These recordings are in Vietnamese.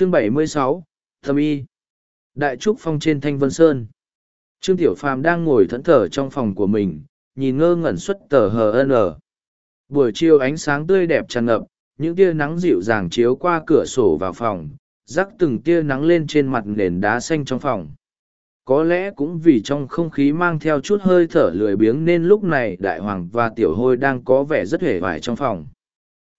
Chương 76, Thâm Y Đại Trúc Phong trên Thanh Vân Sơn Trương Tiểu Phàm đang ngồi thẫn thờ trong phòng của mình, nhìn ngơ ngẩn xuất tờ HN. Buổi chiều ánh sáng tươi đẹp tràn ngập, những tia nắng dịu dàng chiếu qua cửa sổ vào phòng, rắc từng tia nắng lên trên mặt nền đá xanh trong phòng. Có lẽ cũng vì trong không khí mang theo chút hơi thở lười biếng nên lúc này Đại Hoàng và Tiểu Hôi đang có vẻ rất hể vải trong phòng.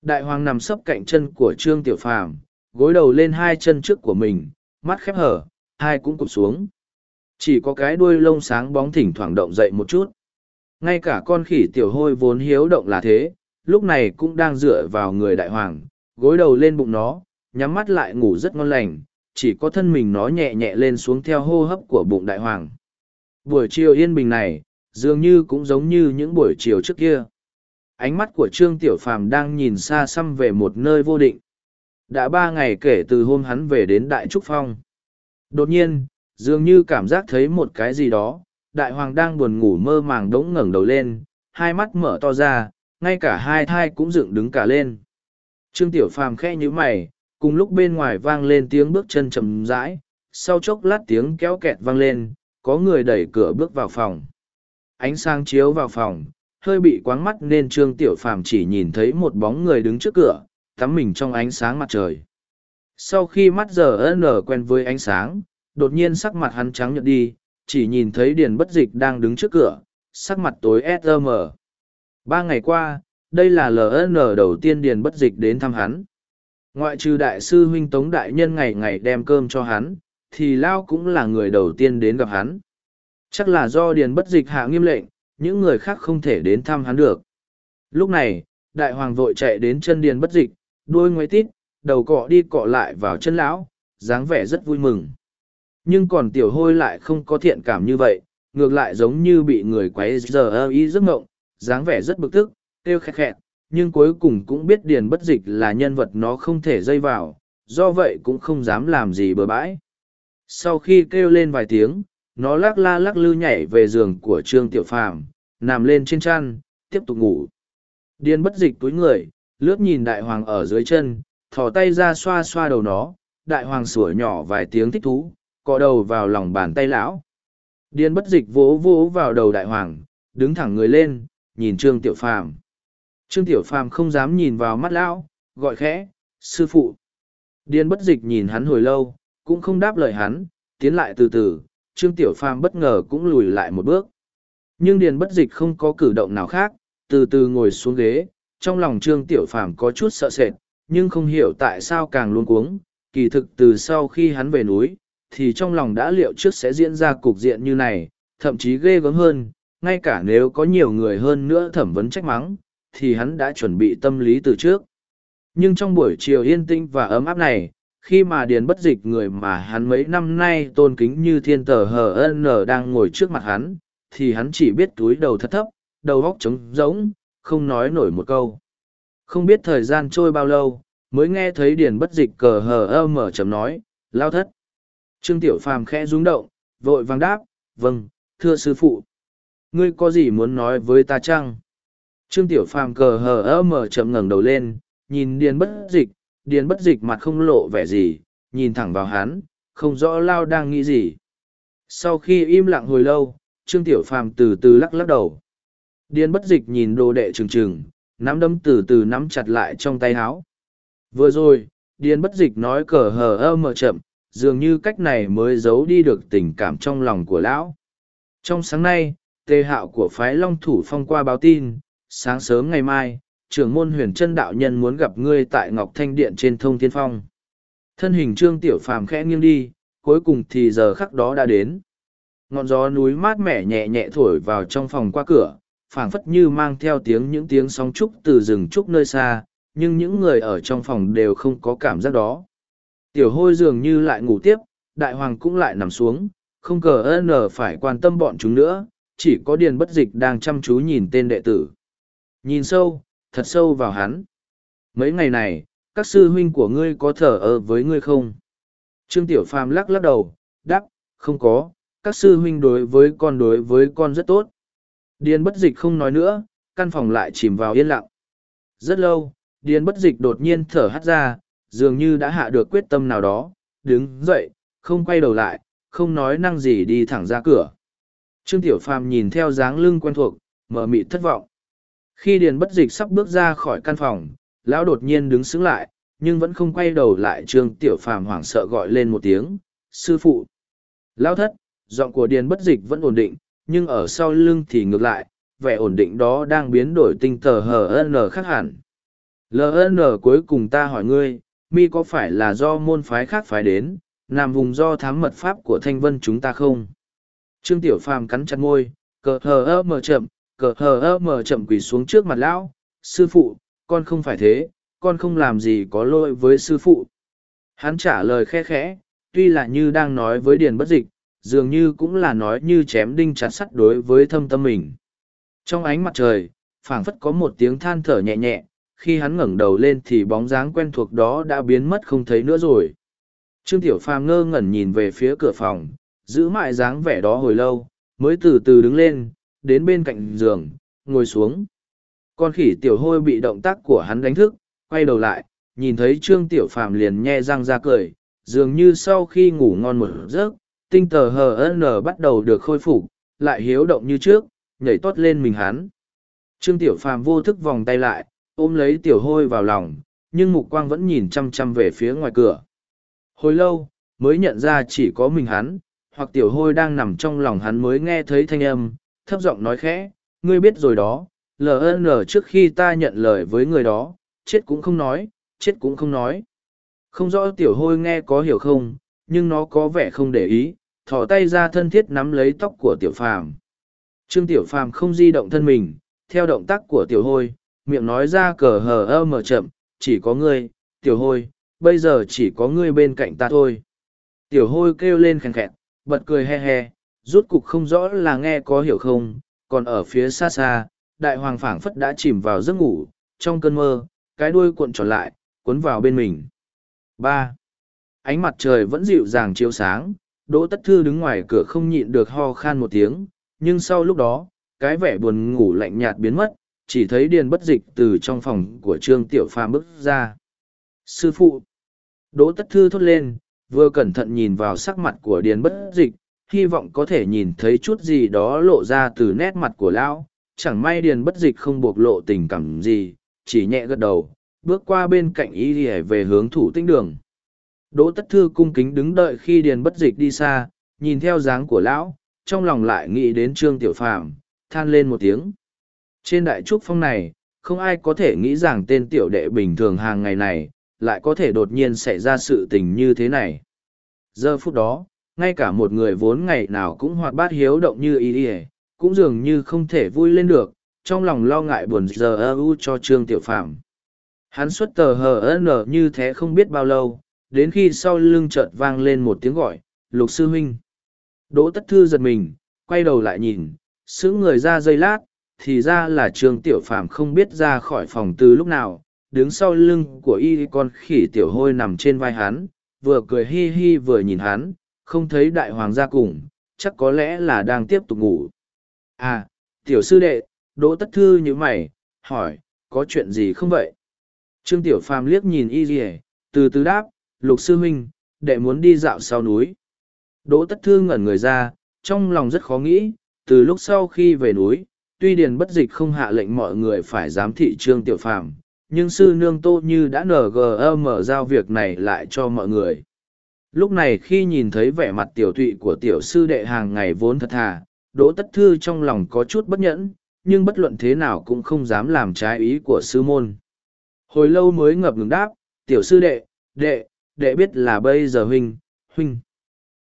Đại Hoàng nằm sấp cạnh chân của Trương Tiểu Phàm, gối đầu lên hai chân trước của mình, mắt khép hở, hai cũng cụp xuống. Chỉ có cái đuôi lông sáng bóng thỉnh thoảng động dậy một chút. Ngay cả con khỉ Tiểu Hôi vốn hiếu động là thế, lúc này cũng đang dựa vào người Đại Hoàng, gối đầu lên bụng nó, nhắm mắt lại ngủ rất ngon lành, chỉ có thân mình nó nhẹ nhẹ lên xuống theo hô hấp của bụng đại hoàng. Buổi chiều yên bình này, dường như cũng giống như những buổi chiều trước kia. Ánh mắt của Trương Tiểu Phàm đang nhìn xa xăm về một nơi vô định. Đã ba ngày kể từ hôm hắn về đến Đại Trúc Phong. Đột nhiên, dường như cảm giác thấy một cái gì đó, Đại Hoàng đang buồn ngủ mơ màng đống ngẩng đầu lên, hai mắt mở to ra, ngay cả hai thai cũng dựng đứng cả lên. Trương Tiểu Phàm khe nhữ mày, cùng lúc bên ngoài vang lên tiếng bước chân chầm rãi sau chốc lát tiếng kéo kẹt vang lên có người đẩy cửa bước vào phòng ánh sáng chiếu vào phòng hơi bị quáng mắt nên trương tiểu phàm chỉ nhìn thấy một bóng người đứng trước cửa tắm mình trong ánh sáng mặt trời sau khi mắt giờ nở quen với ánh sáng đột nhiên sắc mặt hắn trắng nhợt đi chỉ nhìn thấy điền bất dịch đang đứng trước cửa sắc mặt tối sm ba ngày qua đây là ln đầu tiên điền bất dịch đến thăm hắn Ngoại trừ đại sư huynh Tống Đại Nhân ngày ngày đem cơm cho hắn, thì Lao cũng là người đầu tiên đến gặp hắn. Chắc là do Điền bất dịch hạ nghiêm lệnh, những người khác không thể đến thăm hắn được. Lúc này, Đại Hoàng vội chạy đến chân Điền bất dịch, đuôi ngoáy tít, đầu cọ đi cọ lại vào chân lão, dáng vẻ rất vui mừng. Nhưng còn tiểu hôi lại không có thiện cảm như vậy, ngược lại giống như bị người quấy giờ ơ ý giấc ngộng, dáng vẻ rất bực tức, kêu khẹt khẹt, nhưng cuối cùng cũng biết điền bất dịch là nhân vật nó không thể dây vào, do vậy cũng không dám làm gì bừa bãi. Sau khi kêu lên vài tiếng, nó lắc la lắc lư nhảy về giường của Trương Tiểu Phàm, nằm lên trên chăn, tiếp tục ngủ. Điền bất dịch túi người, lướt nhìn đại hoàng ở dưới chân, thò tay ra xoa xoa đầu nó, đại hoàng sủa nhỏ vài tiếng thích thú, cọ đầu vào lòng bàn tay lão. Điền bất dịch vỗ vỗ vào đầu đại hoàng, đứng thẳng người lên, nhìn Trương Tiểu Phàm. Trương Tiểu Phàm không dám nhìn vào mắt lão, gọi khẽ, sư phụ. Điền bất dịch nhìn hắn hồi lâu, cũng không đáp lời hắn, tiến lại từ từ, Trương Tiểu Phàm bất ngờ cũng lùi lại một bước. Nhưng Điền bất dịch không có cử động nào khác, từ từ ngồi xuống ghế, trong lòng Trương Tiểu Phàm có chút sợ sệt, nhưng không hiểu tại sao càng luôn cuống, kỳ thực từ sau khi hắn về núi, thì trong lòng đã liệu trước sẽ diễn ra cục diện như này, thậm chí ghê gớm hơn, ngay cả nếu có nhiều người hơn nữa thẩm vấn trách mắng, thì hắn đã chuẩn bị tâm lý từ trước. Nhưng trong buổi chiều yên tĩnh và ấm áp này, khi mà điền bất dịch người mà hắn mấy năm nay tôn kính như thiên tờ hờ ân đang ngồi trước mặt hắn, thì hắn chỉ biết túi đầu thất thấp, đầu góc trống rỗng, không nói nổi một câu. Không biết thời gian trôi bao lâu, mới nghe thấy điền bất dịch cờ hờ ơ mở chấm nói, lao thất. Trương Tiểu Phàm khẽ rung động, vội vàng đáp, vâng, thưa sư phụ. Ngươi có gì muốn nói với ta chăng? Trương Tiểu Phàm cờ hờ ơ mở chậm ngẩng đầu lên, nhìn Điền bất dịch, Điền bất dịch mặt không lộ vẻ gì, nhìn thẳng vào hắn, không rõ Lao đang nghĩ gì. Sau khi im lặng hồi lâu, Trương Tiểu Phàm từ từ lắc lắc đầu. Điên bất dịch nhìn đồ đệ trừng trừng, nắm đấm từ từ nắm chặt lại trong tay háo. Vừa rồi, Điên bất dịch nói cờ hờ ơ mở chậm, dường như cách này mới giấu đi được tình cảm trong lòng của lão. Trong sáng nay, tề hạo của phái Long Thủ Phong qua báo tin, sáng sớm ngày mai, trưởng môn huyền chân đạo nhân muốn gặp ngươi tại Ngọc Thanh Điện trên thông thiên phong. Thân hình trương tiểu phàm khẽ nghiêng đi, cuối cùng thì giờ khắc đó đã đến. Ngọn gió núi mát mẻ nhẹ nhẹ thổi vào trong phòng qua cửa, phảng phất như mang theo tiếng những tiếng sóng trúc từ rừng trúc nơi xa, nhưng những người ở trong phòng đều không có cảm giác đó. Tiểu hôi dường như lại ngủ tiếp, đại hoàng cũng lại nằm xuống, không cờ ơn phải quan tâm bọn chúng nữa, chỉ có điền bất dịch đang chăm chú nhìn tên đệ tử. Nhìn sâu, thật sâu vào hắn. Mấy ngày này, các sư huynh của ngươi có thở ơ với ngươi không? Trương Tiểu Phàm lắc lắc đầu, đáp, không có, các sư huynh đối với con đối với con rất tốt. Điền bất dịch không nói nữa, căn phòng lại chìm vào yên lặng. Rất lâu, điền bất dịch đột nhiên thở hắt ra, dường như đã hạ được quyết tâm nào đó, đứng dậy, không quay đầu lại, không nói năng gì đi thẳng ra cửa. Trương Tiểu Phàm nhìn theo dáng lưng quen thuộc, mở mịt thất vọng. Khi Điền bất dịch sắp bước ra khỏi căn phòng, lão đột nhiên đứng xứng lại, nhưng vẫn không quay đầu lại Trương Tiểu Phàm hoảng sợ gọi lên một tiếng, sư phụ. Lão thất, giọng của Điền bất dịch vẫn ổn định, nhưng ở sau lưng thì ngược lại, vẻ ổn định đó đang biến đổi tinh tờ HN khác hẳn. LN cuối cùng ta hỏi ngươi, mi có phải là do môn phái khác phái đến, nằm vùng do thám mật pháp của thanh vân chúng ta không? Trương Tiểu Phàm cắn chặt môi, cờ hờ ơ mờ chậm, cờ hờ ơ mờ chậm quỳ xuống trước mặt lão, sư phụ, con không phải thế, con không làm gì có lỗi với sư phụ. Hắn trả lời khe khẽ, tuy là như đang nói với Điền bất dịch, dường như cũng là nói như chém đinh chặt sắt đối với thâm tâm mình. Trong ánh mặt trời, phảng phất có một tiếng than thở nhẹ nhẹ, khi hắn ngẩng đầu lên thì bóng dáng quen thuộc đó đã biến mất không thấy nữa rồi. Trương Tiểu Phàm ngơ ngẩn nhìn về phía cửa phòng, giữ mãi dáng vẻ đó hồi lâu, mới từ từ đứng lên, đến bên cạnh giường, ngồi xuống. Con khỉ Tiểu Hôi bị động tác của hắn đánh thức, quay đầu lại, nhìn thấy Trương Tiểu Phàm liền nhe răng ra cười, dường như sau khi ngủ ngon một giấc, tinh tờ hờ bắt đầu được khôi phục, lại hiếu động như trước, nhảy tót lên mình hắn. Trương Tiểu Phàm vô thức vòng tay lại, ôm lấy Tiểu Hôi vào lòng, nhưng mục quang vẫn nhìn chăm chăm về phía ngoài cửa. Hồi lâu, mới nhận ra chỉ có mình hắn, hoặc Tiểu Hôi đang nằm trong lòng hắn mới nghe thấy thanh âm, thấp giọng nói khẽ, ngươi biết rồi đó, LN trước khi ta nhận lời với người đó, chết cũng không nói, chết cũng không nói. Không rõ Tiểu Hôi nghe có hiểu không, nhưng nó có vẻ không để ý, thỏ tay ra thân thiết nắm lấy tóc của Tiểu Phàm. Trương Tiểu Phàm không di động thân mình, theo động tác của Tiểu Hôi, miệng nói ra cờ hờ ơ mở chậm, chỉ có ngươi, Tiểu Hôi, bây giờ chỉ có ngươi bên cạnh ta thôi. Tiểu Hôi kêu lên khèn khẹt, bật cười he he, rút cục không rõ là nghe có hiểu không, còn ở phía xa xa, đại hoàng phảng phất đã chìm vào giấc ngủ, trong cơn mơ, cái đuôi cuộn tròn lại, cuốn vào bên mình. ba Ánh mặt trời vẫn dịu dàng chiếu sáng, Đỗ Tất Thư đứng ngoài cửa không nhịn được ho khan một tiếng, nhưng sau lúc đó, cái vẻ buồn ngủ lạnh nhạt biến mất, chỉ thấy Điền bất dịch từ trong phòng của Trương Tiểu Phàm bước ra. Sư phụ! Đỗ Tất Thư thốt lên, vừa cẩn thận nhìn vào sắc mặt của Điền bất dịch, hy vọng có thể nhìn thấy chút gì đó lộ ra từ nét mặt của lão. Chẳng may Điền bất dịch không bộc lộ tình cảm gì, chỉ nhẹ gật đầu, bước qua bên cạnh y đi về hướng thủ tinh đường. Đỗ Tất Thư cung kính đứng đợi khi Điền bất dịch đi xa, nhìn theo dáng của lão, trong lòng lại nghĩ đến Trương Tiểu Phàm, than lên một tiếng. Trên đại trúc phong này, không ai có thể nghĩ rằng tên tiểu đệ bình thường hàng ngày này, lại có thể đột nhiên xảy ra sự tình như thế này. Giờ phút đó, ngay cả một người vốn ngày nào cũng hoạt bát hiếu động như y y, cũng dường như không thể vui lên được, trong lòng lo ngại buồn giờ ưu cho Trương Tiểu Phàm. Hắn xuất tờ hờ nở như thế không biết bao lâu, đến khi sau lưng chợt vang lên một tiếng gọi, lục sư huynh. Đỗ tất thư giật mình, quay đầu lại nhìn, sững người ra giây lát, thì ra là Trường Tiểu Phàm không biết ra khỏi phòng từ lúc nào, đứng sau lưng của y con khỉ tiểu hôi nằm trên vai hắn, vừa cười hi hi vừa nhìn hắn, không thấy đại hoàng gia cùng, chắc có lẽ là đang tiếp tục ngủ. À, tiểu sư đệ, đỗ tất thư như mày, hỏi, có chuyện gì không vậy? Trương Tiểu Phàm liếc nhìn y gì từ từ đáp, lục sư huynh, đệ muốn đi dạo sau núi. Đỗ tất thư ngẩn người ra, trong lòng rất khó nghĩ, từ lúc sau khi về núi, tuy điền bất dịch không hạ lệnh mọi người phải giám thị trương tiểu phàm nhưng sư nương tô như đã ngm giao việc này lại cho mọi người lúc này khi nhìn thấy vẻ mặt tiểu thụy của tiểu sư đệ hàng ngày vốn thật thà đỗ tất thư trong lòng có chút bất nhẫn nhưng bất luận thế nào cũng không dám làm trái ý của sư môn hồi lâu mới ngập ngừng đáp tiểu sư đệ đệ đệ biết là bây giờ huynh huynh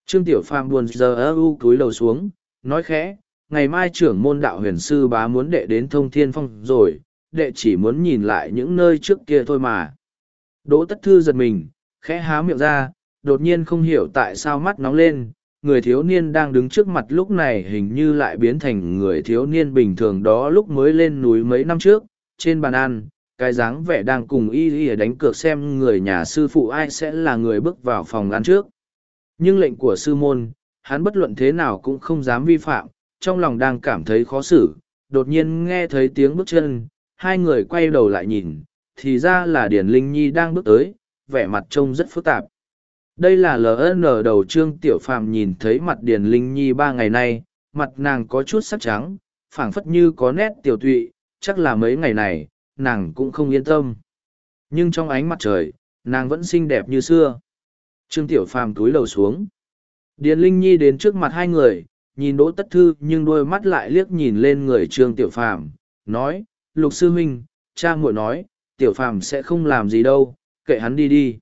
trương tiểu phàm buồn giờ ơ u cúi đầu xuống nói khẽ ngày mai trưởng môn đạo huyền sư bá muốn đệ đến thông thiên phong rồi, đệ chỉ muốn nhìn lại những nơi trước kia thôi mà. Đỗ tất thư giật mình, khẽ há miệng ra, đột nhiên không hiểu tại sao mắt nóng lên, người thiếu niên đang đứng trước mặt lúc này hình như lại biến thành người thiếu niên bình thường đó lúc mới lên núi mấy năm trước, trên bàn ăn, cái dáng vẻ đang cùng y y đánh cược xem người nhà sư phụ ai sẽ là người bước vào phòng ăn trước. Nhưng lệnh của sư môn, hắn bất luận thế nào cũng không dám vi phạm, trong lòng đang cảm thấy khó xử, đột nhiên nghe thấy tiếng bước chân, hai người quay đầu lại nhìn, thì ra là Điển Linh Nhi đang bước tới, vẻ mặt trông rất phức tạp. Đây là LN đầu trương tiểu phàm nhìn thấy mặt Điền Linh Nhi ba ngày nay, mặt nàng có chút sắc trắng, phảng phất như có nét tiểu tụy, chắc là mấy ngày này, nàng cũng không yên tâm. Nhưng trong ánh mặt trời, nàng vẫn xinh đẹp như xưa. Trương Tiểu Phàm túi lầu xuống. Điền Linh Nhi đến trước mặt hai người, nhìn Đỗ Tất Thư nhưng đôi mắt lại liếc nhìn lên người Trương Tiểu Phàm, nói, Lục Sư Huynh, cha muội nói, Tiểu Phàm sẽ không làm gì đâu, kệ hắn đi đi.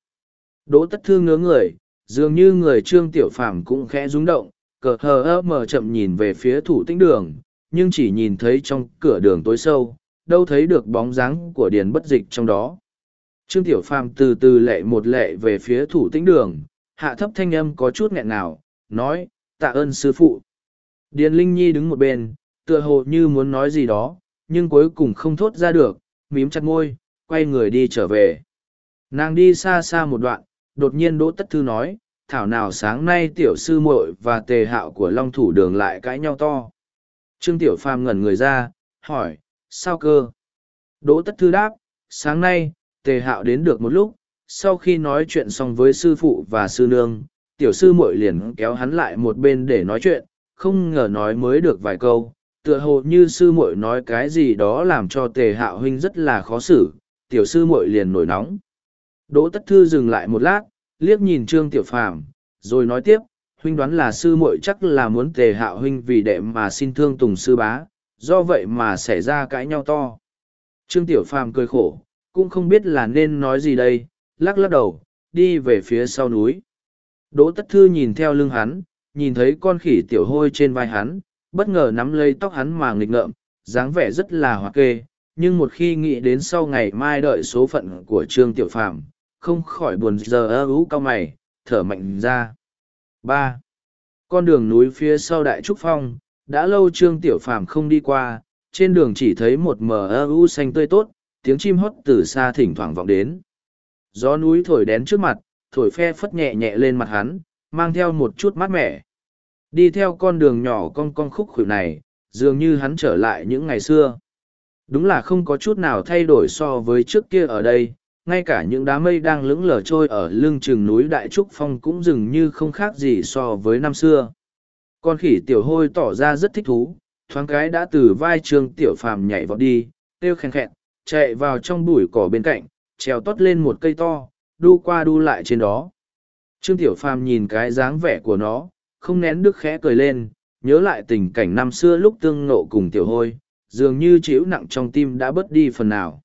Đỗ Tất Thư ngớ người, dường như người Trương Tiểu Phàm cũng khẽ rung động, cờ hờ ơ mở chậm nhìn về phía thủ tĩnh đường, nhưng chỉ nhìn thấy trong cửa đường tối sâu, đâu thấy được bóng dáng của Điền bất dịch trong đó. Trương Tiểu Phàm từ từ lệ một lệ về phía thủ tĩnh đường, hạ thấp thanh âm có chút nghẹn nào, nói, tạ ơn sư phụ. Điền Linh Nhi đứng một bên, tựa hồ như muốn nói gì đó, nhưng cuối cùng không thốt ra được, mím chặt môi, quay người đi trở về. Nàng đi xa xa một đoạn, đột nhiên Đỗ Tất Thư nói, thảo nào sáng nay tiểu sư muội và tề hạo của Long Thủ Đường lại cãi nhau to. Trương Tiểu Phàm ngẩn người ra, hỏi, sao cơ? Đỗ Tất Thư đáp, sáng nay, tề hạo đến được một lúc, sau khi nói chuyện xong với sư phụ và sư nương, tiểu sư muội liền kéo hắn lại một bên để nói chuyện, không ngờ nói mới được vài câu, tựa hồ như sư muội nói cái gì đó làm cho tề hạo huynh rất là khó xử, tiểu sư muội liền nổi nóng. Đỗ Tất Thư dừng lại một lát, liếc nhìn Trương Tiểu Phàm, rồi nói tiếp, huynh đoán là sư muội chắc là muốn tề hạo huynh vì đệ mà xin thương tùng sư bá, do vậy mà xảy ra cãi nhau to. Trương Tiểu Phàm cười khổ, cũng không biết là nên nói gì đây, lắc lắc đầu, đi về phía sau núi. Đỗ Tất Thư nhìn theo lưng hắn, nhìn thấy con khỉ tiểu hôi trên vai hắn, bất ngờ nắm lấy tóc hắn mà nghịch ngợm, dáng vẻ rất là hoa kê, nhưng một khi nghĩ đến sau ngày mai đợi số phận của Trương Tiểu Phàm không khỏi buồn giờ ơ ú cao mày, thở mạnh ra. ba Con đường núi phía sau Đại Trúc Phong, đã lâu Trương Tiểu Phàm không đi qua, trên đường chỉ thấy một mờ ơ u xanh tươi tốt, tiếng chim hót từ xa thỉnh thoảng vọng đến. Gió núi thổi đén trước mặt, thổi phe phất nhẹ nhẹ lên mặt hắn, mang theo một chút mát mẻ. Đi theo con đường nhỏ cong cong khúc khuỷu này, dường như hắn trở lại những ngày xưa. Đúng là không có chút nào thay đổi so với trước kia ở đây, ngay cả những đám mây đang lững lờ trôi ở lưng chừng núi Đại Trúc Phong cũng dường như không khác gì so với năm xưa. Con khỉ tiểu hôi tỏ ra rất thích thú, thoáng cái đã từ vai trương tiểu phàm nhảy vọt đi, kêu khen khẹn, chạy vào trong bụi cỏ bên cạnh, trèo tót lên một cây to, đu qua đu lại trên đó. Trương Tiểu Phàm nhìn cái dáng vẻ của nó, không nén đức khẽ cười lên, nhớ lại tình cảnh năm xưa lúc tương ngộ cùng Tiểu Hôi, dường như chịu nặng trong tim đã bớt đi phần nào.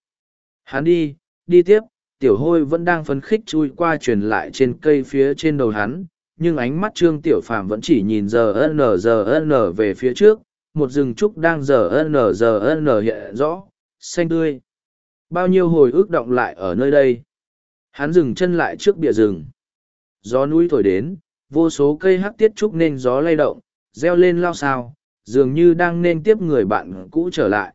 Hắn đi, đi tiếp, Tiểu Hôi vẫn đang phấn khích chui qua truyền lại trên cây phía trên đầu hắn, nhưng ánh mắt Trương Tiểu Phàm vẫn chỉ nhìn giờ n giờ n về phía trước, một rừng trúc đang giờ n giờ n hiện rõ, xanh tươi. Bao nhiêu hồi ước động lại ở nơi đây. Hắn dừng chân lại trước bìa rừng. Gió núi thổi đến, vô số cây hắc tiết trúc nên gió lay động, reo lên lao sao, dường như đang nên tiếp người bạn cũ trở lại.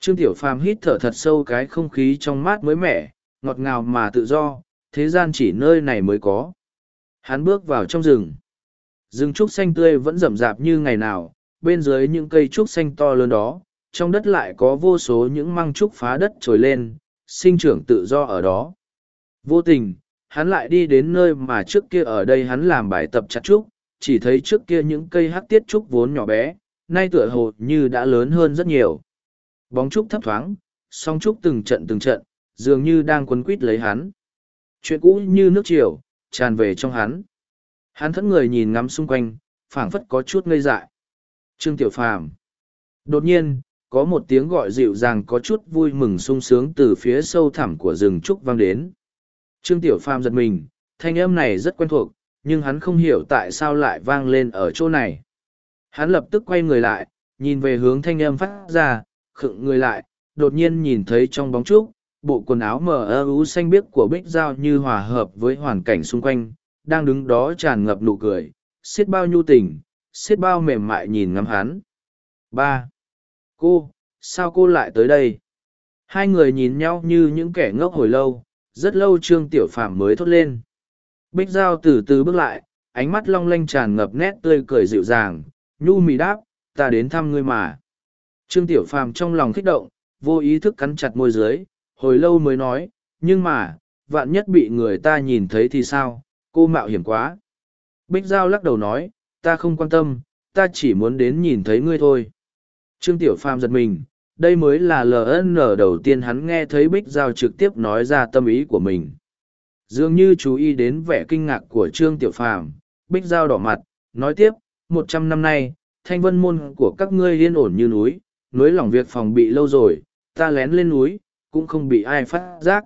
Trương Tiểu Phàm hít thở thật sâu cái không khí trong mát mới mẻ, ngọt ngào mà tự do, thế gian chỉ nơi này mới có. Hắn bước vào trong rừng. Rừng trúc xanh tươi vẫn rậm rạp như ngày nào, bên dưới những cây trúc xanh to lớn đó, trong đất lại có vô số những măng trúc phá đất trồi lên, sinh trưởng tự do ở đó. Vô tình, hắn lại đi đến nơi mà trước kia ở đây hắn làm bài tập chặt trúc, chỉ thấy trước kia những cây hắc tiết trúc vốn nhỏ bé, nay tựa hồ như đã lớn hơn rất nhiều. Bóng trúc thấp thoáng, song trúc từng trận từng trận, dường như đang quấn quít lấy hắn. Chuyện cũ như nước chiều, tràn về trong hắn. Hắn thẫn người nhìn ngắm xung quanh, phảng phất có chút ngây dại. Trương Tiểu Phàm. Đột nhiên, có một tiếng gọi dịu dàng có chút vui mừng sung sướng từ phía sâu thẳm của rừng trúc vang đến. Trương Tiểu Phàm giật mình, thanh âm này rất quen thuộc, nhưng hắn không hiểu tại sao lại vang lên ở chỗ này. Hắn lập tức quay người lại, nhìn về hướng thanh âm phát ra, khựng người lại, đột nhiên nhìn thấy trong bóng trúc, bộ quần áo mờ ơ ú xanh biếc của bích giao như hòa hợp với hoàn cảnh xung quanh, đang đứng đó tràn ngập nụ cười, xiết bao nhu tình, xiết bao mềm mại nhìn ngắm hắn. ba Cô, sao cô lại tới đây? Hai người nhìn nhau như những kẻ ngốc hồi lâu, rất lâu Trương Tiểu Phàm mới thốt lên. Bích Giao từ từ bước lại, ánh mắt long lanh tràn ngập nét tươi cười dịu dàng, nhu mì đáp, ta đến thăm ngươi mà. Trương Tiểu Phàm trong lòng kích động, vô ý thức cắn chặt môi dưới, hồi lâu mới nói, nhưng mà, vạn nhất bị người ta nhìn thấy thì sao, cô mạo hiểm quá. Bích Giao lắc đầu nói, ta không quan tâm, ta chỉ muốn đến nhìn thấy ngươi thôi. Trương Tiểu Phàm giật mình, đây mới là LN đầu tiên hắn nghe thấy Bích Giao trực tiếp nói ra tâm ý của mình. Dường như chú ý đến vẻ kinh ngạc của Trương Tiểu Phàm, Bích Giao đỏ mặt, nói tiếp, một trăm năm nay, thanh vân môn của các ngươi yên ổn như núi, núi lỏng việc phòng bị lâu rồi, ta lén lên núi, cũng không bị ai phát giác.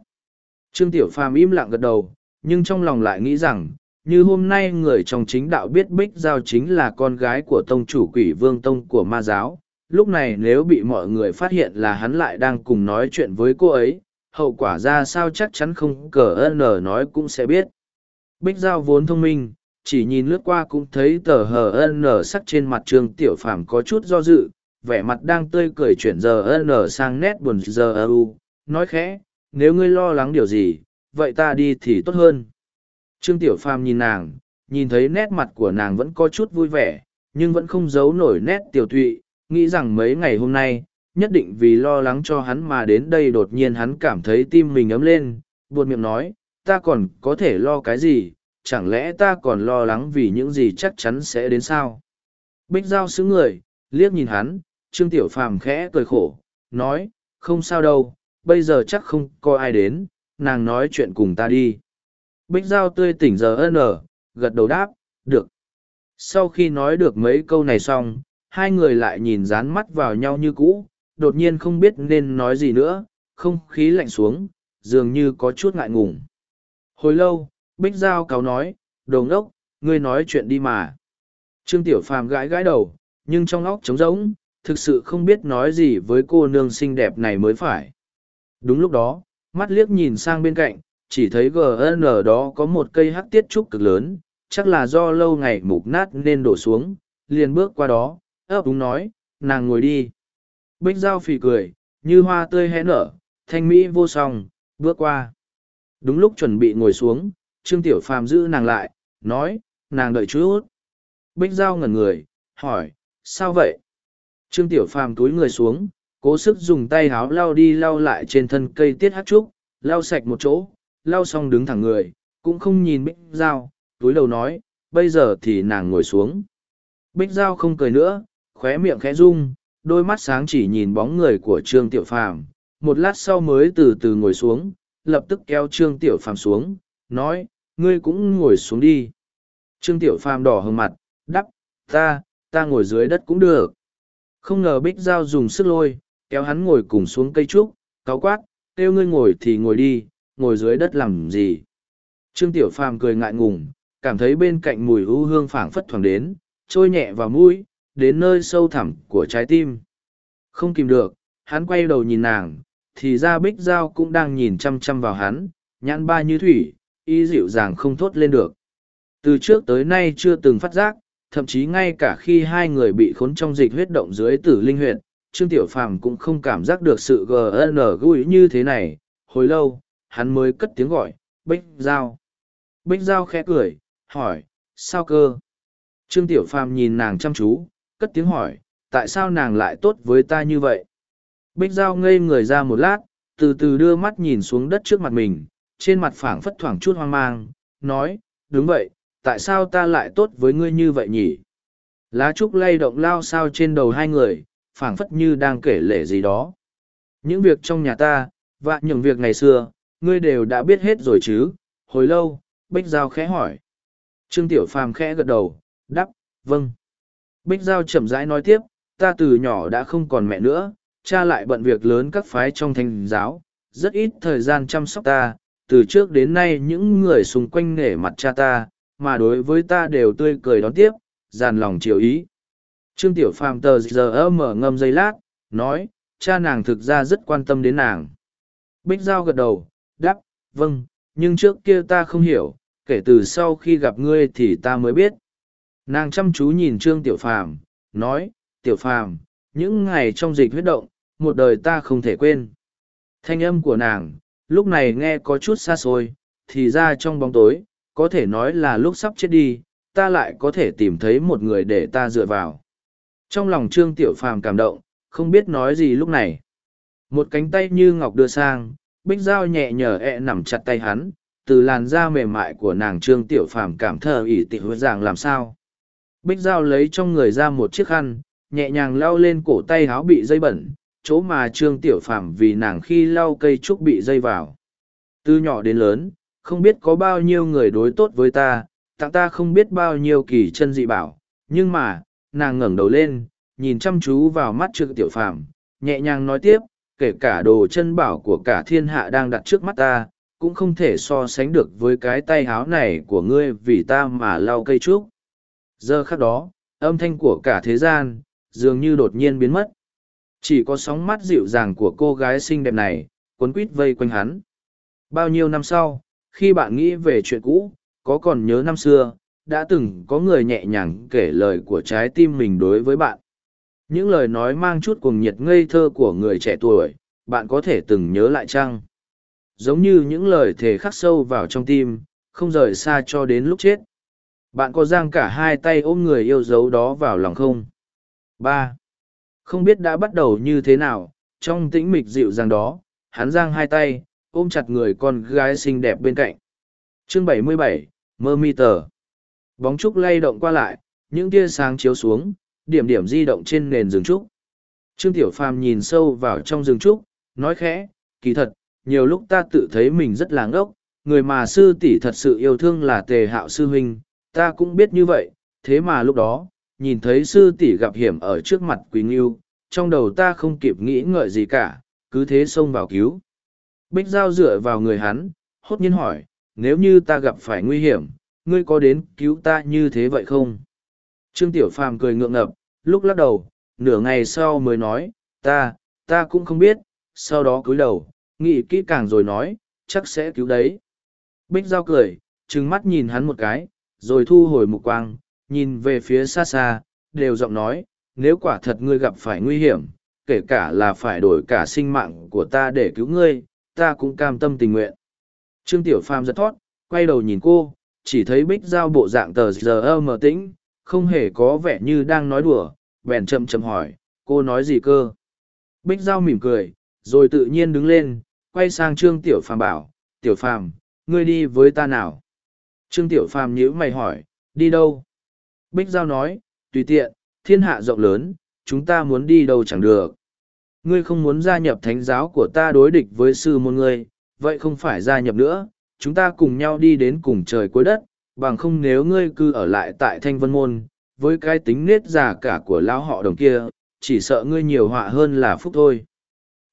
Trương Tiểu Phàm im lặng gật đầu, nhưng trong lòng lại nghĩ rằng, như hôm nay người trong chính đạo biết Bích Giao chính là con gái của tông chủ quỷ vương tông của ma giáo. Lúc này nếu bị mọi người phát hiện là hắn lại đang cùng nói chuyện với cô ấy, hậu quả ra sao chắc chắn không cờ ơn nói cũng sẽ biết. Bích Giao vốn thông minh, chỉ nhìn lướt qua cũng thấy tờ hờ ân sắc trên mặt trương tiểu phàm có chút do dự vẻ mặt đang tươi cười chuyển giờ ân sang nét buồn giờ u nói khẽ, nếu ngươi lo lắng điều gì, vậy ta đi thì tốt hơn. Trương tiểu phàm nhìn nàng, nhìn thấy nét mặt của nàng vẫn có chút vui vẻ, nhưng vẫn không giấu nổi nét tiểu thụy nghĩ rằng mấy ngày hôm nay, nhất định vì lo lắng cho hắn mà đến đây đột nhiên hắn cảm thấy tim mình ấm lên, buột miệng nói, ta còn có thể lo cái gì? Chẳng lẽ ta còn lo lắng vì những gì chắc chắn sẽ đến sao? Bích giao xứ người, liếc nhìn hắn, trương tiểu phàm khẽ cười khổ, nói, không sao đâu bây giờ chắc không có ai đến nàng nói chuyện cùng ta đi bích giao tươi tỉnh giờ ân ở gật đầu đáp được sau khi nói được mấy câu này xong hai người lại nhìn dán mắt vào nhau như cũ đột nhiên không biết nên nói gì nữa không khí lạnh xuống dường như có chút ngại ngùng hồi lâu Bích Giao cáo nói, đồ ngốc, ngươi nói chuyện đi mà. Trương Tiểu Phàm gãi gãi đầu, nhưng trong óc trống rỗng, thực sự không biết nói gì với cô nương xinh đẹp này mới phải. Đúng lúc đó, mắt liếc nhìn sang bên cạnh, chỉ thấy GN đó có một cây hắc tiết trúc cực lớn, chắc là do lâu ngày mục nát nên đổ xuống, liền bước qua đó, ấp đúng nói, nàng ngồi đi. Bích Giao phì cười, như hoa tươi hé nở, thanh mỹ vô song, bước qua. Đúng lúc chuẩn bị ngồi xuống, Trương Tiểu Phàm giữ nàng lại, nói, nàng đợi chút. Bích Giao ngẩn người, hỏi, sao vậy? Trương Tiểu Phàm túi người xuống, cố sức dùng tay háo lau đi lau lại trên thân cây tiết hát trúc, lau sạch một chỗ, lau xong đứng thẳng người, cũng không nhìn Bích Giao, túi đầu nói, bây giờ thì nàng ngồi xuống. Bích Giao không cười nữa, khóe miệng khẽ rung, đôi mắt sáng chỉ nhìn bóng người của Trương Tiểu Phàm, một lát sau mới từ từ ngồi xuống, lập tức kéo Trương Tiểu Phàm xuống, nói, ngươi cũng ngồi xuống đi. Trương Tiểu Phàm đỏ hừng mặt, đắp, ta, ta ngồi dưới đất cũng được. Không ngờ Bích Giao dùng sức lôi, kéo hắn ngồi cùng xuống cây trúc, cáo quát, kêu ngươi ngồi thì ngồi đi, ngồi dưới đất làm gì. Trương Tiểu Phàm cười ngại ngùng, cảm thấy bên cạnh mùi u hương phảng phất thoảng đến, trôi nhẹ vào mũi, đến nơi sâu thẳm của trái tim. Không kìm được, hắn quay đầu nhìn nàng, thì ra Bích Giao cũng đang nhìn chăm chăm vào hắn, nhãn ba như thủy, y dịu dàng không thốt lên được. Từ trước tới nay chưa từng phát giác, thậm chí ngay cả khi hai người bị khốn trong dịch huyết động dưới tử linh huyện, Trương Tiểu Phàm cũng không cảm giác được sự GN gũi như thế này. Hồi lâu, hắn mới cất tiếng gọi, Bích Giao. Bích Giao khẽ cười, hỏi, sao cơ? Trương Tiểu Phàm nhìn nàng chăm chú, cất tiếng hỏi, tại sao nàng lại tốt với ta như vậy? Bích Giao ngây người ra một lát, từ từ đưa mắt nhìn xuống đất trước mặt mình, trên mặt phảng phất thoảng chút hoang mang, nói, đúng vậy, tại sao ta lại tốt với ngươi như vậy nhỉ? Lá trúc lay động lao sao trên đầu hai người, phảng phất như đang kể lể gì đó. Những việc trong nhà ta, và những việc ngày xưa, ngươi đều đã biết hết rồi chứ, hồi lâu, Bích Giao khẽ hỏi. Trương Tiểu Phàm khẽ gật đầu, đáp, vâng. Bích Giao chậm rãi nói tiếp, ta từ nhỏ đã không còn mẹ nữa, cha lại bận việc lớn các phái trong thanh giáo, rất ít thời gian chăm sóc ta, từ trước đến nay những người xung quanh nể mặt cha ta, mà đối với ta đều tươi cười đón tiếp, dàn lòng chiều ý. Trương Tiểu Phàm tờ giờ mở ngâm giây lát, nói, cha nàng thực ra rất quan tâm đến nàng. Bích Giao gật đầu, đáp, vâng, nhưng trước kia ta không hiểu, kể từ sau khi gặp ngươi thì ta mới biết. Nàng chăm chú nhìn Trương Tiểu Phàm, nói, Tiểu Phàm, những ngày trong dịch huyết động, một đời ta không thể quên. Thanh âm của nàng, lúc này nghe có chút xa xôi, thì ra trong bóng tối, có thể nói là lúc sắp chết đi, ta lại có thể tìm thấy một người để ta dựa vào. Trong lòng Trương Tiểu Phàm cảm động, không biết nói gì lúc này. Một cánh tay như ngọc đưa sang, Bích dao nhẹ nhở ẹ nằm chặt tay hắn, từ làn da mềm mại của nàng Trương Tiểu Phàm cảm thờ ỉ tị hứa rằng làm sao. Bích dao lấy trong người ra một chiếc khăn, nhẹ nhàng lau lên cổ tay háo bị dây bẩn, chỗ mà Trương Tiểu Phàm vì nàng khi lau cây trúc bị dây vào. Từ nhỏ đến lớn, không biết có bao nhiêu người đối tốt với ta, tặng ta không biết bao nhiêu kỳ chân dị bảo, nhưng mà, nàng ngẩng đầu lên, nhìn chăm chú vào mắt Trương Tiểu Phàm, nhẹ nhàng nói tiếp, kể cả đồ chân bảo của cả thiên hạ đang đặt trước mắt ta, cũng không thể so sánh được với cái tay háo này của ngươi vì ta mà lau cây trúc. Giờ khắc đó, âm thanh của cả thế gian, dường như đột nhiên biến mất. Chỉ có sóng mắt dịu dàng của cô gái xinh đẹp này, cuốn quít vây quanh hắn. Bao nhiêu năm sau, khi bạn nghĩ về chuyện cũ, có còn nhớ năm xưa, đã từng có người nhẹ nhàng kể lời của trái tim mình đối với bạn. Những lời nói mang chút cuồng nhiệt ngây thơ của người trẻ tuổi, bạn có thể từng nhớ lại chăng? Giống như những lời thề khắc sâu vào trong tim, không rời xa cho đến lúc chết. Bạn có giang cả hai tay ôm người yêu dấu đó vào lòng không? ba Không biết đã bắt đầu như thế nào, trong tĩnh mịch dịu dàng đó, hắn giang hai tay, ôm chặt người con gái xinh đẹp bên cạnh. Chương 77, Mơ mi tờ. Bóng trúc lay động qua lại, những tia sáng chiếu xuống, điểm điểm di động trên nền rừng trúc. Trương Tiểu Phàm nhìn sâu vào trong rừng trúc, nói khẽ, kỳ thật, nhiều lúc ta tự thấy mình rất là ngốc, người mà sư tỷ thật sự yêu thương là tề hạo sư huynh, ta cũng biết như vậy, thế mà lúc đó, nhìn thấy sư tỷ gặp hiểm ở trước mặt Quỳ Ngưu, trong đầu ta không kịp nghĩ ngợi gì cả, cứ thế xông vào cứu. Bích Giao dựa vào người hắn, hốt nhiên hỏi, nếu như ta gặp phải nguy hiểm, ngươi có đến cứu ta như thế vậy không? Trương Tiểu Phàm cười ngượng ngập, lúc lắc đầu, nửa ngày sau mới nói, ta, ta cũng không biết, sau đó cúi đầu, nghĩ kỹ càng rồi nói, chắc sẽ cứu đấy. Bích Giao cười, trừng mắt nhìn hắn một cái, rồi thu hồi mục quang, nhìn về phía xa xa, đều giọng nói, nếu quả thật ngươi gặp phải nguy hiểm, kể cả là phải đổi cả sinh mạng của ta để cứu ngươi, ta cũng cam tâm tình nguyện. Trương Tiểu Phàm giật thoát, quay đầu nhìn cô, chỉ thấy Bích Giao bộ dạng tờ giờ mờ tĩnh, không hề có vẻ như đang nói đùa, bèn chậm chậm hỏi, cô nói gì cơ? Bích Giao mỉm cười, rồi tự nhiên đứng lên, quay sang Trương Tiểu Phàm bảo, Tiểu Phàm, ngươi đi với ta nào? Trương Tiểu Phàm nhíu mày hỏi, đi đâu? Bích Giao nói, tùy tiện, thiên hạ rộng lớn, chúng ta muốn đi đâu chẳng được. Ngươi không muốn gia nhập thánh giáo của ta đối địch với sư môn ngươi, vậy không phải gia nhập nữa, chúng ta cùng nhau đi đến cùng trời cuối đất, bằng không nếu ngươi cứ ở lại tại thanh vân môn, với cái tính nết già cả của lão họ đồng kia, chỉ sợ ngươi nhiều họa hơn là phúc thôi.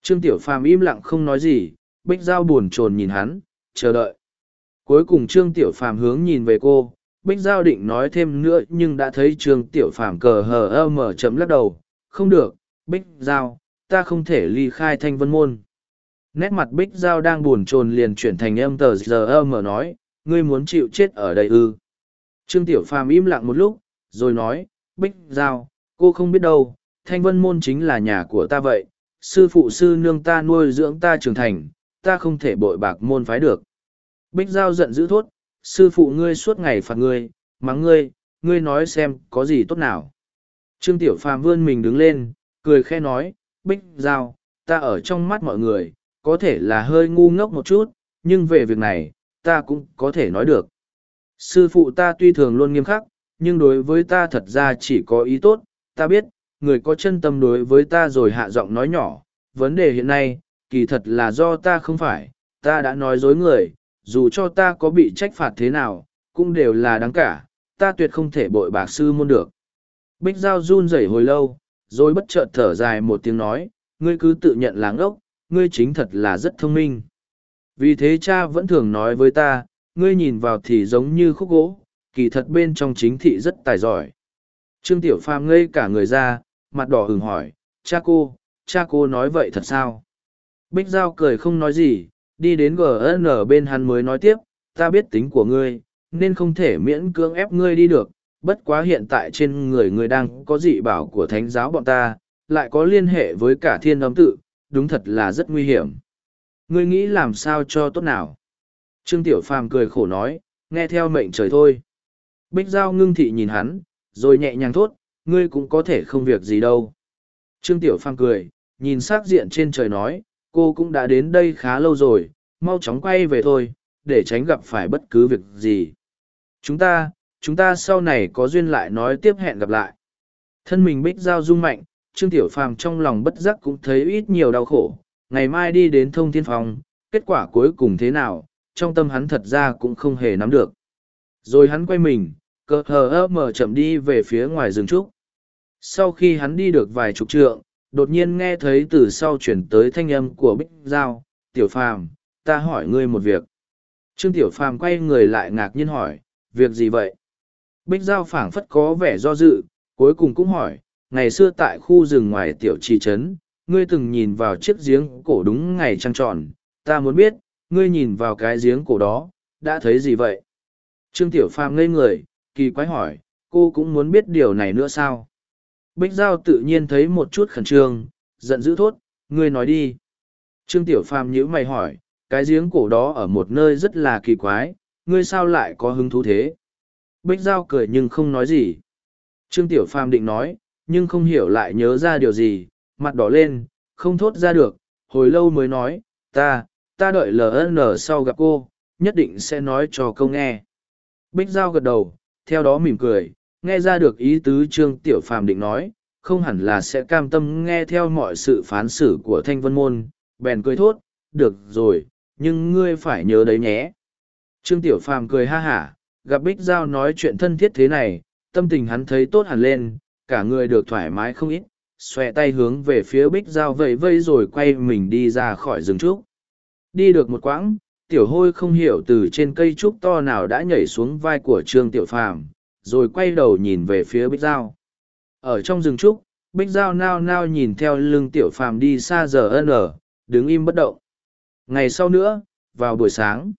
Trương Tiểu Phàm im lặng không nói gì, Bích Giao buồn chồn nhìn hắn, chờ đợi. Cuối cùng Trương Tiểu Phàm hướng nhìn về cô, Bích Giao định nói thêm nữa nhưng đã thấy Trương Tiểu Phàm cờ hờ ơ mở chấm lắc đầu, không được, Bích Giao, ta không thể ly khai thanh vân môn. Nét mặt Bích Giao đang buồn chồn liền chuyển thành âm tờ giờ ơ mở nói, ngươi muốn chịu chết ở đây ư. Trương Tiểu Phàm im lặng một lúc, rồi nói, Bích Giao, cô không biết đâu, thanh vân môn chính là nhà của ta vậy, sư phụ sư nương ta nuôi dưỡng ta trưởng thành, ta không thể bội bạc môn phái được. Bích Giao giận dữ thốt, sư phụ ngươi suốt ngày phạt ngươi, mắng ngươi, ngươi nói xem có gì tốt nào. Trương Tiểu Phàm vươn mình đứng lên, cười khe nói, Bích Giao, ta ở trong mắt mọi người, có thể là hơi ngu ngốc một chút, nhưng về việc này, ta cũng có thể nói được. Sư phụ ta tuy thường luôn nghiêm khắc, nhưng đối với ta thật ra chỉ có ý tốt, ta biết, người có chân tâm đối với ta rồi hạ giọng nói nhỏ, vấn đề hiện nay, kỳ thật là do ta không phải, ta đã nói dối người, dù cho ta có bị trách phạt thế nào, cũng đều là đáng cả, ta tuyệt không thể bội bạc sư môn được. Bích Giao run rẩy hồi lâu, rồi bất chợt thở dài một tiếng nói, ngươi cứ tự nhận là ngốc, ngươi chính thật là rất thông minh. Vì thế cha vẫn thường nói với ta, ngươi nhìn vào thì giống như khúc gỗ, kỳ thật bên trong chính thị rất tài giỏi. Trương Tiểu Phàm ngây cả người ra, mặt đỏ hừng hỏi, cha cô, cha cô nói vậy thật sao? Bích Giao cười không nói gì, đi đến GN bên hắn mới nói tiếp, ta biết tính của ngươi, nên không thể miễn cưỡng ép ngươi đi được, bất quá hiện tại trên người ngươi đang có dị bảo của thánh giáo bọn ta, lại có liên hệ với cả thiên âm tự, đúng thật là rất nguy hiểm. Ngươi nghĩ làm sao cho tốt nào? Trương Tiểu Phàm cười khổ nói, nghe theo mệnh trời thôi. Bích Giao ngưng thị nhìn hắn, rồi nhẹ nhàng thốt, ngươi cũng có thể không việc gì đâu. Trương Tiểu Phàm cười, nhìn sắc diện trên trời nói, cô cũng đã đến đây khá lâu rồi mau chóng quay về thôi để tránh gặp phải bất cứ việc gì chúng ta chúng ta sau này có duyên lại nói tiếp hẹn gặp lại thân mình bích giao rung mạnh trương tiểu phàm trong lòng bất giác cũng thấy ít nhiều đau khổ. Ngày mai đi đến thông thiên phòng, kết quả cuối cùng thế nào, trong tâm hắn thật ra cũng không hề nắm được. Rồi hắn quay mình, cờ hờ ơ mở chậm đi về phía ngoài rừng trúc. Sau khi hắn đi được vài chục trượng, đột nhiên nghe thấy từ sau chuyển tới thanh âm của bích giao. Tiểu phàm, ta hỏi ngươi một việc. Trương tiểu phàm quay người lại ngạc nhiên hỏi, việc gì vậy? Bích giao phảng phất có vẻ do dự, cuối cùng cũng hỏi ngày xưa tại khu rừng ngoài tiểu trì trấn, ngươi từng nhìn vào chiếc giếng cổ đúng ngày trăng tròn. Ta muốn biết, ngươi nhìn vào cái giếng cổ đó, đã thấy gì vậy? Trương tiểu phàm ngây người, kỳ quái hỏi, cô cũng muốn biết điều này nữa sao? Bích giao tự nhiên thấy một chút khẩn trương, giận dữ thốt, ngươi nói đi. Trương tiểu phàm nhíu mày hỏi, cái giếng cổ đó ở một nơi rất là kỳ quái, ngươi sao lại có hứng thú thế? Bích giao cười nhưng không nói gì. Trương tiểu phàm định nói nhưng không hiểu lại nhớ ra điều gì, mặt đỏ lên, không thốt ra được, hồi lâu mới nói, ta ta đợi ln sau gặp cô, nhất định sẽ nói cho câu nghe. Bích giao gật đầu, theo đó mỉm cười, nghe ra được ý tứ trương tiểu phàm định nói, không hẳn là sẽ cam tâm nghe theo mọi sự phán xử của thanh vân môn, bèn cười thốt, được rồi, nhưng ngươi phải nhớ đấy nhé. Trương tiểu phàm cười ha hả, gặp bích giao nói chuyện thân thiết thế này, tâm tình hắn thấy tốt hẳn lên cả người được thoải mái không ít, xòe tay hướng về phía bích dao vẫy vây rồi quay mình đi ra khỏi rừng trúc. Đi được một quãng, tiểu hôi không hiểu từ trên cây trúc to nào đã nhảy xuống vai của trương tiểu phàm, rồi quay đầu nhìn về phía bích dao. ở trong rừng trúc, bích dao nao nao nhìn theo lưng tiểu phàm đi xa giờ ân ở, đứng im bất động. Ngày sau nữa, vào buổi sáng,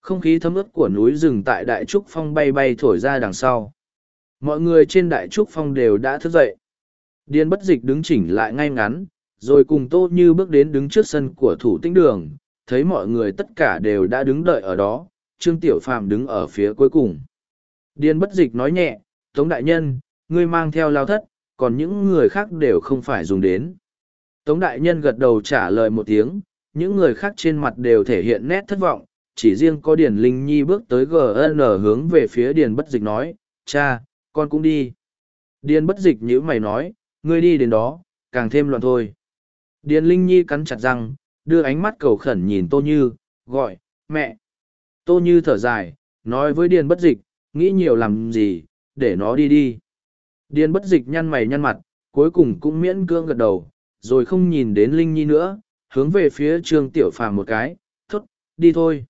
không khí thấm ướt của núi rừng tại đại trúc phong bay bay thổi ra đằng sau mọi người trên đại trúc phong đều đã thức dậy. Điền bất dịch đứng chỉnh lại ngay ngắn, rồi cùng tô như bước đến đứng trước sân của thủ tĩnh đường, thấy mọi người tất cả đều đã đứng đợi ở đó, trương tiểu phàm đứng ở phía cuối cùng. Điền bất dịch nói nhẹ, tống đại nhân, ngươi mang theo lao thất, còn những người khác đều không phải dùng đến. Tống đại nhân gật đầu trả lời một tiếng, những người khác trên mặt đều thể hiện nét thất vọng, chỉ riêng có điền linh nhi bước tới gn hướng về phía điền bất dịch nói, cha con cũng đi. Điền bất dịch như mày nói, ngươi đi đến đó, càng thêm loạn thôi. Điền linh nhi cắn chặt răng, đưa ánh mắt cầu khẩn nhìn tô như, gọi, mẹ. Tô như thở dài, nói với điền bất dịch, nghĩ nhiều làm gì, để nó đi đi. Điền bất dịch nhăn mày nhăn mặt, cuối cùng cũng miễn cưỡng gật đầu, rồi không nhìn đến linh nhi nữa, hướng về phía trương tiểu phàm một cái, thốt, đi thôi.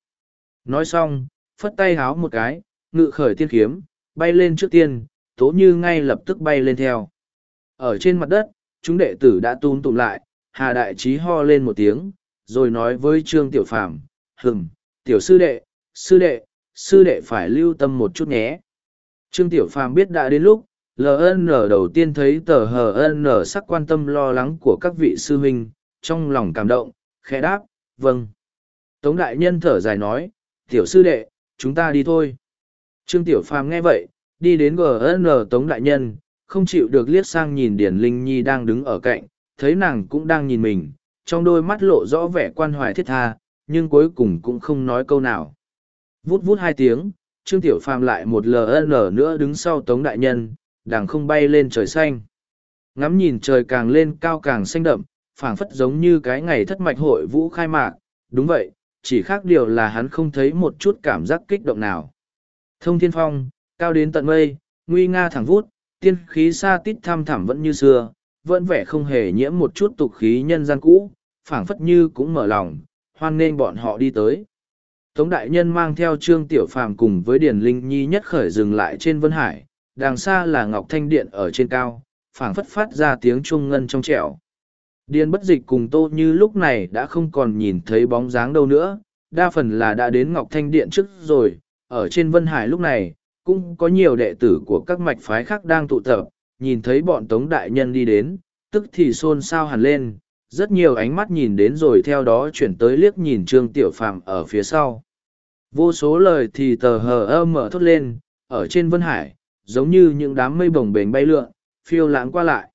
Nói xong, phất tay háo một cái, ngự khởi tiên kiếm, bay lên trước tiên tố như ngay lập tức bay lên theo. Ở trên mặt đất, chúng đệ tử đã tún tụm lại, hà đại trí ho lên một tiếng, rồi nói với trương tiểu phàm hừng tiểu sư đệ sư đệ sư đệ phải lưu tâm một chút nhé. Trương tiểu phàm biết đã đến lúc ln đầu tiên thấy tờ hn sắc quan tâm lo lắng của các vị sư huynh, trong lòng cảm động, khẽ đáp vâng. Tống đại nhân thở dài nói, tiểu sư đệ, chúng ta đi thôi. Trương tiểu phàm nghe vậy đi đến gn tống đại nhân, không chịu được liếc sang nhìn điển linh nhi đang đứng ở cạnh, thấy nàng cũng đang nhìn mình, trong đôi mắt lộ rõ vẻ quan hoài thiết tha, nhưng cuối cùng cũng không nói câu nào. Vút vút hai tiếng, trương tiểu phàm lại một ln nữa đứng sau tống đại nhân đàng không bay lên trời xanh. Ngắm nhìn trời càng lên cao càng xanh đậm, phảng phất giống như cái ngày thất mạch hội vũ khai mạc. Đúng vậy, chỉ khác điều là hắn không thấy một chút cảm giác kích động nào. Thông thiên phong cao đến tận mây, nguy nga thẳng vút, tiên khí xa tít tham thẳm vẫn như xưa, vẫn vẻ không hề nhiễm một chút tục khí nhân gian cũ, phảng phất như cũng mở lòng, hoan nên bọn họ đi tới. Tống đại nhân mang theo trương tiểu phàm cùng với điền linh nhi nhất khởi dừng lại trên vân hải, đằng xa là ngọc thanh điện ở trên cao, phảng phất phát ra tiếng trung ngân trong trẻo. Điền bất dịch cùng tô như lúc này đã không còn nhìn thấy bóng dáng đâu nữa, đa phần là đã đến ngọc thanh điện trước rồi, ở trên vân hải lúc này cũng có nhiều đệ tử của các mạch phái khác đang tụ tập nhìn thấy bọn tống đại nhân đi đến tức thì xôn xao hẳn lên rất nhiều ánh mắt nhìn đến rồi theo đó chuyển tới liếc nhìn trương tiểu phàm ở phía sau vô số lời thì tờ hờ ơ mở thốt lên ở trên vân hải giống như những đám mây bồng bềnh bay lượn phiêu lãng qua lại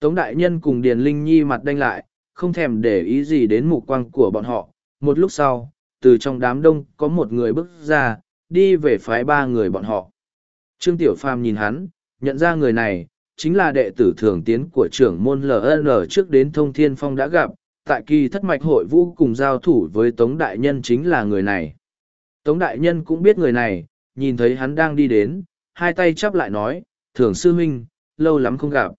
tống đại nhân cùng điền linh nhi mặt đanh lại không thèm để ý gì đến mục quang của bọn họ. Một lúc sau, từ trong đám đông có một người bước ra, đi về phái ba người bọn họ. Trương Tiểu Phàm nhìn hắn, nhận ra người này, chính là đệ tử thường tiến của trưởng môn LN trước đến Thông Thiên Phong đã gặp, tại kỳ thất mạch hội vũ cùng giao thủ với Tống Đại Nhân chính là người này. Tống Đại Nhân cũng biết người này, nhìn thấy hắn đang đi đến, hai tay chắp lại nói, thường sư huynh, lâu lắm không gặp.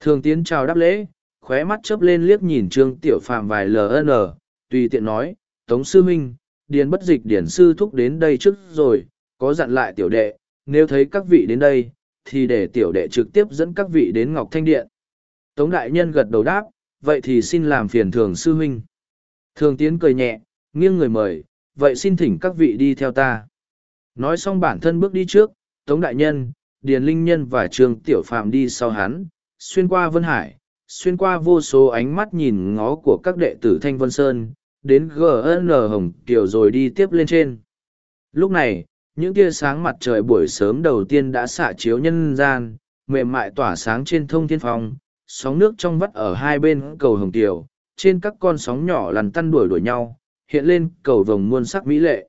Thường tiến chào đáp lễ, khóe mắt chớp lên liếc nhìn Trương Tiểu Phàm vài LN, tùy tiện nói, Tống sư huynh, điền bất dịch điển sư thúc đến đây trước rồi, có dặn lại tiểu đệ, nếu thấy các vị đến đây, thì để tiểu đệ trực tiếp dẫn các vị đến Ngọc Thanh Điện. Tống đại nhân gật đầu đáp, vậy thì xin làm phiền thường sư huynh. Thường tiến cười nhẹ, nghiêng người mời, vậy xin thỉnh các vị đi theo ta. Nói xong bản thân bước đi trước, Tống đại nhân, Điền Linh Nhân và Trương Tiểu Phạm đi sau hắn, xuyên qua Vân Hải, xuyên qua vô số ánh mắt nhìn ngó của các đệ tử Thanh Vân Sơn, đến GN Hồng Kiều rồi đi tiếp lên trên. Lúc này, những tia sáng mặt trời buổi sớm đầu tiên đã xạ chiếu nhân gian, mềm mại tỏa sáng trên thông thiên phong, sóng nước trong vắt ở hai bên cầu Hồng Kiều, trên các con sóng nhỏ lằn tăn đuổi đuổi nhau, hiện lên cầu vồng muôn sắc mỹ lệ.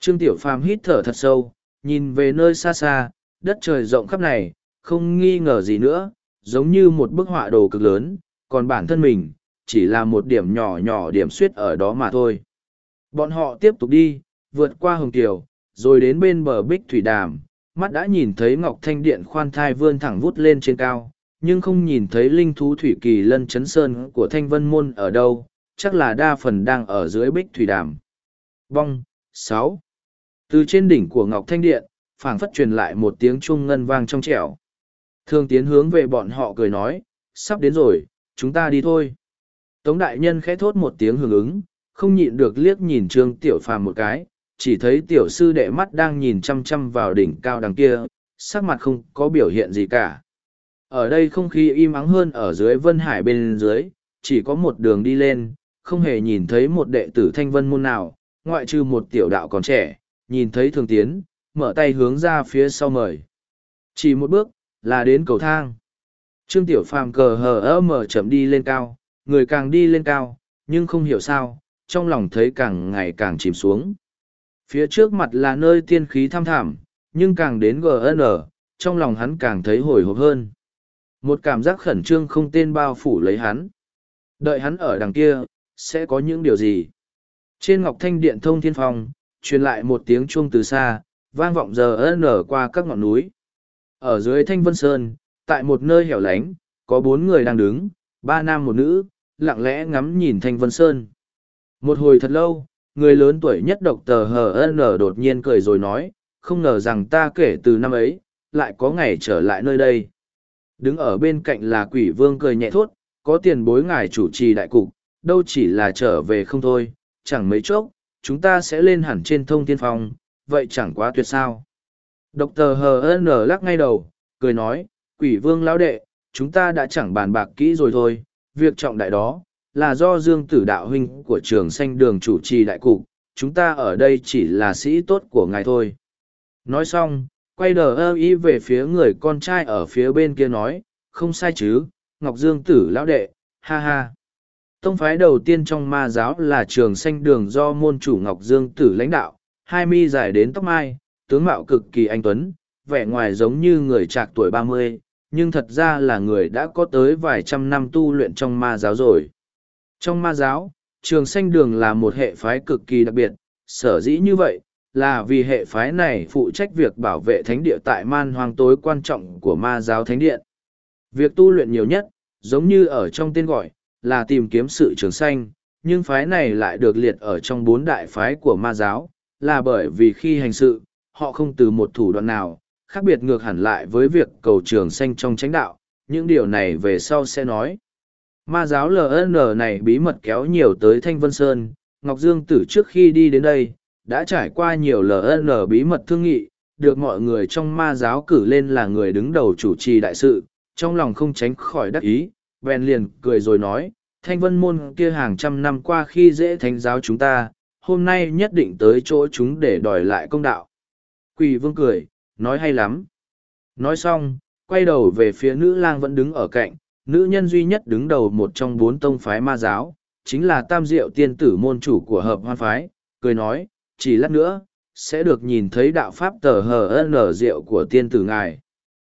Trương Tiểu Phàm hít thở thật sâu, nhìn về nơi xa xa, đất trời rộng khắp này, không nghi ngờ gì nữa, giống như một bức họa đồ cực lớn, còn bản thân mình, chỉ là một điểm nhỏ nhỏ điểm suýt ở đó mà thôi. Bọn họ tiếp tục đi, vượt qua Hồng Kiều, rồi đến bên bờ bích thủy đàm, mắt đã nhìn thấy Ngọc Thanh Điện khoan thai vươn thẳng vút lên trên cao, nhưng không nhìn thấy linh thú thủy kỳ lân chấn sơn của Thanh Vân Môn ở đâu, chắc là đa phần đang ở dưới bích thủy đàm. Vong, sáu Từ trên đỉnh của Ngọc Thanh Điện, phảng phất truyền lại một tiếng chuông ngân vang trong trẻo. Thương tiến hướng về bọn họ cười nói, sắp đến rồi, chúng ta đi thôi. Tống đại nhân khẽ thốt một tiếng hưởng ứng, không nhịn được liếc nhìn trương tiểu phàm một cái, chỉ thấy tiểu sư đệ mắt đang nhìn chăm chăm vào đỉnh cao đằng kia, sắc mặt không có biểu hiện gì cả. Ở đây không khí im ắng hơn ở dưới vân hải bên dưới, chỉ có một đường đi lên, không hề nhìn thấy một đệ tử thanh vân môn nào, ngoại trừ một tiểu đạo còn trẻ, nhìn thấy thường tiến, mở tay hướng ra phía sau mời. Chỉ một bước, là đến cầu thang. Trương Tiểu Phàm cờ hờ ơ mở chậm đi lên cao, người càng đi lên cao, nhưng không hiểu sao, trong lòng thấy càng ngày càng chìm xuống. Phía trước mặt là nơi tiên khí thăm thảm, nhưng càng đến GN, trong lòng hắn càng thấy hồi hộp hơn. Một cảm giác khẩn trương không tên bao phủ lấy hắn. Đợi hắn ở đằng kia, sẽ có những điều gì? Trên ngọc thanh điện thông thiên phòng truyền lại một tiếng chuông từ xa, vang vọng giờ nở qua các ngọn núi. Ở dưới thanh vân sơn, tại một nơi hẻo lánh, có bốn người đang đứng, ba nam một nữ, lặng lẽ ngắm nhìn thanh vân sơn. Một hồi thật lâu, người lớn tuổi nhất độc tờ hn đột nhiên cười rồi nói, không ngờ rằng ta kể từ năm ấy, lại có ngày trở lại nơi đây. Đứng ở bên cạnh là quỷ vương cười nhẹ thốt, có tiền bối ngài chủ trì đại cục, đâu chỉ là trở về không thôi, chẳng mấy chốc, chúng ta sẽ lên hẳn trên thông tiên phong, vậy chẳng quá tuyệt sao. Độc tờ HN lắc ngay đầu, cười nói, quỷ vương lão đệ, chúng ta đã chẳng bàn bạc kỹ rồi thôi, việc trọng đại đó, là do Dương Tử Đạo Huynh của trường sanh đường chủ trì đại cục, chúng ta ở đây chỉ là sĩ tốt của ngài thôi. Nói xong, quay đờ ơ ý về phía người con trai ở phía bên kia nói, không sai chứ, Ngọc Dương Tử lão đệ, ha ha. Tông phái đầu tiên trong ma giáo là trường sanh đường do môn chủ Ngọc Dương Tử lãnh đạo, hai mi dài đến tóc mai, tướng mạo cực kỳ anh tuấn, vẻ ngoài giống như người trạc tuổi ba mươi, nhưng thật ra là người đã có tới vài trăm năm tu luyện trong ma giáo rồi. Trong ma giáo, trường sanh đường là một hệ phái cực kỳ đặc biệt, sở dĩ như vậy, là vì hệ phái này phụ trách việc bảo vệ thánh địa tại man hoang tối quan trọng của ma giáo thánh điện. Việc tu luyện nhiều nhất, giống như ở trong tên gọi, là tìm kiếm sự trường sanh, nhưng phái này lại được liệt ở trong bốn đại phái của ma giáo, là bởi vì khi hành sự, họ không từ một thủ đoạn nào, khác biệt ngược hẳn lại với việc cầu trường sanh trong chánh đạo, những điều này về sau sẽ nói. Ma giáo LN này bí mật kéo nhiều tới Thanh Vân Sơn, Ngọc Dương Tử trước khi đi đến đây, đã trải qua nhiều LN bí mật thương nghị, được mọi người trong ma giáo cử lên là người đứng đầu chủ trì đại sự, trong lòng không tránh khỏi đắc ý, bèn liền cười rồi nói, Thanh Vân Môn kia hàng trăm năm qua khi dễ thánh giáo chúng ta, hôm nay nhất định tới chỗ chúng để đòi lại công đạo. Quỷ vương cười, nói hay lắm. Nói xong, quay đầu về phía nữ lang vẫn đứng ở cạnh, nữ nhân duy nhất đứng đầu một trong bốn tông phái ma giáo, chính là tam diệu tiên tử môn chủ của hợp hoan phái, cười nói, chỉ lát nữa, sẽ được nhìn thấy đạo pháp tờ hờ nở diệu của tiên tử ngài.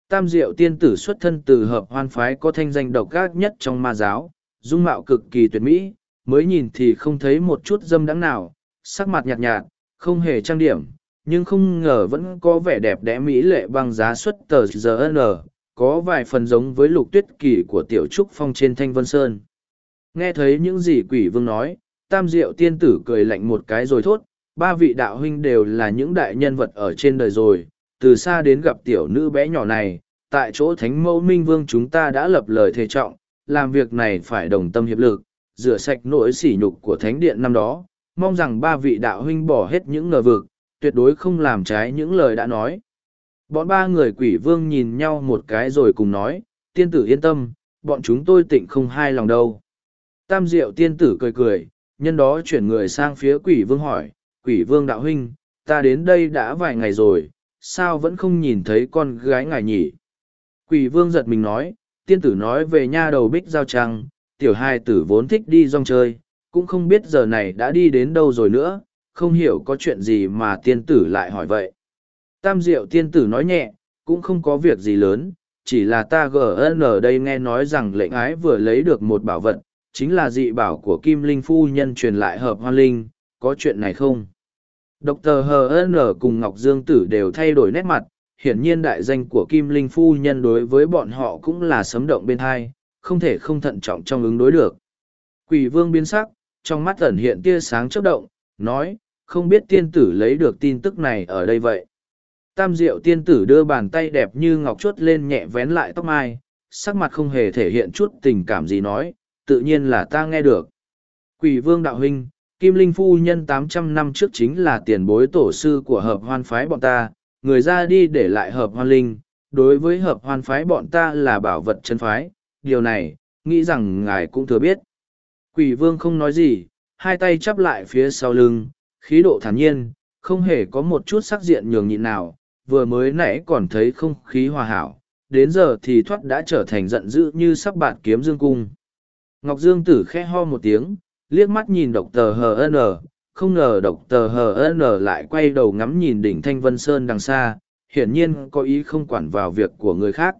Tam diệu tiên tử xuất thân từ hợp hoan phái có thanh danh độc ác nhất trong ma giáo, dung mạo cực kỳ tuyệt mỹ, mới nhìn thì không thấy một chút dâm đắng nào, sắc mặt nhạt nhạt, không hề trang điểm, nhưng không ngờ vẫn có vẻ đẹp đẽ mỹ lệ bằng giá xuất tờ gn có vài phần giống với lục tuyết kỳ của tiểu trúc phong trên thanh vân sơn. Nghe thấy những gì quỷ vương nói, tam diệu tiên tử cười lạnh một cái rồi thốt, ba vị đạo huynh đều là những đại nhân vật ở trên đời rồi, từ xa đến gặp tiểu nữ bé nhỏ này, tại chỗ thánh mẫu minh vương chúng ta đã lập lời thề trọng, làm việc này phải đồng tâm hiệp lực, rửa sạch nỗi sỉ nhục của thánh điện năm đó, mong rằng ba vị đạo huynh bỏ hết những ngờ vực tuyệt đối không làm trái những lời đã nói. Bọn ba người quỷ vương nhìn nhau một cái rồi cùng nói, tiên tử yên tâm, bọn chúng tôi tịnh không hai lòng đâu. Tam diệu tiên tử cười cười, nhân đó chuyển người sang phía quỷ vương hỏi, quỷ vương đạo huynh, ta đến đây đã vài ngày rồi, sao vẫn không nhìn thấy con gái ngài nhỉ? Quỷ vương giật mình nói, tiên tử nói về nha đầu bích giao trăng, tiểu hai tử vốn thích đi rong chơi, cũng không biết giờ này đã đi đến đâu rồi nữa không hiểu có chuyện gì mà tiên tử lại hỏi vậy. Tam diệu tiên tử nói nhẹ, cũng không có việc gì lớn, chỉ là ta GN ở đây nghe nói rằng lệnh ái vừa lấy được một bảo vật, chính là dị bảo của Kim Linh Phu Nhân truyền lại hợp hoa linh, có chuyện này không? Độc tờ HN cùng Ngọc Dương Tử đều thay đổi nét mặt, hiển nhiên đại danh của Kim Linh Phu Nhân đối với bọn họ cũng là sấm động bên hai, không thể không thận trọng trong ứng đối được. Quỷ vương biến sắc, trong mắt ẩn hiện tia sáng chớp động, nói, không biết tiên tử lấy được tin tức này ở đây vậy. Tam diệu tiên tử đưa bàn tay đẹp như ngọc chuốt lên nhẹ vén lại tóc mai, sắc mặt không hề thể hiện chút tình cảm gì nói, tự nhiên là ta nghe được. Quỷ vương đạo huynh, Kim Linh Phu Nhân tám trăm năm trước chính là tiền bối tổ sư của hợp hoan phái bọn ta, người ra đi để lại hợp hoan linh, đối với hợp hoan phái bọn ta là bảo vật chân phái, điều này, nghĩ rằng ngài cũng thừa biết. Quỷ vương không nói gì, hai tay chắp lại phía sau lưng, khí độ thản nhiên, không hề có một chút sắc diện nhường nhịn nào, vừa mới nãy còn thấy không khí hòa hảo, đến giờ thì thoát đã trở thành giận dữ như sắc bạt kiếm dương cung. Ngọc Dương tử khẽ ho một tiếng, liếc mắt nhìn độc tờ HN, không ngờ độc tờ HN lại quay đầu ngắm nhìn đỉnh Thanh Vân Sơn đằng xa, hiển nhiên có ý không quản vào việc của người khác.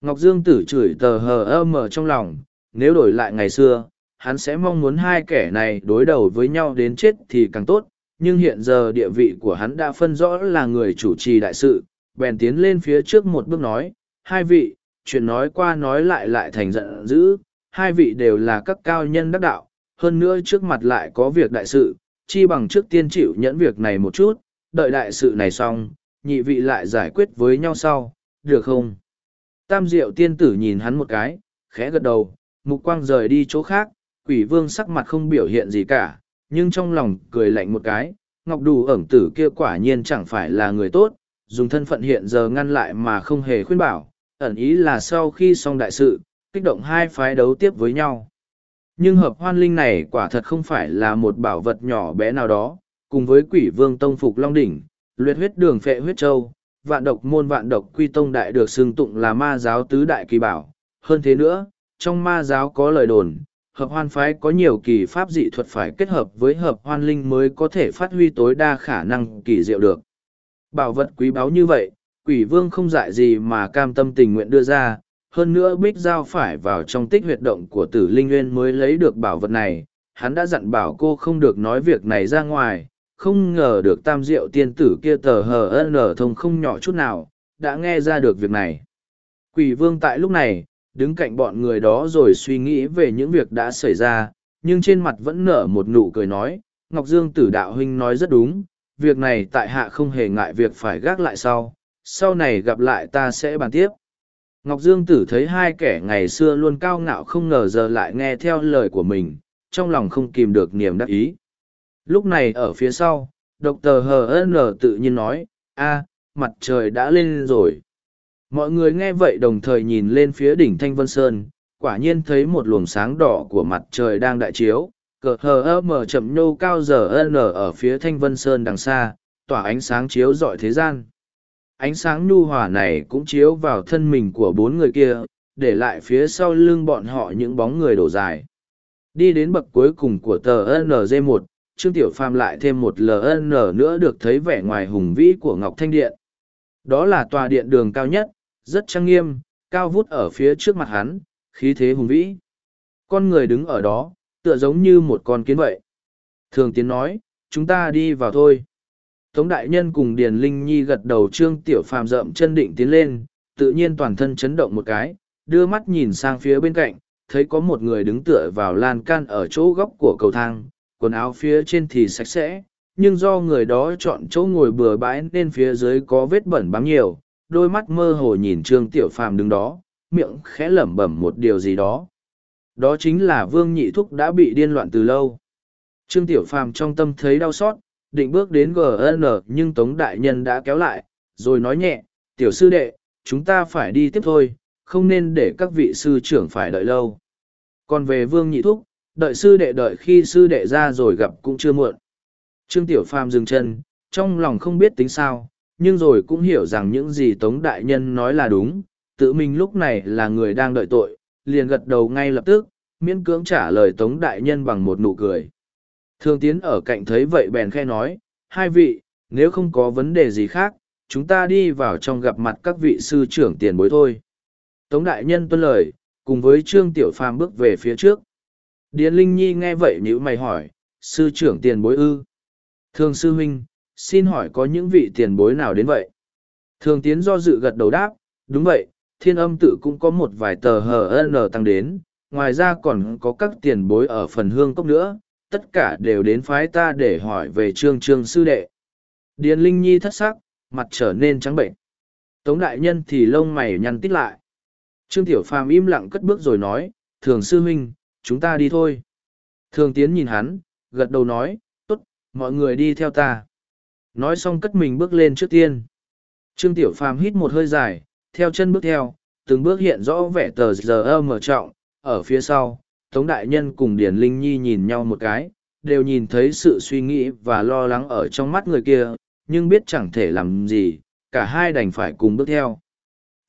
Ngọc Dương tử chửi tờ HM trong lòng, nếu đổi lại ngày xưa, hắn sẽ mong muốn hai kẻ này đối đầu với nhau đến chết thì càng tốt, nhưng hiện giờ địa vị của hắn đã phân rõ là người chủ trì đại sự, bèn tiến lên phía trước một bước nói, hai vị, chuyện nói qua nói lại lại thành giận dữ, hai vị đều là các cao nhân đắc đạo, hơn nữa trước mặt lại có việc đại sự, chi bằng trước tiên chịu nhẫn việc này một chút, đợi đại sự này xong, nhị vị lại giải quyết với nhau sau, được không? Tam diệu tiên tử nhìn hắn một cái, khẽ gật đầu, mục quang rời đi chỗ khác, quỷ vương sắc mặt không biểu hiện gì cả, nhưng trong lòng cười lạnh một cái, ngọc đủ ẩn tử kia quả nhiên chẳng phải là người tốt, dùng thân phận hiện giờ ngăn lại mà không hề khuyên bảo, ẩn ý là sau khi xong đại sự, kích động hai phái đấu tiếp với nhau. Nhưng hợp hoan linh này quả thật không phải là một bảo vật nhỏ bé nào đó, cùng với quỷ vương tông phục long đỉnh, luyện huyết đường phệ huyết châu, vạn độc môn vạn độc quy tông đại được xưng tụng là ma giáo tứ đại kỳ bảo. Hơn thế nữa, trong ma giáo có lời đồn, hợp hoan phái có nhiều kỳ pháp dị thuật phải kết hợp với hợp hoan linh mới có thể phát huy tối đa khả năng kỳ diệu được. Bảo vật quý báu như vậy, quỷ vương không dại gì mà cam tâm tình nguyện đưa ra, hơn nữa bích giao phải vào trong tích huyệt động của tử linh nguyên mới lấy được bảo vật này, hắn đã dặn bảo cô không được nói việc này ra ngoài, không ngờ được tam diệu tiên tử kia tờ hờ nở thông không nhỏ chút nào, đã nghe ra được việc này. Quỷ vương tại lúc này, đứng cạnh bọn người đó rồi suy nghĩ về những việc đã xảy ra, nhưng trên mặt vẫn nở một nụ cười nói, Ngọc Dương tử đạo huynh nói rất đúng, việc này tại hạ không hề ngại việc phải gác lại sau, sau này gặp lại ta sẽ bàn tiếp. Ngọc Dương tử thấy hai kẻ ngày xưa luôn cao ngạo không ngờ giờ lại nghe theo lời của mình, trong lòng không kìm được niềm đắc ý. Lúc này ở phía sau, độc tờ HN tự nhiên nói, a mặt trời đã lên rồi mọi người nghe vậy đồng thời nhìn lên phía đỉnh thanh vân sơn quả nhiên thấy một luồng sáng đỏ của mặt trời đang đại chiếu cờ hờ ơ mờ chậm nhô cao giờ n ở phía thanh vân sơn đằng xa tỏa ánh sáng chiếu rọi thế gian ánh sáng nhu hòa này cũng chiếu vào thân mình của bốn người kia để lại phía sau lưng bọn họ những bóng người đổ dài. Đi đến bậc cuối cùng của tờ nz 1 Trương Tiểu Phàm lại thêm một LN nữa được thấy vẻ ngoài hùng vĩ của Ngọc Thanh Điện. Đó là tòa điện đường cao nhất, rất trang nghiêm, cao vút ở phía trước mặt hắn, khí thế hùng vĩ. Con người đứng ở đó, tựa giống như một con kiến vậy. Thường Tiến nói, chúng ta đi vào thôi. Tống Đại Nhân cùng Điền Linh Nhi gật đầu Trương Tiểu Phàm rậm chân định tiến lên, tự nhiên toàn thân chấn động một cái, đưa mắt nhìn sang phía bên cạnh, thấy có một người đứng tựa vào lan can ở chỗ góc của cầu thang, quần áo phía trên thì sạch sẽ, nhưng do người đó chọn chỗ ngồi bừa bãi nên phía dưới có vết bẩn bám nhiều, đôi mắt mơ hồ nhìn Trương Tiểu Phàm đứng đó, miệng khẽ lẩm bẩm một điều gì đó. Đó chính là Vương Nhị Thúc đã bị điên loạn từ lâu. Trương Tiểu Phàm trong tâm thấy đau xót, định bước đến GN nhưng Tống Đại Nhân đã kéo lại, rồi nói nhẹ, Tiểu sư đệ, chúng ta phải đi tiếp thôi, không nên để các vị sư trưởng phải đợi lâu. Còn về Vương Nhị Thúc, đợi sư đệ đợi khi sư đệ ra rồi gặp cũng chưa muộn. Trương Tiểu Phàm dừng chân, trong lòng không biết tính sao, nhưng rồi cũng hiểu rằng những gì Tống Đại Nhân nói là đúng, tự mình lúc này là người đang đợi tội, liền gật đầu ngay lập tức, miễn cưỡng trả lời Tống Đại Nhân bằng một nụ cười. Thường tiến ở cạnh thấy vậy bèn khe nói, hai vị, nếu không có vấn đề gì khác, chúng ta đi vào trong gặp mặt các vị sư trưởng tiền bối thôi. Tống Đại Nhân tuân lời, cùng với Trương Tiểu Phàm bước về phía trước. Điền Linh Nhi nghe vậy nhữ mày hỏi, sư trưởng tiền bối ư. Thường sư huynh, xin hỏi có những vị tiền bối nào đến vậy? Thường tiến do dự gật đầu đáp, đúng vậy, thiên âm tự cũng có một vài tờ HN tăng đến, ngoài ra còn có các tiền bối ở phần hương cốc nữa, tất cả đều đến phái ta để hỏi về trương trương sư đệ. Điền Linh Nhi thất sắc, mặt trở nên trắng bệnh. Tống đại nhân thì lông mày nhăn tít lại. Trương Tiểu Phàm im lặng cất bước rồi nói, thường sư huynh, chúng ta đi thôi. Thường tiến nhìn hắn, gật đầu nói, tốt, mọi người đi theo ta. Nói xong cất mình bước lên trước tiên. Trương Tiểu Phàm hít một hơi dài, theo chân bước theo, từng bước hiện rõ vẻ tờ giờ mở trọng, ở phía sau, Tống Đại Nhân cùng Điền Linh Nhi nhìn nhau một cái, đều nhìn thấy sự suy nghĩ và lo lắng ở trong mắt người kia, nhưng biết chẳng thể làm gì, cả hai đành phải cùng bước theo.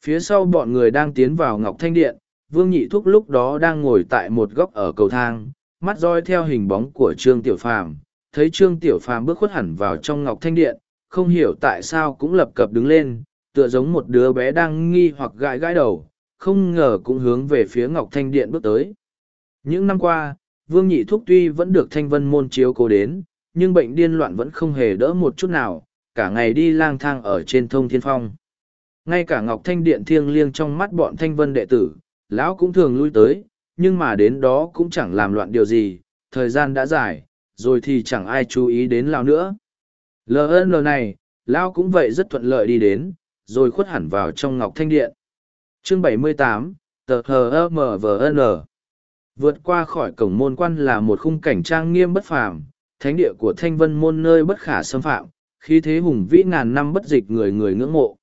Phía sau bọn người đang tiến vào Ngọc Thanh Điện, Vương Nhị Thúc lúc đó đang ngồi tại một góc ở cầu thang, mắt roi theo hình bóng của Trương Tiểu Phàm, thấy Trương Tiểu Phàm bước khuất hẳn vào trong Ngọc Thanh Điện, không hiểu tại sao cũng lập cập đứng lên, tựa giống một đứa bé đang nghi hoặc gãi gãi đầu, không ngờ cũng hướng về phía Ngọc Thanh Điện bước tới. Những năm qua, Vương Nhị Thúc tuy vẫn được thanh vân môn chiếu cố đến, nhưng bệnh điên loạn vẫn không hề đỡ một chút nào, cả ngày đi lang thang ở trên thông thiên phong. Ngay cả Ngọc Thanh Điện thiêng liêng trong mắt bọn thanh vân đệ tử, lão cũng thường lui tới, nhưng mà đến đó cũng chẳng làm loạn điều gì, thời gian đã dài, rồi thì chẳng ai chú ý đến lão nữa. LN này, lão cũng vậy rất thuận lợi đi đến, rồi khuất hẳn vào trong Ngọc Thanh Điện. Chương 78, tờ HMVN Vượt qua khỏi cổng môn quan là một khung cảnh trang nghiêm bất phàm, thánh địa của thanh vân môn nơi bất khả xâm phạm, khi thế hùng vĩ ngàn năm bất dịch người người ngưỡng mộ.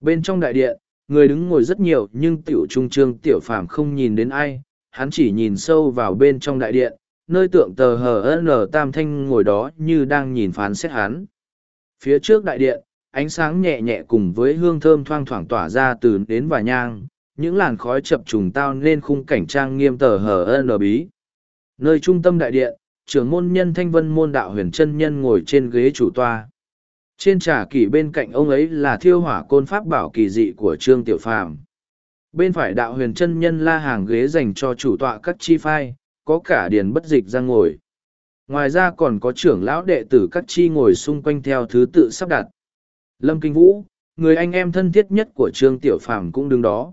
Bên trong đại điện, người đứng ngồi rất nhiều nhưng tiểu trung trương tiểu phàm không nhìn đến ai, hắn chỉ nhìn sâu vào bên trong đại điện, nơi tượng tờ hn tam thanh ngồi đó như đang nhìn phán xét hắn. Phía trước đại điện, ánh sáng nhẹ nhẹ cùng với hương thơm thoang thoảng tỏa ra từ đến và nhang, những làn khói chập trùng tao nên khung cảnh trang nghiêm tờ hờ n bí. Nơi trung tâm đại điện trưởng môn nhân thanh vân môn đạo huyền chân nhân ngồi trên ghế chủ toa. Trên trà kỷ bên cạnh ông ấy là thiêu hỏa côn pháp bảo kỳ dị của trương tiểu phàm. Bên phải đạo huyền chân nhân la hàng ghế dành cho chủ tọa các chi phai có cả điền bất dịch ra ngồi. Ngoài ra còn có trưởng lão đệ tử các chi ngồi xung quanh theo thứ tự sắp đặt. Lâm kinh vũ, người anh em thân thiết nhất của trương tiểu phàm cũng đứng đó.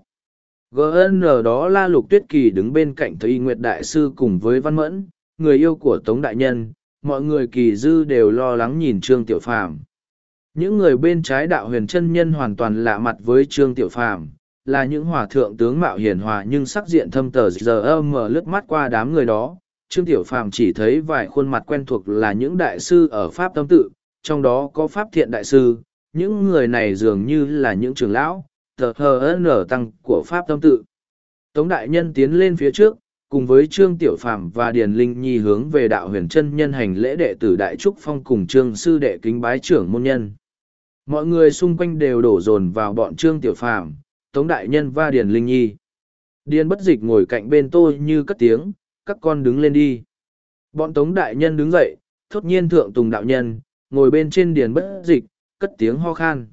Gn đó la lục tuyết kỳ đứng bên cạnh Thầy nguyệt đại sư cùng với văn mẫn, người yêu của tống đại nhân, mọi người kỳ dư đều lo lắng nhìn trương tiểu phàm. Những người bên trái đạo huyền chân nhân hoàn toàn lạ mặt với trương tiểu phàm là những hòa thượng tướng mạo hiền hòa nhưng sắc diện thâm tờ giờ mở lướt mắt qua đám người đó. Trương tiểu phàm chỉ thấy vài khuôn mặt quen thuộc là những đại sư ở pháp tâm tự, trong đó có pháp thiện đại sư. Những người này dường như là những trưởng lão, tờ hờ nở tăng của pháp tâm tự. Tống đại nhân tiến lên phía trước, cùng với trương tiểu phàm và điền linh nhi hướng về đạo huyền chân nhân hành lễ đệ tử đại trúc phong cùng trương sư đệ kính bái trưởng môn nhân. Mọi người xung quanh đều đổ dồn vào bọn trương tiểu phàm tống đại nhân và điền linh nhi Điền bất dịch ngồi cạnh bên tôi như cất tiếng, các con đứng lên đi. Bọn tống đại nhân đứng dậy, thốt nhiên thượng tùng đạo nhân, ngồi bên trên điền bất dịch, cất tiếng ho khan.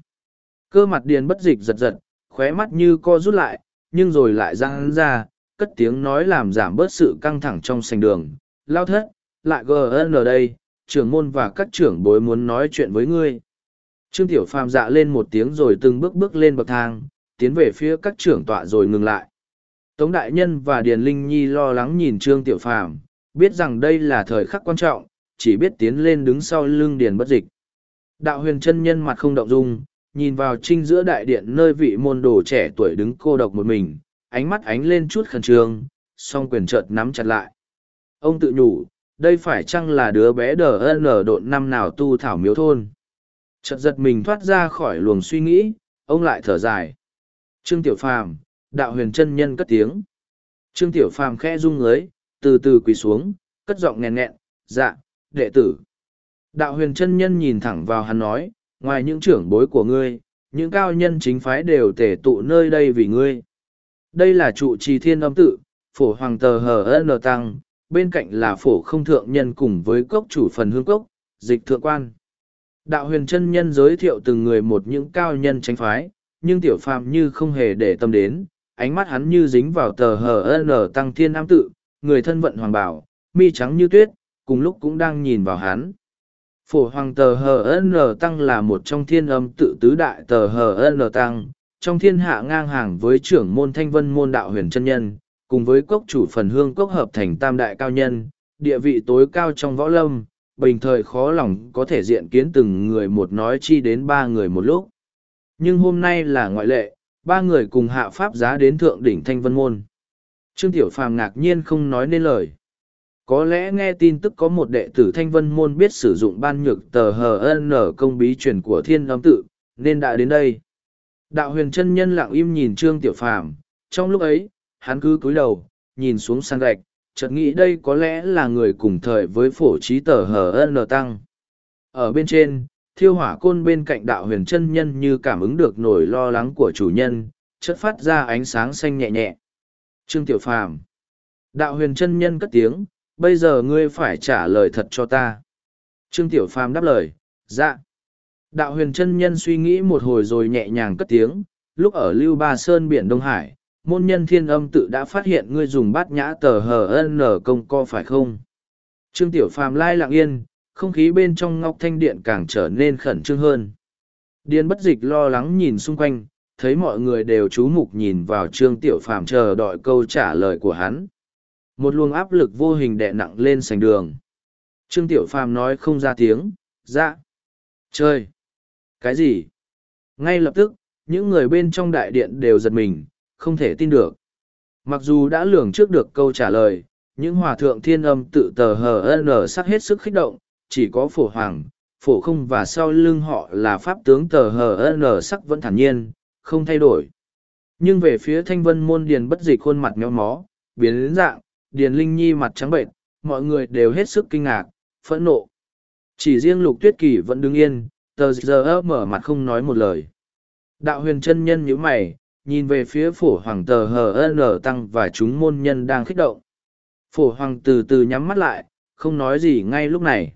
Cơ mặt điền bất dịch giật giật, khóe mắt như co rút lại, nhưng rồi lại răng ra, cất tiếng nói làm giảm bớt sự căng thẳng trong sành đường. Lao thất, lại GN ở đây, trưởng môn và các trưởng bối muốn nói chuyện với ngươi. Trương Tiểu Phàm dạ lên một tiếng rồi từng bước bước lên bậc thang, tiến về phía các trưởng tọa rồi ngừng lại. Tống Đại Nhân và Điền Linh Nhi lo lắng nhìn Trương Tiểu Phàm, biết rằng đây là thời khắc quan trọng, chỉ biết tiến lên đứng sau lưng Điền bất dịch. Đạo huyền chân nhân mặt không động dung, nhìn vào trinh giữa đại điện nơi vị môn đồ trẻ tuổi đứng cô độc một mình, ánh mắt ánh lên chút khẩn trương, song quyền chợt nắm chặt lại. Ông tự nhủ, đây phải chăng là đứa bé đờ ân ở độn năm nào tu thảo miếu thôn. Chợt giật mình thoát ra khỏi luồng suy nghĩ, ông lại thở dài. Trương Tiểu Phàm, đạo huyền chân nhân cất tiếng. Trương Tiểu Phàm khẽ rung lưới, từ từ quỳ xuống, cất giọng nghẹn nghẹn, dạ, đệ tử. Đạo huyền chân nhân nhìn thẳng vào hắn nói, ngoài những trưởng bối của ngươi, những cao nhân chính phái đều tề tụ nơi đây vì ngươi. Đây là trụ trì thiên âm tự, phổ hoàng tờ hờ n tăng, bên cạnh là phổ không thượng nhân cùng với cốc chủ phần hương cốc, dịch thượng quan. Đạo huyền chân nhân giới thiệu từng người một những cao nhân tránh phái, nhưng tiểu phàm như không hề để tâm đến, ánh mắt hắn như dính vào tờ hờ n tăng thiên nam tự, người thân vận hoàng bảo, mi trắng như tuyết, cùng lúc cũng đang nhìn vào hắn. Phổ hoàng tờ hờ n tăng là một trong thiên âm tự tứ đại tờ hờ n tăng, trong thiên hạ ngang hàng với trưởng môn thanh vân môn đạo huyền chân nhân, cùng với cốc chủ phần hương cốc hợp thành tam đại cao nhân, địa vị tối cao trong võ lâm, bình thời khó lòng có thể diện kiến từng người một nói chi đến ba người một lúc. Nhưng hôm nay là ngoại lệ, ba người cùng hạ pháp giá đến thượng đỉnh thanh vân môn. Trương Tiểu Phàm ngạc nhiên không nói nên lời. Có lẽ nghe tin tức có một đệ tử thanh vân môn biết sử dụng ban nhược tờ HN công bí truyền của thiên âm tự, nên đã đến đây. Đạo huyền chân nhân lặng im nhìn Trương Tiểu Phàm trong lúc ấy, hắn cứ cúi đầu, nhìn xuống sang gạch, chợt nghĩ đây có lẽ là người cùng thời với phổ trí tờ HN tăng. Ở bên trên, thiêu hỏa côn bên cạnh đạo huyền chân nhân như cảm ứng được nỗi lo lắng của chủ nhân, chất phát ra ánh sáng xanh nhẹ nhẹ. Trương Tiểu Phàm Đạo huyền chân nhân cất tiếng, bây giờ ngươi phải trả lời thật cho ta. Trương Tiểu Phàm đáp lời, dạ. Đạo huyền chân nhân suy nghĩ một hồi rồi nhẹ nhàng cất tiếng, lúc ở Lưu Ba Sơn biển Đông Hải, môn nhân thiên âm tự đã phát hiện ngươi dùng bát nhã tờ hờ nở công co phải không? Trương Tiểu Phàm lai lặng yên, không khí bên trong ngọc thanh điện càng trở nên khẩn trương hơn. Điền bất dịch lo lắng nhìn xung quanh, thấy mọi người đều chú mục nhìn vào Trương Tiểu Phàm chờ đợi câu trả lời của hắn. Một luồng áp lực vô hình đè nặng lên sành đường. Trương Tiểu Phàm nói không ra tiếng, dạ. Chơi. Cái gì? Ngay lập tức, những người bên trong đại điện đều giật mình, không thể tin được. Mặc dù đã lường trước được câu trả lời, những hòa thượng thiên âm tự tờ hờ ân sắc hết sức khích động, chỉ có phổ hoàng, phổ không và sau lưng họ là pháp tướng tờ hờ n sắc vẫn thản nhiên, không thay đổi. Nhưng về phía thanh vân môn điền bất dịch khuôn mặt méo mó, biến đến dạng, điền linh nhi mặt trắng bệnh, mọi người đều hết sức kinh ngạc, phẫn nộ. Chỉ riêng lục tuyết kỳ vẫn đứng yên, tờ giờ mở mặt không nói một lời. Đạo huyền chân nhân nhíu mày, nhìn về phía phổ hoàng tờ hờ n tăng và chúng môn nhân đang khích động. Phổ hoàng từ từ nhắm mắt lại, không nói gì ngay lúc này.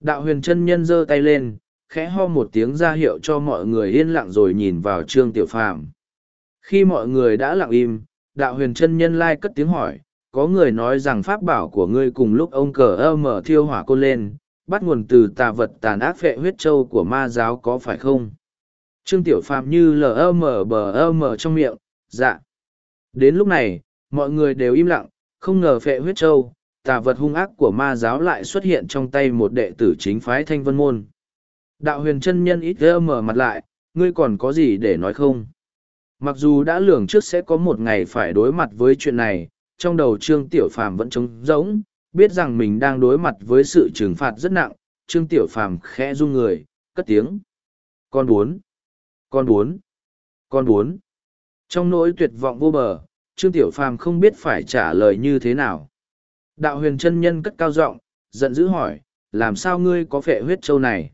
Đạo huyền chân nhân giơ tay lên, khẽ ho một tiếng ra hiệu cho mọi người yên lặng rồi nhìn vào trương tiểu phàm. Khi mọi người đã lặng im, đạo huyền chân nhân lai cất tiếng hỏi, có người nói rằng pháp bảo của ngươi cùng lúc ông cờ ơ mở thiêu hỏa côn lên, bắt nguồn từ tà vật tàn ác phệ huyết châu của ma giáo có phải không? Trương Tiểu Phàm như lờ mờ bờ mờ trong miệng, dạ. Đến lúc này, mọi người đều im lặng, không ngờ phệ huyết châu, tà vật hung ác của ma giáo lại xuất hiện trong tay một đệ tử chính phái thanh vân môn. Đạo huyền chân nhân ít gơ mở mặt lại, ngươi còn có gì để nói không? Mặc dù đã lường trước sẽ có một ngày phải đối mặt với chuyện này, trong đầu Trương Tiểu Phàm vẫn trống rỗng, biết rằng mình đang đối mặt với sự trừng phạt rất nặng, Trương Tiểu Phàm khẽ run người, cất tiếng. Con bốn, con bốn, con bốn. Trong nỗi tuyệt vọng vô bờ, Trương Tiểu Phàm không biết phải trả lời như thế nào. Đạo huyền chân nhân cất cao giọng, giận dữ hỏi, làm sao ngươi có phệ huyết châu này?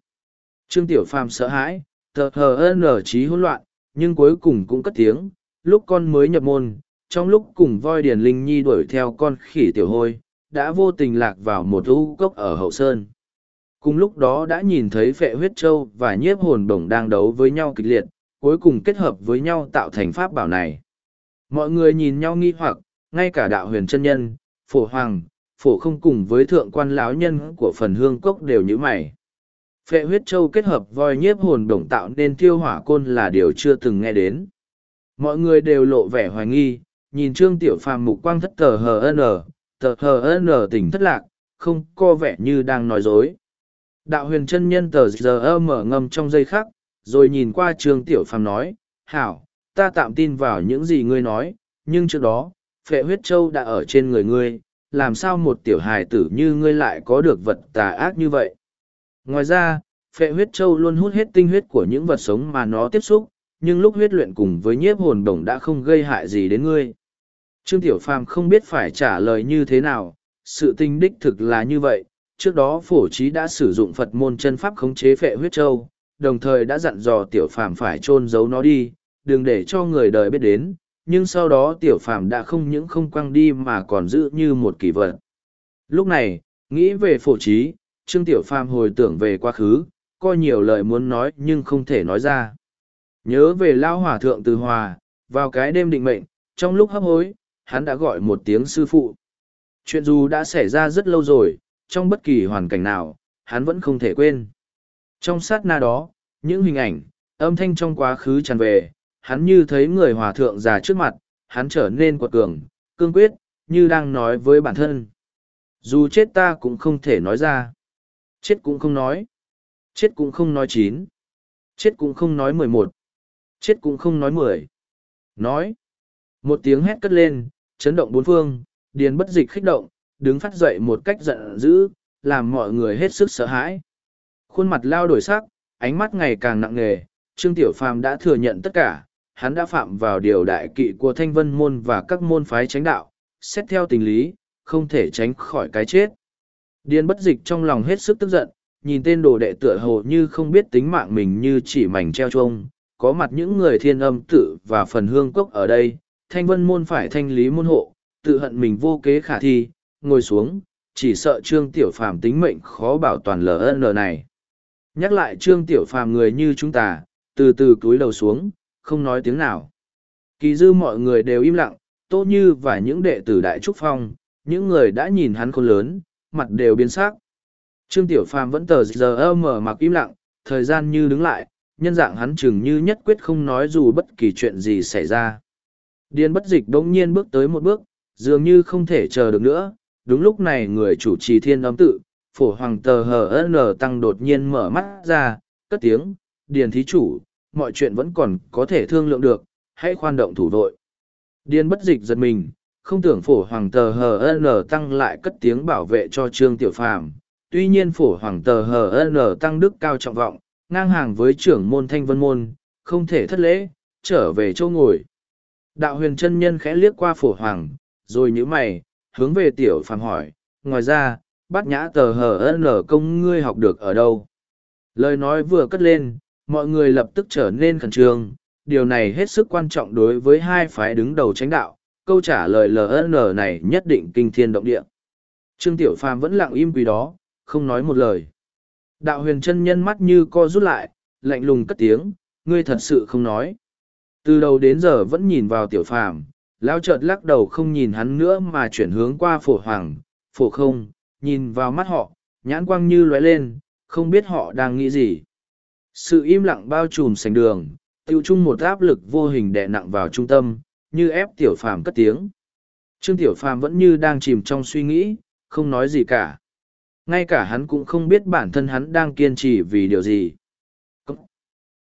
Trương Tiểu Phàm sợ hãi, thờ hờ ân trí hỗn loạn, nhưng cuối cùng cũng cất tiếng, lúc con mới nhập môn, trong lúc cùng voi điền linh nhi đuổi theo con khỉ tiểu hôi đã vô tình lạc vào một u cốc ở hậu sơn cùng lúc đó đã nhìn thấy phệ huyết châu và nhiếp hồn bổng đang đấu với nhau kịch liệt cuối cùng kết hợp với nhau tạo thành pháp bảo này mọi người nhìn nhau nghi hoặc ngay cả đạo huyền chân nhân phổ hoàng phổ không cùng với thượng quan lão nhân của phần hương cốc đều như mày. Phệ huyết châu kết hợp voi nhiếp hồn đồng tạo nên tiêu hỏa côn là điều chưa từng nghe đến. Mọi người đều lộ vẻ hoài nghi, nhìn trương tiểu phàm mục quang thất tờ hờ n tờ hờ n tỉnh thất lạc, không co vẻ như đang nói dối. Đạo huyền chân nhân tờ giờ mở ngâm trong giây khắc, rồi nhìn qua trương tiểu phàm nói, hảo, ta tạm tin vào những gì ngươi nói, nhưng trước đó, phệ huyết châu đã ở trên người ngươi làm sao một tiểu hài tử như ngươi lại có được vật tà ác như vậy? Ngoài ra, phệ huyết châu luôn hút hết tinh huyết của những vật sống mà nó tiếp xúc, nhưng lúc huyết luyện cùng với nhiếp hồn đồng đã không gây hại gì đến ngươi. Trương tiểu phàm không biết phải trả lời như thế nào, sự tinh đích thực là như vậy. Trước đó phổ trí đã sử dụng phật môn chân pháp khống chế phệ huyết châu, đồng thời đã dặn dò tiểu phàm phải chôn giấu nó đi, đừng để cho người đời biết đến nhưng sau đó tiểu phàm đã không những không quăng đi mà còn giữ như một kỷ vật. Lúc này, nghĩ về phổ trí, trương tiểu phàm hồi tưởng về quá khứ, coi nhiều lời muốn nói nhưng không thể nói ra. Nhớ về lao hòa thượng từ hòa, vào cái đêm định mệnh, trong lúc hấp hối, hắn đã gọi một tiếng sư phụ. Chuyện dù đã xảy ra rất lâu rồi, trong bất kỳ hoàn cảnh nào, hắn vẫn không thể quên. Trong sát na đó, những hình ảnh, âm thanh trong quá khứ tràn về hắn như thấy người hòa thượng già trước mặt, hắn trở nên quật cường, cương quyết, như đang nói với bản thân. Dù chết ta cũng không thể nói ra. Chết cũng không nói. Chết cũng không nói chín. Chết cũng không nói mười một. Chết cũng không nói mười. Nói. Một tiếng hét cất lên, chấn động bốn phương, điền bất dịch khích động, đứng phát dậy một cách giận dữ, làm mọi người hết sức sợ hãi. Khuôn mặt lao đổi sắc, ánh mắt ngày càng nặng nề, trương tiểu phàm đã thừa nhận tất cả hắn đã phạm vào điều đại kỵ của thanh vân môn và các môn phái tránh đạo, xét theo tình lý, không thể tránh khỏi cái chết. Điền bất dịch trong lòng hết sức tức giận, nhìn tên đồ đệ tựa hồ như không biết tính mạng mình như chỉ mảnh treo trông có mặt những người thiên âm tự và phần hương cốc ở đây, thanh vân môn phải thanh lý môn hộ, tự hận mình vô kế khả thi, ngồi xuống, chỉ sợ trương tiểu phàm tính mệnh khó bảo toàn ln này. Nhắc lại trương tiểu phàm người như chúng ta, từ từ cúi đầu xuống không nói tiếng nào. Kỳ dư mọi người đều im lặng, tô như và những đệ tử đại trúc phong, những người đã nhìn hắn khôn lớn, mặt đều biến sắc. Trương tiểu phàm vẫn tờ giờ mở mặc im lặng, thời gian như đứng lại, nhân dạng hắn chừng như nhất quyết không nói dù bất kỳ chuyện gì xảy ra. Điền bất dịch đ nhiên bước tới một bước, dường như không thể chờ được nữa, đúng lúc này người chủ trì thiên âm tự, phổ hoàng tờ hờ nở tăng đột nhiên mở mắt ra, cất tiếng, điền thí chủ mọi chuyện vẫn còn có thể thương lượng được hãy khoan động thủ đội Điên bất dịch giật mình không tưởng phổ hoàng tờ hờ tăng lại cất tiếng bảo vệ cho trương tiểu phàm tuy nhiên phổ hoàng tờ hờ tăng đức cao trọng vọng ngang hàng với trưởng môn thanh vân môn, không thể thất lễ, trở về châu ngồi. Đạo huyền chân nhân khẽ liếc qua phổ hoàng, rồi nhíu mày, hướng về tiểu phàm hỏi, ngoài ra, bát nhã tờ hờ nở công ngươi học được ở đâu. Lời nói vừa cất lên, mọi người lập tức trở nên khẩn trương, điều này hết sức quan trọng đối với hai phái đứng đầu tránh đạo, câu trả lời LN này nhất định kinh thiên động địa. Trương Tiểu Phàm vẫn lặng im vì đó, không nói một lời. Đạo huyền chân nhân mắt như co rút lại, lạnh lùng cất tiếng, ngươi thật sự không nói. Từ đầu đến giờ vẫn nhìn vào tiểu phàm, lao chợt lắc đầu không nhìn hắn nữa mà chuyển hướng qua phổ hoàng, phổ không, nhìn vào mắt họ, nhãn quang như lóe lên, không biết họ đang nghĩ gì. Sự im lặng bao trùm sành đường, tiêu chung một áp lực vô hình đè nặng vào trung tâm, như ép tiểu phàm cất tiếng. Trương tiểu phàm vẫn như đang chìm trong suy nghĩ, không nói gì cả. Ngay cả hắn cũng không biết bản thân hắn đang kiên trì vì điều gì.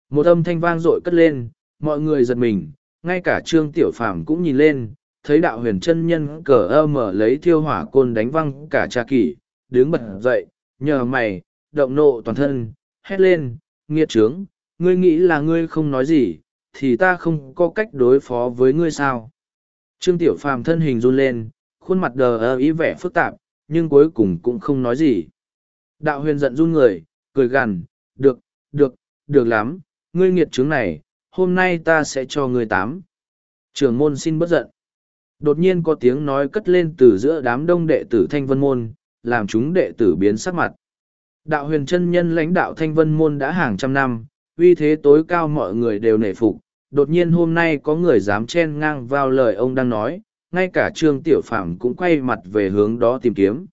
Một âm thanh vang dội cất lên mọi người giật mình ngay cả trương tiểu phàm cũng nhìn lên thấy đạo huyền chân nhân cờ ơ mở lấy thiêu hỏa côn đánh văng cả cha kỷ đứng bật dậy nhờ mày động nộ toàn thân hét lên nghiệt trướng ngươi nghĩ là ngươi không nói gì thì ta không có cách đối phó với ngươi sao trương tiểu phàm thân hình run lên khuôn mặt đờ ơ ý vẻ phức tạp nhưng cuối cùng cũng không nói gì. Đạo huyền giận run người, cười gằn, được, được, được lắm, ngươi nghiệt trướng này, hôm nay ta sẽ cho ngươi tám. Trường môn xin bất giận. Đột nhiên có tiếng nói cất lên từ giữa đám đông đệ tử Thanh Vân Môn, làm chúng đệ tử biến sắc mặt. Đạo huyền chân nhân lãnh đạo Thanh Vân Môn đã hàng trăm năm, uy thế tối cao mọi người đều nể phục. Đột nhiên hôm nay có người dám chen ngang vào lời ông đang nói, ngay cả Trương Tiểu Phạm cũng quay mặt về hướng đó tìm kiếm.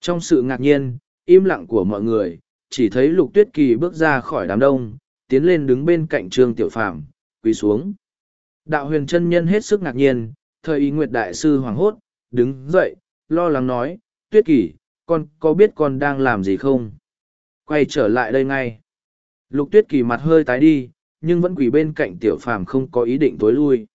Trong sự ngạc nhiên, im lặng của mọi người, chỉ thấy Lục Tuyết Kỳ bước ra khỏi đám đông, tiến lên đứng bên cạnh Trương Tiểu Phạm, quỳ xuống. Đạo huyền chân nhân hết sức ngạc nhiên, thời y nguyệt đại sư hoảng hốt, đứng dậy, lo lắng nói, tuyết Kỳ, con có biết con đang làm gì không? Quay trở lại đây ngay. Lục tuyết kỳ mặt hơi tái đi, nhưng vẫn quỳ bên cạnh tiểu phàm không có ý định tối lui.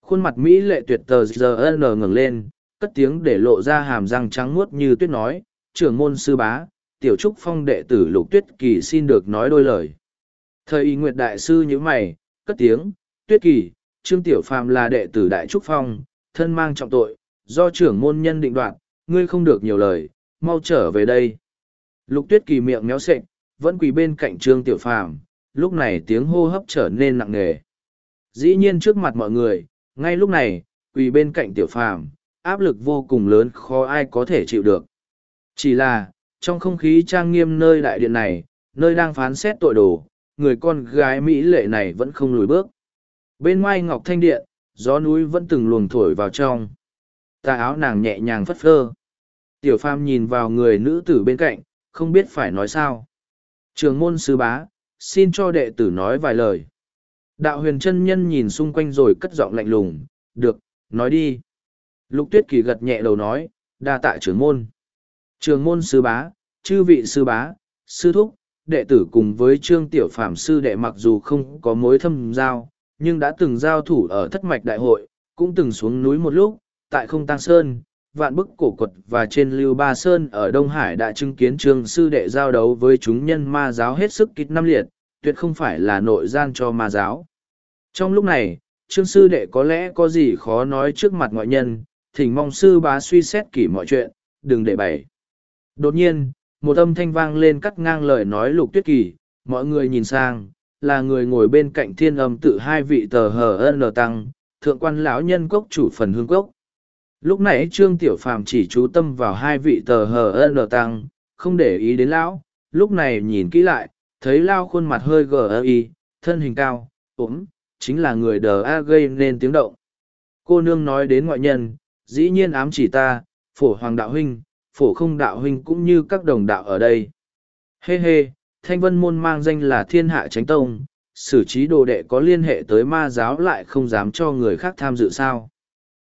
Khuôn mặt Mỹ lệ tuyệt tờ giờ nở ngừng lên, cất tiếng để lộ ra hàm răng trắng muốt như tuyết nói, trưởng môn sư bá, tiểu trúc phong đệ tử lục tuyết kỳ xin được nói đôi lời. Thời y nguyệt đại sư như mày, cất tiếng, tuyết kỳ, Trương Tiểu Phàm là đệ tử Đại Trúc Phong, thân mang trọng tội, do trưởng môn nhân định đoạt, ngươi không được nhiều lời, mau trở về đây. Lục Tuyết Kỳ miệng méo sệch, vẫn quỳ bên cạnh Trương Tiểu Phàm, lúc này tiếng hô hấp trở nên nặng nề. Dĩ nhiên trước mặt mọi người, ngay lúc này, quỳ bên cạnh Tiểu Phàm, áp lực vô cùng lớn khó ai có thể chịu được. Chỉ là, trong không khí trang nghiêm nơi đại điện này, nơi đang phán xét tội đồ, người con gái Mỹ lệ này vẫn không lùi bước. Bên ngoài ngọc thanh điện, gió núi vẫn từng luồng thổi vào trong. Tà áo nàng nhẹ nhàng phất phơ. Tiểu phàm nhìn vào người nữ tử bên cạnh, không biết phải nói sao. Trường môn sư bá, xin cho đệ tử nói vài lời. Đạo huyền chân nhân nhìn xung quanh rồi cất giọng lạnh lùng, được, nói đi. Lục tuyết kỳ gật nhẹ đầu nói, đa tạ trưởng môn. Trường môn sư bá, chư vị sư bá, sư thúc, đệ tử cùng với trương tiểu phạm sư đệ mặc dù không có mối thâm giao, nhưng đã từng giao thủ ở thất mạch đại hội, cũng từng xuống núi một lúc, tại không tăng sơn, vạn bức cổ quật và trên lưu ba sơn ở Đông Hải đã chứng kiến Trương sư đệ giao đấu với chúng nhân ma giáo hết sức kịch năm liệt, tuyệt không phải là nội gian cho ma giáo. Trong lúc này, trương sư đệ có lẽ có gì khó nói trước mặt ngoại nhân, thỉnh mong sư bá suy xét kỹ mọi chuyện, đừng để bày. Đột nhiên, một âm thanh vang lên cắt ngang lời nói lục tuyết kỳ, mọi người nhìn sang, là người ngồi bên cạnh thiên âm tự hai vị tờ hờ n tăng thượng quan lão nhân cốc chủ phần hương cốc lúc nãy trương tiểu phàm chỉ chú tâm vào hai vị tờ hờ n tăng không để ý đến lão lúc này nhìn kỹ lại thấy lao khuôn mặt hơi gờ y thân hình cao ốm chính là người đờ a gây nên tiếng động cô nương nói đến ngoại nhân dĩ nhiên ám chỉ ta phổ hoàng đạo huynh phổ không đạo huynh cũng như các đồng đạo ở đây hê hê thanh vân môn mang danh là thiên hạ chánh tông, xử trí đồ đệ có liên hệ tới ma giáo lại không dám cho người khác tham dự sao.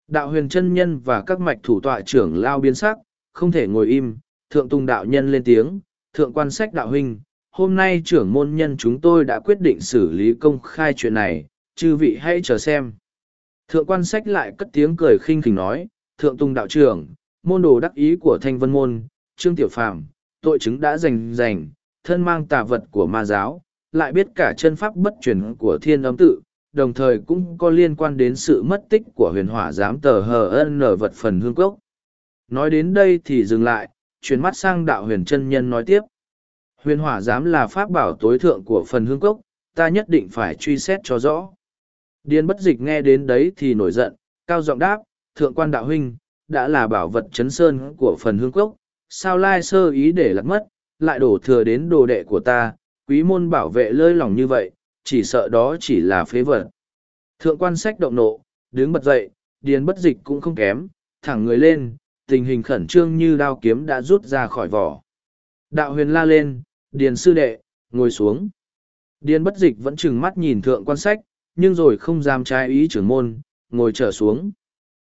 Đạo huyền chân nhân và các mạch thủ tọa trưởng lao biến sắc, không thể ngồi im, thượng tùng đạo nhân lên tiếng, thượng quan sách đạo huynh, hôm nay trưởng môn nhân chúng tôi đã quyết định xử lý công khai chuyện này, chư vị hãy chờ xem. Thượng quan sách lại cất tiếng cười khinh khỉnh nói, thượng tùng đạo trưởng, môn đồ đắc ý của thanh vân môn, trương tiểu phàm, tội chứng đã rành rành, thân mang tà vật của ma giáo, lại biết cả chân pháp bất truyền của thiên âm tự, đồng thời cũng có liên quan đến sự mất tích của huyền hỏa giám tờ hờ ân nở vật phần hương cốc. Nói đến đây thì dừng lại, chuyển mắt sang đạo huyền chân nhân nói tiếp. Huyền hỏa giám là pháp bảo tối thượng của phần hương cốc, ta nhất định phải truy xét cho rõ. Điên bất dịch nghe đến đấy thì nổi giận, cao giọng đáp, thượng quan đạo huynh, đã là bảo vật chấn sơn của phần hương cốc, sao lai sơ ý để lạc mất, lại đổ thừa đến đồ đệ của ta, quý môn bảo vệ lơi lỏng như vậy, chỉ sợ đó chỉ là phế vật. Thượng quan sách động nộ, đứng bật dậy, điền bất dịch cũng không kém, thẳng người lên, tình hình khẩn trương như đao kiếm đã rút ra khỏi vỏ. Đạo huyền la lên, điền sư đệ, ngồi xuống. Điền bất dịch vẫn chừng mắt nhìn thượng quan sách, nhưng rồi không dám trái ý trưởng môn, ngồi trở xuống.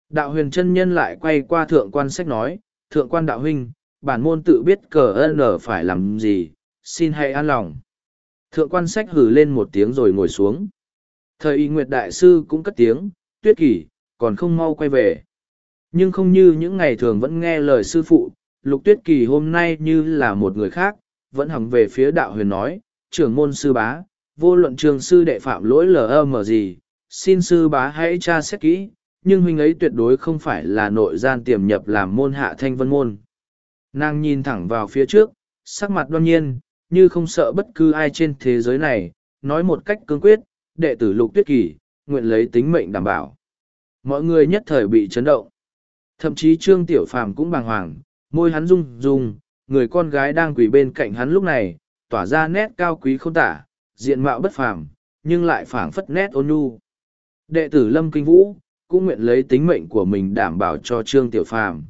Đạo huyền chân nhân lại quay qua thượng quan sách nói, thượng quan đạo huynh, bản môn tự biết cờ ân phải làm gì, xin hãy an lòng. Thượng quan sách hử lên một tiếng rồi ngồi xuống. Thời y nguyệt đại sư cũng cất tiếng, tuyết kỷ, còn không mau quay về. Nhưng không như những ngày thường vẫn nghe lời sư phụ, lục tuyết kỳ hôm nay như là một người khác, vẫn hằng về phía đạo huyền nói, trưởng môn sư bá, vô luận trường sư đệ phạm lỗi lm gì, xin sư bá hãy tra xét kỹ, nhưng huynh ấy tuyệt đối không phải là nội gian tiềm nhập làm môn hạ thanh vân môn. Nàng nhìn thẳng vào phía trước, sắc mặt đoan nhiên, như không sợ bất cứ ai trên thế giới này, nói một cách cương quyết, đệ tử lục tuyết kỳ, nguyện lấy tính mệnh đảm bảo. Mọi người nhất thời bị chấn động. Thậm chí Trương Tiểu Phàm cũng bàng hoàng, môi hắn rung rung, người con gái đang quỳ bên cạnh hắn lúc này, tỏa ra nét cao quý không tả, diện mạo bất phàm, nhưng lại phảng phất nét ôn nhu. Đệ tử Lâm Kinh Vũ, cũng nguyện lấy tính mệnh của mình đảm bảo cho Trương Tiểu Phàm.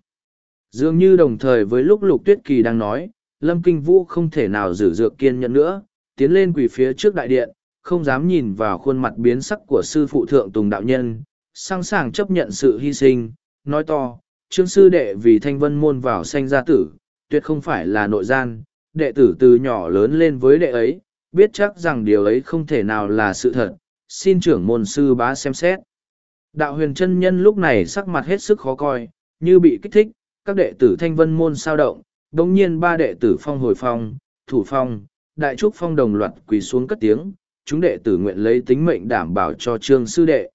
Dường như đồng thời với lúc Lục Tuyết Kỳ đang nói, Lâm Kinh Vũ không thể nào giữ dược kiên nhẫn nữa, tiến lên quỳ phía trước đại điện, không dám nhìn vào khuôn mặt biến sắc của sư phụ thượng Tùng Đạo Nhân, sẵn sàng chấp nhận sự hy sinh, nói to, Trương Sư Đệ vì thanh vân môn vào sanh gia tử, tuyệt không phải là nội gian, đệ tử từ nhỏ lớn lên với đệ ấy, biết chắc rằng điều ấy không thể nào là sự thật, xin trưởng môn sư bá xem xét. Đạo huyền chân nhân lúc này sắc mặt hết sức khó coi, như bị kích thích, các đệ tử thanh vân môn sao động, đông nhiên ba đệ tử phong hồi phong, thủ phong, đại trúc phong đồng loạt quỳ xuống cất tiếng, chúng đệ tử nguyện lấy tính mệnh đảm bảo cho trương sư đệ.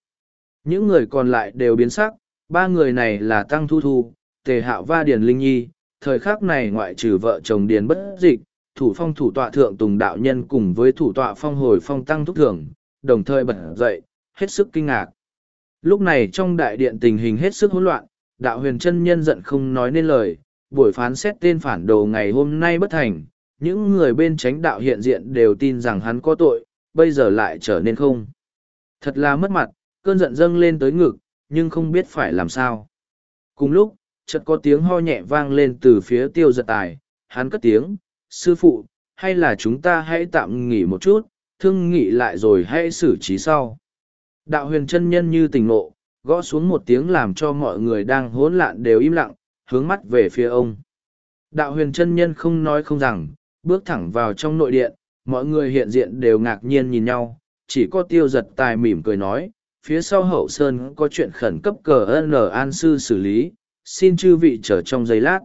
Những người còn lại đều biến sắc, ba người này là Tăng Thu Thu, Tề Hạo Va Điền Linh Nhi, thời khắc này ngoại trừ vợ chồng Điền bất dịch, thủ phong thủ tọa thượng tùng đạo nhân cùng với thủ tọa phong hồi phong tăng thúc thường, đồng thời bật dậy, hết sức kinh ngạc. Lúc này trong đại điện tình hình hết sức hỗn loạn, đạo huyền chân nhân giận không nói nên lời, buổi phán xét tên phản đồ ngày hôm nay bất thành, những người bên tránh đạo hiện diện đều tin rằng hắn có tội, bây giờ lại trở nên không. Thật là mất mặt, cơn giận dâng lên tới ngực, nhưng không biết phải làm sao. Cùng lúc, chợt có tiếng ho nhẹ vang lên từ phía tiêu giật tài, hắn cất tiếng, sư phụ, hay là chúng ta hãy tạm nghỉ một chút, thương nghị lại rồi hãy xử trí sau. Đạo huyền chân nhân như tỉnh ngộ, gõ xuống một tiếng làm cho mọi người đang hỗn loạn đều im lặng, hướng mắt về phía ông. Đạo huyền chân nhân không nói không rằng, bước thẳng vào trong nội điện, mọi người hiện diện đều ngạc nhiên nhìn nhau, chỉ có tiêu giật tài mỉm cười nói, phía sau hậu sơn có chuyện khẩn cấp cờ ân an sư xử lý, xin chư vị chờ trong giây lát.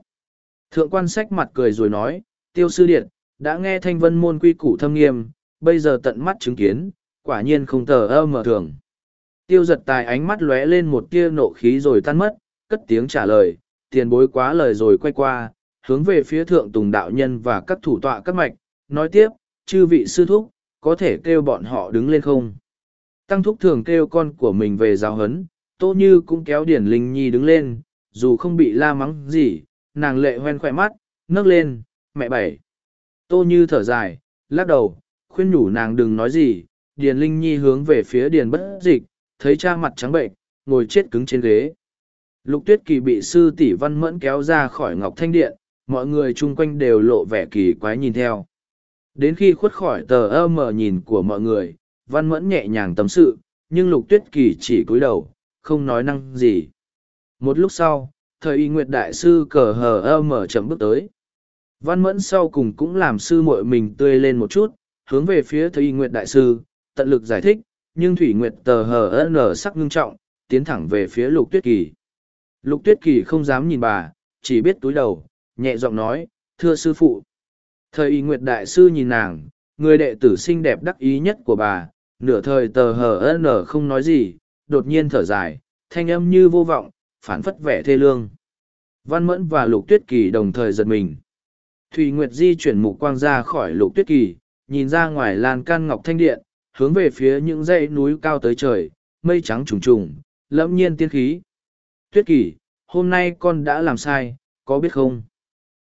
Thượng quan sách mặt cười rồi nói, tiêu sư điện, đã nghe thanh vân môn quy củ thâm nghiêm, bây giờ tận mắt chứng kiến, quả nhiên không tờ ơ mở thường. Tiêu giật tài ánh mắt lóe lên một tia nộ khí rồi tan mất, cất tiếng trả lời, tiền bối quá lời rồi quay qua, hướng về phía thượng tùng đạo nhân và các thủ tọa các mạch, nói tiếp, chư vị sư thúc, có thể kêu bọn họ đứng lên không? Tăng thúc thường kêu con của mình về giáo hấn, tô như cũng kéo điển linh nhi đứng lên, dù không bị la mắng gì, nàng lệ hoen khỏe mắt, nấc lên, mẹ bảy. Tô như thở dài, lắc đầu, khuyên nhủ nàng đừng nói gì, điền linh nhi hướng về phía điền bất dịch, thấy cha mặt trắng bệnh, ngồi chết cứng trên ghế. Lục tuyết kỳ bị sư tỷ văn mẫn kéo ra khỏi ngọc thanh điện, mọi người chung quanh đều lộ vẻ kỳ quái nhìn theo. Đến khi khuất khỏi tờ ơ mờ nhìn của mọi người, văn mẫn nhẹ nhàng tâm sự, nhưng lục tuyết kỳ chỉ cúi đầu, không nói năng gì. Một lúc sau, thời y nguyệt đại sư cờ hờ ơ mở chậm bước tới. Văn mẫn sau cùng cũng làm sư muội mình tươi lên một chút, hướng về phía thời y nguyệt đại sư, tận lực giải thích, nhưng thủy nguyệt tờ hờ ơ nở sắc ngưng trọng, tiến thẳng về phía lục tuyết kỳ. Lục tuyết kỳ không dám nhìn bà, chỉ biết túi đầu, nhẹ giọng nói, thưa sư phụ. Thời y nguyệt đại sư nhìn nàng, người đệ tử xinh đẹp đắc ý nhất của bà, nửa thời tờ hờ nở không nói gì, đột nhiên thở dài, thanh âm như vô vọng, phản phất vẻ thê lương. Văn Mẫn và Lục Tuyết Kỳ đồng thời giật mình. Thùy Nguyệt di chuyển mục quang ra khỏi Lục Tuyết Kỳ, nhìn ra ngoài lan can ngọc thanh điện, hướng về phía những dãy núi cao tới trời, mây trắng trùng trùng, lẫm nhiên tiên khí. Tuyết Kỳ, hôm nay con đã làm sai, có biết không?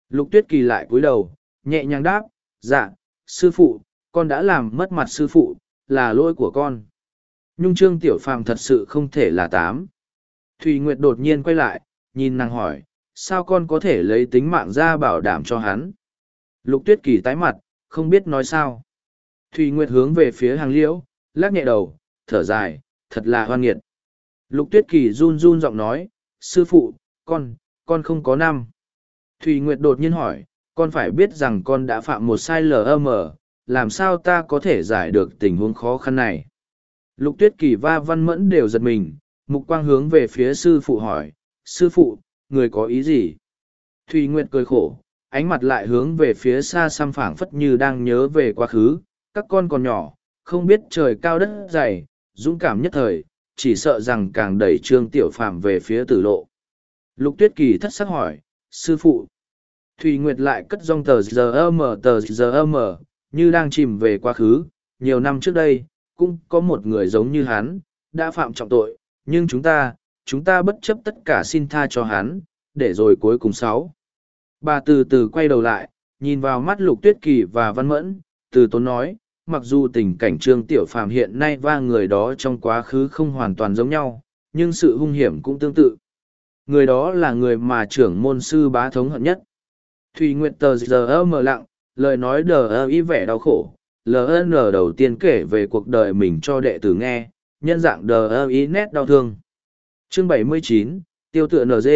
Lục Tuyết Kỳ lại cúi đầu, nhẹ nhàng đáp, dạ, sư phụ, con đã làm mất mặt sư phụ, là lỗi của con. Nhung Trương Tiểu Phàm thật sự không thể là tám. Thùy Nguyệt đột nhiên quay lại, nhìn nàng hỏi, sao con có thể lấy tính mạng ra bảo đảm cho hắn? Lục Tuyết Kỳ tái mặt, không biết nói sao. Thùy Nguyệt hướng về phía hàng liễu, lắc nhẹ đầu, thở dài, thật là hoan nghiệt. Lục Tuyết Kỳ run run giọng nói, sư phụ, con, con không có năm. Thùy Nguyệt đột nhiên hỏi, con phải biết rằng con đã phạm một sai lầm, làm sao ta có thể giải được tình huống khó khăn này? Lục Tuyết Kỳ và Văn Mẫn đều giật mình, mục quang hướng về phía sư phụ hỏi, sư phụ, người có ý gì? Thùy Nguyệt cười khổ, ánh mặt lại hướng về phía xa xăm phảng phất như đang nhớ về quá khứ, các con còn nhỏ, không biết trời cao đất dày, dũng cảm nhất thời, chỉ sợ rằng càng đẩy trương tiểu phàm về phía tử lộ. Lục tuyết kỳ thất sắc hỏi, sư phụ. Thùy Nguyệt lại cất dong tờ giờ mờ tờ giờ mờ, như đang chìm về quá khứ, nhiều năm trước đây, cũng có một người giống như hắn, đã phạm trọng tội, nhưng chúng ta, chúng ta bất chấp tất cả xin tha cho hắn, để rồi cuối cùng sáu. Bà từ từ quay đầu lại, nhìn vào mắt lục tuyết kỳ và văn mẫn, từ tốn nói, mặc dù tình cảnh trương tiểu phàm hiện nay và người đó trong quá khứ không hoàn toàn giống nhau, nhưng sự hung hiểm cũng tương tự. Người đó là người mà trưởng môn sư bá thống hận nhất. Thùy nguyện tờ giờ mờ lặng, lời nói đờ ơ ý vẻ đau khổ. LN đầu tiên kể về cuộc đời mình cho đệ tử nghe, nhân dạng đờ ơ ý nét đau thương. Chương 79, Tiêu tựa nd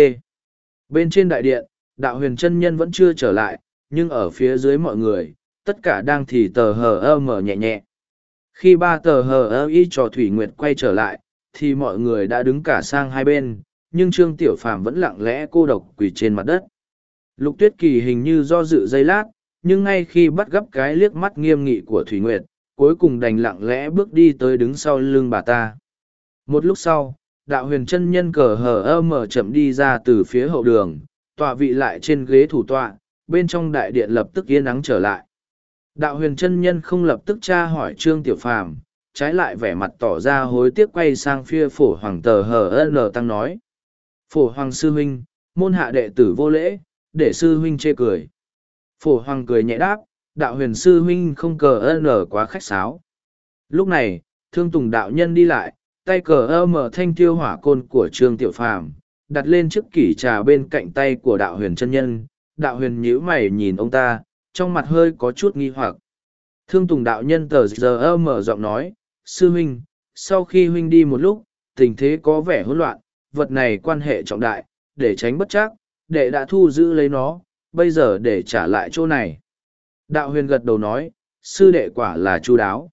Bên trên đại điện, đạo huyền chân nhân vẫn chưa trở lại, nhưng ở phía dưới mọi người, tất cả đang thì tờ hờ ơ mở nhẹ nhẹ. Khi ba tờ hờ ơ y cho Thủy Nguyệt quay trở lại, thì mọi người đã đứng cả sang hai bên, nhưng Trương Tiểu Phàm vẫn lặng lẽ cô độc quỳ trên mặt đất. Lục Tuyết Kỳ hình như do dự giây lát, nhưng ngay khi bắt gấp cái liếc mắt nghiêm nghị của Thủy Nguyệt, cuối cùng đành lặng lẽ bước đi tới đứng sau lưng bà ta. Một lúc sau, đạo huyền chân nhân cờ hờ ơ mở chậm đi ra từ phía hậu đường, tọa vị lại trên ghế thủ tọa, bên trong đại điện lập tức yên nắng trở lại. Đạo huyền chân nhân không lập tức tra hỏi Trương Tiểu Phàm, trái lại vẻ mặt tỏ ra hối tiếc quay sang phía phổ hoàng tờ hờ n tăng nói. Phổ hoàng sư huynh, môn hạ đệ tử vô lễ, để sư huynh chê cười. Phổ hoàng cười nhẹ đáp, đạo huyền sư huynh không cờ n quá khách sáo. Lúc này, thương tùng đạo nhân đi lại, tay cờ ơ mở thanh tiêu hỏa côn của trương tiểu phàm đặt lên chiếc kỷ trà bên cạnh tay của đạo huyền chân nhân đạo huyền nhíu mày nhìn ông ta trong mặt hơi có chút nghi hoặc. Thương tùng đạo nhân tờ giờ mở giọng nói sư huynh sau khi huynh đi một lúc tình thế có vẻ hỗn loạn vật này quan hệ trọng đại để tránh bất chắc đệ đã thu giữ lấy nó bây giờ để trả lại chỗ này. Đạo huyền gật đầu nói sư đệ quả là chu đáo.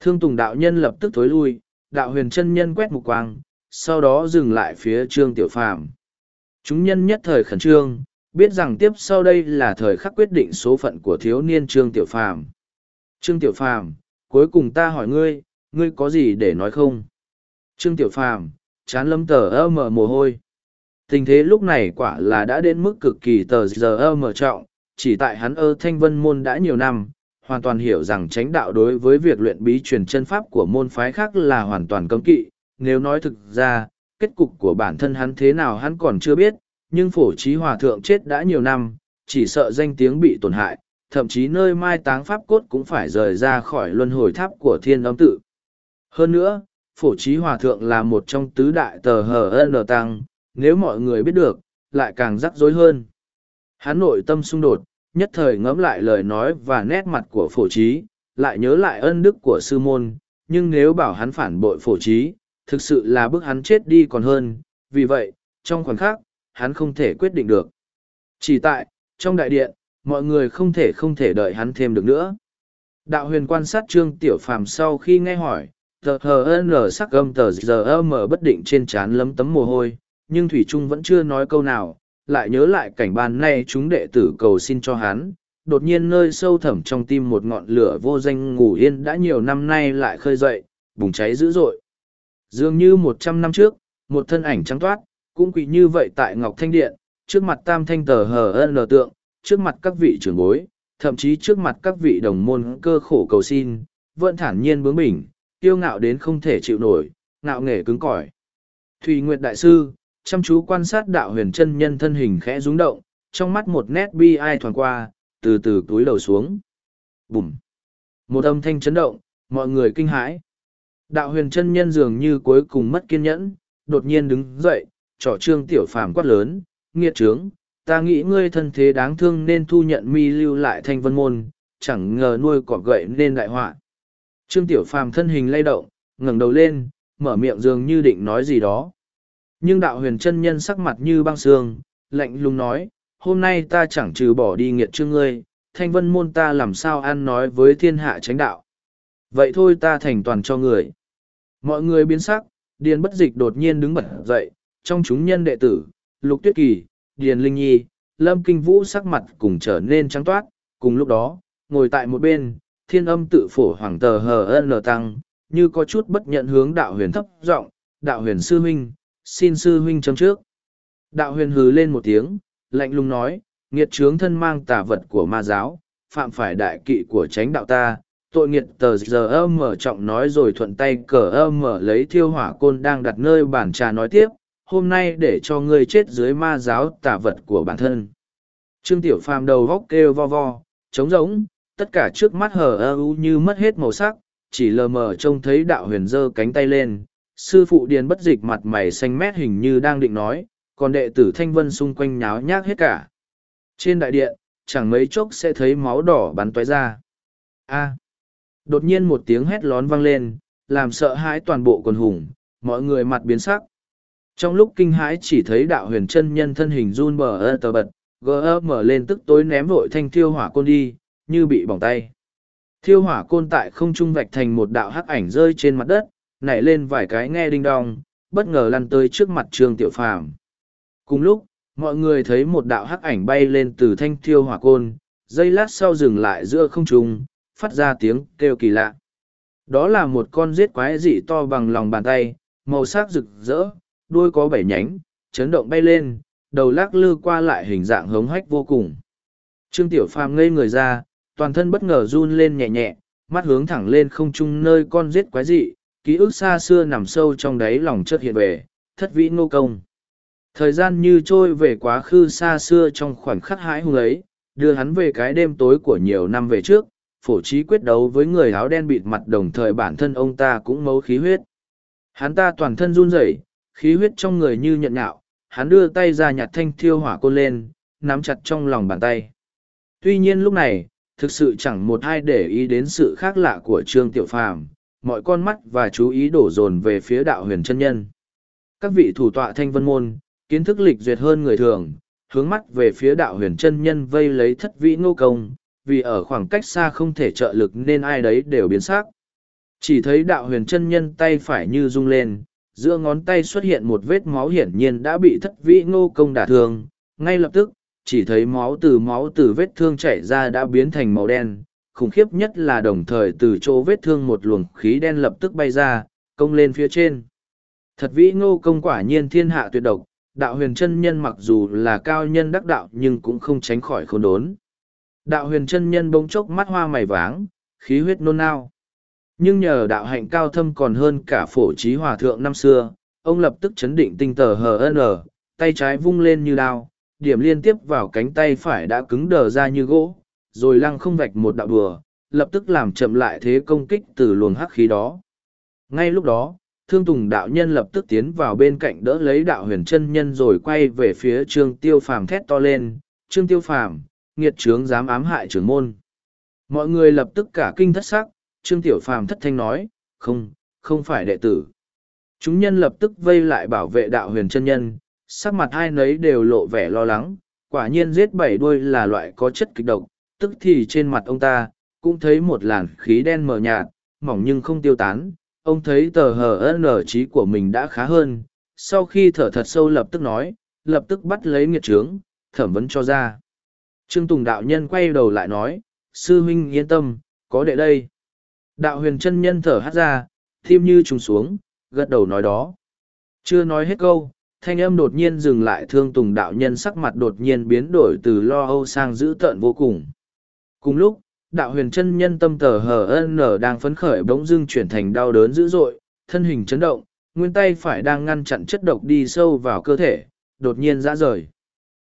Thương tùng đạo nhân lập tức thối lui đạo huyền chân nhân quét mục quang, sau đó dừng lại phía trương tiểu phàm. Chúng nhân nhất thời khẩn trương, biết rằng tiếp sau đây là thời khắc quyết định số phận của thiếu niên trương tiểu phàm. Trương tiểu phàm, cuối cùng ta hỏi ngươi, ngươi có gì để nói không? Trương tiểu phàm, chán lâm tờ ơ mở mồ hôi. Tình thế lúc này quả là đã đến mức cực kỳ tờ giờ ơ mở trọng, chỉ tại hắn ơ thanh vân môn đã nhiều năm, hoàn toàn hiểu rằng tránh đạo đối với việc luyện bí truyền chân pháp của môn phái khác là hoàn toàn cấm kỵ. Nếu nói thực ra, kết cục của bản thân hắn thế nào hắn còn chưa biết, nhưng phổ trí hòa thượng chết đã nhiều năm, chỉ sợ danh tiếng bị tổn hại, thậm chí nơi mai táng pháp cốt cũng phải rời ra khỏi luân hồi tháp của thiên âm tự. Hơn nữa, phổ trí hòa thượng là một trong tứ đại tờ hờ n tăng, nếu mọi người biết được, lại càng rắc rối hơn. Hắn nội tâm xung đột, nhất thời ngẫm lại lời nói và nét mặt của phổ trí, lại nhớ lại ân đức của sư môn, nhưng nếu bảo hắn phản bội phổ trí, thực sự là bức hắn chết đi còn hơn, vì vậy, trong khoảnh khắc, hắn không thể quyết định được. Chỉ tại, trong đại điện, mọi người không thể không thể đợi hắn thêm được nữa. Đạo huyền quan sát trương tiểu phàm sau khi nghe hỏi, tờ hờ n sắc âm tờ giờ mở bất định trên trán lấm tấm mồ hôi, nhưng Thủy Trung vẫn chưa nói câu nào, lại nhớ lại cảnh ban nay chúng đệ tử cầu xin cho hắn, đột nhiên nơi sâu thẳm trong tim một ngọn lửa vô danh ngủ yên đã nhiều năm nay lại khơi dậy, bùng cháy dữ dội. Dường như một trăm năm trước, một thân ảnh trắng toát, cũng quỳ như vậy tại Ngọc Thanh Điện, trước mặt tam thanh tờ hờ ân lờ tượng, trước mặt các vị trưởng bối, thậm chí trước mặt các vị đồng môn cơ khổ cầu xin, vẫn thản nhiên bướng bỉnh, tiêu ngạo đến không thể chịu nổi, ngạo nghề cứng cỏi. Thùy Nguyệt Đại Sư, chăm chú quan sát đạo huyền chân nhân thân hình khẽ rúng động, trong mắt một nét bi ai thoáng qua, từ từ túi đầu xuống. Bùm! Một âm thanh chấn động, mọi người kinh hãi. Đạo huyền chân nhân dường như cuối cùng mất kiên nhẫn, đột nhiên đứng dậy, trỏ trương tiểu phàm quát lớn, nghiệt trướng, ta nghĩ ngươi thân thế đáng thương nên thu nhận mi lưu lại thanh vân môn, chẳng ngờ nuôi cọp gậy nên đại họa. Trương tiểu phàm thân hình lay động, ngẩng đầu lên, mở miệng dường như định nói gì đó, nhưng đạo huyền chân nhân sắc mặt như băng xương, lạnh lùng nói, hôm nay ta chẳng trừ bỏ đi nghiệt trương ngươi, thanh vân môn ta làm sao ăn nói với thiên hạ tránh đạo. Vậy thôi ta thành toàn cho người. Mọi người biến sắc, Điền bất dịch đột nhiên đứng bật dậy, trong chúng nhân đệ tử, Lục Tuyết Kỳ, Điền Linh Nhi, Lâm Kinh Vũ sắc mặt cùng trở nên trắng toát, cùng lúc đó, ngồi tại một bên, thiên âm tự phổ hoàng tờ hờ ân tăng, như có chút bất nhận hướng đạo huyền thấp giọng đạo huyền sư huynh, xin sư huynh chấm trước. Đạo huyền hứ lên một tiếng, lạnh lùng nói, nghiệt trướng thân mang tà vật của ma giáo, phạm phải đại kỵ của tránh đạo ta. Tội nghiệt tờ giờ âm mở trọng nói rồi thuận tay cờ âm mở lấy thiêu hỏa côn đang đặt nơi bản trà nói tiếp, hôm nay để cho ngươi chết dưới ma giáo tả vật của bản thân. Trương Tiểu Phàm đầu góc kêu vo vo, trống rỗng, tất cả trước mắt hờ ơ u như mất hết màu sắc, chỉ lờ mờ trông thấy đạo huyền giơ cánh tay lên. Sư phụ điền bất dịch mặt mày xanh mét hình như đang định nói, còn đệ tử Thanh Vân xung quanh nháo nhác hết cả. Trên đại điện, chẳng mấy chốc sẽ thấy máu đỏ bắn tóe ra. A. Đột nhiên một tiếng hét lón vang lên, làm sợ hãi toàn bộ quần hùng, mọi người mặt biến sắc. Trong lúc kinh hãi chỉ thấy đạo huyền chân nhân thân hình run bờ ơ tờ bật, gỡ mở lên tức tối ném vội thanh thiêu hỏa côn đi, như bị bỏng tay. Thiêu hỏa côn tại không trung vạch thành một đạo hắc ảnh rơi trên mặt đất, nảy lên vài cái nghe đinh đong, bất ngờ lăn tới trước mặt trương tiểu phàm. Cùng lúc, mọi người thấy một đạo hắc ảnh bay lên từ thanh thiêu hỏa côn, giây lát sau dừng lại giữa không trung, phát ra tiếng kêu kỳ lạ. Đó là một con giết quái dị to bằng lòng bàn tay, màu sắc rực rỡ, đuôi có bảy nhánh, chấn động bay lên, đầu lắc lư qua lại hình dạng hống hách vô cùng. Trương Tiểu Phàm ngây người ra, toàn thân bất ngờ run lên nhẹ nhẹ, mắt hướng thẳng lên không trung nơi con giết quái dị, ký ức xa xưa nằm sâu trong đáy lòng chợt hiện về, thất vĩ ngô công. Thời gian như trôi về quá khứ xa xưa trong khoảnh khắc hãi hùng ấy, đưa hắn về cái đêm tối của nhiều năm về trước, phổ trí quyết đấu với người áo đen bịt mặt đồng thời bản thân ông ta cũng mấu khí huyết. Hắn ta toàn thân run rẩy, khí huyết trong người như nhận nhạo, hắn đưa tay ra nhặt thanh thiêu hỏa côn lên, nắm chặt trong lòng bàn tay. Tuy nhiên lúc này, thực sự chẳng một ai để ý đến sự khác lạ của Trương Tiểu Phàm, mọi con mắt và chú ý đổ dồn về phía đạo huyền chân nhân. Các vị thủ tọa thanh vân môn, kiến thức lịch duyệt hơn người thường, hướng mắt về phía đạo huyền chân nhân vây lấy thất vĩ ngô công, vì ở khoảng cách xa không thể trợ lực nên ai đấy đều biến sắc. Chỉ thấy đạo huyền chân nhân tay phải như rung lên, giữa ngón tay xuất hiện một vết máu hiển nhiên đã bị thất vĩ ngô công đả thương. Ngay lập tức, chỉ thấy máu từ máu từ vết thương chảy ra đã biến thành màu đen. Khủng khiếp nhất là đồng thời từ chỗ vết thương một luồng khí đen lập tức bay ra, công lên phía trên. Thật vĩ ngô công quả nhiên thiên hạ tuyệt độc, đạo huyền chân nhân mặc dù là cao nhân đắc đạo nhưng cũng không tránh khỏi khốn đốn. Đạo huyền chân nhân bỗng chốc mắt hoa mày váng, khí huyết nôn nao. Nhưng nhờ đạo hạnh cao thâm còn hơn cả phổ trí hòa thượng năm xưa, ông lập tức chấn định tinh tờ hn, tay trái vung lên như đao, điểm liên tiếp vào cánh tay phải đã cứng đờ ra như gỗ, rồi lăng không vạch một đạo đùa, lập tức làm chậm lại thế công kích từ luồng hắc khí đó. Ngay lúc đó, thương tùng đạo nhân lập tức tiến vào bên cạnh đỡ lấy đạo huyền chân nhân rồi quay về phía trương tiêu phàm thét to lên trương tiêu phàm nghiệt trướng dám ám hại trưởng môn mọi người lập tức cả kinh thất sắc trương tiểu phàm thất thanh nói, không không phải đệ tử. Chúng nhân lập tức vây lại bảo vệ đạo huyền chân nhân, sắc mặt hai nấy đều lộ vẻ lo lắng, quả nhiên giết bảy đuôi là loại có chất kịch độc, tức thì trên mặt ông ta cũng thấy một làn khí đen mờ nhạt, mỏng nhưng không tiêu tán, ông thấy tờ hờ nở trí của mình đã khá hơn, sau khi thở thật sâu lập tức nói, lập tức bắt lấy nghiệt trướng, thẩm vấn cho ra. Trương tùng đạo nhân quay đầu lại nói, sư huynh yên tâm, có đệ đây đạo huyền chân nhân thở hát ra, tim như trùng xuống, gật đầu nói đó. Chưa nói hết câu, thanh âm đột nhiên dừng lại thương tùng đạo nhân sắc mặt đột nhiên biến đổi từ lo âu sang dữ tợn vô cùng. Cùng lúc, đạo huyền chân nhân tâm tờ hờ nở đang phấn khởi bỗng dưng chuyển thành đau đớn dữ dội, thân hình chấn động, nguyên tay phải đang ngăn chặn chất độc đi sâu vào cơ thể, đột nhiên ra rời.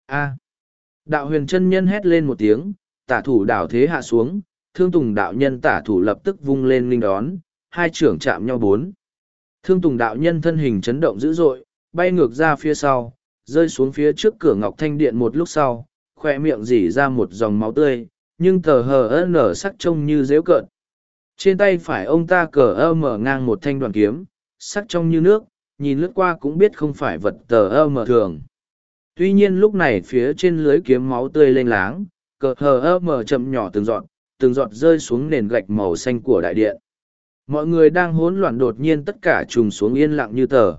A. Đạo huyền chân nhân hét lên một tiếng, tả thủ đảo thế hạ xuống thương tùng đạo nhân tả thủ lập tức vung lên linh đón, hai trưởng chạm nhau bốn. Thương tùng đạo nhân thân hình chấn động dữ dội, bay ngược ra phía sau, rơi xuống phía trước cửa ngọc thanh điện một lúc sau khoe miệng dỉ ra một dòng máu tươi, nhưng tờ hờ nở sắc trông như dễu cợt. Trên tay phải ông ta cờ ơ mở ngang một thanh đoàn kiếm, sắc trong như nước, nhìn lướt qua cũng biết không phải vật tờ ơ mở thường. Tuy nhiên lúc này phía trên lưới kiếm máu tươi lênh láng, cờ hờ ơ mở chậm nhỏ từng giọt từng giọt rơi xuống nền gạch màu xanh của đại điện mọi người đang hỗn loạn đột nhiên tất cả trùng xuống yên lặng như tờ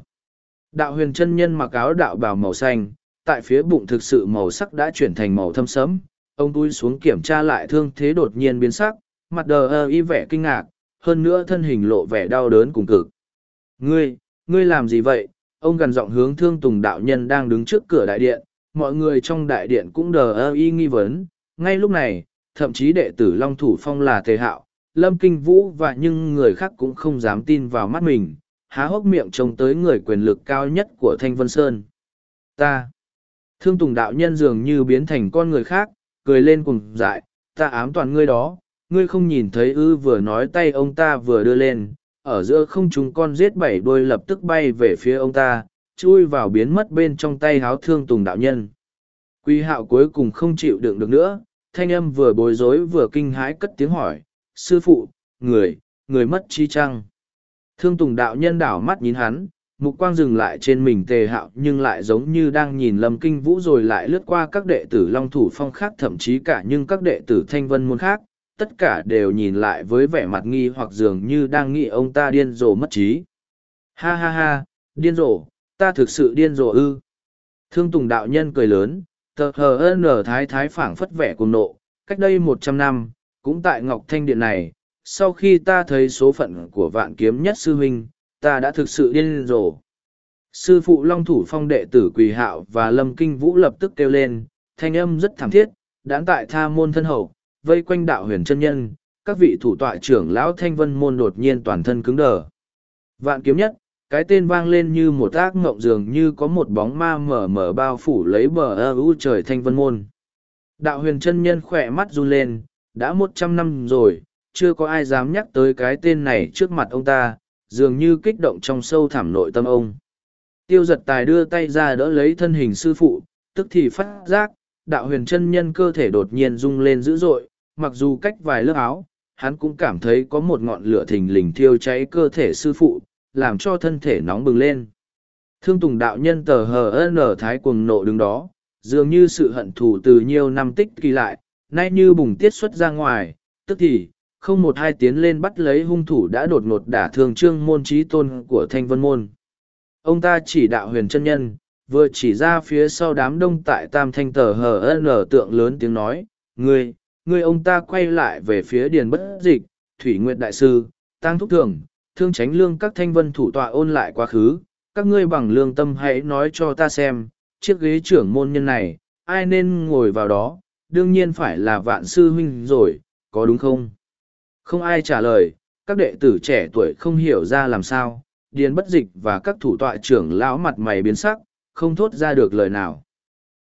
đạo huyền chân nhân mặc áo đạo bào màu xanh tại phía bụng thực sự màu sắc đã chuyển thành màu thâm sẫm ông tui xuống kiểm tra lại thương thế đột nhiên biến sắc, mặt đờ ơ y vẻ kinh ngạc, hơn nữa thân hình lộ vẻ đau đớn cùng cực. Ngươi, ngươi làm gì vậy? Ông gần giọng hướng thương tùng đạo nhân đang đứng trước cửa đại điện, mọi người trong đại điện cũng đờ ơ y nghi vấn. Ngay lúc này, thậm chí đệ tử Long Thủ Phong là Tề Hạo, Lâm Kinh Vũ và những người khác cũng không dám tin vào mắt mình. há hốc miệng trông tới người quyền lực cao nhất của Thanh Vân Sơn. Ta, thương tùng đạo nhân dường như biến thành con người khác, cười lên cùng dại, ta ám toàn ngươi đó, ngươi không nhìn thấy ư vừa nói tay ông ta vừa đưa lên, ở giữa không chúng con giết bảy đôi lập tức bay về phía ông ta, chui vào biến mất bên trong tay háo thương tùng đạo nhân. Quy hạo cuối cùng không chịu đựng được nữa, thanh âm vừa bối rối vừa kinh hãi cất tiếng hỏi, sư phụ, người, người mất chi chăng? Thương tùng đạo nhân đảo mắt nhìn hắn, mục quang dừng lại trên mình tề hạo nhưng lại giống như đang nhìn lâm kinh vũ rồi lại lướt qua các đệ tử long thủ phong khác thậm chí cả nhưng các đệ tử thanh vân môn khác tất cả đều nhìn lại với vẻ mặt nghi hoặc dường như đang nghĩ ông ta điên rồ mất trí ha ha ha điên rồ ta thực sự điên rồ ư thương tùng đạo nhân cười lớn tờ hờ ở thái thái phảng phất vẻ cuồng nộ cách đây một trăm năm cũng tại ngọc thanh điện này sau khi ta thấy số phận của vạn kiếm nhất sư huynh ta đã thực sự điên rồ. Sư phụ Long Thủ Phong đệ tử Quỳ Hạo và Lâm Kinh Vũ lập tức kêu lên, thanh âm rất thảm thiết, đán tại tha môn thân hậu, vây quanh đạo huyền chân nhân, các vị thủ tọa trưởng lão thanh vân môn đột nhiên toàn thân cứng đờ. Vạn kiếm nhất, cái tên vang lên như một ác ngộng dường như có một bóng ma mở mở bao phủ lấy bờ ơ u trời thanh vân môn. Đạo huyền chân nhân khỏe mắt run lên, đã một trăm năm rồi, chưa có ai dám nhắc tới cái tên này trước mặt ông ta, dường như kích động trong sâu thẳm nội tâm ông. Tiêu giật tài đưa tay ra đỡ lấy thân hình sư phụ, tức thì phát giác, đạo huyền chân nhân cơ thể đột nhiên rung lên dữ dội, mặc dù cách vài lớp áo, hắn cũng cảm thấy có một ngọn lửa thình lình thiêu cháy cơ thể sư phụ, làm cho thân thể nóng bừng lên. Thương tùng đạo nhân tờ hờ nở thái cuồng nộ đứng đó, dường như sự hận thù từ nhiều năm tích kỳ lại, nay như bùng tiết xuất ra ngoài, tức thì, không một hai tiến lên bắt lấy hung thủ đã đột ngột đả thương trương môn trí tôn của thanh vân môn. Ông ta chỉ đạo huyền chân nhân, vừa chỉ ra phía sau đám đông tại tam thanh tờ hờ n tượng lớn tiếng nói, Ngươi, ngươi ông ta quay lại về phía điền bất dịch, thủy nguyệt đại sư, tăng thúc thường, thương tránh lương các thanh vân thủ tọa ôn lại quá khứ, các ngươi bằng lương tâm hãy nói cho ta xem, chiếc ghế trưởng môn nhân này, ai nên ngồi vào đó, đương nhiên phải là vạn sư huynh rồi, có đúng không? Không ai trả lời, các đệ tử trẻ tuổi không hiểu ra làm sao, điền bất dịch và các thủ tọa trưởng lão mặt mày biến sắc, không thốt ra được lời nào.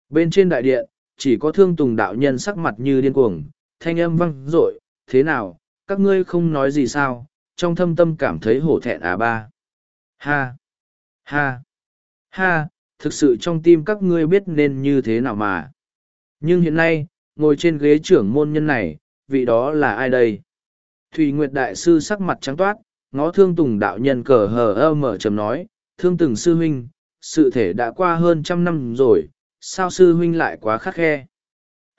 Bên trên đại điện, chỉ có thương tùng đạo nhân sắc mặt như điên cuồng, thanh âm văng rội, thế nào, các ngươi không nói gì sao, trong thâm tâm cảm thấy hổ thẹn à ba. Ha! Ha! Ha! Thực sự trong tim các ngươi biết nên như thế nào mà. Nhưng hiện nay, ngồi trên ghế trưởng môn nhân này, vị đó là ai đây? Thủy Nguyệt Đại Sư sắc mặt trắng toát, ngó thương tùng đạo nhân cờ hờ ơ mở chấm nói, thương từng sư huynh, sự thể đã qua hơn trăm năm rồi, sao sư huynh lại quá khắc khe.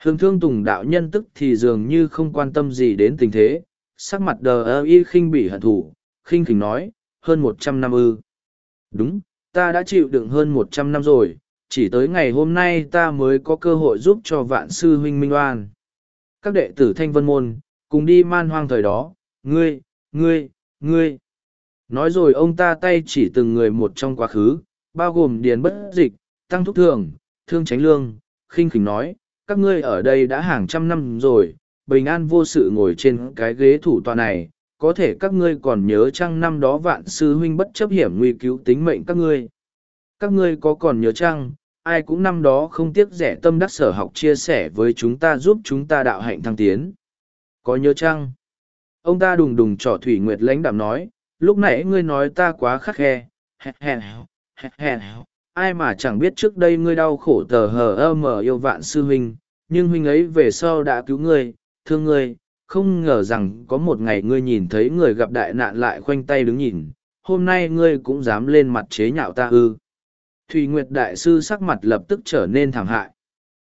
Hương thương tùng đạo nhân tức thì dường như không quan tâm gì đến tình thế, sắc mặt đờ ơ y khinh bị hận thủ, khinh khỉnh nói, hơn một trăm năm ư. Đúng, ta đã chịu đựng hơn một trăm năm rồi, chỉ tới ngày hôm nay ta mới có cơ hội giúp cho vạn sư huynh minh oan. Các đệ tử thanh vân môn, cùng đi man hoang thời đó, ngươi, ngươi, ngươi. Nói rồi ông ta tay chỉ từng người một trong quá khứ, bao gồm điền bất dịch, tăng thúc thường, thương tránh lương, khinh khỉnh nói, các ngươi ở đây đã hàng trăm năm rồi, bình an vô sự ngồi trên cái ghế thủ tọa này, có thể các ngươi còn nhớ chăng năm đó vạn sư huynh bất chấp hiểm nguy cứu tính mệnh các ngươi. Các ngươi có còn nhớ chăng, ai cũng năm đó không tiếc rẻ tâm đắc sở học chia sẻ với chúng ta giúp chúng ta đạo hạnh thăng tiến. Có nhớ chăng? Ông ta đùng đùng trỏ Thủy Nguyệt lãnh đạm nói, lúc nãy ngươi nói ta quá khắc khe, hẹn hẹn ai mà chẳng biết trước đây ngươi đau khổ tờ hờ ơ mờ yêu vạn sư huynh, nhưng huynh ấy về sau đã cứu ngươi, thương ngươi, không ngờ rằng có một ngày ngươi nhìn thấy người gặp đại nạn lại khoanh tay đứng nhìn, hôm nay ngươi cũng dám lên mặt chế nhạo ta ư. Thủy Nguyệt Đại Sư sắc mặt lập tức trở nên thảm hại.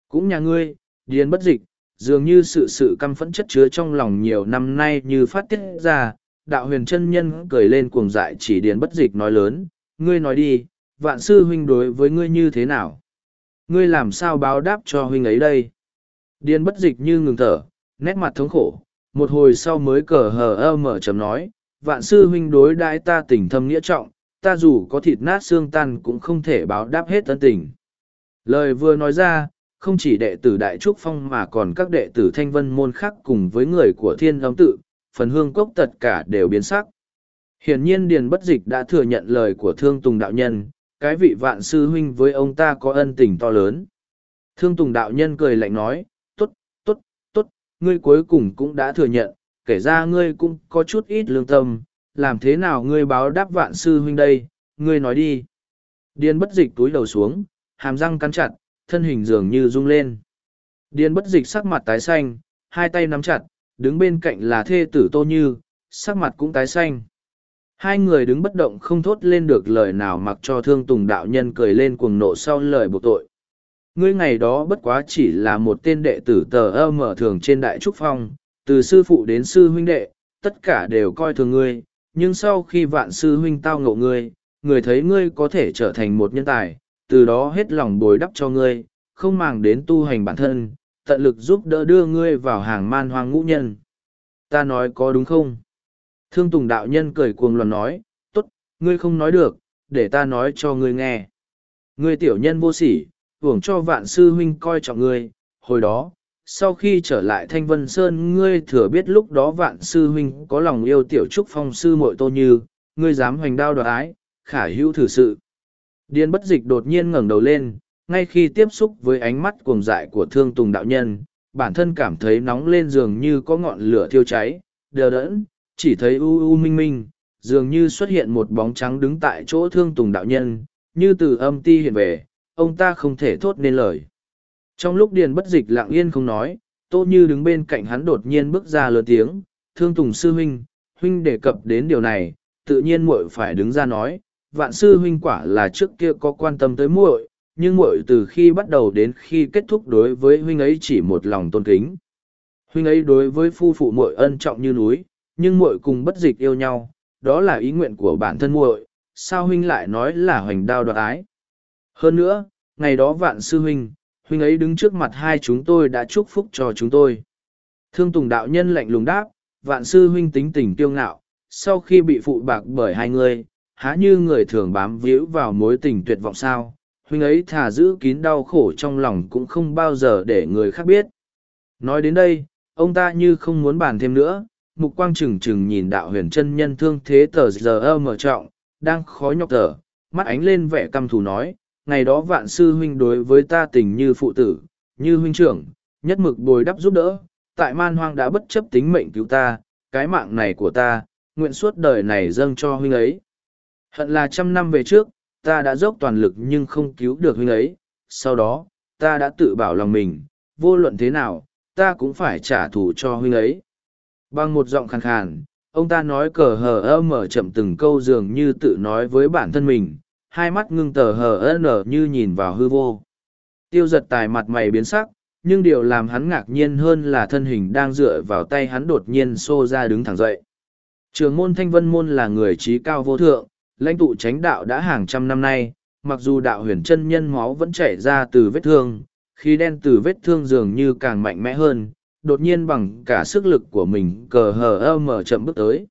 Cũng nhà ngươi, điên bất dịch, dường như sự sự căm phẫn chất chứa trong lòng nhiều năm nay như phát tiết ra đạo huyền chân nhân cười lên cuồng dại chỉ điền bất dịch nói lớn ngươi nói đi vạn sư huynh đối với ngươi như thế nào ngươi làm sao báo đáp cho huynh ấy đây điền bất dịch như ngừng thở nét mặt thống khổ một hồi sau mới cờ hờ ơ mở chấm nói vạn sư huynh đối đãi ta tình thâm nghĩa trọng ta dù có thịt nát xương tan cũng không thể báo đáp hết tân tình lời vừa nói ra không chỉ đệ tử Đại Trúc Phong mà còn các đệ tử Thanh Vân Môn khác cùng với người của Thiên Âm Tự, phần hương cốc tất cả đều biến sắc. Hiển nhiên Điền Bất Dịch đã thừa nhận lời của Thương Tùng Đạo Nhân, cái vị vạn sư huynh với ông ta có ân tình to lớn. Thương Tùng Đạo Nhân cười lạnh nói, ngươi cuối cùng cũng đã thừa nhận, kể ra ngươi cũng có chút ít lương tâm, làm thế nào ngươi báo đáp vạn sư huynh đây, ngươi nói đi. Điên Bất Dịch túi đầu xuống, hàm răng cắn chặt, thân hình dường như rung lên. Điên Bất Dịch sắc mặt tái xanh, hai tay nắm chặt, đứng bên cạnh là thê tử Tô Như, sắc mặt cũng tái xanh. Hai người đứng bất động không thốt lên được lời nào mặc cho thương tùng đạo nhân cười lên cuồng nộ sau lời buộc tội. Ngươi ngày đó bất quá chỉ là một tên đệ tử tờ ơ mở thường trên đại trúc phong, từ sư phụ đến sư huynh đệ, tất cả đều coi thường ngươi, nhưng sau khi vạn sư huynh tao ngộ ngươi, người thấy ngươi có thể trở thành một nhân tài, từ đó hết lòng bồi đắp cho ngươi, không màng đến tu hành bản thân, tận lực giúp đỡ đưa ngươi vào hàng man hoang ngũ nhân. Ta nói có đúng không? Thương Tùng đạo nhân cười cuồng luận nói, tốt, ngươi không nói được, để ta nói cho ngươi nghe. Ngươi tiểu nhân vô sỉ, hưởng cho vạn sư huynh coi trọng ngươi, hồi đó, sau khi trở lại Thanh Vân Sơn ngươi thừa biết lúc đó vạn sư huynh có lòng yêu tiểu trúc phong sư muội tô như, ngươi dám hoành đao đoạt ái, khả hữu thử sự. Điên bất dịch đột nhiên ngẩng đầu lên, ngay khi tiếp xúc với ánh mắt cuồng dại của thương tùng đạo nhân, bản thân cảm thấy nóng lên dường như có ngọn lửa thiêu cháy, đờ đẫn, chỉ thấy u u minh minh, dường như xuất hiện một bóng trắng đứng tại chỗ thương tùng đạo nhân, như từ âm ti hiện về, ông ta không thể thốt nên lời. Trong lúc điền bất dịch lặng yên không nói, tô như đứng bên cạnh hắn đột nhiên bước ra lớn tiếng, thương tùng sư huynh, huynh đề cập đến điều này, tự nhiên muội phải đứng ra nói, vạn sư huynh quả là trước kia có quan tâm tới muội, nhưng muội từ khi bắt đầu đến khi kết thúc đối với huynh ấy chỉ một lòng tôn kính. Huynh ấy đối với phu phụ muội ân trọng như núi, nhưng muội cùng bất dịch yêu nhau, đó là ý nguyện của bản thân muội, sao huynh lại nói là hoành đao đoạt ái? Hơn nữa, ngày đó vạn sư huynh, huynh ấy đứng trước mặt hai chúng tôi đã chúc phúc cho chúng tôi. Thương Tùng đạo nhân lạnh lùng đáp, vạn sư huynh tính tình tiêu ngạo, sau khi bị phụ bạc bởi hai người, há như người thường bám víu vào mối tình tuyệt vọng sao, huynh ấy thà giữ kín đau khổ trong lòng cũng không bao giờ để người khác biết. Nói đến đây, ông ta như không muốn bàn thêm nữa, mục quang trừng trừng nhìn đạo huyền chân nhân thương thế tờ giờ ơ mở trọng, đang khó nhọc thở, mắt ánh lên vẻ căm thù nói, ngày đó vạn sư huynh đối với ta tình như phụ tử, như huynh trưởng, nhất mực bồi đắp giúp đỡ, tại man hoang đã bất chấp tính mệnh cứu ta, cái mạng này của ta, nguyện suốt đời này dâng cho huynh ấy. Hận là trăm năm về trước, ta đã dốc toàn lực nhưng không cứu được huynh ấy, sau đó, ta đã tự bảo lòng mình, vô luận thế nào, ta cũng phải trả thù cho huynh ấy. Bằng một giọng khàn khàn, ông ta nói cờ hờ ơ mở chậm từng câu dường như tự nói với bản thân mình, hai mắt ngưng tờ hờ ơ nở như nhìn vào hư vô. Tiêu giật tài mặt mày biến sắc, nhưng điều làm hắn ngạc nhiên hơn là thân hình đang dựa vào tay hắn đột nhiên xô ra đứng thẳng dậy. Trường môn thanh vân môn là người trí cao vô thượng, lãnh tụ chánh đạo đã hàng trăm năm nay, mặc dù đạo huyền chân nhân máu vẫn chảy ra từ vết thương, khí đen từ vết thương dường như càng mạnh mẽ hơn, đột nhiên bằng cả sức lực của mình cờ hờ ơ mở chậm bước tới.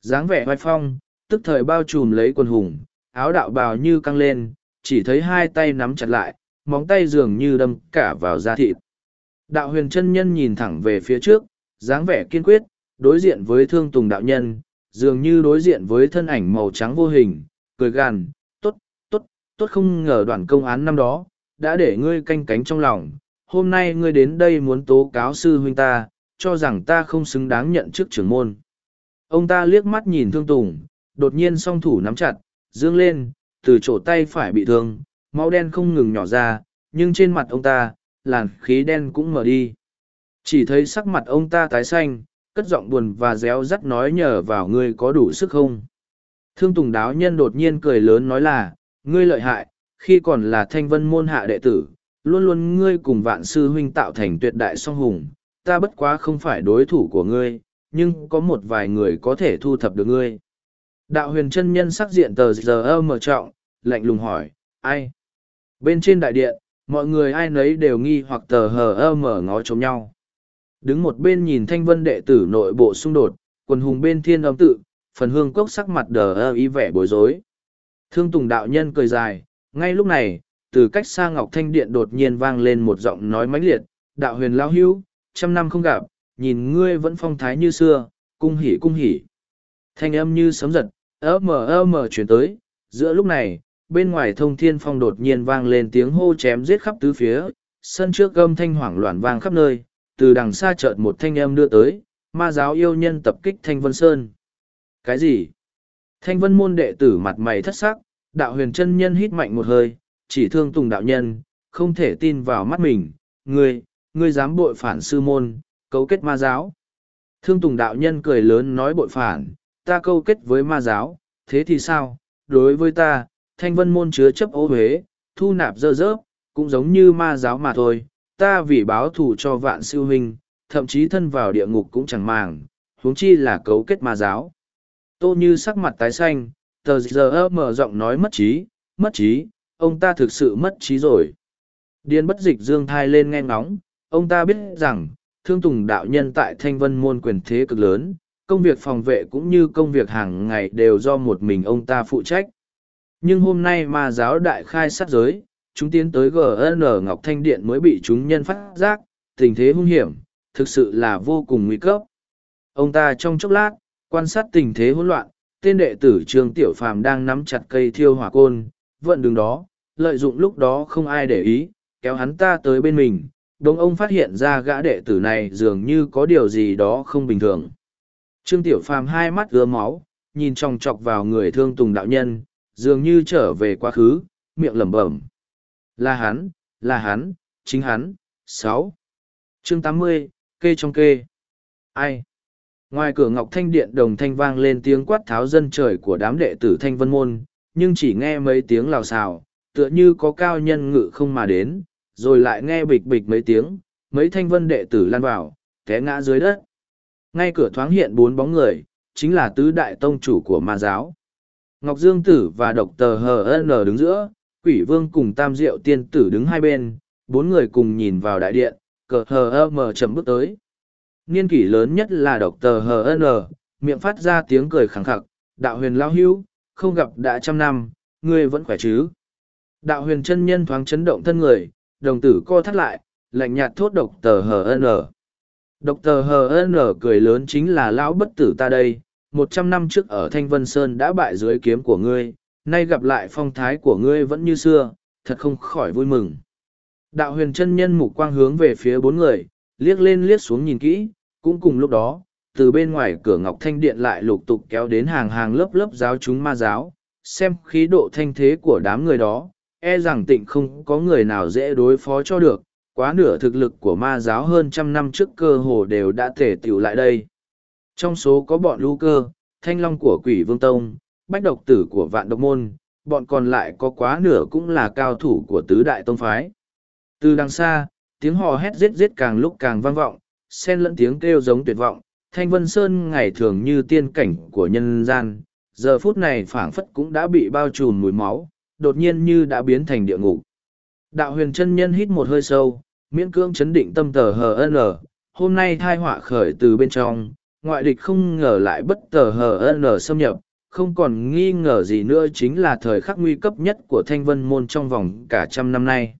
dáng vẻ hoài phong, tức thời bao trùm lấy quần hùng, áo đạo bào như căng lên, chỉ thấy hai tay nắm chặt lại, móng tay dường như đâm cả vào da thịt. Đạo huyền chân nhân nhìn thẳng về phía trước, dáng vẻ kiên quyết, đối diện với thương tùng đạo nhân, dường như đối diện với thân ảnh màu trắng vô hình, cười gằn, tốt, tốt, tốt không ngờ đoàn công án năm đó, đã để ngươi canh cánh trong lòng, hôm nay ngươi đến đây muốn tố cáo sư huynh ta, cho rằng ta không xứng đáng nhận chức trưởng môn. Ông ta liếc mắt nhìn thương tùng, đột nhiên song thủ nắm chặt, dương lên, từ chỗ tay phải bị thương, máu đen không ngừng nhỏ ra, nhưng trên mặt ông ta, làn khí đen cũng mở đi. Chỉ thấy sắc mặt ông ta tái xanh, cất giọng buồn và réo rắt nói nhờ vào ngươi có đủ sức không. Thương Tùng Đáo Nhân đột nhiên cười lớn nói là, ngươi lợi hại, khi còn là thanh vân môn hạ đệ tử, luôn luôn ngươi cùng vạn sư huynh tạo thành tuyệt đại song hùng, ta bất quá không phải đối thủ của ngươi, nhưng có một vài người có thể thu thập được ngươi. Đạo huyền chân nhân sắc diện tờ giờ mở trọng, lạnh lùng hỏi, ai? Bên trên đại điện, mọi người ai nấy đều nghi hoặc tờ hờ ơ mở ngó chống nhau. Đứng một bên nhìn thanh vân đệ tử nội bộ xung đột, quần hùng bên thiên âm tự, phần hương cốc sắc mặt đờ ơ ý vẻ bối rối. Thương Tùng đạo nhân cười dài, ngay lúc này, từ cách xa Ngọc Thanh Điện đột nhiên vang lên một giọng nói mãnh liệt, đạo huyền lao hưu, trăm năm không gặp, nhìn ngươi vẫn phong thái như xưa, cung hỉ cung hỉ. Thanh âm như sấm giật, ơ mờ ơ mờ chuyển tới, giữa lúc này, bên ngoài thông thiên phong đột nhiên vang lên tiếng hô chém giết khắp tứ phía, sân trước gâm thanh hoảng loạn vang khắp nơi, từ đằng xa chợt một thanh âm đưa tới, ma giáo yêu nhân tập kích Thanh Vân Sơn. Cái gì? Thanh Vân môn đệ tử mặt mày thất sắc, đạo huyền chân nhân hít mạnh một hơi, chỉ thương tùng đạo nhân, không thể tin vào mắt mình, ngươi, ngươi dám bội phản sư môn, cấu kết ma giáo. Thương tùng đạo nhân cười lớn nói bội phản, ta câu kết với ma giáo, thế thì sao, đối với ta, thanh vân môn chứa chấp ô huế, thu nạp dơ dớp, cũng giống như ma giáo mà thôi, ta vì báo thù cho vạn siêu huynh, thậm chí thân vào địa ngục cũng chẳng màng, huống chi là cấu kết ma giáo. Tô như sắc mặt tái xanh, tờ giờ mở giọng nói mất trí, mất trí, ông ta thực sự mất trí rồi. Điên bất dịch dương thai lên nghe ngóng, ông ta biết rằng, thương tùng đạo nhân tại thanh vân môn quyền thế cực lớn, công việc phòng vệ cũng như công việc hàng ngày đều do một mình ông ta phụ trách. Nhưng hôm nay ma giáo đại khai sát giới, chúng tiến tới GN Ngọc Thanh Điện mới bị chúng nhân phát giác, tình thế hung hiểm, thực sự là vô cùng nguy cấp. Ông ta trong chốc lát, quan sát tình thế hỗn loạn, tên đệ tử Trương Tiểu Phàm đang nắm chặt cây thiêu hỏa côn, vận đường đó, lợi dụng lúc đó không ai để ý, kéo hắn ta tới bên mình. Đồng ông phát hiện ra gã đệ tử này dường như có điều gì đó không bình thường. Trương Tiểu Phàm hai mắt ứa máu, nhìn tròng trọc vào người thương tùng đạo nhân, dường như trở về quá khứ, miệng lẩm bẩm. Là hắn, là hắn, chính hắn. sáu Chương tám mươi kê trong kê. Ai? Ngoài cửa Ngọc Thanh Điện đồng thanh vang lên tiếng quát tháo dân trời của đám đệ tử Thanh Vân Môn, nhưng chỉ nghe mấy tiếng lào xào, tựa như có cao nhân ngự không mà đến, rồi lại nghe bịch bịch mấy tiếng, mấy thanh vân đệ tử lan vào, té ngã dưới đất. Ngay cửa thoáng hiện bốn bóng người, chính là tứ đại tông chủ của ma giáo. Ngọc Dương Tử và Độc Tờ HN đứng giữa, Quỷ Vương cùng Tam Diệu Tiên Tử đứng hai bên, bốn người cùng nhìn vào đại điện, cờ hờ mờ chậm bước tới. Niên kỷ lớn nhất là Độc Tờ HN, miệng phát ra tiếng cười khẳng khặc, đạo huyền lao hưu, không gặp đã trăm năm, ngươi vẫn khỏe chứ. Đạo huyền chân nhân thoáng chấn động thân người, đồng tử co thắt lại, lạnh nhạt thốt độc tờ HN. Độc tờ HN cười lớn chính là lão bất tử ta đây, một trăm năm trước ở Thanh Vân Sơn đã bại dưới kiếm của ngươi, nay gặp lại phong thái của ngươi vẫn như xưa, thật không khỏi vui mừng. Đạo huyền chân nhân mục quang hướng về phía bốn người, liếc lên liếc xuống nhìn kỹ, cũng cùng lúc đó, từ bên ngoài cửa Ngọc Thanh Điện lại lục tục kéo đến hàng hàng lớp lớp giáo chúng ma giáo, xem khí độ thanh thế của đám người đó, e rằng tịnh không có người nào dễ đối phó cho được, quá nửa thực lực của ma giáo hơn trăm năm trước cơ hồ đều đã thể tiểu lại đây. Trong số có bọn lưu cơ, thanh long của quỷ vương tông, bách độc tử của vạn độc môn, bọn còn lại có quá nửa cũng là cao thủ của tứ đại tông phái. Từ đằng xa, tiếng hò hét giết giết càng lúc càng vang vọng, xen lẫn tiếng kêu giống tuyệt vọng, thanh vân sơn ngày thường như tiên cảnh của nhân gian, giờ phút này phảng phất cũng đã bị bao trùm mùi máu, đột nhiên như đã biến thành địa ngục. Đạo huyền chân nhân hít một hơi sâu, miễn cưỡng chấn định tâm tờ HN, hôm nay thai họa khởi từ bên trong, ngoại địch không ngờ lại bất tờ HN xâm nhập, không còn nghi ngờ gì nữa chính là thời khắc nguy cấp nhất của thanh vân môn trong vòng cả trăm năm nay.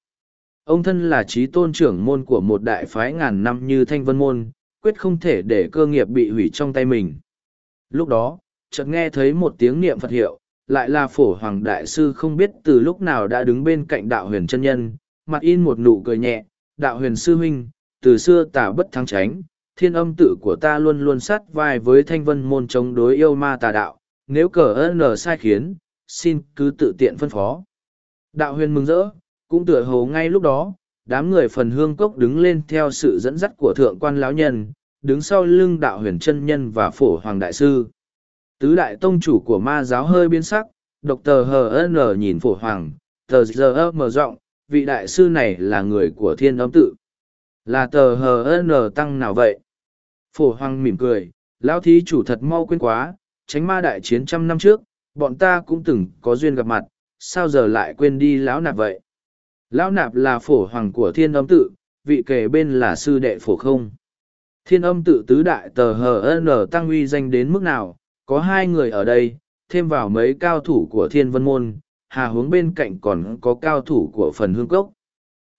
Ông thân là trí tôn trưởng môn của một đại phái ngàn năm như thanh vân môn, quyết không thể để cơ nghiệp bị hủy trong tay mình. Lúc đó, chợt nghe thấy một tiếng niệm Phật hiệu, lại là phổ hoàng đại sư không biết từ lúc nào đã đứng bên cạnh đạo huyền chân nhân, mặt in một nụ cười nhẹ, đạo huyền sư huynh, từ xưa tà bất thắng tránh, thiên âm tự của ta luôn luôn sát vai với thanh vân môn chống đối yêu ma tà đạo, nếu cờ ơn sai khiến, xin cứ tự tiện phân phó. Đạo huyền mừng rỡ, cũng tựa hồ ngay lúc đó, đám người phần hương cốc đứng lên theo sự dẫn dắt của thượng quan lão nhân, đứng sau lưng đạo huyền chân nhân và phổ hoàng đại sư. Tứ đại tông chủ của ma giáo hơi biến sắc, độc tờ HN nhìn phổ hoàng, tờ giờ mở rộng, vị đại sư này là người của thiên âm tự. Là tờ HN tăng nào vậy? Phổ hoàng mỉm cười, lão thí chủ thật mau quên quá, tránh ma đại chiến trăm năm trước, bọn ta cũng từng có duyên gặp mặt, sao giờ lại quên đi lão nạp vậy? Lão nạp là phổ hoàng của thiên âm tự, vị kề bên là sư đệ phổ không. Thiên âm tự tứ đại tờ HN tăng uy danh đến mức nào, có hai người ở đây, thêm vào mấy cao thủ của thiên vân môn, hà hướng bên cạnh còn có cao thủ của phần hương cốc.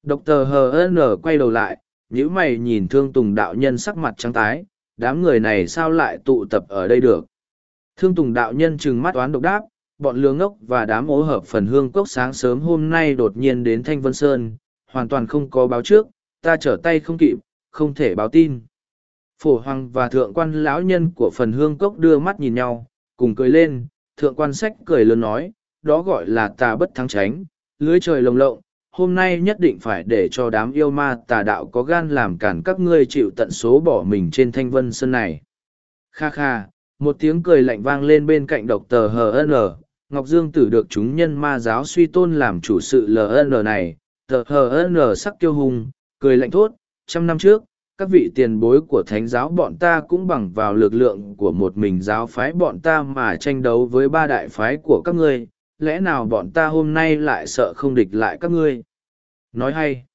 Độc tờ HN quay đầu lại, nhữ mày nhìn thương tùng đạo nhân sắc mặt trắng tái, đám người này sao lại tụ tập ở đây được. Thương Tùng đạo nhân trừng mắt oán độc đáp, bọn lương ngốc và đám ố hợp phần hương cốc sáng sớm hôm nay đột nhiên đến Thanh Vân Sơn, hoàn toàn không có báo trước, ta trở tay không kịp, không thể báo tin. Phổ Hoàng và thượng quan lão nhân của phần hương cốc đưa mắt nhìn nhau, cùng cười lên, thượng quan sách cười lớn nói, đó gọi là tà bất thắng tránh, lưới trời lồng lộng, hôm nay nhất định phải để cho đám yêu ma tà đạo có gan làm cản các ngươi chịu tận số bỏ mình trên thanh vân sân này. Kha kha, một tiếng cười lạnh vang lên bên cạnh độc tờ HN, Ngọc Dương Tử được chúng nhân ma giáo suy tôn làm chủ sự LN này, tờ HN sắc tiêu hùng, cười lạnh thốt, trăm năm trước, các vị tiền bối của thánh giáo bọn ta cũng bằng vào lực lượng của một mình giáo phái bọn ta mà tranh đấu với ba đại phái của các ngươi, lẽ nào bọn ta hôm nay lại sợ không địch lại các ngươi? Nói hay.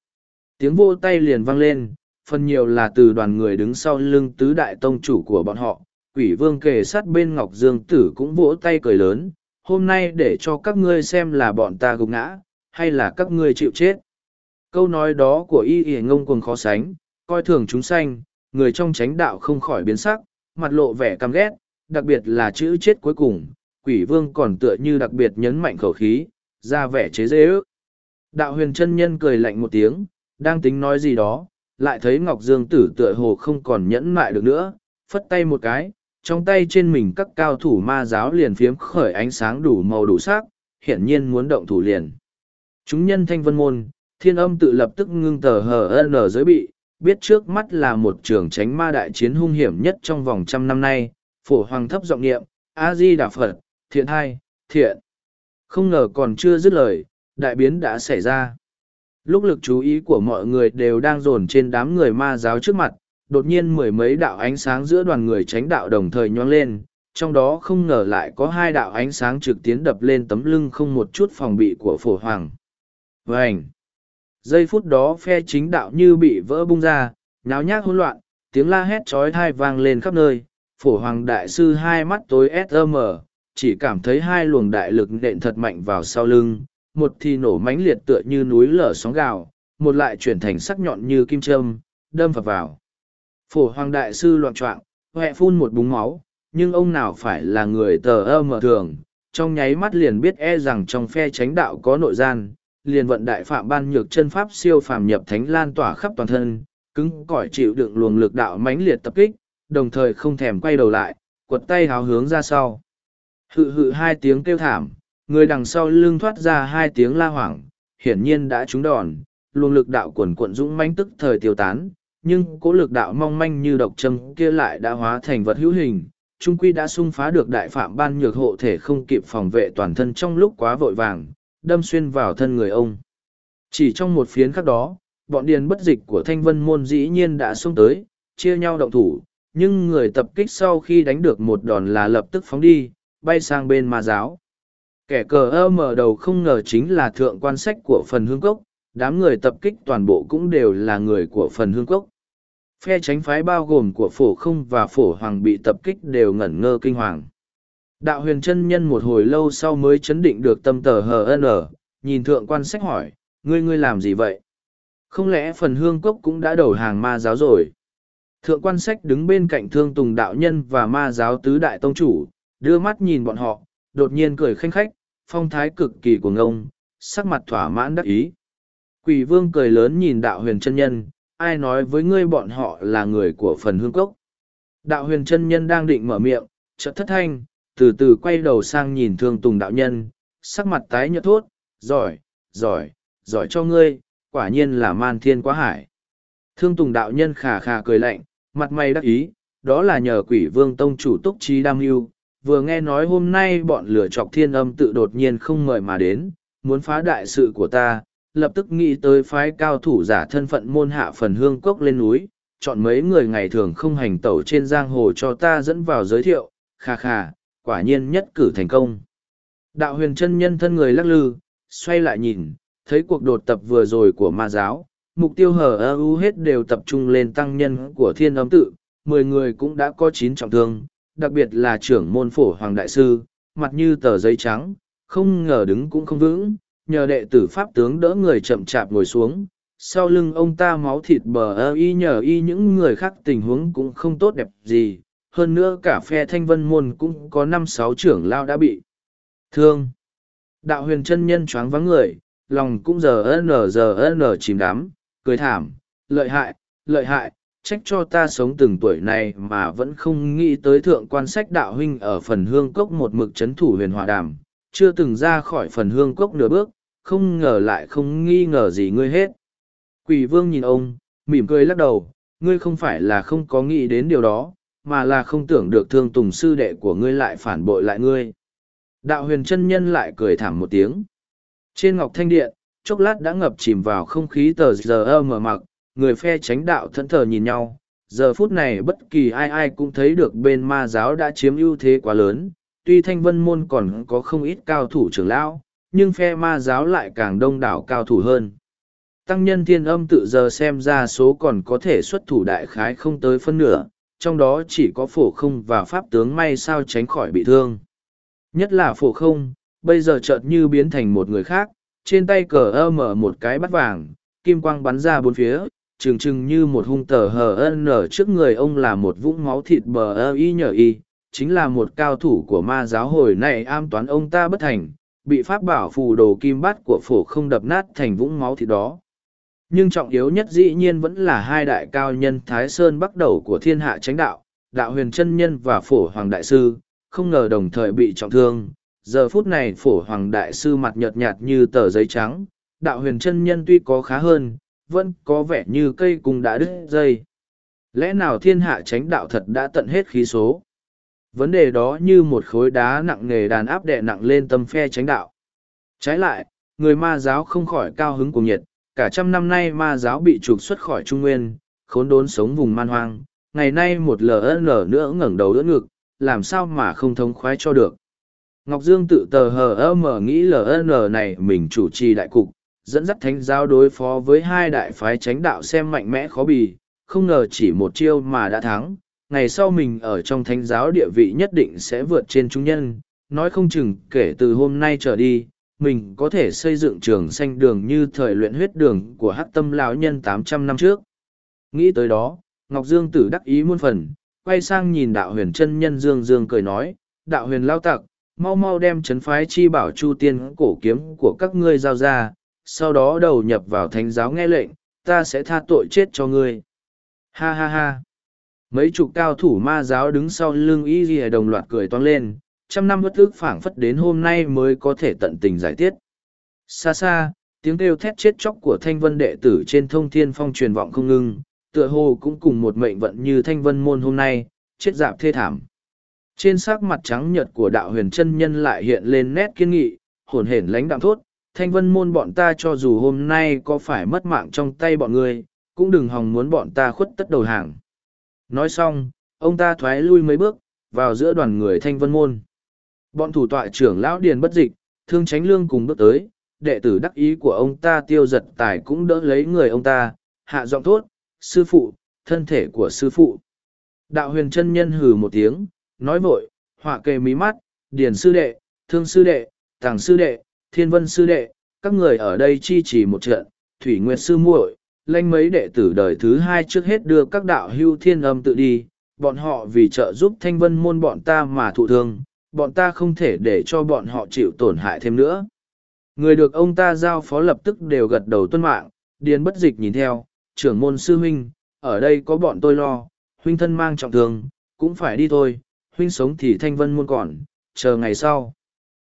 Tiếng vô tay liền vang lên, phần nhiều là từ đoàn người đứng sau lưng tứ đại tông chủ của bọn họ. Quỷ vương kề sát bên Ngọc Dương Tử cũng vỗ tay cười lớn, hôm nay để cho các ngươi xem là bọn ta gục ngã, hay là các ngươi chịu chết. Câu nói đó của y ỉa ngông cuồng khó sánh, coi thường chúng sanh, người trong chánh đạo không khỏi biến sắc, mặt lộ vẻ căm ghét, đặc biệt là chữ chết cuối cùng, quỷ vương còn tựa như đặc biệt nhấn mạnh khẩu khí, ra vẻ chế dễ ước. Đạo huyền chân nhân cười lạnh một tiếng, đang tính nói gì đó, lại thấy Ngọc Dương tử tựa hồ không còn nhẫn mại được nữa, phất tay một cái, trong tay trên mình các cao thủ ma giáo liền phiếm khởi ánh sáng đủ màu đủ sắc, hiển nhiên muốn động thủ liền. Chúng nhân thanh vân môn, thiên âm tự lập tức ngưng tờ hờ n giới bị, biết trước mắt là một trường tránh ma đại chiến hung hiểm nhất trong vòng trăm năm nay, phổ hoàng thấp giọng niệm, A-di Đà Phật, thiện hai, thiện. Không ngờ còn chưa dứt lời, đại biến đã xảy ra. Lúc lực chú ý của mọi người đều đang dồn trên đám người ma giáo trước mặt, đột nhiên mười mấy đạo ánh sáng giữa đoàn người tránh đạo đồng thời nhoang lên, trong đó không ngờ lại có hai đạo ánh sáng trực tiến đập lên tấm lưng không một chút phòng bị của phổ hoàng. Vânh! Giây phút đó phe chính đạo như bị vỡ bung ra, nháo nhác hỗn loạn, tiếng la hét trói thai vang lên khắp nơi, phổ hoàng đại sư hai mắt tối sm, chỉ cảm thấy hai luồng đại lực nện thật mạnh vào sau lưng, một thì nổ mãnh liệt tựa như núi lở sóng gào, một lại chuyển thành sắc nhọn như kim châm, đâm vào vào. Phổ hoàng đại sư loạn trọng, huệ phun một búng máu, nhưng ông nào phải là người tờ ơ mở thường, trong nháy mắt liền biết e rằng trong phe chánh đạo có nội gian, liền vận đại phạm ban nhược chân pháp siêu phàm nhập thánh lan tỏa khắp toàn thân, cứng cỏi chịu đựng luồng lực đạo mãnh liệt tập kích, đồng thời không thèm quay đầu lại, quật tay háo hướng ra sau. Hự hự hai tiếng kêu thảm, người đằng sau lưng thoát ra hai tiếng la hoảng, hiển nhiên đã trúng đòn, luồng lực đạo quần quận dũng mãnh tức thời tiêu tán, nhưng cố lực đạo mong manh như độc châm kia lại đã hóa thành vật hữu hình, trung quy đã xung phá được đại phạm ban nhược hộ thể không kịp phòng vệ toàn thân trong lúc quá vội vàng, đâm xuyên vào thân người ông. Chỉ trong một phiến khắc đó, bọn điền bất dịch của thanh vân môn dĩ nhiên đã xông tới, chia nhau động thủ, nhưng người tập kích sau khi đánh được một đòn là lập tức phóng đi, bay sang bên ma giáo. Kẻ cờ ơ mở đầu không ngờ chính là thượng quan sách của phần hương cốc, đám người tập kích toàn bộ cũng đều là người của phần hương cốc. Phe tránh phái bao gồm của phổ không và phổ hoàng bị tập kích đều ngẩn ngơ kinh hoàng. Đạo huyền chân nhân một hồi lâu sau mới chấn định được tâm tờ HN, nhìn thượng quan sách hỏi, ngươi ngươi làm gì vậy? Không lẽ phần hương cốc cũng đã đầu hàng ma giáo rồi? Thượng quan sách đứng bên cạnh thương tùng đạo nhân và ma giáo tứ đại tông chủ, đưa mắt nhìn bọn họ, đột nhiên cười khanh khách, phong thái cực kỳ của ngông, sắc mặt thỏa mãn đắc ý. Quỷ vương cười lớn nhìn đạo huyền chân nhân, ai nói với ngươi bọn họ là người của phần hương cốc. Đạo huyền chân nhân đang định mở miệng, chợt thất thanh, từ từ quay đầu sang nhìn thương tùng đạo nhân, sắc mặt tái nhợt thốt, giỏi, giỏi, giỏi cho ngươi, quả nhiên là man thiên quá hải. Thương tùng đạo nhân khà khà cười lạnh, mặt mày đắc ý, đó là nhờ quỷ vương tông chủ túc trí đam mưu vừa nghe nói hôm nay bọn lửa chọc thiên âm tự đột nhiên không mời mà đến, muốn phá đại sự của ta, lập tức nghĩ tới phái cao thủ giả thân phận môn hạ phần hương cốc lên núi, chọn mấy người ngày thường không hành tẩu trên giang hồ cho ta dẫn vào giới thiệu, kha kha, quả nhiên nhất cử thành công. Đạo huyền chân nhân thân người lắc lư, xoay lại nhìn, thấy cuộc đột tập vừa rồi của ma giáo, mục tiêu hở ơ hết đều tập trung lên tăng nhân của thiên âm tự, mười người cũng đã có chín trọng thương, đặc biệt là trưởng môn phổ hoàng đại sư, mặt như tờ giấy trắng, không ngờ đứng cũng không vững, nhờ đệ tử pháp tướng đỡ người chậm chạp ngồi xuống. Sau lưng ông ta máu thịt bờ ơ y nhờ y những người khác tình huống cũng không tốt đẹp gì, hơn nữa cả phe thanh vân môn cũng có năm sáu trưởng lao đã bị thương. Đạo huyền chân nhân choáng vắng người, lòng cũng giờ n giờ n chìm đắm, cười thảm, lợi hại, lợi hại, trách cho ta sống từng tuổi này mà vẫn không nghĩ tới thượng quan sách đạo huynh ở phần hương cốc một mực c h ấ n thủ huyền hòa đàm, chưa từng ra khỏi phần hương cốc nửa bước, không ngờ lại không nghi ngờ gì ngươi hết. Quỷ vương nhìn ông, mỉm cười lắc đầu, ngươi không phải là không có nghĩ đến điều đó, mà là không tưởng được thương tùng sư đệ của ngươi lại phản bội lại ngươi. Đạo huyền chân nhân lại cười thảm một tiếng. Trên ngọc thanh điện, chốc lát đã ngập chìm vào không khí tờ giờ mở mặc, người phe tránh đạo thẫn thờ nhìn nhau giờ phút này bất kỳ ai ai cũng thấy được bên ma giáo đã chiếm ưu thế quá lớn tuy thanh vân môn còn có không ít cao thủ trưởng lão nhưng phe ma giáo lại càng đông đảo cao thủ hơn tăng nhân thiên âm tự giờ xem ra số còn có thể xuất thủ đại khái không tới phân nửa trong đó chỉ có phổ không và pháp tướng may sao tránh khỏi bị thương. Nhất là phổ không, bây giờ chợt như biến thành một người khác, trên tay cờ ơ mở một cái bắt vàng, kim quang bắn ra bốn phía, trừng trừng như một hung tờ hờ ân nở trước người ông là một vũng máu thịt bờ ơ y nhờ y, chính là một cao thủ của ma giáo hồi này am toán ông ta bất thành, bị pháp bảo phù đồ kim bát của phổ không đập nát thành vũng máu thịt đó nhưng trọng yếu nhất dĩ nhiên vẫn là hai đại cao nhân thái sơn bắt đầu của thiên hạ chánh đạo đạo huyền chân nhân và phổ hoàng đại sư không ngờ đồng thời bị trọng thương giờ phút này phổ hoàng đại sư mặt nhợt nhạt như tờ giấy trắng đạo huyền chân nhân tuy có khá hơn vẫn có vẻ như cây cung đã đứt dây. Lẽ nào thiên hạ chánh đạo thật đã tận hết khí số? Vấn đề đó như một khối đá nặng nề đàn áp đè nặng lên tâm phe chánh đạo. Trái lại, người ma giáo không khỏi cao hứng cùng nhiệt, cả trăm năm nay ma giáo bị trục xuất khỏi Trung Nguyên, khốn đốn sống vùng man hoang, ngày nay một LN nữa ngẩng đầu đỡ ngực, làm sao mà không thống khoái cho được. Ngọc Dương tự tờ hờ mở nghĩ LN này mình chủ trì đại cục, dẫn dắt thánh giáo đối phó với hai đại phái chánh đạo xem mạnh mẽ khó bì, không ngờ chỉ một chiêu mà đã thắng. Ngày sau mình ở trong thánh giáo địa vị nhất định sẽ vượt trên chúng nhân, nói không chừng kể từ hôm nay trở đi, mình có thể xây dựng trường xanh đường như thời luyện huyết đường của hắc tâm lão nhân tám trăm năm trước. Nghĩ tới đó, Ngọc Dương tử đắc ý muôn phần, quay sang nhìn đạo huyền chân nhân Dương Dương cười nói, đạo huyền lao tặc, mau mau đem chấn phái chi bảo chu tiên cổ kiếm của các ngươi giao ra, sau đó đầu nhập vào thánh giáo nghe lệnh, ta sẽ tha tội chết cho ngươi. Ha ha ha. Mấy chục cao thủ ma giáo đứng sau lưng y ghi đồng loạt cười toang lên, trăm năm bất ức phảng phất đến hôm nay mới có thể tận tình giải tiết. Xa xa, tiếng kêu thét chết chóc của thanh vân đệ tử trên thông thiên phong truyền vọng không ngưng, tựa hồ cũng cùng một mệnh vận như thanh vân môn hôm nay, chết dạp thê thảm. Trên sắc mặt trắng nhợt của đạo huyền chân nhân lại hiện lên nét kiên nghị, hồn hển lãnh đạm thốt, thanh vân môn bọn ta cho dù hôm nay có phải mất mạng trong tay bọn ngươi, cũng đừng hòng muốn bọn ta khuất tất đầu hàng. Nói xong, ông ta thoái lui mấy bước, vào giữa đoàn người thanh vân môn. Bọn thủ tọa trưởng lão điền bất dịch, thương tránh lương cùng bước tới, đệ tử đắc ý của ông ta tiêu giật tài cũng đỡ lấy người ông ta, hạ giọng thốt, sư phụ, thân thể của sư phụ. Đạo huyền chân nhân hừ một tiếng, nói vội, họa kề mí mắt, điền sư đệ, thương sư đệ, tàng sư đệ, thiên vân sư đệ, các người ở đây chi trì một trận, thủy nguyệt sư muội, lanh mấy đệ tử đời thứ hai trước hết đưa các đạo hưu thiên âm tự đi, bọn họ vì trợ giúp thanh vân môn bọn ta mà thụ thương, bọn ta không thể để cho bọn họ chịu tổn hại thêm nữa. Người được ông ta giao phó lập tức đều gật đầu tuân mạng, điền bất dịch nhìn theo, trưởng môn sư huynh, ở đây có bọn tôi lo, huynh thân mang trọng thương, cũng phải đi thôi, huynh sống thì thanh vân muôn còn, chờ ngày sau.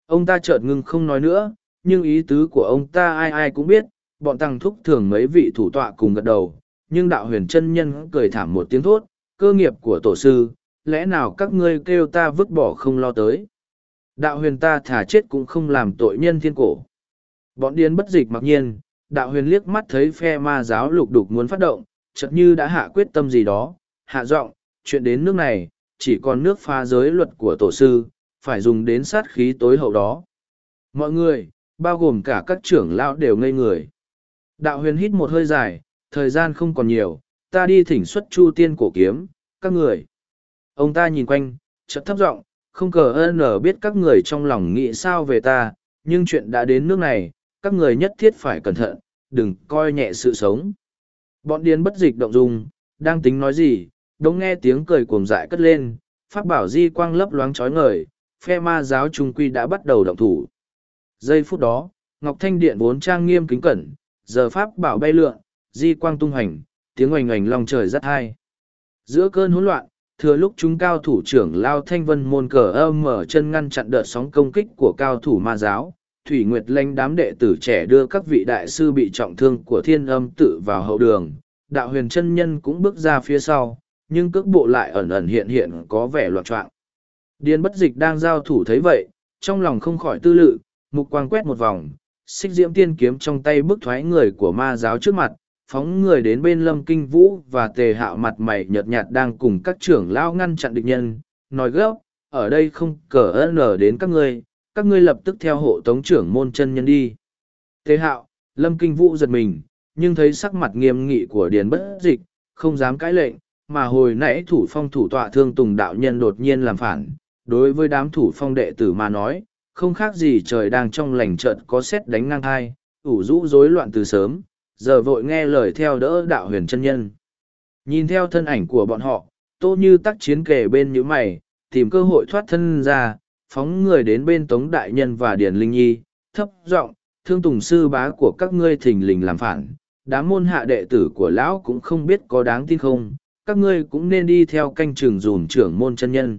Ông ta chợt ngưng không nói nữa, nhưng ý tứ của ông ta ai ai cũng biết, bọn tăng thúc thường mấy vị thủ tọa cùng gật đầu, nhưng đạo huyền chân nhân cười thảm một tiếng thốt, cơ nghiệp của tổ sư, lẽ nào các ngươi kêu ta vứt bỏ không lo tới. Đạo huyền ta thả chết cũng không làm tội nhân thiên cổ. Bọn điên bất dịch mặc nhiên, đạo huyền liếc mắt thấy phe ma giáo lục đục muốn phát động, chợt như đã hạ quyết tâm gì đó, hạ giọng, chuyện đến nước này, chỉ còn nước pha giới luật của tổ sư, phải dùng đến sát khí tối hậu đó. Mọi người, bao gồm cả các trưởng lão đều ngây người. Đạo huyền hít một hơi dài, thời gian không còn nhiều, ta đi thỉnh xuất chu tiên cổ kiếm, các người. Ông ta nhìn quanh, chợt thấp giọng, không cờ ơn nở biết các người trong lòng nghĩ sao về ta, nhưng chuyện đã đến nước này, các người nhất thiết phải cẩn thận, đừng coi nhẹ sự sống. Bọn điên bất dịch động dung, đang tính nói gì, đống nghe tiếng cười cuồng dại cất lên, pháp bảo di quang lấp loáng trói ngời, phe ma giáo trung quy đã bắt đầu động thủ. Giây phút đó, Ngọc Thanh Điện vốn trang nghiêm kính cẩn, giờ pháp bảo bay lượn, di quang tung hành, tiếng oành oành long trời rất hay. Giữa cơn hỗn loạn, thừa lúc chúng cao thủ trưởng Lao Thanh Vân môn cờ âm mở chân ngăn chặn đợt sóng công kích của cao thủ ma giáo, Thủy Nguyệt lanh đám đệ tử trẻ đưa các vị đại sư bị trọng thương của thiên âm tự vào hậu đường, đạo huyền chân nhân cũng bước ra phía sau, nhưng cước bộ lại ẩn ẩn hiện hiện có vẻ loạn choạng. Điền bất dịch đang giao thủ thấy vậy, trong lòng không khỏi tư lự, mục quang quét một vòng, xích diễm tiên kiếm trong tay bức thoái người của ma giáo trước mặt, phóng người đến bên lâm kinh vũ và tề hạo mặt mày nhợt nhạt đang cùng các trưởng lao ngăn chặn địch nhân, nói gấp, ở đây không cờ ân lờ đến các ngươi, các ngươi lập tức theo hộ tống trưởng môn chân nhân đi. Tề hạo, lâm kinh vũ giật mình, nhưng thấy sắc mặt nghiêm nghị của điền bất dịch, không dám cãi lệnh, mà hồi nãy thủ phong thủ tọa thương tùng đạo nhân đột nhiên làm phản, đối với đám thủ phong đệ tử mà nói, không khác gì trời đang trong lành trận có xét đánh ngang hai, ủ rũ rối loạn từ sớm, giờ vội nghe lời theo đỡ đạo huyền chân nhân. Nhìn theo thân ảnh của bọn họ, tô như tắc chiến kề bên những mày, tìm cơ hội thoát thân ra, phóng người đến bên tống đại nhân và điền linh nhi, thấp giọng thương tùng sư bá của các ngươi thình lình làm phản, đám môn hạ đệ tử của lão cũng không biết có đáng tin không, các ngươi cũng nên đi theo canh trường dùn trưởng môn chân nhân.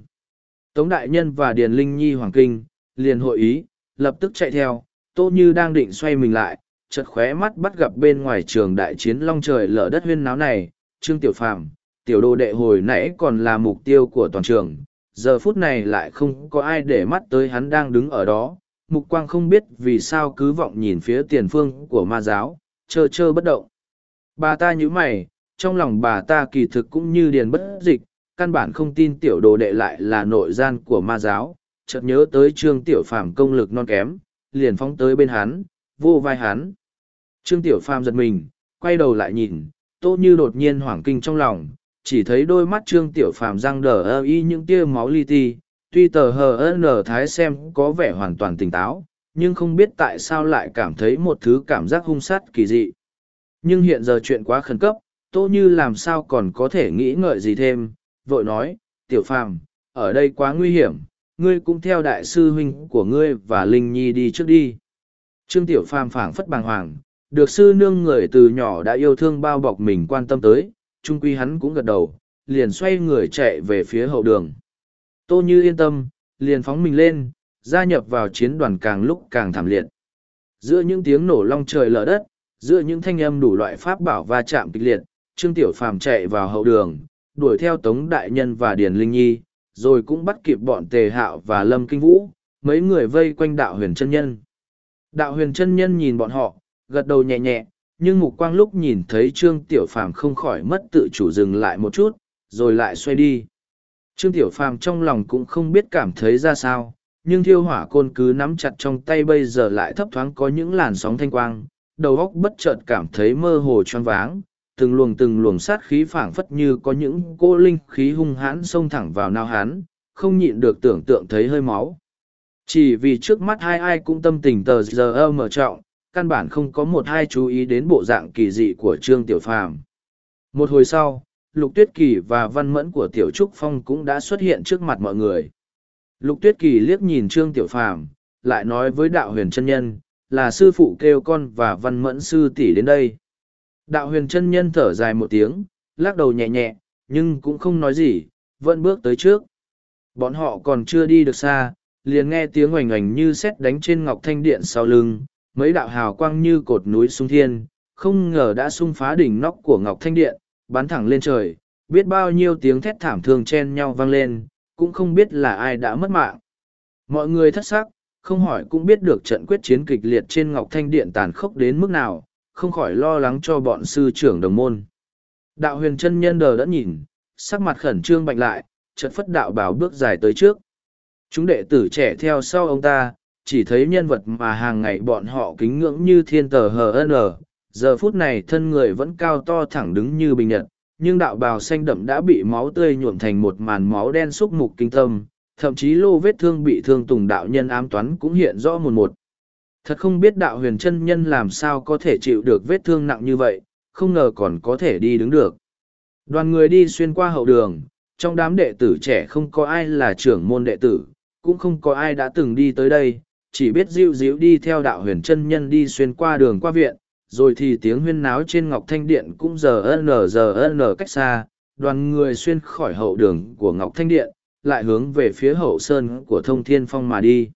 Tống đại nhân và điền linh nhi hoàng kinh, liền hội ý, lập tức chạy theo, tô như đang định xoay mình lại, chợt khóe mắt bắt gặp bên ngoài trường đại chiến long trời lở đất huyên náo này, Trương Tiểu Phàm, tiểu đồ đệ hồi nãy còn là mục tiêu của toàn trường, giờ phút này lại không có ai để mắt tới hắn đang đứng ở đó, mục quang không biết vì sao cứ vọng nhìn phía tiền phương của ma giáo, chơ chơ bất động. Bà ta như mày, trong lòng bà ta kỳ thực cũng như điền bất dịch, căn bản không tin tiểu đồ đệ lại là nội gian của ma giáo, chợt nhớ tới trương tiểu phàm công lực non kém, liền phóng tới bên hắn, vô vai hắn. Trương Tiểu Phàm giật mình, quay đầu lại nhìn, tô như đột nhiên hoảng kinh trong lòng, chỉ thấy đôi mắt Trương Tiểu Phàm răng đờ ơ y những tia máu li ti, tuy tờ hờ nở thái xem có vẻ hoàn toàn tỉnh táo, nhưng không biết tại sao lại cảm thấy một thứ cảm giác hung sát kỳ dị. Nhưng hiện giờ chuyện quá khẩn cấp, tô như làm sao còn có thể nghĩ ngợi gì thêm, vội nói, Tiểu Phàm, ở đây quá nguy hiểm, ngươi cũng theo đại sư huynh của ngươi và Linh Nhi đi trước đi. Trương Tiểu Phàm phảng phất bàng hoàng, được sư nương người từ nhỏ đã yêu thương bao bọc mình quan tâm tới, trung quy hắn cũng gật đầu, liền xoay người chạy về phía hậu đường. Tô Như yên tâm, liền phóng mình lên, gia nhập vào chiến đoàn càng lúc càng thảm liệt. Giữa những tiếng nổ long trời lở đất, giữa những thanh âm đủ loại pháp bảo va chạm kịch liệt, Trương Tiểu Phàm chạy vào hậu đường, đuổi theo Tống Đại Nhân và Điền Linh Nhi, rồi cũng bắt kịp bọn Tề Hạo và Lâm Kinh Vũ, mấy người vây quanh đạo huyền chân nhân. Đạo huyền chân nhân nhìn bọn họ, gật đầu nhẹ nhẹ, nhưng mục quang lúc nhìn thấy Trương Tiểu Phàm không khỏi mất tự chủ dừng lại một chút, rồi lại xoay đi. Trương Tiểu Phàm trong lòng cũng không biết cảm thấy ra sao, nhưng thiêu hỏa côn cứ nắm chặt trong tay bây giờ lại thấp thoáng có những làn sóng thanh quang, đầu óc bất chợt cảm thấy mơ hồ choáng váng, từng luồng từng luồng sát khí phảng phất như có những cô linh khí hung hãn xông thẳng vào nao hán, không nhịn được tưởng tượng thấy hơi máu. Chỉ vì trước mắt hai ai cũng tâm tình tờ giờ mở trọng, căn bản không có một hai chú ý đến bộ dạng kỳ dị của Trương Tiểu Phàm. Một hồi sau, Lục Tuyết Kỳ và Văn Mẫn của Tiểu Trúc Phong cũng đã xuất hiện trước mặt mọi người. Lục Tuyết Kỳ liếc nhìn Trương Tiểu Phàm, lại nói với Đạo Huyền chân Nhân, là sư phụ kêu con và Văn Mẫn sư tỷ đến đây. Đạo Huyền chân Nhân thở dài một tiếng, lắc đầu nhẹ nhẹ, nhưng cũng không nói gì, vẫn bước tới trước. Bọn họ còn chưa đi được xa, liền nghe tiếng oành oành như sét đánh trên ngọc thanh điện sau lưng, mấy đạo hào quang như cột núi sung thiên, không ngờ đã sung phá đỉnh nóc của Ngọc Thanh Điện, bắn thẳng lên trời, biết bao nhiêu tiếng thét thảm thương chen nhau vang lên, cũng không biết là ai đã mất mạng. Mọi người thất sắc, không hỏi cũng biết được trận quyết chiến kịch liệt trên Ngọc Thanh Điện tàn khốc đến mức nào, không khỏi lo lắng cho bọn sư trưởng đồng môn. Đạo huyền chân nhân đờ đã nhìn, sắc mặt khẩn trương bạch lại, chợt phất đạo bảo bước dài tới trước. Chúng đệ tử trẻ theo sau ông ta, chỉ thấy nhân vật mà hàng ngày bọn họ kính ngưỡng như thiên tờ hn giờ phút này thân người vẫn cao to thẳng đứng như bình nhật nhưng đạo bào xanh đậm đã bị máu tươi nhuộm thành một màn máu đen xúc mục kinh tâm thậm chí lô vết thương bị thương tùng đạo nhân ám toán cũng hiện rõ một một. Thật không biết đạo huyền chân nhân làm sao có thể chịu được vết thương nặng như vậy không ngờ còn có thể đi đứng được. Đoàn người đi xuyên qua hậu đường Trong đám đệ tử trẻ không có ai là trưởng môn đệ tử, cũng không có ai đã từng đi tới đây, chỉ biết dịu dịu đi theo đạo huyền chân nhân đi xuyên qua đường qua viện, rồi thì tiếng huyên náo trên ngọc thanh điện cũng giờ nở giờ nở cách xa, đoàn người xuyên khỏi hậu đường của ngọc thanh điện, lại hướng về phía hậu sơn của thông thiên phong mà đi.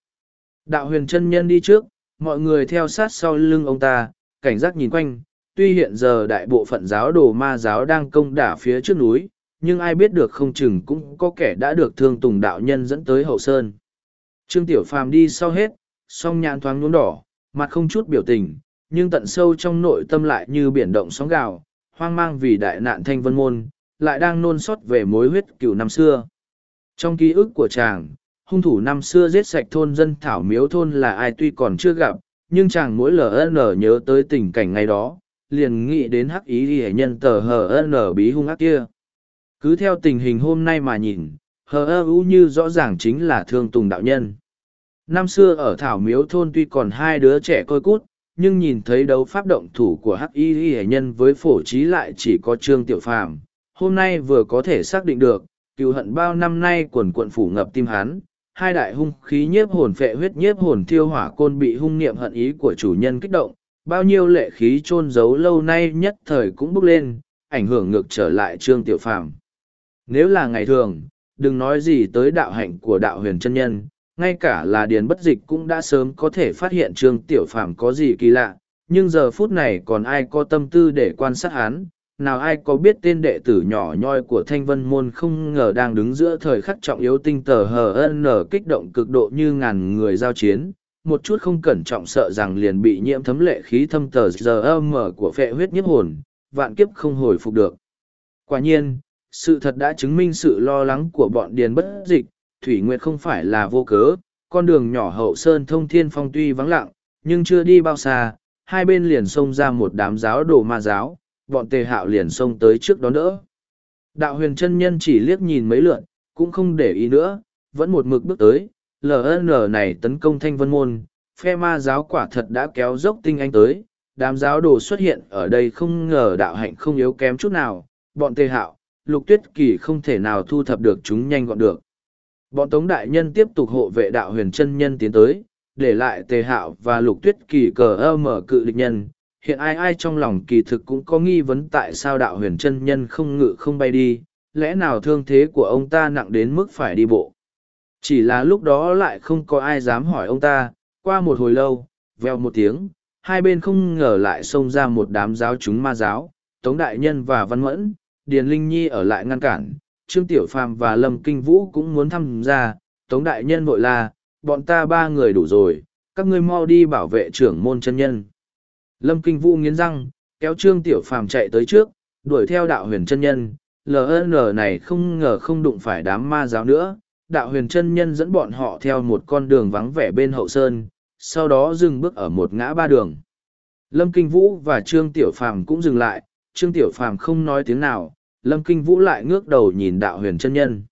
Đạo huyền chân nhân đi trước, mọi người theo sát sau lưng ông ta, cảnh giác nhìn quanh, tuy hiện giờ đại bộ phận giáo đồ ma giáo đang công đả phía trước núi, nhưng ai biết được không chừng cũng có kẻ đã được thương tùng đạo nhân dẫn tới hậu sơn. Trương Tiểu Phàm đi sau hết, song nhãn thoáng nhuốm đỏ, mặt không chút biểu tình, nhưng tận sâu trong nội tâm lại như biển động sóng gào, hoang mang vì đại nạn thanh vân môn, lại đang nôn xót về mối huyết cựu năm xưa. Trong ký ức của chàng, hung thủ năm xưa giết sạch thôn dân thảo miếu thôn là ai tuy còn chưa gặp, nhưng chàng mỗi LN nhớ tới tình cảnh ngày đó, liền nghĩ đến hắc ý hệ nhân tờ HN bí hung ác kia. Cứ theo tình hình hôm nay mà nhìn, hờ như rõ ràng chính là thương tùng đạo nhân. Năm xưa ở Thảo Miếu Thôn tuy còn hai đứa trẻ coi cút, nhưng nhìn thấy đấu pháp động thủ của hắc y hệ nhân với phổ trí lại chỉ có trương tiểu phàm hôm nay vừa có thể xác định được cựu hận bao năm nay quần quận phủ ngập tim hắn hai đại hung khí nhiếp hồn phệ huyết nhiếp hồn thiêu hỏa côn bị hung niệm hận ý của chủ nhân kích động bao nhiêu lệ khí chôn giấu lâu nay nhất thời cũng bốc lên ảnh hưởng ngược trở lại trương tiểu phàm nếu là ngày thường, đừng nói gì tới đạo hạnh của đạo huyền chân nhân, ngay cả là điền bất dịch cũng đã sớm có thể phát hiện trương tiểu phàm có gì kỳ lạ, nhưng giờ phút này còn ai có tâm tư để quan sát hắn, nào ai có biết tên đệ tử nhỏ nhoi của thanh vân môn không ngờ đang đứng giữa thời khắc trọng yếu tinh tờ hờ nở kích động cực độ như ngàn người giao chiến, một chút không cẩn trọng sợ rằng liền bị nhiễm thấm lệ khí thâm tờ giờ âm mở của phệ huyết nhiếp hồn, vạn kiếp không hồi phục được. Quả nhiên sự thật đã chứng minh sự lo lắng của bọn điền bất dịch Thủy Nguyệt không phải là vô cớ, con đường nhỏ hậu sơn thông thiên phong tuy vắng lặng, nhưng chưa đi bao xa, hai bên liền xông ra một đám giáo đồ ma giáo, bọn tề hạo liền xông tới trước đón đỡ. Đạo huyền chân nhân chỉ liếc nhìn mấy lượn, cũng không để ý nữa, vẫn một mực bước tới, LN này tấn công thanh vân môn, phe ma giáo quả thật đã kéo dốc tinh anh tới, đám giáo đồ xuất hiện ở đây không ngờ đạo hạnh không yếu kém chút nào, bọn tề hạo, lục tuyết kỳ không thể nào thu thập được chúng nhanh gọn được. Bọn Tống Đại Nhân tiếp tục hộ vệ đạo huyền chân nhân tiến tới, để lại tề hạo và lục tuyết kỳ cờ ơ mở cự địch nhân. Hiện ai ai trong lòng kỳ thực cũng có nghi vấn tại sao đạo huyền chân nhân không ngự không bay đi, lẽ nào thương thế của ông ta nặng đến mức phải đi bộ. Chỉ là lúc đó lại không có ai dám hỏi ông ta, qua một hồi lâu, veo một tiếng, hai bên không ngờ lại xông ra một đám giáo chúng ma giáo, Tống Đại Nhân và Văn Mẫn, Điền Linh Nhi ở lại ngăn cản, Trương Tiểu Phàm và Lâm Kinh Vũ cũng muốn tham gia, Tống Đại Nhân vội là, bọn ta ba người đủ rồi, các ngươi mau đi bảo vệ trưởng môn chân nhân. Lâm Kinh Vũ nghiến răng, kéo Trương Tiểu Phàm chạy tới trước, đuổi theo đạo huyền chân nhân, LN này không ngờ không đụng phải đám ma giáo nữa, đạo huyền chân nhân dẫn bọn họ theo một con đường vắng vẻ bên hậu sơn, sau đó dừng bước ở một ngã ba đường. Lâm Kinh Vũ và Trương Tiểu Phàm cũng dừng lại, Trương Tiểu Phàm không nói tiếng nào, lâm kinh vũ lại ngước đầu nhìn đạo huyền chân nhân.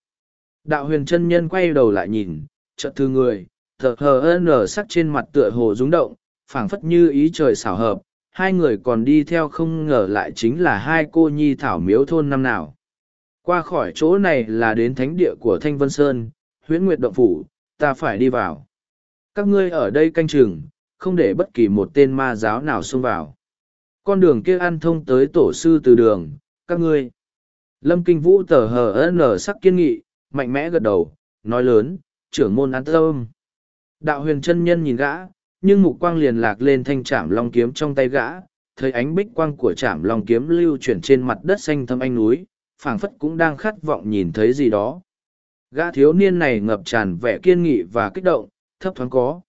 Đạo huyền chân nhân quay đầu lại nhìn, chợt thư người, thờ hờ nở sắc trên mặt tựa hồ rúng động, phảng phất như ý trời xảo hợp, hai người còn đi theo không ngờ lại chính là hai cô nhi thảo miếu thôn năm nào. Qua khỏi chỗ này là đến thánh địa của thanh vân sơn, huyễn nguyệt động phủ, ta phải đi vào. Các ngươi ở đây canh chừng, không để bất kỳ một tên ma giáo nào xông vào. Con đường kia ăn thông tới tổ sư từ đường, các ngươi. Lâm Kinh Vũ tờ hờ nở sắc kiên nghị, mạnh mẽ gật đầu, nói lớn, trưởng môn an tâm. Đạo huyền chân nhân nhìn gã, nhưng mục quang liền lạc lên thanh trảm long kiếm trong tay gã, thấy ánh bích quang của trảm long kiếm lưu chuyển trên mặt đất xanh thâm anh núi, phảng phất cũng đang khát vọng nhìn thấy gì đó. Gã thiếu niên này ngập tràn vẻ kiên nghị và kích động, thấp thoáng có.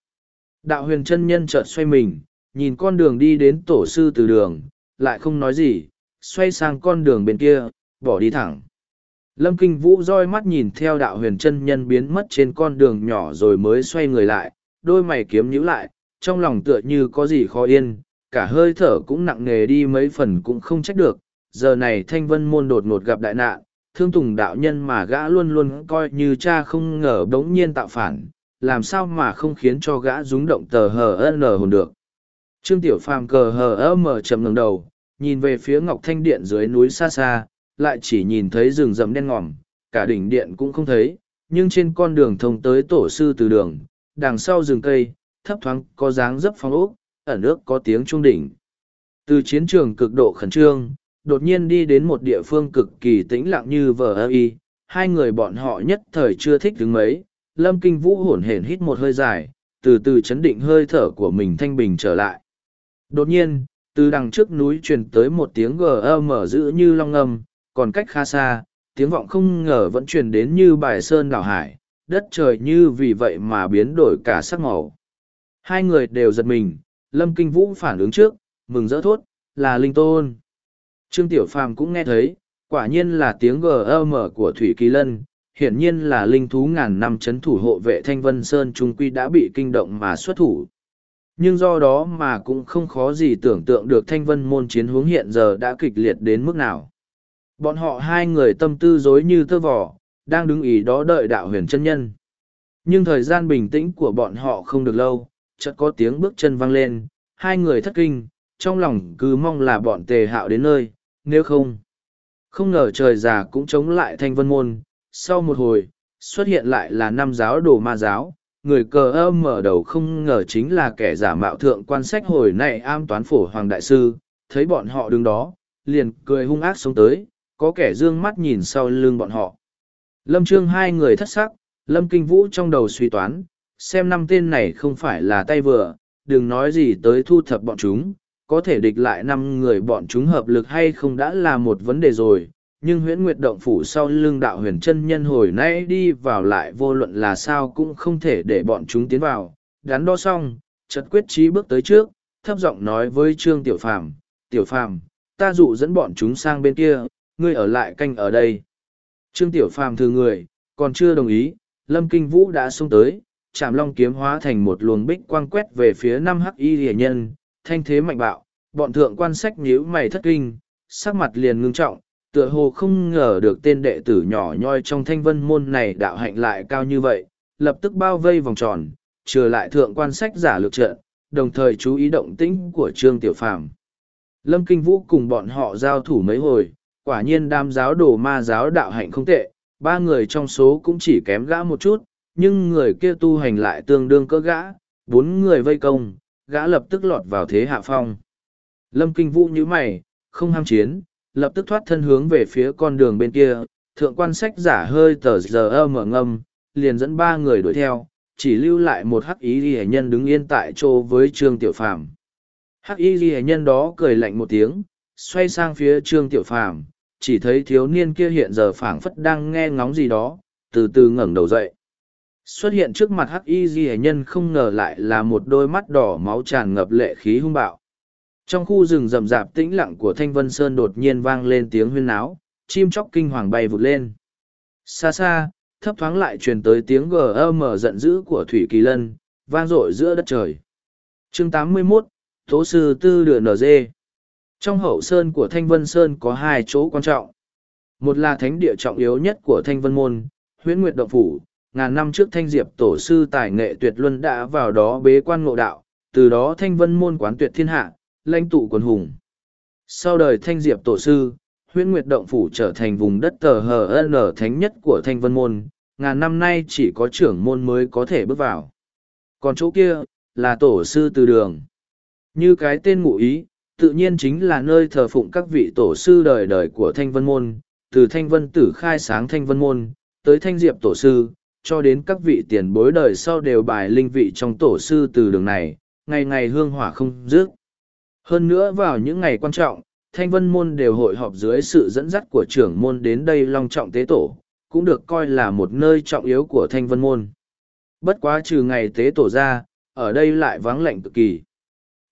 Đạo huyền chân nhân chợt xoay mình, nhìn con đường đi đến tổ sư từ đường, lại không nói gì, xoay sang con đường bên kia, bỏ đi thẳng. Lâm Kinh Vũ roi mắt nhìn theo đạo huyền chân nhân biến mất trên con đường nhỏ rồi mới xoay người lại, đôi mày kiếm nhíu lại, trong lòng tựa như có gì khó yên, cả hơi thở cũng nặng nề đi mấy phần cũng không trách được. Giờ này thanh vân môn đột ngột gặp đại nạn, thương tùng đạo nhân mà gã luôn luôn coi như cha không ngờ đống nhiên tạo phản, làm sao mà không khiến cho gã rúng động tờ hờ n hồn được. Trương Tiểu Phàm cờ hờ mở chầm ngẩng đầu, nhìn về phía Ngọc Thanh Điện dưới núi xa xa, lại chỉ nhìn thấy rừng rậm đen ngòm, cả đỉnh điện cũng không thấy, nhưng trên con đường thông tới tổ sư từ đường, đằng sau rừng cây, thấp thoáng có dáng dấp phong ốc, ở nước có tiếng trung đỉnh. Từ chiến trường cực độ khẩn trương, đột nhiên đi đến một địa phương cực kỳ tĩnh lặng như vờ ơ y, hai người bọn họ nhất thời chưa thích đứng mấy, lâm kinh vũ hổn hển hít một hơi dài, từ từ chấn định hơi thở của mình thanh bình trở lại. Đột nhiên, từ đằng trước núi truyền tới một tiếng gầm mở dữ như long ngâm, còn cách khá xa, tiếng vọng không ngờ vẫn truyền đến như bài sơn đảo hải, đất trời như vì vậy mà biến đổi cả sắc màu. Hai người đều giật mình, Lâm Kinh Vũ phản ứng trước, mừng rỡ thốt, là Linh Tôn. Trương Tiểu Phàm cũng nghe thấy, quả nhiên là tiếng GM của Thủy Kỳ Lân, hiển nhiên là linh thú ngàn năm chấn thủ hộ vệ Thanh Vân Sơn Trung Quy đã bị kinh động mà xuất thủ. Nhưng do đó mà cũng không khó gì tưởng tượng được Thanh Vân môn chiến hướng hiện giờ đã kịch liệt đến mức nào. Bọn họ hai người tâm tư dối như tơ vỏ, đang đứng ý đó đợi đạo huyền chân nhân. Nhưng thời gian bình tĩnh của bọn họ không được lâu, chợt có tiếng bước chân vang lên, hai người thất kinh, trong lòng cứ mong là bọn tề hạo đến nơi, nếu không. Không ngờ trời già cũng chống lại thanh vân môn, sau một hồi, xuất hiện lại là năm giáo đồ ma giáo, người cờ âm mở đầu không ngờ chính là kẻ giả mạo thượng quan sách hồi này am toán phổ hoàng đại sư, thấy bọn họ đứng đó, liền cười hung ác xuống tới, có kẻ dương mắt nhìn sau lưng bọn họ. Lâm Trương hai người thất sắc, Lâm Kinh Vũ trong đầu suy toán, xem năm tên này không phải là tay vừa, đừng nói gì tới thu thập bọn chúng, có thể địch lại năm người bọn chúng hợp lực hay không đã là một vấn đề rồi. Nhưng huyễn nguyệt động phủ sau lưng đạo huyền chân nhân hồi nãy đi vào lại vô luận là sao cũng không thể để bọn chúng tiến vào. Đắn đo xong, chợt quyết trí bước tới trước, thấp giọng nói với Trương Tiểu Phàm Tiểu Phàm ta dụ dẫn bọn chúng sang bên kia, ngươi ở lại canh ở đây. Trương Tiểu Phàm thư người, còn chưa đồng ý, Lâm Kinh Vũ đã xông tới, chạm long kiếm hóa thành một luồng bích quang quét về phía năm hắc y rìa nhân, thanh thế mạnh bạo, bọn thượng quan sách nhíu mày thất kinh, sắc mặt liền ngưng trọng, tựa hồ không ngờ được tên đệ tử nhỏ nhoi trong thanh vân môn này đạo hạnh lại cao như vậy, lập tức bao vây vòng tròn, trừ lại thượng quan sách giả lược trận, đồng thời chú ý động tĩnh của Trương Tiểu Phàm. Lâm Kinh Vũ cùng bọn họ giao thủ mấy hồi, quả nhiên đam giáo đồ ma giáo đạo hạnh không tệ, ba người trong số cũng chỉ kém gã một chút, nhưng người kia tu hành lại tương đương cỡ gã, bốn người vây công, gã lập tức lọt vào thế hạ phong. Lâm Kinh Vũ như mày, không ham chiến, lập tức thoát thân hướng về phía con đường bên kia, thượng quan sách giả hơi tờ giờ mở ngâm, liền dẫn ba người đuổi theo, chỉ lưu lại một hắc ý ghi nhân đứng yên tại chỗ với Trương Tiểu Phàm. Hắc y ghi nhân đó cười lạnh một tiếng, xoay sang phía Trương Tiểu Phàm, chỉ thấy thiếu niên kia hiện giờ phảng phất đang nghe ngóng gì đó, từ từ ngẩng đầu dậy. Xuất hiện trước mặt hắc y di nhân không ngờ lại là một đôi mắt đỏ máu tràn ngập lệ khí hung bạo. Trong khu rừng rậm rạp tĩnh lặng của thanh vân sơn đột nhiên vang lên tiếng huyên náo chim chóc kinh hoàng bay vụt lên. Xa xa thấp thoáng lại truyền tới tiếng gm giận dữ của thủy kỳ lân vang dội giữa đất trời. Chương 81, tố sư tư đựa nd trong hậu sơn của thanh vân sơn có hai chỗ quan trọng một là thánh địa trọng yếu nhất của thanh vân môn huyễn nguyệt động phủ ngàn năm trước thanh diệp tổ sư tài nghệ tuyệt luân đã vào đó bế quan ngộ đạo, từ đó thanh vân môn quán tuyệt thiên hạ, lãnh tụ quần hùng. Sau đời thanh diệp tổ sư, huyễn nguyệt động phủ trở thành vùng đất tờ hờ n thánh nhất của thanh vân môn, ngàn năm nay chỉ có trưởng môn mới có thể bước vào. Còn chỗ kia, là tổ sư từ đường. Như cái tên ngụ ý, tự nhiên chính là nơi thờ phụng các vị tổ sư đời đời của thanh vân môn, từ thanh vân tử khai sáng thanh vân môn, tới thanh diệp tổ sư, cho đến các vị tiền bối đời sau đều bài linh vị trong tổ sư từ đường này, ngày ngày hương hỏa không dứt. Hơn nữa vào những ngày quan trọng, thanh vân môn đều hội họp dưới sự dẫn dắt của trưởng môn đến đây long trọng tế tổ, cũng được coi là một nơi trọng yếu của thanh vân môn. Bất quá trừ ngày tế tổ ra, ở đây lại vắng lạnh cực kỳ.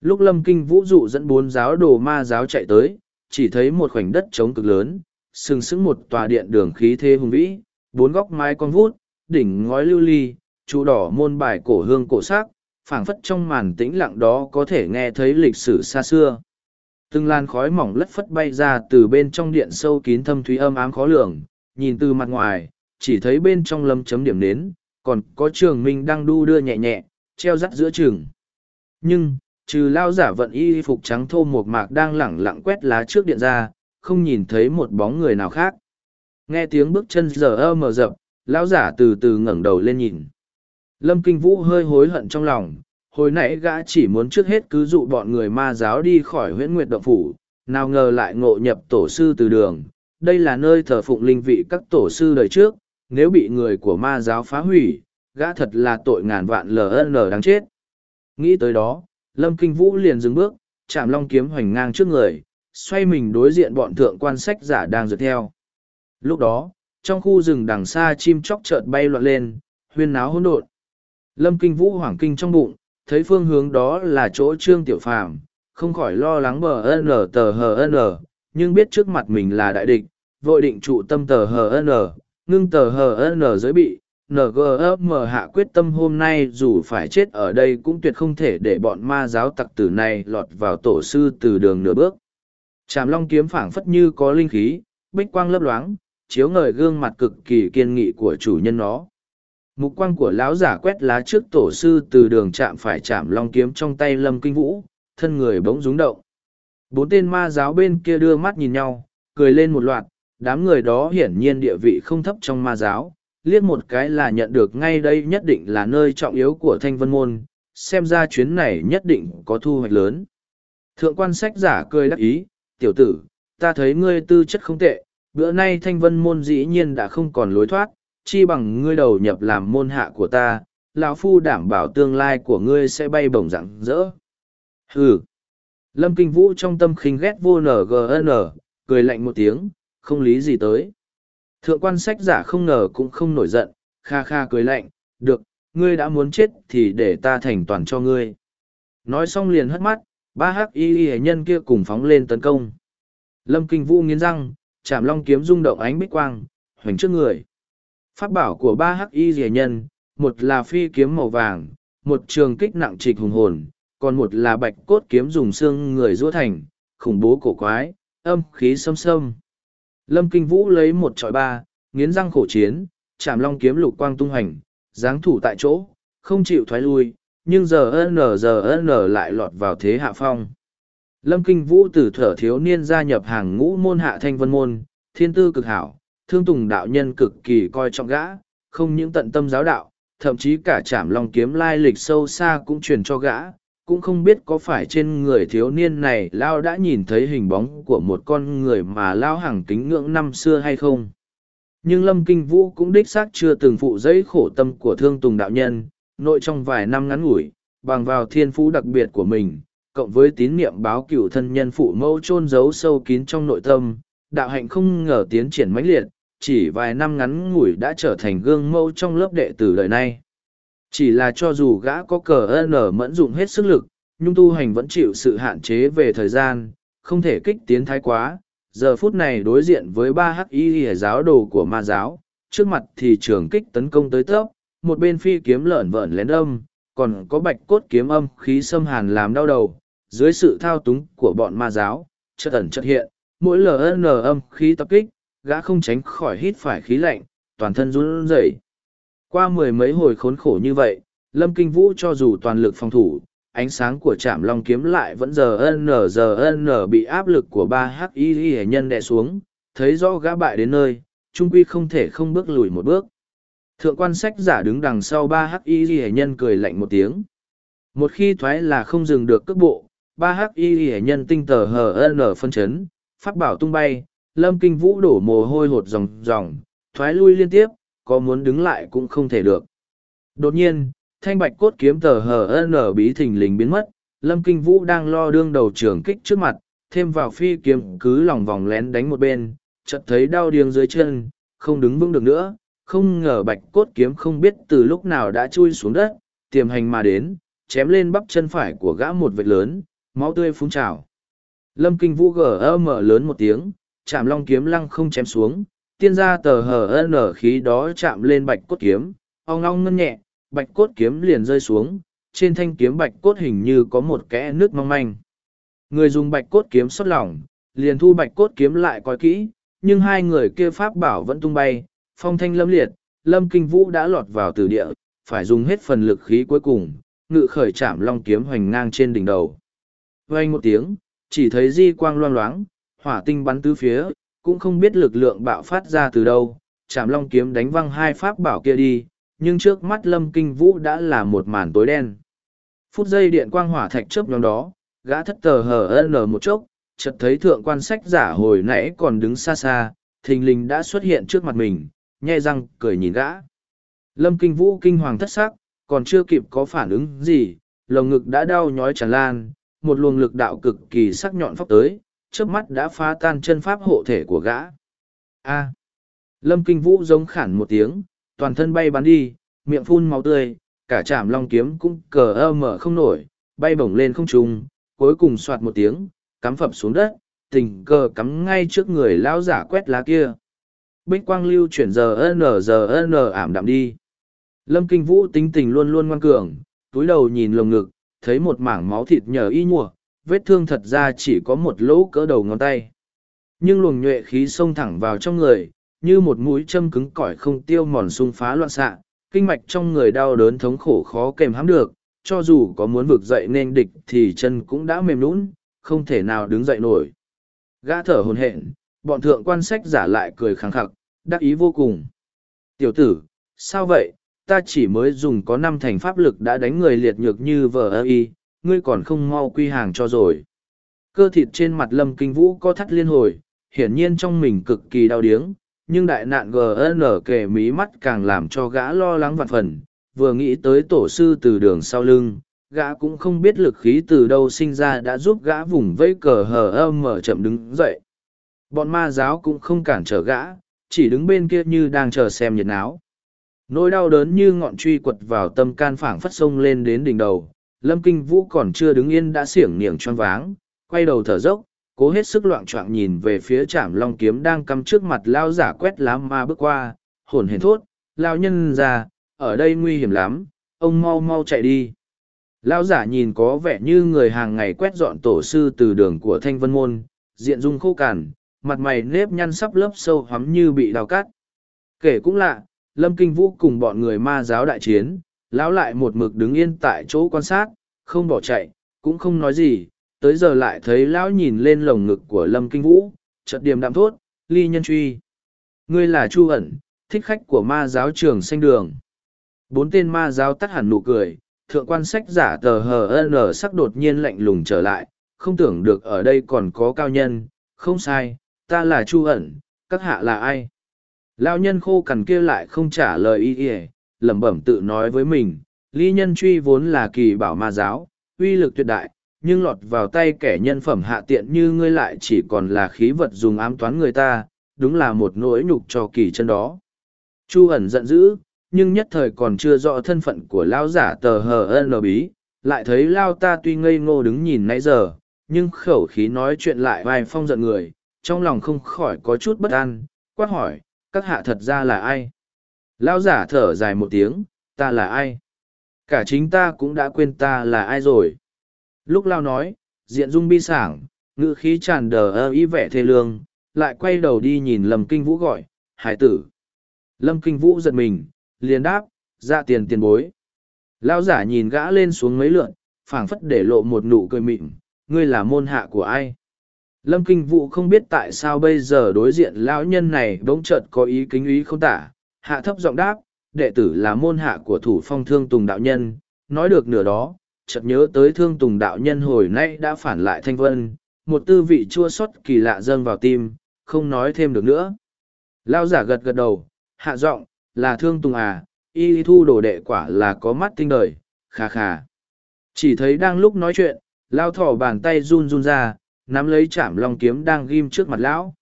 Lúc lâm kinh vũ dụ dẫn bốn giáo đồ ma giáo chạy tới, chỉ thấy một khoảnh đất trống cực lớn, sừng sững một tòa điện đường khí thế hùng vĩ, bốn góc mái con vút, đỉnh ngói lưu ly, trụ đỏ môn bài cổ hương cổ sắc, phảng phất trong màn tĩnh lặng đó có thể nghe thấy lịch sử xa xưa. Từng làn khói mỏng lất phất bay ra từ bên trong điện sâu kín thâm thúy âm ám khó lường, nhìn từ mặt ngoài, chỉ thấy bên trong lâm chấm điểm nến, còn có trường minh đang đu đưa nhẹ nhẹ, treo rắt giữa trường. Nhưng, trừ lao giả vận y phục trắng thô một mạc đang lẳng lặng quét lá trước điện ra, không nhìn thấy một bóng người nào khác. nghe tiếng bước chân giờ ơ mờ rập lão giả từ từ ngẩng đầu lên nhìn. Lâm kinh vũ hơi hối hận trong lòng hồi nãy gã chỉ muốn trước hết cứ dụ bọn người ma giáo đi khỏi huyễn nguyệt động phủ nào ngờ lại ngộ nhập tổ sư từ đường. Đây là nơi thờ phụng linh vị các tổ sư đời trước nếu bị người của ma giáo phá hủy gã thật là tội ngàn vạn ln đáng chết. Nghĩ tới đó lâm kinh vũ liền dừng bước, chạm long kiếm hoành ngang trước người, xoay mình đối diện bọn thượng quan sách giả đang dựa theo. Lúc đó, trong khu rừng đằng xa chim chóc chợt bay loạn lên, huyên náo hỗn độn. Lâm kinh vũ hoảng kinh trong bụng, thấy phương hướng đó là chỗ trương tiểu phàm, không khỏi lo lắng bờ n tờ hờ n nhưng biết trước mặt mình là đại địch, vội định trụ tâm tờ hờ n ngưng tờ hờ n giới bị ngm hạ quyết tâm hôm nay dù phải chết ở đây cũng tuyệt không thể để bọn ma giáo tặc tử này lọt vào tổ sư từ đường nửa bước. Tràm long kiếm phảng phất như có linh khí, bích quang lấp loáng, chiếu ngời gương mặt cực kỳ kiên nghị của chủ nhân nó. Mục quang của lão giả quét lá trước tổ sư từ đường chạm phải chạm long kiếm trong tay lâm kinh vũ, thân người bỗng rúng động. Bốn tên ma giáo bên kia đưa mắt nhìn nhau, cười lên một loạt, đám người đó hiển nhiên địa vị không thấp trong ma giáo liếc một cái là nhận được ngay đây nhất định là nơi trọng yếu của thanh vân môn, xem ra chuyến này nhất định có thu hoạch lớn. Thượng quan sách giả cười đắc ý, tiểu tử, ta thấy ngươi tư chất không tệ, bữa nay thanh vân môn dĩ nhiên đã không còn lối thoát, chi bằng ngươi đầu nhập làm môn hạ của ta, lão phu đảm bảo tương lai của ngươi sẽ bay bổng rạng rỡ. Hừ. Lâm kinh vũ trong tâm khinh ghét vô ngn cười lạnh một tiếng, không lý gì tới thượng quan sách giả không ngờ cũng không nổi giận, kha kha cười lạnh, được, ngươi đã muốn chết thì để ta thành toàn cho ngươi. Nói xong liền hất mắt, ba hắc y y nhân kia cùng phóng lên tấn công. Lâm kinh vũ nghiến răng chạm long kiếm rung động ánh bích quang, hoành trước người. Pháp bảo của ba hắc y y nhân, một là phi kiếm màu vàng, một trường kích nặng trịch hùng hồn, còn một là bạch cốt kiếm dùng xương người rũa thành, khủng bố cổ quái, âm khí xâm xâm lâm kinh vũ lấy một trọi ba nghiến răng khổ chiến chạm long kiếm lục quang tung hành giáng thủ tại chỗ không chịu thoái lui nhưng giờ n giờ n lại lọt vào thế hạ phong. Lâm kinh vũ từ thở thiếu niên gia nhập hàng ngũ môn hạ thanh vân môn thiên tư cực hảo thương tùng đạo nhân cực kỳ coi trọng gã, không những tận tâm giáo đạo, thậm chí cả chạm long kiếm lai lịch sâu xa cũng truyền cho gã, cũng không biết có phải trên người thiếu niên này Lao đã nhìn thấy hình bóng của một con người mà Lao hàng kính ngưỡng năm xưa hay không. Nhưng Lâm Kinh Vũ cũng đích xác chưa từng phụ giấy khổ tâm của thương tùng đạo nhân, nội trong vài năm ngắn ngủi, bằng vào thiên phú đặc biệt của mình, cộng với tín niệm báo cựu thân nhân phụ mẫu chôn giấu sâu kín trong nội tâm, đạo hạnh không ngờ tiến triển mãnh liệt, chỉ vài năm ngắn ngủi đã trở thành gương mẫu trong lớp đệ tử đời nay. Chỉ là cho dù gã có cờ nở mẫn dụng hết sức lực, nhưng tu hành vẫn chịu sự hạn chế về thời gian, không thể kích tiến thái quá. Giờ phút này đối diện với ba hắc y giáo đồ của ma giáo, trước mặt thì trường kích tấn công tới tớp, một bên phi kiếm lợn vợn lén âm, còn có bạch cốt kiếm âm khí xâm hàn làm đau đầu, dưới sự thao túng của bọn ma giáo, chất ẩn chất hiện, mỗi ln âm khí tập kích, gã không tránh khỏi hít phải khí lạnh, toàn thân run rẩy. Qua mười mấy hồi khốn khổ như vậy, Lâm Kinh Vũ cho dù toàn lực phòng thủ, ánh sáng của trạm long kiếm lại vẫn giờ n giờ n bị áp lực của ba hắc y hệ nhân đè xuống, thấy rõ gã bại đến nơi, trung quy không thể không bước lùi một bước. Thượng quan sách giả đứng đằng sau ba hắc y hệ nhân cười lạnh một tiếng. Một khi thoái là không dừng được cước bộ, ba hắc y hệ nhân tinh tờ hờ n phân chấn, phát bảo tung bay, lâm kinh vũ đổ mồ hôi hột ròng ròng thoái lui liên tiếp có muốn đứng lại cũng không thể được. Đột nhiên thanh bạch cốt kiếm tờ hờ nở bí thình lình biến mất lâm kinh vũ đang lo đương đầu trưởng kích trước mặt thêm vào phi kiếm cứ lòng vòng lén đánh một bên chợt thấy đau điếng dưới chân không đứng vững được nữa không ngờ bạch cốt kiếm không biết từ lúc nào đã chui xuống đất tiềm hành mà đến chém lên bắp chân phải của gã một vệt lớn máu tươi phun trào. Lâm kinh vũ gở mở lớn một tiếng chạm long kiếm lăng không chém xuống, tiên ra tờ hờ nở khí đó chạm lên bạch cốt kiếm, ong ong ngân nhẹ, bạch cốt kiếm liền rơi xuống, trên thanh kiếm bạch cốt hình như có một kẽ nước mong manh. Người dùng bạch cốt kiếm xuất lỏng, liền thu bạch cốt kiếm lại coi kỹ, nhưng hai người kia pháp bảo vẫn tung bay, phong thanh lâm liệt, lâm kinh vũ đã lọt vào từ địa, phải dùng hết phần lực khí cuối cùng, ngự khởi chạm long kiếm hoành ngang trên đỉnh đầu. Vang một tiếng, chỉ thấy di quang loang loáng, hỏa tinh bắn tứ phía, cũng không biết lực lượng bạo phát ra từ đâu, chạm long kiếm đánh văng hai pháp bảo kia đi, nhưng trước mắt lâm kinh vũ đã là một màn tối đen. Phút giây điện quang hỏa thạch chớp nhóm đó, gã thất tờ hờ n một chốc, chợt thấy thượng quan sách giả hồi nãy còn đứng xa xa, thình lình đã xuất hiện trước mặt mình, nhai răng cười nhìn gã. Lâm kinh vũ kinh hoàng thất sắc, còn chưa kịp có phản ứng gì, lồng ngực đã đau nhói tràn lan, một luồng lực đạo cực kỳ sắc nhọn phóc tới, trước mắt đã phá tan chân pháp hộ thể của gã. A. Lâm Kinh Vũ giống khản một tiếng, toàn thân bay bắn đi, miệng phun máu tươi, cả chạm long kiếm cũng cờ ơ mở không nổi, bay bổng lên không trung, cuối cùng soạt một tiếng, cắm phập xuống đất, tình cờ cắm ngay trước người lão giả quét lá kia. Bích quang lưu chuyển giờ n giờ n ảm đạm đi. Lâm Kinh Vũ tính tình luôn luôn ngoan cường, túi đầu nhìn lồng ngực, thấy một mảng máu thịt nhờ y nhùa, vết thương thật ra chỉ có một lỗ cỡ đầu ngón tay. Nhưng luồng nhuệ khí xông thẳng vào trong người, như một mũi châm cứng cỏi không tiêu mòn sung phá loạn xạ, kinh mạch trong người đau đớn thống khổ khó kềm hãm được, cho dù có muốn vực dậy nên địch thì chân cũng đã mềm nũng, không thể nào đứng dậy nổi. Gã thở hồn hện, bọn thượng quan sách giả lại cười khẳng khặc, đắc ý vô cùng. Tiểu tử, sao vậy, ta chỉ mới dùng có năm thành pháp lực đã đánh người liệt nhược như vờ ơ y, ngươi còn không mau quy hàng cho rồi. Cơ thịt trên mặt lâm kinh vũ có thắt liên hồi, hiển nhiên trong mình cực kỳ đau điếng, nhưng đại nạn gn kề mí mắt càng làm cho gã lo lắng vạn phần vừa nghĩ tới tổ sư từ đường sau lưng gã cũng không biết lực khí từ đâu sinh ra đã giúp gã vùng vây cờ hờ âm mở chậm đứng dậy bọn ma giáo cũng không cản trở gã chỉ đứng bên kia như đang chờ xem nhiệt náo nỗi đau đớn như ngọn truy quật vào tâm can phảng phất sông lên đến đỉnh đầu lâm kinh vũ còn chưa đứng yên đã xiểng niềng choáng váng, quay đầu thở dốc, cố hết sức loạn choạng nhìn về phía trạm long kiếm đang cắm trước mặt lao giả quét lá ma bước qua, hồn hển thốt lao nhân ra ở đây nguy hiểm lắm, ông mau mau chạy đi. Lao giả nhìn có vẻ như người hàng ngày quét dọn tổ sư từ đường của thanh vân môn, diện dung khô cằn, mặt mày nếp nhăn sắp lớp sâu hoắm như bị đào cắt. Kể cũng lạ, lâm kinh vũ cùng bọn người ma giáo đại chiến lão lại một mực đứng yên tại chỗ quan sát, không bỏ chạy, cũng không nói gì, tới giờ lại thấy lão nhìn lên lồng ngực của lâm kinh vũ, chợt điềm đạm thốt, ly nhân truy, ngươi là chu ẩn, thích khách của ma giáo trường xanh đường. Bốn tên ma giáo tắt hẳn nụ cười, thượng quan sách giả tờ hờ n sắc đột nhiên lạnh lùng trở lại, không tưởng được ở đây còn có cao nhân, không sai, ta là chu ẩn, các hạ là ai? Lao nhân khô cằn kia lại không trả lời y ỉa lẩm bẩm tự nói với mình ly nhân truy vốn là kỳ bảo ma giáo uy lực tuyệt đại nhưng lọt vào tay kẻ nhân phẩm hạ tiện như ngươi lại chỉ còn là khí vật dùng ám toán người ta, đúng là một nỗi nhục cho kỳ chân đó. Chu ẩn giận dữ, nhưng nhất thời còn chưa rõ thân phận của lao giả tờ hờ ân bí, lại thấy lao ta tuy ngây ngô đứng nhìn nãy giờ, nhưng khẩu khí nói chuyện lại vai phong giận người, trong lòng không khỏi có chút bất an, quát hỏi, các hạ thật ra là ai? Lão giả thở dài một tiếng, ta là ai? Cả chính ta cũng đã quên ta là ai rồi. Lúc lao nói, diện dung bi sảng, ngữ khí tràn đờ ơ ý vẻ thê lương, lại quay đầu đi nhìn Lâm Kinh Vũ gọi, hải tử. Lâm Kinh Vũ giật mình, liền đáp, ra tiền tiền bối. Lao giả nhìn gã lên xuống mấy lượn, phảng phất để lộ một nụ cười mịn, ngươi là môn hạ của ai? Lâm Kinh Vũ không biết tại sao bây giờ đối diện lão nhân này bỗng chợt có ý kính ý không tả, hạ thấp giọng đáp, đệ tử là môn hạ của thủ phong thương tùng đạo nhân, nói được nửa đó, chợt nhớ tới thương tùng đạo nhân hồi nay đã phản lại thanh vân, một tư vị chua xót kỳ lạ dâng vào tim, không nói thêm được nữa. Lao giả gật gật đầu, hạ giọng, là thương tùng à, y thu đồ đệ quả là có mắt tinh đời, khà khà. Chỉ thấy đang lúc nói chuyện, lao thỏ bàn tay run run ra, nắm lấy chạm long kiếm đang ghim trước mặt lão.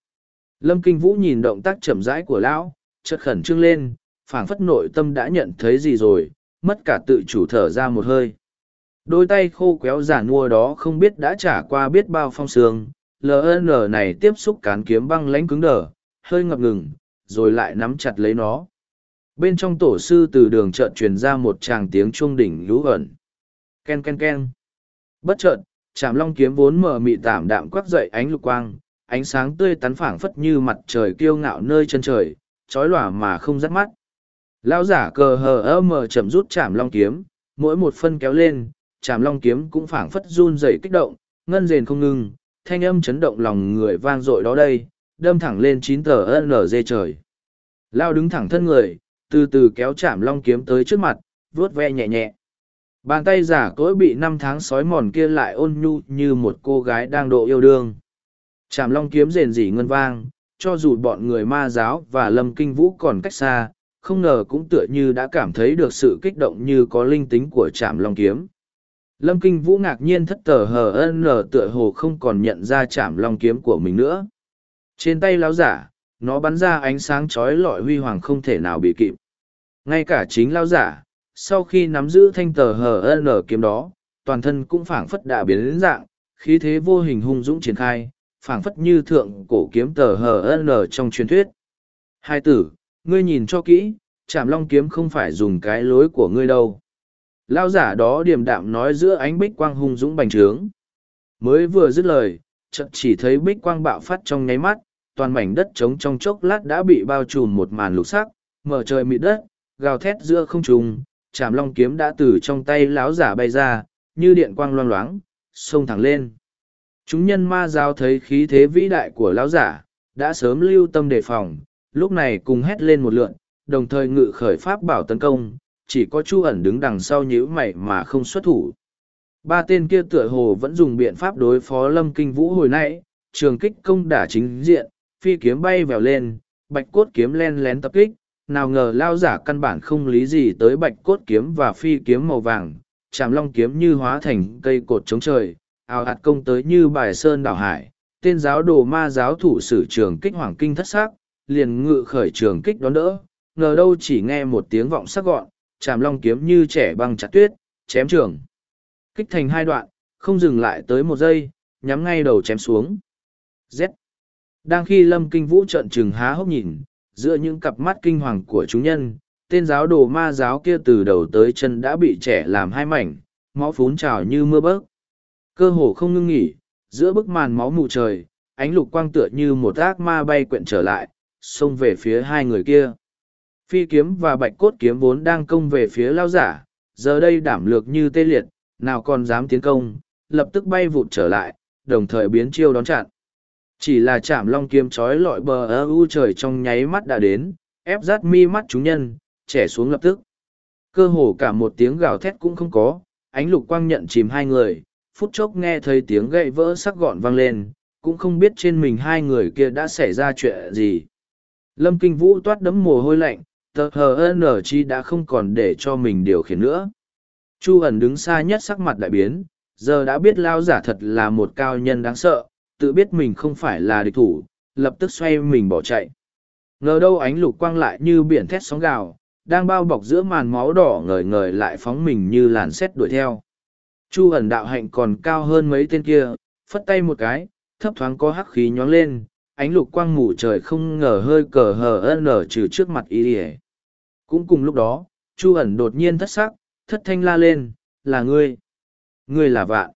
Lâm Kinh Vũ nhìn động tác chậm rãi của lão, chợt khẩn trương lên, phảng phất nội tâm đã nhận thấy gì rồi, mất cả tự chủ thở ra một hơi. Đôi tay khô quéo giả nua đó không biết đã trả qua biết bao phong sương, LN này tiếp xúc cán kiếm băng lãnh cứng đờ, hơi ngập ngừng, rồi lại nắm chặt lấy nó. Bên trong tổ sư từ đường chợt truyền ra một tràng tiếng chuông đỉnh lũ ẩn. Ken ken ken. Bất chợt, chạm long kiếm vốn mở mị tảm đạm quắc dậy ánh lục quang, ánh sáng tươi tắn phảng phất như mặt trời kiêu ngạo nơi chân trời, trói lòa mà không rắt mắt. Lão giả cờ hờ ơ mờ chậm rút chạm long kiếm, mỗi một phân kéo lên, chạm long kiếm cũng phảng phất run rẩy kích động, ngân rền không ngừng, thanh âm chấn động lòng người vang dội đó đây, đâm thẳng lên chín tờ NG trời. Lao đứng thẳng thân người, từ từ kéo chạm long kiếm tới trước mặt, vuốt ve nhẹ nhẹ. Bàn tay giả cỗi bị năm tháng sói mòn kia lại ôn nhu như một cô gái đang độ yêu đương. Chạm long kiếm rền rỉ ngân vang, cho dù bọn người ma giáo và lâm kinh vũ còn cách xa, không ngờ cũng tựa như đã cảm thấy được sự kích động như có linh tính của Trạm long kiếm. Lâm kinh vũ ngạc nhiên thất tờ hờ ân tựa hồ không còn nhận ra Trạm long kiếm của mình nữa. Trên tay láo giả, nó bắn ra ánh sáng chói lọi huy hoàng không thể nào bị kịp. Ngay cả chính lao giả, sau khi nắm giữ thanh tờ hờ n kiếm đó, toàn thân cũng phảng phất đã biến đến dạng, khí thế vô hình hung dũng triển khai, phảng phất như thượng cổ kiếm tờ hờ n trong truyền thuyết. Hai tử, ngươi nhìn cho kỹ, chạm long kiếm không phải dùng cái lối của ngươi đâu. Lao giả đó điềm đạm nói giữa ánh bích quang hung dũng bành trướng. Mới vừa dứt lời, chợt chỉ thấy bích quang bạo phát trong nháy mắt, toàn mảnh đất trống trong chốc lát đã bị bao trùm một màn lục sắc, mở trời mịt đất, gào thét giữa không trùng, chạm long kiếm đã từ trong tay láo giả bay ra, như điện quang loang loáng, xông thẳng lên. Chúng nhân ma giao thấy khí thế vĩ đại của lão giả, đã sớm lưu tâm đề phòng, lúc này cùng hét lên một lượn, đồng thời ngự khởi pháp bảo tấn công, chỉ có Chu ẩn đứng đằng sau nhíu mày mà không xuất thủ. Ba tên kia tựa hồ vẫn dùng biện pháp đối phó lâm kinh vũ hồi nãy, trường kích công đả chính diện, phi kiếm bay vèo lên, bạch cốt kiếm len lén tập kích, nào ngờ lao giả căn bản không lý gì tới bạch cốt kiếm và phi kiếm màu vàng, chạm long kiếm như hóa thành cây cột chống trời, ào hạt công tới như bài sơn đảo hải, tên giáo đồ ma giáo thủ sử trường kích hoàng kinh thất xác, liền ngự khởi trường kích đón đỡ, ngờ đâu chỉ nghe một tiếng vọng sắc gọn, chạm long kiếm như trẻ băng chặt tuyết, chém trường. Kích thành hai đoạn, không dừng lại tới một giây, nhắm ngay đầu chém xuống. Z. Đang khi lâm kinh vũ trợn chừng há hốc nhìn, giữa những cặp mắt kinh hoàng của chúng nhân, tên giáo đồ ma giáo kia từ đầu tới chân đã bị trẻ làm hai mảnh, máu phún trào như mưa bớt. Cơ hồ không ngưng nghỉ, giữa bức màn máu mù trời, ánh lục quang tựa như một ác ma bay quyện trở lại, xông về phía hai người kia. Phi kiếm và bạch cốt kiếm vốn đang công về phía lao giả, giờ đây đảm lược như tê liệt, nào còn dám tiến công, lập tức bay vụt trở lại, đồng thời biến chiêu đón chặn. Chỉ là chạm long kiếm trói lọi bờ ơ u trời trong nháy mắt đã đến, ép rát mi mắt chúng nhân, trẻ xuống lập tức. Cơ hồ cả một tiếng gào thét cũng không có, ánh lục quang nhận chìm hai người, phút chốc nghe thấy tiếng gậy vỡ sắc gọn vang lên, cũng không biết trên mình hai người kia đã xảy ra chuyện gì. Lâm Kinh Vũ toát đấm mồ hôi lạnh, tờ hờ nở chi đã không còn để cho mình điều khiển nữa. Chu ẩn đứng xa nhất sắc mặt đại biến, giờ đã biết lao giả thật là một cao nhân đáng sợ, tự biết mình không phải là địch thủ, lập tức xoay mình bỏ chạy. Ngờ đâu ánh lục quang lại như biển thét sóng gào, đang bao bọc giữa màn máu đỏ ngời ngời lại phóng mình như làn xét đuổi theo. Chu ẩn đạo hạnh còn cao hơn mấy tên kia, phất tay một cái, thấp thoáng có hắc khí nhóng lên, ánh lục quang mù trời không ngờ hơi cờ hờ ân nở trừ trước mặt y ỉa cũng cùng lúc đó chu ẩn đột nhiên thất sắc thất thanh la lên là ngươi ngươi là vạn.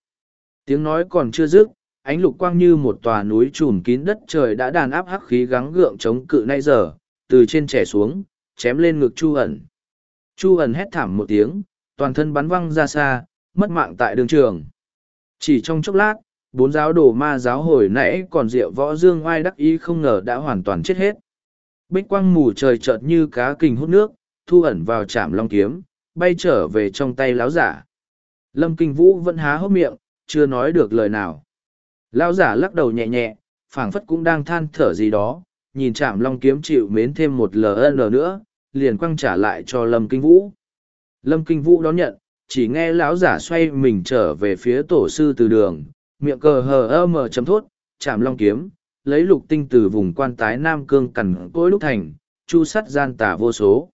Tiếng nói còn chưa dứt ánh lục quang như một tòa núi trùm kín đất trời đã đàn áp hắc khí gắng gượng chống cự nay giờ từ trên trẻ xuống chém lên ngực chu ẩn. Chu ẩn hét thảm một tiếng toàn thân bắn văng ra xa mất mạng tại đường trường. Chỉ trong chốc lát, bốn giáo đồ ma giáo hồi nãy còn rượu võ dương oai đắc ý không ngờ đã hoàn toàn chết hết. Bích quang mù trời chợt như cá kình hút nước, thu ẩn vào chạm long kiếm, bay trở về trong tay láo giả. Lâm kinh vũ vẫn há hốc miệng, chưa nói được lời nào. Lão giả lắc đầu nhẹ nhẹ, phảng phất cũng đang than thở gì đó, nhìn chạm long kiếm chịu mến thêm một ln nữa, liền quăng trả lại cho lâm kinh vũ. Lâm kinh vũ đón nhận chỉ nghe lão giả xoay mình trở về phía tổ sư từ đường, miệng cờ hờ ơ mờ chấm thốt, chạm long kiếm, lấy lục tinh từ vùng quan tái nam cương cằn cỗi lúc thành, chu sắt gian tả vô số.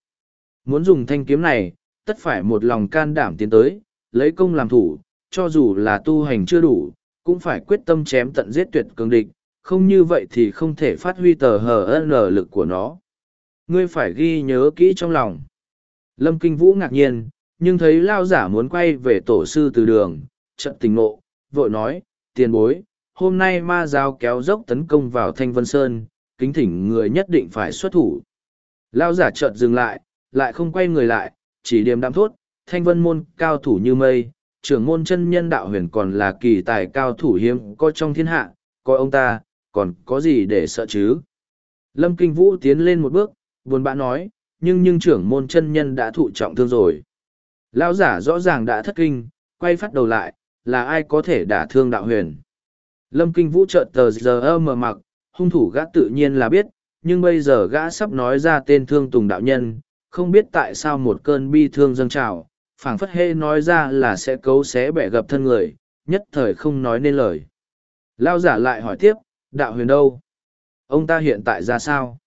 Muốn dùng thanh kiếm này, tất phải một lòng can đảm tiến tới, lấy công làm thủ, cho dù là tu hành chưa đủ, cũng phải quyết tâm chém tận giết tuyệt cường địch, không như vậy thì không thể phát huy tờ hờ n lực của nó. Ngươi phải ghi nhớ kỹ trong lòng. Lâm kinh vũ ngạc nhiên nhưng thấy lao giả muốn quay về tổ sư từ đường trận tình ngộ vội nói tiền bối, hôm nay ma giáo kéo dốc tấn công vào Thanh Vân Sơn, kính thỉnh người nhất định phải xuất thủ. Lao giả chợt dừng lại, lại không quay người lại, chỉ điềm đạm thốt, Thanh Vân môn cao thủ như mây, trưởng môn chân nhân đạo huyền còn là kỳ tài cao thủ hiếm có trong thiên hạ, coi ông ta, còn có gì để sợ chứ? Lâm Kinh Vũ tiến lên một bước, buồn bã nói, nhưng nhưng trưởng môn chân nhân đã thụ trọng thương rồi. Lão giả rõ ràng đã thất kinh, quay phát đầu lại, là ai có thể đả thương đạo huyền. Lâm Kinh Vũ chợt tờ giờ mờ mặc, hung thủ gã tự nhiên là biết, nhưng bây giờ gã sắp nói ra tên thương tùng đạo nhân, không biết tại sao một cơn bi thương dâng trào, phảng phất hê nói ra là sẽ cấu xé bẻ gập thân người, nhất thời không nói nên lời. Lao giả lại hỏi tiếp, đạo huyền đâu? Ông ta hiện tại ra sao?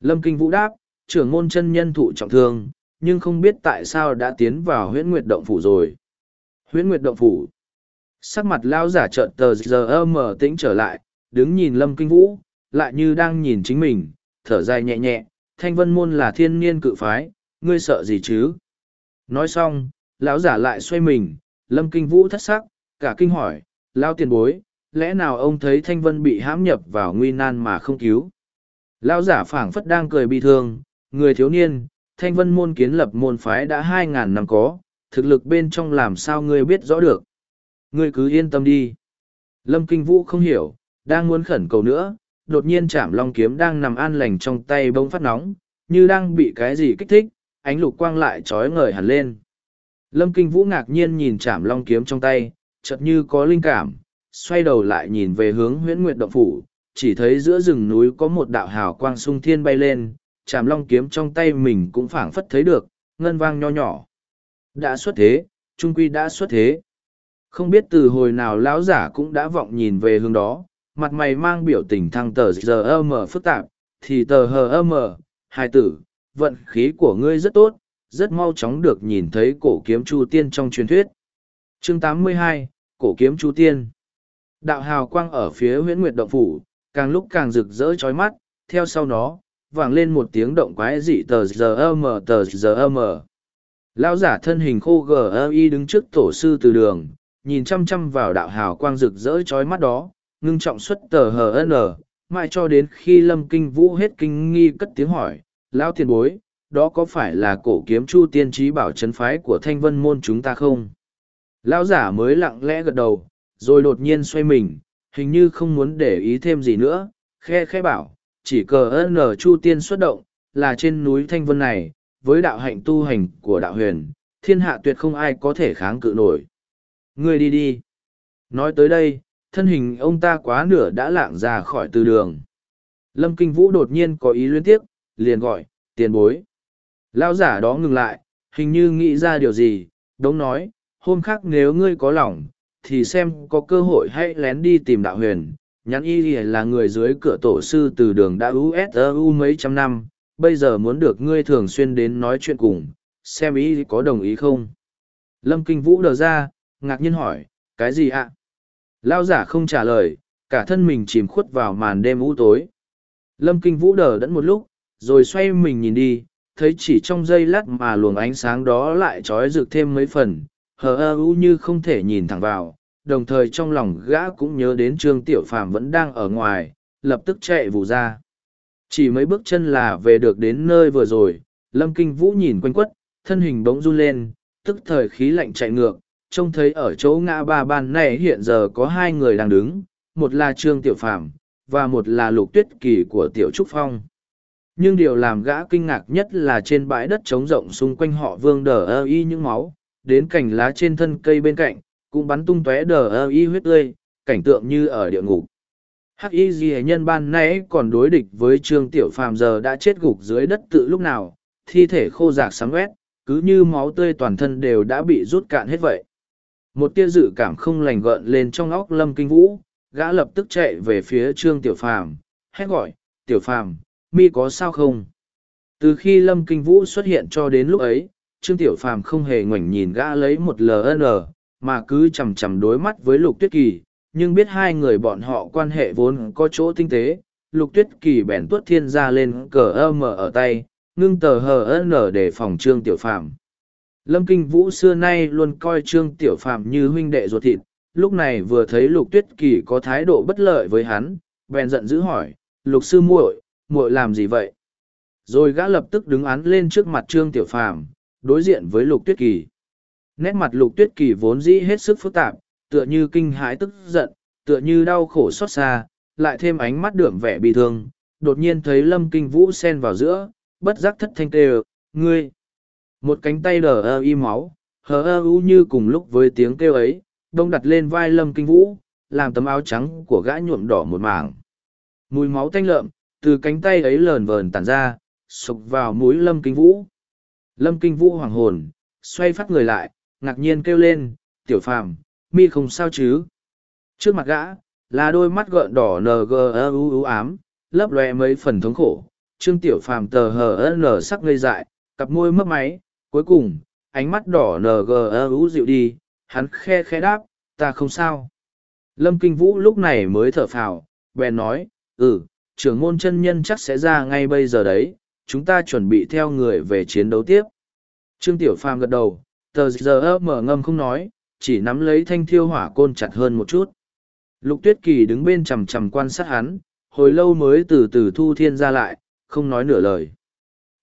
Lâm Kinh Vũ đáp, trưởng môn chân nhân thụ trọng thương, nhưng không biết tại sao đã tiến vào huyễn nguyệt động phủ rồi. Huyễn nguyệt động phủ. Sắc mặt lao giả trợn tờ giờ mở tĩnh trở lại, đứng nhìn Lâm Kinh Vũ, lại như đang nhìn chính mình, thở dài nhẹ nhẹ, thanh vân môn là thiên niên cự phái, ngươi sợ gì chứ? Nói xong, lão giả lại xoay mình, Lâm Kinh Vũ thất sắc, cả kinh hỏi, lao tiền bối, lẽ nào ông thấy thanh vân bị hãm nhập vào nguy nan mà không cứu? Lão giả phảng phất đang cười bi thương, người thiếu niên, thanh vân môn kiến lập môn phái đã hai ngàn năm có, thực lực bên trong làm sao ngươi biết rõ được. Ngươi cứ yên tâm đi. Lâm Kinh Vũ không hiểu, đang muốn khẩn cầu nữa, đột nhiên chạm long kiếm đang nằm an lành trong tay bông phát nóng, như đang bị cái gì kích thích, ánh lục quang lại trói ngời hẳn lên. Lâm Kinh Vũ ngạc nhiên nhìn chạm long kiếm trong tay, chợt như có linh cảm, xoay đầu lại nhìn về hướng huyễn nguyệt động phủ, chỉ thấy giữa rừng núi có một đạo hào quang sung thiên bay lên, chạm long kiếm trong tay mình cũng phảng phất thấy được, ngân vang nho nhỏ. Đã xuất thế, trung quy đã xuất thế. Không biết từ hồi nào lão giả cũng đã vọng nhìn về hướng đó, mặt mày mang biểu tình thăng tờ giờ mở phức tạp, thì tờ hờ mở, hai tử, vận khí của ngươi rất tốt, rất mau chóng được nhìn thấy cổ kiếm chu tiên trong truyền thuyết. Chương 82, Cổ kiếm chu tiên Đạo hào quang ở phía huyễn nguyệt động phủ, càng lúc càng rực rỡ chói mắt, theo sau nó, vang lên một tiếng động quái dị tờ giờ mờ tờ giờ mờ. Lão giả thân hình khô gờ y đứng trước tổ sư từ đường, nhìn chăm chăm vào đạo hào quang rực rỡ chói mắt đó, ngưng trọng xuất tờ hn, mãi cho đến khi lâm kinh vũ hết kinh nghi cất tiếng hỏi, lão tiền bối, đó có phải là cổ kiếm chu tiên trí bảo chấn phái của thanh vân môn chúng ta không? Lão giả mới lặng lẽ gật đầu, rồi đột nhiên xoay mình, hình như không muốn để ý thêm gì nữa, khe khe bảo, chỉ cờ ơn chu tiên xuất động, là trên núi thanh vân này, với đạo hạnh tu hành của đạo huyền, thiên hạ tuyệt không ai có thể kháng cự nổi. Ngươi đi đi. Nói tới đây, thân hình ông ta quá nửa đã lạng ra khỏi từ đường. Lâm Kinh Vũ đột nhiên có ý liên tiếp, liền gọi, tiền bối. Lao giả đó ngừng lại, hình như nghĩ ra điều gì, đống nói, hôm khác nếu ngươi có lòng, thì xem có cơ hội hãy lén đi tìm đạo huyền. Nhắn y là người dưới cửa tổ sư từ đường đã USU e mấy trăm năm, bây giờ muốn được ngươi thường xuyên đến nói chuyện cùng, xem ý có đồng ý không. Lâm Kinh Vũ đờ ra, ngạc nhiên hỏi, cái gì ạ? Lao giả không trả lời, cả thân mình chìm khuất vào màn đêm u tối. Lâm Kinh Vũ đờ đẫn một lúc, rồi xoay mình nhìn đi, thấy chỉ trong giây lát mà luồng ánh sáng đó lại trói rực thêm mấy phần, hờ ơ u như không thể nhìn thẳng vào, đồng thời trong lòng gã cũng nhớ đến Trương Tiểu Phàm vẫn đang ở ngoài, lập tức chạy vụ ra. Chỉ mấy bước chân là về được đến nơi vừa rồi, Lâm Kinh Vũ nhìn quanh quất, thân hình bỗng run lên, tức thời khí lạnh chạy ngược, trông thấy ở chỗ ngã ba ban này hiện giờ có hai người đang đứng, một là Trương Tiểu Phàm và một là Lục Tuyết Kỳ của Tiểu Trúc Phong. Nhưng điều làm gã kinh ngạc nhất là trên bãi đất trống rộng xung quanh họ vương đờ ơ y những máu, đến cành lá trên thân cây bên cạnh, cũng bắn tung tóe đờ ơ y huyết tươi, cảnh tượng như ở địa ngục. Hắc y gì nhân ban nãy còn đối địch với Trương Tiểu Phàm giờ đã chết gục dưới đất tự lúc nào, thi thể khô rạc sáng quét, cứ như máu tươi toàn thân đều đã bị rút cạn hết vậy. Một tia dự cảm không lành gợn lên trong óc Lâm Kinh Vũ, gã lập tức chạy về phía Trương Tiểu Phàm, hét gọi, Tiểu Phàm, mi có sao không? Từ khi Lâm Kinh Vũ xuất hiện cho đến lúc ấy, Trương Tiểu Phàm không hề ngoảnh nhìn gã lấy một LN, mà cứ chằm chằm đối mắt với Lục Tuyết Kỳ, nhưng biết hai người bọn họ quan hệ vốn có chỗ tinh tế, Lục Tuyết Kỳ bèn tuốt thiên ra lên cờ âm ở tay, ngưng tờ hờ nở để phòng Trương Tiểu Phạm. Lâm Kinh Vũ xưa nay luôn coi Trương Tiểu Phạm như huynh đệ ruột thịt, lúc này vừa thấy Lục Tuyết Kỳ có thái độ bất lợi với hắn, bèn giận dữ hỏi, Lục sư muội, muội làm gì vậy? Rồi gã lập tức đứng án lên trước mặt Trương Tiểu Phàm, đối diện với Lục Tuyết Kỳ. Nét mặt Lục Tuyết Kỳ vốn dĩ hết sức phức tạp, tựa như kinh hãi tức giận, tựa như đau khổ xót xa, lại thêm ánh mắt đượm vẻ bị thương, đột nhiên thấy lâm kinh vũ xen vào giữa, bất giác thất thanh tê ngươi. Một cánh tay đờ ơ y máu, hờ ơ u như cùng lúc với tiếng kêu ấy, đông đặt lên vai lâm kinh vũ, làm tấm áo trắng của gã nhuộm đỏ một mảng. Mùi máu tanh lợm, từ cánh tay ấy lờn vờn tản ra, sụp vào mũi lâm kinh vũ. Lâm kinh vũ hoàng hồn, xoay phát người lại, ngạc nhiên kêu lên, tiểu phàm, mi không sao chứ. Trước mặt gã, là đôi mắt gợn đỏ ngơ u ám, lấp lòe mấy phần thống khổ. Trương tiểu phàm tờ hờ n sắc ngây dại, cặp môi mấp máy, cuối cùng, ánh mắt đỏ ng u dịu đi, hắn khe khe đáp, ta không sao. Lâm Kinh Vũ lúc này mới thở phào, bèn nói, ừ, trưởng môn chân nhân chắc sẽ ra ngay bây giờ đấy, chúng ta chuẩn bị theo người về chiến đấu tiếp. Trương Tiểu Phàm gật đầu, tờ giờ mở ngâm không nói, chỉ nắm lấy thanh thiêu hỏa côn chặt hơn một chút. Lục Tuyết Kỳ đứng bên chằm chằm quan sát hắn, hồi lâu mới từ từ thu thiên ra lại, không nói nửa lời.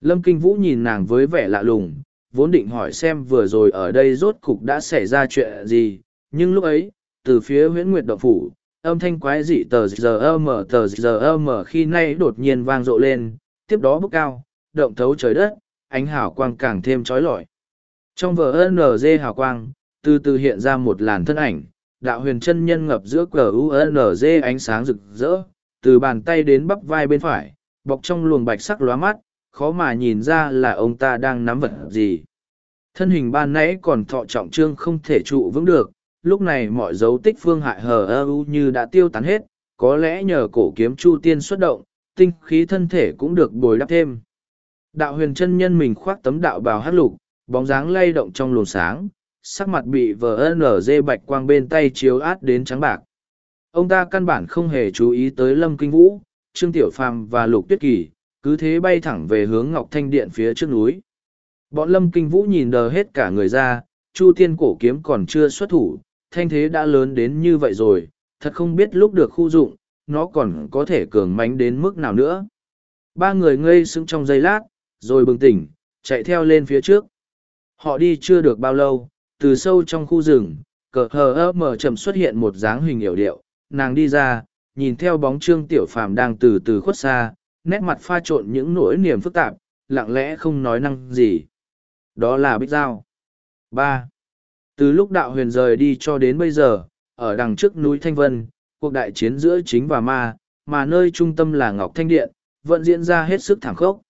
Lâm Kinh Vũ nhìn nàng với vẻ lạ lùng, vốn định hỏi xem vừa rồi ở đây rốt cục đã xảy ra chuyện gì, nhưng lúc ấy, từ phía huyễn nguyệt động phủ, âm thanh quái dị tờ giờ mở tờ giờ mở khi nay đột nhiên vang rộ lên, tiếp đó bốc cao, động thấu trời đất, ánh hào quang càng thêm trói lọi. Trong vở NG hào quang, từ từ hiện ra một làn thân ảnh, đạo huyền chân nhân ngập giữa QUNG ánh sáng rực rỡ, từ bàn tay đến bắp vai bên phải, bọc trong luồng bạch sắc lóa mắt, khó mà nhìn ra là ông ta đang nắm vật gì. Thân hình ban nãy còn thọ trọng trương không thể trụ vững được, lúc này mọi dấu tích phương hại hờ ơ u như đã tiêu tán hết, có lẽ nhờ cổ kiếm chu tiên xuất động, tinh khí thân thể cũng được bồi đắp thêm. Đạo huyền chân nhân mình khoác tấm đạo bào hát lục, bóng dáng lay động trong luồng sáng, sắc mặt bị vờ nở dê bạch quang bên tay chiếu át đến trắng bạc. Ông ta căn bản không hề chú ý tới Lâm Kinh Vũ, Trương Tiểu Phàm và Lục Tuyết Kỳ, cứ thế bay thẳng về hướng Ngọc Thanh Điện phía trước núi. Bọn Lâm Kinh Vũ nhìn đờ hết cả người ra, Chu Tiên cổ kiếm còn chưa xuất thủ, thanh thế đã lớn đến như vậy rồi, thật không biết lúc được khu dụng, nó còn có thể cường mánh đến mức nào nữa. Ba người ngây sững trong giây lát, rồi bừng tỉnh, chạy theo lên phía trước. Họ đi chưa được bao lâu, từ sâu trong khu rừng, cờ hờ ơ mở chậm xuất hiện một dáng hình hiểu điệu, nàng đi ra, nhìn theo bóng trương tiểu phàm đang từ từ khuất xa, nét mặt pha trộn những nỗi niềm phức tạp, lặng lẽ không nói năng gì. Đó là Bích Giao. ba Từ lúc đạo huyền rời đi cho đến bây giờ, ở đằng trước núi Thanh Vân, cuộc đại chiến giữa chính và ma, mà nơi trung tâm là Ngọc Thanh Điện, vẫn diễn ra hết sức thảm khốc.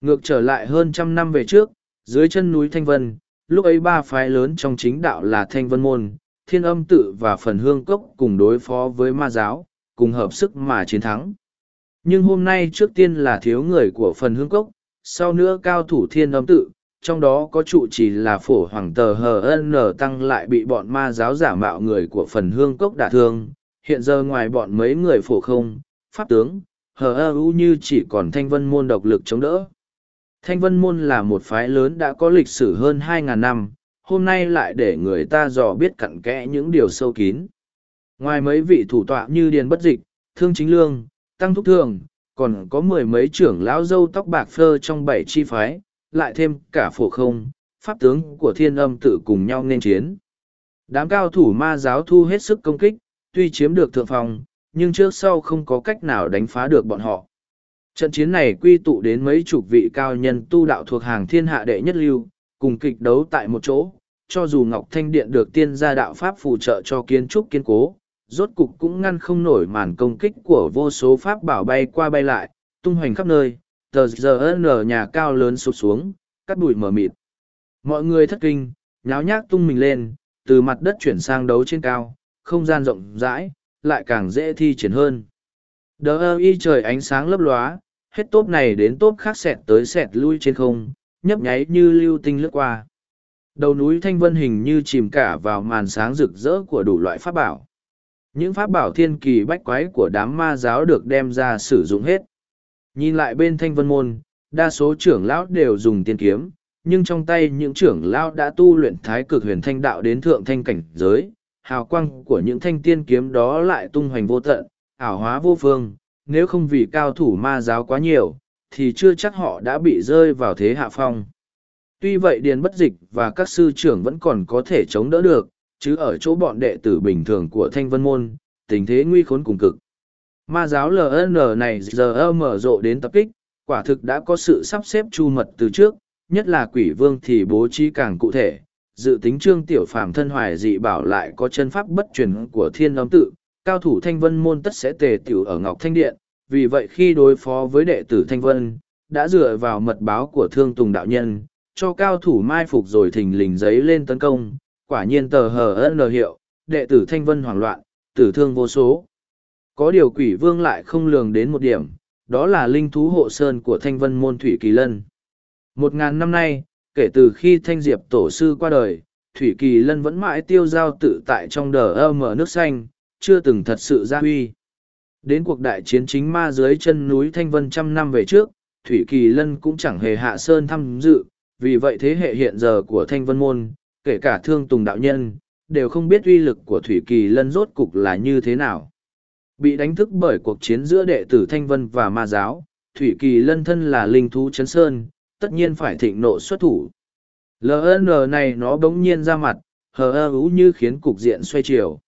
Ngược trở lại hơn trăm năm về trước, dưới chân núi Thanh Vân, lúc ấy ba phái lớn trong chính đạo là Thanh Vân Môn, Thiên Âm Tự và Phần Hương Cốc cùng đối phó với ma giáo, cùng hợp sức mà chiến thắng. Nhưng hôm nay trước tiên là thiếu người của Phần Hương Cốc, sau nữa cao thủ Thiên Âm Tự, trong đó có trụ chỉ là phổ hoàng tờ HN tăng lại bị bọn ma giáo giả mạo người của Phần Hương Cốc đả thương, hiện giờ ngoài bọn mấy người phổ không, pháp tướng, hờ như chỉ còn Thanh Vân Môn độc lực chống đỡ Thanh Vân Môn là một phái lớn đã có lịch sử hơn 2.000 năm, hôm nay lại để người ta dò biết cặn kẽ những điều sâu kín. Ngoài mấy vị thủ tọa như Điền Bất Dịch, Thương Chính Lương, Tăng Thúc Thường, còn có mười mấy trưởng lão dâu tóc bạc phơ trong bảy chi phái, lại thêm cả phổ không, pháp tướng của thiên âm tự cùng nhau nên chiến. Đám cao thủ ma giáo thu hết sức công kích, tuy chiếm được thượng phòng, nhưng trước sau không có cách nào đánh phá được bọn họ. Trận chiến này quy tụ đến mấy chục vị cao nhân tu đạo thuộc hàng thiên hạ đệ nhất lưu, cùng kịch đấu tại một chỗ, cho dù Ngọc Thanh Điện được tiên gia đạo Pháp phù trợ cho kiến trúc kiên cố, rốt cục cũng ngăn không nổi màn công kích của vô số Pháp bảo bay qua bay lại, tung hoành khắp nơi, tờ giờ nở nhà cao lớn sụp xuống, cắt bụi mở mịt. Mọi người thất kinh, nháo nhác tung mình lên, từ mặt đất chuyển sang đấu trên cao, không gian rộng rãi, lại càng dễ thi triển hơn. Đờ ơ y trời ánh sáng lấp lóa, hết tốp này đến tốp khác xẹt tới xẹt lui trên không, nhấp nháy như lưu tinh lướt qua. Đầu núi Thanh Vân hình như chìm cả vào màn sáng rực rỡ của đủ loại pháp bảo. Những pháp bảo thiên kỳ bách quái của đám ma giáo được đem ra sử dụng hết. Nhìn lại bên Thanh Vân Môn, đa số trưởng lão đều dùng tiên kiếm, nhưng trong tay những trưởng lão đã tu luyện thái cực huyền thanh đạo đến thượng thanh cảnh giới, hào quang của những thanh tiên kiếm đó lại tung hoành vô tận, ảo hóa vô phương, nếu không vì cao thủ ma giáo quá nhiều, thì chưa chắc họ đã bị rơi vào thế hạ phong. Tuy vậy Điền Bất Dịch và các sư trưởng vẫn còn có thể chống đỡ được, chứ ở chỗ bọn đệ tử bình thường của Thanh Vân Môn, tình thế nguy khốn cùng cực. Ma giáo LN này giờ mở rộ đến tập kích, quả thực đã có sự sắp xếp chu mật từ trước, nhất là quỷ vương thì bố trí càng cụ thể. Dự tính trương tiểu phàm thân hoài dị bảo lại có chân pháp bất truyền của thiên âm tự, cao thủ thanh vân môn tất sẽ tề tiểu ở Ngọc Thanh Điện, vì vậy khi đối phó với đệ tử thanh vân, đã dựa vào mật báo của thương tùng đạo nhân, cho cao thủ mai phục rồi thình lình giấy lên tấn công, quả nhiên tờ hờ ân hiệu, đệ tử thanh vân hoảng loạn, tử thương vô số. Có điều quỷ vương lại không lường đến một điểm, đó là linh thú hộ sơn của thanh vân môn Thủy Kỳ Lân. Một ngàn năm nay, kể từ khi thanh diệp tổ sư qua đời, Thủy Kỳ Lân vẫn mãi tiêu giao tự tại trong đờ ơ mở nước xanh, chưa từng thật sự ra huy. Đến cuộc đại chiến chính ma dưới chân núi Thanh Vân trăm năm về trước, Thủy Kỳ Lân cũng chẳng hề hạ sơn thăm dự, vì vậy thế hệ hiện giờ của Thanh Vân Môn, kể cả thương tùng đạo nhân, đều không biết uy lực của Thủy Kỳ Lân rốt cục là như thế nào. Bị đánh thức bởi cuộc chiến giữa đệ tử Thanh Vân và ma giáo, Thủy Kỳ Lân thân là linh thú chấn sơn, tất nhiên phải thịnh nộ xuất thủ. LN này nó bỗng nhiên ra mặt, hờ ơ như khiến cục diện xoay chiều.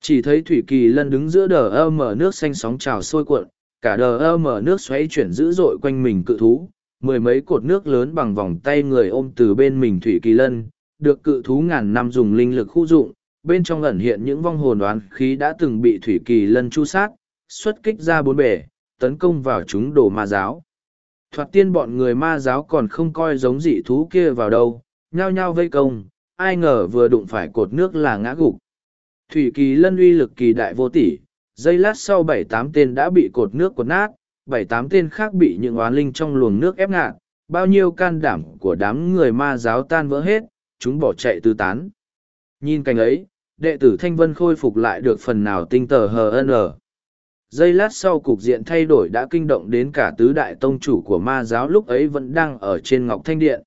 Chỉ thấy Thủy Kỳ Lân đứng giữa đờ ơ mở nước xanh sóng trào sôi cuộn, cả đờ ơ mở nước xoáy chuyển dữ dội quanh mình cự thú, mười mấy cột nước lớn bằng vòng tay người ôm từ bên mình Thủy Kỳ Lân, được cự thú ngàn năm dùng linh lực khu dụng, bên trong ẩn hiện những vong hồn đoán khí đã từng bị Thủy Kỳ Lân chu sát, xuất kích ra bốn bể, tấn công vào chúng đồ ma giáo. Thoạt tiên bọn người ma giáo còn không coi giống dị thú kia vào đâu, nhao nhao vây công, ai ngờ vừa đụng phải cột nước là ngã gục. Thủy Kỳ Lân uy lực kỳ đại vô tỷ, giây lát sau bảy tám tên đã bị cột nước cột nát, bảy tám tên khác bị những oán linh trong luồng nước ép ngạt, bao nhiêu can đảm của đám người ma giáo tan vỡ hết, chúng bỏ chạy tứ tán. Nhìn cảnh ấy, đệ tử Thanh Vân khôi phục lại được phần nào tinh tờ HN. Giây lát sau cục diện thay đổi đã kinh động đến cả tứ đại tông chủ của ma giáo lúc ấy vẫn đang ở trên Ngọc Thanh Điện.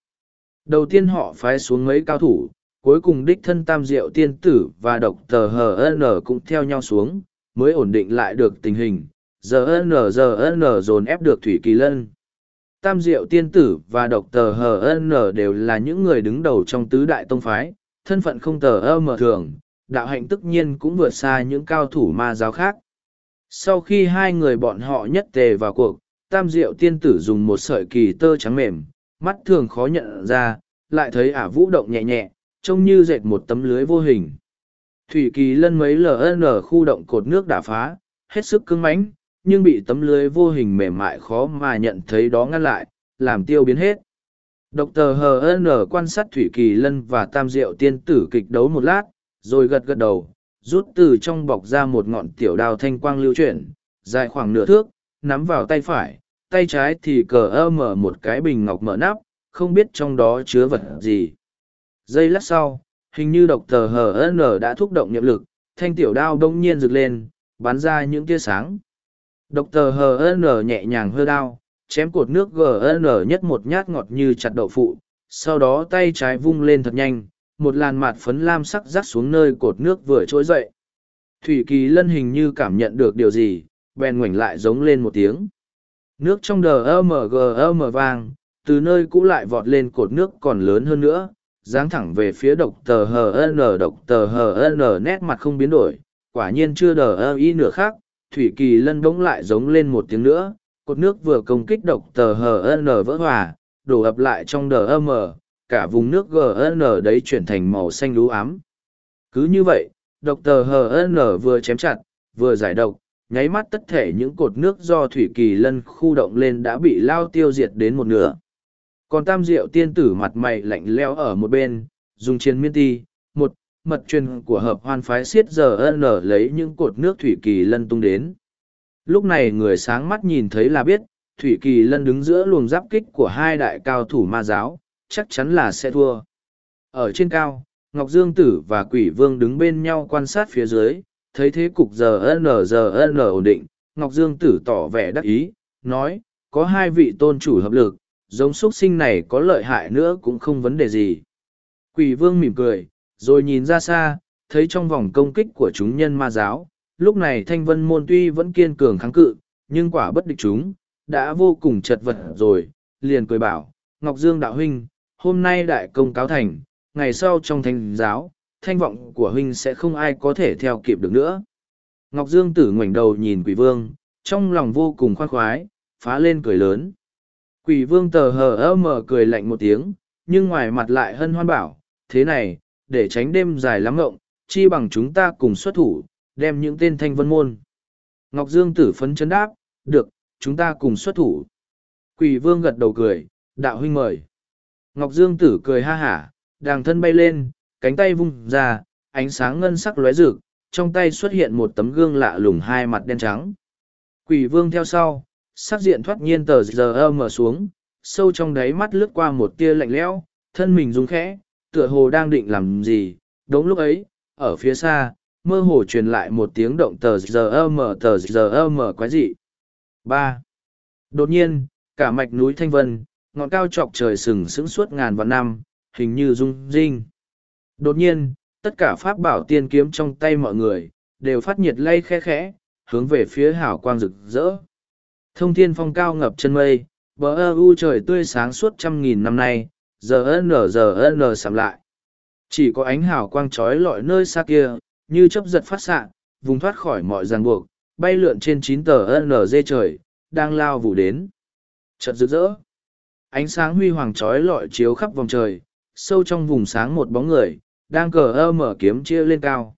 Đầu tiên họ phái xuống mấy cao thủ, cuối cùng đích thân tam diệu tiên tử và độc tờ HN cũng theo nhau xuống, mới ổn định lại được tình hình, giờ n giờ n dồn ép được thủy kỳ lân. Tam diệu tiên tử và độc tờ hn đều là những người đứng đầu trong tứ đại tông phái thân phận không tờ ơ mở thường đạo hạnh tất nhiên cũng vượt xa những cao thủ ma giáo khác. Sau khi hai người bọn họ nhất tề vào cuộc tam diệu tiên tử dùng một sợi kỳ tơ trắng mềm mắt thường khó nhận ra lại thấy ả vũ động nhẹ nhẹ trông như dệt một tấm lưới vô hình thủy kỳ lân mấy ln khu động cột nước đả phá hết sức cứng mãnh nhưng bị tấm lưới vô hình mềm mại khó mà nhận thấy đó ngăn lại, làm tiêu biến hết. Độc tờ HN quan sát Thủy Kỳ Lân và Tam Diệu tiên tử kịch đấu một lát, rồi gật gật đầu, rút từ trong bọc ra một ngọn tiểu đào thanh quang lưu chuyển, dài khoảng nửa thước, nắm vào tay phải, tay trái thì cờ ơ mở một cái bình ngọc mở nắp, không biết trong đó chứa vật gì. Giây lát sau, hình như độc tờ HN đã thúc động nhiệm lực, thanh tiểu đao đông nhiên rực lên, bắn ra những tia sáng. Độc tờ HN nhẹ nhàng hơ đao, chém cột nước GN nhất một nhát ngọt như chặt đậu phụ, sau đó tay trái vung lên thật nhanh, một làn mạt phấn lam sắc rắc xuống nơi cột nước vừa trỗi dậy. Thủy kỳ lân hình như cảm nhận được điều gì, bèn ngoảnh lại giống lên một tiếng. Nước trong đờ MGM vang, từ nơi cũ lại vọt lên cột nước còn lớn hơn nữa, dáng thẳng về phía độc tờ HN độc tờ HN nét mặt không biến đổi, quả nhiên chưa đờ y nửa khác, thủy kỳ lân bỗng lại giống lên một tiếng nữa cột nước vừa công kích độc tờ hn vỡ hòa đổ ập lại trong đờ âm cả vùng nước gn đấy chuyển thành màu xanh lú ám. Cứ như vậy độc tờ hn vừa chém chặt vừa giải độc nháy mắt tất thể những cột nước do thủy kỳ lân khu động lên đã bị lao tiêu diệt đến một nửa còn tam diệu tiên tử mặt mày lạnh leo ở một bên, dùng chiến miên ti, một, mật truyền của hợp hoan phái siết giờ nở lấy những cột nước thủy kỳ lân tung đến. Lúc này người sáng mắt nhìn thấy là biết, thủy kỳ lân đứng giữa luồng giáp kích của hai đại cao thủ ma giáo, chắc chắn là sẽ thua. Ở trên cao, ngọc dương tử và quỷ vương đứng bên nhau quan sát phía dưới, thấy thế cục giờ nở giờ nở ổn định, ngọc dương tử tỏ vẻ đắc ý, nói, có hai vị tôn chủ hợp lực giống x u ấ t sinh này có lợi hại nữa cũng không vấn đề gì quỷ vương mỉm cười rồi nhìn ra xa, thấy trong vòng công kích của chúng nhân ma giáo, lúc này thanh vân môn tuy vẫn kiên cường kháng cự, nhưng quả bất địch chúng, đã vô cùng chật vật rồi, liền cười bảo, Ngọc Dương đạo huynh, hôm nay đại công cáo thành, ngày sau trong thanh giáo, thanh vọng của huynh sẽ không ai có thể theo kịp được nữa. Ngọc Dương tử ngoảnh đầu nhìn quỷ vương, trong lòng vô cùng khoan khoái, phá lên cười lớn. Quỷ vương tờ hờ ơ mở cười lạnh một tiếng, nhưng ngoài mặt lại hân hoan bảo, thế này, để tránh đêm dài lắm ngộng, chi bằng chúng ta cùng xuất thủ, đem những tên thanh vân môn. Ngọc Dương tử phấn chấn đáp, được, chúng ta cùng xuất thủ. Quỷ vương gật đầu cười, đạo huynh mời. Ngọc Dương tử cười ha hả, đàng thân bay lên, cánh tay vung ra, ánh sáng ngân sắc lóe rực, trong tay xuất hiện một tấm gương lạ lùng hai mặt đen trắng. Quỷ vương theo sau, sắc diện thoát nhiên tờ giờ mở xuống, sâu trong đáy mắt lướt qua một tia lạnh lẽo, thân mình rung khẽ, tựa hồ đang định làm gì. Đúng lúc ấy, ở phía xa, mơ hồ truyền lại một tiếng động tờ giờ mở tờ giờ mở quái dị. ba Đột nhiên, cả mạch núi Thanh Vân, ngọn cao chọc trời sừng sững suốt ngàn vạn năm, hình như rung rinh. Đột nhiên, tất cả pháp bảo tiên kiếm trong tay mọi người, đều phát nhiệt lay khe khẽ, hướng về phía hảo quang rực rỡ. Thông thiên phong cao ngập chân mây, bờ ơ u trời tươi sáng suốt trăm nghìn năm nay, giờ nở giờ nở sạm lại. Chỉ có ánh hào quang trói lọi nơi xa kia, như chấp giật phát xạ, vùng thoát khỏi mọi ràng buộc, bay lượn trên chín tờ nở dê trời, đang lao vụ đến. Chợt rực rỡ. Ánh sáng huy hoàng trói lọi chiếu khắp vòng trời, sâu trong vùng sáng một bóng người, đang cờ ơ mở kiếm chia lên cao.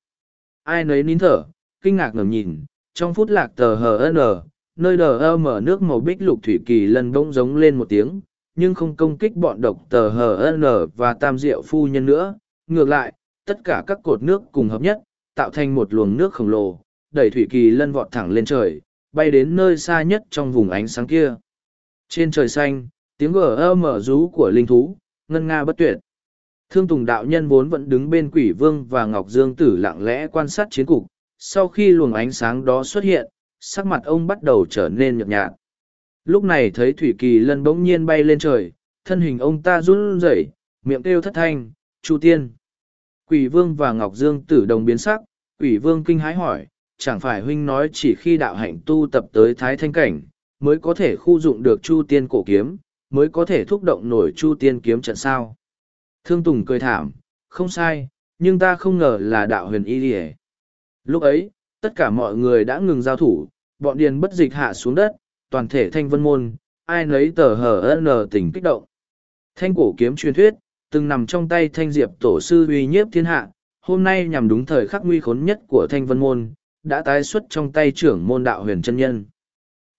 Ai nấy nín thở, kinh ngạc ngẩng nhìn, trong phút lạc tờ hờ nở nơi đờ ơ mở nước màu bích lục thủy kỳ lần bỗng giống lên một tiếng, nhưng không công kích bọn độc tờ hờ n và tam diệu phu nhân nữa. Ngược lại, tất cả các cột nước cùng hợp nhất, tạo thành một luồng nước khổng lồ, đẩy thủy kỳ lân vọt thẳng lên trời, bay đến nơi xa nhất trong vùng ánh sáng kia. Trên trời xanh, tiếng gờ ơ mở rú của linh thú, ngân nga bất tuyệt. Thương tùng đạo nhân vốn vẫn đứng bên quỷ vương và ngọc dương tử lặng lẽ quan sát chiến cục, sau khi luồng ánh sáng đó xuất hiện sắc mặt ông bắt đầu trở nên nhợt nhạt. Lúc này thấy Thủy Kỳ Lân bỗng nhiên bay lên trời, thân hình ông ta run rẩy, miệng kêu thất thanh, Chu Tiên. Quỷ Vương và Ngọc Dương tử đồng biến sắc, Quỷ Vương kinh hái hỏi, chẳng phải huynh nói chỉ khi đạo hạnh tu tập tới Thái Thanh Cảnh, mới có thể khu dụng được Chu Tiên cổ kiếm, mới có thể thúc động nổi Chu Tiên kiếm trận sao. Thương Tùng cười thảm, không sai, nhưng ta không ngờ là đạo huyền y đi Lúc ấy, tất cả mọi người đã ngừng giao thủ, bọn điền bất dịch hạ xuống đất, toàn thể thanh vân môn, ai nấy tờ hờ nở tỉnh kích động. Thanh cổ kiếm truyền thuyết, từng nằm trong tay thanh diệp tổ sư uy nhiếp thiên hạ, hôm nay nhằm đúng thời khắc nguy khốn nhất của thanh vân môn, đã tái xuất trong tay trưởng môn đạo huyền chân nhân.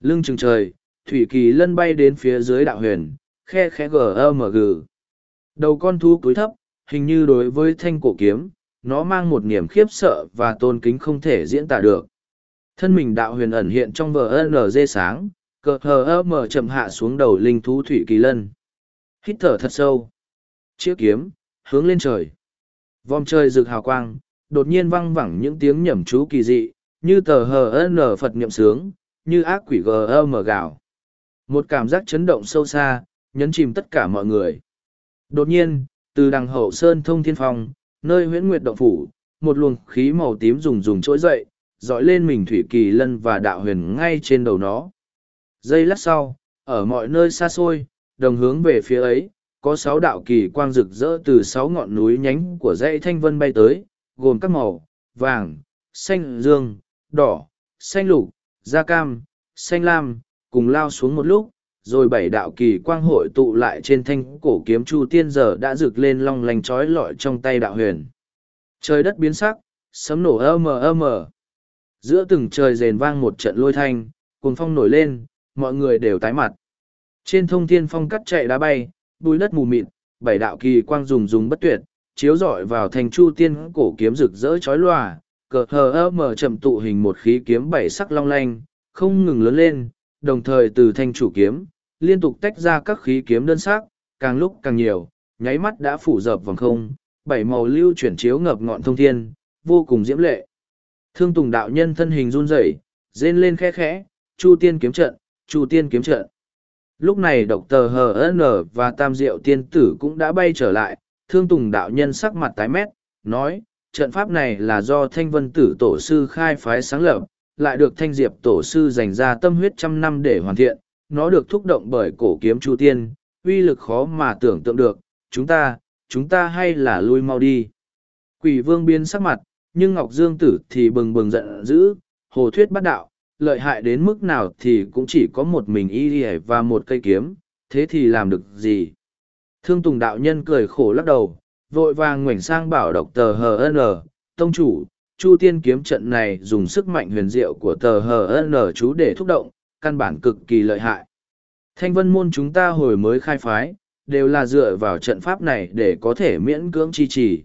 Lưng trừng trời, thủy kỳ lân bay đến phía dưới đạo huyền, khe khẽ gờ mờ gừ. Đầu con thú cúi thấp, hình như đối với thanh cổ kiếm, nó mang một niềm khiếp sợ và tôn kính không thể diễn tả được. Thân mình đạo huyền ẩn hiện trong vở NG sáng, cờ hờ mở chậm hạ xuống đầu linh thú thủy kỳ lân. Hít thở thật sâu. Chiếc kiếm, hướng lên trời. vòm trời rực hào quang, đột nhiên văng vẳng những tiếng nhẩm chú kỳ dị, như tờ hờ n Phật nhậm sướng, như ác quỷ gờ mở gạo. Một cảm giác chấn động sâu xa, nhấn chìm tất cả mọi người. Đột nhiên, từ đằng hậu sơn thông thiên phong, nơi huyễn nguyệt động phủ, một luồng khí màu tím rùng rùng trỗi dậy, dọi lên mình thủy kỳ lân và đạo huyền ngay trên đầu nó. Giây lát sau, ở mọi nơi xa xôi, đồng hướng về phía ấy, có sáu đạo kỳ quang rực rỡ từ sáu ngọn núi nhánh của dãy thanh vân bay tới, gồm các màu, vàng, xanh dương, đỏ, xanh lục, da cam, xanh lam, cùng lao xuống một lúc, rồi bảy đạo kỳ quang hội tụ lại trên thanh cổ kiếm chu tiên giờ đã rực lên long lanh trói lọi trong tay đạo huyền. Trời đất biến sắc, sấm nổ ơ mờ ơ mờ giữa từng trời rền vang một trận lôi thanh, cuồng phong nổi lên, mọi người đều tái mặt. Trên thông thiên phong cắt chạy đá bay, bùi đất mù mịt, bảy đạo kỳ quang dùng dùng bất tuyệt, chiếu rọi vào thành chu tiên cổ kiếm rực rỡ chói lòa, cờ hờ ơ mở chậm tụ hình một khí kiếm bảy sắc long lanh, không ngừng lớn lên, đồng thời từ thanh chủ kiếm, liên tục tách ra các khí kiếm đơn sắc, càng lúc càng nhiều, nháy mắt đã phủ dập vòng không, bảy màu lưu chuyển chiếu ngập ngọn thông thiên, vô cùng diễm lệ. Thương Tùng đạo nhân thân hình run rẩy, rên lên khẽ khẽ, Chu Tiên kiếm trận, Chu Tiên kiếm trận. Lúc này độc tờ HN và Tam Diệu Tiên Tử cũng đã bay trở lại, Thương Tùng đạo nhân sắc mặt tái mét, nói, trận pháp này là do Thanh Vân Tử Tổ sư khai phái sáng lập, lại được Thanh Diệp Tổ sư dành ra tâm huyết trăm năm để hoàn thiện, nó được thúc động bởi cổ kiếm Chu Tiên, uy lực khó mà tưởng tượng được, chúng ta, chúng ta hay là lui mau đi. Quỷ vương biến sắc mặt, nhưng Ngọc Dương Tử thì bừng bừng giận dữ, hồ thuyết bắt đạo, lợi hại đến mức nào thì cũng chỉ có một mình y y và một cây kiếm, thế thì làm được gì? Thương Tùng đạo nhân cười khổ lắc đầu, vội vàng ngoảnh sang bảo độc tờ HN, tông chủ, Chu Tiên kiếm trận này dùng sức mạnh huyền diệu của tờ HN chú để thúc động, căn bản cực kỳ lợi hại. Thanh vân môn chúng ta hồi mới khai phái, đều là dựa vào trận pháp này để có thể miễn cưỡng chi trì.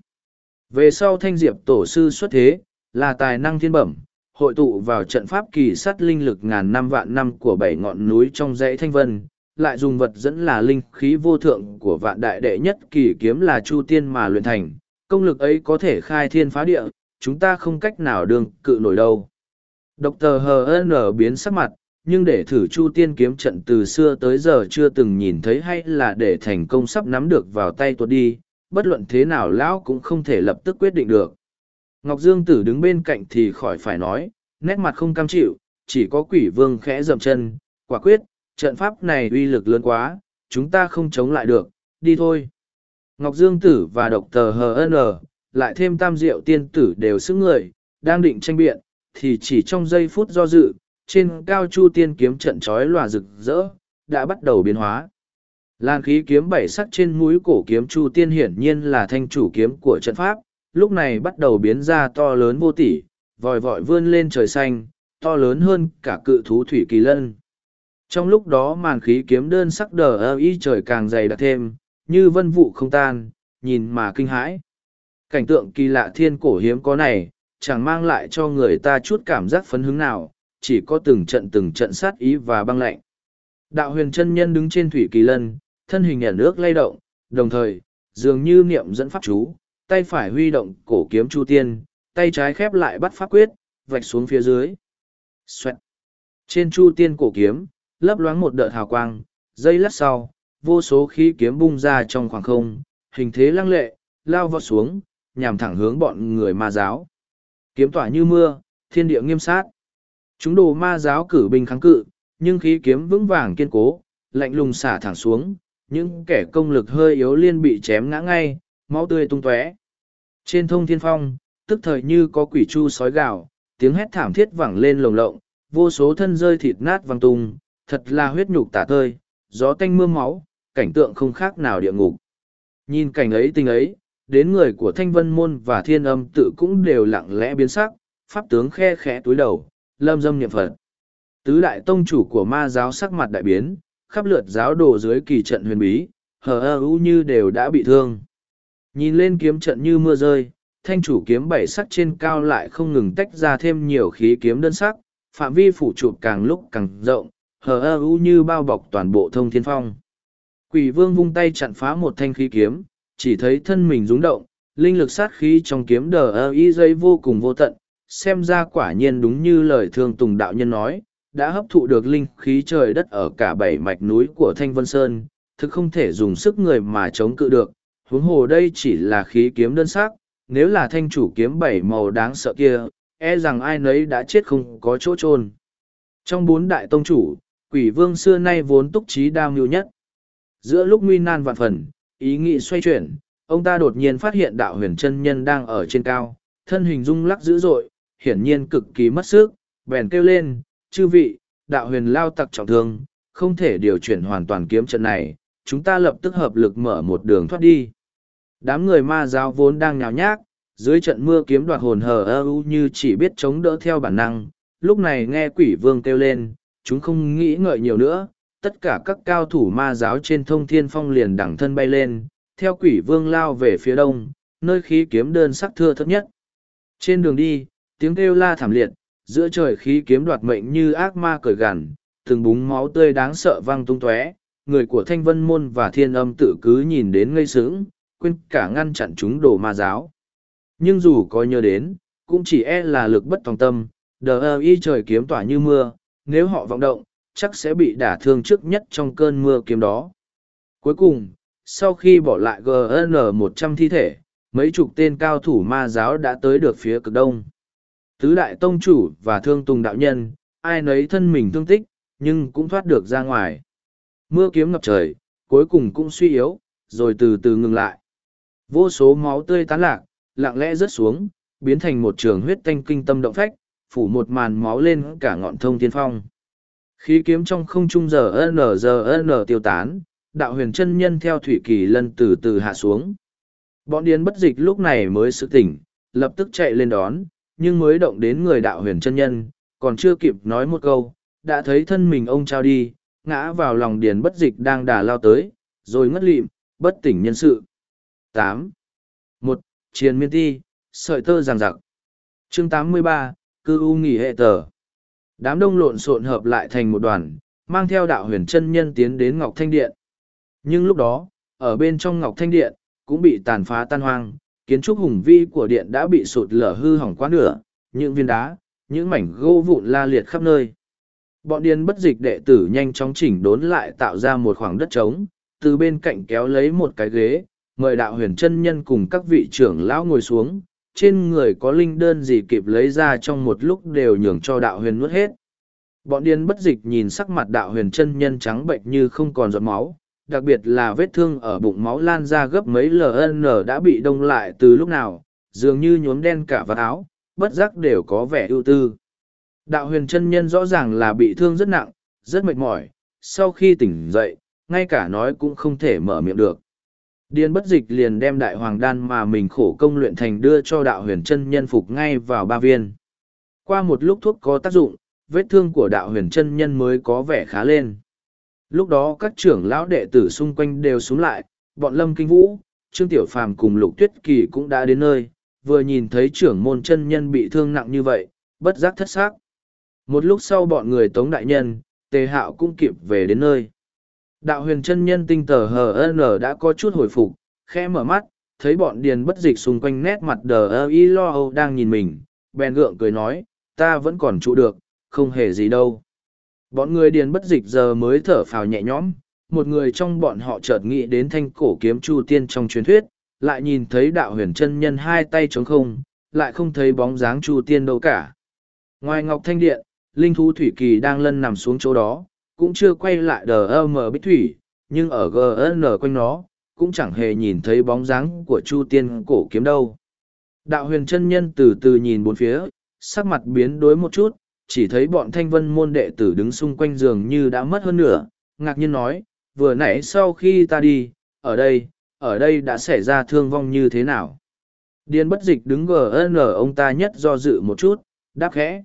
Về sau thanh diệp tổ sư xuất thế, là tài năng thiên bẩm, hội tụ vào trận pháp kỳ sắt linh lực ngàn năm vạn năm của bảy ngọn núi trong dãy thanh vân, lại dùng vật dẫn là linh khí vô thượng của vạn đại đệ nhất kỳ kiếm là chu tiên mà luyện thành, công lực ấy có thể khai thiên phá địa, chúng ta không cách nào đương cự nổi đâu. Độc tờ HN biến sắc mặt, nhưng để thử chu tiên kiếm trận từ xưa tới giờ chưa từng nhìn thấy hay là để thành công sắp nắm được vào tay tuột đi, bất luận thế nào lão cũng không thể lập tức quyết định được. Ngọc Dương Tử đứng bên cạnh thì khỏi phải nói, nét mặt không cam chịu, chỉ có quỷ vương khẽ dầm chân, quả quyết, trận pháp này uy lực lớn quá, chúng ta không chống lại được, đi thôi. Ngọc Dương Tử và độc tờ HN, lại thêm tam diệu tiên tử đều sức người, đang định tranh biện, thì chỉ trong giây phút do dự, trên cao chu tiên kiếm trận trói lòa rực rỡ, đã bắt đầu biến hóa. Lan khí kiếm bảy sắc trên mũi cổ kiếm chu tiên hiển nhiên là thanh chủ kiếm của trận pháp, lúc này bắt đầu biến ra to lớn vô tỷ, vòi vọi vươn lên trời xanh, to lớn hơn cả cự thú thủy kỳ lân. Trong lúc đó màn khí kiếm đơn sắc đờ ơ y trời càng dày đặc thêm, như vân vụ không tan, nhìn mà kinh hãi. Cảnh tượng kỳ lạ thiên cổ hiếm có này, chẳng mang lại cho người ta chút cảm giác phấn hứng nào, chỉ có từng trận từng trận sát ý và băng lạnh. Đạo huyền chân nhân đứng trên thủy kỳ lân, thân hình ẩn nước lay động, đồng thời, dường như niệm dẫn pháp chú, tay phải huy động cổ kiếm chu tiên, tay trái khép lại bắt pháp quyết, vạch xuống phía dưới. Xoẹt. Trên chu tiên cổ kiếm, lấp loáng một đợt hào quang, dây lát sau, vô số khí kiếm bung ra trong khoảng không, hình thế lăng lệ, lao vọt xuống, nhằm thẳng hướng bọn người ma giáo. Kiếm tỏa như mưa, thiên địa nghiêm sát. Chúng đồ ma giáo cử binh kháng cự, nhưng khí kiếm vững vàng kiên cố, lạnh lùng xả thẳng xuống, những kẻ công lực hơi yếu liên bị chém ngã ngay, máu tươi tung tóe. Trên thông thiên phong, tức thời như có quỷ chu sói gào tiếng hét thảm thiết vẳng lên lồng lộng, vô số thân rơi thịt nát văng tung, thật là huyết nhục tả tơi, gió tanh mưa máu, cảnh tượng không khác nào địa ngục. Nhìn cảnh ấy tình ấy, đến người của thanh vân môn và thiên âm tự cũng đều lặng lẽ biến sắc, pháp tướng khe khẽ túi đầu, lâm dâm niệm phật. Tứ đại tông chủ của ma giáo sắc mặt đại biến, khắp lượt giáo đồ dưới kỳ trận huyền bí, hờ ơ u như đều đã bị thương. Nhìn lên kiếm trận như mưa rơi, thanh chủ kiếm bảy sắc trên cao lại không ngừng tách ra thêm nhiều khí kiếm đơn sắc, phạm vi phủ chụp càng lúc càng rộng, hờ ơ u như bao bọc toàn bộ thông thiên phong. Quỷ vương vung tay chặn phá một thanh khí kiếm, chỉ thấy thân mình rúng động, linh lực sát khí trong kiếm đờ ơ y dây vô cùng vô tận, xem ra quả nhiên đúng như lời thương tùng đạo nhân nói, đã hấp thụ được linh khí trời đất ở cả bảy mạch núi của Thanh Vân Sơn, thực không thể dùng sức người mà chống cự được, huống hồ đây chỉ là khí kiếm đơn sắc, nếu là thanh chủ kiếm bảy màu đáng sợ kia, e rằng ai nấy đã chết không có chỗ chôn. Trong bốn đại tông chủ, quỷ vương xưa nay vốn túc trí đa mưu nhất. Giữa lúc nguy nan vạn phần, ý nghĩ xoay chuyển, ông ta đột nhiên phát hiện đạo huyền chân nhân đang ở trên cao, thân hình rung lắc dữ dội, hiển nhiên cực kỳ mất sức, bèn kêu lên, chư vị, đạo huyền lao tặc trọng thương, không thể điều chuyển hoàn toàn kiếm trận này, chúng ta lập tức hợp lực mở một đường thoát đi. Đám người ma giáo vốn đang nhào nhác, dưới trận mưa kiếm đoạt hồn hờ ơ u như chỉ biết chống đỡ theo bản năng, lúc này nghe quỷ vương kêu lên, chúng không nghĩ ngợi nhiều nữa, tất cả các cao thủ ma giáo trên thông thiên phong liền đẳng thân bay lên, theo quỷ vương lao về phía đông, nơi khí kiếm đơn sắc thưa thấp nhất. Trên đường đi, tiếng kêu la thảm liệt, giữa trời khí kiếm đoạt mệnh như ác ma cởi gằn, từng búng máu tươi đáng sợ văng tung tóe người của thanh vân môn và thiên âm tự cứ nhìn đến ngây sướng quên cả ngăn chặn chúng đổ ma giáo. Nhưng dù có nhớ đến cũng chỉ e là lực bất tòng tâm đờ ơ y trời kiếm tỏa như mưa nếu họ vọng động chắc sẽ bị đả thương trước nhất trong cơn mưa kiếm đó. Cuối cùng sau khi bỏ lại gn một trăm thi thể mấy chục tên cao thủ ma giáo đã tới được phía cực đông tứ đại tông chủ và thương tùng đạo nhân ai nấy thân mình thương tích nhưng cũng thoát được ra ngoài mưa kiếm ngập trời cuối cùng cũng suy yếu rồi từ từ ngừng lại vô số máu tươi tán lạc lặng lẽ rớt xuống biến thành một trường huyết tanh kinh tâm động phách phủ một màn máu lên cả ngọn thông thiên phong. Khí kiếm trong không trung giờ n giờ n tiêu tán, đạo huyền chân nhân theo thủy kỳ lân từ từ hạ xuống. Bọn điên bất dịch lúc này mới sự tỉnh, lập tức chạy lên đón, nhưng mới động đến người đạo huyền chân nhân, còn chưa kịp nói một câu, đã thấy thân mình ông trao đi, ngã vào lòng điền bất dịch đang đà lao tới, rồi ngất lịm, bất tỉnh nhân sự. tám một Triền miên ti, sợi tơ ràng rặc. chương tám mươi ba cư u nghỉ hệ tờ. Đám đông lộn xộn hợp lại thành một đoàn, mang theo đạo huyền chân nhân tiến đến Ngọc Thanh Điện. Nhưng lúc đó, ở bên trong Ngọc Thanh Điện, cũng bị tàn phá tan hoang, kiến trúc hùng vi của điện đã bị sụt lở hư hỏng quá nửa, những viên đá, những mảnh gỗ vụn la liệt khắp nơi. Bọn điên bất dịch đệ tử nhanh chóng chỉnh đốn lại tạo ra một khoảng đất trống, từ bên cạnh kéo lấy một cái ghế, mời đạo huyền chân nhân cùng các vị trưởng lão ngồi xuống, trên người có linh đơn gì kịp lấy ra trong một lúc đều nhường cho đạo huyền nuốt hết. Bọn điên bất dịch nhìn sắc mặt đạo huyền chân nhân trắng bệnh như không còn giọt máu, đặc biệt là vết thương ở bụng máu lan ra gấp mấy ln đã bị đông lại từ lúc nào, dường như nhuốm đen cả vạt áo, bất giác đều có vẻ ưu tư. Đạo huyền chân nhân rõ ràng là bị thương rất nặng, rất mệt mỏi, sau khi tỉnh dậy, ngay cả nói cũng không thể mở miệng được. Điên bất dịch liền đem đại hoàng đan mà mình khổ công luyện thành đưa cho đạo huyền chân nhân phục ngay vào ba viên. Qua một lúc thuốc có tác dụng, vết thương của đạo huyền chân nhân mới có vẻ khá lên. Lúc đó các trưởng lão đệ tử xung quanh đều xuống lại, bọn Lâm Kinh Vũ, Trương Tiểu Phàm cùng Lục Tuyết Kỳ cũng đã đến nơi, vừa nhìn thấy trưởng môn chân nhân bị thương nặng như vậy, bất giác thất xác. Một lúc sau bọn người Tống Đại Nhân, Tề Hạo cũng kịp về đến nơi. Đạo huyền chân nhân tinh tờ HN đã có chút hồi phục, khẽ mở mắt, thấy bọn điền bất dịch xung quanh nét mặt đờ ơ y lo âu đang nhìn mình, bèn gượng cười nói, ta vẫn còn trụ được, không hề gì đâu. Bọn người điền bất dịch giờ mới thở phào nhẹ nhõm, một người trong bọn họ chợt nghĩ đến thanh cổ kiếm chu tiên trong truyền thuyết, lại nhìn thấy đạo huyền chân nhân hai tay trống không, lại không thấy bóng dáng chu tiên đâu cả. Ngoài Ngọc Thanh Điện, Linh Thú Thủy Kỳ đang lân nằm xuống chỗ đó, cũng chưa quay lại đờ mở mờ bích thủy, nhưng ở GN quanh nó, cũng chẳng hề nhìn thấy bóng dáng của chu tiên cổ kiếm đâu. Đạo huyền chân nhân từ từ nhìn bốn phía, sắc mặt biến đối một chút, chỉ thấy bọn thanh vân môn đệ tử đứng xung quanh giường như đã mất hơn nửa, ngạc nhiên nói, vừa nãy sau khi ta đi, ở đây, ở đây đã xảy ra thương vong như thế nào? Điền bất dịch đứng GN ông ta nhất do dự một chút, đáp khẽ.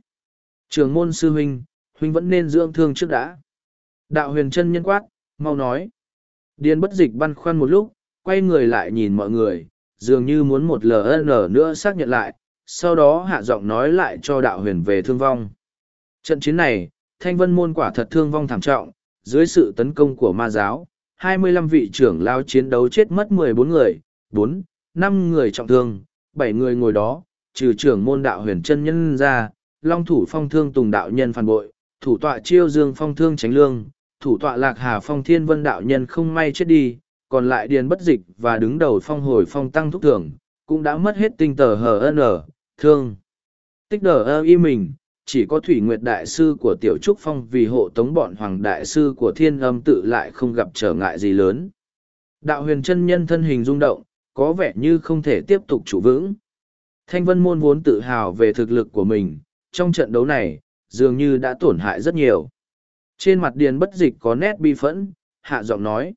Trường môn sư huynh, huynh vẫn nên dưỡng thương trước đã. Đạo huyền chân nhân quát, mau nói. Điền bất dịch băn khoăn một lúc, quay người lại nhìn mọi người, dường như muốn một LN nữa xác nhận lại, sau đó hạ giọng nói lại cho đạo huyền về thương vong. Trận chiến này, thanh vân môn quả thật thương vong thảm trọng, dưới sự tấn công của ma giáo, 25 vị trưởng lao chiến đấu chết mất 14 người, 4, 5 người trọng thương, 7 người ngồi đó, trừ trưởng môn đạo huyền chân nhân ra, long thủ phong thương tùng đạo nhân phản bội, thủ tọa chiêu dương phong thương tránh lương, thủ tọa lạc hà phong thiên vân đạo nhân không may chết đi, còn lại điền bất dịch và đứng đầu phong hồi phong tăng thúc thưởng, cũng đã mất hết tinh tờ hn, thương. Tích đờ ơ y mình, chỉ có thủy nguyệt đại sư của tiểu trúc phong vì hộ tống bọn hoàng đại sư của thiên âm tự lại không gặp trở ngại gì lớn. Đạo huyền chân nhân thân hình rung động, có vẻ như không thể tiếp tục chủ vững. Thanh vân môn vốn tự hào về thực lực của mình, trong trận đấu này, dường như đã tổn hại rất nhiều. Trên mặt điền bất dịch có nét bi phẫn, hạ giọng nói.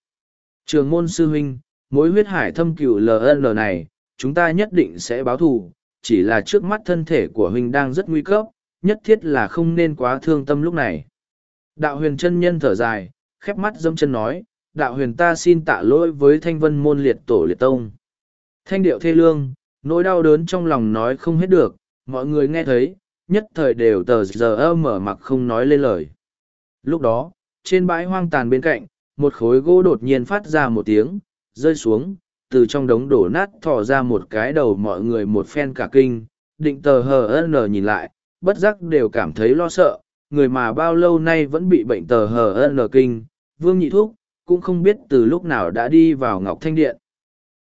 Trường môn sư huynh, mối huyết hải thâm cửu LN này, chúng ta nhất định sẽ báo thù, chỉ là trước mắt thân thể của huynh đang rất nguy cấp, nhất thiết là không nên quá thương tâm lúc này. Đạo huyền chân nhân thở dài, khép mắt dâm chân nói, đạo huyền ta xin tạ lỗi với thanh vân môn liệt tổ liệt tông. Thanh điệu thê lương, nỗi đau đớn trong lòng nói không hết được, mọi người nghe thấy, nhất thời đều tờ giờ mở mặc không nói lên lời. Lúc đó, trên bãi hoang tàn bên cạnh, một khối gỗ đột nhiên phát ra một tiếng, rơi xuống, từ trong đống đổ nát thò ra một cái đầu mọi người một phen cả kinh, định tờ hờ ơ nhìn lại, bất giác đều cảm thấy lo sợ, người mà bao lâu nay vẫn bị bệnh tờ hờ n kinh, vương nhị thuốc, cũng không biết từ lúc nào đã đi vào Ngọc Thanh Điện.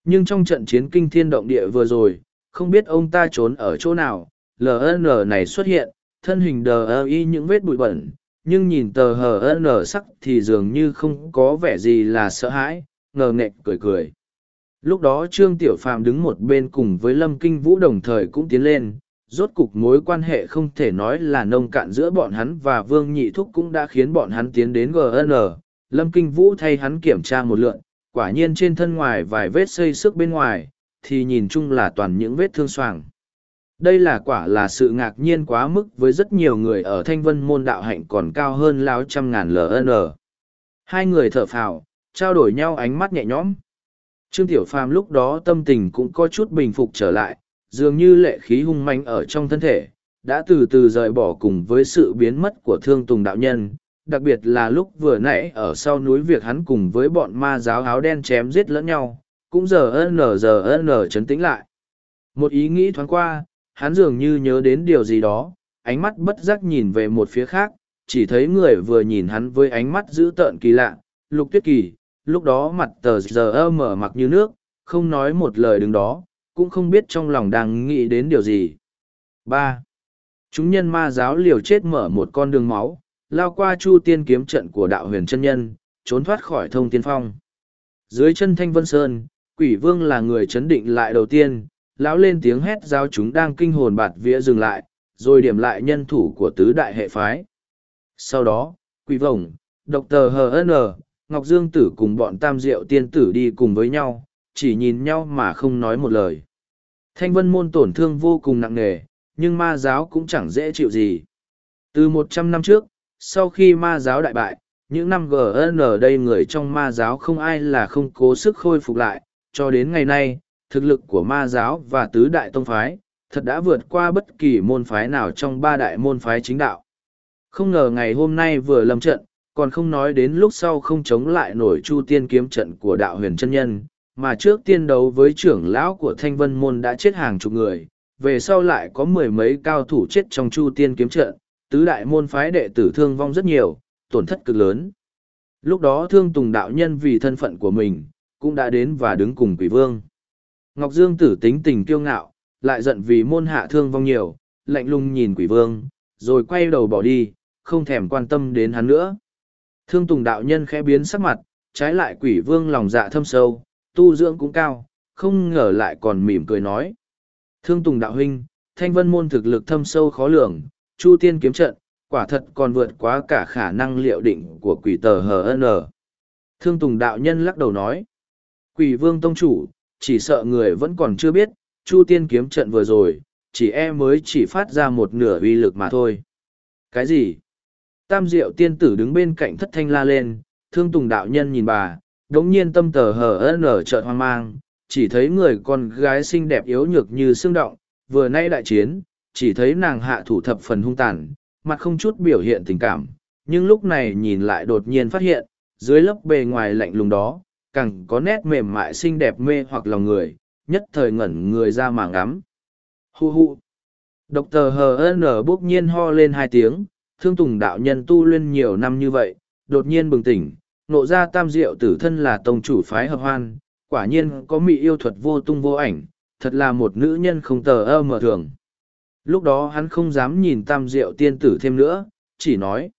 Nhưng trong trận chiến kinh thiên động địa vừa rồi, không biết ông ta trốn ở chỗ nào, LN này xuất hiện, thân hình đờ y những vết bụi bẩn, nhưng nhìn tờ hn sắc thì dường như không có vẻ gì là sợ hãi ngờ nghệch cười cười lúc đó trương tiểu phàm đứng một bên cùng với lâm kinh vũ đồng thời cũng tiến lên rốt cục mối quan hệ không thể nói là nông cạn giữa bọn hắn và Vương Nhị Thúc cũng đã khiến bọn hắn tiến đến GN. Lâm Kinh Vũ thay hắn kiểm tra một lượn, quả nhiên trên thân ngoài vài vết xây sức bên ngoài, thì nhìn chung là toàn những vết thương soàng. Đây là quả là sự ngạc nhiên quá mức với rất nhiều người ở thanh vân môn đạo hạnh còn cao hơn lao trăm ngàn LN. Hai người thở phào, trao đổi nhau ánh mắt nhẹ nhõm. Trương Tiểu Phàm lúc đó tâm tình cũng có chút bình phục trở lại, dường như lệ khí hung manh ở trong thân thể, đã từ từ rời bỏ cùng với sự biến mất của thương tùng đạo nhân, đặc biệt là lúc vừa nãy ở sau núi việc hắn cùng với bọn ma giáo áo đen chém giết lẫn nhau, cũng giờ ân giờ ân chấn tĩnh lại. Một ý nghĩ thoáng qua, hắn dường như nhớ đến điều gì đó, ánh mắt bất giác nhìn về một phía khác, chỉ thấy người vừa nhìn hắn với ánh mắt dữ tợn kỳ lạ, lục tuyết kỳ, lúc đó mặt tờ giờ mở mặc như nước, không nói một lời đứng đó, cũng không biết trong lòng đang nghĩ đến điều gì. ba Chúng nhân ma giáo liều chết mở một con đường máu, lao qua chu tiên kiếm trận của đạo huyền chân nhân, trốn thoát khỏi thông tiên phong. Dưới chân thanh vân sơn, quỷ vương là người chấn định lại đầu tiên, lão lên tiếng hét giao chúng đang kinh hồn bạt vía dừng lại, rồi điểm lại nhân thủ của tứ đại hệ phái. Sau đó, quỷ vồng, độc tờ HN, Ngọc Dương Tử cùng bọn tam diệu tiên tử đi cùng với nhau, chỉ nhìn nhau mà không nói một lời. Thanh vân môn tổn thương vô cùng nặng nề, nhưng ma giáo cũng chẳng dễ chịu gì. Từ một trăm năm trước, sau khi ma giáo đại bại, những năm GN đây người trong ma giáo không ai là không cố sức khôi phục lại, cho đến ngày nay, thực lực của ma giáo và tứ đại tông phái, thật đã vượt qua bất kỳ môn phái nào trong ba đại môn phái chính đạo. Không ngờ ngày hôm nay vừa lâm trận, còn không nói đến lúc sau không chống lại nổi chu tiên kiếm trận của đạo huyền chân nhân, mà trước tiên đấu với trưởng lão của thanh vân môn đã chết hàng chục người, về sau lại có mười mấy cao thủ chết trong chu tiên kiếm trận, tứ đại môn phái đệ tử thương vong rất nhiều, tổn thất cực lớn. Lúc đó thương tùng đạo nhân vì thân phận của mình, cũng đã đến và đứng cùng quỷ vương. Ngọc Dương tử tính tình kiêu ngạo, lại giận vì môn hạ thương vong nhiều, lạnh lùng nhìn quỷ vương, rồi quay đầu bỏ đi, không thèm quan tâm đến hắn nữa. Thương tùng đạo nhân khẽ biến sắc mặt, trái lại quỷ vương lòng dạ thâm sâu, tu dưỡng cũng cao, không ngờ lại còn mỉm cười nói. Thương tùng đạo huynh, thanh vân môn thực lực thâm sâu khó lường, chu tiên kiếm trận, quả thật còn vượt quá cả khả năng liệu định của quỷ tờ HN. Thương tùng đạo nhân lắc đầu nói. Quỷ vương tông chủ, chỉ sợ người vẫn còn chưa biết, chu tiên kiếm trận vừa rồi, chỉ e mới chỉ phát ra một nửa uy lực mà thôi. Cái gì? Tam diệu tiên tử đứng bên cạnh thất thanh la lên, thương tùng đạo nhân nhìn bà, đống nhiên tâm tờ hờ nở chợt hoang mang, chỉ thấy người con gái xinh đẹp yếu nhược như xương động, vừa nay đại chiến, chỉ thấy nàng hạ thủ thập phần hung tàn, mặt không chút biểu hiện tình cảm, nhưng lúc này nhìn lại đột nhiên phát hiện, dưới lớp bề ngoài lạnh lùng đó, càng có nét mềm mại xinh đẹp mê hoặc lòng người, nhất thời ngẩn người ra mà ngắm. Hu hu. Độc tờ HN bốc nhiên ho lên hai tiếng, thương tùng đạo nhân tu luyện nhiều năm như vậy, đột nhiên bừng tỉnh, nộ ra tam diệu tử thân là tông chủ phái hợp hoan, quả nhiên có mị yêu thuật vô tung vô ảnh, thật là một nữ nhân không tờ ơ mở thường. Lúc đó hắn không dám nhìn tam diệu tiên tử thêm nữa, chỉ nói.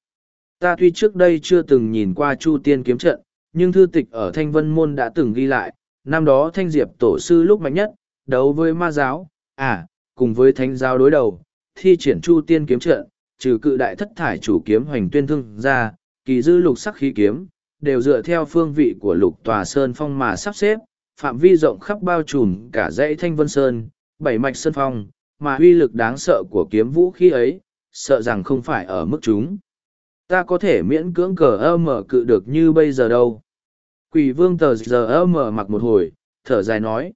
Ta tuy trước đây chưa từng nhìn qua chu tiên kiếm trận, nhưng thư tịch ở thanh vân môn đã từng ghi lại, năm đó thanh diệp tổ sư lúc mạnh nhất, đấu với ma giáo, à, cùng với thánh giáo đối đầu, thi triển chu tiên kiếm trận, trừ cự đại thất thải chủ kiếm hoành tuyên thương ra, kỳ dư lục sắc khí kiếm, đều dựa theo phương vị của lục tòa sơn phong mà sắp xếp, phạm vi rộng khắp bao trùm cả dãy thanh vân sơn, bảy mạch sơn phong, mà uy lực đáng sợ của kiếm vũ khí ấy, sợ rằng không phải ở mức chúng. Ta có thể miễn cưỡng cờ ơ mở cự được như bây giờ đâu. Quỷ vương tờ giờ ơ mở mặc một hồi, thở dài nói.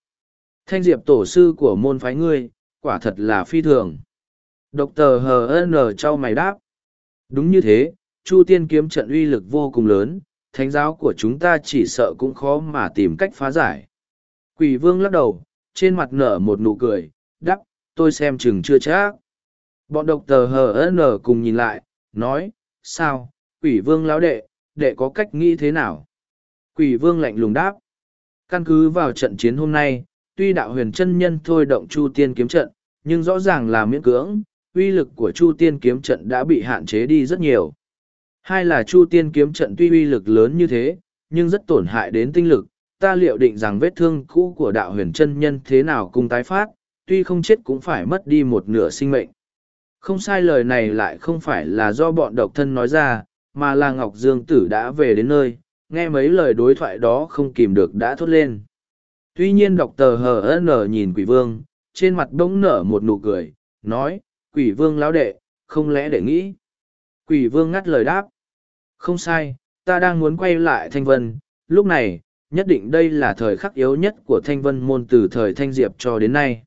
Thanh diệp tổ sư của môn phái ngươi, quả thật là phi thường. Độc tờ HN cho mày đáp. Đúng như thế, Chu tiên kiếm trận uy lực vô cùng lớn, thánh giáo của chúng ta chỉ sợ cũng khó mà tìm cách phá giải. Quỷ vương lắc đầu, trên mặt nở một nụ cười, đắp, tôi xem chừng chưa chắc. Bọn độc tờ HN cùng nhìn lại, nói, sao, quỷ vương lão đệ, đệ có cách nghĩ thế nào? Quỷ vương lạnh lùng đáp. Căn cứ vào trận chiến hôm nay, tuy đạo huyền chân nhân thôi động chu tiên kiếm trận, nhưng rõ ràng là miễn cưỡng, uy lực của chu tiên kiếm trận đã bị hạn chế đi rất nhiều. Hai là chu tiên kiếm trận tuy uy lực lớn như thế, nhưng rất tổn hại đến tinh lực, ta liệu định rằng vết thương cũ của đạo huyền chân nhân thế nào cùng tái phát, tuy không chết cũng phải mất đi một nửa sinh mệnh. Không sai lời này lại không phải là do bọn độc thân nói ra, mà là Ngọc Dương Tử đã về đến nơi, nghe mấy lời đối thoại đó không kìm được đã thốt lên. Tuy nhiên đọc tờ HN nhìn quỷ vương, trên mặt bỗng nở một nụ cười, nói, quỷ vương lão đệ, không lẽ để nghĩ. Quỷ vương ngắt lời đáp. Không sai, ta đang muốn quay lại Thanh Vân, lúc này, nhất định đây là thời khắc yếu nhất của Thanh Vân môn từ thời Thanh Diệp cho đến nay.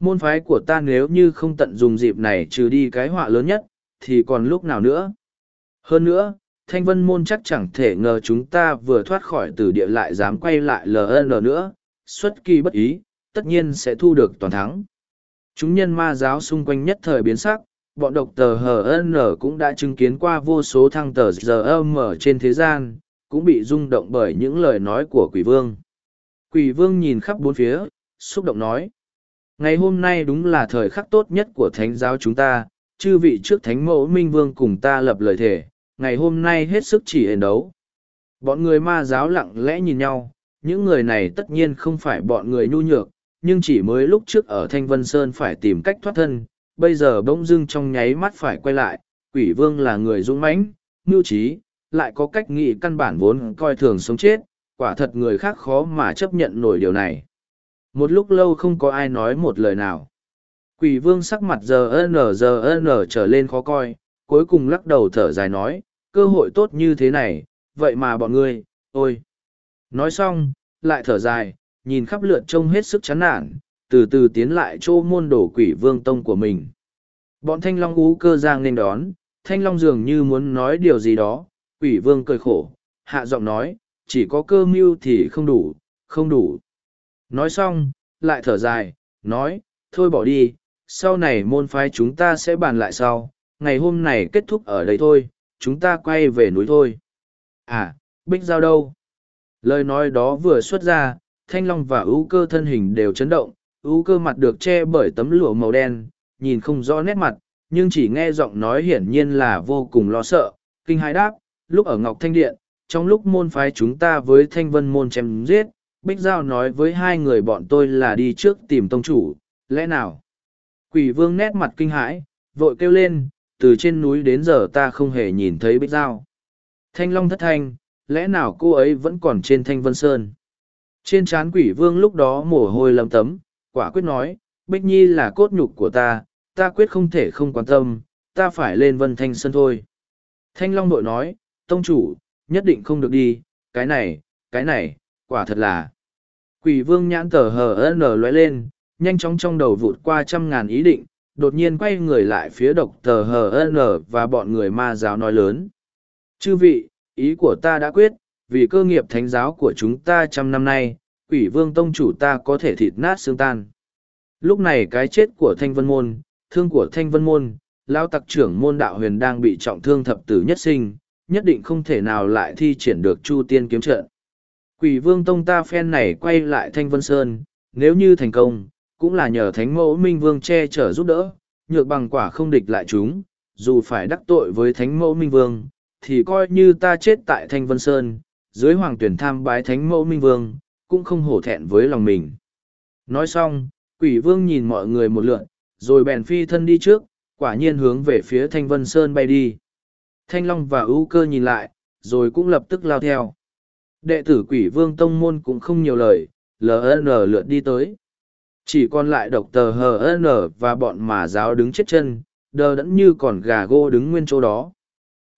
Môn phái của ta nếu như không tận dùng dịp này trừ đi cái họa lớn nhất, thì còn lúc nào nữa. Hơn nữa, Thanh Vân môn chắc chẳng thể ngờ chúng ta vừa thoát khỏi từ địa lại dám quay lại LN nữa, xuất kỳ bất ý, tất nhiên sẽ thu được toàn thắng. Chúng nhân ma giáo xung quanh nhất thời biến sắc, bọn độc tờ HN cũng đã chứng kiến qua vô số thăng tờ giờ mở trên thế gian, cũng bị rung động bởi những lời nói của quỷ vương. Quỷ vương nhìn khắp bốn phía, xúc động nói. Ngày hôm nay đúng là thời khắc tốt nhất của thánh giáo chúng ta, chư vị trước thánh mẫu minh vương cùng ta lập lời thề, ngày hôm nay hết sức chỉ hền đấu. Bọn người ma giáo lặng lẽ nhìn nhau, những người này tất nhiên không phải bọn người nhu nhược, nhưng chỉ mới lúc trước ở Thanh Vân Sơn phải tìm cách thoát thân, bây giờ bỗng dưng trong nháy mắt phải quay lại, quỷ vương là người dũng mãnh, mưu trí, lại có cách nghĩ căn bản vốn coi thường sống chết, quả thật người khác khó mà chấp nhận nổi điều này. Một lúc lâu không có ai nói một lời nào. Quỷ vương sắc mặt giờ n giờ n trở lên khó coi, cuối cùng lắc đầu thở dài nói, cơ hội tốt như thế này, vậy mà bọn ngươi, ôi. Nói xong, lại thở dài, nhìn khắp lượt trông hết sức chán nản, từ từ tiến lại chỗ môn đổ quỷ vương tông của mình. Bọn thanh long ú cơ giang nên đón, thanh long dường như muốn nói điều gì đó, quỷ vương cười khổ, hạ giọng nói, chỉ có cơ mưu thì không đủ, không đủ. Nói xong, lại thở dài, nói, thôi bỏ đi, sau này môn phái chúng ta sẽ bàn lại sau, ngày hôm này kết thúc ở đây thôi, chúng ta quay về núi thôi. À, bích giao đâu? Lời nói đó vừa xuất ra, thanh long và ưu cơ thân hình đều chấn động, ưu cơ mặt được che bởi tấm lụa màu đen, nhìn không rõ nét mặt, nhưng chỉ nghe giọng nói hiển nhiên là vô cùng lo sợ, kinh hãi đáp, lúc ở Ngọc Thanh Điện, trong lúc môn phái chúng ta với thanh vân môn chém giết, Bích Giao nói với hai người bọn tôi là đi trước tìm tông chủ, lẽ nào? Quỷ vương nét mặt kinh hãi, vội kêu lên, từ trên núi đến giờ ta không hề nhìn thấy Bích Giao. Thanh Long thất thanh, lẽ nào cô ấy vẫn còn trên Thanh Vân Sơn? Trên trán quỷ vương lúc đó mồ hôi lấm tấm, quả quyết nói, Bích Nhi là cốt nhục của ta, ta quyết không thể không quan tâm, ta phải lên Vân Thanh Sơn thôi. Thanh Long đội nói, tông chủ, nhất định không được đi, cái này, cái này, quả thật là. Quỷ vương nhãn tờ hờ nở lóe lên, nhanh chóng trong đầu vụt qua trăm ngàn ý định, đột nhiên quay người lại phía độc tờ hờ nở và bọn người ma giáo nói lớn. Chư vị, ý của ta đã quyết, vì cơ nghiệp thánh giáo của chúng ta trăm năm nay, quỷ vương tông chủ ta có thể thịt nát xương tan. Lúc này cái chết của thanh vân môn, thương của thanh vân môn, lao tặc trưởng môn đạo huyền đang bị trọng thương thập tử nhất sinh, nhất định không thể nào lại thi triển được chu tiên kiếm trận. Quỷ vương tông ta phen này quay lại Thanh Vân Sơn, nếu như thành công, cũng là nhờ thánh mẫu minh vương che chở giúp đỡ, nhược bằng quả không địch lại chúng, dù phải đắc tội với thánh mẫu minh vương, thì coi như ta chết tại Thanh Vân Sơn, dưới hoàng tuyển tham bái thánh mẫu minh vương, cũng không hổ thẹn với lòng mình. Nói xong, quỷ vương nhìn mọi người một lượn, rồi bèn phi thân đi trước, quả nhiên hướng về phía Thanh Vân Sơn bay đi. Thanh Long và ưu cơ nhìn lại, rồi cũng lập tức lao theo. Đệ tử quỷ vương tông môn cũng không nhiều lời, LN lượt đi tới. Chỉ còn lại độc tờ HN và bọn mà giáo đứng chết chân, đờ đẫn như còn gà gô đứng nguyên chỗ đó.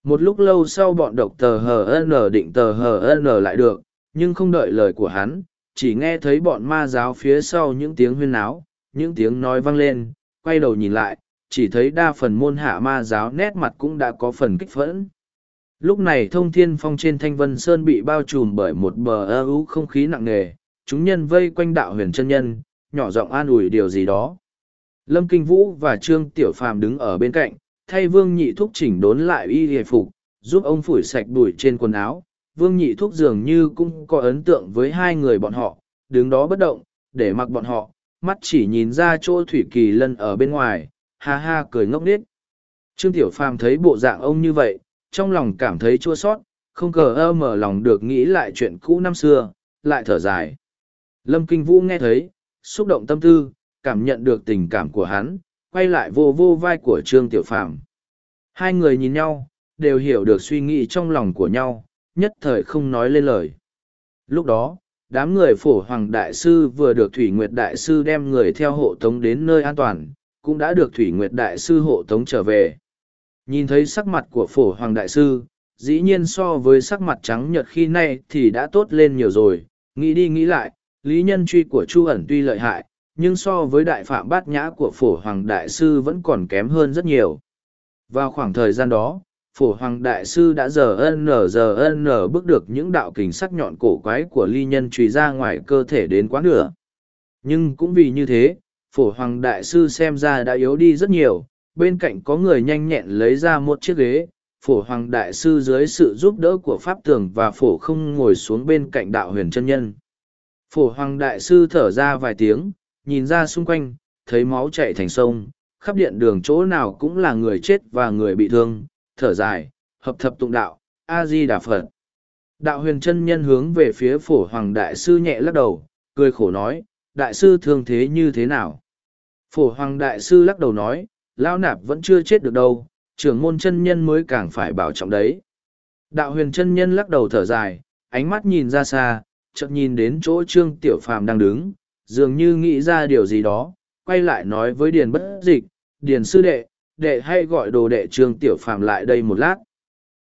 Một lúc lâu sau bọn độc tờ HN định tờ HN lại được, nhưng không đợi lời của hắn, chỉ nghe thấy bọn ma giáo phía sau những tiếng huyên náo, những tiếng nói vang lên, quay đầu nhìn lại, chỉ thấy đa phần môn hạ ma giáo nét mặt cũng đã có phần kích phẫn. Lúc này thông thiên phong trên thanh vân sơn bị bao trùm bởi một bờ ơ ú không khí nặng nề, chúng nhân vây quanh đạo huyền chân nhân, nhỏ giọng an ủi điều gì đó. Lâm Kinh Vũ và Trương Tiểu Phàm đứng ở bên cạnh, thay Vương Nhị Thúc chỉnh đốn lại y hề phục, giúp ông phủi sạch bụi trên quần áo. Vương Nhị Thúc dường như cũng có ấn tượng với hai người bọn họ, đứng đó bất động, để mặc bọn họ, mắt chỉ nhìn ra chỗ Thủy Kỳ Lân ở bên ngoài, ha ha cười ngốc nghếch. Trương Tiểu Phàm thấy bộ dạng ông như vậy, trong lòng cảm thấy chua sót, không cờ ơ mở lòng được nghĩ lại chuyện cũ năm xưa, lại thở dài. Lâm Kinh Vũ nghe thấy, xúc động tâm tư, cảm nhận được tình cảm của hắn, quay lại vô vô vai của Trương Tiểu Phàm. Hai người nhìn nhau, đều hiểu được suy nghĩ trong lòng của nhau, nhất thời không nói lên lời. Lúc đó, đám người phổ hoàng đại sư vừa được Thủy Nguyệt đại sư đem người theo hộ tống đến nơi an toàn, cũng đã được Thủy Nguyệt đại sư hộ tống trở về. Nhìn thấy sắc mặt của phổ hoàng đại sư, dĩ nhiên so với sắc mặt trắng nhợt khi nay thì đã tốt lên nhiều rồi, nghĩ đi nghĩ lại, lý nhân truy của Chu ẩn tuy lợi hại, nhưng so với đại phạm bát nhã của phổ hoàng đại sư vẫn còn kém hơn rất nhiều. Vào khoảng thời gian đó, phổ hoàng đại sư đã giờ ân nở giờ ân nở bước được những đạo kình sắc nhọn cổ quái của ly nhân truy ra ngoài cơ thể đến quá nửa. Nhưng cũng vì như thế, phổ hoàng đại sư xem ra đã yếu đi rất nhiều, bên cạnh có người nhanh nhẹn lấy ra một chiếc ghế, phổ hoàng đại sư dưới sự giúp đỡ của pháp tường và phổ không ngồi xuống bên cạnh đạo huyền chân nhân. Phổ hoàng đại sư thở ra vài tiếng, nhìn ra xung quanh, thấy máu chạy thành sông, khắp điện đường chỗ nào cũng là người chết và người bị thương, thở dài, hợp thập tụng đạo, A-di Đà Phật. Đạo huyền chân nhân hướng về phía phổ hoàng đại sư nhẹ lắc đầu, cười khổ nói, đại sư thương thế như thế nào? Phổ hoàng đại sư lắc đầu nói, lao nạp vẫn chưa chết được đâu, trưởng môn chân nhân mới càng phải bảo trọng đấy. Đạo huyền chân nhân lắc đầu thở dài, ánh mắt nhìn ra xa, chợt nhìn đến chỗ trương tiểu phàm đang đứng, dường như nghĩ ra điều gì đó, quay lại nói với điền bất dịch, điền sư đệ, đệ hay gọi đồ đệ trương tiểu phàm lại đây một lát.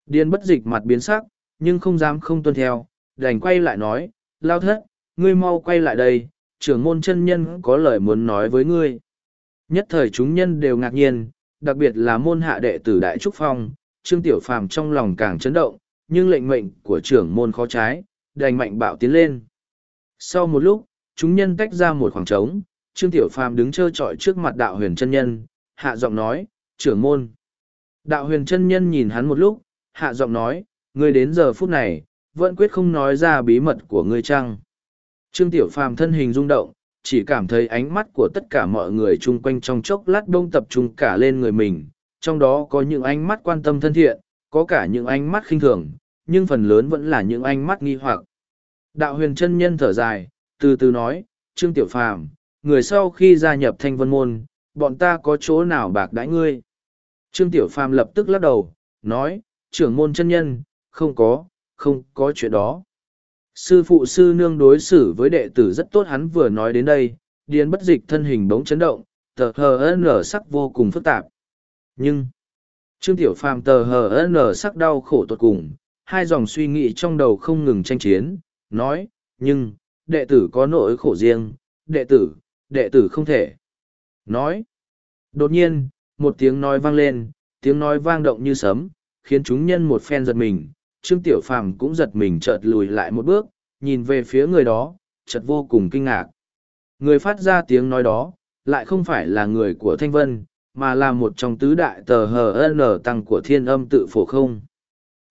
Điên bất dịch mặt biến sắc, nhưng không dám không tuân theo, đành quay lại nói, lao thất, ngươi mau quay lại đây, trưởng môn chân nhân có lời muốn nói với ngươi. Nhất thời chúng nhân đều ngạc nhiên, đặc biệt là môn hạ đệ tử Đại Trúc Phong, Trương Tiểu Phàm trong lòng càng chấn động, nhưng lệnh mệnh của trưởng môn khó trái, đành mạnh bạo tiến lên. Sau một lúc, chúng nhân tách ra một khoảng trống, Trương Tiểu Phàm đứng trơ trọi trước mặt đạo huyền chân nhân, hạ giọng nói, trưởng môn. Đạo huyền chân nhân nhìn hắn một lúc, hạ giọng nói, ngươi đến giờ phút này, vẫn quyết không nói ra bí mật của ngươi chăng. Trương Tiểu Phàm thân hình rung động, chỉ cảm thấy ánh mắt của tất cả mọi người chung quanh trong chốc lát đông tập trung cả lên người mình, trong đó có những ánh mắt quan tâm thân thiện, có cả những ánh mắt khinh thường, nhưng phần lớn vẫn là những ánh mắt nghi hoặc. Đạo huyền chân nhân thở dài, từ từ nói, Trương Tiểu Phàm, người sau khi gia nhập thanh vân môn, bọn ta có chỗ nào bạc đãi ngươi? Trương Tiểu Phàm lập tức lắc đầu, nói, trưởng môn chân nhân, không có, không có chuyện đó. Sư phụ sư nương đối xử với đệ tử rất tốt hắn vừa nói đến đây, điền bất dịch thân hình bỗng chấn động, tờ hờ nở sắc vô cùng phức tạp. Nhưng, Trương Tiểu Phàm tờ hờ nở sắc đau khổ tột cùng, hai dòng suy nghĩ trong đầu không ngừng tranh chiến, nói, nhưng, đệ tử có nỗi khổ riêng, đệ tử, đệ tử không thể. Nói, đột nhiên, một tiếng nói vang lên, tiếng nói vang động như sấm, khiến chúng nhân một phen giật mình, Trương Tiểu Phàm cũng giật mình chợt lùi lại một bước, nhìn về phía người đó, chợt vô cùng kinh ngạc. Người phát ra tiếng nói đó, lại không phải là người của Thanh Vân, mà là một trong tứ đại tờ HN tăng của thiên âm tự phổ không.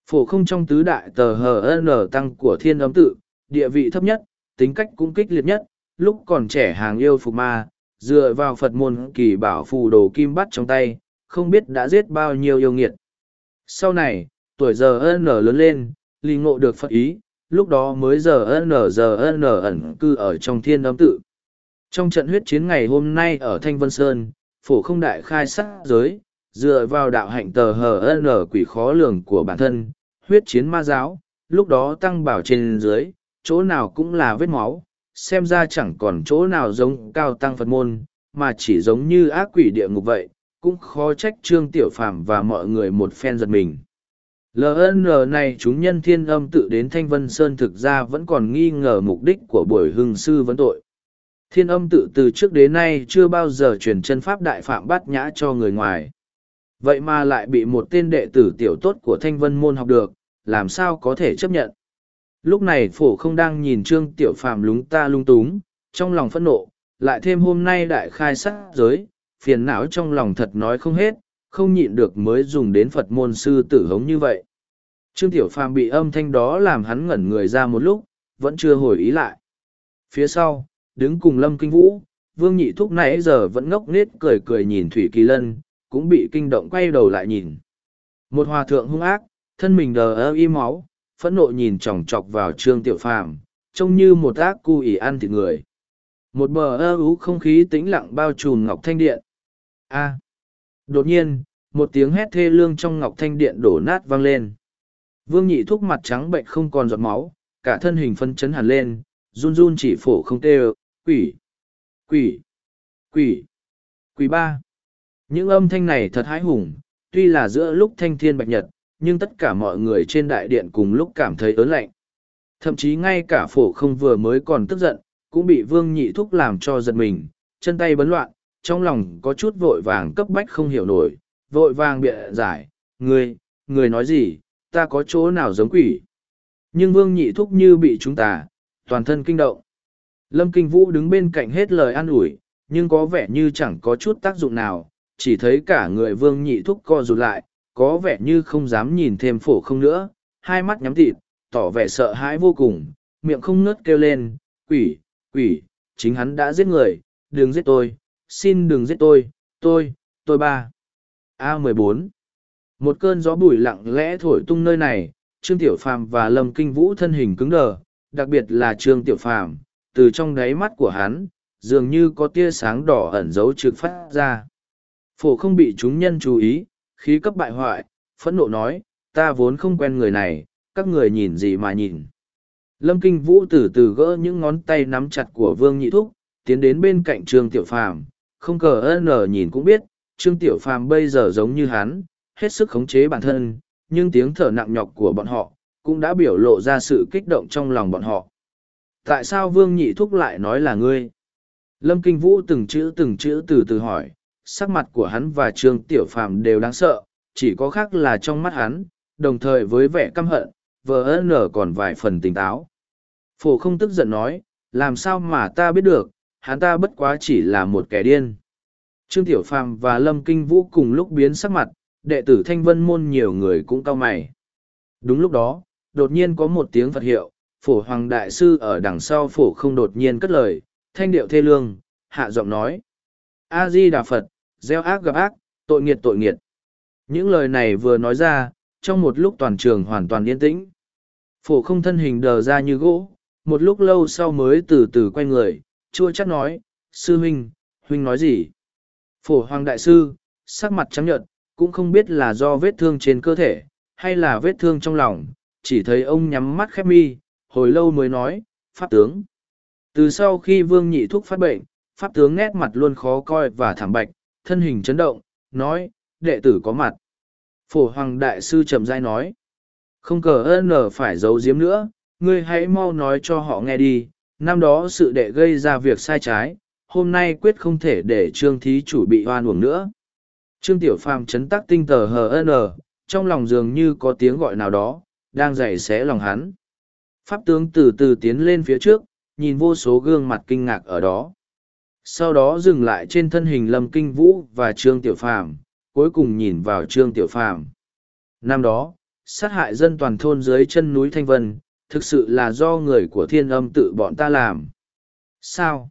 Phổ không trong tứ đại tờ HN tăng của thiên âm tự, địa vị thấp nhất, tính cách cũng kích liệt nhất, lúc còn trẻ hàng yêu phục ma, dựa vào Phật môn kỳ bảo phù đồ kim bắt trong tay, không biết đã giết bao nhiêu yêu nghiệt. Sau này, tuổi giờ n lớn lên ly ngộ được phật ý lúc đó mới giờ n giờ n ẩn cư ở trong thiên âm tự trong trận huyết chiến ngày hôm nay ở thanh vân sơn phổ không đại khai sát giới dựa vào đạo hạnh tờ hờ n quỷ khó lường của bản thân huyết chiến ma giáo lúc đó tăng bảo trên dưới chỗ nào cũng là vết máu xem ra chẳng còn chỗ nào giống cao tăng phật môn mà chỉ giống như ác quỷ địa ngục vậy cũng khó trách trương tiểu phàm và mọi người một phen giật mình LN này chúng nhân thiên âm tự đến Thanh Vân Sơn thực ra vẫn còn nghi ngờ mục đích của buổi hưng sư vấn tội. Thiên âm tự từ trước đến nay chưa bao giờ truyền chân pháp đại phạm bát nhã cho người ngoài. Vậy mà lại bị một tên đệ tử tiểu tốt của Thanh Vân môn học được, làm sao có thể chấp nhận. Lúc này phổ không đang nhìn trương tiểu phàm lúng ta lung túng, trong lòng phẫn nộ, lại thêm hôm nay đại khai sát giới, phiền não trong lòng thật nói không hết, không nhịn được mới dùng đến Phật môn sư tử hống như vậy. Trương Tiểu Phàm bị âm thanh đó làm hắn ngẩn người ra một lúc, vẫn chưa hồi ý lại. Phía sau, đứng cùng Lâm Kinh Vũ, Vương Nhị Thúc nãy giờ vẫn ngốc nết cười cười nhìn Thủy Kỳ Lân, cũng bị kinh động quay đầu lại nhìn. Một hòa thượng hung ác, thân mình đờ ơ y máu, phẫn nộ nhìn chòng chọc vào Trương Tiểu Phàm, trông như một ác cu ỉ ăn thịt người. một bờ ơ ú không khí tĩnh lặng bao trùm ngọc thanh điện. A! À. Đột nhiên một tiếng hét thê lương trong ngọc thanh điện đổ nát vang lên. Vương nhị thúc mặt trắng bệnh không còn giọt máu cả thân hình phân chấn hẳn lên run run chỉ phổ không tê quỷ! Quỷ! Quỷ! Quỷ ba! Những âm thanh này thật hãi hùng tuy là giữa lúc thanh thiên bạch nhật nhưng tất cả mọi người trên đại điện cùng lúc cảm thấy ớn lạnh. Thậm chí ngay cả phổ không vừa mới còn tức giận, cũng bị vương nhị thúc làm cho giật mình, chân tay bấn loạn, trong lòng có chút vội vàng cấp bách không hiểu nổi, vội vàng bịa giải người người nói gì, ta có chỗ nào giống quỷ? Nhưng vương nhị thúc như bị chúng ta, toàn thân kinh động. Lâm kinh vũ đứng bên cạnh hết lời an ủi, nhưng có vẻ như chẳng có chút tác dụng nào, chỉ thấy cả người vương nhị thúc co rụt lại có vẻ như không dám nhìn thêm phổ không nữa, hai mắt nhắm thịt tỏ vẻ sợ hãi vô cùng, miệng không ngớt kêu lên, quỷ quỷ, chính hắn đã giết người, đừng giết tôi, xin đừng giết tôi tôi tôi ba. A mười bốn. Một cơn gió bụi lặng lẽ thổi tung nơi này, trương tiểu phàm và lâm kinh vũ thân hình cứng đờ, đặc biệt là trương tiểu phàm, từ trong đáy mắt của hắn, dường như có tia sáng đỏ ẩn giấu trực phát ra. Phổ không bị chúng nhân chú ý khí cấp bại hoại, phẫn nộ nói, ta vốn không quen người này, các người nhìn gì mà nhìn. Lâm kinh vũ từ từ gỡ những ngón tay nắm chặt của vương nhị thúc, tiến đến bên cạnh trương tiểu phàm, không cờ ân nở nhìn cũng biết, trương tiểu phàm bây giờ giống như hắn, hết sức khống chế bản thân, nhưng tiếng thở nặng nhọc của bọn họ cũng đã biểu lộ ra sự kích động trong lòng bọn họ. Tại sao vương nhị thúc lại nói là ngươi? Lâm kinh vũ từng chữ từng chữ từ từ hỏi sắc mặt của hắn và trương tiểu phàm đều đáng sợ, chỉ có khác là trong mắt hắn, đồng thời với vẻ căm hận, vờ ân nở còn vài phần tỉnh táo. Phổ không tức giận nói, làm sao mà ta biết được, hắn ta bất quá chỉ là một kẻ điên. Trương tiểu phàm và lâm kinh vũ cùng lúc biến sắc mặt, đệ tử thanh vân môn nhiều người cũng cau mày. Đúng lúc đó, đột nhiên có một tiếng phật hiệu, phổ hoàng đại sư ở đằng sau phổ không đột nhiên cất lời, thanh điệu thê lương, hạ giọng nói. A di đà phật gieo ác gặp ác, tội nghiệt tội nghiệt. Những lời này vừa nói ra, trong một lúc toàn trường hoàn toàn yên tĩnh. Phổ không thân hình đờ ra như gỗ, một lúc lâu sau mới từ từ quay người, chua chắc nói, sư huynh huynh nói gì? Phổ hoàng đại sư, sắc mặt trắng nhợt, cũng không biết là do vết thương trên cơ thể, hay là vết thương trong lòng, chỉ thấy ông nhắm mắt khép mi, hồi lâu mới nói, pháp tướng. Từ sau khi vương nhị thúc phát bệnh, pháp tướng nét mặt luôn khó coi và thảm bạch thân hình chấn động, nói, đệ tử có mặt. Phổ hoàng đại sư trầm dai nói, không cờ ơn nở phải giấu giếm nữa, ngươi hãy mau nói cho họ nghe đi, năm đó sự đệ gây ra việc sai trái, hôm nay quyết không thể để trương thí chủ bị oan uổng nữa. Trương tiểu phàm chấn tắc tinh tờ hn trong lòng dường như có tiếng gọi nào đó, đang dày xé lòng hắn. Pháp tướng từ từ tiến lên phía trước, nhìn vô số gương mặt kinh ngạc ở đó sau đó dừng lại trên thân hình lâm kinh vũ và trương tiểu phàm, cuối cùng nhìn vào trương tiểu phàm. Năm đó, sát hại dân toàn thôn dưới chân núi thanh vân, thực sự là do người của thiên âm tự bọn ta làm. Sao?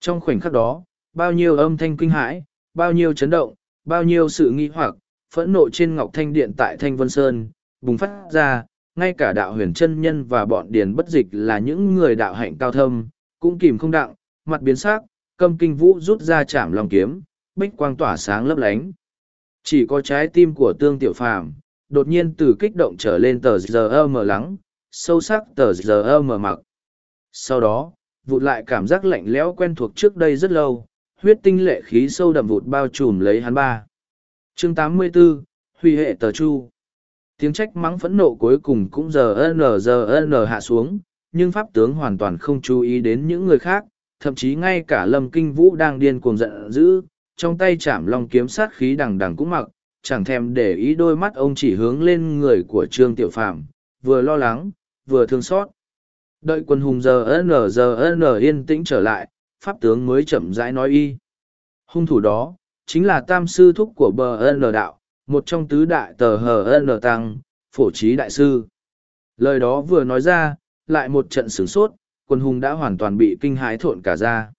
Trong khoảnh khắc đó, bao nhiêu âm thanh kinh hãi, bao nhiêu chấn động, bao nhiêu sự nghi hoặc, phẫn nộ trên ngọc thanh điện tại thanh vân sơn, bùng phát ra, ngay cả đạo huyền chân nhân và bọn điền bất dịch là những người đạo hạnh cao thâm, cũng kìm không đặng, mặt biến s ác câm kinh vũ rút ra chạm lòng kiếm bích quang tỏa sáng lấp lánh. Chỉ có trái tim của tương tiểu phàm đột nhiên từ kích động trở lên tờ giờ mờ lắng sâu sắc tờ giờ mờ mặc. Sau đó vụt lại cảm giác lạnh lẽo quen thuộc trước đây rất lâu huyết tinh lệ khí sâu đậm vụt bao trùm lấy hắn ba. Chương 84, huy hệ tờ chu. Tiếng trách mắng phẫn nộ cuối cùng cũng giờ n giờ n hạ xuống nhưng pháp tướng hoàn toàn không chú ý đến những người khác thậm chí ngay cả lâm kinh vũ đang điên cuồng giận dữ, trong tay chạm long kiếm sát khí đằng đằng cũng mặc, chẳng thèm để ý đôi mắt ông chỉ hướng lên người của trương tiểu phàm, vừa lo lắng, vừa thương xót. Đợi quân hùng giờ n giờ n yên tĩnh trở lại, pháp tướng mới chậm rãi nói y. Hung thủ đó, chính là tam sư thúc của bờ n đạo, một trong tứ đại tờ hờ n tăng, phổ trí đại sư. Lời đó vừa nói ra, lại một trận sửng sốt quân hùng đã hoàn toàn bị kinh hãi thộn cả ra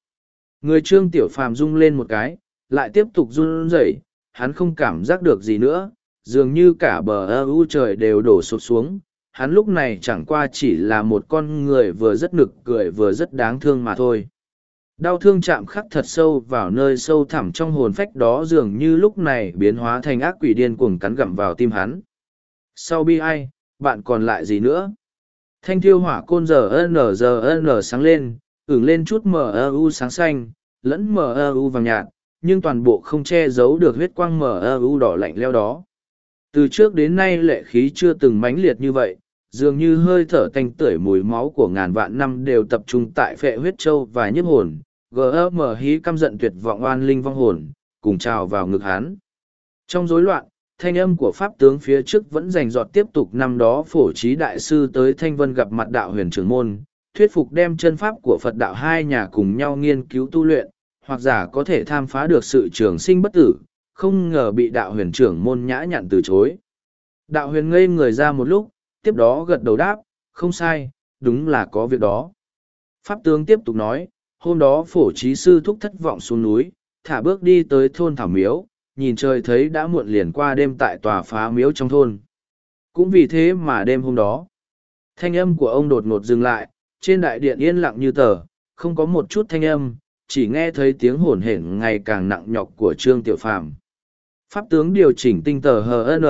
người trương tiểu phàm rung lên một cái lại tiếp tục run rẩy hắn không cảm giác được gì nữa dường như cả bờ ơ u trời đều đổ sụp xuống hắn lúc này chẳng qua chỉ là một con người vừa rất nực cười vừa rất đáng thương mà thôi Đau thương chạm khắc thật sâu vào nơi sâu thẳm trong hồn phách đó dường như lúc này biến hóa thành ác quỷ điên cuồng cắn gặm vào tim hắn. Sau bi ai, bạn còn lại gì nữa? Thanh thiêu hỏa côn giờ n giờ n sáng lên, ửng lên chút MU sáng xanh, lẫn MU vàng nhạt, nhưng toàn bộ không che giấu được huyết quang MU đỏ lạnh leo đó. Từ trước đến nay lệ khí chưa từng mãnh liệt như vậy, dường như hơi thở tanh tưởi mùi máu của ngàn vạn năm đều tập trung tại phệ huyết châu và nhiếp hồn, gm hí căm giận tuyệt vọng oan linh vong hồn, cùng trào vào ngực hán. Trong rối loạn, thanh âm của pháp tướng phía trước vẫn rành rọt tiếp tục năm đó phổ trí đại sư tới thanh vân gặp mặt đạo huyền trưởng môn, thuyết phục đem chân pháp của Phật đạo hai nhà cùng nhau nghiên cứu tu luyện, hoặc giả có thể tham phá được sự trường sinh bất tử, không ngờ bị đạo huyền trưởng môn nhã nhặn từ chối. Đạo huyền ngây người ra một lúc, tiếp đó gật đầu đáp, không sai, đúng là có việc đó. Pháp tướng tiếp tục nói, hôm đó phổ trí sư thúc thất vọng xuống núi, thả bước đi tới thôn Thảo Miếu, nhìn trời thấy đã muộn liền qua đêm tại tòa phá miếu trong thôn. Cũng vì thế mà đêm hôm đó, thanh âm của ông đột ngột dừng lại, trên đại điện yên lặng như tờ, không có một chút thanh âm, chỉ nghe thấy tiếng hổn hển ngày càng nặng nhọc của Trương Tiểu Phàm. Pháp tướng điều chỉnh tinh tờ HN,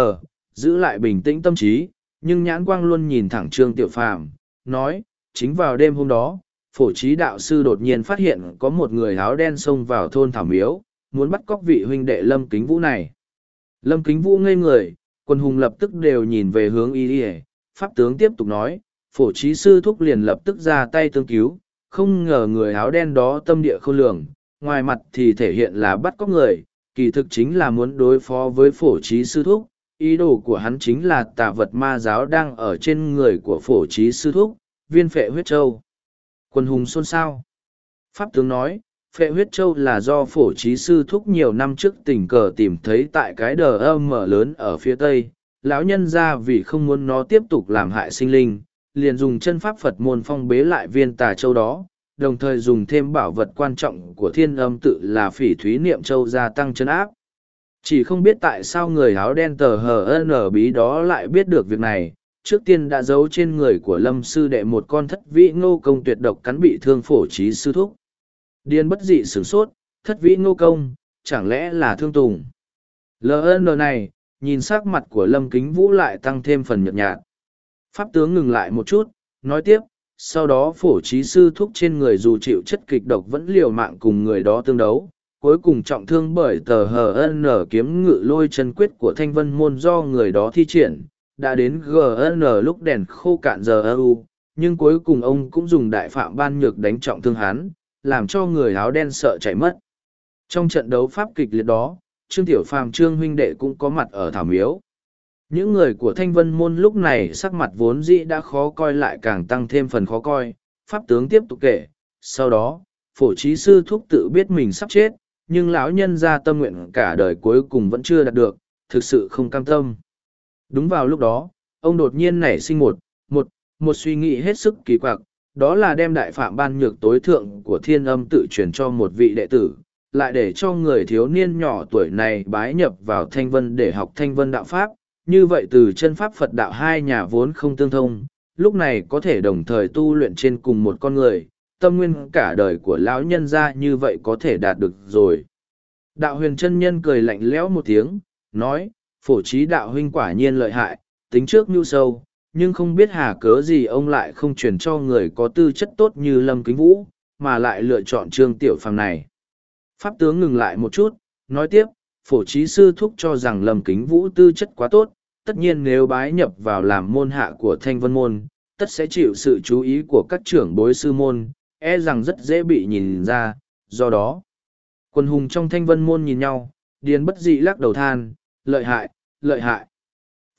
giữ lại bình tĩnh tâm trí, nhưng nhãn quang luôn nhìn thẳng Trương Tiểu Phàm, nói, chính vào đêm hôm đó, phổ trí đạo sư đột nhiên phát hiện có một người áo đen xông vào thôn Thảo Miếu, muốn bắt cóc vị huynh đệ Lâm Kính Vũ này. Lâm Kính Vũ ngây người, quân hùng lập tức đều nhìn về hướng y đi Pháp tướng tiếp tục nói, phổ trí sư thúc liền lập tức ra tay tương cứu, không ngờ người áo đen đó tâm địa khôn lường, ngoài mặt thì thể hiện là bắt cóc người, kỳ thực chính là muốn đối phó với phổ trí sư thúc. Ý đồ của hắn chính là tà vật ma giáo đang ở trên người của phổ trí sư thúc, viên phệ huyết châu. Quân hùng xôn xao. Pháp tướng nói, phệ huyết châu là do phổ trí sư thúc nhiều năm trước tình cờ tìm thấy tại cái đờ âm mở lớn ở phía tây. Lão nhân ra vì không muốn nó tiếp tục làm hại sinh linh, liền dùng chân pháp Phật môn phong bế lại viên tà châu đó, đồng thời dùng thêm bảo vật quan trọng của thiên âm tự là phỉ thúy niệm châu gia tăng chân áp. Chỉ không biết tại sao người áo đen tờ hờ ở bí đó lại biết được việc này, trước tiên đã giấu trên người của lâm sư đệ một con thất vĩ ngô công tuyệt độc cắn bị thương phổ trí sư thúc. Điên bất dị sửng sốt, thất vĩ ngô công, chẳng lẽ là thương tùng. LN này, nhìn sắc mặt của lâm kính vũ lại tăng thêm phần nhợt nhạt. Pháp tướng ngừng lại một chút, nói tiếp, sau đó phổ trí sư thúc trên người dù chịu chất kịch độc vẫn liều mạng cùng người đó tương đấu, cuối cùng trọng thương bởi tờ hờ kiếm ngự lôi chân quyết của thanh vân môn do người đó thi triển, đã đến gn lúc đèn khô cạn giờ u, nhưng cuối cùng ông cũng dùng đại phạm ban nhược đánh trọng thương hắn, làm cho người áo đen sợ chạy mất. Trong trận đấu pháp kịch liệt đó, Trương Tiểu Phàm Trương huynh đệ cũng có mặt ở Thảo Miếu. Những người của Thanh Vân Môn lúc này sắc mặt vốn dĩ đã khó coi lại càng tăng thêm phần khó coi. Pháp tướng tiếp tục kể, sau đó, phổ trí sư thúc tự biết mình sắp chết, nhưng lão nhân ra tâm nguyện cả đời cuối cùng vẫn chưa đạt được, thực sự không cam tâm. Đúng vào lúc đó, ông đột nhiên nảy sinh một, một, một suy nghĩ hết sức kỳ quặc, đó là đem đại phạm ban nhược tối thượng của thiên âm tự truyền cho một vị đệ tử, lại để cho người thiếu niên nhỏ tuổi này bái nhập vào thanh vân để học thanh vân đạo pháp, như vậy từ chân pháp Phật đạo hai nhà vốn không tương thông, lúc này có thể đồng thời tu luyện trên cùng một con người, tâm nguyên cả đời của lão nhân ra như vậy có thể đạt được rồi. Đạo huyền chân nhân cười lạnh lẽo một tiếng, nói, phổ trí đạo huynh quả nhiên lợi hại, tính trước nhu sâu, nhưng không biết hà cớ gì ông lại không truyền cho người có tư chất tốt như Lâm Kính Vũ, mà lại lựa chọn trương tiểu phàm này. Pháp tướng ngừng lại một chút, nói tiếp, phổ trí sư thúc cho rằng Lâm Kính Vũ tư chất quá tốt, tất nhiên nếu bái nhập vào làm môn hạ của thanh vân môn, tất sẽ chịu sự chú ý của các trưởng bối sư môn, e rằng rất dễ bị nhìn ra, do đó. Quân hùng trong thanh vân môn nhìn nhau, điền bất dị lắc đầu than, lợi hại, lợi hại.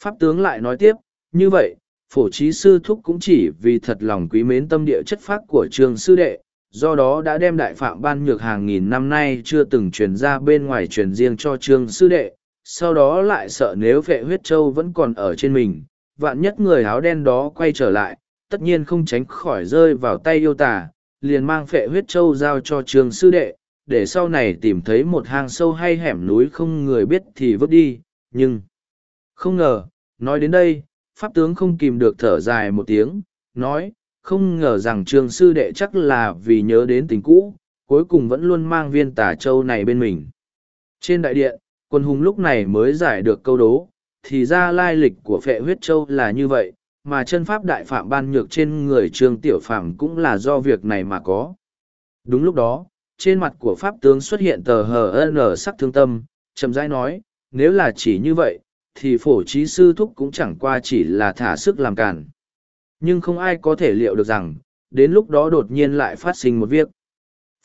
Pháp tướng lại nói tiếp, như vậy, phổ trí sư thúc cũng chỉ vì thật lòng quý mến tâm địa chất phác của trường sư đệ, do đó đã đem đại phạm ban nhược hàng nghìn năm nay chưa từng truyền ra bên ngoài truyền riêng cho trường sư đệ, sau đó lại sợ nếu vệ huyết châu vẫn còn ở trên mình, vạn nhất người áo đen đó quay trở lại, tất nhiên không tránh khỏi rơi vào tay yêu tà, liền mang phệ huyết châu giao cho trường sư đệ, để sau này tìm thấy một hang sâu hay hẻm núi không người biết thì vứt đi, nhưng... Không ngờ, nói đến đây, pháp tướng không kìm được thở dài một tiếng, nói, không ngờ rằng trường sư đệ chắc là vì nhớ đến tình cũ, cuối cùng vẫn luôn mang viên tả châu này bên mình. Trên đại điện, quân hùng lúc này mới giải được câu đố, thì ra lai lịch của phệ huyết châu là như vậy, mà chân pháp đại phạm ban nhược trên người trương tiểu phạm cũng là do việc này mà có. Đúng lúc đó, trên mặt của pháp tướng xuất hiện tờ hờ ân sắc thương tâm, chậm rãi nói, nếu là chỉ như vậy, thì phổ trí sư thúc cũng chẳng qua chỉ là thả sức làm cản. Nhưng không ai có thể liệu được rằng, đến lúc đó đột nhiên lại phát sinh một việc.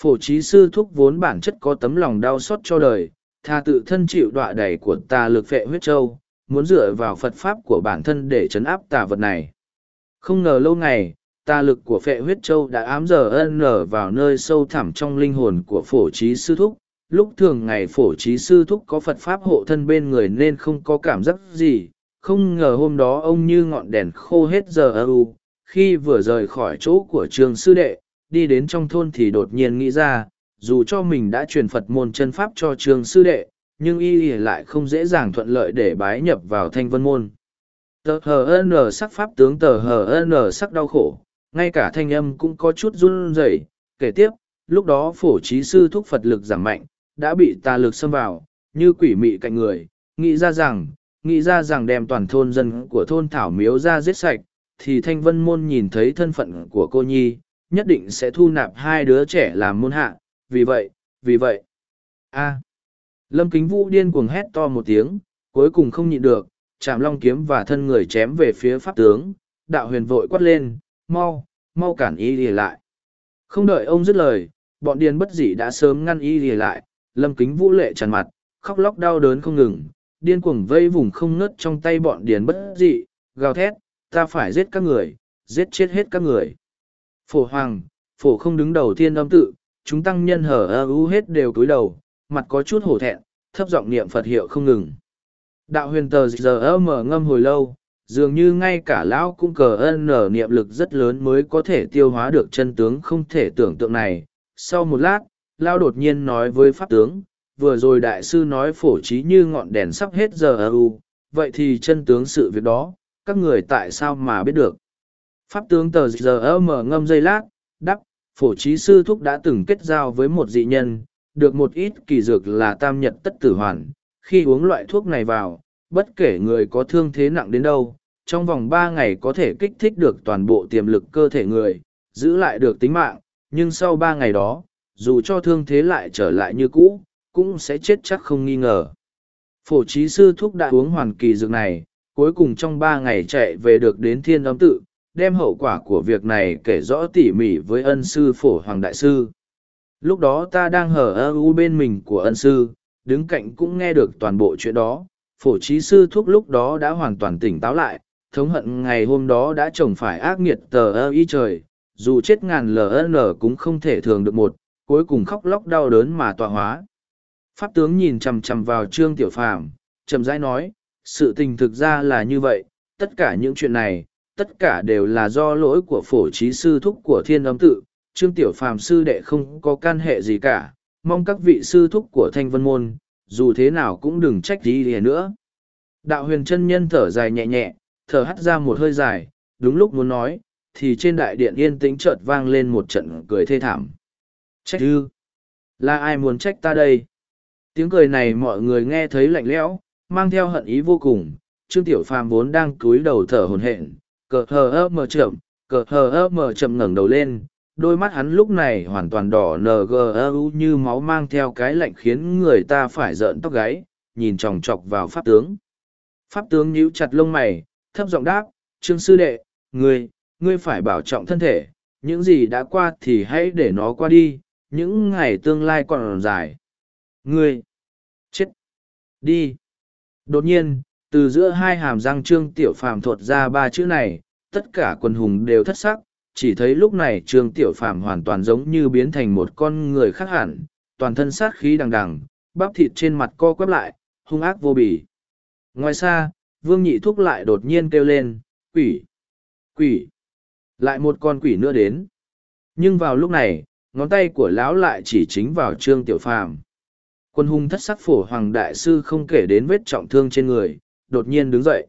Phổ trí sư thúc vốn bản chất có tấm lòng đau xót cho đời, tha tự thân chịu đọa đẩy của tà lực phệ huyết châu, muốn dựa vào Phật Pháp của bản thân để chấn áp tà vật này. Không ngờ lâu ngày, tà lực của phệ huyết châu đã ám giờ ân nở vào nơi sâu thẳm trong linh hồn của phổ trí sư thúc. Lúc thường ngày phổ trí sư thúc có Phật Pháp hộ thân bên người nên không có cảm giác gì, không ngờ hôm đó ông như ngọn đèn khô hết giờ ưu khi vừa rời khỏi chỗ của trường sư đệ đi đến trong thôn thì đột nhiên nghĩ ra dù cho mình đã truyền phật môn chân pháp cho trường sư đệ nhưng y lại không dễ dàng thuận lợi để bái nhập vào thanh vân môn. Tờ HN sắc pháp tướng tờ HN sắc đau khổ ngay cả thanh âm cũng có chút run rẩy. Kể tiếp lúc đó phổ trí sư thúc phật lực giảm mạnh đã bị tà lực xâm vào, như quỷ mị cạnh người, nghĩ ra rằng, nghĩ ra rằng đem toàn thôn dân của thôn thảo miếu ra giết sạch, thì thanh vân môn nhìn thấy thân phận của cô nhi, nhất định sẽ thu nạp hai đứa trẻ làm môn hạ, vì vậy vì vậy. A. Lâm kính vũ điên cuồng hét to một tiếng, cuối cùng không nhịn được, chạm long kiếm và thân người chém về phía pháp tướng, đạo huyền vội quát lên, mau mau cản y lìa lại. Không đợi ông dứt lời, bọn điên bất dị đã sớm ngăn y lìa lại lâm kính vũ lệ tràn mặt, khóc lóc đau đớn không ngừng, điên cuồng vây vùng không ngớt trong tay bọn điền bất dị, gào thét, ta phải giết các người, giết chết hết các người. Phổ hoàng, phổ không đứng đầu thiên âm tự, chúng tăng nhân hở ơ u hết đều cúi đầu, mặt có chút hổ thẹn, thấp giọng niệm phật hiệu không ngừng. Đạo huyền tờ giờ ơ mở ngâm hồi lâu, dường như ngay cả lão cũng cờ ân nở niệm lực rất lớn mới có thể tiêu hóa được chân tướng không thể tưởng tượng này. Sau một lát lao đột nhiên nói với pháp tướng, vừa rồi đại sư nói phổ trí như ngọn đèn sắp hết giờ ơ u, vậy thì chân tướng sự việc đó, các người tại sao mà biết được? Pháp tướng tờ giờ mở ngâm dây lát đắp phổ trí sư thúc đã từng kết giao với một dị nhân, được một ít kỳ dược là tam nhật tất tử hoàn, khi uống loại thuốc này vào, bất kể người có thương thế nặng đến đâu, trong vòng ba ngày có thể kích thích được toàn bộ tiềm lực cơ thể người, giữ lại được tính mạng, nhưng sau ba ngày đó dù cho thương thế lại trở lại như cũ, cũng sẽ chết chắc không nghi ngờ. Phổ trí sư thúc đã uống hoàn kỳ dược này, cuối cùng trong ba ngày chạy về được đến thiên âm tự, đem hậu quả của việc này kể rõ tỉ mỉ với ân sư phổ hoàng đại sư. Lúc đó ta đang hở ơ u bên mình của ân sư, đứng cạnh cũng nghe được toàn bộ chuyện đó. Phổ trí sư thúc lúc đó đã hoàn toàn tỉnh táo lại, thống hận ngày hôm đó đã trồng phải ác nghiệt tờ ơ y trời, dù chết ngàn ln cũng không thể thường được một cuối cùng khóc lóc đau đớn mà tọa hóa. Pháp tướng nhìn chằm chằm vào trương tiểu phàm, chậm rãi nói, sự tình thực ra là như vậy, tất cả những chuyện này, tất cả đều là do lỗi của phổ trí sư thúc của thiên âm tự. Trương tiểu phàm sư đệ không có can hệ gì cả, mong các vị sư thúc của thanh vân môn, dù thế nào cũng đừng trách gì lìa nữa. Đạo huyền chân nhân thở dài nhẹ nhẹ, thở hắt ra một hơi dài, đúng lúc muốn nói, thì trên đại điện yên tĩnh chợt vang lên một trận cười thê thảm trách ư? Là ai muốn trách ta đây? Tiếng cười này mọi người nghe thấy lạnh lẽo mang theo hận ý vô cùng. Trương tiểu phàm vốn đang cúi đầu thở hồn hển, cờ hờ ơ mờ chậm cờ hờ ơ mờ chậm ngẩng đầu lên. Đôi mắt hắn lúc này hoàn toàn đỏ ngu như máu mang theo cái lạnh khiến người ta phải rợn tóc gáy nhìn chòng chọc vào pháp tướng. Pháp tướng nhíu chặt lông mày thấp giọng đáp trương sư đệ ngươi ngươi phải bảo trọng thân thể những gì đã qua thì hãy để nó qua đi những ngày tương lai còn dài. Ngươi, chết, đi. Đột nhiên, từ giữa hai hàm răng trương tiểu phàm thuật ra ba chữ này, tất cả quần hùng đều thất sắc, chỉ thấy lúc này trương tiểu phàm hoàn toàn giống như biến thành một con người khác hẳn, toàn thân sát khí đằng đằng, bắp thịt trên mặt co quắp lại, hung ác vô bỉ ngoài xa, vương nhị thúc lại đột nhiên kêu lên, quỷ quỷ, lại một con quỷ nữa đến. Nhưng vào lúc này ngón tay của lão lại chỉ chính vào trương tiểu phàm quân hung thất sắc phổ hoàng đại sư không kể đến vết trọng thương trên người đột nhiên đứng dậy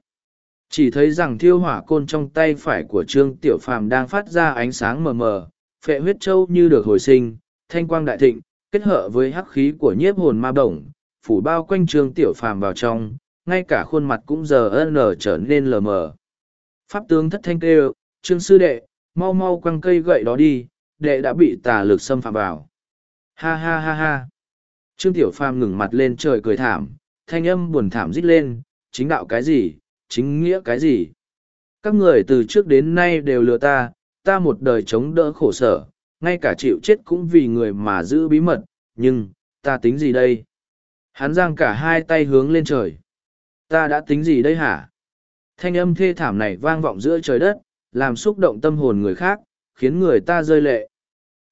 chỉ thấy rằng thiêu hỏa côn trong tay phải của trương tiểu phàm đang phát ra ánh sáng mờ mờ phệ huyết trâu như được hồi sinh thanh quang đại thịnh, kết hợp với hắc khí của nhiếp hồn ma bổng, phủ bao quanh trương tiểu phàm vào trong, ngay cả khuôn mặt cũng giờ ân trở nên lờ mờ. Pháp tướng thất thanh kêu, trương sư đệ, mau mau quăng cây gậy đó đi, đệ đã bị tà lực xâm phạm vào. Ha ha ha ha. Trương tiểu phàm ngừng mặt lên trời cười thảm, thanh âm buồn thảm rít lên, chính đạo cái gì, chính nghĩa cái gì. Các người từ trước đến nay đều lừa ta, ta một đời chống đỡ khổ sở, ngay cả chịu chết cũng vì người mà giữ bí mật, nhưng, ta tính gì đây? Hắn giang cả hai tay hướng lên trời. Ta đã tính gì đây hả? Thanh âm thê thảm này vang vọng giữa trời đất, làm xúc động tâm hồn người khác, khiến người ta rơi lệ.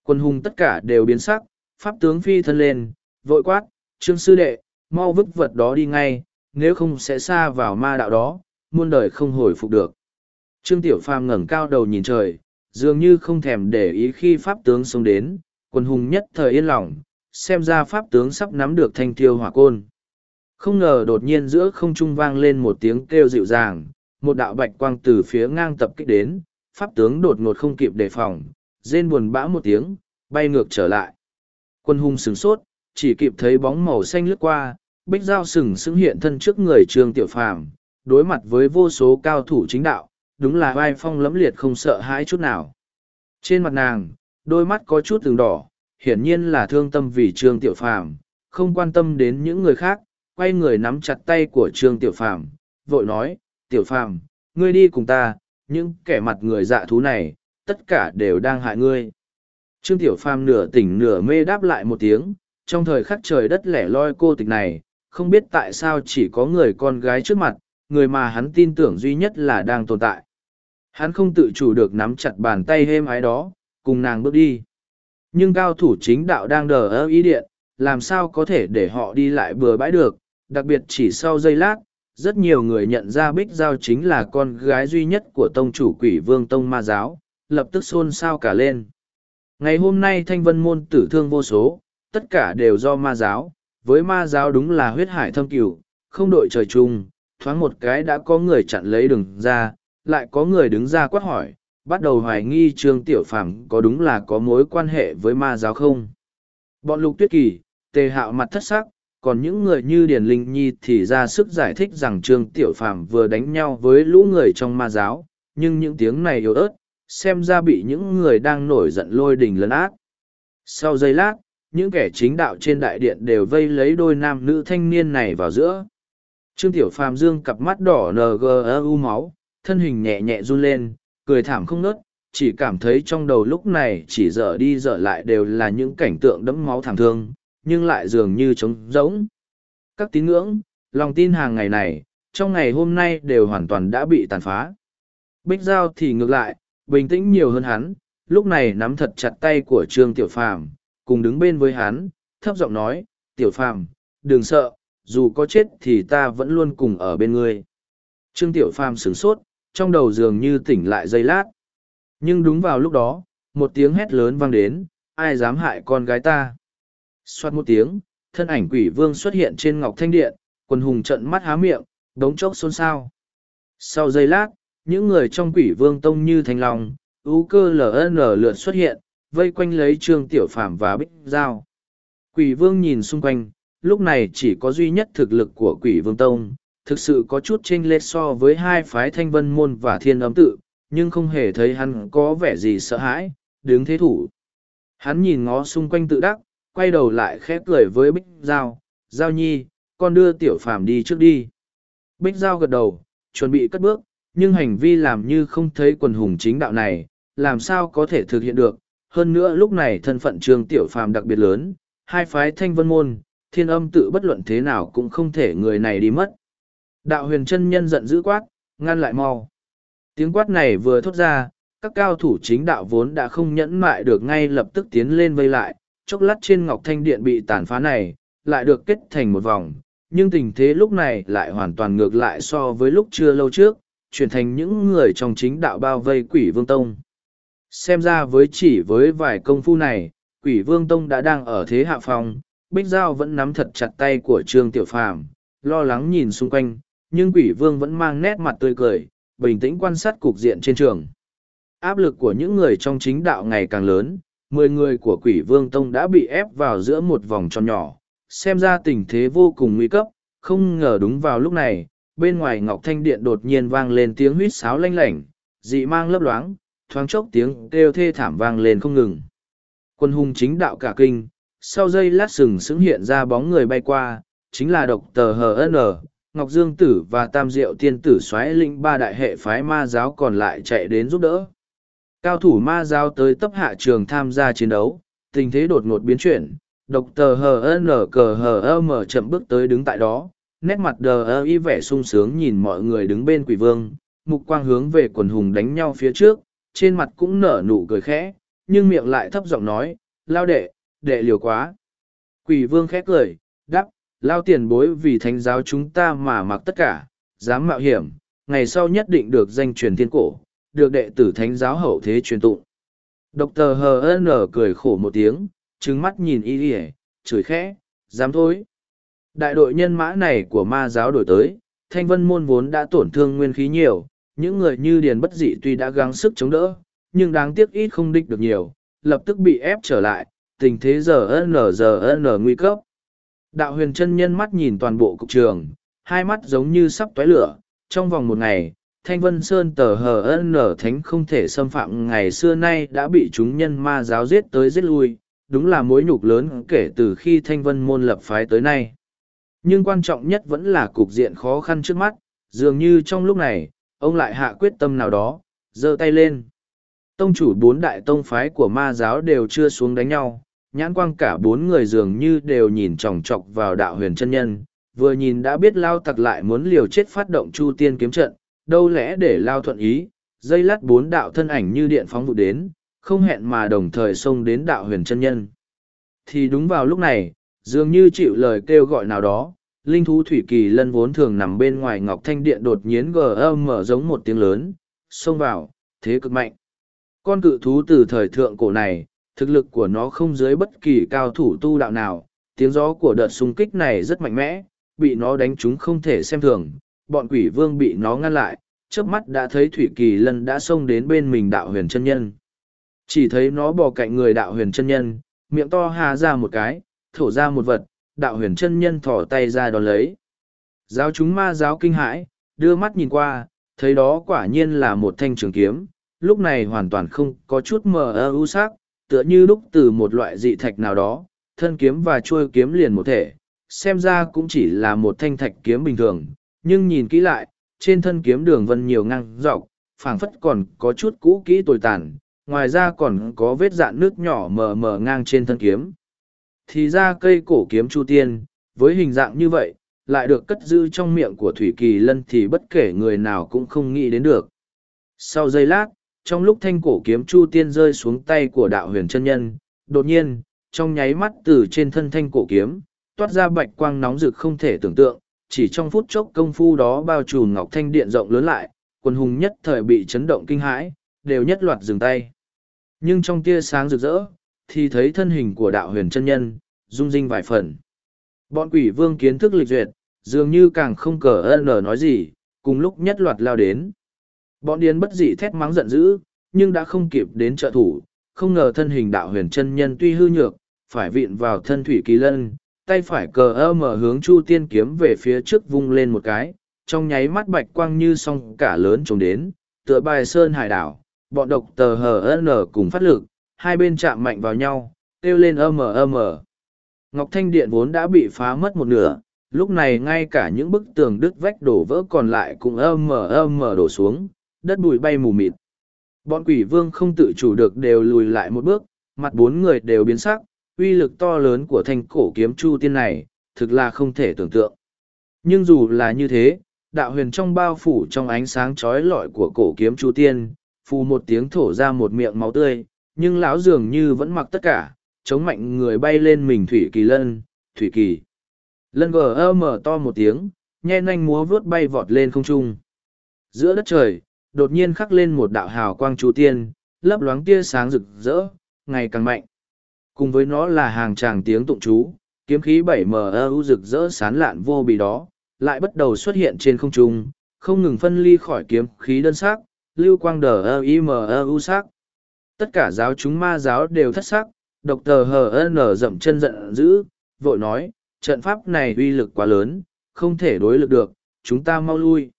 Quân hùng tất cả đều biến sắc, pháp tướng phi thân lên, vội quát, trương sư đệ, mau vứt vật đó đi ngay, nếu không sẽ xa vào ma đạo đó, muôn đời không hồi phục được. Trương Tiểu Phàm ngẩng cao đầu nhìn trời, dường như không thèm để ý khi pháp tướng xông đến, quân hùng nhất thời yên lòng, xem ra pháp tướng sắp nắm được thanh tiêu hỏa côn. Không ngờ đột nhiên giữa không trung vang lên một tiếng kêu dịu dàng, một đạo bạch quang từ phía ngang tập kích đến, pháp tướng đột ngột không kịp đề phòng, rên buồn bã một tiếng, bay ngược trở lại. Quân hung sửng sốt, chỉ kịp thấy bóng màu xanh lướt qua, bích dao sừng sững hiện thân trước người trương tiểu phàm, đối mặt với vô số cao thủ chính đạo, đúng là vai phong lẫm liệt không sợ hãi chút nào. Trên mặt nàng, đôi mắt có chút từng đỏ, hiển nhiên là thương tâm vì trương tiểu phàm, không quan tâm đến những người khác, quay người nắm chặt tay của trương tiểu phàm, vội nói, tiểu phàm, ngươi đi cùng ta, những kẻ mặt người dạ thú này, tất cả đều đang hại ngươi. Trương Tiểu Phàm nửa tỉnh nửa mê đáp lại một tiếng, trong thời khắc trời đất lẻ loi cô tịch này, không biết tại sao chỉ có người con gái trước mặt, người mà hắn tin tưởng duy nhất là đang tồn tại. Hắn không tự chủ được nắm chặt bàn tay êm ái đó, cùng nàng bước đi. Nhưng cao thủ chính đạo đang đờ ơ ý điện, làm sao có thể để họ đi lại bừa bãi được, đặc biệt chỉ sau giây lát, rất nhiều người nhận ra Bích Giao chính là con gái duy nhất của tông chủ quỷ vương tông ma giáo, lập tức xôn xao cả lên. Ngày hôm nay thanh vân môn tử thương vô số, tất cả đều do ma giáo, với ma giáo đúng là huyết hải thâm cửu, không đội trời chung, thoáng một cái đã có người chặn lấy đường ra, lại có người đứng ra quát hỏi, bắt đầu hoài nghi trương tiểu phàm có đúng là có mối quan hệ với ma giáo không. Bọn lục tuyết kỳ, tề hạo mặt thất sắc, còn những người như Điền Linh Nhi thì ra sức giải thích rằng Trương Tiểu Phàm vừa đánh nhau với lũ người trong ma giáo, nhưng những tiếng này yếu ớt, xem ra bị những người đang nổi giận lôi đình lấn át. Sau giây lát, những kẻ chính đạo trên đại điện đều vây lấy đôi nam nữ thanh niên này vào giữa. Trương Tiểu Phàm dương cặp mắt đỏ NGU máu, thân hình nhẹ nhẹ run lên, cười thảm không nớt, chỉ cảm thấy trong đầu lúc này chỉ dở đi dở lại đều là những cảnh tượng đẫm máu thảm thương, nhưng lại dường như trống rỗng. Các tín ngưỡng, lòng tin hàng ngày này, trong ngày hôm nay đều hoàn toàn đã bị tàn phá. Bích Giao thì ngược lại, bình tĩnh nhiều hơn hắn, lúc này nắm thật chặt tay của Trương Tiểu Phàm, cùng đứng bên với hắn, thấp giọng nói, Tiểu Phàm, đừng sợ, dù có chết thì ta vẫn luôn cùng ở bên ngươi. Trương Tiểu Phàm sửng sốt, trong đầu dường như tỉnh lại giây lát. Nhưng đúng vào lúc đó, một tiếng hét lớn vang đến, ai dám hại con gái ta. Xoát một tiếng, thân ảnh quỷ vương xuất hiện trên ngọc thanh điện, quần hùng trận mắt há miệng, đống chốc xôn xao. Sau giây lát, những người trong quỷ vương tông như thành lòng, ú cơ ln lượt xuất hiện, vây quanh lấy trương tiểu phàm và bích giao. Quỷ vương nhìn xung quanh, lúc này chỉ có duy nhất thực lực của quỷ vương tông, thực sự có chút chênh lệch so với hai phái thanh vân môn và thiên ấm tự, nhưng không hề thấy hắn có vẻ gì sợ hãi, đứng thế thủ. Hắn nhìn ngó xung quanh tự đắc, quay đầu lại khẽ cười với Bích Giao, Giao nhi, con đưa tiểu phàm đi trước đi. Bích Giao gật đầu, chuẩn bị cất bước, nhưng hành vi làm như không thấy quần hùng chính đạo này, làm sao có thể thực hiện được. Hơn nữa lúc này thân phận trương tiểu phàm đặc biệt lớn, hai phái thanh vân môn, thiên âm tự bất luận thế nào cũng không thể người này đi mất. Đạo huyền chân nhân giận dữ quát, ngăn lại mau. Tiếng quát này vừa thốt ra, các cao thủ chính đạo vốn đã không nhẫn mại được ngay lập tức tiến lên vây lại, chốc lát trên ngọc thanh điện bị tàn phá này, lại được kết thành một vòng, nhưng tình thế lúc này lại hoàn toàn ngược lại so với lúc chưa lâu trước, chuyển thành những người trong chính đạo bao vây quỷ vương tông. Xem ra với chỉ với vài công phu này, quỷ vương tông đã đang ở thế hạ phòng, Bích Giao vẫn nắm thật chặt tay của Trương Tiểu Phàm, lo lắng nhìn xung quanh, nhưng quỷ vương vẫn mang nét mặt tươi cười, bình tĩnh quan sát cục diện trên trường. Áp lực của những người trong chính đạo ngày càng lớn, mười người của quỷ vương tông đã bị ép vào giữa một vòng tròn nhỏ, xem ra tình thế vô cùng nguy cấp, không ngờ đúng vào lúc này, bên ngoài Ngọc Thanh Điện đột nhiên vang lên tiếng huýt sáo lanh lảnh, dị mang lấp loáng, thoáng chốc tiếng kêu thê thảm vang lên không ngừng. Quân hùng chính đạo cả kinh, sau giây lát sừng sững hiện ra bóng người bay qua, chính là độc tờ HN, Ngọc Dương Tử và Tam Diệu Tiên Tử xoáy linh ba đại hệ phái ma giáo còn lại chạy đến giúp đỡ. Cao thủ ma giáo tới tấp hạ trường tham gia chiến đấu, tình thế đột ngột biến chuyển, độc tờ HN cờ HM chậm bước tới đứng tại đó, nét mặt đờ ơ y vẻ sung sướng nhìn mọi người đứng bên quỷ vương, mục quang hướng về quần hùng đánh nhau phía trước, trên mặt cũng nở nụ cười khẽ, nhưng miệng lại thấp giọng nói, lao đệ, đệ liều quá. Quỷ vương khẽ cười, đắp, lao tiền bối vì thánh giáo chúng ta mà mặc tất cả, dám mạo hiểm, ngày sau nhất định được danh truyền thiên cổ, được đệ tử thánh giáo hậu thế truyền tụng. Độc tờ HN cười khổ một tiếng, trừng mắt nhìn y y chửi khẽ, dám thôi. Đại đội nhân mã này của ma giáo đổi tới, thanh vân môn vốn đã tổn thương nguyên khí nhiều, những người như điền bất dị tuy đã gắng sức chống đỡ, nhưng đáng tiếc ít không địch được nhiều, lập tức bị ép trở lại, tình thế giờ n giờ n nguy cấp. Đạo huyền chân nhân mắt nhìn toàn bộ cục trường, hai mắt giống như sắp tóe lửa, trong vòng một ngày, Thanh Vân Sơn tờ hờ nở thánh không thể xâm phạm ngày xưa nay đã bị chúng nhân ma giáo giết tới giết lui, đúng là mối nhục lớn kể từ khi Thanh Vân môn lập phái tới nay. Nhưng quan trọng nhất vẫn là cục diện khó khăn trước mắt, dường như trong lúc này, ông lại hạ quyết tâm nào đó, giơ tay lên. Tông chủ bốn đại tông phái của ma giáo đều chưa xuống đánh nhau, nhãn quang cả bốn người dường như đều nhìn chòng chọc vào đạo huyền chân nhân, vừa nhìn đã biết lao tặc lại muốn liều chết phát động chu tiên kiếm trận, đâu lẽ để lao thuận ý, dây lát bốn đạo thân ảnh như điện phóng vụ đến, không hẹn mà đồng thời xông đến đạo huyền chân nhân. Thì đúng vào lúc này, dường như chịu lời kêu gọi nào đó, linh thú thủy kỳ lân vốn thường nằm bên ngoài ngọc thanh điện đột nhiên gờ mở giống một tiếng lớn, xông vào, thế cực mạnh. Con cự thú từ thời thượng cổ này, thực lực của nó không dưới bất kỳ cao thủ tu đạo nào, tiếng gió của đợt xung kích này rất mạnh mẽ, bị nó đánh chúng không thể xem thường, bọn quỷ vương bị nó ngăn lại, trước mắt đã thấy Thủy Kỳ Lân đã xông đến bên mình đạo huyền chân nhân. Chỉ thấy nó bò cạnh người đạo huyền chân nhân, miệng to hà ra một cái, thổ ra một vật, đạo huyền chân nhân thỏ tay ra đón lấy. Giáo chúng ma giáo kinh hãi, đưa mắt nhìn qua, thấy đó quả nhiên là một thanh trường kiếm, lúc này hoàn toàn không có chút mờ ơ u sắc, tựa như lúc từ một loại dị thạch nào đó, thân kiếm và chuôi kiếm liền một thể, xem ra cũng chỉ là một thanh thạch kiếm bình thường, nhưng nhìn kỹ lại, trên thân kiếm đường vân nhiều ngang dọc, phảng phất còn có chút cũ kỹ tồi tàn, ngoài ra còn có vết dạn nước nhỏ mờ mờ ngang trên thân kiếm. Thì ra cây cổ kiếm chu tiên, với hình dạng như vậy, lại được cất giữ trong miệng của Thủy Kỳ Lân thì bất kể người nào cũng không nghĩ đến được. Sau giây lát, trong lúc thanh cổ kiếm chu tiên rơi xuống tay của đạo huyền chân nhân, đột nhiên, trong nháy mắt từ trên thân thanh cổ kiếm, toát ra bạch quang nóng rực không thể tưởng tượng, chỉ trong phút chốc công phu đó bao trùm ngọc thanh điện rộng lớn lại, quần hùng nhất thời bị chấn động kinh hãi, đều nhất loạt dừng tay. Nhưng trong tia sáng rực rỡ, thì thấy thân hình của đạo huyền chân nhân, rung rinh vài phần. Bọn quỷ vương kiến thức lịch duyệt, dường như càng không cờ ơn nói gì, cùng lúc nhất loạt lao đến. Bọn điên bất dị thét mắng giận dữ, nhưng đã không kịp đến trợ thủ, không ngờ thân hình đạo huyền chân nhân tuy hư nhược, phải vịn vào thân thủy kỳ lân, tay phải cờ ơ mở hướng chu tiên kiếm về phía trước vung lên một cái, trong nháy mắt bạch quang như song cả lớn trồng đến, tựa bài sơn hải đảo, bọn độc tờ hờ nở cùng phát lực, hai bên chạm mạnh vào nhau, kêu lên ơ mờ ơ mờ. Ngọc Thanh Điện vốn đã bị phá mất một nửa, lúc này ngay cả những bức tường đứt vách đổ vỡ còn lại cũng ơ mờ ơ mờ đổ xuống, đất bụi bay mù mịt. Bọn quỷ vương không tự chủ được đều lùi lại một bước, mặt bốn người đều biến sắc, uy lực to lớn của thanh cổ kiếm chu tiên này, thực là không thể tưởng tượng. Nhưng dù là như thế, đạo huyền trong bao phủ trong ánh sáng trói lọi của cổ kiếm chu tiên, phù một tiếng thổ ra một miệng máu tươi, nhưng lão dường như vẫn mặc tất cả, chống mạnh người bay lên mình thủy kỳ lân, thủy kỳ. Lân gờ mở to một tiếng, nhe nanh múa vướt bay vọt lên không trung. Giữa đất trời, đột nhiên khắc lên một đạo hào quang chú tiên, lấp loáng tia sáng rực rỡ, ngày càng mạnh. Cùng với nó là hàng tràng tiếng tụng chú, kiếm khí bảy mu rực rỡ sán lạn vô bì đó, lại bắt đầu xuất hiện trên không trung, không ngừng phân ly khỏi kiếm khí đơn sắc, lưu quang đờ i sắc. Tất cả giáo chúng ma giáo đều thất sắc, độc tờ hờ nở dậm chân giận dữ, vội nói, trận pháp này uy lực quá lớn, không thể đối lực được, chúng ta mau lui.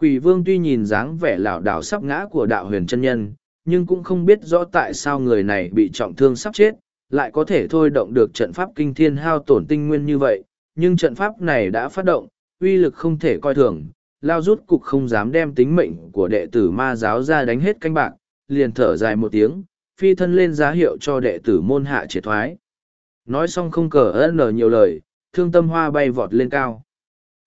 Quỷ vương tuy nhìn dáng vẻ lảo đảo sắp ngã của đạo huyền chân nhân, nhưng cũng không biết rõ tại sao người này bị trọng thương sắp chết, lại có thể thôi động được trận pháp kinh thiên hao tổn tinh nguyên như vậy. Nhưng trận pháp này đã phát động, uy lực không thể coi thường, lao rút cục không dám đem tính mệnh của đệ tử ma giáo ra đánh hết canh bạc, liền thở dài một tiếng, phi thân lên giá hiệu cho đệ tử môn hạ triệt thoái. Nói xong không cờ ơn nở nhiều lời, thương tâm hoa bay vọt lên cao.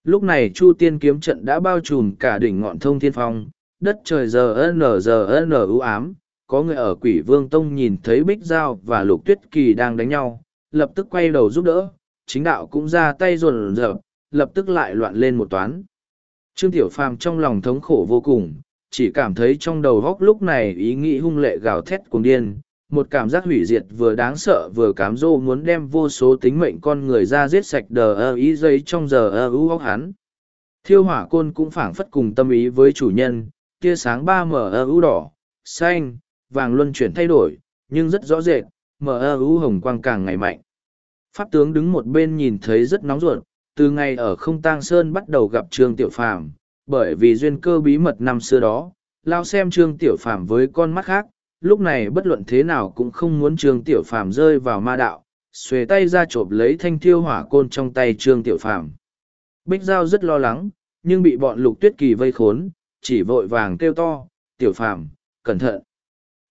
Lúc này Chu Tiên kiếm trận đã bao trùm cả đỉnh ngọn thông thiên phong, đất trời giờ n giờ n ưu ám, có người ở quỷ vương tông nhìn thấy bích giao và lục tuyết kỳ đang đánh nhau, lập tức quay đầu giúp đỡ, chính đạo cũng ra tay rồn rợp, lập tức lại loạn lên một toán. Trương Tiểu Phàm trong lòng thống khổ vô cùng, chỉ cảm thấy trong đầu góc lúc này ý nghĩ hung lệ gào thét cuồng điên, một cảm giác hủy diệt vừa đáng sợ vừa cám dỗ muốn đem vô số tính mệnh con người ra giết sạch đờ ơ ý giấy trong giờ ơ ưu góc hắn. Thiêu hỏa côn cũng phảng phất cùng tâm ý với chủ nhân, tia sáng ba mờ ơ ưu đỏ, xanh, vàng luân chuyển thay đổi, nhưng rất rõ rệt, mờ ơ ưu hồng quang càng ngày mạnh. Pháp tướng đứng một bên nhìn thấy rất nóng ruột, từ ngày ở không tang sơn bắt đầu gặp trương tiểu phàm bởi vì duyên cơ bí mật năm xưa đó, lao xem trương tiểu phàm với con mắt khác, lúc này bất luận thế nào cũng không muốn trương tiểu phàm rơi vào ma đạo, xuề tay ra chộp lấy thanh thiêu hỏa côn trong tay trương tiểu phàm. Bích giao rất lo lắng, nhưng bị bọn lục tuyết kỳ vây khốn, chỉ vội vàng kêu to, tiểu phàm, cẩn thận.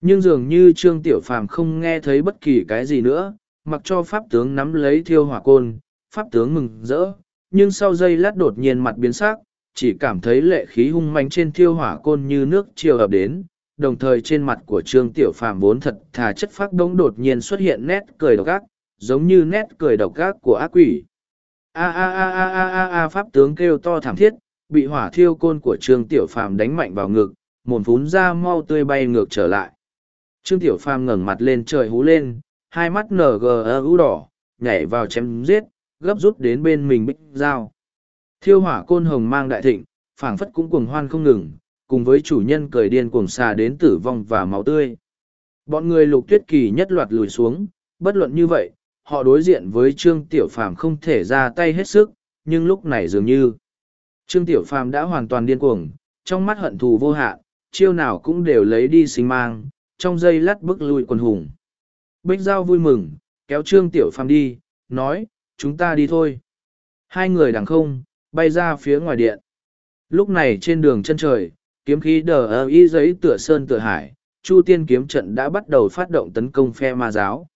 Nhưng dường như trương tiểu phàm không nghe thấy bất kỳ cái gì nữa, mặc cho pháp tướng nắm lấy thiêu hỏa côn, pháp tướng mừng rỡ, nhưng sau giây lát đột nhiên mặt biến sắc chỉ cảm thấy lệ khí hung manh trên thiêu hỏa côn như nước chiều ập đến, đồng thời trên mặt của trương tiểu phàm vốn thật thà chất phác đ ố n g đột nhiên xuất hiện nét cười độc ác, giống như nét cười độc ác của ác quỷ. A a a a a a a, pháp tướng kêu to thảm thiết, bị hỏa thiêu côn của trương tiểu phàm đánh mạnh vào ngực mồn phún ra mau tươi bay ngược trở lại. Trương tiểu phàm ngẩng mặt lên trời hú lên, hai mắt nở gờ ưu đỏ, nhảy vào chém giết, gấp rút đến bên mình bích dao thiêu hỏa côn hồng mang đại thịnh phảng phất cũng cuồng hoan không ngừng cùng với chủ nhân cười điên cuồng xà đến tử vong và máu tươi. Bọn người lục tuyết kỳ nhất loạt lùi xuống, bất luận như vậy, họ đối diện với Trương Tiểu Phàm không thể ra tay hết sức, nhưng lúc này dường như Trương Tiểu Phàm đã hoàn toàn điên cuồng, trong mắt hận thù vô hạn, chiêu nào cũng đều lấy đi sinh mang, trong giây lát bước lui quần hùng. Bích Giao vui mừng, kéo Trương Tiểu Phàm đi, nói, chúng ta đi thôi. Hai người đằng không, bay ra phía ngoài điện. Lúc này trên đường chân trời, kiếm khí đờ ơ y giấy tựa sơn tựa hải chu tiên kiếm trận đã bắt đầu phát động tấn công phe ma giáo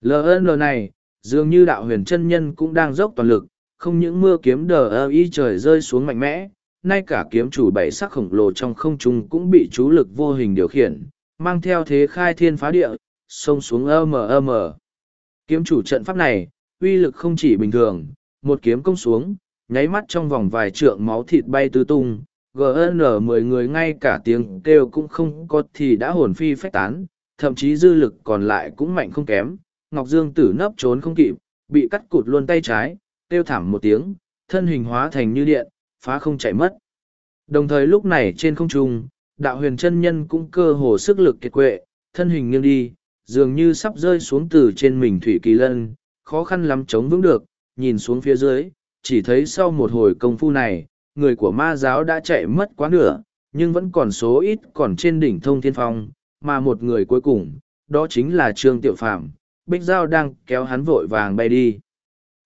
ln này dường như đạo huyền chân nhân cũng đang dốc toàn lực không những mưa kiếm đờ ơ y trời rơi xuống mạnh mẽ nay cả kiếm chủ bảy sắc khổng lồ trong không trung cũng bị chú lực vô hình điều khiển mang theo thế khai thiên phá địa xông xuống ơ mờ ơ mờ kiếm chủ trận pháp này uy lực không chỉ bình thường một kiếm công xuống nháy mắt trong vòng vài trượng máu thịt bay tứ tung gn mười người ngay cả tiếng kêu cũng không có thì đã hồn phi phách tán, thậm chí dư lực còn lại cũng mạnh không kém. Ngọc dương tử nấp trốn không kịp, bị cắt cụt luôn tay trái, kêu thảm một tiếng, thân hình hóa thành như điện, phá không chạy mất. Đồng thời lúc này trên không trung, đạo huyền chân nhân cũng cơ hồ sức lực kiệt quệ, thân hình nghiêng đi, dường như sắp rơi xuống từ trên mình thủy kỳ lân, khó khăn lắm chống vững được, nhìn xuống phía dưới chỉ thấy sau một hồi công phu này người của ma giáo đã chạy mất quá nửa, nhưng vẫn còn số ít còn trên đỉnh thông thiên phong, mà một người cuối cùng, đó chính là Trương Tiểu Phạm, Bích Giao đang kéo hắn vội vàng bay đi.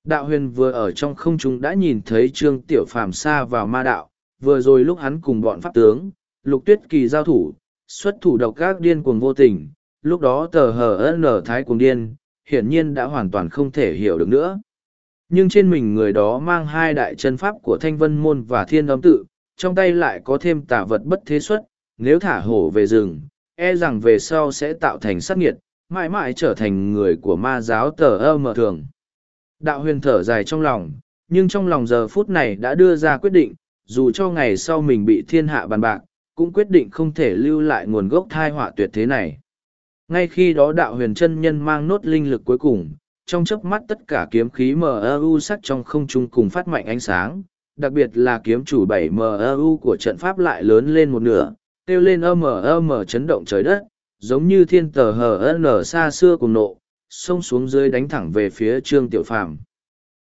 Đạo huyền vừa ở trong không trung đã nhìn thấy Trương Tiểu Phạm xa vào ma đạo, vừa rồi lúc hắn cùng bọn pháp tướng, lục tuyết kỳ giao thủ, xuất thủ độc các điên cuồng vô tình, lúc đó tờ hờ nở thái cuồng điên, hiển nhiên đã hoàn toàn không thể hiểu được nữa. Nhưng trên mình người đó mang hai đại chân pháp của thanh vân môn và thiên âm tự, trong tay lại có thêm tả vật bất thế xuất, nếu thả hổ về rừng, e rằng về sau sẽ tạo thành sát nghiệt, mãi mãi trở thành người của ma giáo tờ ơ mờ thường. Đạo huyền thở dài trong lòng, nhưng trong lòng giờ phút này đã đưa ra quyết định, dù cho ngày sau mình bị thiên hạ bàn bạc, cũng quyết định không thể lưu lại nguồn gốc thai họa tuyệt thế này. Ngay khi đó đạo huyền chân nhân mang nốt linh lực cuối cùng, trong chớp mắt tất cả kiếm khí MU sắc trong không trung cùng phát mạnh ánh sáng, đặc biệt là kiếm chủ 7 MU của trận pháp lại lớn lên một nửa, kêu lên âm âm chấn động trời đất, giống như thiên tờ hờ nở xa xưa cùng nộ, xông xuống dưới đánh thẳng về phía Trương Tiểu Phàm.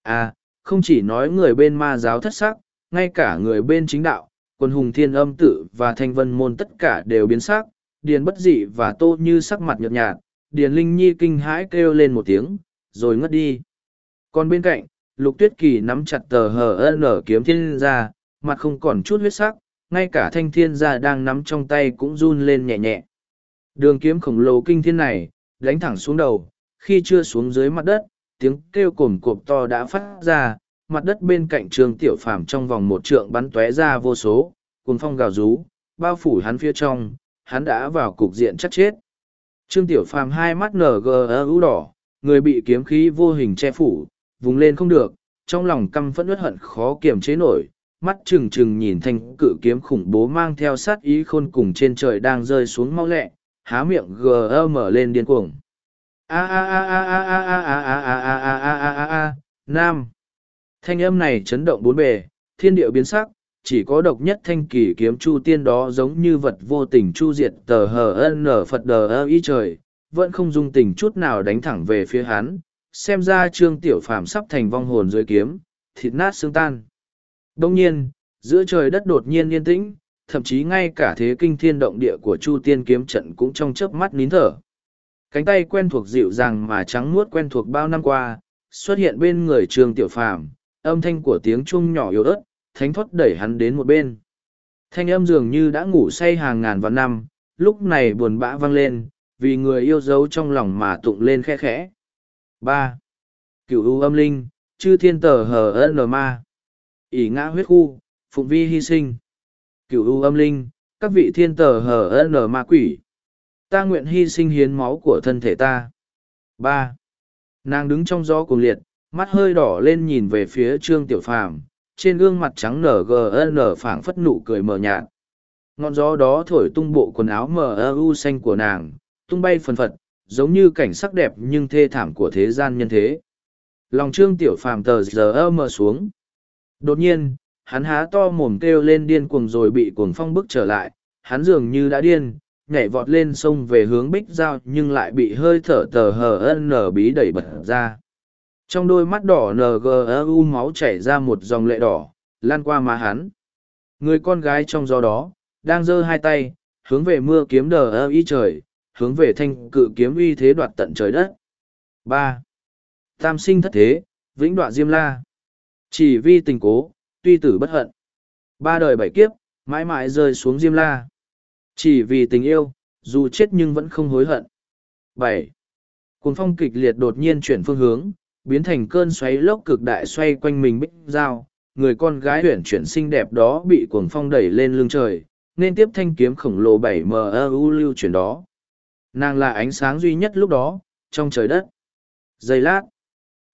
À, không chỉ nói người bên ma giáo thất sắc, ngay cả người bên chính đạo, quân hùng thiên âm tử và thanh vân môn tất cả đều biến sắc, điền bất dị và tô như sắc mặt nhợt nhạt, điền linh nhi kinh hãi kêu lên một tiếng, rồi ngất đi. Còn bên cạnh, lục tuyết kỳ nắm chặt tờ hờ nở kiếm thiên ra, mặt không còn chút huyết sắc, ngay cả thanh thiên gia đang nắm trong tay cũng run lên nhẹ nhẹ. Đường kiếm khổng lồ kinh thiên này, đánh thẳng xuống đầu, khi chưa xuống dưới mặt đất, tiếng kêu cồm cộp to đã phát ra, mặt đất bên cạnh trường tiểu phàm trong vòng một trượng bắn tóe ra vô số, cuồng phong gào rú, bao phủ hắn phía trong, hắn đã vào cục diện chắc chết. Trương Tiểu Phàm hai mắt nở gờ ưu đỏ, người bị kiếm khí vô hình che phủ, vùng lên không được, trong lòng căm phẫn uất hận khó kiềm chế nổi, mắt trừng trừng nhìn thanh cự kiếm khủng bố mang theo sát ý khôn cùng trên trời đang rơi xuống mau lẹ, há miệng gờ mở lên điên cuồng. A a a a a a a a a a a a a a a Nam. Thanh âm này chấn động bốn bề, thiên điệu biến sắc, chỉ có độc nhất thanh kỳ kiếm chu tiên đó giống như vật vô tình chu diệt tờ hờ ân nở phật đờ ơ y trời, vẫn không dung tình chút nào đánh thẳng về phía hắn, xem ra trương tiểu phàm sắp thành vong hồn dưới kiếm, thịt nát xương tan. Đông nhiên, giữa trời đất đột nhiên yên tĩnh, thậm chí ngay cả thế kinh thiên động địa của Chu Tiên kiếm trận cũng trong chớp mắt nín thở. Cánh tay quen thuộc dịu dàng mà trắng muốt quen thuộc bao năm qua, xuất hiện bên người Trương Tiểu Phàm, âm thanh của tiếng chuông nhỏ yếu ớt, thánh thoát đẩy hắn đến một bên. Thanh âm dường như đã ngủ say hàng ngàn vạn năm, lúc này buồn bã vang lên, vì người yêu dấu trong lòng mà tụng lên khe khẽ. ba. Cửu u âm linh, chư thiên tờ hờ ân ma. Ỷ ngã huyết khu phụng vi hy sinh. Cựu u âm linh các vị thiên tờ hờ n ma quỷ. Ta nguyện hy sinh hiến máu của thân thể ta. Ba. Nàng đứng trong gió cuồng liệt mắt hơi đỏ lên nhìn về phía trương tiểu phàm trên gương mặt trắng nở gn phảng phất nụ cười mờ nhạt. Ngọn gió đó thổi tung bộ quần áo mờ u xanh của nàng tung bay phần phật giống như cảnh sắc đẹp nhưng thê thảm của thế gian nhân thế lòng trương tiểu phàm tờ giờ mờ xuống Đột nhiên, hắn há to mồm kêu lên điên cuồng rồi bị cuồng phong bức trở lại, hắn dường như đã điên, nhảy vọt lên sông về hướng bích giao nhưng lại bị hơi thở tờ hờ nở bí đẩy bật ra. Trong đôi mắt đỏ NGU máu chảy ra một dòng lệ đỏ, lan qua má hắn. Người con gái trong gió đó, đang giơ hai tay, hướng về mưa kiếm đờ y trời, hướng về thanh cự kiếm uy thế đoạt tận trời đất. ba Tam sinh thất thế, vĩnh đoạn diêm la. Chỉ vì tình cố, tuy tử bất hận. Ba đời bảy kiếp, mãi mãi rơi xuống diêm la. Chỉ vì tình yêu, dù chết nhưng vẫn không hối hận. bảy Cuồng phong kịch liệt đột nhiên chuyển phương hướng, biến thành cơn xoáy lốc cực đại xoay quanh mình bích dao. Người con gái huyển chuyển xinh đẹp đó bị cuồng phong đẩy lên lưng trời, nên tiếp thanh kiếm khổng lồ bảy mu lưu chuyển đó. Nàng là ánh sáng duy nhất lúc đó, trong trời đất. Giây lát,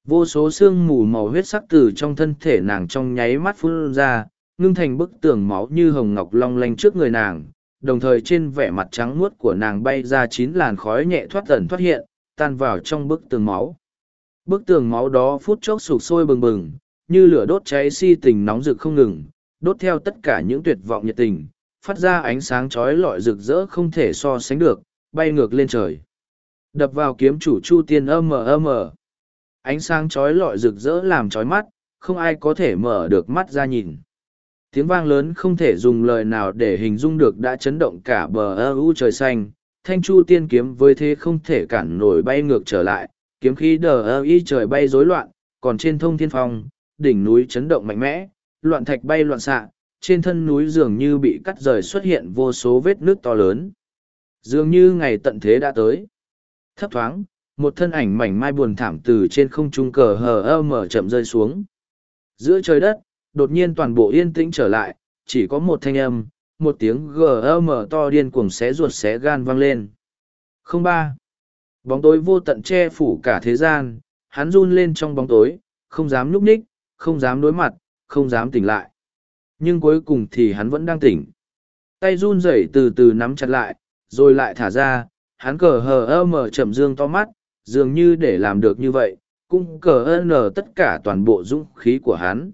vô số sương mù màu huyết sắc từ trong thân thể nàng trong nháy mắt phun ra ngưng thành bức tường máu như hồng ngọc long lanh trước người nàng. Đồng thời trên vẻ mặt trắng muốt của nàng bay ra chín làn khói nhẹ thoát tần thoát hiện tan vào trong bức tường máu. Bức tường máu đó phút chốc sụp sôi bừng bừng như lửa đốt cháy si tình nóng rực không ngừng đốt theo tất cả những tuyệt vọng nhiệt tình phát ra ánh sáng chói lọi rực rỡ không thể so sánh được bay ngược lên trời. Đập vào kiếm chủ chu tiên âm mờ âm mờ. Ánh sáng chói lọi rực rỡ làm chói mắt, không ai có thể mở được mắt ra nhìn. Tiếng vang lớn không thể dùng lời nào để hình dung được đã chấn động cả bờ ơ u trời xanh, thanh chu tiên kiếm với thế không thể cản nổi bay ngược trở lại, kiếm khí đờ ơ y trời bay rối loạn, còn trên thông thiên phong, đỉnh núi chấn động mạnh mẽ, loạn thạch bay loạn xạ, trên thân núi dường như bị cắt rời xuất hiện vô số vết nước to lớn. Dường như ngày tận thế đã tới. Thấp thoáng, một thân ảnh mảnh mai buồn thảm từ trên không trung cờ hờ ơ mở chậm rơi xuống. Giữa trời đất đột nhiên toàn bộ yên tĩnh trở lại chỉ có một thanh âm một tiếng gm to điên cuồng xé ruột xé gan vang lên. Không ba. Bóng tối vô tận che phủ cả thế gian hắn run lên trong bóng tối không dám núp ních không dám đối mặt không dám tỉnh lại. Nhưng cuối cùng thì hắn vẫn đang tỉnh. Tay run rẩy từ từ nắm chặt lại rồi lại thả ra hắn cờ hờ ơ mở chậm dương to mắt dường như để làm được như vậy, cũng cờ ơ nở tất cả toàn bộ dũng khí của hắn.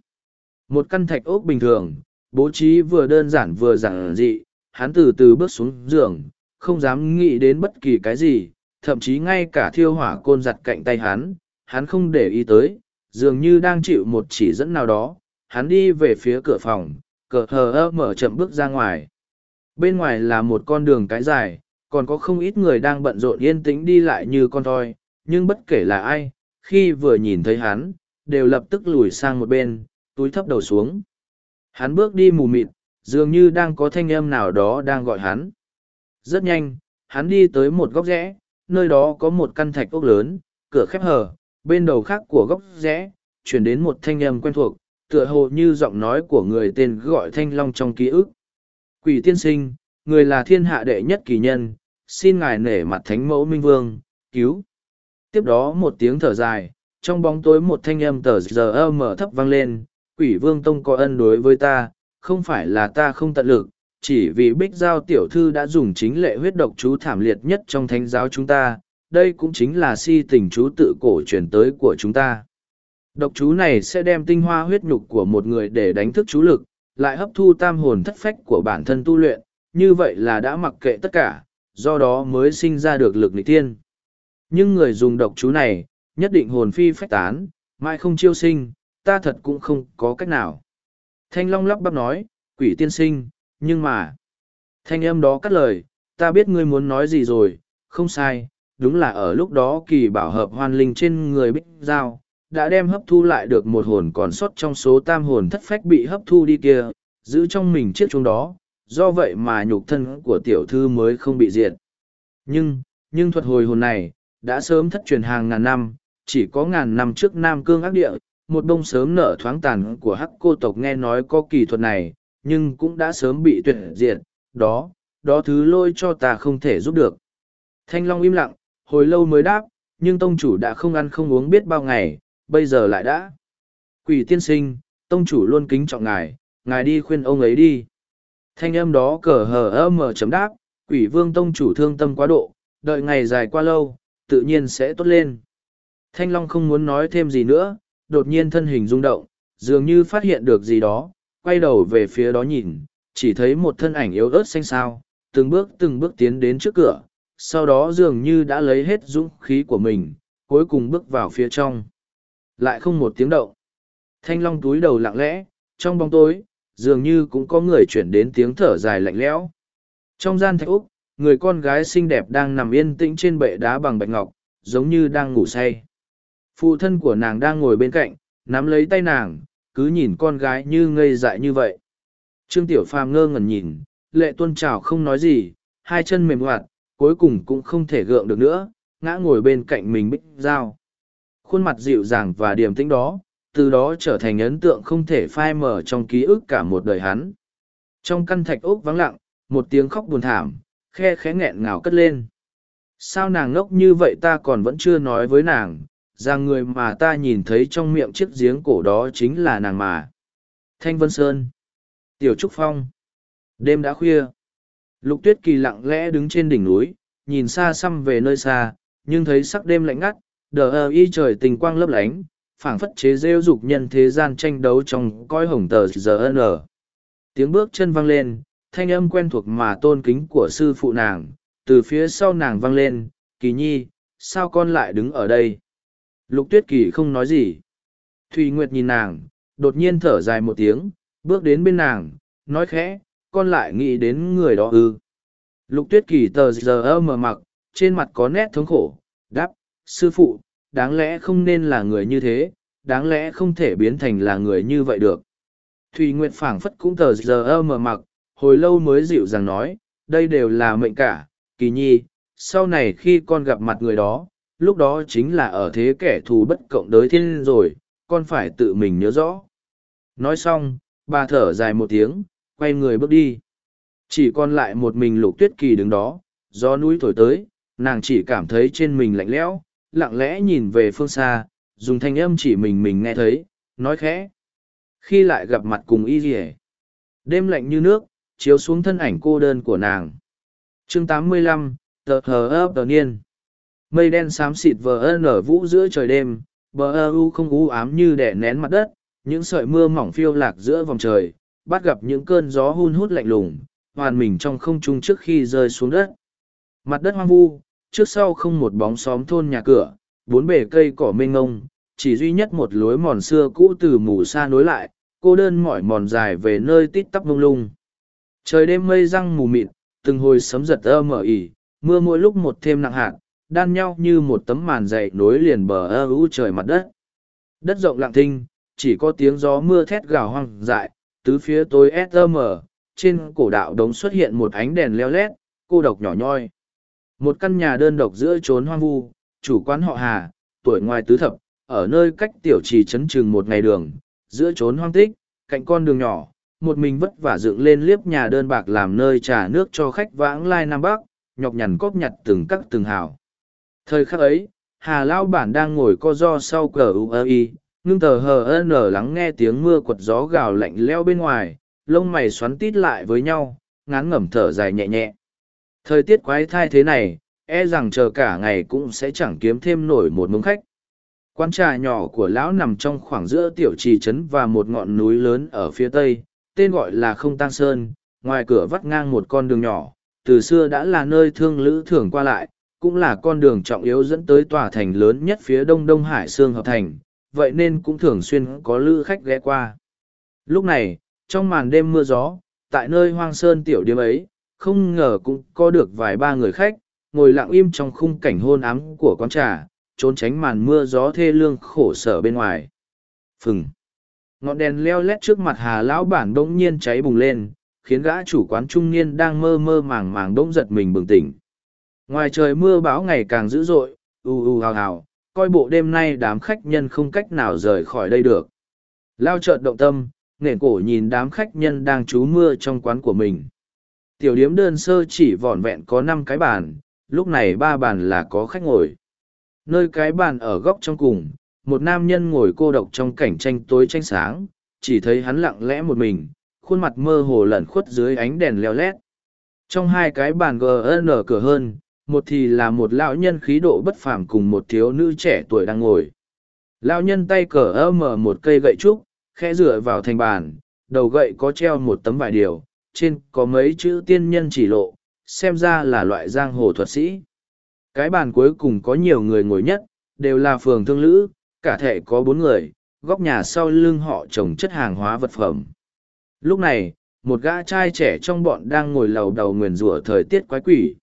Một căn thạch ốc bình thường, bố trí vừa đơn giản vừa giản dị, hắn từ từ bước xuống giường, không dám nghĩ đến bất kỳ cái gì, thậm chí ngay cả thiêu hỏa côn giặt cạnh tay hắn, hắn không để ý tới, dường như đang chịu một chỉ dẫn nào đó, hắn đi về phía cửa phòng, cờ hờ ơ mở chậm bước ra ngoài. Bên ngoài là một con đường cái dài, còn có không ít người đang bận rộn yên tĩnh đi lại như con thoi, nhưng bất kể là ai, khi vừa nhìn thấy hắn, đều lập tức lùi sang một bên, túi thấp đầu xuống. Hắn bước đi mù mịt, dường như đang có thanh âm nào đó đang gọi hắn. Rất nhanh, hắn đi tới một góc rẽ, nơi đó có một căn thạch ốc lớn, cửa khép hờ, bên đầu khác của góc rẽ, chuyển đến một thanh âm quen thuộc, tựa hồ như giọng nói của người tên gọi Thanh Long trong ký ức. Quỷ tiên sinh, người là thiên hạ đệ nhất kỳ nhân, xin ngài nể mặt thánh mẫu minh vương, cứu. Tiếp đó một tiếng thở dài, trong bóng tối một thanh âm tờ giờ mở thấp vang lên, quỷ vương tông có ân đối với ta, không phải là ta không tận lực, chỉ vì bích giao tiểu thư đã dùng chính lệ huyết độc chú thảm liệt nhất trong thánh giáo chúng ta, đây cũng chính là si tình chú tự cổ truyền tới của chúng ta. Độc chú này sẽ đem tinh hoa huyết nhục của một người để đánh thức chú lực, lại hấp thu tam hồn thất phách của bản thân tu luyện, như vậy là đã mặc kệ tất cả, do đó mới sinh ra được lực nịch tiên. Nhưng người dùng độc chú này, nhất định hồn phi phách tán, mãi không chiêu sinh, ta thật cũng không có cách nào. Thanh Long lắp bắp nói, quỷ tiên sinh, nhưng mà... Thanh âm đó cắt lời, ta biết ngươi muốn nói gì rồi, không sai, đúng là ở lúc đó kỳ bảo hợp hoan linh trên người bích giao, đã đem hấp thu lại được một hồn còn sót trong số tam hồn thất phách bị hấp thu đi kia, giữ trong mình chiếc chuông đó, do vậy mà nhục thân của tiểu thư mới không bị diệt. Nhưng, nhưng thuật hồi hồn này, đã sớm thất truyền hàng ngàn năm, chỉ có ngàn năm trước Nam Cương ác địa, một bông sớm nở thoáng tàn của hắc cô tộc nghe nói có kỳ thuật này, nhưng cũng đã sớm bị tuyệt diệt, đó, đó thứ lôi cho ta không thể giúp được. Thanh Long im lặng, hồi lâu mới đáp, nhưng tông chủ đã không ăn không uống biết bao ngày, bây giờ lại đã. Quỷ tiên sinh, tông chủ luôn kính trọng ngài, ngài đi khuyên ông ấy đi. Thanh âm đó cờ hờ ơ mờ chấm đáp, quỷ vương tông chủ thương tâm quá độ, đợi ngày dài qua lâu, tự nhiên sẽ tốt lên. Thanh Long không muốn nói thêm gì nữa, đột nhiên thân hình rung động, dường như phát hiện được gì đó, quay đầu về phía đó nhìn, chỉ thấy một thân ảnh yếu ớt xanh xao, từng bước từng bước tiến đến trước cửa, sau đó dường như đã lấy hết dũng khí của mình, cuối cùng bước vào phía trong. Lại không một tiếng động. Thanh Long túi đầu lặng lẽ, trong bóng tối, dường như cũng có người chuyển đến tiếng thở dài lạnh lẽo. Trong gian thạch úc, người con gái xinh đẹp đang nằm yên tĩnh trên bệ đá bằng bạch ngọc, giống như đang ngủ say. Phụ thân của nàng đang ngồi bên cạnh, nắm lấy tay nàng, cứ nhìn con gái như ngây dại như vậy. Trương Tiểu Phàm ngơ ngẩn nhìn, lệ tuân trào không nói gì, hai chân mềm hoạt, cuối cùng cũng không thể gượng được nữa, ngã ngồi bên cạnh mình bích dao. Khuôn mặt dịu dàng và điềm tĩnh đó, từ đó trở thành ấn tượng không thể phai mờ trong ký ức cả một đời hắn. Trong căn thạch ốc vắng lặng, một tiếng khóc buồn thảm, khe khẽ nghẹn ngào cất lên. Sao nàng ngốc như vậy ta còn vẫn chưa nói với nàng, rằng người mà ta nhìn thấy trong miệng chiếc giếng cổ đó chính là nàng mà. Thanh Vân Sơn. Tiểu Trúc Phong. Đêm đã khuya. Lục tuyết kỳ lặng lẽ đứng trên đỉnh núi, nhìn xa xăm về nơi xa, nhưng thấy sắc đêm lạnh ngắt, đờ ơ y trời tình quang lấp lánh, phảng phất chế rêu dục nhân thế gian tranh đấu trong coi hồng tờ giờ n tiếng bước chân vang lên thanh âm quen thuộc mà tôn kính của sư phụ nàng từ phía sau nàng vang lên kỳ nhi sao con lại đứng ở đây? Lục tuyết kỳ không nói gì. Thùy nguyệt nhìn nàng đột nhiên thở dài một tiếng bước đến bên nàng nói khẽ con lại nghĩ đến người đó ư? Lục tuyết kỳ tờ giờ ơ mờ mặc trên mặt có nét thống khổ đáp sư phụ đáng lẽ không nên là người như thế, đáng lẽ không thể biến thành là người như vậy được. Thùy Nguyệt phảng phất cũng tờ giờ ơ mờ mặc, hồi lâu mới dịu dàng nói, đây đều là mệnh cả, kỳ nhi, sau này khi con gặp mặt người đó, lúc đó chính là ở thế kẻ thù bất cộng đới thiên rồi, con phải tự mình nhớ rõ. Nói xong, bà thở dài một tiếng, quay người bước đi. Chỉ còn lại một mình lục tuyết kỳ đứng đó, gió núi thổi tới, nàng chỉ cảm thấy trên mình lạnh lẽo, lặng lẽ nhìn về phương xa, dùng thanh âm chỉ mình mình nghe thấy, nói khẽ. Khi lại gặp mặt cùng y rỉa, đêm lạnh như nước, chiếu xuống thân ảnh cô đơn của nàng. chương 85, tờ hờ ấp tờ niên. Mây đen xám xịt vờ ân ở vũ giữa trời đêm, bờ ơ u không u ám như đẻ nén mặt đất, những sợi mưa mỏng phiêu lạc giữa vòng trời, bắt gặp những cơn gió hun hút lạnh lùng, hoàn mình trong không trung trước khi rơi xuống đất. Mặt đất hoang vu, trước sau không một bóng xóm thôn nhà cửa, bốn bể cây cỏ mênh ngông, chỉ duy nhất một lối mòn xưa cũ từ mù xa nối lại, cô đơn mỏi mòn dài về nơi tít tắp mông lung. Trời đêm mây răng mù mịt, từng hồi sấm giật ơ mở ỉ, mưa mỗi lúc một thêm nặng hạt, đan nhau như một tấm màn dày nối liền bờ ơ u trời mặt đất. Đất rộng lặng thinh, chỉ có tiếng gió mưa thét gào hoang dại, tứ phía tối ơ mở, trên cổ đạo đống xuất hiện một ánh đèn leo lét, cô độc nhỏ nhoi. Một căn nhà đơn độc giữa trốn hoang vu, chủ quán họ Hà, tuổi ngoài tứ thập, ở nơi cách tiểu trì chấn chừng một ngày đường, giữa trốn hoang tích, cạnh con đường nhỏ, một mình vất vả dựng lên liếp nhà đơn bạc làm nơi trà nước cho khách vãng lai Nam Bắc, nhọc nhằn cóp nhặt từng các từng hào. Thời khắc ấy, Hà Lao Bản đang ngồi co do sau cờ UAI, ngưng tờ hờ nở lắng nghe tiếng mưa quật gió gào lạnh leo bên ngoài, lông mày xoắn tít lại với nhau, ngán ngẩm thở dài nhẹ nhẹ. Thời tiết quái thai thế này, e rằng chờ cả ngày cũng sẽ chẳng kiếm thêm nổi một mống khách. Quán trà nhỏ của lão nằm trong khoảng giữa tiểu trì trấn và một ngọn núi lớn ở phía tây, tên gọi là Không Tăng Sơn, ngoài cửa vắt ngang một con đường nhỏ, từ xưa đã là nơi thương lữ thường qua lại, cũng là con đường trọng yếu dẫn tới tòa thành lớn nhất phía đông Đông Hải Sương Hợp Thành, vậy nên cũng thường xuyên có lữ khách ghé qua. Lúc này, trong màn đêm mưa gió, tại nơi hoang sơn tiểu điếm ấy, không ngờ cũng có được vài ba người khách, ngồi lặng im trong khung cảnh hôn ám của quán trà, trốn tránh màn mưa gió thê lương khổ sở bên ngoài. Phừng. Ngọn đèn leo lét trước mặt hà lão bản đỗng nhiên cháy bùng lên, khiến gã chủ quán trung niên đang mơ mơ màng màng đỗng giật mình bừng tỉnh. Ngoài trời mưa bão ngày càng dữ dội, u u hào hào, coi bộ đêm nay đám khách nhân không cách nào rời khỏi đây được. Lao chợt động tâm, nền cổ nhìn đám khách nhân đang trú mưa trong quán của mình. Tiểu điếm đơn sơ chỉ vỏn vẹn có năm cái bàn, lúc này ba bàn là có khách ngồi. Nơi cái bàn ở góc trong cùng, một nam nhân ngồi cô độc trong cảnh tranh tối tranh sáng, chỉ thấy hắn lặng lẽ một mình, khuôn mặt mơ hồ lẩn khuất dưới ánh đèn leo lét. Trong hai cái bàn GN cửa hơn, một thì là một lão nhân khí độ bất phàm cùng một thiếu nữ trẻ tuổi đang ngồi. Lão nhân tay cờ ơ mở một cây gậy trúc, khẽ dựa vào thành bàn, đầu gậy có treo một tấm vải điều, trên có mấy chữ tiên nhân chỉ lộ, xem ra là loại giang hồ thuật sĩ. Cái bàn cuối cùng có nhiều người ngồi nhất, đều là phường thương lữ, cả thể có bốn người, góc nhà sau lưng họ trồng chất hàng hóa vật phẩm. Lúc này, một gã trai trẻ trong bọn đang ngồi lầu đầu nguyền rủa thời tiết quái quỷ.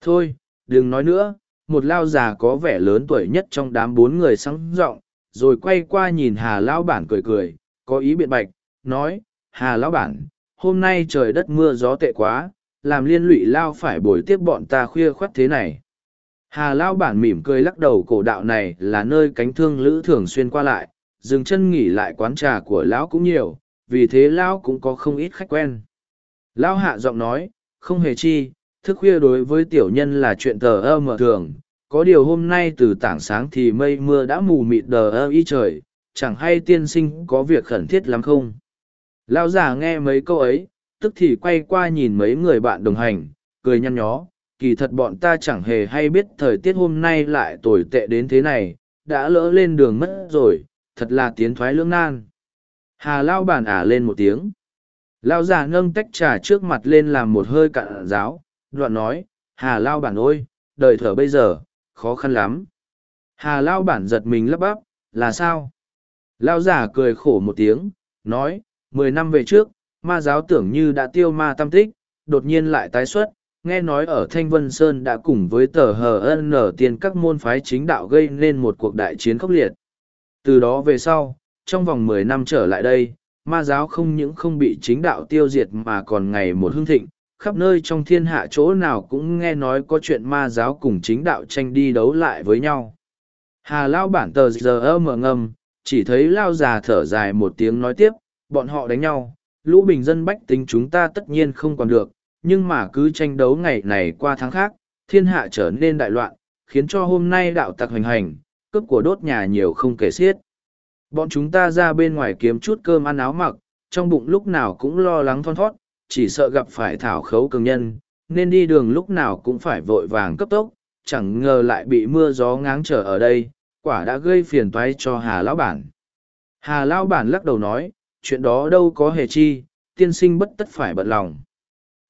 Thôi, đừng nói nữa, một lao già có vẻ lớn tuổi nhất trong đám bốn người sáng rộng, rồi quay qua nhìn Hà Lão Bản cười cười, có ý biện bạch, nói, Hà Lão Bản, hôm nay trời đất mưa gió tệ quá, làm liên lụy Lao phải bồi tiếp bọn ta khuya khoắt thế này. Hà Lao Bản mỉm cười lắc đầu cổ đạo này là nơi cánh thương lữ thường xuyên qua lại, dừng chân nghỉ lại quán trà của Lão cũng nhiều, vì thế Lão cũng có không ít khách quen. Lão hạ giọng nói, không hề chi, thức khuya đối với tiểu nhân là chuyện tờ ơ mở thường, có điều hôm nay từ tảng sáng thì mây mưa đã mù mịt đờ ơ y trời, chẳng hay tiên sinh có việc khẩn thiết lắm không? Lão già nghe mấy câu ấy, tức thì quay qua nhìn mấy người bạn đồng hành, cười nhăn nhó, kỳ thật bọn ta chẳng hề hay biết thời tiết hôm nay lại tồi tệ đến thế này, đã lỡ lên đường mất rồi, thật là tiến thoái lưỡng nan. Hà lao bản ả lên một tiếng. Lao già nâng tách trà trước mặt lên làm một hơi cạn giáo, đoạn nói, Hà lao bản ôi, đời thở bây giờ, khó khăn lắm. Hà lao bản giật mình lấp bắp, là sao? Lao giả cười khổ một tiếng, nói, mười năm về trước, ma giáo tưởng như đã tiêu ma tâm tích, đột nhiên lại tái xuất, nghe nói ở Thanh Vân Sơn đã cùng với tờ HN nở tiền các môn phái chính đạo gây nên một cuộc đại chiến khốc liệt. Từ đó về sau, trong vòng mười năm trở lại đây, ma giáo không những không bị chính đạo tiêu diệt mà còn ngày một hưng thịnh, khắp nơi trong thiên hạ chỗ nào cũng nghe nói có chuyện ma giáo cùng chính đạo tranh đi đấu lại với nhau. Hà Lao bản tờ giờ mở ngầm, chỉ thấy Lao già thở dài một tiếng nói tiếp, bọn họ đánh nhau, lũ bình dân bách tính chúng ta tất nhiên không còn được, nhưng mà cứ tranh đấu ngày này qua tháng khác, thiên hạ trở nên đại loạn, khiến cho hôm nay đạo tặc hoành hành, cướp của đốt nhà nhiều không kể xiết. Bọn chúng ta ra bên ngoài kiếm chút cơm ăn áo mặc, trong bụng lúc nào cũng lo lắng thon thoát, chỉ sợ gặp phải thảo khấu cường nhân, nên đi đường lúc nào cũng phải vội vàng cấp tốc, chẳng ngờ lại bị mưa gió ngáng trở ở đây, quả đã gây phiền toái cho Hà Lão Bản. Hà Lão Bản lắc đầu nói, chuyện đó đâu có hề chi, tiên sinh bất tất phải bận lòng.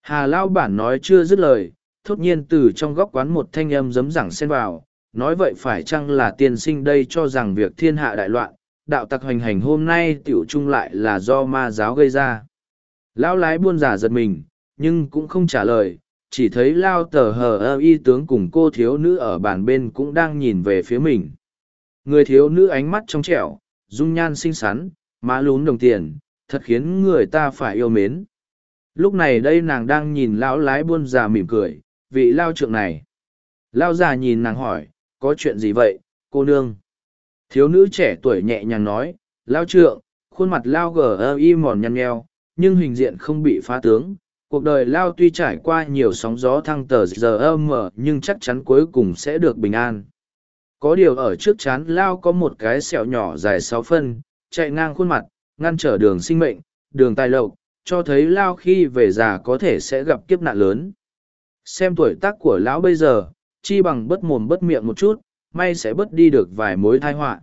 Hà lao Bản nói chưa dứt lời, thốt nhiên từ trong góc quán một thanh âm giấm giẳng xen vào, nói vậy phải chăng là tiên sinh đây cho rằng việc thiên hạ đại loạn, đạo tặc hoành hành hôm nay tiểu trung lại là do ma giáo gây ra. Lão lái buôn giả giật mình, nhưng cũng không trả lời, chỉ thấy lao tờ hờ ơ y tướng cùng cô thiếu nữ ở bàn bên cũng đang nhìn về phía mình. Người thiếu nữ ánh mắt trong trẻo, dung nhan xinh xắn, má lún đồng tiền, thật khiến người ta phải yêu mến. Lúc này đây nàng đang nhìn lão lái buôn già mỉm cười, vị lao trượng này. Lao già nhìn nàng hỏi, có chuyện gì vậy, cô nương? Thiếu nữ trẻ tuổi nhẹ nhàng nói, lao trượng, khuôn mặt lao gờ ơ y mòn nhăn nheo, nhưng hình diện không bị phá tướng. Cuộc đời lao tuy trải qua nhiều sóng gió thăng tờ giờ âm nhưng chắc chắn cuối cùng sẽ được bình an. Có điều ở trước chán lao có một cái sẹo nhỏ dài sáu phân, chạy ngang khuôn mặt, ngăn trở đường sinh mệnh, đường tài lộc, cho thấy lao khi về già có thể sẽ gặp kiếp nạn lớn. Xem tuổi tác của lão bây giờ, chi bằng bất mồm bất miệng một chút, may sẽ bớt đi được vài mối thai họa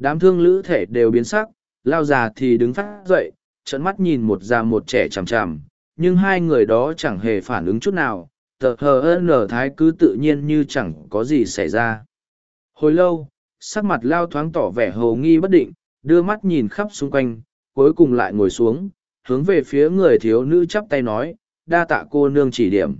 đám thương lữ thể đều biến sắc lao già thì đứng phát dậy trận mắt nhìn một già một trẻ chằm chằm nhưng hai người đó chẳng hề phản ứng chút nào tờ hờ ơn ở thái cứ tự nhiên như chẳng có gì xảy ra hồi lâu sắc mặt lao thoáng tỏ vẻ hồ nghi bất định đưa mắt nhìn khắp xung quanh, cuối cùng lại ngồi xuống, hướng về phía người thiếu nữ chắp tay nói, đa tạ cô nương chỉ điểm.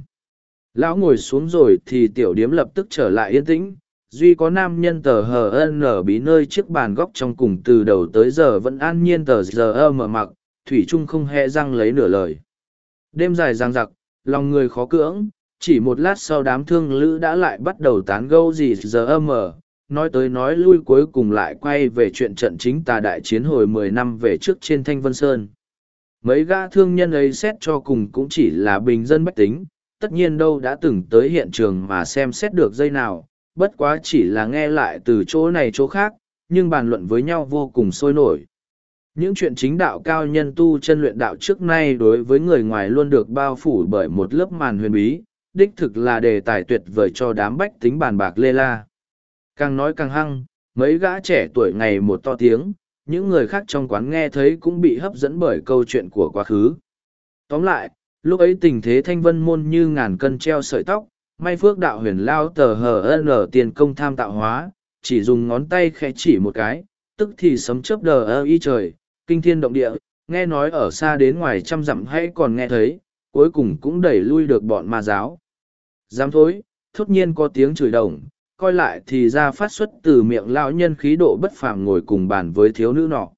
Lão ngồi xuống rồi thì tiểu điếm lập tức trở lại yên tĩnh, duy có nam nhân tờ hờ ân ở bí nơi chiếc bàn góc trong cùng từ đầu tới giờ vẫn an nhiên tờ giờ ơ mở mặc thủy trung không hề răng lấy nửa lời. Đêm dài giang giặc lòng người khó cưỡng, chỉ một lát sau đám thương lữ đã lại bắt đầu tán gâu gì giờ ơ mở nói tới nói lui cuối cùng lại quay về chuyện trận chính tà đại chiến hồi mười năm về trước trên thanh vân sơn mấy gã thương nhân ấy xét cho cùng cũng chỉ là bình dân bách tính tất nhiên đâu đã từng tới hiện trường mà xem xét được dây nào bất quá chỉ là nghe lại từ chỗ này chỗ khác, nhưng bàn luận với nhau vô cùng sôi nổi. Những chuyện chính đạo cao nhân tu chân luyện đạo trước nay đối với người ngoài luôn được bao phủ bởi một lớp màn huyền bí, đích thực là đề tài tuyệt vời cho đám bách tính bàn bạc lê la. Càng nói càng hăng, mấy gã trẻ tuổi ngày một to tiếng, những người khác trong quán nghe thấy cũng bị hấp dẫn bởi câu chuyện của quá khứ. Tóm lại, lúc ấy tình thế thanh vân môn như ngàn cân treo sợi tóc, may phước đạo huyền lao tờ hờ n tiền công tham tạo hóa chỉ dùng ngón tay khẽ chỉ một cái tức thì sấm chớp đờ ơ y trời kinh thiên động địa nghe nói ở xa đến ngoài trăm dặm hay còn nghe thấy cuối cùng cũng đẩy lui được bọn ma giáo dám thối thốt nhiên có tiếng chửi đồng coi lại thì ra phát xuất từ miệng lão nhân khí độ bất phàm ngồi cùng bàn với thiếu nữ nọ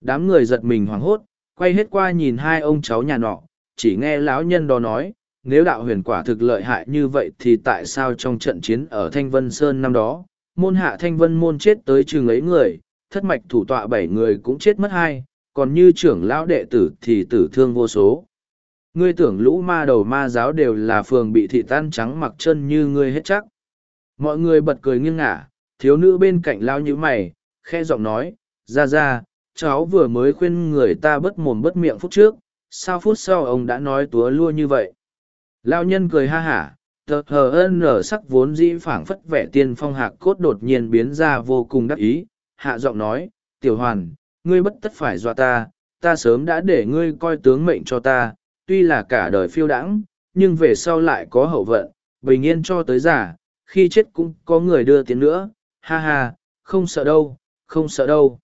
đám người giật mình hoảng hốt quay hết qua nhìn hai ông cháu nhà nọ chỉ nghe lão nhân đó nói nếu đạo huyền quả thực lợi hại như vậy thì tại sao trong trận chiến ở Thanh Vân Sơn năm đó, môn hạ Thanh Vân môn chết tới chừng ấy người, thất mạch thủ tọa bảy người cũng chết mất hai, còn như trưởng lão đệ tử thì tử thương vô số. Ngươi tưởng lũ ma đầu ma giáo đều là phường bị thị tan trắng mặc chân như ngươi hết chắc. Mọi người bật cười nghiêng ngả, thiếu nữ bên cạnh lao như mày, khe giọng nói, ra ra, cháu vừa mới khuyên người ta bất mồm bất miệng phút trước, sao phút sau ông đã nói túa lua như vậy. Lao nhân cười ha hả, tờ hờ ơn nở sắc vốn dĩ phảng phất vẻ tiên phong hạc cốt đột nhiên biến ra vô cùng đắc ý, hạ giọng nói, tiểu hoàn, ngươi bất tất phải dọa ta, ta sớm đã để ngươi coi tướng mệnh cho ta, tuy là cả đời phiêu đãng, nhưng về sau lại có hậu vận, bình yên cho tới giả, khi chết cũng có người đưa tiền nữa, ha ha, không sợ đâu, không sợ đâu.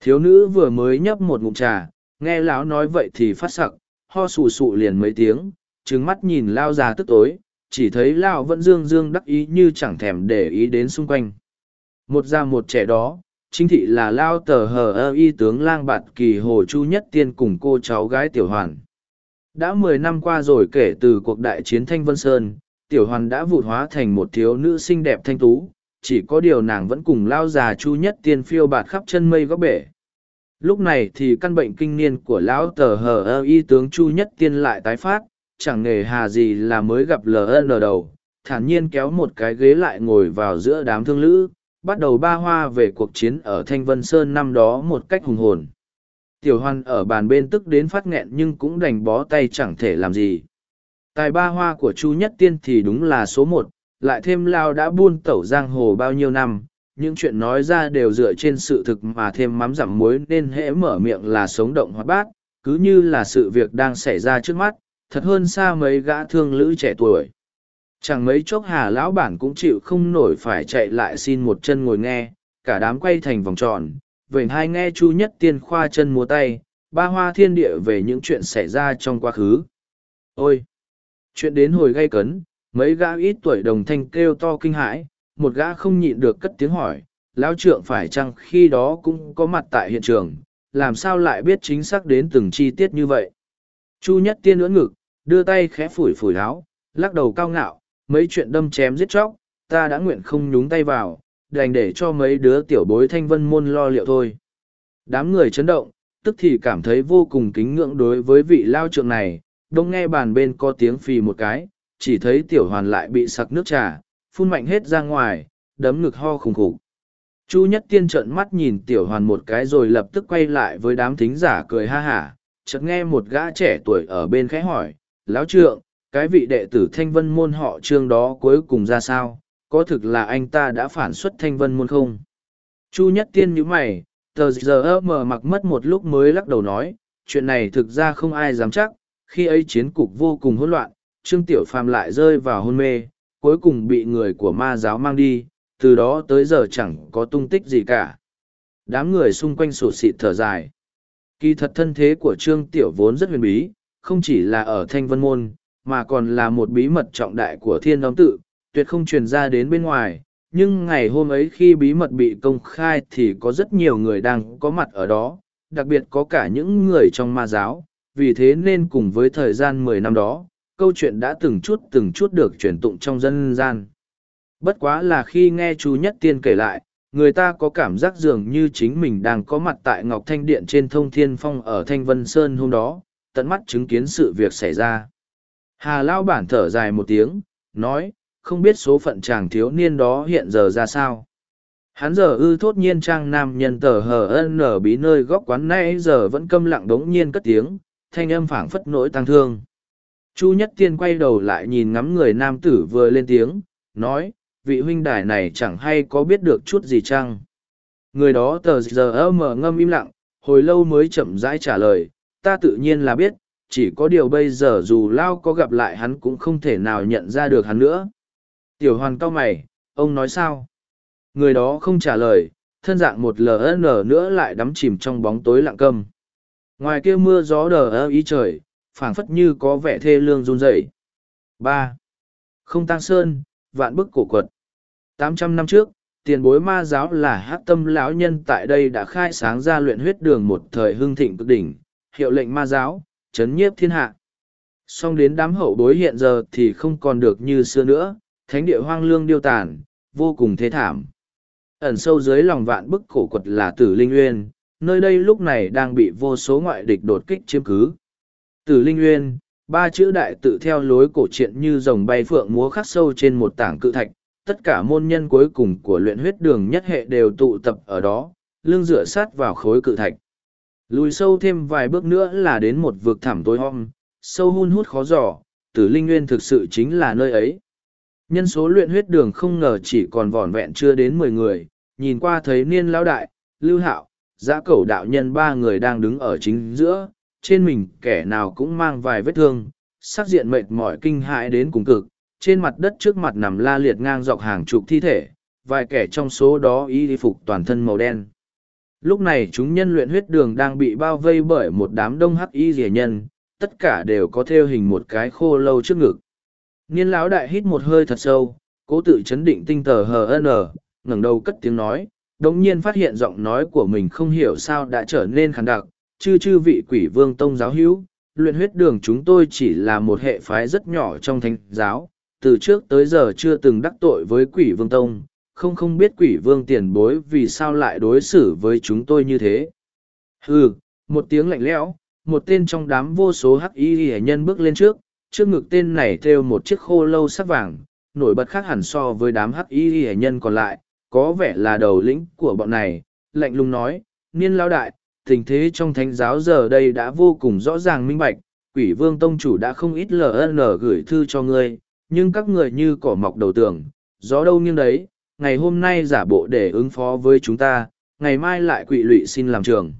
Thiếu nữ vừa mới nhấp một ngụm trà, nghe lão nói vậy thì phát sặc, ho sù sụ liền mấy tiếng, trừng mắt nhìn lao già tức tối chỉ thấy lao vẫn dương dương đắc ý như chẳng thèm để ý đến xung quanh. Một già một trẻ đó chính thị là lao tờ hờ ơ y tướng lang bạt kỳ hồ chu nhất tiên cùng cô cháu gái tiểu hoàn. Đã mười năm qua rồi kể từ cuộc đại chiến thanh vân sơn tiểu hoàn đã vụt hóa thành một thiếu nữ xinh đẹp thanh tú, chỉ có điều nàng vẫn cùng lao già chu nhất tiên phiêu bạt khắp chân mây góc bể. Lúc này thì căn bệnh kinh niên của lão tờ hờ ơ y tướng chu nhất tiên lại tái phát, chẳng nghề hà gì là mới gặp ln đầu, thản nhiên kéo một cái ghế lại ngồi vào giữa đám thương lữ, bắt đầu ba hoa về cuộc chiến ở thanh vân sơn năm đó một cách hùng hồn. Tiểu hoan ở bàn bên tức đến phát nghẹn nhưng cũng đành bó tay chẳng thể làm gì tài ba hoa của chu nhất tiên thì đúng là số một lại thêm lao đã buôn tẩu giang hồ bao nhiêu năm những chuyện nói ra đều dựa trên sự thực mà thêm mắm dặm muối nên hễ mở miệng là sống động hoạt bát cứ như là sự việc đang xảy ra trước mắt thật hơn xa mấy gã thương lữ trẻ tuổi. Chẳng mấy chốc hà lão bản cũng chịu không nổi phải chạy lại xin một chân ngồi nghe, cả đám quay thành vòng tròn, vậy hai nghe chu nhất tiên khoa chân múa tay, ba hoa thiên địa về những chuyện xảy ra trong quá khứ. Ôi! Chuyện đến hồi gây cấn, mấy gã ít tuổi đồng thanh kêu to kinh hãi, một gã không nhịn được cất tiếng hỏi, lão trượng phải chăng khi đó cũng có mặt tại hiện trường, làm sao lại biết chính xác đến từng chi tiết như vậy. Chu nhất tiên ưỡn ngực, đưa tay khẽ phủi phủi áo, lắc đầu cao ngạo, mấy chuyện đâm chém giết chóc, ta đã nguyện không nhúng tay vào, đành để cho mấy đứa tiểu bối thanh vân môn lo liệu thôi. Đám người chấn động, tức thì cảm thấy vô cùng kính ngưỡng đối với vị lao trượng này, đông nghe bàn bên có tiếng phì một cái, chỉ thấy tiểu hoàn lại bị sặc nước trà, phun mạnh hết ra ngoài, đấm ngực ho khủng khủng. Chu Nhất Tiên trợn mắt nhìn tiểu hoàn một cái rồi lập tức quay lại với đám thính giả cười ha hả, chợt nghe một gã trẻ tuổi ở bên khẽ hỏi, lão trượng, cái vị đệ tử thanh vân môn họ trương đó cuối cùng ra sao, có thực là anh ta đã phản xuất thanh vân môn không? Chu Nhất Tiên nhíu mày, tờ giờ mờ mặc mất một lúc mới lắc đầu nói, chuyện này thực ra không ai dám chắc, khi ấy chiến cục vô cùng hỗn loạn, Trương Tiểu Phàm lại rơi vào hôn mê, cuối cùng bị người của ma giáo mang đi, từ đó tới giờ chẳng có tung tích gì cả. Đám người xung quanh sổ xịt thở dài. Kỳ thật thân thế của Trương Tiểu vốn rất huyền bí, không chỉ là ở Thanh Vân Môn, mà còn là một bí mật trọng đại của thiên đóng tự, tuyệt không truyền ra đến bên ngoài. Nhưng ngày hôm ấy khi bí mật bị công khai thì có rất nhiều người đang có mặt ở đó, đặc biệt có cả những người trong ma giáo, vì thế nên cùng với thời gian mười năm đó, câu chuyện đã từng chút từng chút được truyền tụng trong dân gian. Bất quá là khi nghe chú Nhất Tiên kể lại, người ta có cảm giác dường như chính mình đang có mặt tại Ngọc Thanh Điện trên thông thiên phong ở Thanh Vân Sơn hôm đó, tận mắt chứng kiến sự việc xảy ra. Hà Lao bản thở dài một tiếng, nói, không biết số phận chàng thiếu niên đó hiện giờ ra sao. Hắn giờ ư thốt nhiên trang nam nhân tờ hờ ân ở bí nơi góc quán nay giờ vẫn câm lặng đống nhiên cất tiếng, thanh âm phảng phất nỗi tăng thương. Chu Nhất Tiên quay đầu lại nhìn ngắm người nam tử vừa lên tiếng, nói, vị huynh đài này chẳng hay có biết được chút gì chăng? Người đó tờ giờ mở ngâm im lặng, hồi lâu mới chậm rãi trả lời, ta tự nhiên là biết, chỉ có điều bây giờ dù Lao có gặp lại hắn cũng không thể nào nhận ra được hắn nữa. Tiểu hoàn cao mày, ông nói sao? Người đó không trả lời, thân dạng một LN nữa lại đắm chìm trong bóng tối lặng câm. Ngoài kia mưa gió đờ ơ ý trời, phảng phất như có vẻ thê lương run rẩy. ba Không tăng sơn, vạn bức cổ quật. tám trăm năm trước, tiền bối ma giáo là hát tâm lão nhân tại đây đã khai sáng ra luyện huyết đường một thời hưng thịnh cực đỉnh, hiệu lệnh ma giáo, chấn nhiếp thiên hạ. Song đến đám hậu bối hiện giờ thì không còn được như xưa nữa, thánh địa hoang lương điêu tàn, vô cùng thế thảm. Ẩn sâu dưới lòng vạn bức cổ quật là tử linh uyên, nơi đây lúc này đang bị vô số ngoại địch đột kích chiếm cứ. Tử linh uyên, ba chữ đại tự theo lối cổ truyện như rồng bay phượng múa khắc sâu trên một tảng cự thạch, tất cả môn nhân cuối cùng của luyện huyết đường nhất hệ đều tụ tập ở đó, lưng dựa sát vào khối cự thạch. Lùi sâu thêm vài bước nữa là đến một vực thẳm tối om, sâu hun hút khó giỏ, tử linh nguyên thực sự chính là nơi ấy. Nhân số luyện huyết đường không ngờ chỉ còn vỏn vẹn chưa đến mười người, nhìn qua thấy niên lão đại, lưu hạo, giã cẩu đạo nhân ba người đang đứng ở chính giữa, trên mình kẻ nào cũng mang vài vết thương, sắc diện mệt mỏi kinh hãi đến cùng cực, trên mặt đất trước mặt nằm la liệt ngang dọc hàng chục thi thể, vài kẻ trong số đó y phục toàn thân màu đen. Lúc này chúng nhân luyện huyết đường đang bị bao vây bởi một đám đông hắc y rẻ nhân, tất cả đều có theo hình một cái khô lâu trước ngực. Niên lão đại hít một hơi thật sâu, cố tự chấn định tinh tờ hờ n, ngẩng đầu cất tiếng nói, đống nhiên phát hiện giọng nói của mình không hiểu sao đã trở nên khàn đặc, chư chư vị quỷ vương tông giáo hữu, luyện huyết đường chúng tôi chỉ là một hệ phái rất nhỏ trong thánh giáo, từ trước tới giờ chưa từng đắc tội với quỷ vương tông, không không biết quỷ vương tiền bối vì sao lại đối xử với chúng tôi như thế. Hừ, một tiếng lạnh lẽo, một tên trong đám vô số hắc y hệ nhân bước lên trước, trước ngực tên này thêu một chiếc khô lâu sắc vàng, nổi bật khác hẳn so với đám hắc y hệ nhân còn lại, có vẻ là đầu lĩnh của bọn này, lạnh lùng nói, niên lao đại, tình thế trong thánh giáo giờ đây đã vô cùng rõ ràng minh bạch, quỷ vương tông chủ đã không ít ln gửi thư cho ngươi, nhưng các người như cỏ mọc đầu tường, gió đâu nghiêng đấy, ngày hôm nay giả bộ để ứng phó với chúng ta, ngày mai lại quỷ lụy xin làm trường.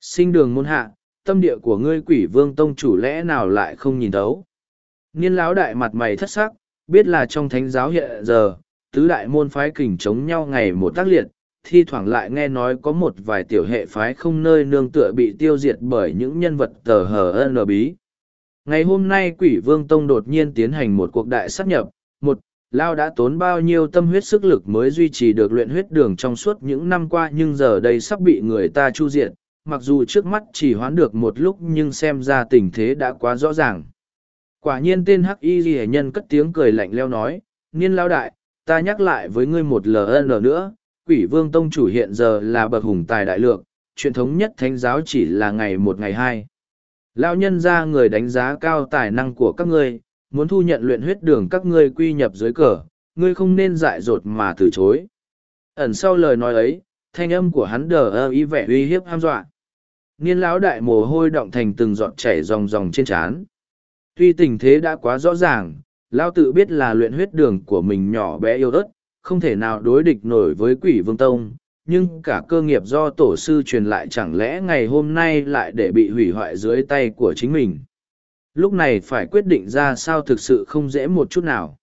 Sinh đường môn hạ, tâm địa của ngươi quỷ vương tông chủ lẽ nào lại không nhìn thấu. Niên lão đại mặt mày thất sắc, biết là trong thánh giáo hiện giờ, tứ đại môn phái kình chống nhau ngày một tác liệt, thi thoảng lại nghe nói có một vài tiểu hệ phái không nơi nương tựa bị tiêu diệt bởi những nhân vật tờ hờ ân bí. Ngày hôm nay quỷ vương tông đột nhiên tiến hành một cuộc đại sát nhập, một, Lao đã tốn bao nhiêu tâm huyết sức lực mới duy trì được luyện huyết đường trong suốt những năm qua nhưng giờ đây sắp bị người ta chu diện, mặc dù trước mắt chỉ hoán được một lúc nhưng xem ra tình thế đã quá rõ ràng. Quả nhiên tên Hắc Y Ghi Nhân cất tiếng cười lạnh leo nói, Niên Lao Đại, ta nhắc lại với ngươi một lần nữa, quỷ vương tông chủ hiện giờ là bậc hùng tài đại lược, truyền thống nhất thánh giáo chỉ là ngày một ngày hai. Lão nhân ra người đánh giá cao tài năng của các ngươi, muốn thu nhận luyện huyết đường các ngươi quy nhập dưới cờ, ngươi không nên dại dột mà từ chối. Ẩn sau lời nói ấy, thanh âm của hắn đờ ơ ý vẻ uy hiếp ham dọa. Niên lão đại mồ hôi động thành từng giọt chảy ròng ròng trên trán. Tuy tình thế đã quá rõ ràng, Lao tự biết là luyện huyết đường của mình nhỏ bé yêu ớt, không thể nào đối địch nổi với quỷ vương tông, nhưng cả cơ nghiệp do tổ sư truyền lại chẳng lẽ ngày hôm nay lại để bị hủy hoại dưới tay của chính mình. Lúc này phải quyết định ra sao thực sự không dễ một chút nào.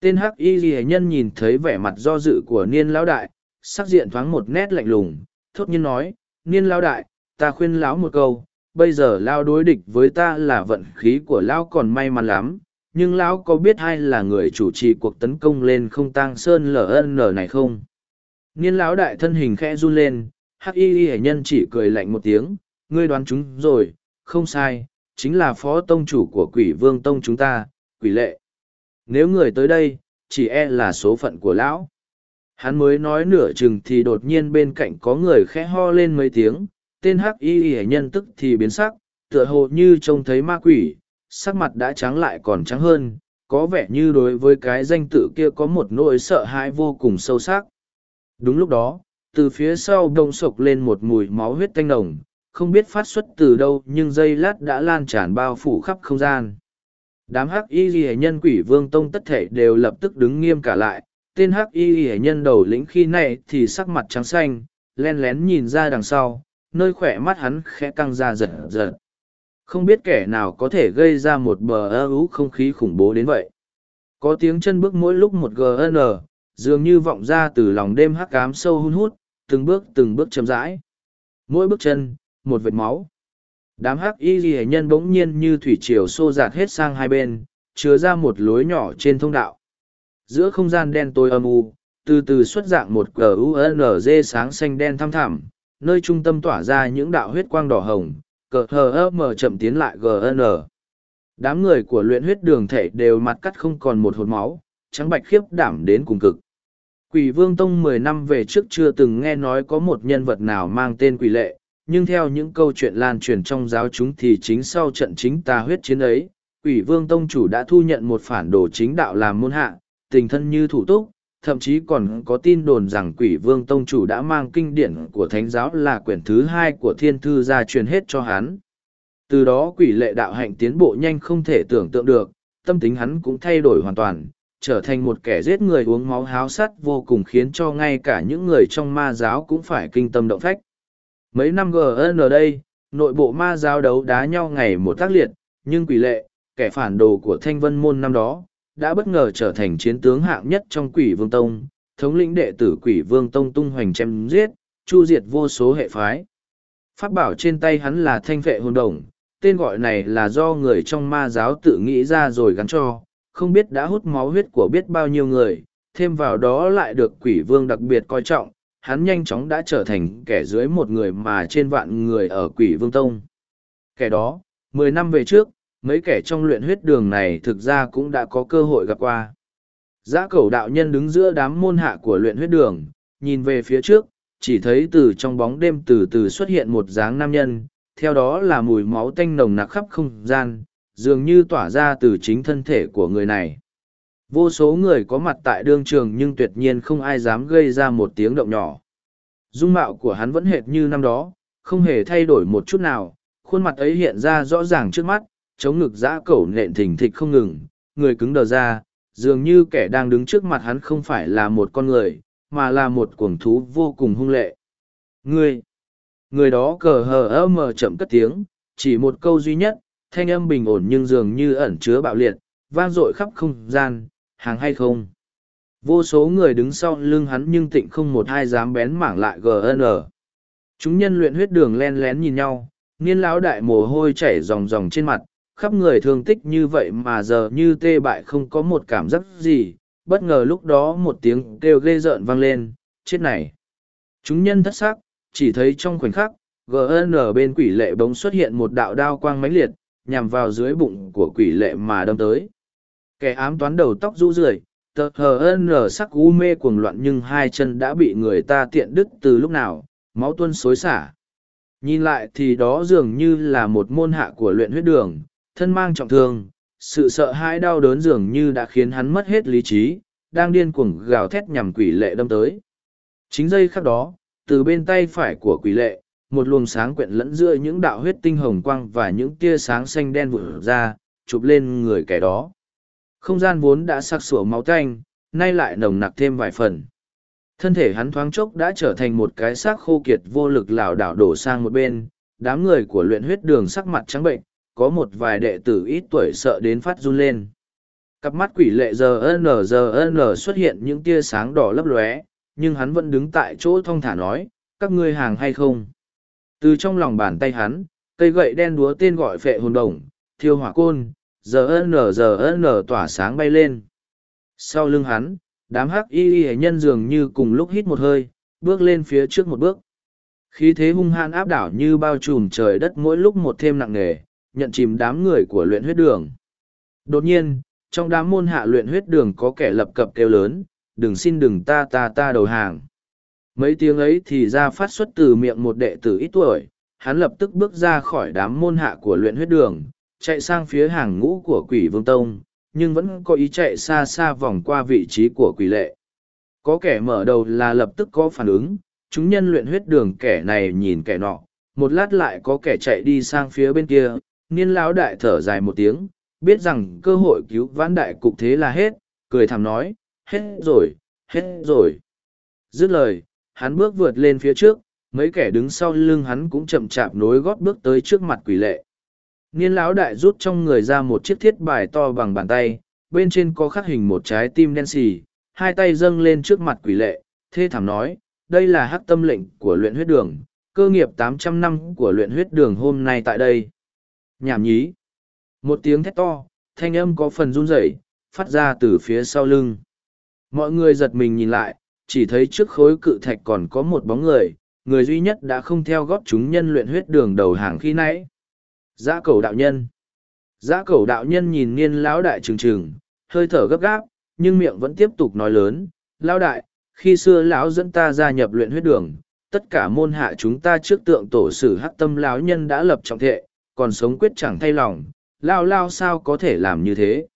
Tên hắc y ghi nhân nhìn thấy vẻ mặt do dự của niên lão đại, sắc diện thoáng một nét lạnh lùng, thốt nhiên nói, niên lão đại, ta khuyên lão một câu, bây giờ lao đối địch với ta là vận khí của lão còn may mắn lắm, nhưng lão có biết ai là người chủ trì cuộc tấn công lên không tang sơn ln này không? Niên lão đại thân hình khẽ run lên, hắc y y hệ nhân chỉ cười lạnh một tiếng, ngươi đoán chúng rồi, không sai, chính là phó tông chủ của quỷ vương tông chúng ta, quỷ lệ. Nếu người tới đây, chỉ e là số phận của lão. Hắn mới nói nửa chừng thì đột nhiên bên cạnh có người khẽ ho lên mấy tiếng, tên hắc y y hệ nhân tức thì biến sắc, tựa hồ như trông thấy ma quỷ sắc mặt đã trắng lại còn trắng hơn, có vẻ như đối với cái danh tự kia có một nỗi sợ hãi vô cùng sâu sắc. Đúng lúc đó, từ phía sau đông sộc lên một mùi máu huyết tanh nồng, không biết phát xuất từ đâu nhưng dây lát đã lan tràn bao phủ khắp không gian. Đám hắc y ghi nhân quỷ vương tông tất thể đều lập tức đứng nghiêm cả lại, tên hắc y ghi nhân đầu lĩnh khi này thì sắc mặt trắng xanh, len lén nhìn ra đằng sau, nơi khỏe mắt hắn khẽ căng ra giật giật không biết kẻ nào có thể gây ra một bờ ơ ú không khí khủng bố đến vậy. Có tiếng chân bước mỗi lúc một gn dường như vọng ra từ lòng đêm hắc cám sâu hun hút, từng bước từng bước chậm rãi. Mỗi bước chân, một vệt máu. Đám hắc y ghi nhân bỗng nhiên như thủy triều xô dạt hết sang hai bên, chứa ra một lối nhỏ trên thông đạo. Giữa không gian đen tối âm u, từ từ xuất dạng một gunz sáng xanh đen thăm thẳm, nơi trung tâm tỏa ra những đạo huyết quang đỏ hồng cờ hờ ơ mờ chậm tiến lại gn đám người của luyện huyết đường thể đều mặt cắt không còn một hột máu, trắng bạch khiếp đảm đến cùng cực. Quỷ vương tông mười năm về trước chưa từng nghe nói có một nhân vật nào mang tên quỷ lệ, nhưng theo những câu chuyện lan truyền trong giáo chúng thì chính sau trận chính tà huyết chiến ấy, quỷ vương tông chủ đã thu nhận một phản đồ chính đạo làm môn hạ, tình thân như thủ túc thậm chí còn có tin đồn rằng quỷ vương tông chủ đã mang kinh điển của thánh giáo là quyển thứ hai của thiên thư ra truyền hết cho hắn. Từ đó quỷ lệ đạo hạnh tiến bộ nhanh không thể tưởng tượng được, tâm tính hắn cũng thay đổi hoàn toàn, trở thành một kẻ giết người uống máu háo sắt vô cùng khiến cho ngay cả những người trong ma giáo cũng phải kinh tâm động phách. Mấy năm gn đây, nội bộ ma giáo đấu đá nhau ngày một tác liệt, nhưng quỷ lệ, kẻ phản đồ của thanh vân môn năm đó đã bất ngờ trở thành chiến tướng hạng nhất trong quỷ vương tông, thống lĩnh đệ tử quỷ vương tông tung hoành chém giết, chu diệt vô số hệ phái. Pháp bảo trên tay hắn là thanh vệ hồn đồng, tên gọi này là do người trong ma giáo tự nghĩ ra rồi gắn cho, không biết đã hút máu huyết của biết bao nhiêu người, thêm vào đó lại được quỷ vương đặc biệt coi trọng, hắn nhanh chóng đã trở thành kẻ dưới một người mà trên vạn người ở quỷ vương tông. Kẻ đó, mười năm về trước, mấy kẻ trong luyện huyết đường này thực ra cũng đã có cơ hội gặp qua. Giã cầu đạo nhân đứng giữa đám môn hạ của luyện huyết đường, nhìn về phía trước, chỉ thấy từ trong bóng đêm từ từ xuất hiện một dáng nam nhân, theo đó là mùi máu tanh nồng nặc khắp không gian, dường như tỏa ra từ chính thân thể của người này. Vô số người có mặt tại đương trường nhưng tuyệt nhiên không ai dám gây ra một tiếng động nhỏ. Dung mạo của hắn vẫn hệt như năm đó, không hề thay đổi một chút nào, khuôn mặt ấy hiện ra rõ ràng trước mắt, chống ngực giã cẩu nện thình thịch không ngừng, người cứng đờ ra, dường như kẻ đang đứng trước mặt hắn không phải là một con người, mà là một cuồng thú vô cùng hung lệ. Người, người đó cờ hờ ơ mờ chậm cất tiếng, chỉ một câu duy nhất, thanh âm bình ổn nhưng dường như ẩn chứa bạo liệt, vang dội khắp không gian, hàng hay không? Vô số người đứng sau lưng hắn nhưng tịnh không một ai dám bén mảng lại GN. Chúng nhân luyện huyết đường len lén nhìn nhau, niên lão đại mồ hôi chảy ròng ròng trên mặt, khắp người thương tích như vậy mà giờ như tê bại không có một cảm giác gì, bất ngờ lúc đó một tiếng kêu ghê rợn vang lên, chết này. Chúng nhân thất sắc, chỉ thấy trong khoảnh khắc, GN bên quỷ lệ bỗng xuất hiện một đạo đao quang mãnh liệt, nhằm vào dưới bụng của quỷ lệ mà đâm tới. Kẻ ám toán đầu tóc rũ rượi, tờ hờ sắc u mê cuồng loạn nhưng hai chân đã bị người ta tiện đứt từ lúc nào máu tuôn xối xả nhìn lại thì đó dường như là một môn hạ của luyện huyết đường thân mang trọng thương sự sợ hãi đau đớn dường như đã khiến hắn mất hết lý trí đang điên cuồng gào thét nhằm quỷ lệ đâm tới chính giây khắc đó từ bên tay phải của quỷ lệ một luồng sáng quyện lẫn giữa những đạo huyết tinh hồng quang và những tia sáng xanh đen vụt ra chụp lên người kẻ đó không gian vốn đã sặc sủa máu tanh, nay lại nồng nặc thêm vài phần. Thân thể hắn thoáng chốc đã trở thành một cái xác khô kiệt vô lực lảo đảo đổ sang một bên, đám người của luyện huyết đường sắc mặt trắng bệnh, có một vài đệ tử ít tuổi sợ đến phát run lên. Cặp mắt quỷ lệ giờ n giờ n xuất hiện những tia sáng đỏ lấp lóe, nhưng hắn vẫn đứng tại chỗ thong thả nói, các ngươi hàng hay không? Từ trong lòng bàn tay hắn, cây gậy đen đúa tên gọi phệ hồn đồng, thiêu hỏa côn, giờ n giờ n tỏa sáng bay lên sau lưng hắn đám hắc y y nhân dường như cùng lúc hít một hơi bước lên phía trước một bước khí thế hung hãn áp đảo như bao trùm trời đất mỗi lúc một thêm nặng nề nhận chìm đám người của luyện huyết đường đột nhiên trong đám môn hạ luyện huyết đường có kẻ lập cập kêu lớn đừng xin đừng ta ta ta đầu hàng mấy tiếng ấy thì ra phát xuất từ miệng một đệ tử ít tuổi hắn lập tức bước ra khỏi đám môn hạ của luyện huyết đường chạy sang phía hàng ngũ của quỷ vương tông, nhưng vẫn có ý chạy xa xa vòng qua vị trí của quỷ lệ. Có kẻ mở đầu là lập tức có phản ứng, chúng nhân luyện huyết đường kẻ này nhìn kẻ nọ, một lát lại có kẻ chạy đi sang phía bên kia, niên lão đại thở dài một tiếng, biết rằng cơ hội cứu vãn đại cục thế là hết, cười thầm nói, hết rồi, hết rồi. Dứt lời, hắn bước vượt lên phía trước, mấy kẻ đứng sau lưng hắn cũng chậm chạp nối gót bước tới trước mặt quỷ lệ. Niên lão đại rút trong người ra một chiếc thiết bài to bằng bàn tay, bên trên có khắc hình một trái tim đen xì, hai tay dâng lên trước mặt quỷ lệ, thê thảm nói, đây là hắc tâm lệnh của luyện huyết đường, cơ nghiệp tám trăm năm của luyện huyết đường hôm nay tại đây. Nhảm nhí. Một tiếng thét to, thanh âm có phần run rẩy, phát ra từ phía sau lưng. Mọi người giật mình nhìn lại, chỉ thấy trước khối cự thạch còn có một bóng người, người duy nhất đã không theo góp chúng nhân luyện huyết đường đầu hàng khi nãy. Giã cầu đạo nhân. Giã cầu đạo nhân nhìn niên lão đại trừng trừng, hơi thở gấp gáp, nhưng miệng vẫn tiếp tục nói lớn. Lão đại, khi xưa lão dẫn ta gia nhập luyện huyết đường, tất cả môn hạ chúng ta trước tượng tổ sử hắc tâm lão nhân đã lập trọng thệ, còn sống quyết chẳng thay lòng, lao lao sao có thể làm như thế.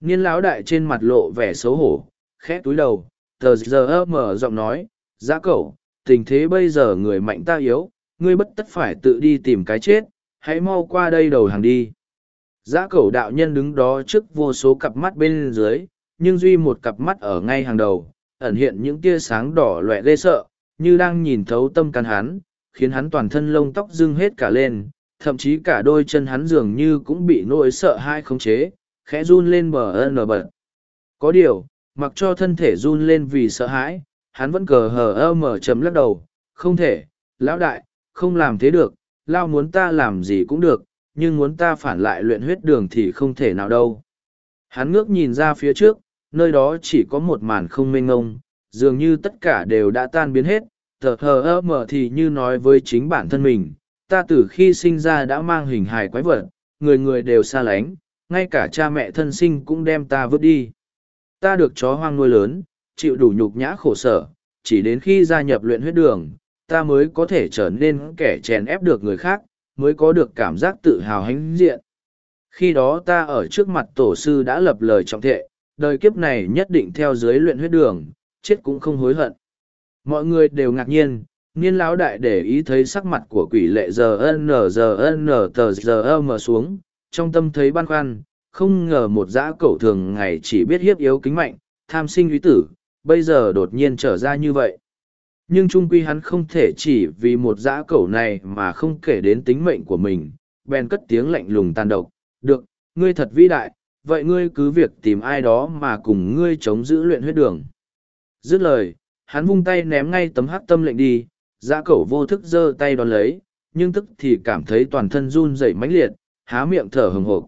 Niên lão đại trên mặt lộ vẻ xấu hổ, khẽ túi đầu, tờ giờ mở giọng nói, giã cậu, tình thế bây giờ người mạnh ta yếu, ngươi bất tất phải tự đi tìm cái chết, hãy mau qua đây đầu hàng đi giã cẩu đạo nhân đứng đó trước vô số cặp mắt bên dưới nhưng duy một cặp mắt ở ngay hàng đầu ẩn hiện những tia sáng đỏ loẹ ghê sợ như đang nhìn thấu tâm can hắn khiến hắn toàn thân lông tóc dưng hết cả lên thậm chí cả đôi chân hắn dường như cũng bị nỗi sợ hai khống chế khẽ run lên bờ ân bật có điều mặc cho thân thể run lên vì sợ hãi hắn vẫn cờ hờ ơ mở chấm lắc đầu không thể lão đại không làm thế được lao muốn ta làm gì cũng được, nhưng muốn ta phản lại luyện huyết đường thì không thể nào đâu. Hắn ngước nhìn ra phía trước, nơi đó chỉ có một màn không mênh ngông, dường như tất cả đều đã tan biến hết, thờ hờ ơ mở thì như nói với chính bản thân mình, ta từ khi sinh ra đã mang hình hài quái vật, người người đều xa lánh, ngay cả cha mẹ thân sinh cũng đem ta vứt đi. Ta được chó hoang nuôi lớn, chịu đủ nhục nhã khổ sở, chỉ đến khi gia nhập luyện huyết đường, ta mới có thể trở nên kẻ chèn ép được người khác, mới có được cảm giác tự hào hãnh diện. Khi đó ta ở trước mặt tổ sư đã lập lời trọng thệ, đời kiếp này nhất định theo dưới luyện huyết đường, chết cũng không hối hận. Mọi người đều ngạc nhiên, niên lão đại để ý thấy sắc mặt của quỷ lệ giờ n giờ n tờ giờ mở xuống, trong tâm thấy băn khoăn, không ngờ một dã cẩu thường ngày chỉ biết hiếp yếu kính mạnh, tham sinh quý tử, bây giờ đột nhiên trở ra như vậy nhưng trung quy hắn không thể chỉ vì một dã cẩu này mà không kể đến tính mệnh của mình bèn cất tiếng lạnh lùng tàn độc được ngươi thật vĩ đại vậy ngươi cứ việc tìm ai đó mà cùng ngươi chống giữ luyện huyết đường. Dứt lời, hắn vung tay ném ngay tấm hắc tâm lệnh đi, giã cẩu vô thức giơ tay đón lấy, nhưng tức thì cảm thấy toàn thân run rẩy mãnh liệt, há miệng thở hừng hộp.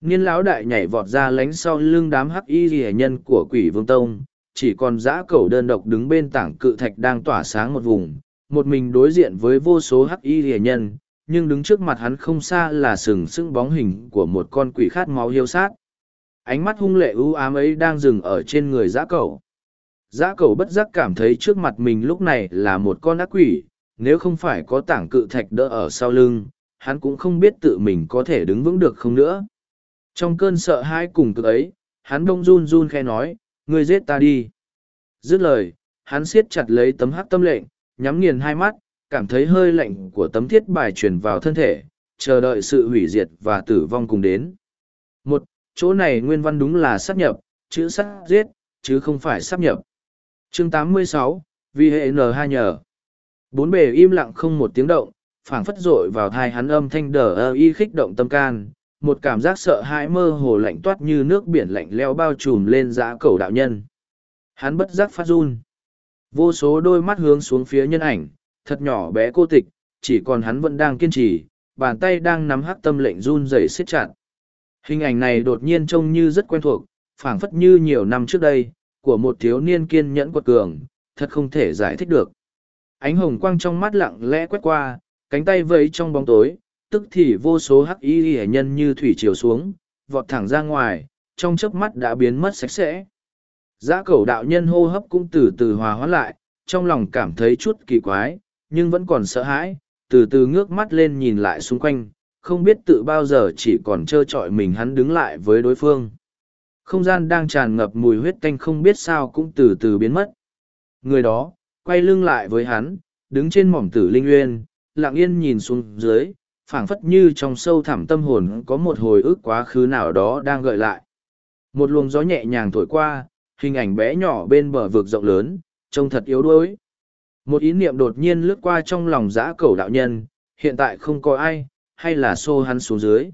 Niên lão đại nhảy vọt ra lánh sau lưng đám hắc y rìa nhân của quỷ vương tông, chỉ còn giã cẩu đơn độc đứng bên tảng cự thạch đang tỏa sáng một vùng, một mình đối diện với vô số hắc y rìa nhân, nhưng đứng trước mặt hắn không xa là sừng sững bóng hình của một con quỷ khát máu hiêu sát. Ánh mắt hung lệ ưu ám ấy đang dừng ở trên người giã cẩu. Giã cẩu bất giác cảm thấy trước mặt mình lúc này là một con ác quỷ, nếu không phải có tảng cự thạch đỡ ở sau lưng, hắn cũng không biết tự mình có thể đứng vững được không nữa. Trong cơn sợ hãi cùng cực ấy, hắn đông run run khe nói, ngươi giết ta đi. Dứt lời, hắn siết chặt lấy tấm hắc tâm lệnh, nhắm nghiền hai mắt, cảm thấy hơi lạnh của tấm thiết bài truyền vào thân thể, chờ đợi sự hủy diệt và tử vong cùng đến. Một, chỗ này nguyên văn đúng là sắp nhập, chữ sát giết, chứ không phải sắp nhập. Chương 86, vì hệ n hai nhờ. Bốn bề im lặng không một tiếng động, phảng phất rội vào thai hắn âm thanh đờ ơ y khích động tâm can, một cảm giác sợ hãi mơ hồ lạnh toát như nước biển lạnh leo bao trùm lên dã cầu đạo nhân. Hắn bất giác phát run. Vô số đôi mắt hướng xuống phía nhân ảnh, thật nhỏ bé cô tịch, chỉ còn hắn vẫn đang kiên trì, bàn tay đang nắm hắc tâm lệnh run rẩy siết chặt. Hình ảnh này đột nhiên trông như rất quen thuộc, phảng phất như nhiều năm trước đây, của một thiếu niên kiên nhẫn quật cường, thật không thể giải thích được. Ánh hồng quang trong mắt lặng lẽ quét qua, cánh tay vẫy trong bóng tối, tức thì vô số hắc y hệ nhân như thủy chiều xuống, vọt thẳng ra ngoài, trong chớp mắt đã biến mất sạch sẽ. Giã cẩu đạo nhân hô hấp cũng từ từ hòa hoãn lại, trong lòng cảm thấy chút kỳ quái, nhưng vẫn còn sợ hãi, từ từ ngước mắt lên nhìn lại xung quanh, không biết tự bao giờ chỉ còn trơ trọi mình hắn đứng lại với đối phương. Không gian đang tràn ngập mùi huyết tanh không biết sao cũng từ từ biến mất. Người đó, quay lưng lại với hắn, đứng trên mỏm tử linh uyên, lặng yên nhìn xuống dưới, phảng phất như trong sâu thẳm tâm hồn có một hồi ức quá khứ nào đó đang gợi lại. Một luồng gió nhẹ nhàng thổi qua, hình ảnh bé nhỏ bên bờ vực rộng lớn, trông thật yếu đuối. Một ý niệm đột nhiên lướt qua trong lòng giã cầu đạo nhân, hiện tại không có ai, hay là xô hắn xuống dưới.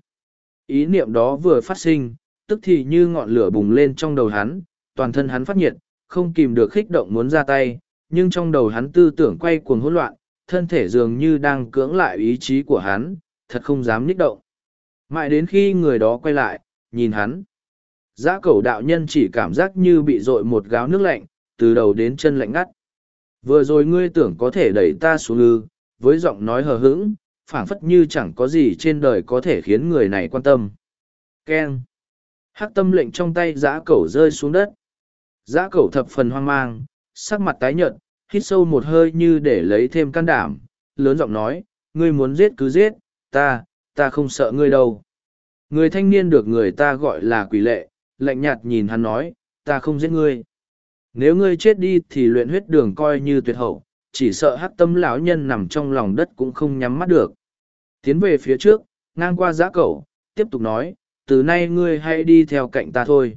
Ý niệm đó vừa phát sinh, tức thì như ngọn lửa bùng lên trong đầu hắn, toàn thân hắn phát nhiệt, không kìm được khích động muốn ra tay, nhưng trong đầu hắn tư tưởng quay cuồng hỗn loạn, thân thể dường như đang cưỡng lại ý chí của hắn, thật không dám nhích động. Mãi đến khi người đó quay lại, nhìn hắn. Giã cẩu đạo nhân chỉ cảm giác như bị dội một gáo nước lạnh, từ đầu đến chân lạnh ngắt. Vừa rồi ngươi tưởng có thể đẩy ta xuống ư, với giọng nói hờ hững, phảng phất như chẳng có gì trên đời có thể khiến người này quan tâm. Keng. Hắc tâm lệnh trong tay giã cẩu rơi xuống đất. Giã cẩu thập phần hoang mang, sắc mặt tái nhợt, hít sâu một hơi như để lấy thêm can đảm, lớn giọng nói, ngươi muốn giết cứ giết, ta, ta không sợ ngươi đâu. Người thanh niên được người ta gọi là quỷ lệ, lạnh nhạt nhìn hắn nói, ta không giết ngươi. Nếu ngươi chết đi thì luyện huyết đường coi như tuyệt hậu, chỉ sợ hắc tâm lão nhân nằm trong lòng đất cũng không nhắm mắt được. Tiến về phía trước, ngang qua giã cẩu, tiếp tục nói, từ nay ngươi hãy đi theo cạnh ta thôi.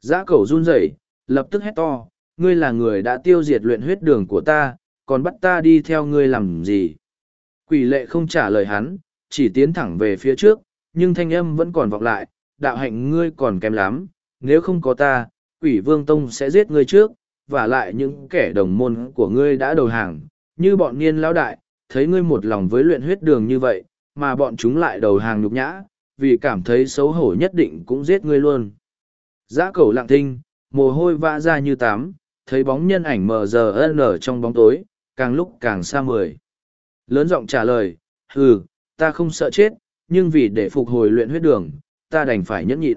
Giã cẩu run rẩy, lập tức hét to, ngươi là người đã tiêu diệt luyện huyết đường của ta, còn bắt ta đi theo ngươi làm gì? Quỷ lệ không trả lời hắn, chỉ tiến thẳng về phía trước, nhưng thanh âm vẫn còn vọng lại, đạo hạnh ngươi còn kém lắm, nếu không có ta, quỷ vương tông sẽ giết ngươi trước, và lại những kẻ đồng môn của ngươi đã đầu hàng, như bọn niên lão đại, thấy ngươi một lòng với luyện huyết đường như vậy, mà bọn chúng lại đầu hàng nhục nhã, vì cảm thấy xấu hổ nhất định cũng giết ngươi luôn. Giã cầu lặng thinh, mồ hôi vã ra như tám, thấy bóng nhân ảnh mờ giờ ân ở trong bóng tối, càng lúc càng xa mười. Lớn giọng trả lời, hừ, ta không sợ chết, nhưng vì để phục hồi luyện huyết đường, ta đành phải nhẫn nhịn.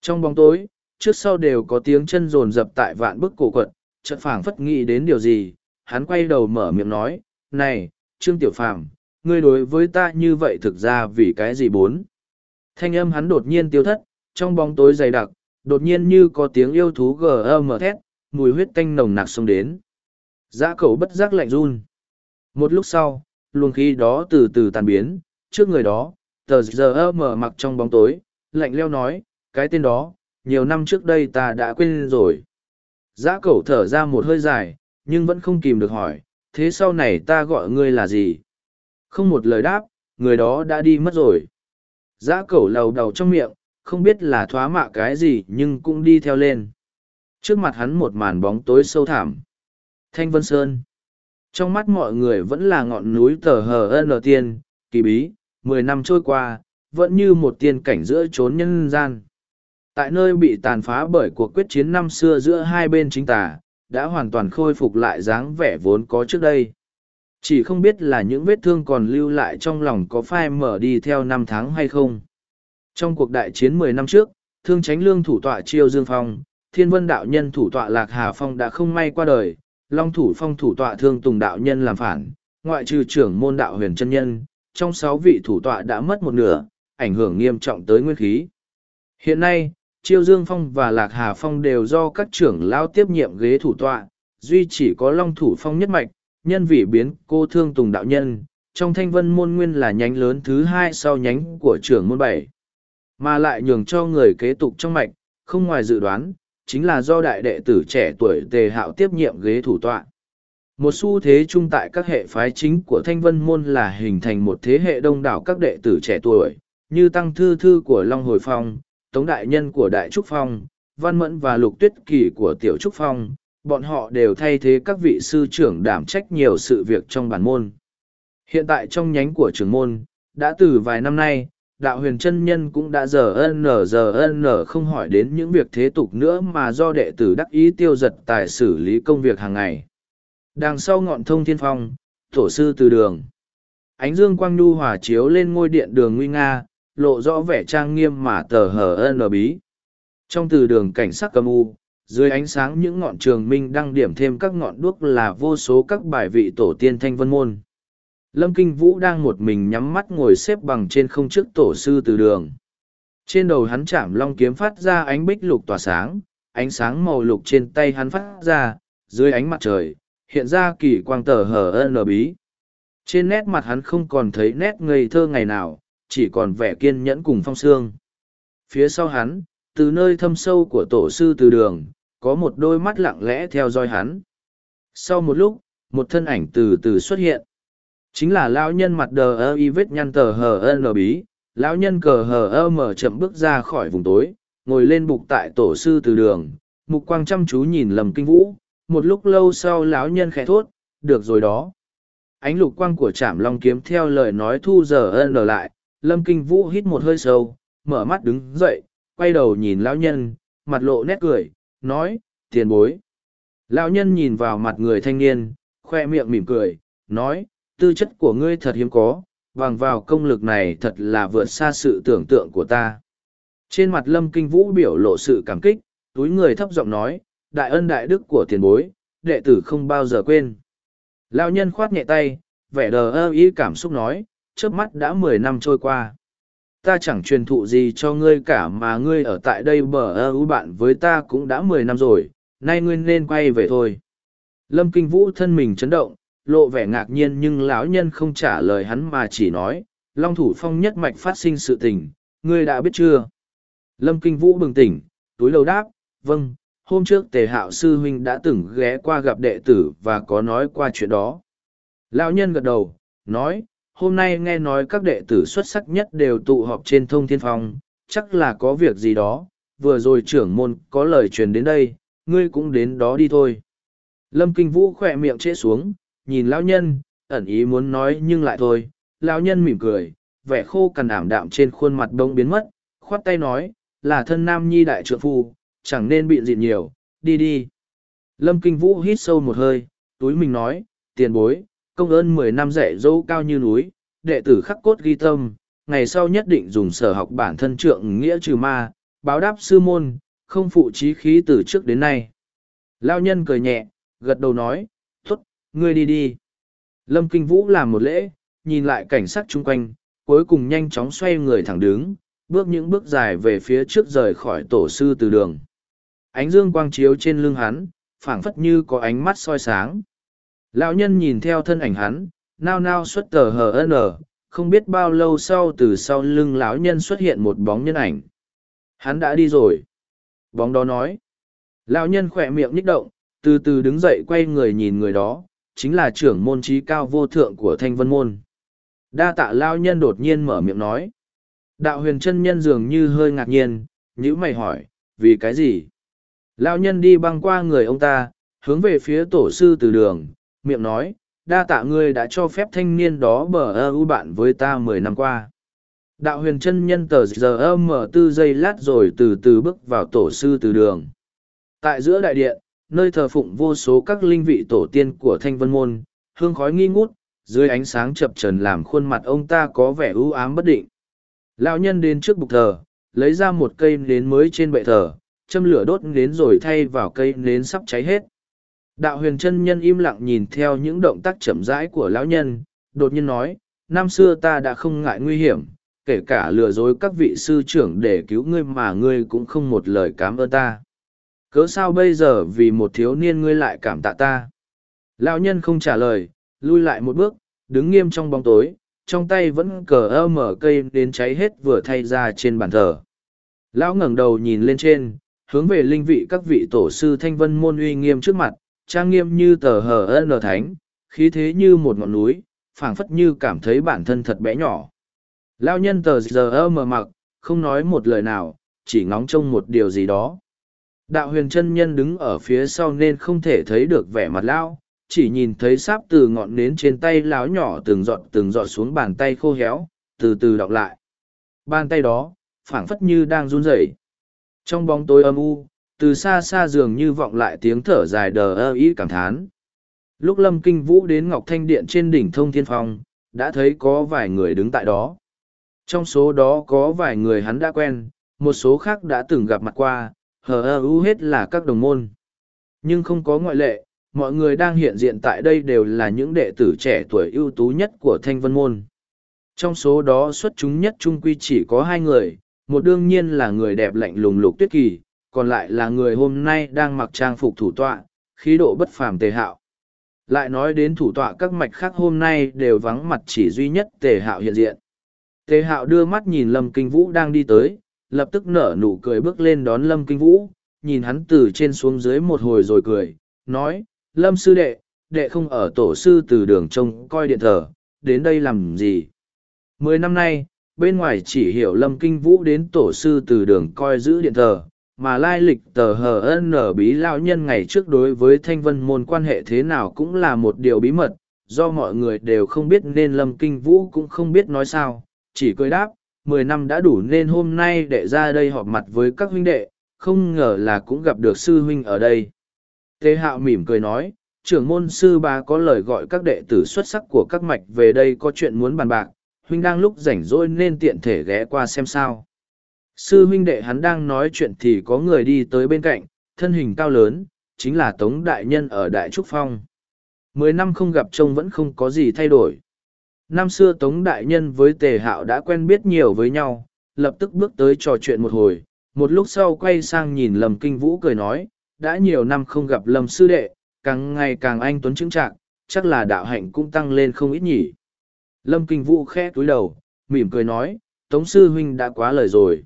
Trong bóng tối, trước sau đều có tiếng chân rồn dập tại vạn bức cổ quật, chợt phảng phất nghĩ đến điều gì, hắn quay đầu mở miệng nói, này, Trương Tiểu Phàm, ngươi đối với ta như vậy thực ra vì cái gì bốn? Thanh âm hắn đột nhiên tiêu thất, trong bóng tối dày đặc, đột nhiên như có tiếng yêu thú gờ mở thét, mùi huyết tanh nồng nặc xông đến. Giã cầu bất giác lạnh run. Một lúc sau, luồng khí đó từ từ tàn biến, trước người đó, tờ giờ mở mặc trong bóng tối, lạnh leo nói, cái tên đó, nhiều năm trước đây ta đã quên rồi. Giã cẩu thở ra một hơi dài, nhưng vẫn không kìm được hỏi, thế sau này ta gọi ngươi là gì? Không một lời đáp, người đó đã đi mất rồi. Giã cẩu lầu đầu trong miệng, không biết là thoá mạ cái gì nhưng cũng đi theo lên. Trước mặt hắn một màn bóng tối sâu thẳm. Thanh Vân Sơn. Trong mắt mọi người vẫn là ngọn núi tờ hờ ân tiên, kỳ bí, mười năm trôi qua, vẫn như một tiên cảnh giữa trốn nhân gian. Tại nơi bị tàn phá bởi cuộc quyết chiến năm xưa giữa hai bên chính tả đã hoàn toàn khôi phục lại dáng vẻ vốn có trước đây. Chỉ không biết là những vết thương còn lưu lại trong lòng có phai mở đi theo năm tháng hay không. Trong cuộc đại chiến mười năm trước, thương tránh lương thủ tọa Chiêu Dương Phong, thiên vân đạo nhân thủ tọa Lạc Hà Phong đã không may qua đời, long thủ phong thủ tọa thương tùng đạo nhân làm phản, ngoại trừ trưởng môn đạo huyền chân nhân, trong sáu vị thủ tọa đã mất một nửa, ảnh hưởng nghiêm trọng tới nguyên khí. Hiện nay, Chiêu Dương Phong và Lạc Hà Phong đều do các trưởng lao tiếp nhiệm ghế thủ tọa, duy chỉ có Long Thủ Phong nhất mạch, nhân vị biến cô thương tùng đạo nhân, trong thanh vân môn nguyên là nhánh lớn thứ hai sau nhánh của trưởng môn bảy. Mà lại nhường cho người kế tục trong mạch, không ngoài dự đoán, chính là do đại đệ tử trẻ tuổi tề hạo tiếp nhiệm ghế thủ tọa. Một xu thế chung tại các hệ phái chính của thanh vân môn là hình thành một thế hệ đông đảo các đệ tử trẻ tuổi, như tăng thư thư của Long Hồi Phong, Tống Đại Nhân của Đại Trúc Phong, Văn Mẫn và Lục Tuyết Kỳ của Tiểu Trúc Phong, bọn họ đều thay thế các vị sư trưởng đảm trách nhiều sự việc trong bản môn. Hiện tại trong nhánh của trưởng môn, đã từ vài năm nay, đạo huyền chân nhân cũng đã giờ ân nở giờ ân nở không hỏi đến những việc thế tục nữa mà do đệ tử đắc ý tiêu giật tài xử lý công việc hàng ngày. Đằng sau ngọn thông thiên phong, tổ sư từ đường. Ánh dương quang nhu hòa chiếu lên ngôi điện đường nguy nga, lộ rõ vẻ trang nghiêm mà tờ hờ ân bí. Trong từ đường cảnh sắc cầm u, dưới ánh sáng những ngọn trường minh đăng điểm thêm các ngọn đuốc là vô số các bài vị tổ tiên thanh vân môn. Lâm Kinh Vũ đang một mình nhắm mắt ngồi xếp bằng trên không trước tổ sư từ đường. Trên đầu hắn chạm long kiếm phát ra ánh bích lục tỏa sáng, ánh sáng màu lục trên tay hắn phát ra, dưới ánh mặt trời, hiện ra kỳ quang tờ hờ ân bí. Trên nét mặt hắn không còn thấy nét ngây thơ ngày nào, chỉ còn vẻ kiên nhẫn cùng phong sương. Phía sau hắn, từ nơi thâm sâu của tổ sư từ đường, có một đôi mắt lặng lẽ theo dõi hắn. Sau một lúc, một thân ảnh từ từ xuất hiện. Chính là lão nhân mặt đờ ơ y vết nhăn tờ hờ ơ lờ bí, lão nhân cờ hờ ơ mở chậm bước ra khỏi vùng tối, ngồi lên bục tại tổ sư từ đường, mục quang chăm chú nhìn lầm kinh vũ, một lúc lâu sau lão nhân khẽ thốt, được rồi đó. Ánh lục quang của trảm long kiếm theo lời nói thu giờ ân lại, lâm kinh vũ hít một hơi sâu, mở mắt đứng dậy, quay đầu nhìn lão nhân, mặt lộ nét cười, nói, tiền bối. Lão nhân nhìn vào mặt người thanh niên, khoe miệng mỉm cười, nói, tư chất của ngươi thật hiếm có, bằng vào công lực này thật là vượt xa sự tưởng tượng của ta. Trên mặt lâm kinh vũ biểu lộ sự cảm kích, túi người thấp giọng nói, đại ân đại đức của tiền bối, đệ tử không bao giờ quên. Lão nhân khoát nhẹ tay, vẻ đờ ơ ý cảm xúc nói, trước mắt đã mười năm trôi qua. Ta chẳng truyền thụ gì cho ngươi cả mà ngươi ở tại đây bờ ơ ưu bạn với ta cũng đã mười năm rồi, nay ngươi nên quay về thôi. Lâm Kinh Vũ thân mình chấn động, lộ vẻ ngạc nhiên nhưng lão nhân không trả lời hắn mà chỉ nói, Long Thủ Phong nhất mạch phát sinh sự tình, ngươi đã biết chưa? Lâm Kinh Vũ bừng tỉnh, túi lầu đáp, vâng, hôm trước tề hạo sư huynh đã từng ghé qua gặp đệ tử và có nói qua chuyện đó. Lão nhân gật đầu, nói, hôm nay nghe nói các đệ tử xuất sắc nhất đều tụ họp trên thông thiên phong, chắc là có việc gì đó, vừa rồi trưởng môn có lời truyền đến đây, ngươi cũng đến đó đi thôi. Lâm Kinh Vũ khỏe miệng trễ xuống, nhìn lão nhân, ẩn ý muốn nói nhưng lại thôi, lão nhân mỉm cười, vẻ khô cằn ảm đạm trên khuôn mặt đông biến mất, khoát tay nói, là thân nam nhi đại trượng phu, chẳng nên bị dịn nhiều, đi đi. Lâm Kinh Vũ hít sâu một hơi, túi mình nói, tiền bối, công ơn mười năm dạy dỗ cao như núi, đệ tử khắc cốt ghi tâm, ngày sau nhất định dùng sở học bản thân trượng nghĩa trừ ma, báo đáp sư môn, không phụ trí khí từ trước đến nay. Lao nhân cười nhẹ, gật đầu nói, tốt, ngươi đi đi. Lâm Kinh Vũ làm một lễ, nhìn lại cảnh sát chung quanh, cuối cùng nhanh chóng xoay người thẳng đứng, bước những bước dài về phía trước rời khỏi tổ sư từ đường. Ánh dương quang chiếu trên lưng hắn, phảng phất như có ánh mắt soi sáng. Lão nhân nhìn theo thân ảnh hắn, nao nao xuất tờ hờ n, không biết bao lâu sau từ sau lưng lão nhân xuất hiện một bóng nhân ảnh. Hắn đã đi rồi. Bóng đó nói. Lão nhân khỏe miệng nhích động, từ từ đứng dậy quay người nhìn người đó, chính là trưởng môn trí cao vô thượng của thanh vân môn. Đa tạ Lão nhân đột nhiên mở miệng nói. Đạo huyền chân nhân dường như hơi ngạc nhiên, nhữ mày hỏi, vì cái gì? Lão nhân đi băng qua người ông ta, hướng về phía tổ sư từ đường, miệng nói, đa tạ ngươi đã cho phép thanh niên đó bờ ơ u bạn với ta mười năm qua. Đạo huyền chân nhân tờ giờ mở tư giây lát rồi từ từ bước vào tổ sư từ đường. Tại giữa đại điện, nơi thờ phụng vô số các linh vị tổ tiên của thanh vân môn, hương khói nghi ngút, dưới ánh sáng chập trần làm khuôn mặt ông ta có vẻ ưu ám bất định. Lão nhân đến trước bục thờ, lấy ra một cây nến mới trên bệ thờ, châm lửa đốt nến rồi thay vào cây nến sắp cháy hết. Đạo huyền chân nhân im lặng nhìn theo những động tác chậm rãi của lão nhân, đột nhiên nói, năm xưa ta đã không ngại nguy hiểm, kể cả lừa dối các vị sư trưởng để cứu ngươi mà ngươi cũng không một lời cảm ơn ta. Cớ sao bây giờ vì một thiếu niên ngươi lại cảm tạ ta? Lão nhân không trả lời, lui lại một bước, đứng nghiêm trong bóng tối, trong tay vẫn cờ ơ mở cây đến cháy hết vừa thay ra trên bàn thờ. Lão ngẩng đầu nhìn lên trên, hướng về linh vị các vị tổ sư thanh vân môn uy nghiêm trước mặt, trang nghiêm như tờ hờ ân thánh, khí thế như một ngọn núi, phảng phất như cảm thấy bản thân thật bé nhỏ. Lao nhân tờ giờ mờ mặc, không nói một lời nào, chỉ ngóng trông một điều gì đó. Đạo huyền chân nhân đứng ở phía sau nên không thể thấy được vẻ mặt lao, chỉ nhìn thấy sáp từ ngọn nến trên tay láo nhỏ từng giọt từng giọt xuống bàn tay khô héo, từ từ đọc lại. Bàn tay đó, phảng phất như đang run rẩy. Trong bóng tối âm u, từ xa xa dường như vọng lại tiếng thở dài đờ ơ ý cảm thán. Lúc Lâm Kinh Vũ đến Ngọc Thanh Điện trên đỉnh Thông Thiên Phong, đã thấy có vài người đứng tại đó. Trong số đó có vài người hắn đã quen, một số khác đã từng gặp mặt qua, hờ ơ ưu hết là các đồng môn. Nhưng không có ngoại lệ, mọi người đang hiện diện tại đây đều là những đệ tử trẻ tuổi ưu tú nhất của Thanh Vân Môn. Trong số đó xuất chúng nhất trung quy chỉ có hai người, một đương nhiên là người đẹp lạnh lùng lục tuyết kỳ, còn lại là người hôm nay đang mặc trang phục thủ tọa, khí độ bất phàm tề hạo. Lại nói đến thủ tọa các mạch khác hôm nay đều vắng mặt chỉ duy nhất tề hạo hiện diện. Tề hạo đưa mắt nhìn Lâm Kinh Vũ đang đi tới, lập tức nở nụ cười bước lên đón Lâm Kinh Vũ, nhìn hắn từ trên xuống dưới một hồi rồi cười, nói, Lâm sư đệ, đệ không ở tổ sư từ đường trông coi điện thờ, đến đây làm gì? Mười năm nay, bên ngoài chỉ hiểu Lâm Kinh Vũ đến tổ sư từ đường coi giữ điện thờ, mà lai lịch tờ hờ ân nở bí lao nhân ngày trước đối với thanh vân môn quan hệ thế nào cũng là một điều bí mật, do mọi người đều không biết nên Lâm Kinh Vũ cũng không biết nói sao, chỉ cười đáp, mười năm đã đủ nên hôm nay đệ ra đây họp mặt với các huynh đệ, không ngờ là cũng gặp được sư huynh ở đây. Tế hạo mỉm cười nói, trưởng môn sư ba có lời gọi các đệ tử xuất sắc của các mạch về đây có chuyện muốn bàn bạc, huynh đang lúc rảnh rỗi nên tiện thể ghé qua xem sao. Sư huynh đệ hắn đang nói chuyện thì có người đi tới bên cạnh, thân hình cao lớn, chính là Tống Đại Nhân ở Đại Trúc Phong. Mười năm không gặp trông vẫn không có gì thay đổi. Năm xưa Tống Đại Nhân với Tề Hạo đã quen biết nhiều với nhau, lập tức bước tới trò chuyện một hồi, một lúc sau quay sang nhìn Lâm Kinh Vũ cười nói, đã nhiều năm không gặp Lâm Sư Đệ, càng ngày càng anh tuấn chứng trạng, chắc là đạo hạnh cũng tăng lên không ít nhỉ. Lâm Kinh Vũ khẽ túi đầu, mỉm cười nói, Tống Sư Huynh đã quá lời rồi.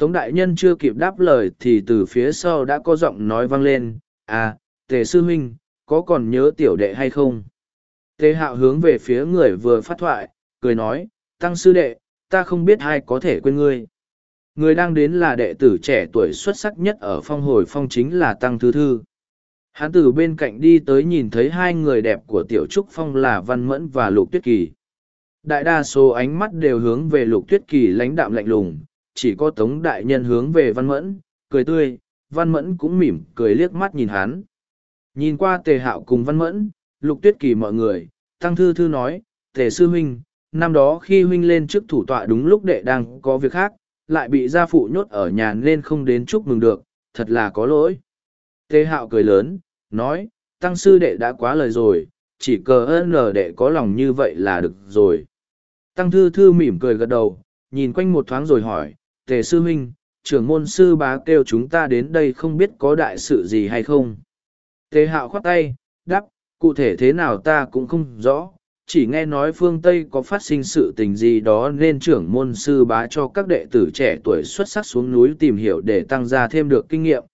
Tống Đại Nhân chưa kịp đáp lời thì từ phía sau đã có giọng nói vang lên, à, Tề Sư Huynh, có còn nhớ tiểu đệ hay không? Tề hạo hướng về phía người vừa phát thoại, cười nói, tăng sư đệ, ta không biết ai có thể quên ngươi. Người đang đến là đệ tử trẻ tuổi xuất sắc nhất ở phong hồi phong chính là Tăng Thư Thư. Hán từ bên cạnh đi tới nhìn thấy hai người đẹp của Tiểu Trúc Phong là Văn Mẫn và Lục Tuyết Kỳ. Đại đa số ánh mắt đều hướng về Lục Tuyết Kỳ lãnh đạm lạnh lùng, chỉ có Tống Đại Nhân hướng về Văn Mẫn, cười tươi, Văn Mẫn cũng mỉm cười liếc mắt nhìn hắn. Nhìn qua Tề Hạo cùng Văn Mẫn, Lục Tuyết Kỳ mọi người, Tăng Thư Thư nói, Tề Sư Huynh, năm đó khi Huynh lên trước thủ tọa đúng lúc đệ đang có việc khác, lại bị gia phụ nhốt ở nhà nên không đến chúc mừng được, thật là có lỗi. Tề Hạo cười lớn, nói, Tăng Sư đệ đã quá lời rồi, chỉ cờ ơn lờ đệ có lòng như vậy là được rồi. Tăng Thư Thư mỉm cười gật đầu, nhìn quanh một thoáng rồi hỏi, Tề Sư Huynh, trưởng môn sư bá kêu chúng ta đến đây không biết có đại sự gì hay không. Tề Hạo khoát tay, đáp, cụ thể thế nào ta cũng không rõ chỉ nghe nói phương tây có phát sinh sự tình gì đó nên trưởng môn sư bá cho các đệ tử trẻ tuổi xuất sắc xuống núi tìm hiểu để tăng ra thêm được kinh nghiệm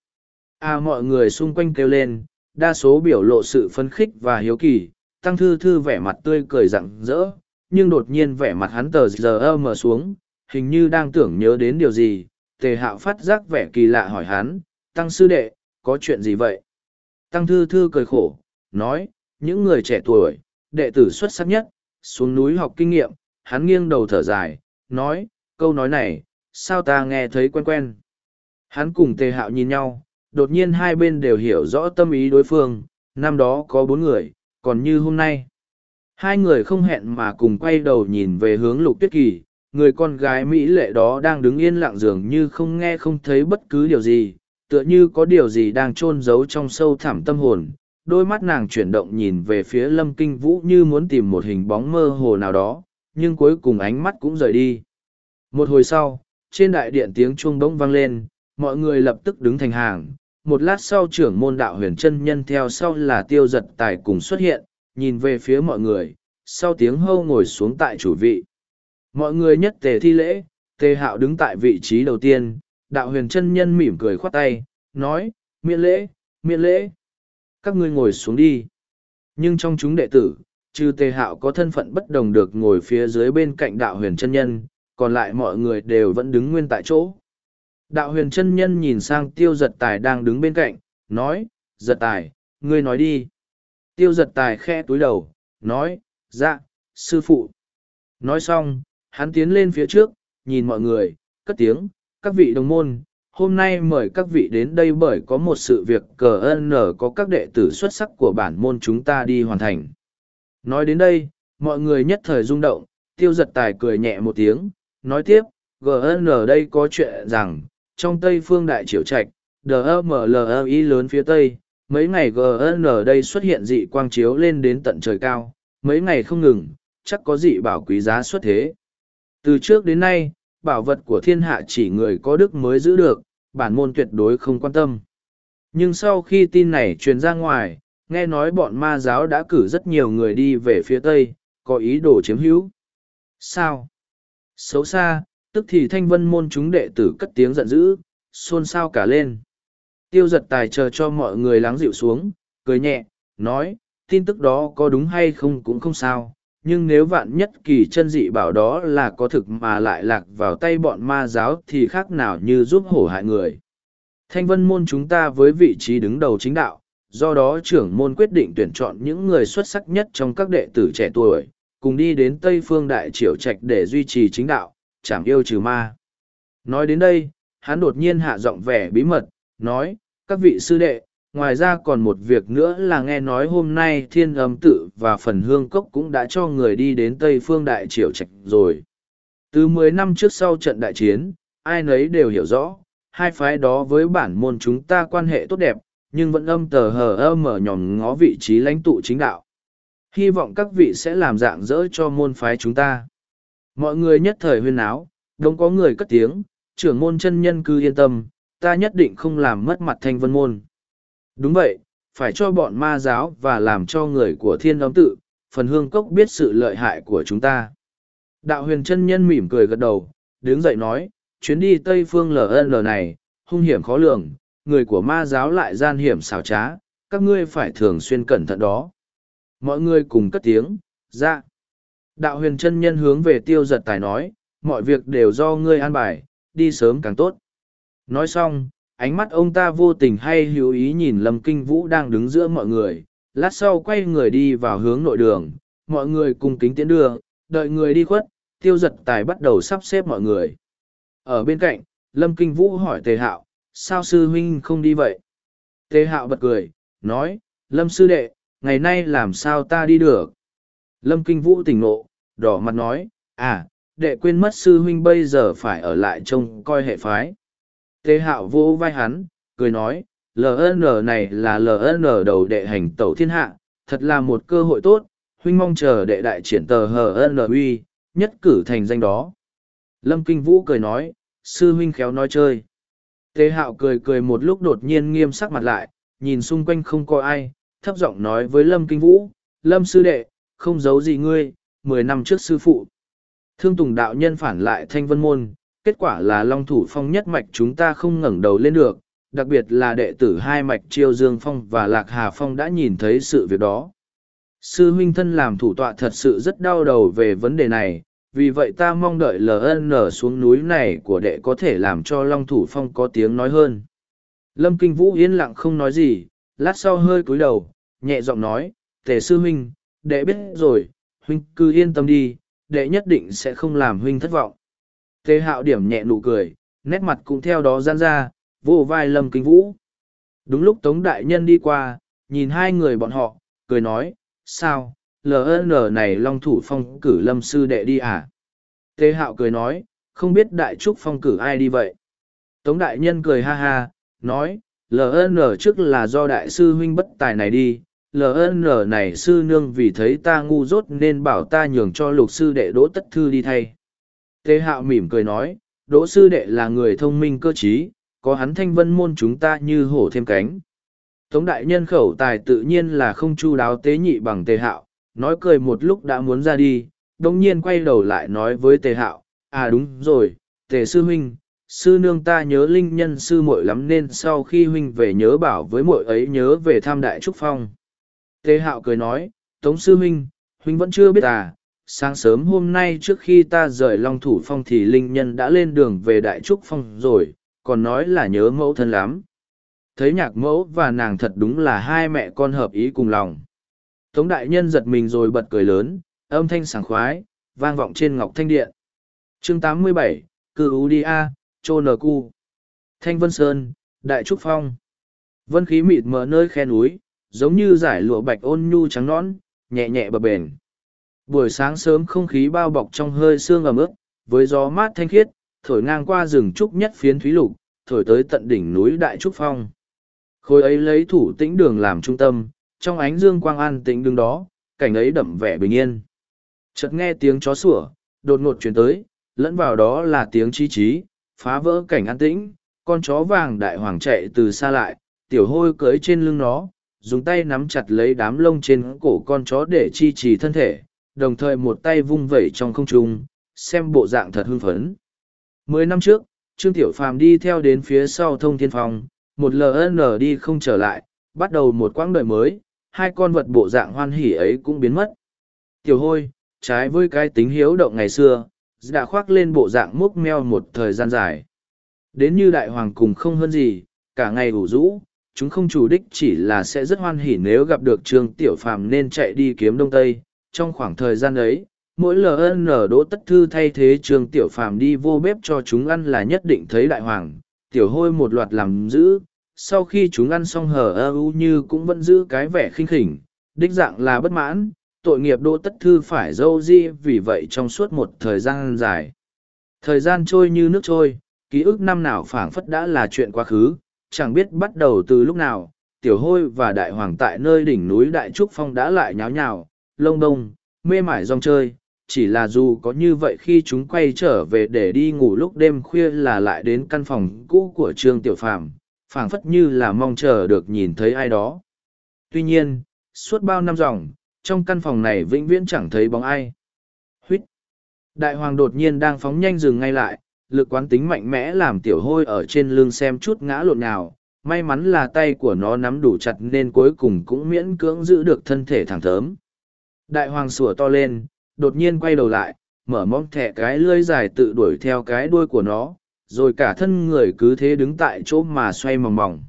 à mọi người xung quanh kêu lên đa số biểu lộ sự phấn khích và hiếu kỳ tăng thư thư vẻ mặt tươi cười rặng rỡ nhưng đột nhiên vẻ mặt hắn tờ giờ mờ xuống hình như đang tưởng nhớ đến điều gì, tề hạo phát giác vẻ kỳ lạ hỏi hắn, tăng sư đệ, có chuyện gì vậy? Tăng thư thư cười khổ, nói, những người trẻ tuổi, đệ tử xuất sắc nhất, xuống núi học kinh nghiệm, hắn nghiêng đầu thở dài, nói, câu nói này, sao ta nghe thấy quen quen. Hắn cùng tề hạo nhìn nhau, đột nhiên hai bên đều hiểu rõ tâm ý đối phương, năm đó có bốn người, còn như hôm nay. Hai người không hẹn mà cùng quay đầu nhìn về hướng lục tuyết kỳ, người con gái Mỹ lệ đó đang đứng yên lặng dường như không nghe không thấy bất cứ điều gì, tựa như có điều gì đang chôn giấu trong sâu thẳm tâm hồn. Đôi mắt nàng chuyển động nhìn về phía lâm kinh vũ như muốn tìm một hình bóng mơ hồ nào đó, nhưng cuối cùng ánh mắt cũng rời đi. Một hồi sau, trên đại điện tiếng chuông bỗng vang lên, mọi người lập tức đứng thành hàng. Một lát sau trưởng môn đạo huyền chân nhân theo sau là tiêu giật tài cùng xuất hiện, nhìn về phía mọi người, sau tiếng hâu ngồi xuống tại chủ vị. Mọi người nhất tề thi lễ, tề hạo đứng tại vị trí đầu tiên, đạo huyền chân nhân mỉm cười khoát tay, nói, miễn lễ, miễn lễ. Các ngươi ngồi xuống đi. Nhưng trong chúng đệ tử, trừ tề hạo có thân phận bất đồng được ngồi phía dưới bên cạnh đạo huyền chân nhân, còn lại mọi người đều vẫn đứng nguyên tại chỗ. Đạo huyền chân nhân nhìn sang tiêu giật tài đang đứng bên cạnh, nói, giật tài, ngươi nói đi. Tiêu giật tài khe túi đầu, nói, dạ, sư phụ. Nói xong, hắn tiến lên phía trước, nhìn mọi người, cất tiếng, các vị đồng môn, hôm nay mời các vị đến đây bởi có một sự việc cờ ân nở có các đệ tử xuất sắc của bản môn chúng ta đi hoàn thành. Nói đến đây, mọi người nhất thời rung động, tiêu giật tài cười nhẹ một tiếng, nói tiếp, GN đây có chuyện rằng, trong Tây Phương Đại Triều Trạch, DMLI lớn phía Tây, mấy ngày GN đây xuất hiện dị quang chiếu lên đến tận trời cao, mấy ngày không ngừng, chắc có dị bảo quý giá xuất thế. Từ trước đến nay, bảo vật của thiên hạ chỉ người có đức mới giữ được, bản môn tuyệt đối không quan tâm. Nhưng sau khi tin này truyền ra ngoài, nghe nói bọn ma giáo đã cử rất nhiều người đi về phía Tây, có ý đồ chiếm hữu. Sao? Xấu xa, tức thì thanh vân môn chúng đệ tử cất tiếng giận dữ, xôn xao cả lên. Tiêu giật tài chờ cho mọi người lắng dịu xuống, cười nhẹ, nói, tin tức đó có đúng hay không cũng không sao, nhưng nếu vạn nhất kỳ chân dị bảo đó là có thực mà lại lạc vào tay bọn ma giáo thì khác nào như giúp hổ hại người. Thanh vân môn chúng ta với vị trí đứng đầu chính đạo, do đó trưởng môn quyết định tuyển chọn những người xuất sắc nhất trong các đệ tử trẻ tuổi, cùng đi đến Tây Phương Đại Triều Trạch để duy trì chính đạo, chẳng yêu trừ ma. Nói đến đây, hắn đột nhiên hạ giọng vẻ bí mật, nói, các vị sư đệ, ngoài ra còn một việc nữa là nghe nói hôm nay thiên âm tự và phần hương cốc cũng đã cho người đi đến Tây Phương Đại Triều Trạch rồi. Từ mười năm trước sau trận đại chiến, ai nấy đều hiểu rõ, hai phái đó với bản môn chúng ta quan hệ tốt đẹp, nhưng vẫn âm tờ hờ âm mở nhòm ngó vị trí lãnh tụ chính đạo. Hy vọng các vị sẽ làm dạng dỡ cho môn phái chúng ta. Mọi người nhất thời huyên áo, đông có người cất tiếng, trưởng môn chân nhân cư yên tâm, ta nhất định không làm mất mặt thanh vân môn. Đúng vậy, phải cho bọn ma giáo và làm cho người của thiên đóng tự, phần hương cốc biết sự lợi hại của chúng ta. Đạo huyền chân nhân mỉm cười gật đầu, đứng dậy nói, chuyến đi Tây Phương LN này, hung hiểm khó lường, người của ma giáo lại gian hiểm xảo trá, các ngươi phải thường xuyên cẩn thận đó. Mọi người cùng cất tiếng, ra. Dạ. Đạo huyền chân nhân hướng về tiêu giật tài nói, mọi việc đều do ngươi an bài, đi sớm càng tốt. Nói xong, ánh mắt ông ta vô tình hay hữu ý nhìn lâm kinh vũ đang đứng giữa mọi người, lát sau quay người đi vào hướng nội đường, mọi người cùng kính tiến đưa, đợi người đi khuất, tiêu giật tài bắt đầu sắp xếp mọi người. Ở bên cạnh, lâm kinh vũ hỏi tề hạo, sao sư huynh không đi vậy? Tề hạo bật cười, nói, lâm sư đệ, ngày nay làm sao ta đi được? Lâm Kinh Vũ tỉnh nộ, đỏ mặt nói, à, đệ quên mất sư huynh bây giờ phải ở lại trông coi hệ phái. Tê hạo vô vai hắn, cười nói, LN này là LN đầu đệ hành tẩu thiên hạ, thật là một cơ hội tốt, huynh mong chờ đệ đại triển tờ HNUy, nhất cử thành danh đó. Lâm Kinh Vũ cười nói, sư huynh khéo nói chơi. Tê hạo cười cười một lúc đột nhiên nghiêm sắc mặt lại, nhìn xung quanh không có ai, thấp giọng nói với Lâm Kinh Vũ, Lâm sư đệ, không giấu gì ngươi, mười năm trước sư phụ. Thương Tùng đạo nhân phản lại thanh vân môn, kết quả là Long Thủ Phong nhất mạch chúng ta không ngẩng đầu lên được, đặc biệt là đệ tử hai mạch Chiêu Dương Phong và Lạc Hà Phong đã nhìn thấy sự việc đó. Sư huynh thân làm thủ tọa thật sự rất đau đầu về vấn đề này, vì vậy ta mong đợi ln xuống núi này của đệ có thể làm cho long thủ phong có tiếng nói hơn lâm kinh vũ yên lặng không nói gì lát sau hơi cúi đầu nhẹ giọng nói tề sư huynh đệ biết rồi huynh cứ yên tâm đi đệ nhất định sẽ không làm huynh thất vọng tề hạo điểm nhẹ nụ cười, nét mặt cũng theo đó gian ra, vô vai lâm kinh vũ. Đúng lúc tống đại nhân đi qua, nhìn hai người bọn họ, cười nói, sao ln này long thủ phong cử lâm sư đệ đi à? Tề hạo cười nói, không biết đại trúc phong cử ai đi vậy? Tống đại nhân cười ha ha, nói ln trước là do đại sư huynh bất tài này đi ln này sư nương vì thấy ta ngu dốt nên bảo ta nhường cho lục sư đệ đỗ tất thư đi thay tề hạo mỉm cười nói đỗ sư đệ là người thông minh cơ trí, có hắn thanh vân môn chúng ta như hổ thêm cánh. Tống đại nhân khẩu tài tự nhiên là không chu đáo tế nhị bằng tề hạo nói cười một lúc đã muốn ra đi đồng nhiên quay đầu lại nói với tề hạo à đúng rồi tề sư huynh sư nương ta nhớ linh nhân sư muội lắm nên sau khi huynh về nhớ bảo với muội ấy nhớ về tham đại trúc phong. Tề hạo cười nói, Tống Sư Huynh, Huynh vẫn chưa biết à, sáng sớm hôm nay trước khi ta rời Long Thủ Phong thì Linh Nhân đã lên đường về Đại Trúc Phong rồi, còn nói là nhớ mẫu thân lắm. Thấy nhạc mẫu và nàng thật đúng là hai mẹ con hợp ý cùng lòng. Tống Đại Nhân giật mình rồi bật cười lớn, âm thanh sảng khoái, vang vọng trên ngọc thanh điện. chương 87, Cư Ú Đi A, Chô Nờ Cu. Thanh Vân Sơn, Đại Trúc Phong. Vân khí mịt mờ nơi khe núi, giống như giải lụa bạch ôn nhu trắng nõn, nhẹ nhẹ bờ bền. Buổi sáng sớm không khí bao bọc trong hơi sương ẩm ướt, với gió mát thanh khiết, thổi ngang qua rừng trúc nhất phiến thúy lục, thổi tới tận đỉnh núi Đại Trúc Phong. Khối ấy lấy thủ tĩnh đường làm trung tâm, trong ánh dương quang an tĩnh đứng đó, cảnh ấy đậm vẻ bình yên. Chợt nghe tiếng chó sủa, đột ngột chuyển tới, lẫn vào đó là tiếng chi trí, phá vỡ cảnh an tĩnh, con chó vàng đại hoàng chạy từ xa lại, tiểu hôi cưới trên lưng nó, dùng tay nắm chặt lấy đám lông trên cổ con chó để chi trì thân thể, đồng thời một tay vung vẩy trong không trung, xem bộ dạng thật hưng phấn. Mười năm trước, Trương Tiểu Phàm đi theo đến phía sau thông thiên phòng, một LN đi không trở lại, bắt đầu một quãng đời mới, hai con vật bộ dạng hoan hỉ ấy cũng biến mất. Tiểu hôi, trái với cái tính hiếu động ngày xưa, đã khoác lên bộ dạng múc meo một thời gian dài. Đến như đại hoàng cùng không hơn gì, cả ngày ủ rũ, chúng không chủ đích chỉ là sẽ rất hoan hỉ nếu gặp được trương tiểu phàm nên chạy đi kiếm đông tây trong khoảng thời gian ấy mỗi ln đỗ tất thư thay thế trường tiểu phàm đi vô bếp cho chúng ăn là nhất định thấy đại hoàng tiểu hôi một loạt làm giữ sau khi chúng ăn xong hở ơ u như cũng vẫn giữ cái vẻ khinh khỉnh đích dạng là bất mãn tội nghiệp đỗ tất thư phải dâu di vì vậy trong suốt một thời gian dài. Thời gian trôi như nước trôi ký ức năm nào phảng phất đã là chuyện quá khứ chẳng biết bắt đầu từ lúc nào, tiểu hôi và đại hoàng tại nơi đỉnh núi Đại Trúc Phong đã lại nháo nhào, lông đông, mê mải rong chơi. Chỉ là dù có như vậy khi chúng quay trở về để đi ngủ lúc đêm khuya là lại đến căn phòng cũ của Trương Tiểu Phàm, phảng phất như là mong chờ được nhìn thấy ai đó. Tuy nhiên, suốt bao năm dòng, trong căn phòng này vĩnh viễn chẳng thấy bóng ai. Huyết Đại hoàng đột nhiên đang phóng nhanh dừng ngay lại, lực quán tính mạnh mẽ làm tiểu hôi ở trên lưng xem chút ngã lộn nào may mắn là tay của nó nắm đủ chặt nên cuối cùng cũng miễn cưỡng giữ được thân thể thẳng thớm đại hoàng sủa to lên, đột nhiên quay đầu lại, mở mong thẻ cái lưỡi dài tự đuổi theo cái đuôi của nó, rồi cả thân người cứ thế đứng tại chỗ mà xoay mòng mòng.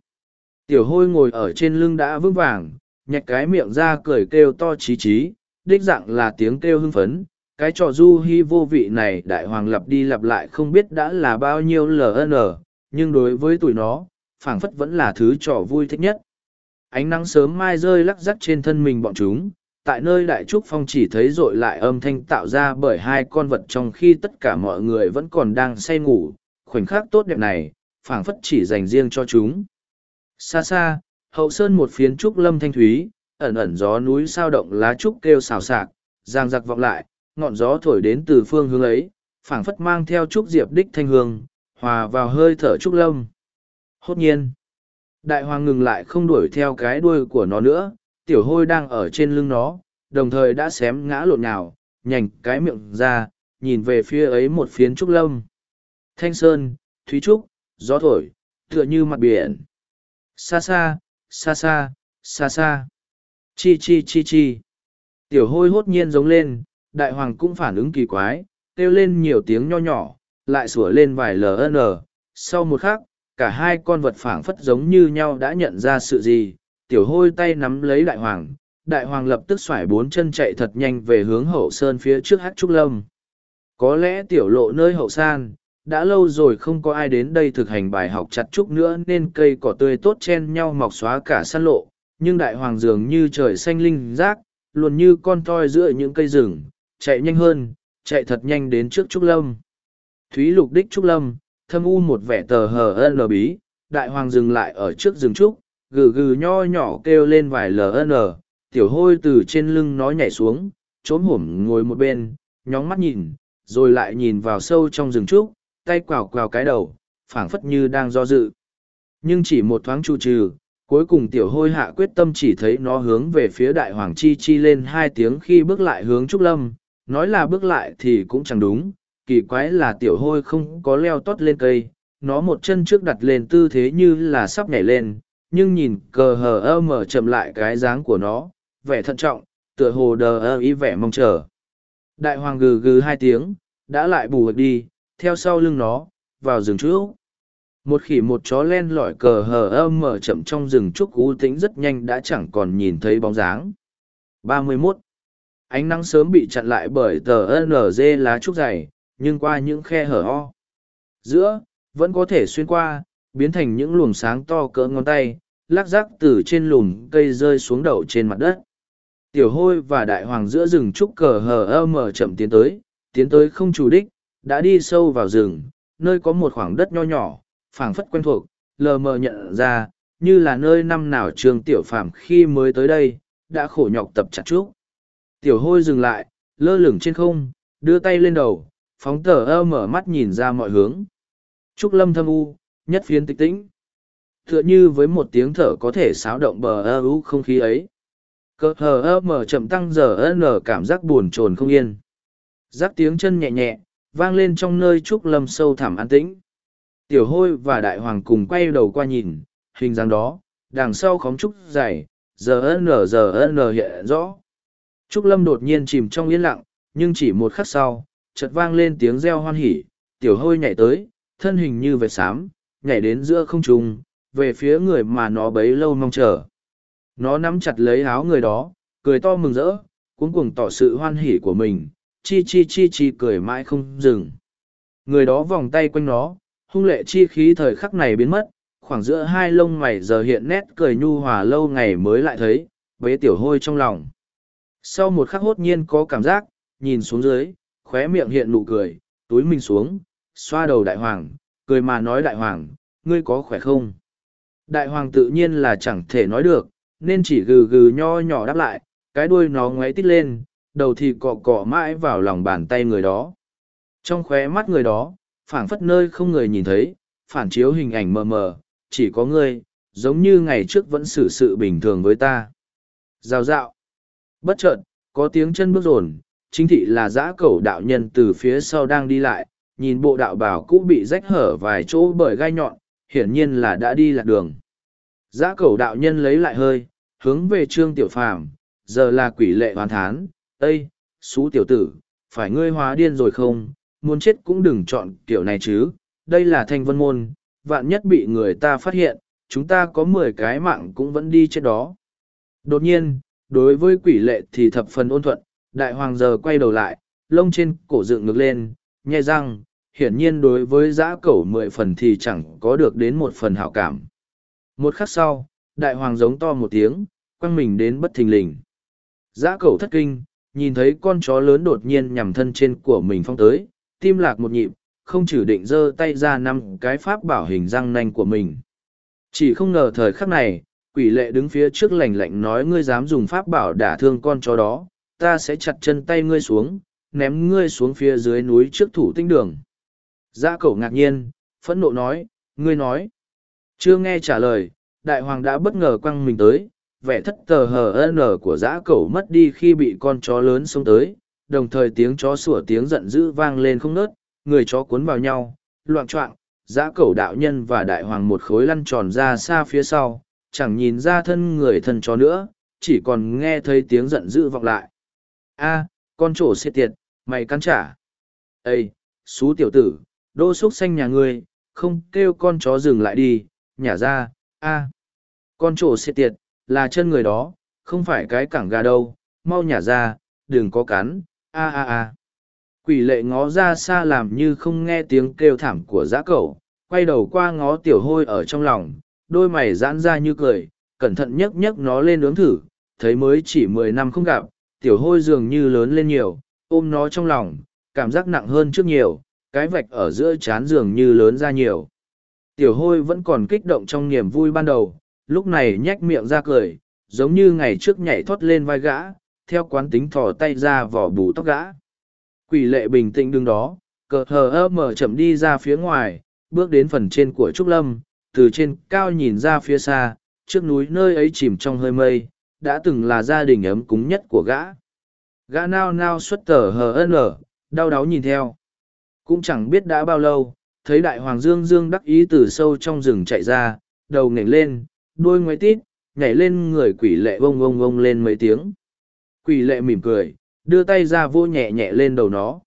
Tiểu hôi ngồi ở trên lưng đã vững vàng nhạch cái miệng ra cười kêu to chí chí, đích dạng là tiếng kêu hưng phấn. Cái trò du hi vô vị này đại hoàng lặp đi lặp lại không biết đã là bao nhiêu ln nhưng đối với tụi nó, phảng phất vẫn là thứ trò vui thích nhất. Ánh nắng sớm mai rơi lắc rắc trên thân mình bọn chúng tại nơi đại trúc phong chỉ thấy r ộ i lại âm thanh tạo ra bởi hai con vật trong khi tất cả mọi người vẫn còn đang say ngủ khoảnh khắc tốt đẹp này phảng phất chỉ dành riêng cho chúng xa xa hậu sơn một phiến trúc lâm thanh thúy ẩn ẩn gió núi sao động lá trúc kêu xào xạc giang giặc vọng lại ngọn gió thổi đến từ phương hướng ấy, phảng phất mang theo trúc diệp đích thanh hương, hòa vào hơi thở trúc lâm. Hốt nhiên, đại hoàng ngừng lại không đuổi theo cái đuôi của nó nữa, tiểu hôi đang ở trên lưng nó, đồng thời đã xém ngã lộn nhào, nhành cái miệng ra, nhìn về phía ấy một phiến trúc lâm. Thanh sơn, thúy trúc, gió thổi, tựa như mặt biển. Xa xa, xa xa, xa xa. Chi chi chi chi. Tiểu hôi hốt nhiên giống lên, đại hoàng cũng phản ứng kỳ quái, kêu lên nhiều tiếng nho nhỏ, lại sủa lên vài LN. Sau một khắc, cả hai con vật phảng phất giống như nhau đã nhận ra sự gì, tiểu hôi tay nắm lấy đại hoàng, đại hoàng lập tức xoải bốn chân chạy thật nhanh về hướng hậu sơn phía trước hát trúc lâm. Có lẽ tiểu lộ nơi hậu san, đã lâu rồi không có ai đến đây thực hành bài học chặt trúc nữa nên cây cỏ tươi tốt chen nhau mọc xóa cả săn lộ, nhưng đại hoàng dường như trời xanh linh rác, luôn như con toi giữa những cây rừng, chạy nhanh hơn, chạy thật nhanh đến trước trúc lâm. Thúy lục đích trúc lâm, thâm u một vẻ tờ hờ n bí, đại hoàng dừng lại ở trước rừng trúc, gừ gừ nho nhỏ kêu lên vài ln, tiểu hôi từ trên lưng nó nhảy xuống, trốn hổm ngồi một bên, nhóng mắt nhìn, rồi lại nhìn vào sâu trong rừng trúc, tay quào quào cái đầu, phảng phất như đang do dự. Nhưng chỉ một thoáng trụ trừ, cuối cùng tiểu hôi hạ quyết tâm chỉ thấy nó hướng về phía đại hoàng chi chi lên hai tiếng khi bước lại hướng trúc lâm, nói là bước lại thì cũng chẳng đúng, kỳ quái là tiểu hôi không có leo tót lên cây, nó một chân trước đặt lên tư thế như là sắp nhảy lên, nhưng nhìn cờ hờ ơ mở chậm lại cái dáng của nó, vẻ thận trọng, tựa hồ đờ ơ ý vẻ mong chờ. Đại hoàng gừ gừ hai tiếng, đã lại bù đi, theo sau lưng nó, vào rừng trước. Một khỉ một chó len lỏi cờ hờ ơ mở chậm trong rừng trúc u tĩnh rất nhanh đã chẳng còn nhìn thấy bóng dáng. 31. Ánh nắng sớm bị chặn lại bởi tờ NG lá trúc dày, nhưng qua những khe hở o Giữa, vẫn có thể xuyên qua, biến thành những luồng sáng to cỡ ngón tay, lắc rắc từ trên lùm cây rơi xuống đậu trên mặt đất. Tiểu hôi và đại hoàng giữa rừng trúc cờ hờ ơ mở chậm tiến tới, tiến tới không chủ đích, đã đi sâu vào rừng, nơi có một khoảng đất nho nhỏ, phảng phất quen thuộc, lờ mờ nhận ra, như là nơi năm nào trường tiểu phàm khi mới tới đây, đã khổ nhọc tập chặt trúc. Tiểu hôi dừng lại, lơ lửng trên không, đưa tay lên đầu, phóng tờ ơ mở mắt nhìn ra mọi hướng. Trúc lâm thâm u, nhất phiến tịch tĩnh. Tựa như với một tiếng thở có thể xáo động bờ ơ ú không khí ấy. Cờ hờ ơ mở chậm tăng giờ ơ nở cảm giác buồn chồn không yên. giáp tiếng chân nhẹ nhẹ, vang lên trong nơi trúc lâm sâu thẳm an tĩnh. Tiểu hôi và đại hoàng cùng quay đầu qua nhìn, hình dáng đó, đằng sau khóm trúc dày, giờ nở giờ nở hiện rõ. Trúc lâm đột nhiên chìm trong yên lặng, nhưng chỉ một khắc sau, chợt vang lên tiếng reo hoan hỉ, tiểu hôi nhảy tới, thân hình như vệt xám, nhảy đến giữa không trung, về phía người mà nó bấy lâu mong chờ. Nó nắm chặt lấy áo người đó, cười to mừng rỡ, cuống cuồng tỏ sự hoan hỉ của mình, chi chi chi chi cười mãi không dừng. Người đó vòng tay quanh nó, hung lệ chi khí thời khắc này biến mất, khoảng giữa hai lông mày giờ hiện nét cười nhu hòa lâu ngày mới lại thấy, bế tiểu hôi trong lòng. Sau một khắc hốt nhiên có cảm giác, nhìn xuống dưới, khóe miệng hiện nụ cười, túi mình xuống, xoa đầu đại hoàng, cười mà nói đại hoàng, ngươi có khỏe không? Đại hoàng tự nhiên là chẳng thể nói được, nên chỉ gừ gừ nho nhỏ đáp lại, cái đuôi nó ngoáy tít lên, đầu thì cọ cọ mãi vào lòng bàn tay người đó. Trong khóe mắt người đó, phảng phất nơi không người nhìn thấy, phản chiếu hình ảnh mờ mờ, chỉ có ngươi, giống như ngày trước vẫn xử sự bình thường với ta. Rào rạo. Bất chợt, có tiếng chân bước rồn, chính thị là giã cẩu đạo nhân từ phía sau đang đi lại, nhìn bộ đạo bảo cũ bị rách hở vài chỗ bởi gai nhọn, hiển nhiên là đã đi lạc đường. Giã cẩu đạo nhân lấy lại hơi, hướng về trương tiểu phàm, giờ là quỷ lệ hoàn thán, Ây, xú tiểu tử, phải ngươi hóa điên rồi không, muốn chết cũng đừng chọn kiểu này chứ, đây là thanh vân môn, vạn nhất bị người ta phát hiện, chúng ta có mười cái mạng cũng vẫn đi chết đó. Đột nhiên, đối với quỷ lệ thì thập phần ôn thuận, đại hoàng giờ quay đầu lại, lông trên cổ dựng ngược lên, nhai răng, hiển nhiên đối với giã cẩu mười phần thì chẳng có được đến một phần hảo cảm. Một khắc sau, đại hoàng giống to một tiếng, quăng mình đến bất thình lình. Giã cẩu thất kinh, nhìn thấy con chó lớn đột nhiên nhằm thân trên của mình phong tới, tim lạc một nhịp, không chử định giơ tay ra năm cái pháp bảo hình răng nanh của mình. Chỉ không ngờ thời khắc này, quỷ lệ đứng phía trước lạnh lạnh nói ngươi dám dùng pháp bảo đả thương con chó đó, ta sẽ chặt chân tay ngươi xuống, ném ngươi xuống phía dưới núi trước thủ tinh đường. Giã cẩu ngạc nhiên, phẫn nộ nói, ngươi nói. Chưa nghe trả lời, đại hoàng đã bất ngờ quăng mình tới, vẻ thất tờ hờ nở của Giã cẩu mất đi khi bị con chó lớn xông tới đồng thời tiếng chó sủa tiếng giận dữ vang lên không nớt người chó cuốn vào nhau loạn choạng Giã cẩu đạo nhân và đại hoàng một khối lăn tròn ra xa phía sau chẳng nhìn ra thân người thân chó nữa chỉ còn nghe thấy tiếng giận dữ vọng lại a con trổ xê tiệt mày cắn trả Ê, xú tiểu tử, đô xúc xanh nhà ngươi, không kêu con chó dừng lại đi, nhả ra, a Con trổ xịt tiệt, là chân người đó, không phải cái cẳng gà đâu, mau nhả ra, đừng có cắn, a a a. Quỷ lệ ngó ra xa làm như không nghe tiếng kêu thảm của giã cẩu, quay đầu qua ngó tiểu hôi ở trong lòng, đôi mày giãn ra như cười, cẩn thận nhấc nhấc nó lên nướng thử, thấy mới chỉ mười năm không gặp, tiểu hôi dường như lớn lên nhiều, ôm nó trong lòng, cảm giác nặng hơn trước nhiều, cái vạch ở giữa chán giường như lớn ra nhiều. Tiểu hôi vẫn còn kích động trong niềm vui ban đầu, lúc này nhếch miệng ra cười, giống như ngày trước nhảy thoát lên vai gã, theo quán tính thò tay ra vỏ bù tóc gã. Quỷ lệ bình tĩnh đứng đó, cờ hờ ơ mở chậm đi ra phía ngoài, bước đến phần trên của Trúc Lâm, từ trên cao nhìn ra phía xa, trước núi nơi ấy chìm trong hơi mây, đã từng là gia đình ấm cúng nhất của gã. Gã nao nao xuất tờ hờ nở, đau đáu nhìn theo. Cũng chẳng biết đã bao lâu, thấy đại hoàng dương dương đắc ý từ sâu trong rừng chạy ra, đầu ngẩng lên, đuôi ngoái tít, nhảy lên người quỷ lệ vông vông vông lên mấy tiếng. Quỷ lệ mỉm cười, đưa tay ra vô nhẹ nhẹ lên đầu nó.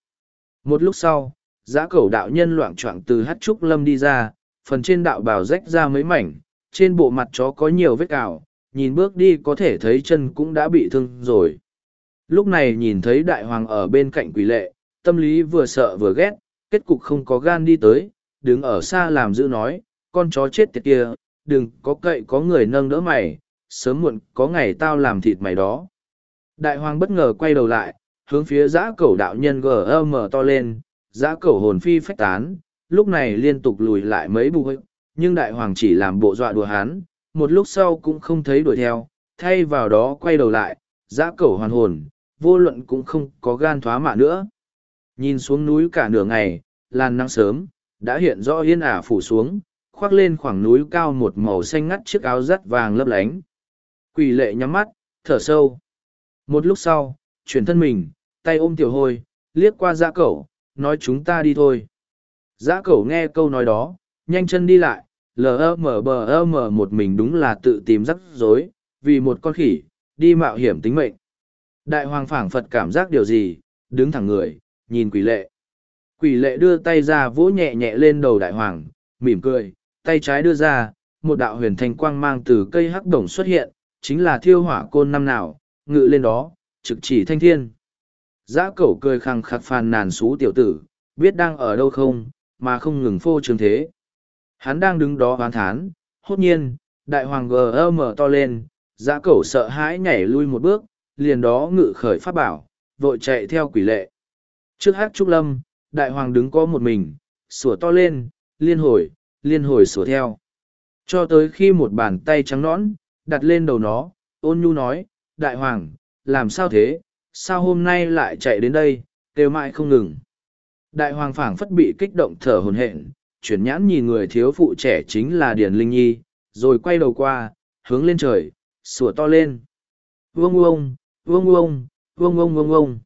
Một lúc sau, giã cẩu đạo nhân loạn choạng từ hát trúc lâm đi ra, phần trên đạo bào rách ra mấy mảnh, trên bộ mặt chó có nhiều vết cào, nhìn bước đi có thể thấy chân cũng đã bị thương rồi. Lúc này nhìn thấy đại hoàng ở bên cạnh quỷ lệ, tâm lý vừa sợ vừa ghét, kết cục không có gan đi tới, đứng ở xa làm giữ nói, con chó chết tiệt kia, đừng có cậy có người nâng đỡ mày, sớm muộn có ngày tao làm thịt mày đó. Đại hoàng bất ngờ quay đầu lại, hướng phía giã cẩu đạo nhân gm to lên, giã cẩu hồn phi phách tán, lúc này liên tục lùi lại mấy bù nhưng đại hoàng chỉ làm bộ dọa đùa hắn, một lúc sau cũng không thấy đuổi theo, thay vào đó quay đầu lại, giã cẩu hoàn hồn, vô luận cũng không có gan thoá mạ nữa. Nhìn xuống núi cả nửa ngày, làn nắng sớm, đã hiện rõ yên ả phủ xuống, khoác lên khoảng núi cao một màu xanh ngắt chiếc áo rắt vàng lấp lánh. Quỷ lệ nhắm mắt, thở sâu. Một lúc sau, chuyển thân mình, tay ôm tiểu hôi, liếc qua giã cẩu, nói chúng ta đi thôi. Giã cẩu nghe câu nói đó, nhanh chân đi lại, lờ mờ bờ mờ một mình đúng là tự tìm rắc rối, vì một con khỉ, đi mạo hiểm tính mệnh. Đại hoàng phảng phật cảm giác điều gì, đứng thẳng người, nhìn quỷ lệ. Quỷ lệ đưa tay ra vỗ nhẹ nhẹ lên đầu đại hoàng, mỉm cười, tay trái đưa ra, một đạo huyền thanh quang mang từ cây hắc đồng xuất hiện, chính là thiêu hỏa côn năm nào, ngự lên đó, trực chỉ thanh thiên. Giã cẩu cười khăng khắc phàn nàn xú tiểu tử, biết đang ở đâu không, mà không ngừng phô trương thế. Hắn đang đứng đó hoán thán, hốt nhiên, đại hoàng gờ mở to lên, giã cẩu sợ hãi nhảy lui một bước, liền đó ngự khởi pháp bảo, vội chạy theo quỷ lệ. Trước hát trúc lâm, đại hoàng đứng có một mình, sủa to lên, liên hồi, liên hồi sủa theo. Cho tới khi một bàn tay trắng nõn, đặt lên đầu nó, ôn nhu nói, đại hoàng, làm sao thế, sao hôm nay lại chạy đến đây, kêu mãi không ngừng. Đại hoàng phảng phất bị kích động thở hồn hện, chuyển nhãn nhìn người thiếu phụ trẻ chính là Điền Linh Nhi, rồi quay đầu qua, hướng lên trời, sủa to lên. Vương vương, vương vương, vương vương vương vương.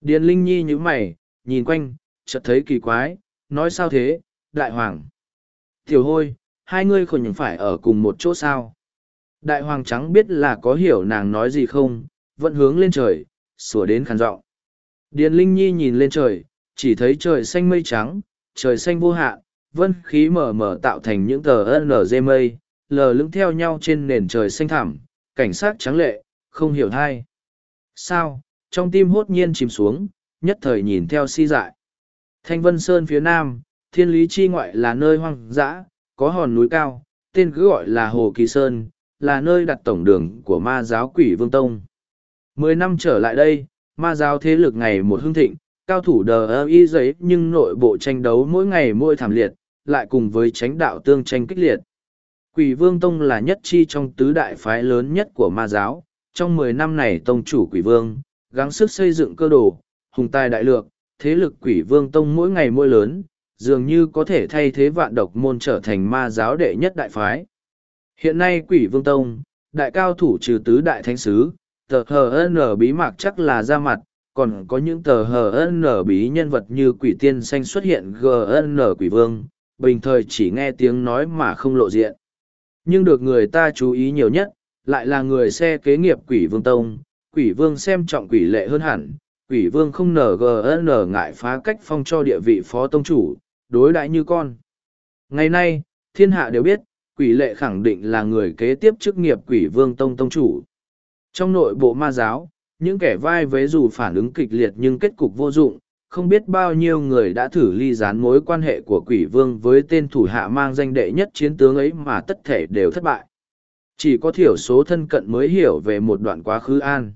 Điền Linh Nhi như mày, nhìn quanh, chợt thấy kỳ quái, nói sao thế, đại hoàng. Tiểu hôi, hai ngươi không những phải ở cùng một chỗ sao. Đại hoàng trắng biết là có hiểu nàng nói gì không, vẫn hướng lên trời, sủa đến khàn giọng. Điền Linh Nhi nhìn lên trời, chỉ thấy trời xanh mây trắng, trời xanh vô hạn, vân khí mờ mờ tạo thành những tờ NG mây, lờ lững theo nhau trên nền trời xanh thẳm, cảnh sát trắng lệ, không hiểu thai. Sao, trong tim hốt nhiên chìm xuống, nhất thời nhìn theo si dại. Thanh Vân Sơn phía nam, thiên lý chi ngoại là nơi hoang dã, có hòn núi cao, tên cứ gọi là Hồ Kỳ Sơn, là nơi đặt tổng đường của ma giáo quỷ Vương Tông. Mười năm trở lại đây, ma giáo thế lực ngày một hưng thịnh, cao thủ đờ ơ y giấy nhưng nội bộ tranh đấu mỗi ngày mỗi thảm liệt, lại cùng với tránh đạo tương tranh kích liệt. Quỷ Vương Tông là nhất chi trong tứ đại phái lớn nhất của ma giáo, trong mười năm này Tông chủ Quỷ Vương, gắng sức xây dựng cơ đồ, hùng tài đại lược, thế lực Quỷ Vương Tông mỗi ngày mỗi lớn, dường như có thể thay thế vạn độc môn trở thành ma giáo đệ nhất đại phái. Hiện nay Quỷ Vương Tông, đại cao thủ trừ tứ đại thánh sứ, tờ hờ bí mạc chắc là ra mặt, còn có những tờ hờ bí nhân vật như quỷ tiên xanh xuất hiện gn quỷ vương, bình thời chỉ nghe tiếng nói mà không lộ diện. Nhưng được người ta chú ý nhiều nhất, lại là người xe kế nghiệp quỷ vương tông, quỷ vương xem trọng quỷ lệ hơn hẳn, quỷ vương không nở gn ngại phá cách phong cho địa vị phó tông chủ, đối đãi như con. Ngày nay, thiên hạ đều biết, quỷ lệ khẳng định là người kế tiếp chức nghiệp quỷ vương tông tông chủ. Trong nội bộ ma giáo, những kẻ vai vế dù phản ứng kịch liệt nhưng kết cục vô dụng, không biết bao nhiêu người đã thử ly gián mối quan hệ của quỷ vương với tên thủ hạ mang danh đệ nhất chiến tướng ấy mà tất thể đều thất bại. Chỉ có thiểu số thân cận mới hiểu về một đoạn quá khứ an.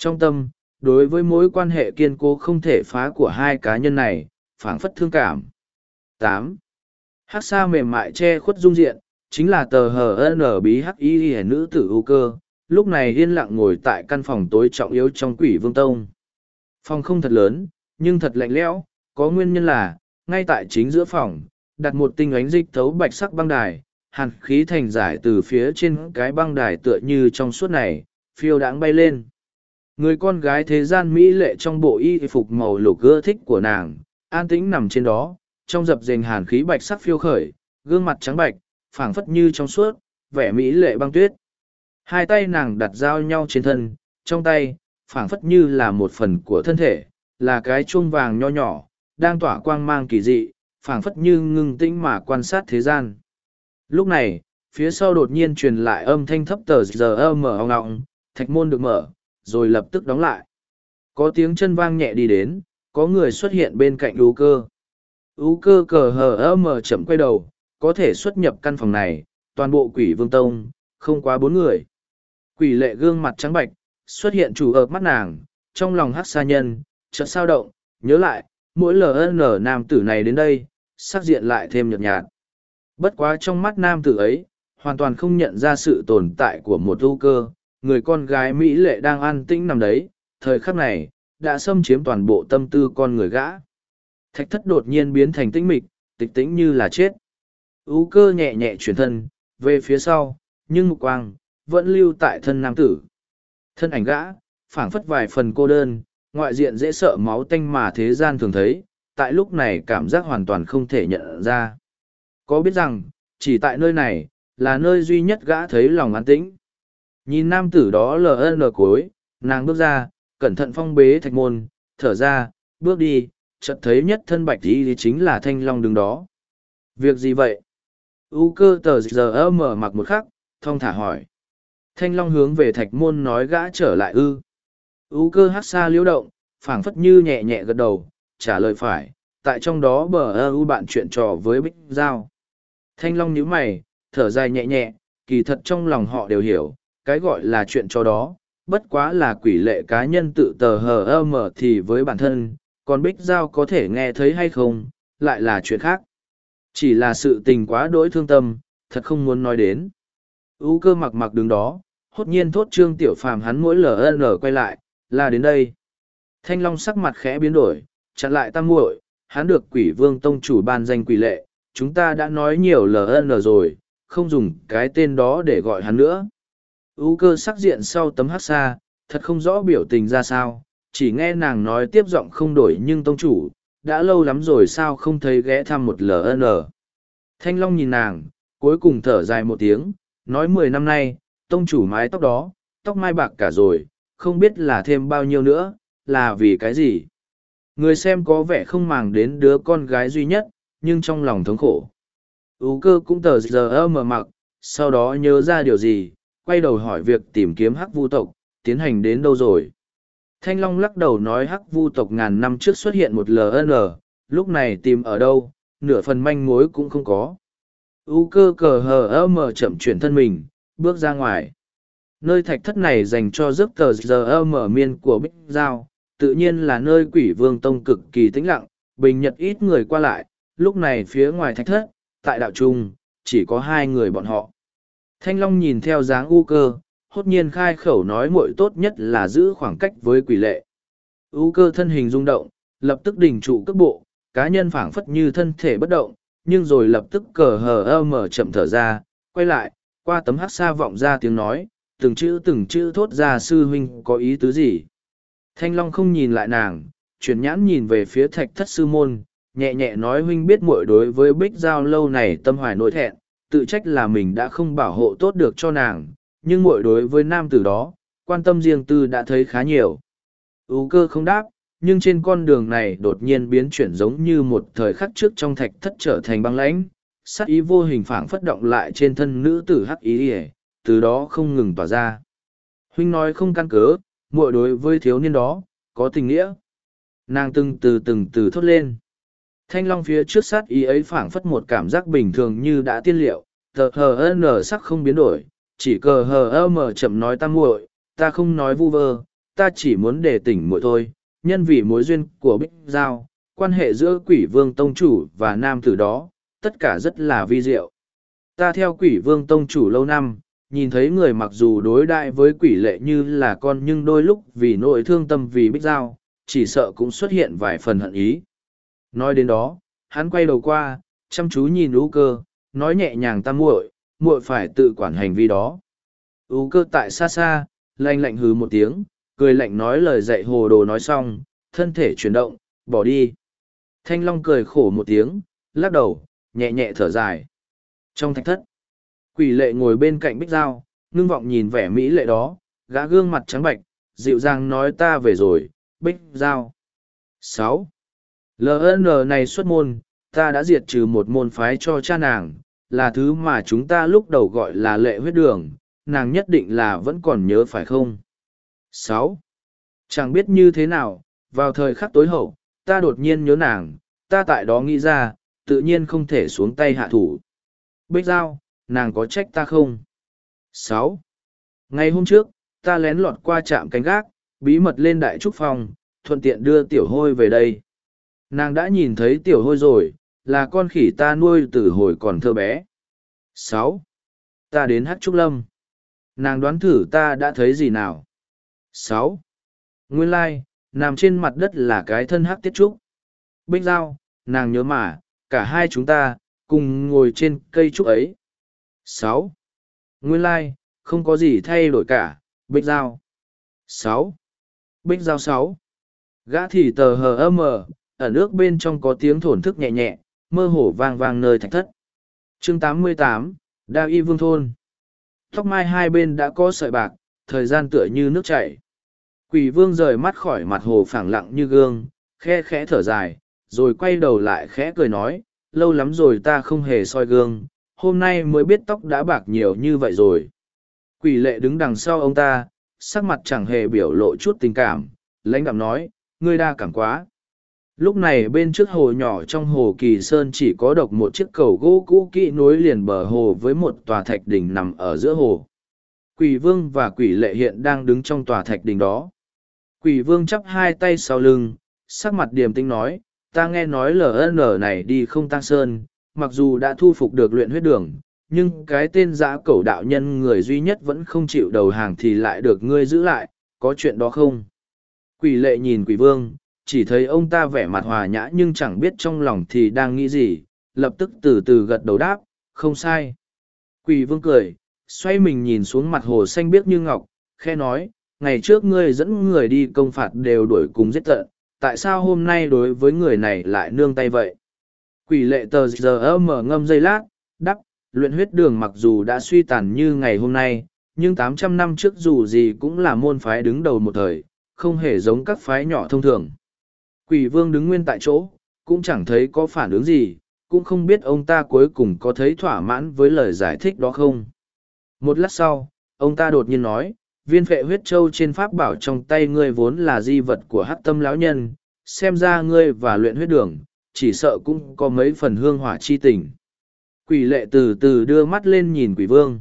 Trong tâm, đối với mối quan hệ kiên cố không thể phá của hai cá nhân này, phảng phất thương cảm. tám Hắc sa mềm mại che khuất dung diện, chính là tờ hờ n bí hắc y nữ tử ưu cơ, lúc này yên lặng ngồi tại căn phòng tối trọng yếu trong quỷ vương tông. Phòng không thật lớn, nhưng thật lạnh lẽo, có nguyên nhân là, ngay tại chính giữa phòng, đặt một tinh ánh dịch thấu bạch sắc băng đài, hàn khí thành giải từ phía trên cái băng đài tựa như trong suốt này, phiêu đãng bay lên. Người con gái thế gian mỹ lệ trong bộ y phục màu lục ưa thích của nàng, an tĩnh nằm trên đó, trong dập dềnh hàn khí bạch sắc phiêu khởi, gương mặt trắng bạch, phảng phất như trong suốt, vẻ mỹ lệ băng tuyết. Hai tay nàng đặt giao nhau trên thân, trong tay, phảng phất như là một phần của thân thể, là cái chuông vàng nho nhỏ, đang tỏa quang mang kỳ dị, phảng phất như ngưng tĩnh mà quan sát thế gian. Lúc này, phía sau đột nhiên truyền lại âm thanh thấp tờ giờ mở ong ngọng, thạch môn được mở, rồi lập tức đóng lại. Có tiếng chân vang nhẹ đi đến, có người xuất hiện bên cạnh ú cơ. Ú cơ cờ hờ ơ mở chậm quay đầu, có thể xuất nhập căn phòng này, toàn bộ quỷ vương tông, không quá bốn người. Quỷ lệ gương mặt trắng bạch, xuất hiện chủ ở mắt nàng, trong lòng hát xa nhân, chợt sao động, nhớ lại, mỗi LN nam tử này đến đây, sắc diện lại thêm nhợt nhạt. Bất quá trong mắt nam tử ấy, hoàn toàn không nhận ra sự tồn tại của một ưu cơ, người con gái Mỹ lệ đang an tĩnh nằm đấy, thời khắc này, đã xâm chiếm toàn bộ tâm tư con người gã. Thạch thất đột nhiên biến thành tĩnh mịch, tịch tĩnh như là chết. ú cơ nhẹ nhẹ chuyển thân, về phía sau, nhưng mục quang, vẫn lưu tại thân nam tử. Thân ảnh gã, phảng phất vài phần cô đơn, ngoại diện dễ sợ máu tanh mà thế gian thường thấy, tại lúc này cảm giác hoàn toàn không thể nhận ra. Có biết rằng, chỉ tại nơi này, là nơi duy nhất gã thấy lòng an tĩnh. Nhìn nam tử đó lờ lờ cối, nàng bước ra, cẩn thận phong bế thạch môn, thở ra, bước đi, chợt thấy nhất thân bạch đi thì chính là thanh long đứng đó. Việc gì vậy? U cơ tờ giờ mở mặc một khắc, thong thả hỏi. Thanh long hướng về thạch môn nói gã trở lại ư. U cơ hát xa liễu động, phảng phất như nhẹ nhẹ gật đầu, trả lời phải, tại trong đó bờ ơ u bạn chuyện trò với Bích Giao. Thanh Long nhíu mày, thở dài nhẹ nhẹ, kỳ thật trong lòng họ đều hiểu, cái gọi là chuyện cho đó, bất quá là quỷ lệ cá nhân tự tờ hờ ơ mở thì với bản thân, còn Bích Giao có thể nghe thấy hay không, lại là chuyện khác. Chỉ là sự tình quá đỗi thương tâm, thật không muốn nói đến. U cơ mặc mặc đứng đó, hốt nhiên thốt trương tiểu phàm hắn mỗi lờ quay lại, là đến đây. Thanh Long sắc mặt khẽ biến đổi, chặn lại tam muội, hắn được quỷ vương tông chủ ban danh quỷ lệ, chúng ta đã nói nhiều lờ rồi, không dùng cái tên đó để gọi hắn nữa. U cơ sắc diện sau tấm hát xa, thật không rõ biểu tình ra sao, chỉ nghe nàng nói tiếp giọng không đổi nhưng tông chủ, đã lâu lắm rồi sao không thấy ghé thăm một LN. Thanh Long nhìn nàng, cuối cùng thở dài một tiếng, nói mười năm nay, tông chủ mái tóc đó, tóc mai bạc cả rồi, không biết là thêm bao nhiêu nữa, là vì cái gì. Người xem có vẻ không màng đến đứa con gái duy nhất, nhưng trong lòng thống khổ. Ú cơ cũng tờ giờ mở mặc, sau đó nhớ ra điều gì, quay đầu hỏi việc tìm kiếm hắc vu tộc, tiến hành đến đâu rồi. Thanh Long lắc đầu nói hắc vu tộc ngàn năm trước xuất hiện một LN, lúc này tìm ở đâu, nửa phần manh mối cũng không có. U cơ cờ hờ mở chậm chuyển thân mình, bước ra ngoài. Nơi thạch thất này dành cho giấc tờ giờ mở miên của Bích Giao, tự nhiên là nơi quỷ vương tông cực kỳ tĩnh lặng, bình nhật ít người qua lại, lúc này phía ngoài thạch thất, tại đạo trung, chỉ có hai người bọn họ. Thanh Long nhìn theo dáng u cơ, hốt nhiên khai khẩu nói muội tốt nhất là giữ khoảng cách với quỷ lệ. U cơ thân hình rung động, lập tức đình trụ cước bộ, cá nhân phảng phất như thân thể bất động, nhưng rồi lập tức cờ hờ ơ mở chậm thở ra, quay lại, qua tấm hát xa vọng ra tiếng nói, từng chữ từng chữ thốt ra sư huynh có ý tứ gì. Thanh Long không nhìn lại nàng, chuyển nhãn nhìn về phía thạch thất sư môn, nhẹ nhẹ nói huynh biết muội đối với bích giao lâu này tâm hoài nỗi thẹn, tự trách là mình đã không bảo hộ tốt được cho nàng, nhưng muội đối với nam tử đó, quan tâm riêng tư đã thấy khá nhiều. Ú cơ không đáp nhưng trên con đường này đột nhiên biến chuyển giống như một thời khắc trước trong thạch thất trở thành băng lãnh sát ý vô hình phảng phất động lại trên thân nữ tử hắc ý ỉa từ đó không ngừng tỏa ra. Huynh nói không căn cớ muội đối với thiếu niên đó có tình nghĩa. Nàng từng từ từng từ thốt lên thanh long phía trước sát ý ấy phảng phất một cảm giác bình thường như đã tiên liệu, tờ hờ n sắc không biến đổi, chỉ cờ hờ ơ mờ chậm nói ta muội, ta không nói vu vơ, ta chỉ muốn để tỉnh muội thôi, nhân vì mối duyên của bích giao, quan hệ giữa quỷ vương tông chủ và nam tử đó, tất cả rất là vi diệu. Ta theo quỷ vương tông chủ lâu năm, nhìn thấy người mặc dù đối đại với quỷ lệ như là con nhưng đôi lúc vì nội thương tâm vì bích giao, chỉ sợ cũng xuất hiện vài phần hận ý nói đến đó, hắn quay đầu qua, chăm chú nhìn ú cơ, nói nhẹ nhàng ta muội muội phải tự quản hành vi đó. Ú cơ tại xa xa lanh lạnh hừ một tiếng, cười lạnh nói lời dạy hồ đồ nói xong, thân thể chuyển động, bỏ đi. Thanh long cười khổ một tiếng, lắc đầu, nhẹ nhẹ thở dài. Trong thạch thất, quỷ lệ ngồi bên cạnh bích giao, ngưng vọng nhìn vẻ mỹ lệ đó, gã gương mặt trắng bạch, dịu dàng nói ta về rồi, bích giao. Sáu ln này xuất môn, ta đã diệt trừ một môn phái cho cha nàng, là thứ mà chúng ta lúc đầu gọi là lệ huyết đường, nàng nhất định là vẫn còn nhớ phải không? Sáu. Chẳng biết như thế nào, vào thời khắc tối hậu, ta đột nhiên nhớ nàng, ta tại đó nghĩ ra, tự nhiên không thể xuống tay hạ thủ. Bích giao, nàng có trách ta không? Sáu. Ngày hôm trước, ta lén lọt qua trạm cánh gác, bí mật lên đại trúc phòng, thuận tiện đưa tiểu hôi về đây nàng đã nhìn thấy tiểu hôi rồi là con khỉ ta nuôi từ hồi còn thơ bé. Sáu. Ta đến hát trúc lâm. Nàng đoán thử ta đã thấy gì nào? Sáu. Nguyên lai、like, nằm trên mặt đất là cái thân hát tiết trúc. Bích giao nàng nhớ mà cả hai chúng ta cùng ngồi trên cây trúc ấy. Sáu. Nguyên lai、like, không có gì thay đổi cả bích giao. Sáu. Bích giao sáu. Gã thì tờ hờ ơ mờ ở nước bên trong có tiếng thổn thức nhẹ nhẹ mơ hồ vang vang nơi thạch thất. Chương 88, đa y vương thôn. Tóc mai hai bên đã có sợi bạc thời gian tựa như nước chảy. Quỷ vương rời mắt khỏi mặt hồ phẳng lặng như gương khe khẽ thở dài rồi quay đầu lại khẽ cười nói lâu lắm rồi ta không hề soi gương hôm nay mới biết tóc đã bạc nhiều như vậy rồi. Quỷ lệ đứng đằng sau ông ta sắc mặt chẳng hề biểu lộ chút tình cảm lãnh đạm nói ngươi đa cảm quá lúc này bên trước hồ nhỏ trong hồ kỳ sơn chỉ có độc một chiếc cầu gỗ cũ kỹ nối liền bờ hồ với một tòa thạch đỉnh nằm ở giữa hồ. Quỷ vương và quỷ lệ hiện đang đứng trong tòa thạch đỉnh đó. Quỷ vương chắp hai tay sau lưng, sắc mặt điềm tĩnh nói, ta nghe nói ln này đi không tăng sơn, mặc dù đã thu phục được luyện huyết đường, nhưng cái tên giã cẩu đạo nhân người duy nhất vẫn không chịu đầu hàng thì lại được ngươi giữ lại, có chuyện đó không? Quỷ lệ nhìn quỷ vương chỉ thấy ông ta vẻ mặt hòa nhã nhưng chẳng biết trong lòng thì đang nghĩ gì, lập tức từ từ gật đầu đáp, không sai. Quỷ vương cười, xoay mình nhìn xuống mặt hồ xanh biếc như ngọc khe nói, ngày trước ngươi dẫn người đi công phạt đều đuổi cùng giết tận, tại sao hôm nay đối với người này lại nương tay vậy? Quỷ lệ tờ giờ mở ngâm dây lát đắp luyện huyết đường mặc dù đã suy tàn như ngày hôm nay, nhưng tám trăm năm trước dù gì cũng là môn phái đứng đầu một thời, không hề giống các phái nhỏ thông thường. Quỷ vương đứng nguyên tại chỗ, cũng chẳng thấy có phản ứng gì, cũng không biết ông ta cuối cùng có thấy thỏa mãn với lời giải thích đó không. Một lát sau, ông ta đột nhiên nói, viên phệ huyết châu trên pháp bảo trong tay ngươi vốn là di vật của hát tâm lão nhân, xem ra ngươi và luyện huyết đường, chỉ sợ cũng có mấy phần hương hỏa chi tình. Quỷ lệ từ từ đưa mắt lên nhìn quỷ vương.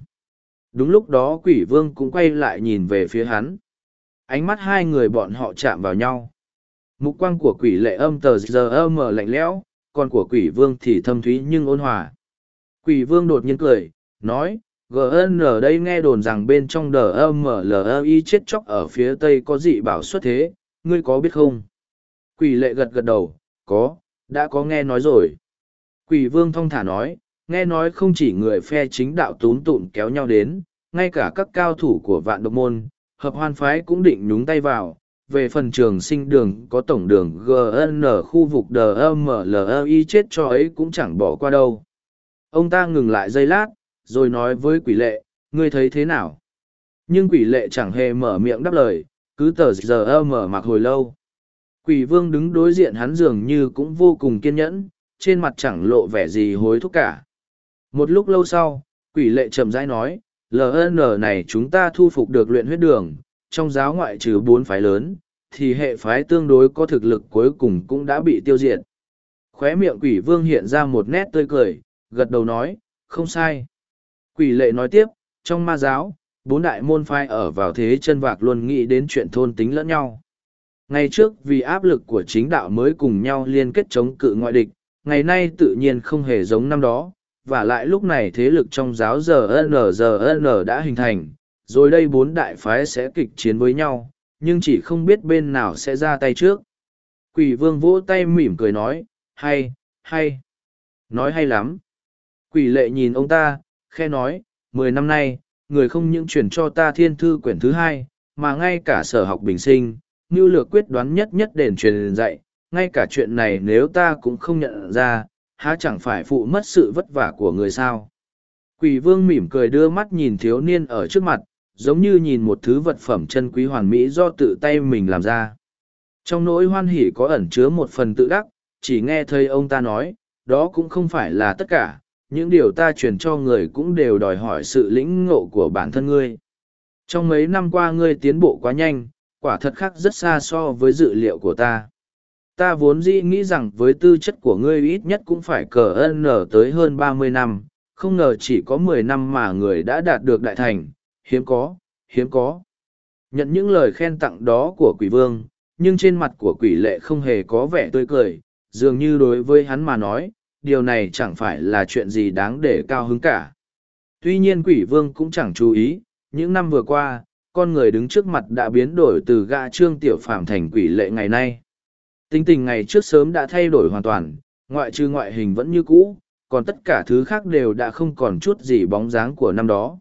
Đúng lúc đó quỷ vương cũng quay lại nhìn về phía hắn. Ánh mắt hai người bọn họ chạm vào nhau mục quang của quỷ lệ âm tờ giờ âm mở lạnh lẽo, còn của quỷ vương thì thâm thúy nhưng ôn hòa. Quỷ vương đột nhiên cười, nói gn ở đây nghe đồn rằng bên trong đờ âm mở li chết chóc ở phía tây có dị bảo xuất thế, ngươi có biết không? Quỷ lệ gật gật đầu, có, đã có nghe nói rồi. Quỷ vương thong thả nói, nghe nói không chỉ người phe chính đạo tún tụn kéo nhau đến, ngay cả các cao thủ của vạn độc môn, hợp hoan phái cũng định nhúng tay vào về phần trường sinh đường, có tổng đường gn khu vực đmli chết cho ấy cũng chẳng bỏ qua đâu. Ông ta ngừng lại giây lát, rồi nói với quỷ lệ, ngươi thấy thế nào? Nhưng quỷ lệ chẳng hề mở miệng đáp lời, cứ tờ giờ mở mặc hồi lâu. Quỷ vương đứng đối diện hắn dường như cũng vô cùng kiên nhẫn, trên mặt chẳng lộ vẻ gì hối thúc cả. Một lúc lâu sau, quỷ lệ chậm rãi nói ln này chúng ta thu phục được luyện huyết đường trong giáo ngoại trừ bốn phái lớn, thì hệ phái tương đối có thực lực cuối cùng cũng đã bị tiêu diệt. Khóe miệng quỷ vương hiện ra một nét tươi cười, gật đầu nói, không sai. Quỷ lệ nói tiếp, trong ma giáo, bốn đại môn phái ở vào thế chân vạc luôn nghĩ đến chuyện thôn tính lẫn nhau. Ngày trước vì áp lực của chính đạo mới cùng nhau liên kết chống cự ngoại địch, ngày nay tự nhiên không hề giống năm đó, và lại lúc này thế lực trong giáo giờ n giờ đã hình thành rồi đây bốn đại phái sẽ kịch chiến với nhau, nhưng chỉ không biết bên nào sẽ ra tay trước. Quỷ vương vỗ tay mỉm cười nói, hay hay. Nói hay lắm. Quỷ lệ nhìn ông ta, khe nói, mười năm nay, người không những chuyển cho ta thiên thư quyển thứ hai, mà ngay cả sở học bình sinh, như lược quyết đoán nhất nhất đền truyền dạy, ngay cả chuyện này nếu ta cũng không nhận ra, há chẳng phải phụ mất sự vất vả của người sao? Quỷ vương mỉm cười đưa mắt nhìn thiếu niên ở trước mặt giống như nhìn một thứ vật phẩm chân quý hoàn mỹ do tự tay mình làm ra. Trong nỗi hoan hỉ có ẩn chứa một phần tự đắc, chỉ nghe thấy ông ta nói, đó cũng không phải là tất cả, những điều ta truyền cho người cũng đều đòi hỏi sự lĩnh ngộ của bản thân ngươi. Trong mấy năm qua ngươi tiến bộ quá nhanh, quả thật khác rất xa so với dự liệu của ta. Ta vốn dĩ nghĩ rằng với tư chất của ngươi ít nhất cũng phải cờ ân nở tới hơn ba mươi năm, không ngờ chỉ có mười năm mà người đã đạt được đại thành hiếm có hiếm có. Nhận những lời khen tặng đó của quỷ vương nhưng trên mặt của quỷ lệ không hề có vẻ tươi cười dường như đối với hắn mà nói điều này chẳng phải là chuyện gì đáng để cao hứng cả. Tuy nhiên quỷ vương cũng chẳng chú ý những năm vừa qua con người đứng trước mặt đã biến đổi từ gã trương tiểu phàm thành quỷ lệ ngày nay. Tính tình ngày trước sớm đã thay đổi hoàn toàn, ngoại trừ ngoại hình vẫn như cũ, còn tất cả thứ khác đều đã không còn chút gì bóng dáng của năm đó.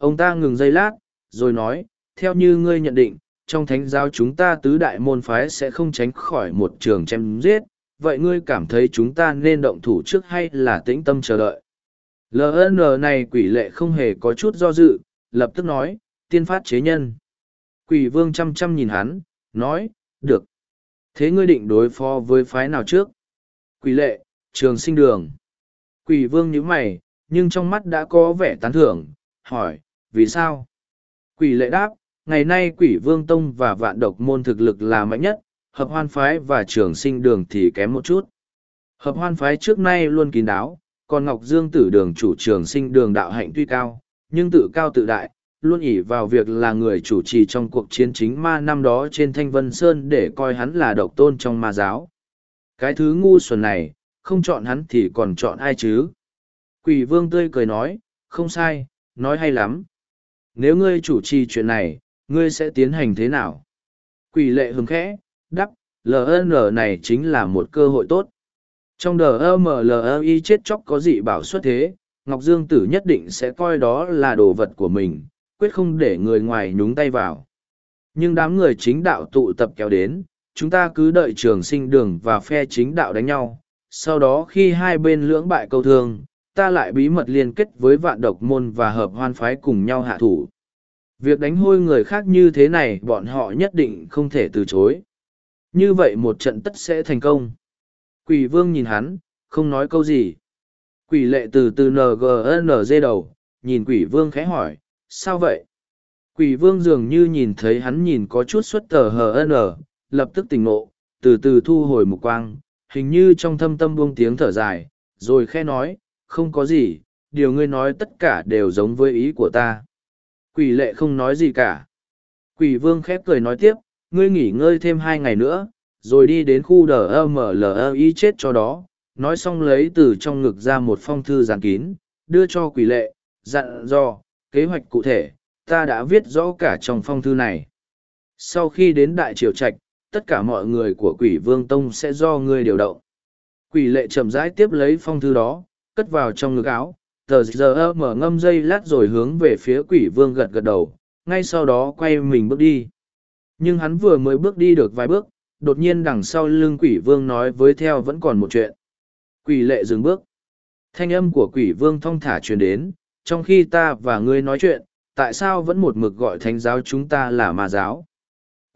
Ông ta ngừng giây lát, rồi nói, theo như ngươi nhận định, trong thánh giáo chúng ta tứ đại môn phái sẽ không tránh khỏi một trường chém giết, vậy ngươi cảm thấy chúng ta nên động thủ trước hay là tĩnh tâm chờ đợi? LN này quỷ lệ không hề có chút do dự, lập tức nói, tiên phát chế nhân. Quỷ vương chăm chăm nhìn hắn, nói, được. Thế ngươi định đối phó với phái nào trước? Quỷ lệ, trường sinh đường. Quỷ vương nhíu mày, nhưng trong mắt đã có vẻ tán thưởng, hỏi, vì sao? Quỷ lệ đáp, ngày nay quỷ vương tông và vạn độc môn thực lực là mạnh nhất, hợp hoan phái và trường sinh đường thì kém một chút. Hợp hoan phái trước nay luôn kín đáo, còn Ngọc Dương tử đường chủ trường sinh đường đạo hạnh tuy cao, nhưng tự cao tự đại, luôn ỉ vào việc là người chủ trì trong cuộc chiến chính ma năm đó trên Thanh Vân Sơn để coi hắn là độc tôn trong ma giáo. Cái thứ ngu xuẩn này, không chọn hắn thì còn chọn ai chứ? Quỷ vương tươi cười nói, không sai, nói hay lắm. Nếu ngươi chủ trì chuyện này, ngươi sẽ tiến hành thế nào? Quỷ lệ hứng khẽ, đắp, LN này chính là một cơ hội tốt. Trong đờ MLI chết chóc có dị bảo xuất thế, Ngọc Dương Tử nhất định sẽ coi đó là đồ vật của mình, quyết không để người ngoài nhúng tay vào. Nhưng đám người chính đạo tụ tập kéo đến, chúng ta cứ đợi trường sinh đường và phe chính đạo đánh nhau. Sau đó khi hai bên lưỡng bại câu thương, ta lại bí mật liên kết với vạn độc môn và hợp hoan phái cùng nhau hạ thủ. Việc đánh hôi người khác như thế này bọn họ nhất định không thể từ chối. Như vậy một trận tất sẽ thành công. Quỷ vương nhìn hắn, không nói câu gì. Quỷ lệ từ từ NGNG đầu, nhìn quỷ vương khẽ hỏi, sao vậy quỷ vương dường như nhìn thấy hắn nhìn có chút xuất tờ hờ n lập tức tỉnh ngộ từ từ thu hồi mục quang hình như trong thâm tâm buông tiếng thở dài rồi khẽ nói không có gì điều ngươi nói tất cả đều giống với ý của ta quỷ lệ không nói gì cả quỷ vương khép cười nói tiếp ngươi nghỉ ngơi thêm hai ngày nữa rồi đi đến khu đờ mli chết cho đó nói xong lấy từ trong ngực ra một phong thư giàn kín đưa cho quỷ lệ dặn dò kế hoạch cụ thể, ta đã viết rõ cả trong phong thư này. Sau khi đến Đại Triều Trạch, tất cả mọi người của quỷ vương tông sẽ do ngươi điều động. Quỷ lệ chậm rãi tiếp lấy phong thư đó, cất vào trong ngực áo, tờ giờ mở ngâm dây lát rồi hướng về phía quỷ vương gật gật đầu, ngay sau đó quay mình bước đi. Nhưng hắn vừa mới bước đi được vài bước, đột nhiên đằng sau lưng quỷ vương nói với theo vẫn còn một chuyện. Quỷ lệ dừng bước. Thanh âm của quỷ vương thong thả truyền đến, trong khi ta và ngươi nói chuyện, tại sao vẫn một mực gọi thánh giáo chúng ta là ma giáo?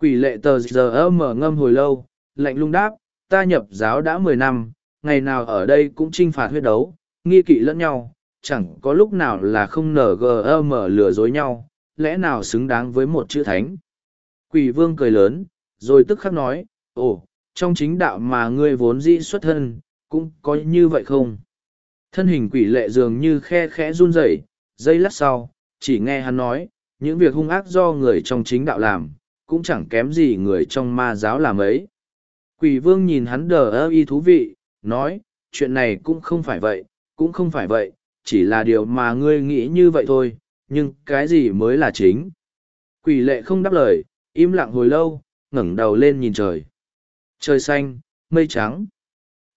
Quỷ lệ tờ giờ mở ngâm hồi lâu, lạnh lung đáp, ta nhập giáo đã mười năm, ngày nào ở đây cũng trinh phạt huyết đấu, nghi kỵ lẫn nhau, chẳng có lúc nào là không nở gờ mở lừa dối nhau, lẽ nào xứng đáng với một chữ thánh. Quỷ vương cười lớn, rồi tức khắc nói, ồ, trong chính đạo mà ngươi vốn dĩ xuất thân, cũng có như vậy không? Thân hình quỷ lệ dường như khe khẽ run rẩy, giây lát sau, chỉ nghe hắn nói, những việc hung ác do người trong chính đạo làm, cũng chẳng kém gì người trong ma giáo làm ấy. Quỷ vương nhìn hắn đờ ơ y thú vị, nói, chuyện này cũng không phải vậy, cũng không phải vậy, chỉ là điều mà ngươi nghĩ như vậy thôi, nhưng cái gì mới là chính. Quỷ lệ không đáp lời, im lặng hồi lâu, ngẩng đầu lên nhìn trời. Trời xanh, mây trắng.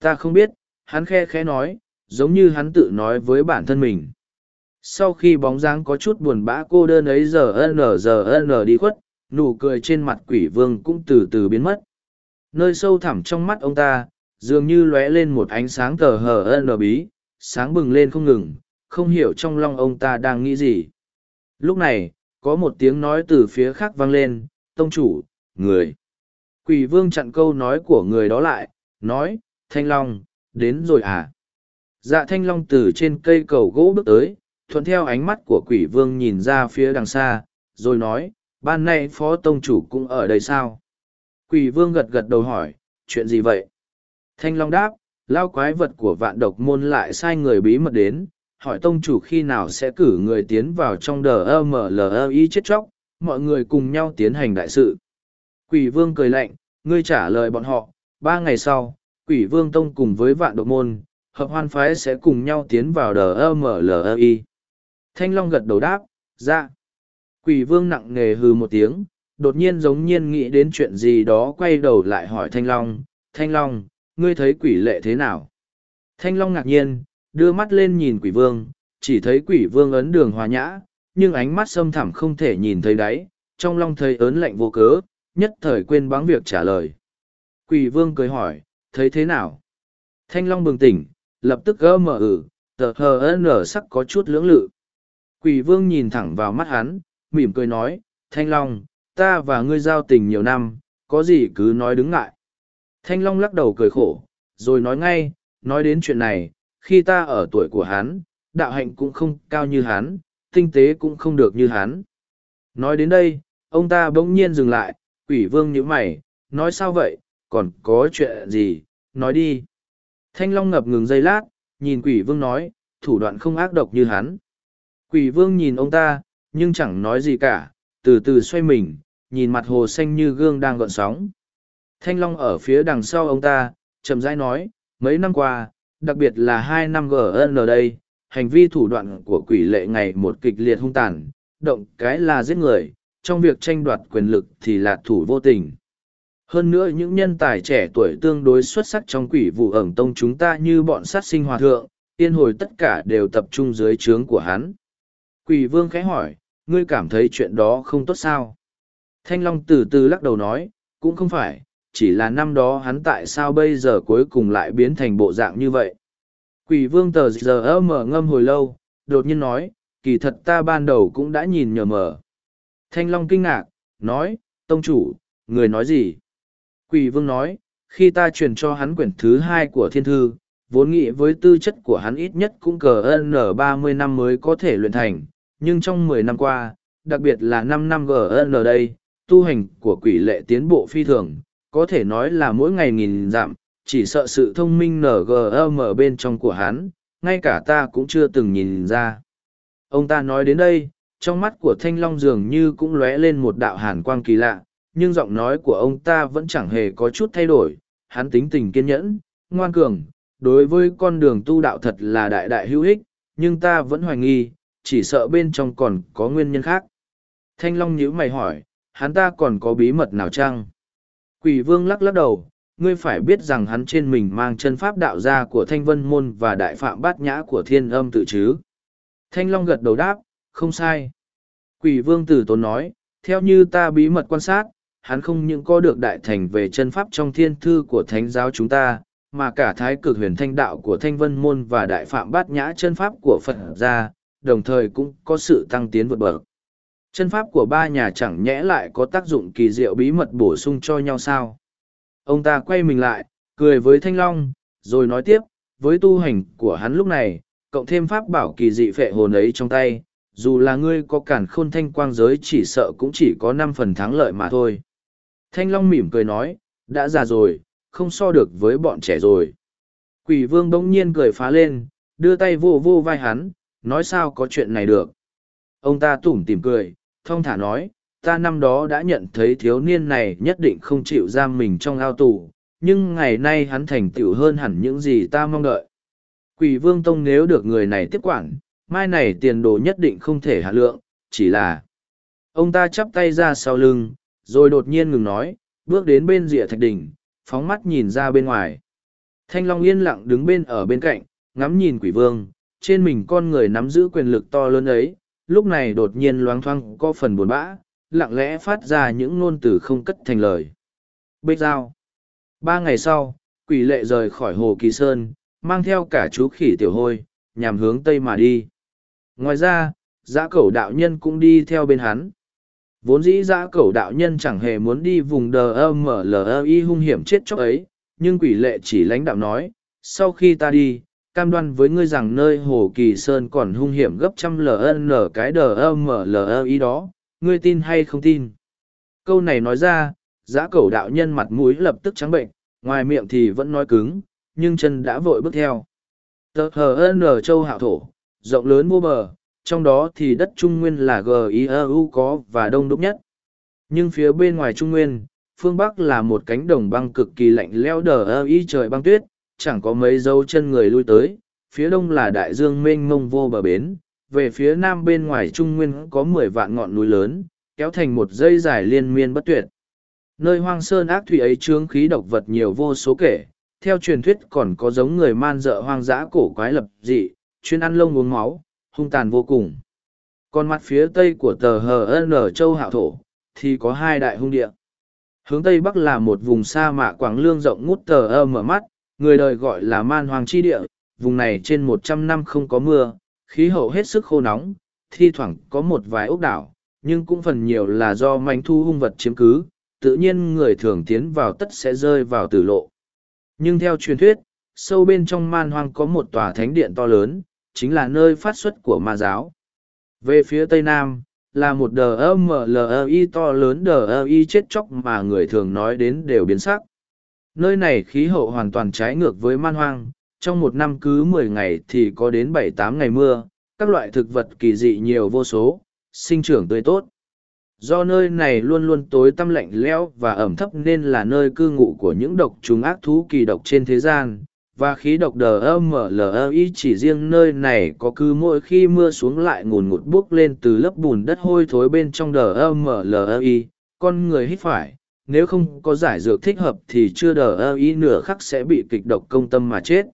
Ta không biết, hắn khe khẽ nói, giống như hắn tự nói với bản thân mình. Sau khi bóng dáng có chút buồn bã cô đơn ấy giờ n giờ n đi khuất, nụ cười trên mặt quỷ vương cũng từ từ biến mất. Nơi sâu thẳm trong mắt ông ta, dường như lóe lên một ánh sáng tờ hờ n bí, sáng bừng lên không ngừng, không hiểu trong lòng ông ta đang nghĩ gì. Lúc này, có một tiếng nói từ phía khác vang lên, tông chủ, người. Quỷ vương chặn câu nói của người đó lại, nói, Thanh Long, đến rồi à? Dạ Thanh Long từ trên cây cầu gỗ bước tới, thuận theo ánh mắt của quỷ vương nhìn ra phía đằng xa, rồi nói, ban nay phó tông chủ cũng ở đây sao? Quỷ vương gật gật đầu hỏi, chuyện gì vậy? Thanh Long đáp, lao quái vật của vạn độc môn lại sai người bí mật đến, hỏi tông chủ khi nào sẽ cử người tiến vào trong đờ y chết chóc, mọi người cùng nhau tiến hành đại sự. Quỷ vương cười lạnh, ngươi trả lời bọn họ, ba ngày sau, quỷ vương tông cùng với vạn độc môn, hợp hoan phái sẽ cùng nhau tiến vào đờ y. Thanh Long gật đầu đáp, dạ. Quỷ vương nặng nề hừ một tiếng, đột nhiên giống nhiên nghĩ đến chuyện gì đó quay đầu lại hỏi Thanh Long, Thanh Long, ngươi thấy quỷ lệ thế nào? Thanh Long ngạc nhiên, đưa mắt lên nhìn quỷ vương, chỉ thấy quỷ vương ấn đường hòa nhã, nhưng ánh mắt sâm thẳm không thể nhìn thấy đáy, trong lòng thấy ớn lạnh vô cớ, nhất thời quên báng việc trả lời. Quỷ vương cười hỏi, thấy thế nào? Thanh Long bừng tỉnh, lập tức gỡ mở ử, tờ hờ nở sắc có chút lưỡng lự. Quỷ vương nhìn thẳng vào mắt hắn, mỉm cười nói, Thanh Long, ta và ngươi giao tình nhiều năm, có gì cứ nói đứng ngại. Thanh Long lắc đầu cười khổ, rồi nói ngay, nói đến chuyện này, khi ta ở tuổi của hắn, đạo hạnh cũng không cao như hắn, tinh tế cũng không được như hắn. Nói đến đây, ông ta bỗng nhiên dừng lại, quỷ vương nhíu mày, nói sao vậy, còn có chuyện gì, nói đi. Thanh Long ngập ngừng giây lát, nhìn quỷ vương nói, thủ đoạn không ác độc như hắn. Quỷ vương nhìn ông ta, nhưng chẳng nói gì cả, từ từ xoay mình, nhìn mặt hồ xanh như gương đang gợn sóng. Thanh Long ở phía đằng sau ông ta, chậm rãi nói, mấy năm qua, đặc biệt là hai năm GN đây, hành vi thủ đoạn của quỷ lệ ngày một kịch liệt hung tàn, động cái là giết người, trong việc tranh đoạt quyền lực thì là thủ vô tình. Hơn nữa những nhân tài trẻ tuổi tương đối xuất sắc trong quỷ vụ ẩn tông chúng ta như bọn sát sinh hòa thượng, tiên hồi tất cả đều tập trung dưới trướng của hắn. Quỷ vương khẽ hỏi, ngươi cảm thấy chuyện đó không tốt sao? Thanh Long từ từ lắc đầu nói, cũng không phải, chỉ là năm đó hắn tại sao bây giờ cuối cùng lại biến thành bộ dạng như vậy. Quỷ vương tờ giờ mở ngâm hồi lâu, đột nhiên nói, kỳ thật ta ban đầu cũng đã nhìn nhờ mở. Thanh Long kinh ngạc, nói, tông chủ, người nói gì? Quỷ vương nói, khi ta truyền cho hắn quyển thứ hai của thiên thư, vốn nghĩ với tư chất của hắn ít nhất cũng cờ n ba mươi năm mới có thể luyện thành, nhưng trong mười năm qua, đặc biệt là năm năm GN đây, tu hành của quỷ lệ tiến bộ phi thường, có thể nói là mỗi ngày nghìn giảm, chỉ sợ sự thông minh NGM bên trong của hắn, ngay cả ta cũng chưa từng nhìn ra. Ông ta nói đến đây, trong mắt của Thanh Long dường như cũng lóe lên một đạo hàn quang kỳ lạ, nhưng giọng nói của ông ta vẫn chẳng hề có chút thay đổi, hắn tính tình kiên nhẫn, ngoan cường, đối với con đường tu đạo thật là đại đại hữu ích, nhưng ta vẫn hoài nghi, chỉ sợ bên trong còn có nguyên nhân khác. Thanh Long nhíu mày hỏi, hắn ta còn có bí mật nào chăng? Quỷ vương lắc lắc đầu, ngươi phải biết rằng hắn trên mình mang chân pháp đạo gia của thanh vân môn và đại phạm bát nhã của thiên âm tự chứ. Thanh Long gật đầu đáp, không sai. Quỷ vương tử tốn nói, theo như ta bí mật quan sát, hắn không những có được đại thành về chân pháp trong thiên thư của thánh giáo chúng ta, mà cả thái cực huyền thanh đạo của thanh vân môn và đại phạm bát nhã chân pháp của Phật gia, đồng thời cũng có sự tăng tiến vượt bậc. Chân pháp của ba nhà chẳng nhẽ lại có tác dụng kỳ diệu bí mật bổ sung cho nhau sao? Ông ta quay mình lại, cười với Thanh Long, rồi nói tiếp, với tu hành của hắn lúc này, cộng thêm pháp bảo kỳ dị phệ hồn ấy trong tay, dù là ngươi có cản khôn thanh quang giới chỉ sợ cũng chỉ có năm phần thắng lợi mà thôi. Thanh Long mỉm cười nói, đã già rồi, không so được với bọn trẻ rồi. Quỷ vương bỗng nhiên cười phá lên, đưa tay vô vô vai hắn, nói sao có chuyện này được. Ông ta tủm tỉm cười, thong thả nói, ta năm đó đã nhận thấy thiếu niên này nhất định không chịu giam mình trong ao tù, nhưng ngày nay hắn thành tựu hơn hẳn những gì ta mong đợi. Quỷ vương tông nếu được người này tiếp quản, mai này tiền đồ nhất định không thể hạ lượng, chỉ là... Ông ta chắp tay ra sau lưng, rồi đột nhiên ngừng nói, bước đến bên rìa thạch đỉnh, phóng mắt nhìn ra bên ngoài. Thanh Long yên lặng đứng bên ở bên cạnh, ngắm nhìn quỷ vương, trên mình con người nắm giữ quyền lực to lớn ấy, lúc này đột nhiên loáng thoáng có phần buồn bã, lặng lẽ phát ra những ngôn từ không cất thành lời. Bích giao. Ba ngày sau, quỷ lệ rời khỏi hồ Kỳ Sơn, mang theo cả chú khỉ tiểu hôi, nhằm hướng tây mà đi. Ngoài ra, giã cẩu đạo nhân cũng đi theo bên hắn. Vốn dĩ giã cẩu đạo nhân chẳng hề muốn đi vùng đờ mở lờ y hung hiểm chết chóc ấy, nhưng quỷ lệ chỉ lãnh đạo nói, sau khi ta đi, cam đoan với ngươi rằng nơi hồ kỳ sơn còn hung hiểm gấp trăm ln cái đờ ơ mở lờ ơ đó, ngươi tin hay không tin. Câu này nói ra, giã cẩu đạo nhân mặt mũi lập tức trắng bệnh, ngoài miệng thì vẫn nói cứng, nhưng chân đã vội bước theo. Tờ hờ n châu hạo thổ, rộng lớn vô bờ, trong đó thì đất Trung Nguyên là GIEU có và đông đúc nhất. Nhưng phía bên ngoài Trung Nguyên, phương Bắc là một cánh đồng băng cực kỳ lạnh leo đờ y trời băng tuyết, chẳng có mấy dấu chân người lui tới, phía đông là đại dương mênh mông vô bờ bến, về phía nam bên ngoài Trung Nguyên có mười vạn ngọn núi lớn, kéo thành một dây dài liên miên bất tuyệt. Nơi hoang sơn ác thủy ấy trướng khí độc vật nhiều vô số kể, theo truyền thuyết còn có giống người man dợ hoang dã cổ quái lập dị, chuyên ăn lông uống máu, hung tàn vô cùng. Còn mặt phía tây của tờ HN châu hạo thổ, thì có hai đại hung địa. Hướng tây bắc là một vùng sa mạ quảng lương rộng ngút tờ ơ mở mắt, người đời gọi là man hoàng chi địa, vùng này trên một trăm năm không có mưa, khí hậu hết sức khô nóng, thi thoảng có một vài ốc đảo, nhưng cũng phần nhiều là do manh thu hung vật chiếm cứ, tự nhiên người thường tiến vào tất sẽ rơi vào tử lộ. Nhưng theo truyền thuyết, sâu bên trong man hoang có một tòa thánh điện to lớn, chính là nơi phát xuất của ma giáo. Về phía tây nam, là một đờ MLI to lớn đờ y chết chóc mà người thường nói đến đều biến sắc. Nơi này khí hậu hoàn toàn trái ngược với man hoang, trong một năm cứ mười ngày thì có đến bảy tám ngày mưa, các loại thực vật kỳ dị nhiều vô số, sinh trưởng tươi tốt. Do nơi này luôn luôn tối tăm lạnh lẽo và ẩm thấp nên là nơi cư ngụ của những độc trùng ác thú kỳ độc trên thế gian, và khí độc đờ chỉ riêng nơi này có cứ mỗi khi mưa xuống lại ngùn ngụt buốc lên từ lớp bùn đất hôi thối bên trong đờ con người hít phải nếu không có giải dược thích hợp thì chưa đờ y nửa khắc sẽ bị kịch độc công tâm mà chết.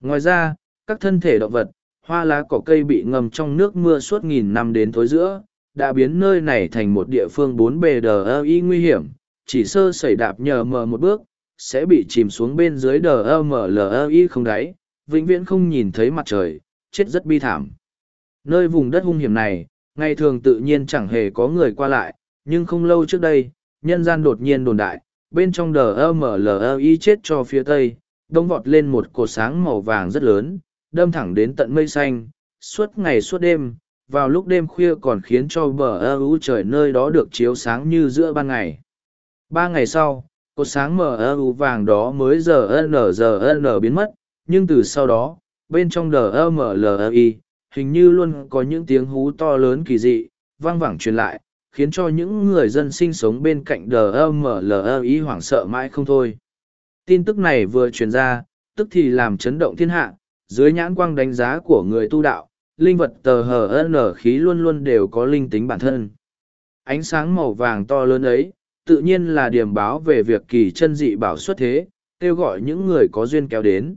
Ngoài ra, các thân thể động vật, hoa lá cỏ cây bị ngầm trong nước mưa suốt nghìn năm đến tối giữa, đã biến nơi này thành một địa phương bốn bề đờ y nguy hiểm, chỉ sơ sẩy đạp nhờ mờ một bước, sẽ bị chìm xuống bên dưới đờ Y không đáy, vĩnh viễn không nhìn thấy mặt trời, chết rất bi thảm. Nơi vùng đất hung hiểm này, ngày thường tự nhiên chẳng hề có người qua lại, nhưng không lâu trước đây nhân gian đột nhiên đồn đại, bên trong đờ mli chết cho phía tây, đông vọt lên một cột sáng màu vàng rất lớn, đâm thẳng đến tận mây xanh, suốt ngày suốt đêm, vào lúc đêm khuya còn khiến cho bờ ơ u trời nơi đó được chiếu sáng như giữa ban ngày. Ba ngày sau, cột sáng mờ ơ u vàng đó mới giờ n giờ n biến mất, nhưng từ sau đó, bên trong đờ ơ hình như luôn có những tiếng hú to lớn kỳ dị, vang vẳng truyền lại khiến cho những người dân sinh sống bên cạnh đờ ơ hoảng sợ mãi không thôi tin tức này vừa truyền ra tức thì làm chấn động thiên hạ dưới nhãn quang đánh giá của người tu đạo linh vật tờ hờ n khí luôn luôn đều có linh tính bản thân ánh sáng màu vàng to lớn ấy tự nhiên là điểm báo về việc kỳ chân dị bảo xuất thế, kêu gọi những người có duyên kéo đến.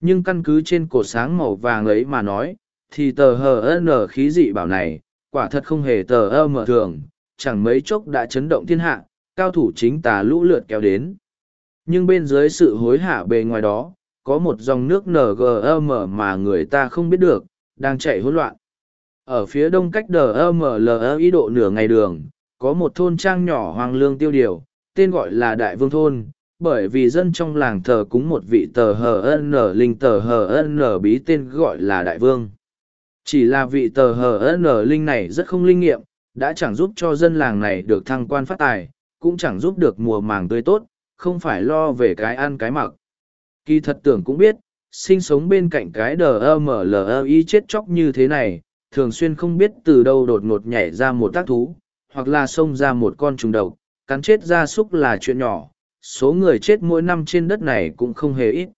Nhưng căn cứ trên cột sáng màu vàng ấy mà nói, thì tờ Hờ HN khí dị bảo này, quả thật không hề tờ ơ mở thường, chẳng mấy chốc đã chấn động thiên hạ, cao thủ chính tà lũ lượt kéo đến. Nhưng bên dưới sự hối hả bề ngoài đó, có một dòng nước NGM mà người ta không biết được, đang chạy hỗn loạn. ở phía đông cách đờ ý độ nửa ngày đường có một thôn trang nhỏ hoang lương tiêu điều tên gọi là đại vương thôn bởi vì dân trong làng thờ cúng một vị tờ hờ linh tờ hờ bí tên gọi là đại vương chỉ là vị tờ hờ linh này rất không linh nghiệm, đã chẳng giúp cho dân làng này được thăng quan phát tài, cũng chẳng giúp được mùa màng tươi tốt, không phải lo về cái ăn cái mặc. Kỳ thật tưởng cũng biết, sinh sống bên cạnh cái DMLI chết chóc như thế này, thường xuyên không biết từ đâu đột ngột nhảy ra một tác thú, hoặc là xông ra một con trùng độc, cắn chết gia súc là chuyện nhỏ, số người chết mỗi năm trên đất này cũng không hề ít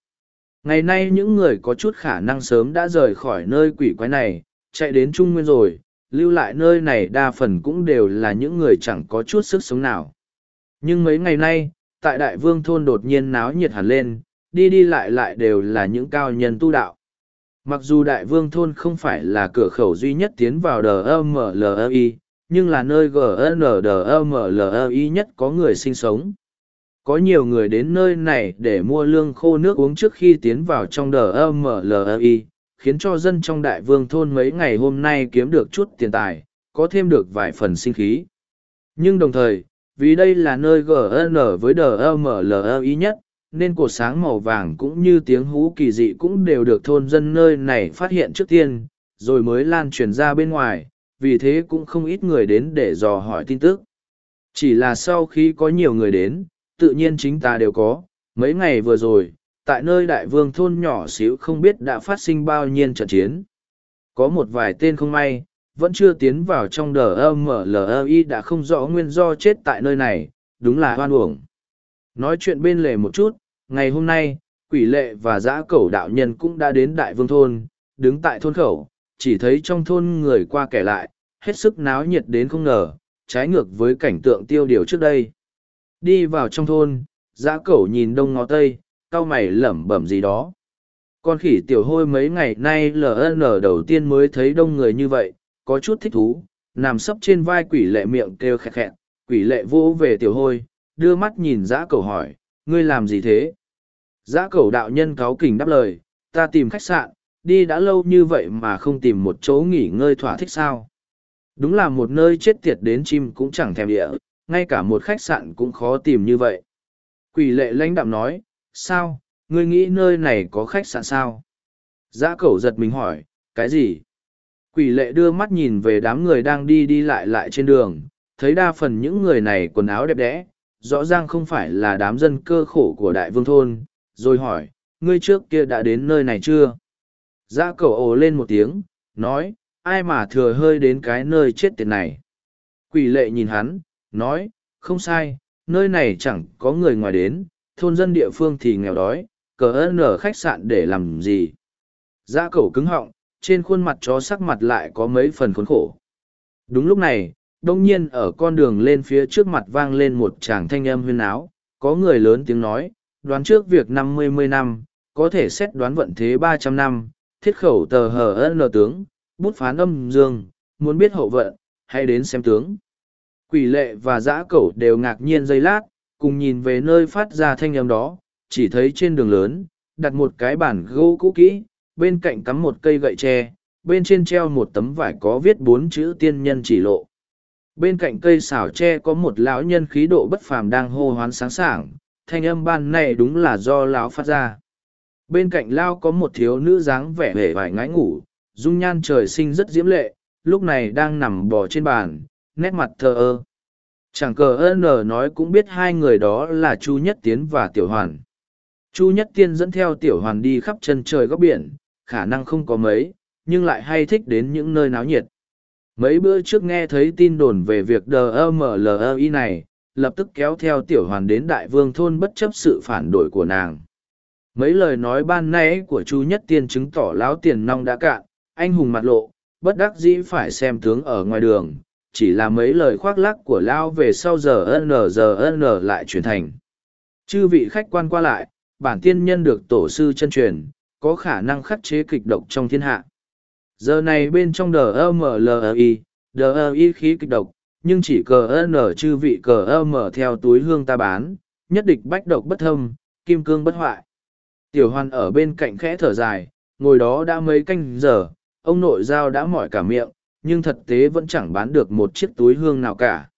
ngày nay những người có chút khả năng sớm đã rời khỏi nơi quỷ quái này, chạy đến trung nguyên rồi, lưu lại nơi này đa phần cũng đều là những người chẳng có chút sức sống nào. Nhưng mấy ngày nay, tại đại vương thôn đột nhiên náo nhiệt hẳn lên, đi đi lại lại đều là những cao nhân tu đạo. Mặc dù đại vương thôn không phải là cửa khẩu duy nhất tiến vào đmli nhưng là nơi gnndmli nhất có người sinh sống có nhiều người đến nơi này để mua lương khô nước uống trước khi tiến vào trong đmli khiến cho dân trong đại vương thôn mấy ngày hôm nay kiếm được chút tiền tài, có thêm được vài phần sinh khí. Nhưng đồng thời, vì đây là nơi gn với đmli nhất, nên cột sáng màu vàng cũng như tiếng hú kỳ dị cũng đều được thôn dân nơi này phát hiện trước tiên, rồi mới lan truyền ra bên ngoài, vì thế cũng không ít người đến để dò hỏi tin tức. Chỉ là sau khi có nhiều người đến tự nhiên chính ta đều có. Mấy ngày vừa rồi, tại nơi đại vương thôn nhỏ xíu không biết đã phát sinh bao nhiêu trận chiến. Có một vài tên không may, vẫn chưa tiến vào trong đờ mli đã không rõ nguyên do chết tại nơi này, đúng là hoan uổng. Nói chuyện bên lề một chút, ngày hôm nay, quỷ lệ và giã cẩu đạo nhân cũng đã đến đại vương thôn, đứng tại thôn khẩu, chỉ thấy trong thôn người qua kẻ lại, hết sức náo nhiệt đến không ngờ, trái ngược với cảnh tượng tiêu điều trước đây đi vào trong thôn dã cẩu nhìn đông ngó tây, cau mày lẩm bẩm gì đó. Con khỉ tiểu hôi mấy ngày nay ln đầu tiên mới thấy đông người như vậy, có chút thích thú, nằm sấp trên vai quỷ lệ miệng kêu khẹt khẹt, quỷ lệ vỗ về tiểu hôi, đưa mắt nhìn dã cẩu hỏi, ngươi làm gì thế? Dã cẩu đạo nhân cáu kỉnh đáp lời, ta tìm khách sạn, đi đã lâu như vậy mà không tìm một chỗ nghỉ ngơi thỏa thích sao? Đúng là một nơi chết tiệt đến chim cũng chẳng thèm địa ngay cả một khách sạn cũng khó tìm như vậy. Quỷ lệ lãnh đạm nói, sao, ngươi nghĩ nơi này có khách sạn sao? Giã cẩu giật mình hỏi, cái gì? Quỷ lệ đưa mắt nhìn về đám người đang đi đi lại lại trên đường, thấy đa phần những người này quần áo đẹp đẽ, rõ ràng không phải là đám dân cơ khổ của đại vương thôn, rồi hỏi, ngươi trước kia đã đến nơi này chưa? Giã cẩu ồ lên một tiếng, nói, ai mà thừa hơi đến cái nơi chết tiệt này? Quỷ lệ nhìn hắn nói, không sai, nơi này chẳng có người ngoài đến, thôn dân địa phương thì nghèo đói, cờ ơn ở khách sạn để làm gì? Dã cẩu cứng họng, trên khuôn mặt chó sắc mặt lại có mấy phần khốn khổ. Đúng lúc này, đông nhiên ở con đường lên phía trước mặt vang lên một tràng thanh âm huyên áo có người lớn tiếng nói, đoán trước việc năm mươi mươi năm, có thể xét đoán vận thế ba trăm năm, thiết khẩu tờ hờ ân tướng, bút phán âm dương, muốn biết hậu vận, hãy đến xem tướng quỷ lệ và dã cẩu đều ngạc nhiên giây lát, cùng nhìn về nơi phát ra thanh âm đó, chỉ thấy trên đường lớn, đặt một cái bản gỗ cũ kỹ, bên cạnh cắm một cây gậy tre, bên trên treo một tấm vải có viết bốn chữ tiên nhân chỉ lộ. Bên cạnh cây xảo tre có một lão nhân khí độ bất phàm đang hô hoán sáng sảng, thanh âm ban này đúng là do lão phát ra. Bên cạnh lao có một thiếu nữ dáng vẻ hề vải ngái ngủ, dung nhan trời sinh rất diễm lệ, lúc này đang nằm bò trên bàn nét mặt thờ ơ. Chẳng cờ ơn nói cũng biết hai người đó là chu nhất tiến và tiểu hoàn. Chu nhất tiên dẫn theo tiểu hoàn đi khắp chân trời góc biển, khả năng không có mấy, nhưng lại hay thích đến những nơi náo nhiệt. Mấy bữa trước nghe thấy tin đồn về việc đmli này, lập tức kéo theo tiểu hoàn đến đại vương thôn bất chấp sự phản đổi của nàng. Mấy lời nói ban nay của chu nhất tiên chứng tỏ láo tiền nong đã cạn, anh hùng mặt lộ, bất đắc dĩ phải xem tướng ở ngoài đường chỉ là mấy lời khoác lắc của lao về sau giờ n giờ n lại truyền thành. Chư vị khách quan qua lại, bản tiên nhân được tổ sư chân truyền, có khả năng khắc chế kịch độc trong thiên hạ. Giờ này bên trong đờ mli đờ y khí kịch độc, nhưng chỉ cờ n chư vị cờ m theo túi hương ta bán, nhất địch bách độc bất thâm, kim cương bất hoại. Tiểu hoàn ở bên cạnh khẽ thở dài, ngồi đó đã mấy canh giờ, ông nội giao đã mỏi cả miệng nhưng thật tế vẫn chẳng bán được một chiếc túi hương nào cả.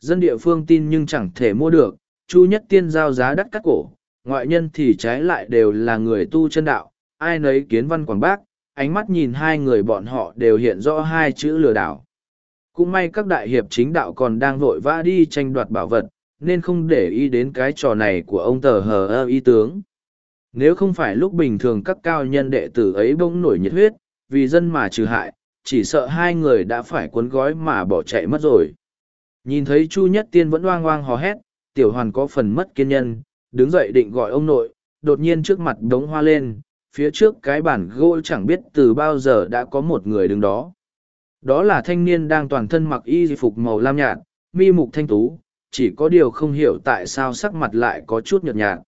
Dân địa phương tin nhưng chẳng thể mua được, Chu Nhất Tiên giao giá đắt cắt cổ, ngoại nhân thì trái lại đều là người tu chân đạo, ai nấy kiến văn quảng bác, ánh mắt nhìn hai người bọn họ đều hiện rõ hai chữ lừa đảo. Cũng may các đại hiệp chính đạo còn đang vội vã đi tranh đoạt bảo vật, nên không để ý đến cái trò này của ông tờ hờ ơ y tướng. Nếu không phải lúc bình thường các cao nhân đệ tử ấy bỗng nổi nhiệt huyết, vì dân mà trừ hại, chỉ sợ hai người đã phải cuốn gói mà bỏ chạy mất rồi. Nhìn thấy Chu Nhất Tiên vẫn oang oang hò hét, tiểu hoàn có phần mất kiên nhân, đứng dậy định gọi ông nội, đột nhiên trước mặt đống hoa lên, phía trước cái bản gỗ chẳng biết từ bao giờ đã có một người đứng đó. Đó là thanh niên đang toàn thân mặc y phục màu lam nhạt, mi mục thanh tú, chỉ có điều không hiểu tại sao sắc mặt lại có chút nhợt nhạt.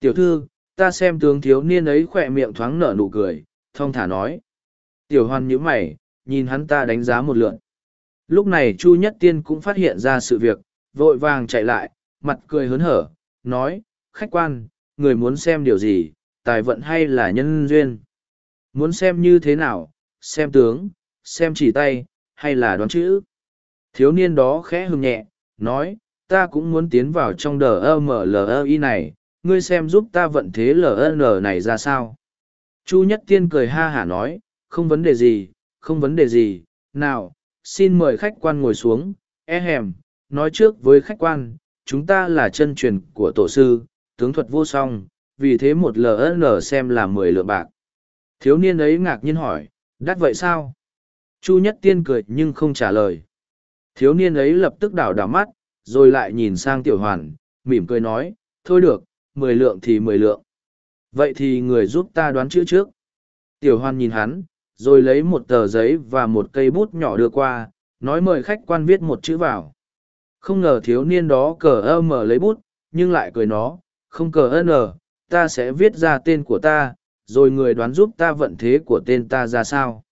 Tiểu thư, ta xem tướng thiếu niên ấy khỏe miệng thoáng nở nụ cười, thông thả nói. Tiểu hoàn nhíu mày, nhìn hắn ta đánh giá một lượn. Lúc này Chu Nhất Tiên cũng phát hiện ra sự việc, vội vàng chạy lại, mặt cười hớn hở, nói, khách quan, người muốn xem điều gì, tài vận hay là nhân duyên? Muốn xem như thế nào, xem tướng, xem chỉ tay, hay là đoán chữ? Thiếu niên đó khẽ hừng nhẹ, nói, ta cũng muốn tiến vào trong đờ MLI này, ngươi xem giúp ta vận thế LN này ra sao? Chu Nhất Tiên cười ha hả nói, không vấn đề gì, không vấn đề gì, nào, xin mời khách quan ngồi xuống, e hèm, nói trước với khách quan, chúng ta là chân truyền của tổ sư, tướng thuật vô song, vì thế một LN xem là mười lượng bạc. Thiếu niên ấy ngạc nhiên hỏi, đắt vậy sao? Chu Nhất Tiên cười nhưng không trả lời. Thiếu niên ấy lập tức đảo đảo mắt, rồi lại nhìn sang tiểu hoàn, mỉm cười nói, thôi được, mười lượng thì mười lượng. Vậy thì người giúp ta đoán chữ trước. Tiểu hoàn nhìn hắn, rồi lấy một tờ giấy và một cây bút nhỏ đưa qua, nói mời khách quan viết một chữ vào. Không ngờ thiếu niên đó cờ ơ mở lấy bút, nhưng lại cười nó, không cờ ơ nờ, ta sẽ viết ra tên của ta, rồi người đoán giúp ta vận thế của tên ta ra sao.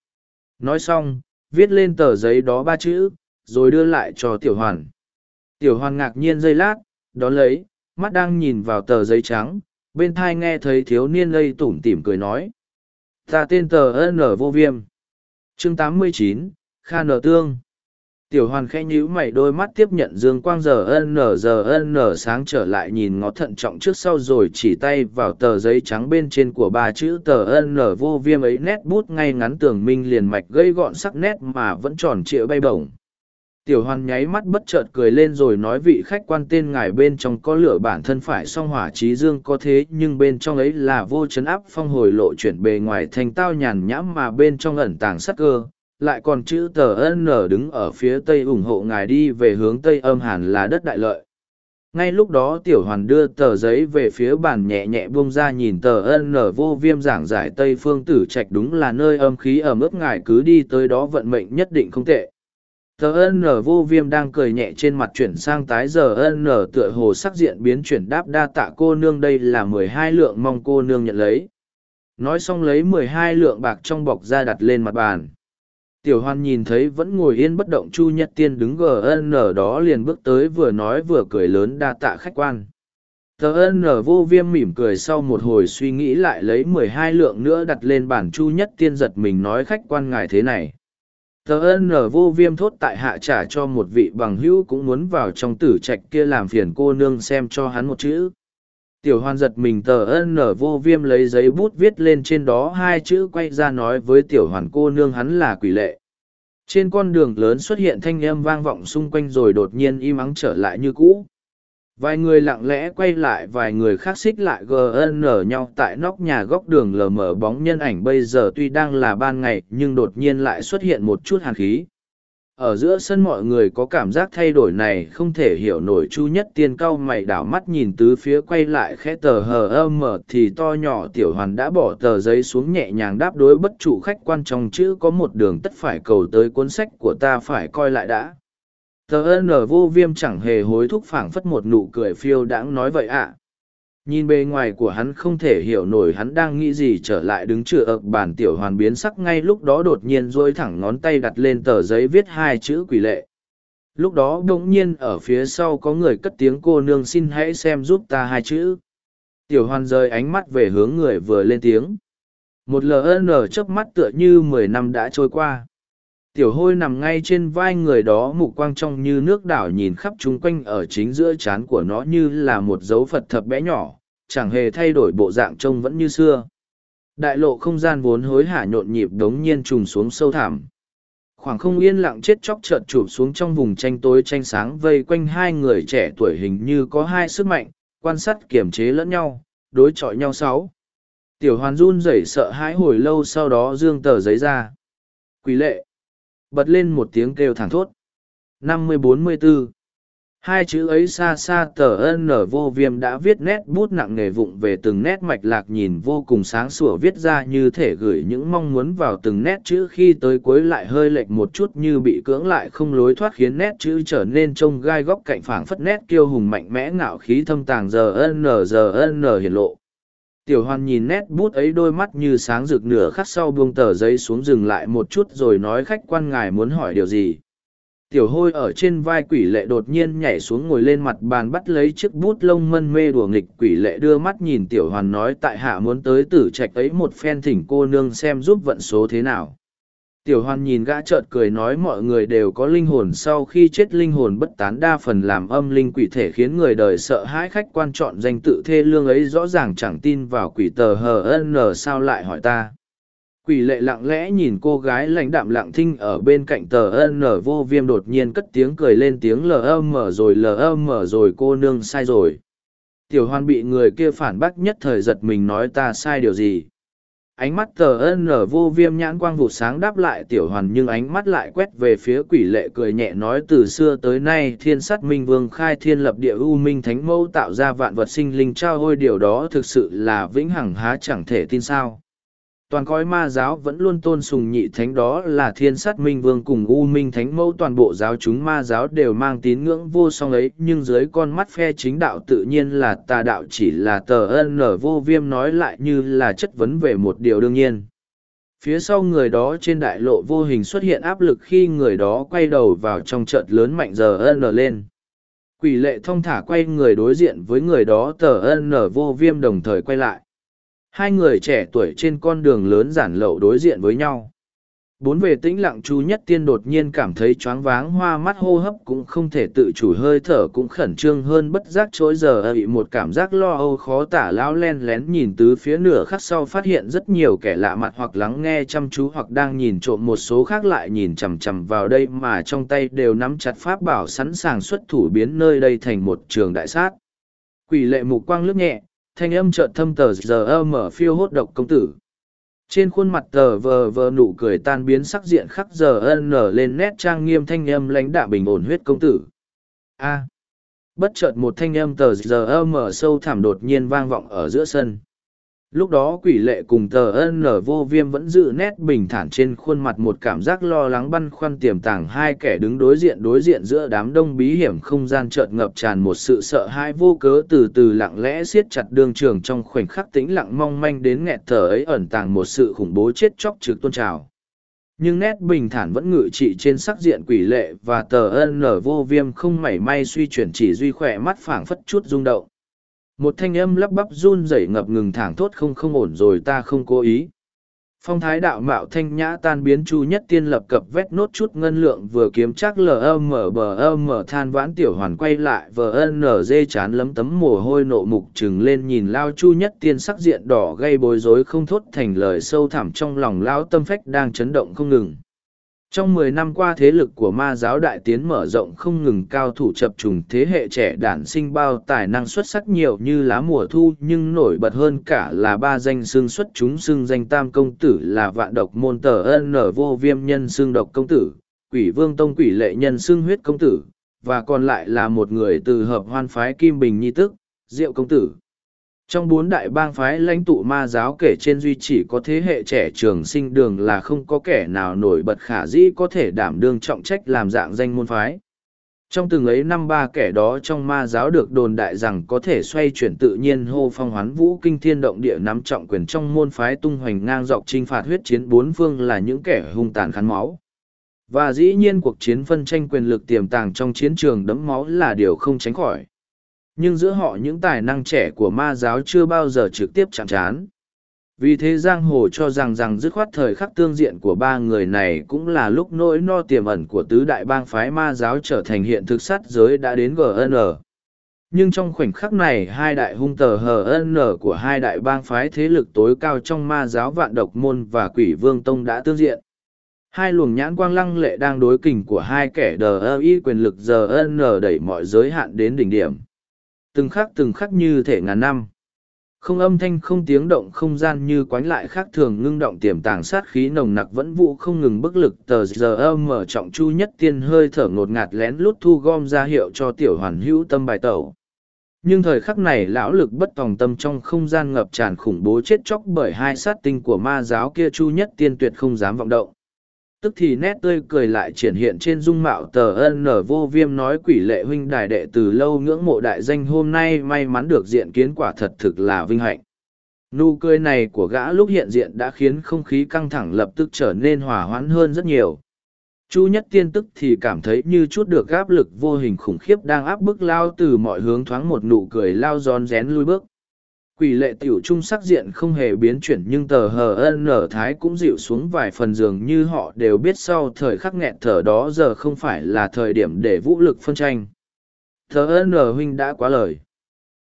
Nói xong, viết lên tờ giấy đó ba chữ, rồi đưa lại cho tiểu hoàn. Tiểu hoàn ngạc nhiên giây lát, đón lấy, mắt đang nhìn vào tờ giấy trắng, bên thai nghe thấy thiếu niên lây tủm tỉm cười nói. Ta tên tờ N vô viêm. chương 89, Kha Nở Tương. Tiểu hoàn khẽ nhíu mày đôi mắt tiếp nhận dương quang giờ n giờ n sáng trở lại nhìn ngó thận trọng trước sau rồi chỉ tay vào tờ giấy trắng bên trên của ba chữ tờ n vô viêm ấy nét bút ngay ngắn tường minh liền mạch gây gọn sắc nét mà vẫn tròn trịa bay bổng. Tiểu hoàn nháy mắt bất chợt cười lên rồi nói vị khách quan tên ngài bên trong có lửa bản thân phải song hỏa trí dương có thế, nhưng bên trong ấy là vô chấn áp phong hồi lộ chuyển bề ngoài thành tao nhàn nhãm mà bên trong ẩn tàng sắc cơ, lại còn chữ tờ n đứng ở phía tây ủng hộ ngài đi về hướng tây âm hàn là đất đại lợi. Ngay lúc đó tiểu hoàn đưa tờ giấy về phía bàn nhẹ nhẹ buông ra nhìn tờ n vô viêm giảng giải tây phương tử trạch đúng là nơi âm khí ở mức ngài cứ đi tới đó vận mệnh nhất định không tệ tờ n vô viêm đang cười nhẹ trên mặt chuyển sang tái giờ n tựa hồ sắc diện biến chuyển đáp đa tạ cô nương, đây là mười hai lượng mong cô nương nhận lấy nói xong lấy mười hai lượng bạc trong bọc ra đặt lên mặt bàn Tiểu hoan nhìn thấy vẫn ngồi yên bất động Chu Nhất Tiên đứng GN đó liền bước tới vừa nói vừa cười lớn đa tạ khách quan. Tờ N vô viêm mỉm cười sau một hồi suy nghĩ lại lấy mười hai lượng nữa đặt lên bản Chu Nhất Tiên giật mình nói khách quan ngài thế này. Tờ nở vô viêm thốt tại hạ trả cho một vị bằng hữu cũng muốn vào trong tử trạch kia làm phiền cô nương xem cho hắn một chữ. Tiểu hoan giật mình tờ nở vô viêm lấy giấy bút viết lên trên đó hai chữ quay ra nói với tiểu hoàn cô nương hắn là quỷ lệ. Trên con đường lớn xuất hiện thanh âm vang vọng xung quanh rồi đột nhiên im ắng trở lại như cũ. Vài người lặng lẽ quay lại, vài người khác xích lại gn nhau tại nóc nhà góc đường lờ mờ bóng nhân ảnh. Bây giờ tuy đang là ban ngày, nhưng đột nhiên lại xuất hiện một chút hàn khí. Ở giữa sân mọi người có cảm giác thay đổi này không thể hiểu nổi. Chu nhất tiên cau mày đảo mắt nhìn tứ phía quay lại khẽ tờ hờ ơ mở thì to nhỏ tiểu hoàn đã bỏ tờ giấy xuống nhẹ nhàng đáp đối bất chủ khách quan trong chữ có một đường tất phải cầu tới cuốn sách của ta phải coi lại đã tờ n vô viêm chẳng hề hối thúc phảng phất một nụ cười phiêu đãng nói vậy ạ. Nhìn bề ngoài của hắn không thể hiểu nổi hắn đang nghĩ gì trở lại đứng chữa ập bản tiểu hoàn biến sắc ngay lúc đó đột nhiên dôi thẳng ngón tay đặt lên tờ giấy viết hai chữ quỷ lệ. Lúc đó đ ỗ n g nhiên ở phía sau có người cất tiếng cô nương xin hãy xem giúp ta hai chữ. Tiểu hoàn rơi ánh mắt về hướng người vừa lên tiếng. Một ln chớp mắt tựa như mười năm đã trôi qua tiểu hôi nằm ngay trên vai người đó mục quang trong như nước đảo nhìn khắp chung quanh ở chính giữa trán của nó như là một dấu phật thập bé nhỏ, chẳng hề thay đổi bộ dạng trông vẫn như xưa. Đại lộ không gian vốn hối hả nhộn nhịp đống nhiên trùng xuống sâu thẳm. Khoảng không yên lặng chết chóc chợt chụp xuống trong vùng tranh tối tranh sáng vây quanh hai người trẻ tuổi hình như có hai sức mạnh, quan sát kiềm chế lẫn nhau, đối chọi nhau sáu. Tiểu hoàn run rẩy sợ hãi hồi lâu sau đó dương tờ giấy ra. Quỷ lệ bật lên một tiếng kêu thẳng thốt. Năm mươi bốn mươi bốn hai chữ ấy xa xa tờ ân nở vô viêm đã viết nét bút nặng nề vụng về từng nét mạch lạc nhìn vô cùng sáng sủa viết ra như thể gửi những mong muốn vào từng nét chữ khi tới cuối lại hơi lệch một chút như bị cưỡng lại không lối thoát khiến nét chữ trở nên trông gai góc cạnh phảng phất nét kiêu hùng mạnh mẽ ngạo khí thâm tàng giờ ân nở giờ ân nở hiển lộ tiểu hoàn nhìn nét bút ấy đôi mắt như sáng rực nửa khắc sau buông tờ giấy xuống dừng lại một chút rồi nói khách quan ngài muốn hỏi điều gì. Tiểu hôi ở trên vai quỷ lệ đột nhiên nhảy xuống ngồi lên mặt bàn bắt lấy chiếc bút lông mân mê đùa nghịch. Quỷ lệ đưa mắt nhìn tiểu hoàn nói tại hạ muốn tới tử trạch ấy một phen thỉnh cô nương xem giúp vận số thế nào tiểu hoàn nhìn gã trợt cười nói mọi người đều có linh hồn sau khi chết linh hồn bất tán đa phần làm âm linh quỷ thể khiến người đời sợ hãi khách quan chọn danh tự thê lương ấy rõ ràng chẳng tin vào quỷ tờ hờ n sao lại hỏi ta. Quỷ lệ lặng lẽ nhìn cô gái lãnh đạm lặng thinh ở bên cạnh tờ ân nở vô viêm đột nhiên cất tiếng cười lên tiếng lm rồi lm rồi, cô nương sai rồi. Tiểu hoan bị người kia phản bác nhất thời giật mình nói ta sai điều gì? Ánh mắt tờ ân nở vô viêm nhãn quang vụt sáng đáp lại tiểu hoàn nhưng ánh mắt lại quét về phía quỷ lệ cười nhẹ nói từ xưa tới nay thiên Sắt minh vương khai thiên lập địa u minh thánh mẫu tạo ra vạn vật sinh linh trao hôi điều đó thực sự là vĩnh hằng há chẳng thể tin sao toàn cõi ma giáo vẫn luôn tôn sùng nhị thánh đó là thiên sát minh vương cùng u minh thánh mẫu, toàn bộ giáo chúng ma giáo đều mang tín ngưỡng vô song ấy, nhưng dưới con mắt phe chính đạo tự nhiên là tà đạo chỉ là tờ ân nở vô viêm nói lại như là chất vấn về một điều đương nhiên. Phía sau người đó trên đại lộ vô hình xuất hiện áp lực khi người đó quay đầu vào trong trận lớn mạnh giờ ân nở lên. Quỷ lệ thong thả quay người đối diện với người đó, tờ ân nở vô viêm đồng thời quay lại. Hai người trẻ tuổi trên con đường lớn giản lậu đối diện với nhau. Bốn về tĩnh lặng chú nhất tiên đột nhiên cảm thấy choáng váng hoa mắt hô hấp cũng không thể tự chủ hơi thở cũng khẩn trương hơn bất giác chối giờ bị một cảm giác lo âu khó tả lão len lén nhìn tứ phía nửa khắc sau phát hiện rất nhiều kẻ lạ mặt hoặc lắng nghe chăm chú hoặc đang nhìn trộm một số khác lại nhìn chằm chằm vào đây mà trong tay đều nắm chặt pháp bảo sẵn sàng xuất thủ biến nơi đây thành một trường đại sát. Quỷ lệ mục quang lướt nhẹ, thanh âm trợn thâm tờ giờ mở phiêu hốt độc công tử. Trên khuôn mặt tờ vờ vờ nụ cười tan biến sắc diện khắc giờ ân nở lên nét trang nghiêm thanh âm lãnh đạo bình ổn huyết công tử. A. Bất chợt một thanh âm tờ giờ mở sâu thẳm đột nhiên vang vọng ở giữa sân lúc đó quỷ lệ cùng tờ ân nở vô viêm vẫn giữ nét bình thản trên khuôn mặt một cảm giác lo lắng băn khoăn tiềm tàng. Hai kẻ đứng đối diện đối diện giữa đám đông bí hiểm không gian chợt ngập tràn một sự sợ hãi vô cớ từ từ lặng lẽ siết chặt đường trường trong khoảnh khắc tĩnh lặng mong manh đến nghẹt thở ấy ẩn tàng một sự khủng bố chết chóc trực tôn trào. Nhưng nét bình thản vẫn ngự trị trên sắc diện quỷ lệ và tờ ân nở vô viêm không mảy may suy chuyển chỉ duy khỏe mắt phảng phất chút rung động một thanh âm lắp bắp run rẩy ngập ngừng thẳng thốt không không ổn rồi ta không cố ý. Phong thái đạo mạo thanh nhã tan biến chu nhất tiên lập cập vét nốt chút ngân lượng vừa kiếm chắc lm bờ âm than vãn tiểu hoàn quay lại vờ n dê chán lấm tấm mồ hôi nộ mục chừng lên nhìn lao chu nhất tiên sắc diện đỏ gây bối rối không thốt thành lời sâu thẳm trong lòng lao tâm phách đang chấn động không ngừng trong mười năm qua thế lực của ma giáo đại tiến mở rộng không ngừng cao thủ chập trùng thế hệ trẻ đản sinh bao tài năng xuất sắc nhiều như lá mùa thu nhưng nổi bật hơn cả là ba danh xương xuất chúng xương danh tam công tử là vạn độc môn tờ ân nở vô viêm nhân xương độc công tử, quỷ vương tông quỷ lệ nhân xương huyết công tử, và còn lại là một người từ hợp hoan phái kim bình nhi tức, diệu công tử. Trong bốn đại bang phái lãnh tụ ma giáo kể trên duy chỉ có thế hệ trẻ trường sinh đường là không có kẻ nào nổi bật khả dĩ có thể đảm đương trọng trách làm dạng danh môn phái. Trong từng ấy năm ba kẻ đó trong ma giáo được đồn đại rằng có thể xoay chuyển tự nhiên hô phong hoán vũ kinh thiên động địa nắm trọng quyền trong môn phái tung hoành ngang dọc trinh phạt huyết chiến bốn phương là những kẻ hung tàn khán máu. Và dĩ nhiên cuộc chiến phân tranh quyền lực tiềm tàng trong chiến trường đẫm máu là điều không tránh khỏi nhưng giữa họ những tài năng trẻ của ma giáo chưa bao giờ trực tiếp chạm trán. Vì thế giang hồ cho rằng rằng dứt khoát thời khắc tương diện của ba người này cũng là lúc nỗi no tiềm ẩn của tứ đại bang phái ma giáo trở thành hiện thực sát giới đã đến gn nhưng trong khoảnh khắc này, hai đại hung tờ hn của hai đại bang phái thế lực tối cao trong ma giáo vạn độc môn và quỷ vương tông đã tương diện. Hai luồng nhãn quang lăng lệ đang đối kình của hai kẻ đờ ơ y quyền lực giờ n đẩy mọi giới hạn đến đỉnh điểm từng khắc từng khắc như thể ngàn năm. Không âm thanh, không tiếng động, không gian như quánh lại khác thường ngưng động tiềm tàng sát khí nồng nặc vẫn vụ không ngừng bức lực tờ giờ âm mở trọng chu nhất tiên hơi thở ngột ngạt lén lút thu gom ra hiệu cho tiểu hoàn hữu tâm bài tẩu. Nhưng thời khắc này lão lực bất tòng tâm trong không gian ngập tràn khủng bố chết chóc bởi hai sát tinh của ma giáo kia chu nhất tiên tuyệt không dám vọng động tức thì nét tươi cười lại triển hiện trên dung mạo tờ ân nở vô viêm nói quỷ lệ huynh đài đệ từ lâu ngưỡng mộ đại danh hôm nay may mắn được diện kiến quả thật thực là vinh hạnh. Nụ cười này của gã lúc hiện diện đã khiến không khí căng thẳng lập tức trở nên hòa hoãn hơn rất nhiều. Chu nhất tiên tức thì cảm thấy như chút được gáp lực vô hình khủng khiếp đang áp bức lao từ mọi hướng thoáng một nụ cười lao giòn rén lui bước quỷ lệ tiểu trung sắc diện không hề biến chuyển nhưng tờ hờ ân nở thái cũng dịu xuống vài phần dường như họ đều biết sau thời khắc nghẹn thở đó giờ không phải là thời điểm để vũ lực phân tranh. Tờ ân nở huynh đã quá lời.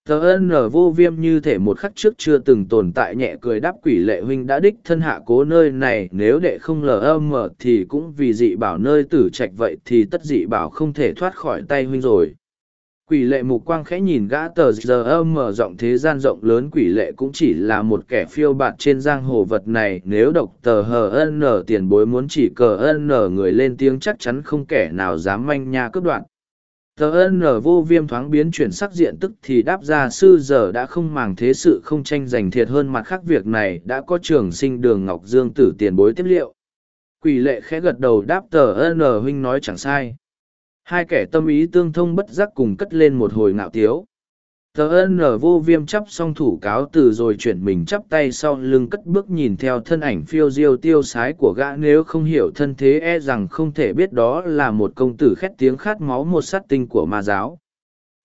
Tờ ân nở vô viêm như thể một khắc trước chưa từng tồn tại nhẹ cười đáp quỷ lệ huynh đã đích thân hạ cố nơi này, nếu đệ không lờ âm mở thì cũng vì dị bảo nơi tử trạch vậy thì tất dị bảo không thể thoát khỏi tay huynh rồi quỷ lệ mục quang khẽ nhìn gã tờ giờ âm mở rộng thế gian rộng lớn quỷ lệ cũng chỉ là một kẻ phiêu bạt trên giang hồ vật này. Nếu độc tờ hờ ân nở tiền bối muốn chỉ cờ ân nở người lên tiếng chắc chắn không kẻ nào dám manh nha cướp đoạn tờ ân nở vô viêm thoáng biến chuyển sắc diện tức thì đáp ra, sư giờ đã không màng thế sự không tranh giành thiệt hơn mặt khác việc này, đã có trường sinh đường ngọc dương tử tiền bối tiếp liệu. Quỷ lệ khẽ gật đầu đáp, tờ ân nở huynh nói chẳng sai. Hai kẻ tâm ý tương thông bất giác cùng cất lên một hồi ngạo tiếu. Tờ ân nở vô viêm chắp song thủ cáo từ rồi chuyển mình chắp tay sau lưng cất bước nhìn theo thân ảnh phiêu diêu tiêu sái của gã nếu không hiểu thân thế e rằng không thể biết đó là một công tử khét tiếng khát máu một sát tinh của ma giáo.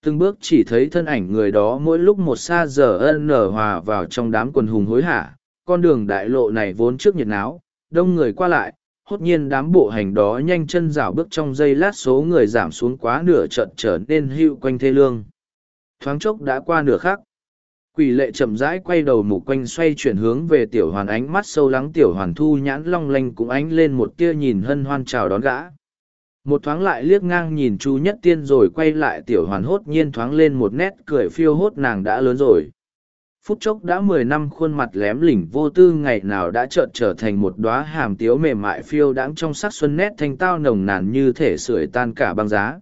Từng bước chỉ thấy thân ảnh người đó mỗi lúc một xa giờ ân nở hòa vào trong đám quần hùng hối hả, con đường đại lộ này vốn trước nhiệt náo, đông người qua lại, hốt nhiên đám bộ hành đó nhanh chân rảo bước trong giây lát số người giảm xuống quá nửa trận trở nên hữu quanh thê lương. Thoáng chốc đã qua nửa khác quỷ lệ chậm rãi quay đầu mục quanh xoay chuyển hướng về tiểu hoàn ánh mắt sâu lắng tiểu hoàn thu nhãn long lanh cũng ánh lên một tia nhìn hân hoan chào đón gã. Một thoáng lại liếc ngang nhìn chu nhất tiên rồi quay lại tiểu hoàn hốt nhiên thoáng lên một nét cười phiêu hốt nàng đã lớn rồi phút chốc đã mười năm khuôn mặt lém lỉnh vô tư, ngày nào đã trợn trở thành một đoá hàm tiếu mềm mại phiêu đãng trong sắc xuân nét thanh tao nồng nàn như thể sưởi tan cả băng giá.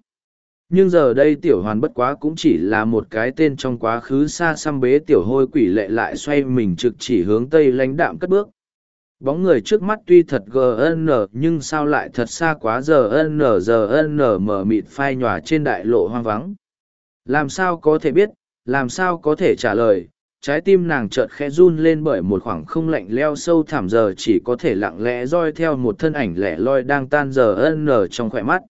Nhưng giờ đây tiểu hoàn bất quá cũng chỉ là một cái tên trong quá khứ xa xăm bế tiểu hôi quỷ lệ lại xoay mình trực chỉ hướng tây lãnh đạm cất bước. Bóng người trước mắt tuy thật gn nhưng sao lại thật xa quá giờ n giờ n mở mịt phai nhòa trên đại lộ hoang vắng. Làm sao có thể biết, làm sao có thể trả lời trái tim nàng chợt khẽ run lên bởi một khoảng không lạnh leo sâu thảm giờ chỉ có thể lặng lẽ roi theo một thân ảnh lẻ loi đang tan giờ ân nở trong khỏe mắt.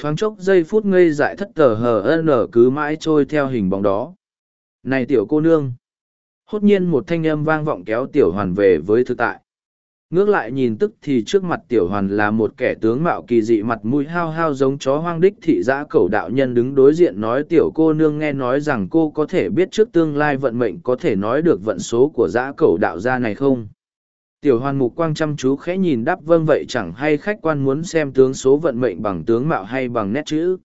Thoáng chốc giây phút ngây dại thất tờ hờ ân nở cứ mãi trôi theo hình bóng đó. Này tiểu cô nương! Hốt nhiên một thanh âm vang vọng kéo tiểu hoàn về với thực tại. Ngước lại nhìn tức thì trước mặt tiểu hoàn là một kẻ tướng mạo kỳ dị mặt mũi hao hao giống chó hoang đích thị giã cầu đạo nhân đứng đối diện nói tiểu cô nương nghe nói rằng cô có thể biết trước tương lai vận mệnh có thể nói được vận số của giã cầu đạo gia này không? Tiểu hoàn mục quang chăm chú khẽ nhìn đáp vâng vậy chẳng hay khách quan muốn xem tướng số vận mệnh bằng tướng mạo hay bằng nét chữ.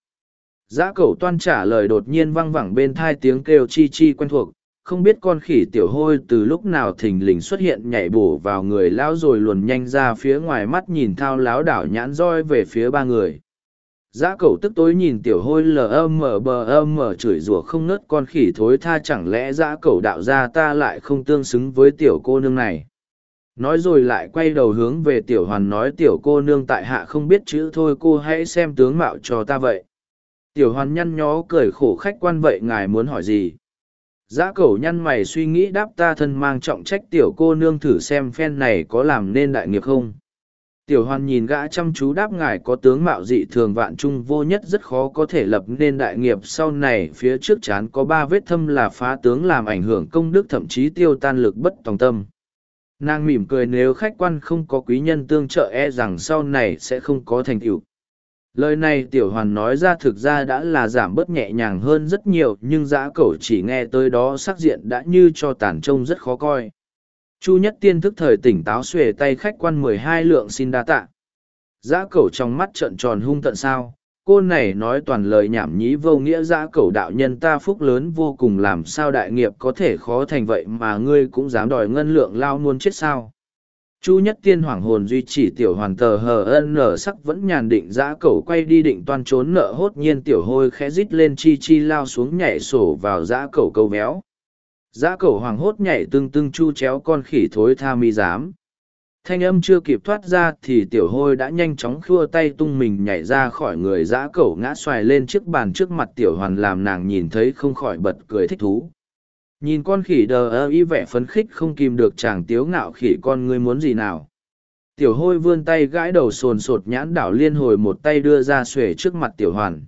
Giã cầu toan trả lời đột nhiên văng vẳng bên thai tiếng kêu chi chi quen thuộc, không biết con khỉ tiểu hôi từ lúc nào thình lình xuất hiện nhảy bổ vào người lão rồi luồn nhanh ra phía ngoài mắt nhìn thao láo đảo nhãn roi về phía ba người Giá cẩu tức tối nhìn tiểu hôi lờ âm mở bờ âm mở chửi rủa không nớt con khỉ thối tha chẳng lẽ giá cẩu đạo ra ta lại không tương xứng với tiểu cô nương này. Nói rồi lại quay đầu hướng về tiểu hoàn nói tiểu cô nương tại hạ không biết chữ thôi cô hãy xem tướng mạo cho ta vậy. Tiểu hoàn nhăn nhó cười khổ khách quan vậy ngài muốn hỏi gì. Giã cẩu nhăn mày suy nghĩ đáp ta thân mang trọng trách tiểu cô nương thử xem phen này có làm nên đại nghiệp không. Tiểu hoàn nhìn gã chăm chú đáp ngài có tướng mạo dị thường vạn trung vô nhất rất khó có thể lập nên đại nghiệp, sau này phía trước chán có ba vết thâm là phá tướng làm ảnh hưởng công đức thậm chí tiêu tan lực bất tòng tâm. nàng mỉm cười nếu khách quan không có quý nhân tương trợ e rằng sau này sẽ không có thành tựu lời này tiểu hoàn nói ra thực ra đã là giảm bớt nhẹ nhàng hơn rất nhiều, nhưng giã cẩu chỉ nghe tới đó sắc diện đã như cho tàn trông rất khó coi. Chu nhất tiên thức thời tỉnh táo xuề tay khách quan mười hai lượng xin đa tạ. Giã cẩu trong mắt trợn tròn hung tận sao, cô này nói toàn lời nhảm nhí vô nghĩa giã cẩu đạo nhân ta phúc lớn vô cùng làm sao đại nghiệp có thể khó thành vậy mà ngươi cũng dám đòi ngân lượng lao muôn chết sao chu nhất tiên hoảng hồn duy trì tiểu hoàn tờ hờ ân nở sắc vẫn nhàn định giã cẩu quay đi định toan trốn nợ, hốt nhiên tiểu hôi khẽ rít lên chi chi lao xuống nhảy sổ vào giã cẩu câu véo. Giã cẩu hoàng hốt nhảy tưng tưng chu chéo con khỉ thối tha mi dám thanh âm chưa kịp thoát ra thì tiểu hôi đã nhanh chóng khua tay tung mình nhảy ra khỏi người giã cẩu ngã xoài lên chiếc bàn trước mặt tiểu hoàn làm nàng nhìn thấy không khỏi bật cười thích thú nhìn con khỉ đờ ơ y vẻ phấn khích không kìm được chàng tiếu ngạo khỉ con ngươi muốn gì nào. Tiểu hôi vươn tay gãi đầu sồn sột nhãn đảo liên hồi một tay đưa ra xuể trước mặt tiểu hoàn.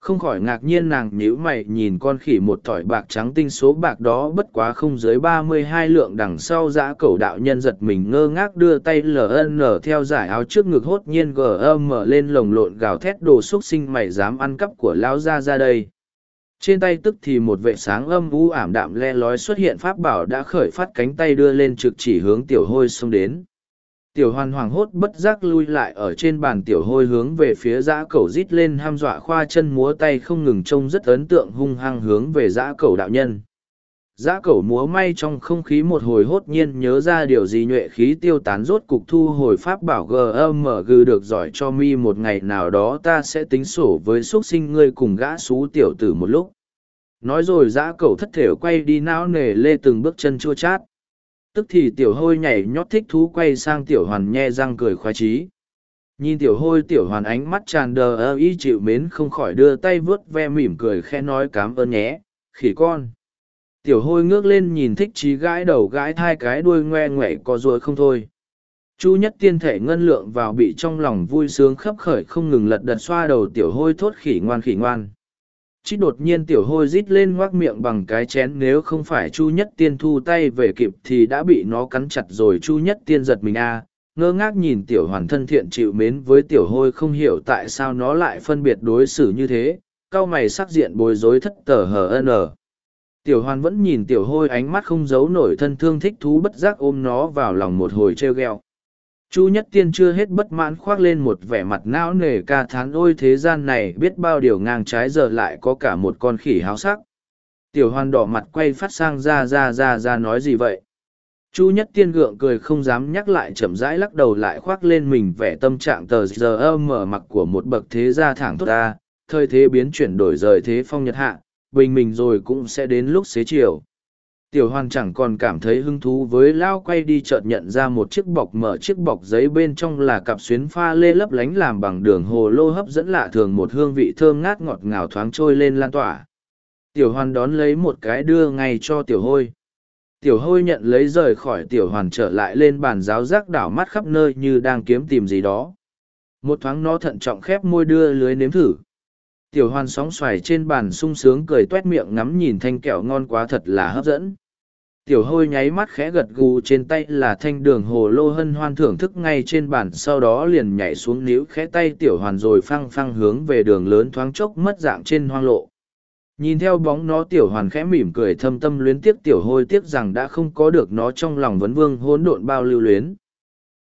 Không khỏi ngạc nhiên nàng nhíu mày nhìn con khỉ một thỏi bạc trắng tinh số bạc đó bất quá không dưới ba mươi hai lượng đằng sau giã cầu đạo nhân giật mình ngơ ngác đưa tay ln theo giải áo trước ngực hốt nhiên gm lên lồng lộn gào thét đồ x u ấ t sinh mày dám ăn cắp của lão ra ra đây trên tay tức thì một vệ sáng âm u ảm đạm le lói xuất hiện pháp bảo đã khởi phát cánh tay đưa lên trực chỉ hướng tiểu hôi xông đến. Tiểu hoàn hoàng hốt bất giác lui lại ở trên bàn tiểu hôi hướng về phía dã cầu rít lên ham dọa khoa chân múa tay không ngừng trông rất ấn tượng hung hăng hướng về dã cầu đạo nhân. Giã cẩu múa may trong không khí một hồi hốt nhiên nhớ ra điều gì nhuệ khí tiêu tán rốt cục thu hồi pháp bảo gmg được giỏi cho mi một ngày nào đó ta sẽ tính sổ với x u ấ t sinh ngươi cùng gã xú tiểu tử một lúc. Nói rồi giã cẩu thất thểu quay đi não nề lê từng bước chân chua chát. Tức thì tiểu hôi nhảy nhót thích thú quay sang tiểu hoàn nhe răng cười khoái trí nhìn tiểu hôi tiểu hoàn ánh mắt tràn đờ ơ y chịu mến không khỏi đưa tay vớt ve mỉm cười khe nói cám ơn nhé, khỉ con tiểu hôi ngước lên nhìn thích trí gãi đầu gãi thai cái đuôi ngoe ngoẹ có ruồi không thôi. Chu nhất tiên thể ngân lượng vào bị trong lòng vui sướng khấp khởi không ngừng lật đật xoa đầu tiểu hôi thốt khỉ ngoan khỉ ngoan. Chít đột nhiên tiểu hôi rít lên ngoác miệng bằng cái chén nếu không phải chu nhất tiên thu tay về kịp thì đã bị nó cắn chặt rồi chu nhất tiên giật mình a à, ngơ ngác nhìn tiểu hoàn thân thiện chịu mến với tiểu hôi không hiểu tại sao nó lại phân biệt đối xử như thế cao mày sắc diện bối rối thất tờ hờ n tiểu hoàn vẫn nhìn tiểu hôi ánh mắt không giấu nổi thân thương thích thú bất giác ôm nó vào lòng một hồi treo g ẹ o chu nhất tiên chưa hết bất mãn khoác lên một vẻ mặt não nề ca thán, ôi thế gian này, biết bao điều ngang trái giờ lại có cả một con khỉ háo sắc. Tiểu hoàn đỏ mặt quay phát sang, ra ra ra ra nói gì vậy? Chu nhất tiên gượng cười không dám nhắc lại, chậm rãi lắc đầu lại khoác lên mình vẻ tâm trạng tờ giờ mở mặc của một bậc thế gia thẳng thốt ta, thời thế biến chuyển đổi rời thế phong nhật hạ bình mình rồi cũng sẽ đến lúc xế chiều. Tiểu hoàn chẳng còn cảm thấy hứng thú với lao quay đi chợt nhận ra một chiếc bọc mở chiếc bọc giấy bên trong là cặp xuyến pha lê lấp lánh làm bằng đường hồ lô hấp dẫn lạ thường một hương vị thơm ngát ngọt ngào thoáng trôi lên lan tỏa. Tiểu hoàn đón lấy một cái đưa ngay cho tiểu hôi. Tiểu hôi nhận lấy rời khỏi tiểu hoàn trở lại lên bàn giáo giác đảo mắt khắp nơi như đang kiếm tìm gì đó. Một thoáng nó thận trọng khép môi đưa lưới nếm thử tiểu hoàn sóng xoài trên bàn sung sướng cười t u é t miệng ngắm nhìn thanh kẹo ngon quá thật là hấp dẫn. Tiểu hôi nháy mắt khẽ gật gù trên tay là thanh đường hồ lô hân hoan thưởng thức ngay trên bàn, sau đó liền nhảy xuống níu khẽ tay tiểu hoàn rồi phăng phăng hướng về đường lớn thoáng chốc mất dạng trên hoang lộ. Nhìn theo bóng nó, tiểu hoàn khẽ mỉm cười thâm tâm luyến tiếc tiểu hôi tiếc rằng đã không có được nó trong lòng vấn vương hỗn độn bao lưu luyến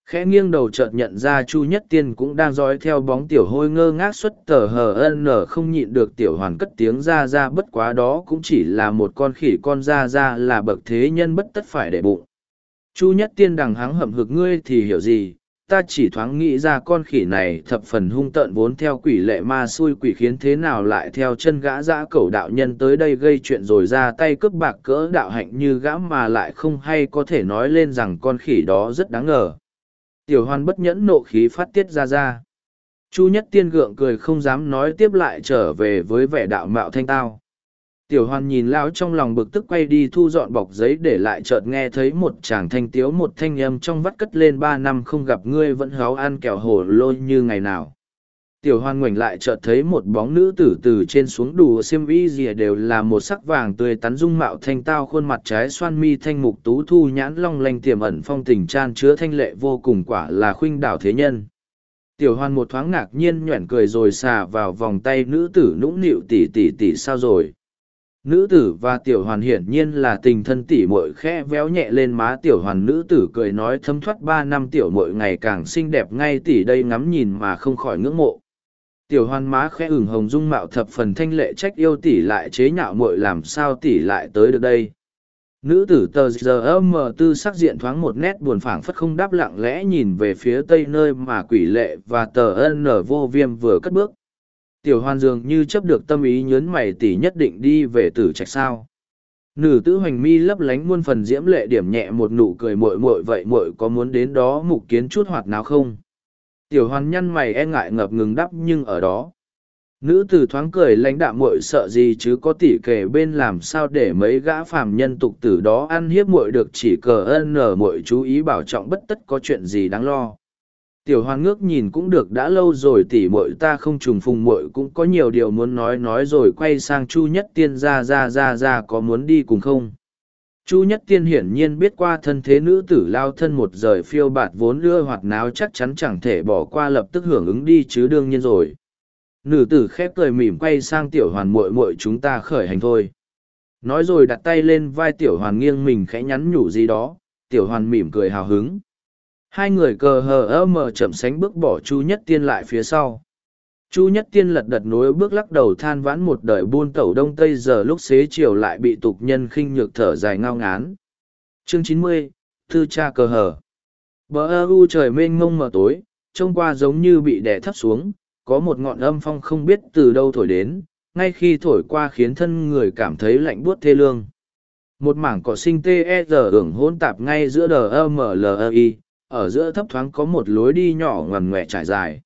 khẽ nghiêng đầu chợt nhận ra chu nhất tiên cũng đang dõi theo bóng tiểu hôi ngơ ngác xuất tờ hờ ân nở không nhịn được tiểu hoàn cất tiếng ra ra, bất quá đó cũng chỉ là một con khỉ con ra ra là bậc thế nhân bất tất phải để bụng. Chu nhất tiên đằng hắng hậm hực, ngươi thì hiểu gì? Ta chỉ thoáng nghĩ ra con khỉ này thập phần hung tợn vốn theo quỷ lệ ma xui, quỷ khiến thế nào lại theo chân gã dã cẩu đạo nhân tới đây gây chuyện rồi ra tay cướp bạc cỡ đạo hạnh như gã mà lại không hay có thể nói lên rằng con khỉ đó rất đáng ngờ. Tiểu hoàn bất nhẫn nộ khí phát tiết ra ra. Chu nhất tiên gượng cười không dám nói tiếp lại trở về với vẻ đạo mạo thanh tao. Tiểu hoàn nhìn lão trong lòng bực tức quay đi thu dọn bọc giấy để lại chợt nghe thấy một chàng thanh tiếu một thanh âm trong vắt cất lên ba năm không gặp ngươi vẫn háo ăn kẹo hổ lôi như ngày nào. Tiểu hoan ngoảnh lại chợt thấy một bóng nữ tử từ trên xuống đủ xiêm y rìa đều là một sắc vàng tươi tắn dung mạo thanh tao, khuôn mặt trái xoan mi thanh mục tú thu nhãn long lanh tiềm ẩn phong tình chan chứa thanh lệ vô cùng, quả là khuynh đảo thế nhân. Tiểu hoan một thoáng ngạc nhiên nhoẻn cười rồi xà vào vòng tay nữ tử nũng nịu tỉ tỉ tỉ, sao rồi. Nữ tử và tiểu hoàn hiển nhiên là tình thân tỉ mội khẽ véo nhẹ lên má tiểu hoàn nữ tử cười nói thấm thoát ba năm tiểu mội ngày càng xinh đẹp, ngay tỉ đây ngắm nhìn mà không khỏi ngưỡng mộ Tiểu hoan má khẽ ửng hồng dung mạo thập phần thanh lệ trách yêu tỷ lại chế nhạo muội làm sao tỷ lại tới được đây. Nữ tử tờ giờ âm tư sắc diện thoáng một nét buồn phảng phất không đáp lặng lẽ nhìn về phía tây nơi mà quỷ lệ và tờ ân nở vô viêm vừa cất bước. Tiểu hoan dường như chấp được tâm ý nhớn mày tỷ nhất định đi về tử trạch sao. Nữ tử hoành mi lấp lánh muôn phần diễm lệ điểm nhẹ một nụ cười muội muội vậy muội có muốn đến đó mục kiến chút hoạt nào không? Tiểu hoàn nhăn mày e ngại ngập ngừng đắp nhưng ở đó. Nữ tử thoáng cười lãnh đạm muội sợ gì chứ có tỷ kể bên làm sao để mấy gã phàm nhân tục tử đó ăn hiếp muội được chỉ cờ ân nở muội chú ý bảo trọng bất tất có chuyện gì đáng lo. Tiểu hoàn ngước nhìn cũng được đã lâu rồi tỷ muội ta không trùng phùng muội cũng có nhiều điều muốn nói nói rồi quay sang chu nhất tiên ra ra ra ra có muốn đi cùng không chu nhất tiên hiển nhiên biết qua thân thế nữ tử lao thân một rời phiêu bạt vốn lưa hoạt náo chắc chắn chẳng thể bỏ qua lập tức hưởng ứng đi chứ đương nhiên rồi. Nữ tử khép cười mỉm quay sang tiểu hoàn muội muội chúng ta khởi hành thôi. Nói rồi đặt tay lên vai tiểu hoàn nghiêng mình khẽ nhắn nhủ gì đó, tiểu hoàn mỉm cười hào hứng. Hai người cờ hờ ơ mờ chậm sánh bước bỏ chu nhất tiên lại phía sau. Chu Nhất Tiên lật đật nối bước lắc đầu than vãn một đời buôn tẩu đông tây giờ lúc xế chiều lại bị tục nhân khinh nhược thở dài ngao ngán. Chương chín mươi Thư cha cờ hở. Bờ ơ u trời mênh mông mờ tối, trông qua giống như bị đè thấp xuống, có một ngọn âm phong không biết từ đâu thổi đến, ngay khi thổi qua khiến thân người cảm thấy lạnh buốt thê lương. Một mảng cỏ sinh tê e giờ ưởng hỗn tạp ngay giữa đờ ơ mờ lờ ở giữa thấp thoáng có một lối đi nhỏ ngoằn ngoẹ trải dài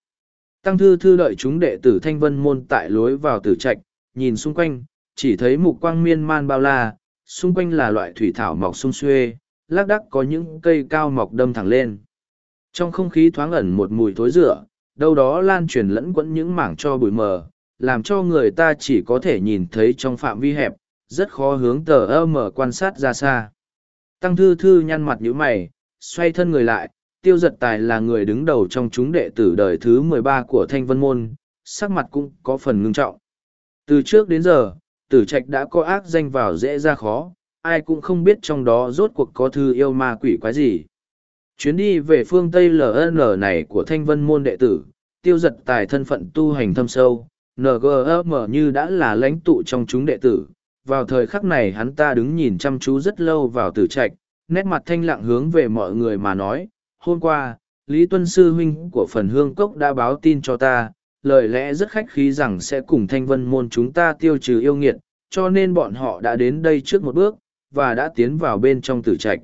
Tăng thư thư đợi chúng đệ tử thanh vân môn tại lối vào tử trạch, nhìn xung quanh, chỉ thấy mục quang miên man bao la, xung quanh là loại thủy thảo mọc sung xuê, lác đắc có những cây cao mọc đâm thẳng lên. Trong không khí thoáng ẩn một mùi thối rửa, đâu đó lan truyền lẫn quẫn những mảng cho bụi mờ, làm cho người ta chỉ có thể nhìn thấy trong phạm vi hẹp, rất khó hướng tờ ơ mở quan sát ra xa. Tăng thư thư nhăn mặt như mày, xoay thân người lại, tiêu giật tài là người đứng đầu trong chúng đệ tử đời thứ mười ba của thanh vân môn, sắc mặt cũng có phần ngưng trọng. Từ trước đến giờ, tử trạch đã có ác danh vào dễ ra khó, ai cũng không biết trong đó rốt cuộc có thư yêu ma quỷ quái gì. Chuyến đi về phương tây ln này của thanh vân môn đệ tử, tiêu giật tài thân phận tu hành thâm sâu ngm như đã là lãnh tụ trong chúng đệ tử. Vào thời khắc này hắn ta đứng nhìn chăm chú rất lâu vào tử trạch, nét mặt thanh lặng hướng về mọi người mà nói hôm qua, lý tuân sư huynh của phần hương cốc đã báo tin cho ta, lời lẽ rất khách khí rằng sẽ cùng thanh vân môn chúng ta tiêu trừ yêu nghiệt, cho nên bọn họ đã đến đây trước một bước, và đã tiến vào bên trong tử trạch.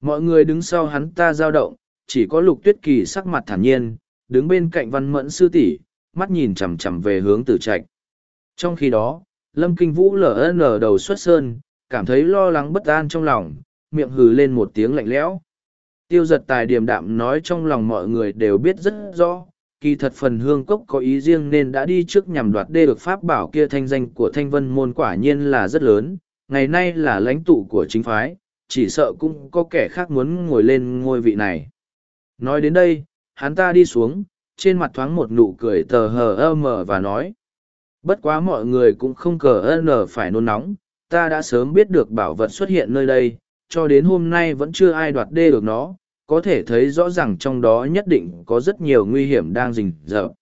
Mọi người đứng sau hắn ta giao động, chỉ có lục tuyết kỳ sắc mặt thản nhiên, đứng bên cạnh văn mẫn sư tỷ, mắt nhìn chằm chằm về hướng tử trạch. Trong khi đó, lâm kinh vũ lở lở đầu xuất sơn, cảm thấy lo lắng bất an trong lòng, miệng hừ lên một tiếng lạnh lẽo. Tiêu giật tài điềm đạm nói trong lòng mọi người đều biết rất rõ, kỳ thật phần hương cốc có ý riêng nên đã đi trước nhằm đoạt đê được pháp bảo kia thanh danh của thanh vân môn quả nhiên là rất lớn, ngày nay là lãnh tụ của chính phái, chỉ sợ cũng có kẻ khác muốn ngồi lên ngôi vị này. Nói đến đây, hắn ta đi xuống, trên mặt thoáng một nụ cười tờ hờ ơ mờ và nói. Bất quá mọi người cũng không cờ ơ nở phải nôn nóng, ta đã sớm biết được bảo vật xuất hiện nơi đây, cho đến hôm nay vẫn chưa ai đoạt đê được nó, có thể thấy rõ ràng trong đó nhất định có rất nhiều nguy hiểm đang rình rập.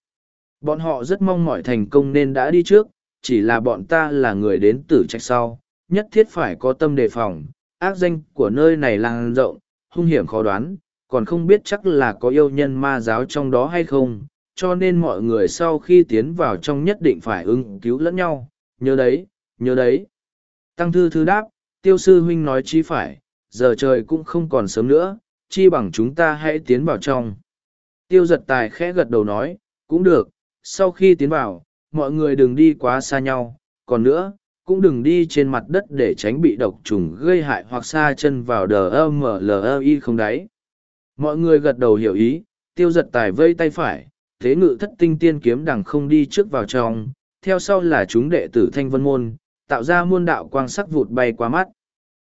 Bọn họ rất mong mỏi thành công nên đã đi trước, chỉ là bọn ta là người đến tử trạch sau, nhất thiết phải có tâm đề phòng, ác danh của nơi này lan rộng, hung hiểm khó đoán, còn không biết chắc là có yêu nhân ma giáo trong đó hay không, cho nên mọi người sau khi tiến vào trong nhất định phải ứng cứu lẫn nhau, nhớ đấy, nhớ đấy. Tăng thư thư đáp, tiêu sư huynh nói chí phải, giờ trời cũng không còn sớm nữa, chi bằng chúng ta hãy tiến vào trong. Tiêu giật tài khẽ gật đầu nói, cũng được, sau khi tiến vào, mọi người đừng đi quá xa nhau, còn nữa, cũng đừng đi trên mặt đất để tránh bị độc trùng gây hại hoặc xa chân vào đờ âm l y không đáy. Mọi người gật đầu hiểu ý, tiêu giật tài vây tay phải, thế ngự thất tinh tiên kiếm đằng không đi trước vào trong, theo sau là chúng đệ tử thanh vân môn, tạo ra muôn đạo quang sắc vụt bay qua mắt.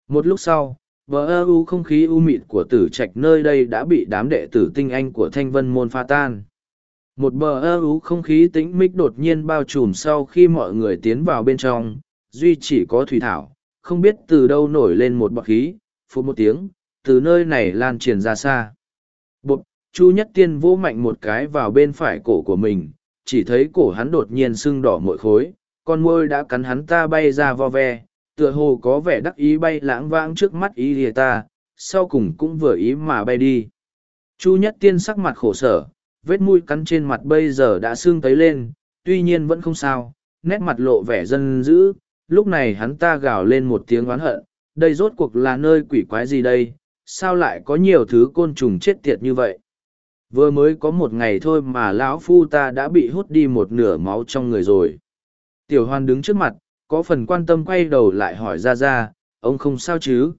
Một lúc sau, bờ ơ u không khí u mịt của tử trạch nơi đây đã bị đám đệ tử tinh anh của thanh vân môn pha tan. Một bờ ơ u không khí tĩnh mịch đột nhiên bao trùm sau khi mọi người tiến vào bên trong, duy chỉ có thủy thảo, không biết từ đâu nổi lên một bọc khí, phút một tiếng, từ nơi này lan truyền ra xa. Bột, Chu Nhất Tiên vỗ mạnh một cái vào bên phải cổ của mình, chỉ thấy cổ hắn đột nhiên sưng đỏ mỗi khối, con môi đã cắn hắn ta bay ra vo ve, tựa hồ có vẻ đắc ý bay lãng vãng trước mắt ý lìa ta, sau cùng cũng vừa ý mà bay đi. Chu Nhất Tiên sắc mặt khổ sở, vết mũi cắn trên mặt bây giờ đã sưng tấy lên, tuy nhiên vẫn không sao, nét mặt lộ vẻ dân dữ, lúc này hắn ta gào lên một tiếng oán hận, đây rốt cuộc là nơi quỷ quái gì đây, sao lại có nhiều thứ côn trùng chết tiệt như vậy vừa mới có một ngày thôi mà lão phu ta đã bị hút đi một nửa máu trong người rồi tiểu hoan đứng trước mặt, có phần quan tâm quay đầu lại hỏi ra ra, ông không sao chứ?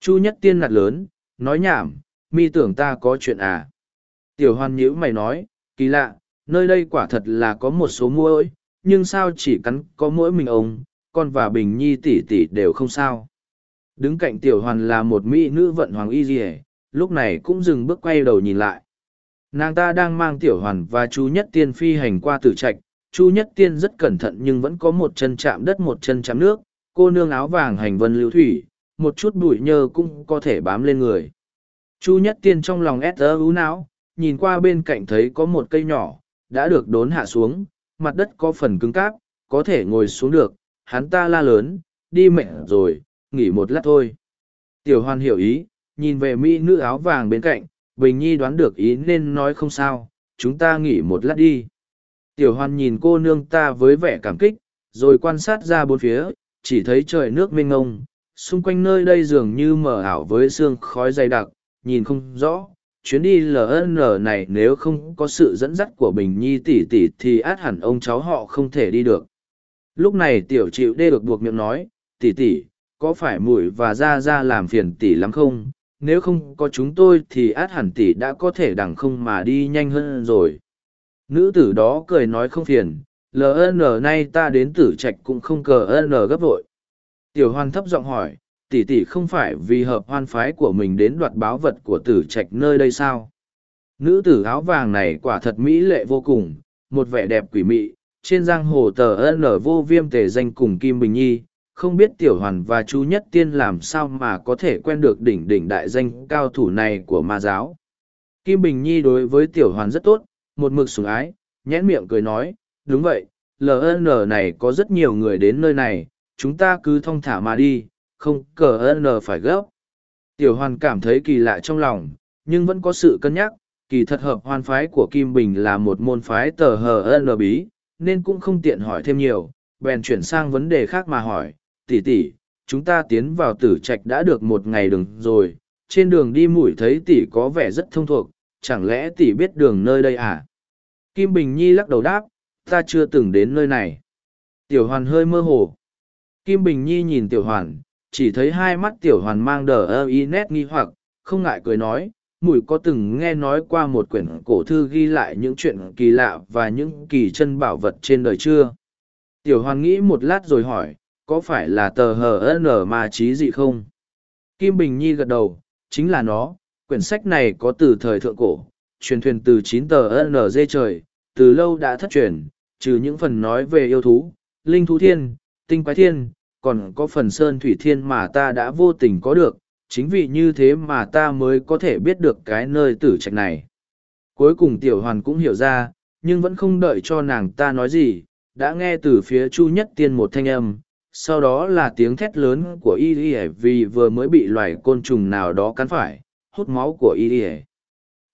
Chu nhất tiên nạt lớn, nói nhảm, mi tưởng ta có chuyện à? Tiểu hoan nhíu mày nói, kỳ lạ, nơi đây quả thật là có một số muỗi nhưng sao chỉ cắn có mỗi mình ông, con và bình nhi tỷ tỷ đều không sao. Đứng cạnh tiểu hoàn là một mỹ nữ vận hoàng y dì lúc này cũng dừng bước quay đầu nhìn lại. Nàng ta đang mang tiểu hoàn và chú nhất tiên phi hành qua tử trạch chu nhất tiên rất cẩn thận nhưng vẫn có một chân chạm đất, một chân chạm nước. Cô nương áo vàng hành vân lưu thủy, một chút bụi nhơ cũng có thể bám lên người. Chu nhất tiên trong lòng ép ớ ú não, nhìn qua bên cạnh thấy có một cây nhỏ, đã được đốn hạ xuống, mặt đất có phần cứng cáp, có thể ngồi xuống được. Hắn ta la lớn, đi mẹ rồi, nghỉ một lát thôi. Tiểu hoan hiểu ý, nhìn về mỹ nữ áo vàng bên cạnh, bình nhi đoán được ý nên nói không sao, chúng ta nghỉ một lát đi tiểu hoan nhìn cô nương ta với vẻ cảm kích, rồi quan sát ra bốn phía, chỉ thấy trời nước mênh ngông xung quanh nơi đây dường như mờ ảo với sương khói dày đặc, nhìn không rõ. Chuyến đi ln này nếu không có sự dẫn dắt của bình nhi tỉ tỉ thì át hẳn ông cháu họ không thể đi được. Lúc này tiểu chịu đê được buộc miệng nói tỉ tỉ có phải mùi và ra ra làm phiền tỉ lắm không? Nếu không có chúng tôi thì át hẳn tỉ đã có thể đằng không mà đi nhanh hơn rồi nữ tử đó cười nói không phiền ln nay ta đến tử trạch cũng không cờ n gấp vội tiểu hoan thấp giọng hỏi tỷ tỷ không phải vì hợp hoan phái của mình đến đoạt báo vật của tử trạch nơi đây sao nữ tử áo vàng này quả thật mỹ lệ vô cùng một vẻ đẹp quỷ mị trên giang hồ tờ n vô viêm tề danh cùng kim bình nhi không biết tiểu hoàn và chú nhất tiên làm sao mà có thể quen được đỉnh đỉnh đại danh cao thủ này của ma giáo. Kim Bình Nhi đối với tiểu hoàn rất tốt, một mực sủng ái, nhẽn miệng cười nói, đúng vậy, LN này có rất nhiều người đến nơi này, chúng ta cứ thong thả mà đi, không cờ N phải gấp. Tiểu hoàn cảm thấy kỳ lạ trong lòng, nhưng vẫn có sự cân nhắc, kỳ thật hợp Hoàn phái của Kim Bình là một môn phái tờ hờ bí, nên cũng không tiện hỏi thêm nhiều, bèn chuyển sang vấn đề khác mà hỏi, tỷ tỷ, chúng ta tiến vào tử trạch đã được một ngày đường rồi, trên đường đi mũi thấy tỷ có vẻ rất thông thuộc, chẳng lẽ tỷ biết đường nơi đây à? Kim Bình Nhi lắc đầu đáp, ta chưa từng đến nơi này. Tiểu hoàn hơi mơ hồ. Kim Bình Nhi nhìn tiểu hoàn, chỉ thấy hai mắt tiểu hoàn mang đờ ơ y nét nghi hoặc, không ngại cười nói, mùi có từng nghe nói qua một quyển cổ thư ghi lại những chuyện kỳ lạ và những kỳ chân bảo vật trên đời chưa? Tiểu hoàn nghĩ một lát rồi hỏi, có phải là tờ hờ n mà trí gì không? Kim Bình Nhi gật đầu, chính là nó, quyển sách này có từ thời thượng cổ, truyền thuyền từ chín tờ n trời, từ lâu đã thất truyền, trừ những phần nói về yêu thú, linh thú thiên, tinh quái thiên, còn có phần sơn thủy thiên mà ta đã vô tình có được, chính vì như thế mà ta mới có thể biết được cái nơi tử trạch này. Cuối cùng tiểu hoàn cũng hiểu ra, nhưng vẫn không đợi cho nàng ta nói gì, đã nghe từ phía chu nhất tiên một thanh âm, sau đó là tiếng thét lớn của y Y vì vừa mới bị loài côn trùng nào đó cắn phải hút máu của y ỉa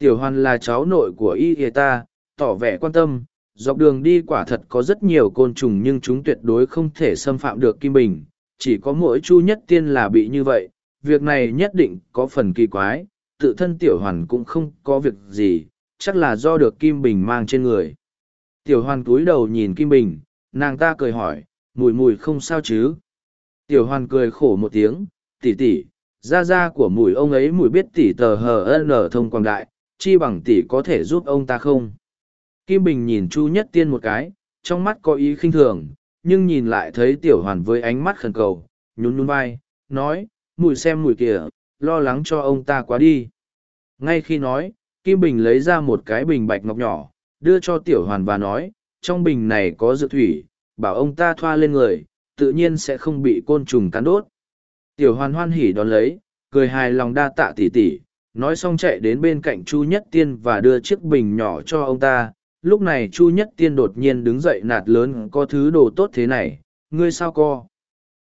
tiểu hoàn là cháu nội của y ỉa ta, tỏ vẻ quan tâm, dọc đường đi quả thật có rất nhiều côn trùng nhưng chúng tuyệt đối không thể xâm phạm được kim bình, chỉ có mỗi chu nhất tiên là bị như vậy, việc này nhất định có phần kỳ quái, tự thân tiểu hoàn cũng không có việc gì, chắc là do được kim bình mang trên người. Tiểu hoàn cúi đầu nhìn kim bình, nàng ta cười hỏi, mùi mùi không sao chứ? Tiểu hoàn cười khổ một tiếng tỉ tỉ gia gia của mùi ông ấy mùi biết tỉ tờ hờ nở thông quảng đại chi bằng tỷ có thể giúp ông ta không Kim Bình nhìn Chu Nhất Tiên một cái, trong mắt có ý khinh thường, nhưng nhìn lại thấy tiểu hoàn với ánh mắt khẩn cầu, nhún nhún vai, nói, mùi xem mùi kìa, lo lắng cho ông ta quá đi. Ngay khi nói, Kim Bình lấy ra một cái bình bạch ngọc nhỏ, đưa cho tiểu hoàn và nói, trong bình này có dược thủy, bảo ông ta thoa lên người, tự nhiên sẽ không bị côn trùng cắn đốt. Tiểu hoàn hoan hỉ đón lấy, cười hài lòng đa tạ tỉ tỉ, nói xong chạy đến bên cạnh Chu Nhất Tiên và đưa chiếc bình nhỏ cho ông ta. Lúc này Chu Nhất Tiên đột nhiên đứng dậy nạt lớn có thứ đồ tốt thế này, ngươi sao co?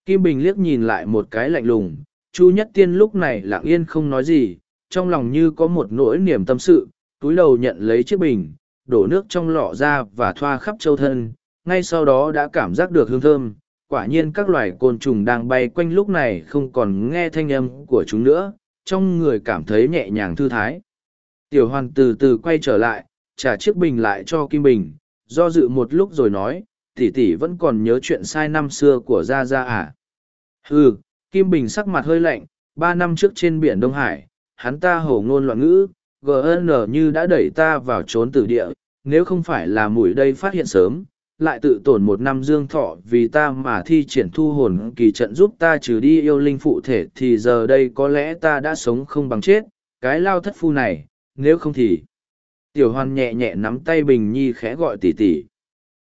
Kim Bình liếc nhìn lại một cái lạnh lùng, Chu Nhất Tiên lúc này lặng yên không nói gì, trong lòng như có một nỗi niềm tâm sự, túi đầu nhận lấy chiếc bình, đổ nước trong lọ ra và thoa khắp châu thân, ngay sau đó đã cảm giác được hương thơm. Quả nhiên các loài côn trùng đang bay quanh lúc này không còn nghe thanh âm của chúng nữa, trong người cảm thấy nhẹ nhàng thư thái. Tiểu hoàn từ từ quay trở lại, trả chiếc bình lại cho Kim Bình, do dự một lúc rồi nói, tỷ tỷ vẫn còn nhớ chuyện sai năm xưa của Gia Gia à? Ừ, Kim Bình sắc mặt hơi lạnh, ba năm trước trên biển Đông Hải, hắn ta hổ ngôn loạn ngữ, GN như đã đẩy ta vào trốn tử địa, nếu không phải là mũi đây phát hiện sớm, lại tự tổn một năm dương thọ vì ta mà thi triển thu hồn kỳ trận giúp ta trừ đi yêu linh phụ thể thì giờ đây có lẽ ta đã sống không bằng chết, cái lao thất phu này, nếu không thì... Tiểu hoàn nhẹ nhẹ nắm tay Bình Nhi khẽ gọi tỉ tỉ.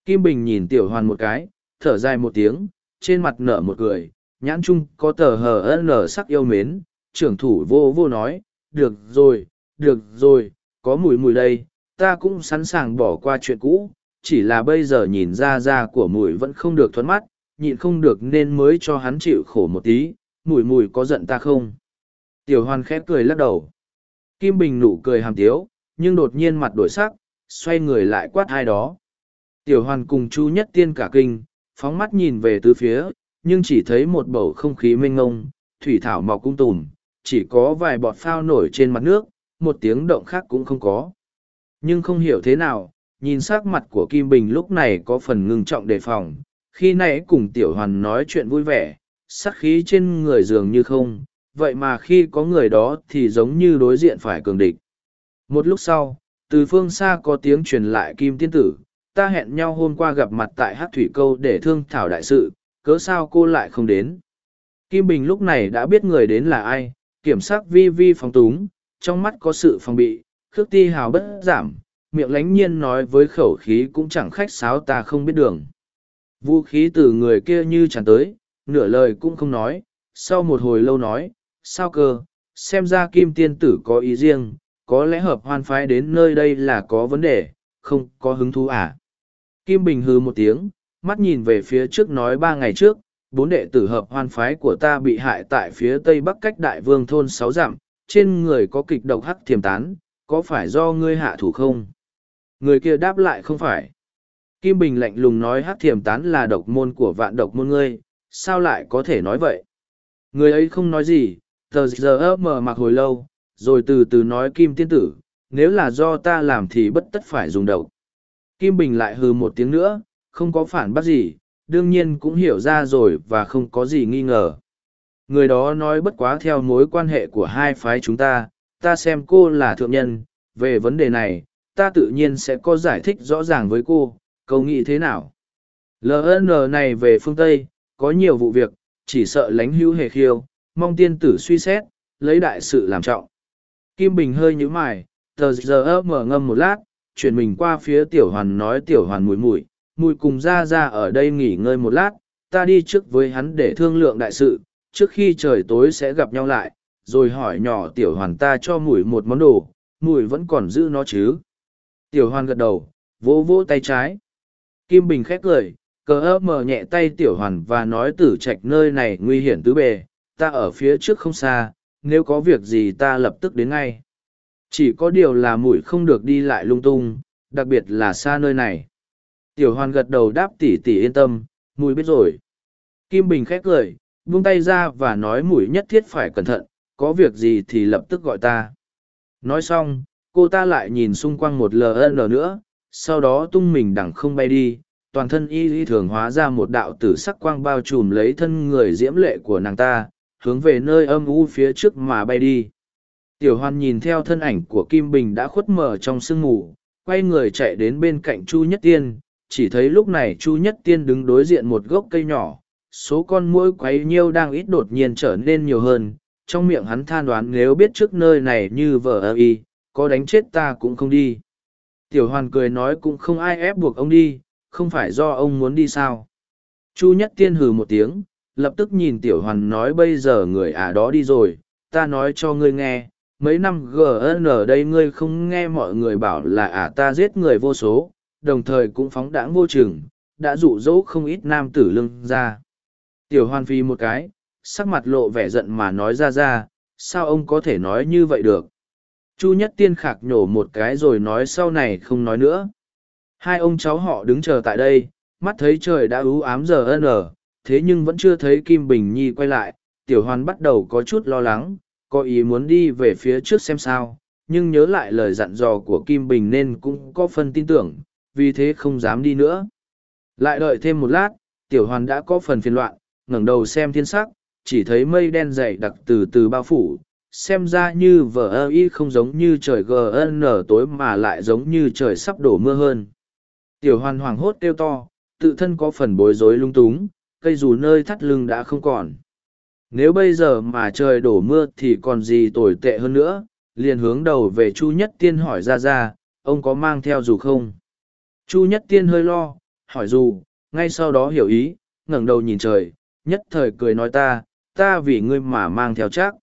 Kim Bình nhìn tiểu hoàn một cái, thở dài một tiếng, trên mặt nở một cười, nhãn trung có tờ hờ nở sắc yêu mến, trưởng thủ vô vô nói, được rồi, được rồi, có mùi mùi đây, ta cũng sẵn sàng bỏ qua chuyện cũ, chỉ là bây giờ nhìn ra da của mùi vẫn không được thoát mắt, nhịn không được nên mới cho hắn chịu khổ một tí, mùi mùi có giận ta không? Tiểu Hoan khép cười lắc đầu. Kim Bình nụ cười hàm tiếu, nhưng đột nhiên mặt đổi sắc, xoay người lại quát ai đó. Tiểu Hoan cùng Chu Nhất Tiên cả kinh, phóng mắt nhìn về tứ phía, nhưng chỉ thấy một bầu không khí mênh ngông, thủy thảo mọc cung tùm, chỉ có vài bọt phao nổi trên mặt nước, một tiếng động khác cũng không có. Nhưng không hiểu thế nào, nhìn sắc mặt của Kim Bình lúc này có phần ngưng trọng đề phòng, khi nãy cùng Tiểu Hoàn nói chuyện vui vẻ, sắc khí trên người dường như không, vậy mà khi có người đó thì giống như đối diện phải cường địch. Một lúc sau, từ phương xa có tiếng truyền lại Kim Tiên Tử, ta hẹn nhau hôm qua gặp mặt tại hát thủy câu để thương thảo đại sự, cớ sao cô lại không đến. Kim Bình lúc này đã biết người đến là ai, kiểm soát vi vi phóng túng, trong mắt có sự phòng bị, khước ti hào bất giảm, miệng lánh nhiên nói với khẩu khí cũng chẳng khách sáo ta không biết đường. Vũ khí từ người kia như chẳng tới, nửa lời cũng không nói, sau một hồi lâu nói, sao cơ, xem ra kim tiên tử có ý riêng, có lẽ hợp hoan phái đến nơi đây là có vấn đề, không có hứng thú à. Kim Bình hư một tiếng, mắt nhìn về phía trước nói ba ngày trước, bốn đệ tử hợp hoan phái của ta bị hại tại phía tây bắc cách đại vương thôn sáu dặm, trên người có kịch độc hắc thiềm tán, có phải do ngươi hạ thủ không? Người kia đáp lại không phải. Kim Bình lạnh lùng nói hắc thiềm tán là độc môn của vạn độc môn ngươi, sao lại có thể nói vậy? Người ấy không nói gì, tờ giờ mở mặc hồi lâu, rồi từ từ nói Kim Tiên Tử, nếu là do ta làm thì bất tất phải dùng độc. Kim Bình lại hừ một tiếng nữa, không có phản bác gì, đương nhiên cũng hiểu ra rồi và không có gì nghi ngờ. Người đó nói bất quá theo mối quan hệ của hai phái chúng ta, ta xem cô là thượng nhân, về vấn đề này, ta tự nhiên sẽ có giải thích rõ ràng với cô, câu nghĩ thế nào. LN này về phương Tây, có nhiều vụ việc, chỉ sợ lánh hữu hề khiêu, mong tiên tử suy xét, lấy đại sự làm trọng. Kim Bình hơi nhíu mày, tờ giờ mở ngâm một lát, chuyển mình qua phía tiểu hoàn nói tiểu hoàn mùi mùi, mùi cùng ra ra ở đây nghỉ ngơi một lát, ta đi trước với hắn để thương lượng đại sự, trước khi trời tối sẽ gặp nhau lại, rồi hỏi nhỏ tiểu hoàn ta cho mùi một món đồ, mùi vẫn còn giữ nó chứ. Tiểu hoàn gật đầu, vỗ vỗ tay trái. Kim Bình khét cười, cờ ấp mở nhẹ tay tiểu hoàn và nói tử trạch nơi này nguy hiểm tứ bề, ta ở phía trước không xa, nếu có việc gì ta lập tức đến ngay. Chỉ có điều là mũi không được đi lại lung tung, đặc biệt là xa nơi này. Tiểu hoàn gật đầu đáp tỉ tỉ yên tâm, mũi biết rồi. Kim Bình khét cười, buông tay ra và nói mũi nhất thiết phải cẩn thận, có việc gì thì lập tức gọi ta. Nói xong, cô ta lại nhìn xung quanh một ln nữa, sau đó tung mình đằng không bay đi, toàn thân y y thường hóa ra một đạo tử sắc quang bao trùm lấy thân người diễm lệ của nàng ta, hướng về nơi âm u phía trước mà bay đi. Tiểu hoan nhìn theo thân ảnh của Kim Bình đã khuất mở trong sương mù, quay người chạy đến bên cạnh chu nhất tiên chỉ thấy lúc này chu nhất tiên đứng đối diện một gốc cây nhỏ số con mũi quấy nhiêu đang ít đột nhiên trở nên nhiều hơn trong miệng hắn than đoán nếu biết trước nơi này như vở ơ y có đánh chết ta cũng không đi. Tiểu hoàn cười nói cũng không ai ép buộc ông đi, không phải do ông muốn đi sao. Chu nhất tiên hừ một tiếng, lập tức nhìn tiểu hoàn nói bây giờ người ả đó đi rồi, ta nói cho ngươi nghe, mấy năm gn ở đây ngươi không nghe mọi người bảo là ả ta giết người vô số, đồng thời cũng phóng đãng vô chừng, đã dụ dỗ không ít nam tử lưng ra. Tiểu hoàn phi một cái, sắc mặt lộ vẻ giận mà nói ra ra, sao ông có thể nói như vậy được chu nhất tiên khạc nhổ một cái rồi nói sau này không nói nữa. Hai ông cháu họ đứng chờ tại đây, mắt thấy trời đã ú ám giờ n thế nhưng vẫn chưa thấy kim bình nhi quay lại. Tiểu hoàn bắt đầu có chút lo lắng, có ý muốn đi về phía trước xem sao, nhưng nhớ lại lời dặn dò của kim bình nên cũng có phần tin tưởng, vì thế không dám đi nữa. Lại đợi thêm một lát, tiểu hoàn đã có phần phiền loạn, ngẩng đầu xem thiên sắc, chỉ thấy mây đen dày đặc từ từ bao phủ xem ra như vờ ơ y không giống như trời gn tối mà lại giống như trời sắp đổ mưa hơn. Tiểu hoàn hoảng hốt kêu to, tự thân có phần bối rối lung túng, cây dù nơi thắt lưng đã không còn. Nếu bây giờ mà trời đổ mưa thì còn gì tồi tệ hơn nữa, liền hướng đầu về chu nhất tiên hỏi ra ra, ông có mang theo dù không? Chu nhất tiên hơi lo, hỏi dù, ngay sau đó hiểu ý, ngẩng đầu nhìn trời, nhất thời cười nói ta ta vì ngươi mà mang theo chắc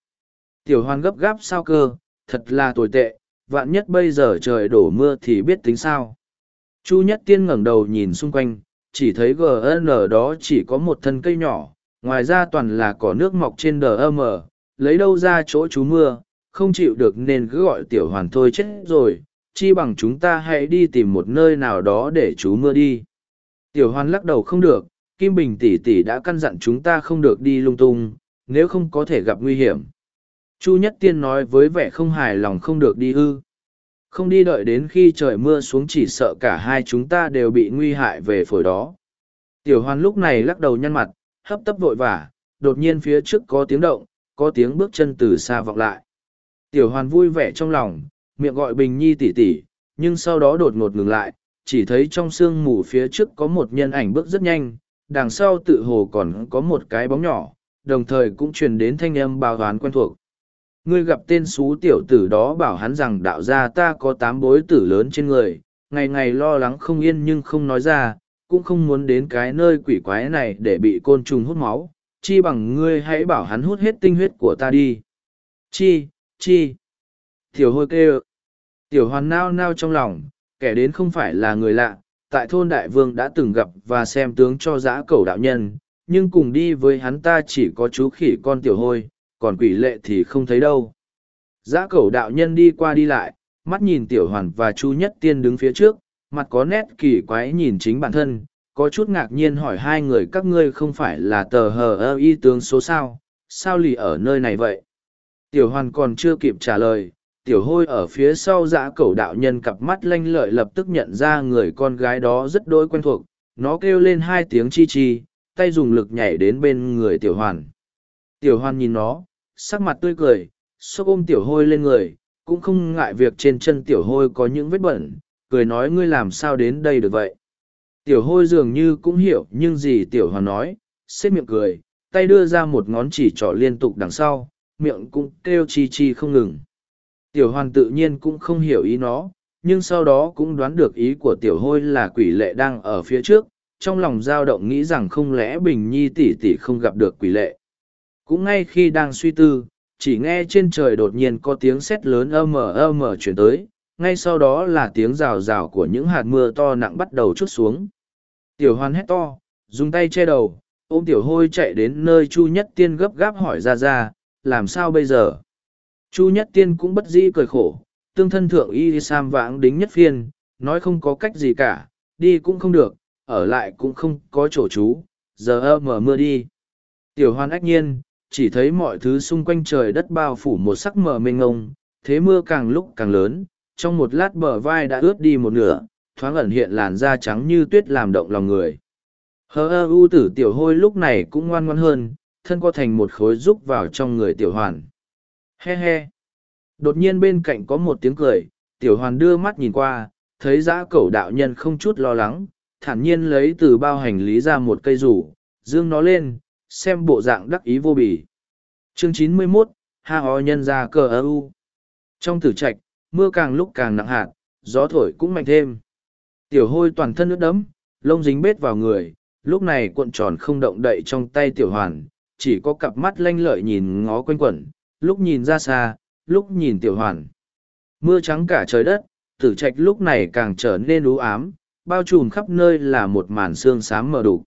tiểu hoan gấp gáp sao cơ, thật là tồi tệ, vạn nhất bây giờ trời đổ mưa thì biết tính sao. Chu nhất tiên ngẩng đầu nhìn xung quanh, chỉ thấy gn đó chỉ có một thân cây nhỏ, ngoài ra toàn là cỏ nước mọc trên đờ lấy đâu ra chỗ chú mưa, không chịu được nên cứ gọi tiểu hoàn thôi chết rồi, chi bằng chúng ta hãy đi tìm một nơi nào đó để chú mưa đi. Tiểu hoàn lắc đầu không được, kim bình tỷ tỷ đã căn dặn chúng ta không được đi lung tung, nếu không có thể gặp nguy hiểm chu nhất tiên nói với vẻ không hài lòng không được đi hư, không đi đợi đến khi trời mưa xuống chỉ sợ cả hai chúng ta đều bị nguy hại về phổi đó. Tiểu hoàn lúc này lắc đầu nhăn mặt hấp tấp vội vả đột nhiên phía trước có tiếng động có tiếng bước chân từ xa vọng lại. Tiểu hoàn vui vẻ trong lòng miệng gọi bình nhi tỉ tỉ nhưng sau đó đột ngột ngừng lại chỉ thấy trong sương mù phía trước có một nhân ảnh bước rất nhanh đằng sau tự hồ còn có một cái bóng nhỏ đồng thời cũng truyền đến thanh âm bào hoán quen thuộc ngươi gặp tên xú tiểu tử đó bảo hắn rằng đạo gia ta có tám bối tử lớn trên người, ngày ngày lo lắng không yên nhưng không nói ra, cũng không muốn đến cái nơi quỷ quái này để bị côn trùng hút máu, chi bằng ngươi hãy bảo hắn hút hết tinh huyết của ta đi. Chi chi. Tiểu hôi kêu. Tiểu hoàn nao nao trong lòng, kẻ đến không phải là người lạ, tại thôn đại vương đã từng gặp và xem tướng cho giã cầu đạo nhân, nhưng cùng đi với hắn ta chỉ có chú khỉ con tiểu hôi còn quỷ lệ thì không thấy đâu. Giã Cẩu đạo nhân đi qua đi lại, mắt nhìn tiểu hoàn và chu nhất tiên đứng phía trước, mặt có nét kỳ quái nhìn chính bản thân, có chút ngạc nhiên hỏi hai người, các ngươi không phải là tờ hờ ơ y tướng số sao? Sao lì ở nơi này vậy? Tiểu hoàn còn chưa kịp trả lời, tiểu hôi ở phía sau dã cẩu đạo nhân cặp mắt lanh lợi lập tức nhận ra người con gái đó rất đỗi quen thuộc, nó kêu lên hai tiếng chi chi, tay dùng lực nhảy đến bên người tiểu hoàn tiểu Hoan nhìn nó sắc mặt tươi cười xốc ôm tiểu hôi lên người cũng không ngại việc trên chân tiểu hôi có những vết bẩn cười nói ngươi làm sao đến đây được vậy tiểu hôi dường như cũng hiểu nhưng gì tiểu Hoan nói xếp miệng cười tay đưa ra một ngón chỉ trỏ liên tục đằng sau miệng cũng kêu chi chi không ngừng Tiểu Hoan tự nhiên cũng không hiểu ý nó, nhưng sau đó cũng đoán được ý của tiểu hôi là quỷ lệ đang ở phía trước, trong lòng dao động nghĩ rằng không lẽ Bình Nhi tỷ tỷ không gặp được quỷ lệ. Cũng ngay khi đang suy tư, chỉ nghe trên trời đột nhiên có tiếng sét lớn ơ mờ ơ mờ chuyển tới, ngay sau đó là tiếng rào rào của những hạt mưa to nặng bắt đầu chút xuống. Tiểu Hoan hét to, dùng tay che đầu, ôm tiểu hôi chạy đến nơi Chu Nhất Tiên gấp gáp hỏi ra ra, làm sao bây giờ? Chu Nhất Tiên cũng bất dĩ cười khổ, tương thân thượng y sam vãng đính nhất phiên, nói không có cách gì cả, đi cũng không được, ở lại cũng không có chỗ trú, giờ ơ mở mưa đi. Tiểu hoan ách nhiên, chỉ thấy mọi thứ xung quanh trời đất bao phủ một sắc mờ mênh ngông, thế mưa càng lúc càng lớn, trong một lát bờ vai đã ướt đi một nửa, thoáng ẩn hiện làn da trắng như tuyết làm động lòng người. Hờ ơ u tử tiểu hôi lúc này cũng ngoan ngoan hơn, thân co thành một khối rúc vào trong người tiểu hoàn. He he. Đột nhiên bên cạnh có một tiếng cười, tiểu hoàn đưa mắt nhìn qua, thấy giã cẩu đạo nhân không chút lo lắng, thản nhiên lấy từ bao hành lý ra một cây rủ, dương nó lên, xem bộ dạng đắc ý vô bỉ. Chương chín mươi 91, Ha ho nhân ra cờ ơ u. Trong tử trạch, mưa càng lúc càng nặng hạt, gió thổi cũng mạnh thêm. Tiểu hôi toàn thân nước đẫm, lông dính bết vào người, lúc này cuộn tròn không động đậy trong tay tiểu hoàn, chỉ có cặp mắt lanh lợi nhìn ngó quanh quẩn, lúc nhìn ra xa, lúc nhìn tiểu hoàn. Mưa trắng cả trời đất, tử trạch lúc này càng trở nên u ám, bao trùm khắp nơi là một màn xương xám mờ đủ.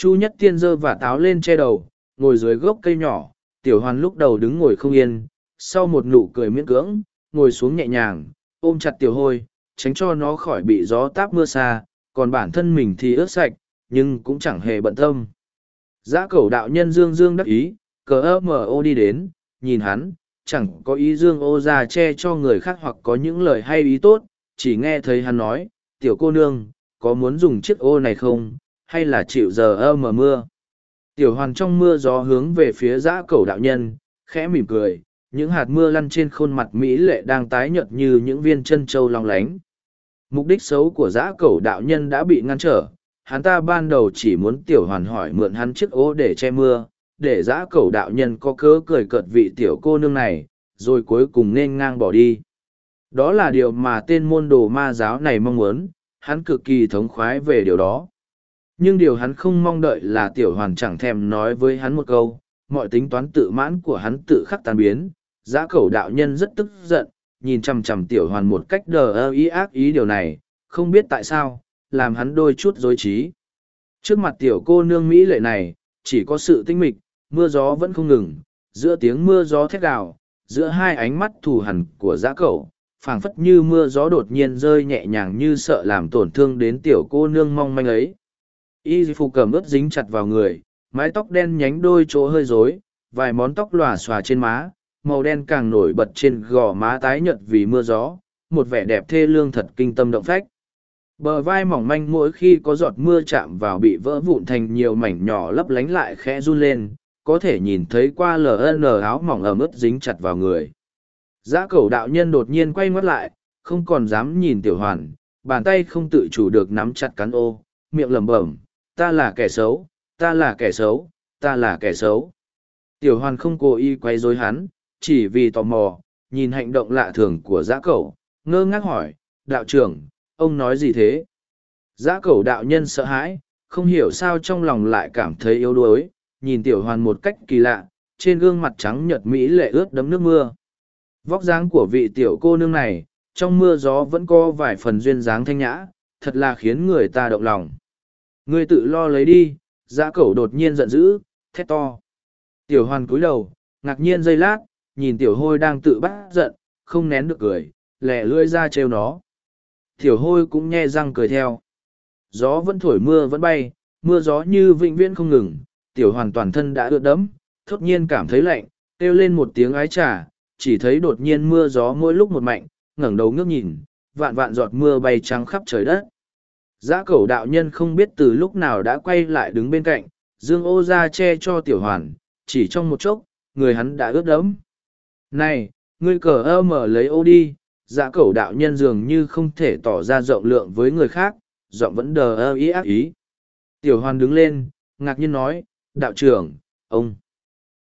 Chu nhất tiên giơ và táo lên che đầu, ngồi dưới gốc cây nhỏ, tiểu hoàn lúc đầu đứng ngồi không yên, sau một nụ cười miễn cưỡng, ngồi xuống nhẹ nhàng, ôm chặt tiểu hôi, tránh cho nó khỏi bị gió táp mưa xa, còn bản thân mình thì ướt sạch, nhưng cũng chẳng hề bận tâm. Giã cẩu đạo nhân dương dương đắc ý, cờ ơ mở ô đi đến, nhìn hắn, chẳng có ý dương ô ra che cho người khác hoặc có những lời hay ý tốt, chỉ nghe thấy hắn nói, tiểu cô nương, có muốn dùng chiếc ô này không, hay là chịu giờ ơ mờ mưa. Tiểu hoàn trong mưa gió hướng về phía giã Cầu đạo nhân, khẽ mỉm cười, những hạt mưa lăn trên khuôn mặt Mỹ lệ đang tái nhợt như những viên chân trâu long lánh. Mục đích xấu của giã Cầu đạo nhân đã bị ngăn trở, hắn ta ban đầu chỉ muốn tiểu hoàn hỏi mượn hắn chiếc ô để che mưa, để giã Cầu đạo nhân có cớ cười cợt vị tiểu cô nương này, rồi cuối cùng nên ngang bỏ đi. Đó là điều mà tên môn đồ ma giáo này mong muốn, hắn cực kỳ thống khoái về điều đó. Nhưng điều hắn không mong đợi là tiểu hoàn chẳng thèm nói với hắn một câu, mọi tính toán tự mãn của hắn tự khắc tan biến, giã cẩu đạo nhân rất tức giận, nhìn chằm chằm tiểu hoàn một cách đờ ơ ý ác ý điều này, không biết tại sao, làm hắn đôi chút dối trí. Trước mặt tiểu cô nương Mỹ lệ này, chỉ có sự tinh mịch, mưa gió vẫn không ngừng, giữa tiếng mưa gió thét gào, giữa hai ánh mắt thù hằn của giã cẩu, phảng phất như mưa gió đột nhiên rơi nhẹ nhàng như sợ làm tổn thương đến tiểu cô nương mong manh ấy. Y phục cầm ướt dính chặt vào người, mái tóc đen nhánh đôi chỗ hơi rối, vài món tóc lòa xòa trên má, màu đen càng nổi bật trên gò má tái nhợt vì mưa gió, một vẻ đẹp thê lương thật kinh tâm động phách. Bờ vai mỏng manh mỗi khi có giọt mưa chạm vào bị vỡ vụn thành nhiều mảnh nhỏ lấp lánh lại khẽ run lên, có thể nhìn thấy qua ln áo mỏng ẩm ướt dính chặt vào người. Giá cẩu đạo nhân đột nhiên quay mắt lại, không còn dám nhìn tiểu hoàn, bàn tay không tự chủ được nắm chặt cắn ô, miệng lẩm bẩm, ta là kẻ xấu, ta là kẻ xấu, ta là kẻ xấu. Tiểu hoàn không cố ý quay dối hắn, chỉ vì tò mò, nhìn hành động lạ thường của giã cẩu, ngơ ngác hỏi, đạo trưởng, ông nói gì thế? Giã cẩu đạo nhân sợ hãi, không hiểu sao trong lòng lại cảm thấy yếu đuối, nhìn tiểu hoàn một cách kỳ lạ, trên gương mặt trắng nhợt mỹ lệ ướt đấm nước mưa. Vóc dáng của vị tiểu cô nương này, trong mưa gió vẫn có vài phần duyên dáng thanh nhã, thật là khiến người ta động lòng. Ngươi tự lo lấy đi, giã cẩu đột nhiên giận dữ, thét to. Tiểu hoàn cúi đầu, ngạc nhiên giây lát, nhìn tiểu hôi đang tự bắt giận, không nén được cười, lẻ lưỡi ra trêu nó. Tiểu hôi cũng nhe răng cười theo. Gió vẫn thổi mưa vẫn bay, mưa gió như vĩnh viễn không ngừng, tiểu hoàn toàn thân đã ướt đẫm, thốt nhiên cảm thấy lạnh, kêu lên một tiếng ái trà, chỉ thấy đột nhiên mưa gió mỗi lúc một mạnh, ngẩng đầu ngước nhìn, vạn vạn giọt mưa bay trắng khắp trời đất. Giã cẩu đạo nhân không biết từ lúc nào đã quay lại đứng bên cạnh, dương ô ra che cho tiểu hoàn, chỉ trong một chốc, người hắn đã ướt đẫm. Này, ngươi cờ ơ mở lấy ô đi, giã cẩu đạo nhân dường như không thể tỏ ra rộng lượng với người khác, giọng vẫn đờ ơ ý ác ý. Tiểu hoàn đứng lên, ngạc nhiên nói, đạo trưởng, ông.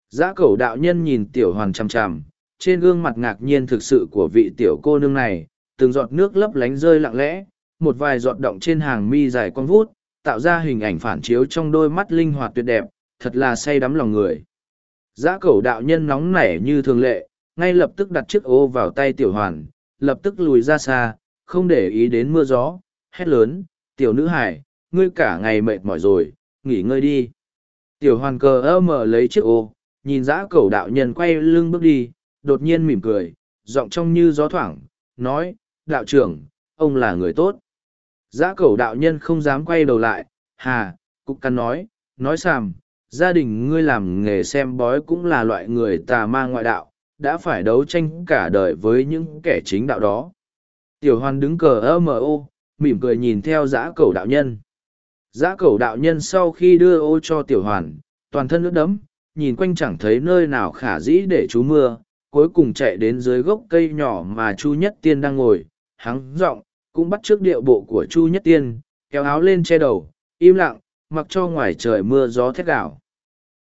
Giã cẩu đạo nhân nhìn tiểu hoàn chằm chằm, trên gương mặt ngạc nhiên thực sự của vị tiểu cô nương này, từng giọt nước lấp lánh rơi lặng lẽ, một vài giọt động trên hàng mi dài con vút, tạo ra hình ảnh phản chiếu trong đôi mắt linh hoạt tuyệt đẹp, thật là say đắm lòng người. Giã cẩu đạo nhân nóng nảy như thường lệ, ngay lập tức đặt chiếc ô vào tay tiểu hoàn, lập tức lùi ra xa, không để ý đến mưa gió, hét lớn, tiểu nữ hải, ngươi cả ngày mệt mỏi rồi, nghỉ ngơi đi. Tiểu hoàn cờ ơ mở lấy chiếc ô, nhìn giã cẩu đạo nhân quay lưng bước đi, đột nhiên mỉm cười, giọng trong như gió thoảng, nói, đạo trưởng, ông là người tốt. Giã cẩu đạo nhân không dám quay đầu lại, hà, cục căn nói, nói sàm, gia đình ngươi làm nghề xem bói cũng là loại người tà ma ngoại đạo, đã phải đấu tranh cả đời với những kẻ chính đạo đó. Tiểu hoàn đứng cờ ơ mờ ô, mỉm cười nhìn theo Giã cẩu đạo nhân. Giã cẩu đạo nhân sau khi đưa ô cho tiểu hoàn, toàn thân nước đấm, nhìn quanh chẳng thấy nơi nào khả dĩ để trú mưa, cuối cùng chạy đến dưới gốc cây nhỏ mà Chu Nhất Tiên đang ngồi, hắng giọng cũng bắt trước điệu bộ của Chu Nhất Tiên, kéo áo lên che đầu, im lặng, mặc cho ngoài trời mưa gió thét đảo.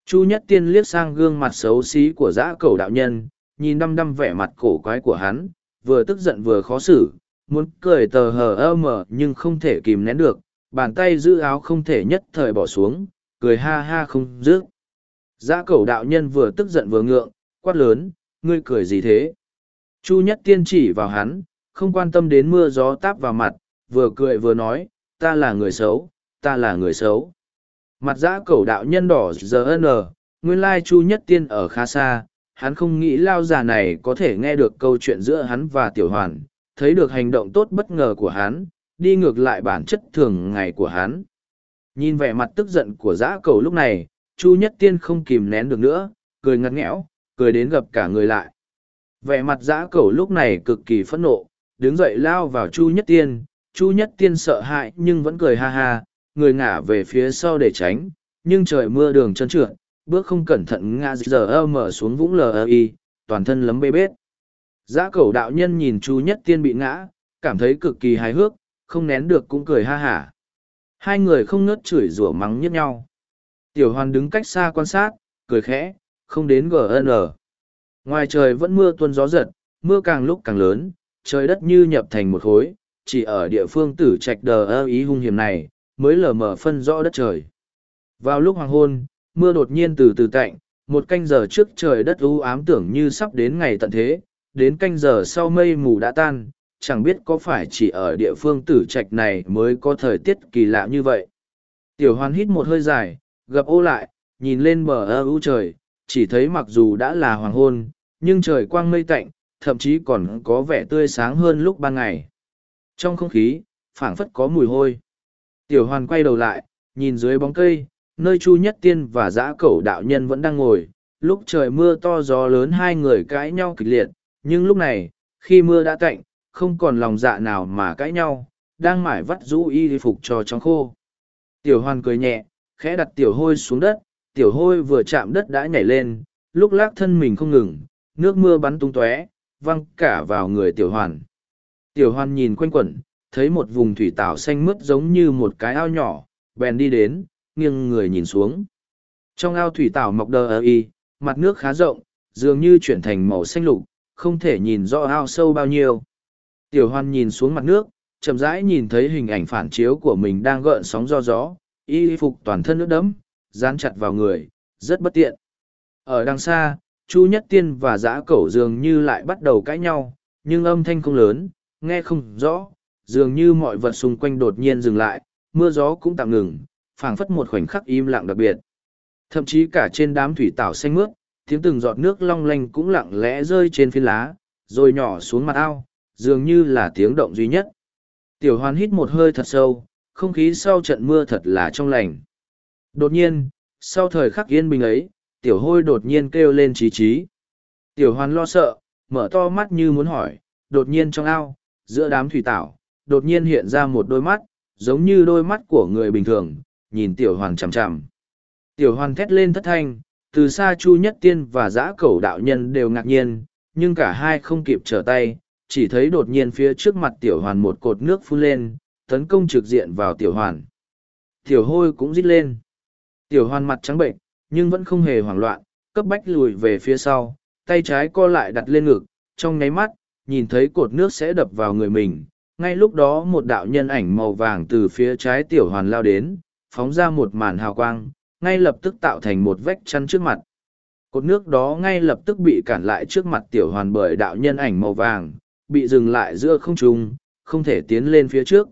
Chu Nhất Tiên liếc sang gương mặt xấu xí của dã cầu đạo nhân, nhìn đăm đăm vẻ mặt cổ quái của hắn, vừa tức giận vừa khó xử, muốn cười tờ hờ ơ mờ nhưng không thể kìm nén được, bàn tay giữ áo không thể nhất thời bỏ xuống, cười ha ha không dứt. Dã cầu đạo nhân vừa tức giận vừa ngượng, quát lớn, ngươi cười gì thế? Chu Nhất Tiên chỉ vào hắn, không quan tâm đến mưa gió táp vào mặt, vừa cười vừa nói, ta là người xấu, ta là người xấu. Mặt giã cẩu đạo nhân đỏ giờ n, nguyên lai Chu Nhất Tiên ở khá xa, hắn không nghĩ lao già này có thể nghe được câu chuyện giữa hắn và tiểu hoàn, thấy được hành động tốt bất ngờ của hắn, đi ngược lại bản chất thường ngày của hắn. Nhìn vẻ mặt tức giận của giã cầu lúc này, Chu Nhất Tiên không kìm nén được nữa, cười ngặt nghẽo, cười đến gặp cả người lại. Vẻ mặt giã cầu lúc này cực kỳ phẫn nộ, đứng dậy lao vào Chu Nhất Tiên, Chu Nhất Tiên sợ hãi nhưng vẫn cười ha ha, người ngả về phía sau để tránh, nhưng trời mưa đường trơn trượt, bước không cẩn thận ngã giờ ơ mở xuống vũng LI, toàn thân lấm bê bết. Giã cẩu đạo nhân nhìn Chu Nhất Tiên bị ngã, cảm thấy cực kỳ hài hước, không nén được cũng cười ha hả. Hai người không ngớt chửi rủa mắng nhất nhau. Tiểu hoàn đứng cách xa quan sát, cười khẽ, không đến GN. Ngoài trời vẫn mưa tuôn gió giật, mưa càng lúc càng lớn, trời đất như nhập thành một khối, chỉ ở địa phương tử trạch đờ ơ ý hung hiểm này, mới lờ mờ phân rõ đất trời. Vào lúc hoàng hôn, mưa đột nhiên từ từ tạnh, một canh giờ trước trời đất u ám tưởng như sắp đến ngày tận thế, đến canh giờ sau mây mù đã tan, chẳng biết có phải chỉ ở địa phương tử trạch này mới có thời tiết kỳ lạ như vậy. Tiểu Hoan hít một hơi dài, gập ô lại, nhìn lên bờ ơ u trời, chỉ thấy mặc dù đã là hoàng hôn, nhưng trời quang mây tạnh, thậm chí còn có vẻ tươi sáng hơn lúc ban ngày. Trong không khí, phảng phất có mùi hôi. Tiểu hoàn quay đầu lại, nhìn dưới bóng cây, nơi Chu Nhất Tiên và giã cẩu đạo nhân vẫn đang ngồi. Lúc trời mưa to gió lớn hai người cãi nhau kịch liệt, nhưng lúc này, khi mưa đã tạnh, không còn lòng dạ nào mà cãi nhau, đang mải vắt rũ y phục cho trong khô. Tiểu hoàn cười nhẹ, khẽ đặt tiểu hôi xuống đất, tiểu hôi vừa chạm đất đã nhảy lên, lúc lắc thân mình không ngừng, nước mưa bắn tung tóe, văng cả vào người tiểu hoàn. Tiểu hoàn nhìn quanh quẩn, thấy một vùng thủy tảo xanh mướt giống như một cái ao nhỏ, bèn đi đến, nghiêng người nhìn xuống. Trong ao thủy tảo mọc đờ ơ y, mặt nước khá rộng, dường như chuyển thành màu xanh lục, không thể nhìn rõ ao sâu bao nhiêu. Tiểu hoan nhìn xuống mặt nước, chậm rãi nhìn thấy hình ảnh phản chiếu của mình đang gợn sóng do gió, y phục toàn thân nước đẫm, dán chặt vào người, rất bất tiện. Ở đằng xa, Chu Nhất Tiên và Giã Cẩu dường như lại bắt đầu cãi nhau, nhưng âm thanh không lớn, nghe không rõ, dường như mọi vật xung quanh đột nhiên dừng lại, mưa gió cũng tạm ngừng, phảng phất một khoảnh khắc im lặng đặc biệt. Thậm chí cả trên đám thủy tảo xanh mướt, tiếng từng giọt nước long lanh cũng lặng lẽ rơi trên phiến lá, rồi nhỏ xuống mặt ao, dường như là tiếng động duy nhất. Tiểu hoan hít một hơi thật sâu, không khí sau trận mưa thật là trong lành. Đột nhiên, sau thời khắc yên bình ấy, tiểu hôi đột nhiên kêu lên trí trí. Tiểu hoan lo sợ, mở to mắt như muốn hỏi, đột nhiên trong ao, giữa đám thủy tảo, đột nhiên hiện ra một đôi mắt, giống như đôi mắt của người bình thường, nhìn tiểu hoàn chằm chằm. Tiểu hoàn thét lên thất thanh, từ xa Chu Nhất Tiên và Giã Cẩu đạo nhân đều ngạc nhiên, nhưng cả hai không kịp trở tay, chỉ thấy đột nhiên phía trước mặt tiểu hoàn một cột nước phun lên, tấn công trực diện vào tiểu hoàn. Tiểu hôi cũng rít lên. Tiểu hoàn mặt trắng bệnh, nhưng vẫn không hề hoảng loạn, cấp bách lùi về phía sau, tay trái co lại đặt lên ngực, trong nháy mắt, nhìn thấy cột nước sẽ đập vào người mình, ngay lúc đó một đạo nhân ảnh màu vàng từ phía trái tiểu hoàn lao đến phóng ra một màn hào quang ngay lập tức tạo thành một vách chắn trước mặt. Cột nước đó ngay lập tức bị cản lại trước mặt tiểu hoàn bởi đạo nhân ảnh màu vàng bị dừng lại giữa không trung không thể tiến lên phía trước.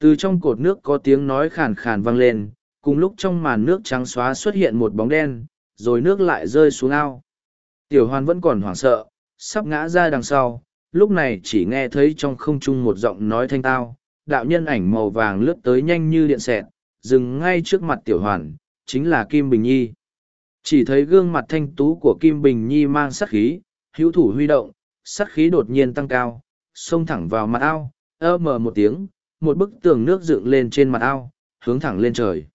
Từ trong cột nước có tiếng nói khàn khàn vang lên cùng lúc trong màn nước trắng xóa xuất hiện một bóng đen, rồi nước lại rơi xuống ao. Tiểu hoàn vẫn còn hoảng sợ, sắp ngã ra đằng sau, lúc này chỉ nghe thấy trong không trung một giọng nói thanh tao, đạo nhân ảnh màu vàng lướt tới nhanh như điện xẹt, dừng ngay trước mặt tiểu hoàn chính là kim bình nhi. Chỉ thấy gương mặt thanh tú của kim bình nhi mang sát khí, hữu thủ huy động, sát khí đột nhiên tăng cao, xông thẳng vào mặt ao, ơ mờ một tiếng, một bức tường nước dựng lên trên mặt ao, hướng thẳng lên trời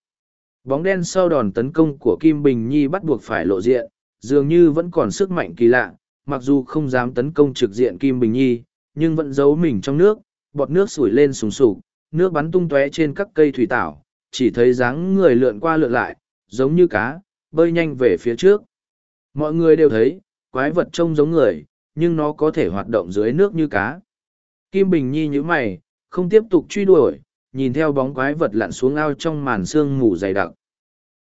bóng đen sau đòn tấn công của kim bình nhi bắt buộc phải lộ diện dường như vẫn còn sức mạnh kỳ lạ mặc dù không dám tấn công trực diện Kim Bình Nhi, nhưng vẫn giấu mình trong nước, bọt nước sủi lên sùng sục, nước bắn tung tóe trên các cây thủy tảo, chỉ thấy dáng người lượn qua lượn lại, giống như cá, bơi nhanh về phía trước. Mọi người đều thấy, quái vật trông giống người, nhưng nó có thể hoạt động dưới nước như cá. Kim Bình Nhi như mày, không tiếp tục truy đuổi, nhìn theo bóng quái vật lặn xuống ao trong màn sương mù dày đặc.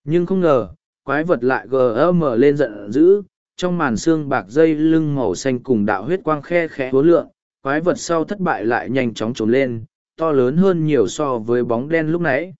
Nhưng không ngờ, quái vật lại gm lên giận dữ, trong màn xương bạc dây lưng màu xanh cùng đạo huyết quang khe khẽ hố lượng, quái vật sau thất bại lại nhanh chóng trốn lên, to lớn hơn nhiều so với bóng đen lúc nãy.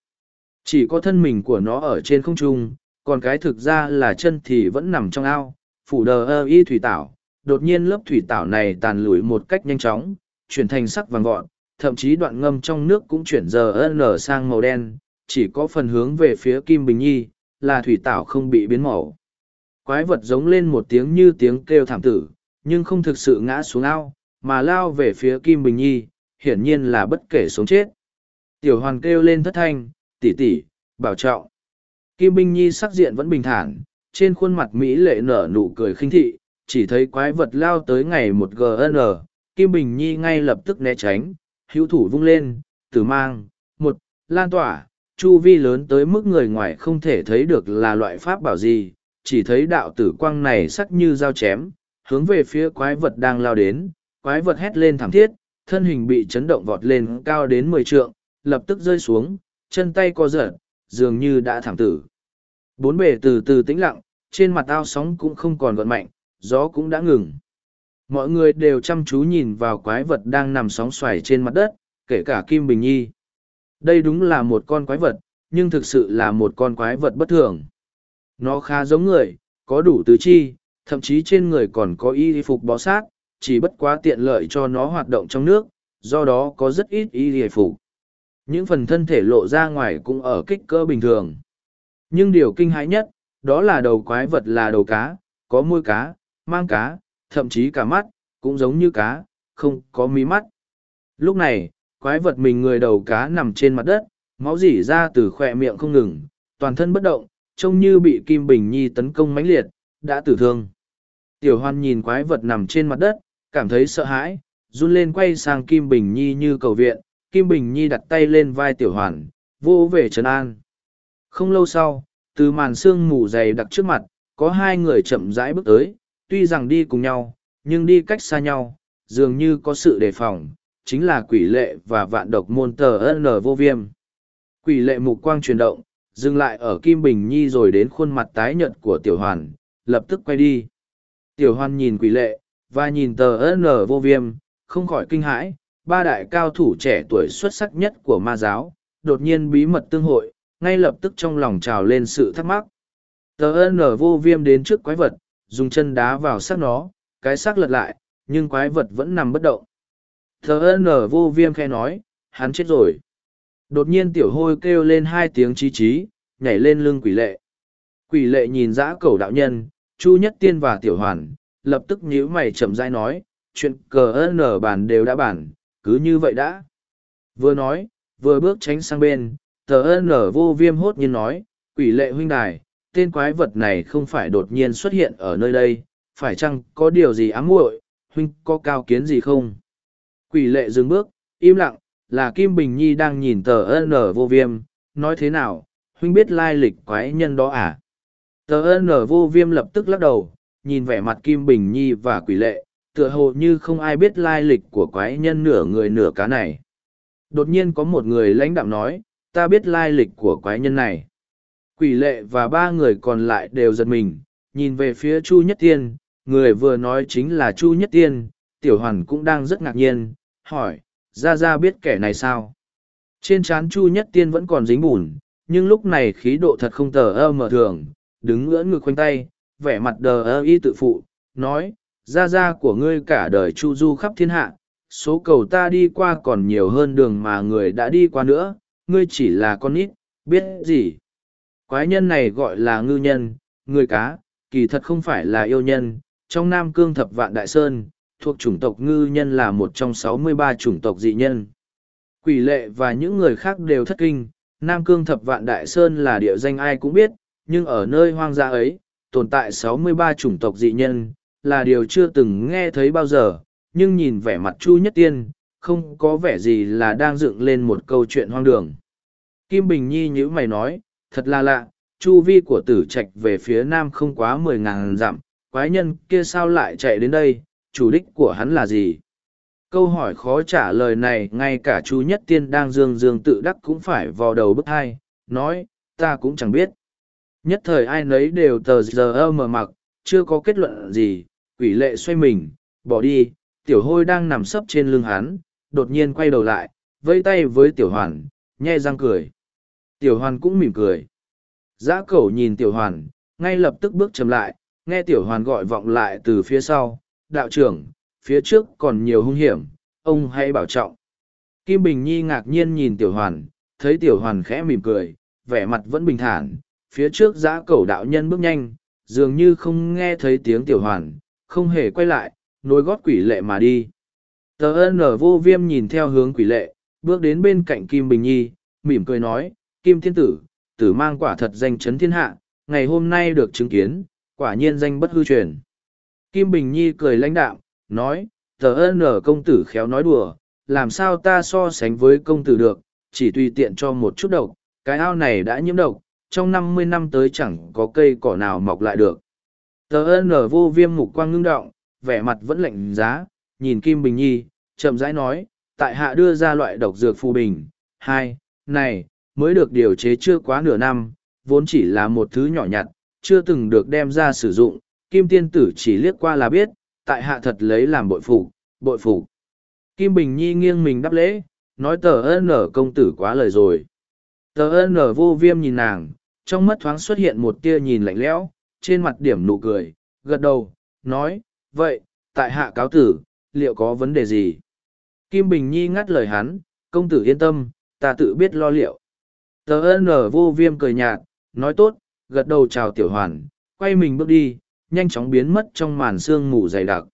Chỉ có thân mình của nó ở trên không trung, còn cái thực ra là chân thì vẫn nằm trong ao, phủ đờ ơ y thủy tảo. Đột nhiên lớp thủy tảo này tàn lủi một cách nhanh chóng, chuyển thành sắc vàng gọn, thậm chí đoạn ngâm trong nước cũng chuyển giờ nở sang màu đen, chỉ có phần hướng về phía Kim Bình Nhi, là thủy tảo không bị biến màu. Quái vật giống lên một tiếng như tiếng kêu thảm tử, nhưng không thực sự ngã xuống ao, mà lao về phía Kim Bình Nhi, hiển nhiên là bất kể sống chết. Tiểu hoàn kêu lên thất thanh, tỷ tỷ, bảo trọng. Kim Bình Nhi sắc diện vẫn bình thản, trên khuôn mặt Mỹ lệ nở nụ cười khinh thị, chỉ thấy quái vật lao tới ngày một GN, Kim Bình Nhi ngay lập tức né tránh, hữu thủ vung lên, tử mang, một, lan tỏa, chu vi lớn tới mức người ngoài không thể thấy được là loại pháp bảo gì, chỉ thấy đạo tử quang này sắc như dao chém, hướng về phía quái vật đang lao đến, quái vật hét lên thảm thiết, thân hình bị chấn động vọt lên cao đến mười trượng, lập tức rơi xuống, chân tay co giật, dường như đã thảm tử. Bốn bề từ từ tĩnh lặng, trên mặt ao sóng cũng không còn gọn mạnh, gió cũng đã ngừng. Mọi người đều chăm chú nhìn vào quái vật đang nằm sóng xoài trên mặt đất, kể cả Kim Bình Nhi. Đây đúng là một con quái vật, nhưng thực sự là một con quái vật bất thường. Nó khá giống người, có đủ tứ chi, thậm chí trên người còn có y phục bó sát, chỉ bất quá tiện lợi cho nó hoạt động trong nước, do đó có rất ít y phục. Những phần thân thể lộ ra ngoài cũng ở kích cỡ bình thường. Nhưng điều kinh hãi nhất, đó là đầu quái vật là đầu cá, có môi cá, mang cá, thậm chí cả mắt, cũng giống như cá, không có mí mắt. Lúc này, quái vật mình người đầu cá nằm trên mặt đất, máu dỉ ra từ khỏe miệng không ngừng, toàn thân bất động, trông như bị Kim Bình Nhi tấn công mãnh liệt, đã tử thương. Tiểu hoan nhìn quái vật nằm trên mặt đất, cảm thấy sợ hãi, run lên quay sang Kim Bình Nhi như cầu viện, Kim Bình Nhi đặt tay lên vai tiểu hoàn, vô về trấn an. Không lâu sau, từ màn sương mù dày đặc trước mặt, có hai người chậm rãi bước tới, tuy rằng đi cùng nhau, nhưng đi cách xa nhau, dường như có sự đề phòng, chính là quỷ lệ và vạn độc môn tờ N vô viêm. Quỷ lệ mục quang chuyển động, dừng lại ở Kim Bình Nhi rồi đến khuôn mặt tái nhợt của Tiểu Hoàn, lập tức quay đi. Tiểu Hoàn nhìn quỷ lệ, và nhìn tờ N vô viêm, không khỏi kinh hãi, ba đại cao thủ trẻ tuổi xuất sắc nhất của ma giáo, đột nhiên bí mật tương hội, ngay lập tức trong lòng trào lên sự thắc mắc. Tờ N vô viêm đến trước quái vật, dùng chân đá vào xác nó, cái xác lật lại, nhưng quái vật vẫn nằm bất động. Tờ Nở vô viêm khe nói, hắn chết rồi. Đột nhiên tiểu hôi kêu lên hai tiếng chí chí, nhảy lên lưng quỷ lệ. Quỷ lệ nhìn dã cầu đạo nhân, Chu Nhất Tiên và Tiểu Hoàn, lập tức nhíu mày chậm rãi nói, chuyện cờ Nở bản bàn đều đã bản, cứ như vậy đã. Vừa nói, vừa bước tránh sang bên, tờ Nở vô viêm hốt nhiên nói, quỷ lệ huynh đài, tên quái vật này không phải đột nhiên xuất hiện ở nơi đây, phải chăng có điều gì ám muội, huynh có cao kiến gì không? Quỷ lệ dừng bước, im lặng, là Kim Bình Nhi đang nhìn tờ N vô viêm, nói thế nào, huynh biết lai lịch quái nhân đó à? Tờ N vô viêm lập tức lắc đầu, nhìn vẻ mặt Kim Bình Nhi và quỷ lệ, tựa hồ như không ai biết lai lịch của quái nhân nửa người nửa cá này. Đột nhiên có một người lãnh đạm nói, ta biết lai lịch của quái nhân này. Quỷ lệ và ba người còn lại đều giật mình, nhìn về phía Chu Nhất Tiên, người vừa nói chính là Chu Nhất Tiên, Tiểu Hoàn cũng đang rất ngạc nhiên, hỏi, ra ra biết kẻ này sao? Trên trán Chu Nhất Tiên vẫn còn dính bùn, nhưng lúc này khí độ thật không tờ ơ mở thường, đứng ngưỡng ngực khoanh tay, vẻ mặt đờ ơ y tự phụ, nói, ra ra của ngươi cả đời chu du khắp thiên hạ, số cầu ta đi qua còn nhiều hơn đường mà người đã đi qua nữa, ngươi chỉ là con nít, biết gì? Quái nhân này gọi là ngư nhân, người cá, kỳ thật không phải là yêu nhân, trong Nam Cương Thập Vạn Đại Sơn, thuộc chủng tộc ngư nhân là một trong sáu mươi ba chủng tộc dị nhân. Quỷ lệ và những người khác đều thất kinh, Nam Cương Thập Vạn Đại Sơn là địa danh ai cũng biết, nhưng ở nơi hoang dã ấy, tồn tại sáu mươi ba chủng tộc dị nhân, là điều chưa từng nghe thấy bao giờ, nhưng nhìn vẻ mặt Chu Nhất Tiên, không có vẻ gì là đang dựng lên một câu chuyện hoang đường. Kim Bình Nhi nhữ mày nói, thật là lạ, chu vi của tử trạch về phía nam không quá mười ngàn dặm, quái nhân kia sao lại chạy đến đây, chủ đích của hắn là gì? Câu hỏi khó trả lời này ngay cả chú Nhất Tiên đang dương dương tự đắc cũng phải vò đầu bức thai nói, ta cũng chẳng biết. Nhất thời ai nấy đều tờ giờ mờ mặc, chưa có kết luận gì, quỷ lệ xoay mình, bỏ đi, tiểu hôi đang nằm sấp trên lưng hắn, đột nhiên quay đầu lại, vây tay với tiểu hoàn, nhai răng cười. Tiểu hoàn cũng mỉm cười. Giã cẩu nhìn tiểu hoàn, ngay lập tức bước chậm lại, nghe tiểu hoàn gọi vọng lại từ phía sau, đạo trưởng, phía trước còn nhiều hung hiểm, ông hãy bảo trọng. Kim Bình Nhi ngạc nhiên nhìn tiểu hoàn, thấy tiểu hoàn khẽ mỉm cười, vẻ mặt vẫn bình thản, phía trước giã cẩu đạo nhân bước nhanh, dường như không nghe thấy tiếng tiểu hoàn, không hề quay lại, nối gót quỷ lệ mà đi. Tờ ơn ở vô viêm nhìn theo hướng quỷ lệ, bước đến bên cạnh Kim Bình Nhi, mỉm cười nói, Kim Thiên Tử, tử mang quả thật danh chấn thiên hạ, ngày hôm nay được chứng kiến, quả nhiên danh bất hư truyền. Kim Bình Nhi cười lãnh đạm, nói, tờ ơn ở công tử khéo nói đùa, làm sao ta so sánh với công tử được, chỉ tùy tiện cho một chút độc, cái ao này đã nhiễm độc, trong năm mươi năm tới chẳng có cây cỏ nào mọc lại được. Tờ ơn ở vô viêm mục quang ngưng động, vẻ mặt vẫn lạnh giá, nhìn Kim Bình Nhi, chậm rãi nói, tại hạ đưa ra loại độc dược phù bình, hai, này, mới được điều chế chưa quá nửa năm, vốn chỉ là một thứ nhỏ nhặt, chưa từng được đem ra sử dụng, Kim Tiên Tử chỉ liếc qua là biết, tại hạ thật lấy làm bội phục, bội phục. Kim Bình Nhi nghiêng mình đáp lễ, nói tờ ơn nở công tử quá lời rồi. Tờ ơn nở vô viêm nhìn nàng, trong mắt thoáng xuất hiện một tia nhìn lạnh lẽo, trên mặt điểm nụ cười, gật đầu, nói, vậy, tại hạ cáo tử, liệu có vấn đề gì? Kim Bình Nhi ngắt lời hắn, công tử yên tâm, ta tự biết lo liệu. Tờ ân ở vô viêm cười nhạt, nói tốt, gật đầu chào tiểu hoàn, quay mình bước đi, nhanh chóng biến mất trong màn sương mù dày đặc.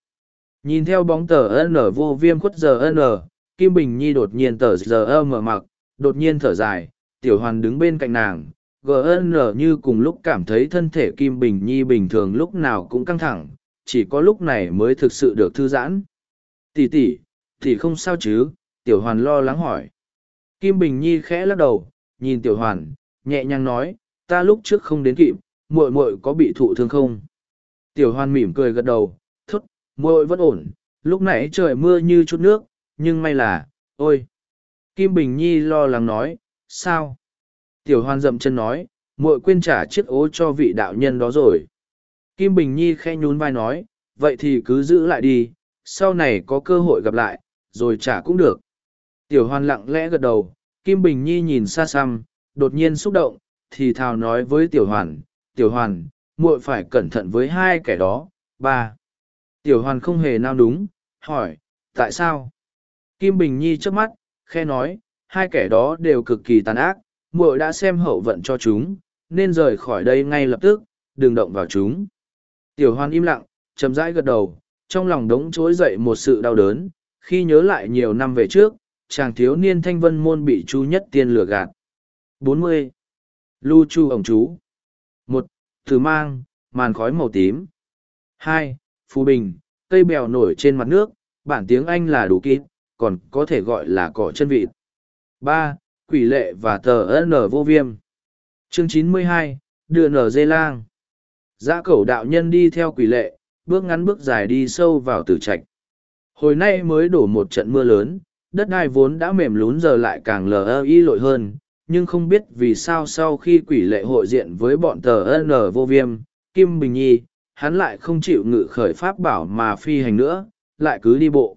Nhìn theo bóng tờ ân ở vô viêm khuất giờ ân ở, Kim Bình Nhi đột nhiên tờ giờ ơ mở mặc, đột nhiên thở dài, tiểu hoàn đứng bên cạnh nàng, gn như cùng lúc cảm thấy thân thể Kim Bình Nhi bình thường lúc nào cũng căng thẳng, chỉ có lúc này mới thực sự được thư giãn. Tỷ tỷ, thì không sao chứ, tiểu hoàn lo lắng hỏi. Kim Bình Nhi khẽ lắc đầu, nhìn tiểu hoàn, nhẹ nhàng nói, ta lúc trước không đến kịp, muội muội có bị thụ thương không? Tiểu hoàn mỉm cười gật đầu, thốt, muội vẫn ổn, lúc nãy trời mưa như chút nước, nhưng may là, ôi! Kim Bình Nhi lo lắng nói, sao? Tiểu hoàn dậm chân nói, muội quên trả chiếc ố cho vị đạo nhân đó rồi. Kim Bình Nhi khẽ nhún vai nói, vậy thì cứ giữ lại đi, sau này có cơ hội gặp lại, rồi trả cũng được. Tiểu hoàn lặng lẽ gật đầu, Kim Bình Nhi nhìn xa xăm, đột nhiên xúc động, thì thào nói với Tiểu hoàn, Tiểu hoàn, muội phải cẩn thận với hai kẻ đó, ba. Tiểu hoàn không hề nao đúng, hỏi, tại sao? Kim Bình Nhi trước mắt, khe nói, hai kẻ đó đều cực kỳ tàn ác, muội đã xem hậu vận cho chúng, nên rời khỏi đây ngay lập tức, đừng động vào chúng. Tiểu Hoàn im lặng, chậm rãi gật đầu, trong lòng đống trỗi dậy một sự đau đớn, khi nhớ lại nhiều năm về trước, chàng thiếu niên thanh vân môn bị chu nhất tiên lừa gạt. 40. Lưu chu ổng chú. 1. Thử mang, màn khói màu tím. 2. Phù bình, cây bèo nổi trên mặt nước, bản tiếng Anh là đủ kín, còn có thể gọi là cỏ chân vịt. 3. Quỷ lệ và tờ N vô viêm. Chương 92, đưa nở dê lang. Giã cẩu đạo nhân đi theo quỷ lệ, bước ngắn bước dài đi sâu vào tử trạch. Hồi nay mới đổ một trận mưa lớn, đất đai vốn đã mềm lún giờ lại càng lờ ơ y lội hơn, nhưng không biết vì sao sau khi quỷ lệ hội diện với bọn tờ N vô viêm, Kim Bình Nhi, hắn lại không chịu ngự khởi pháp bảo mà phi hành nữa, lại cứ đi bộ.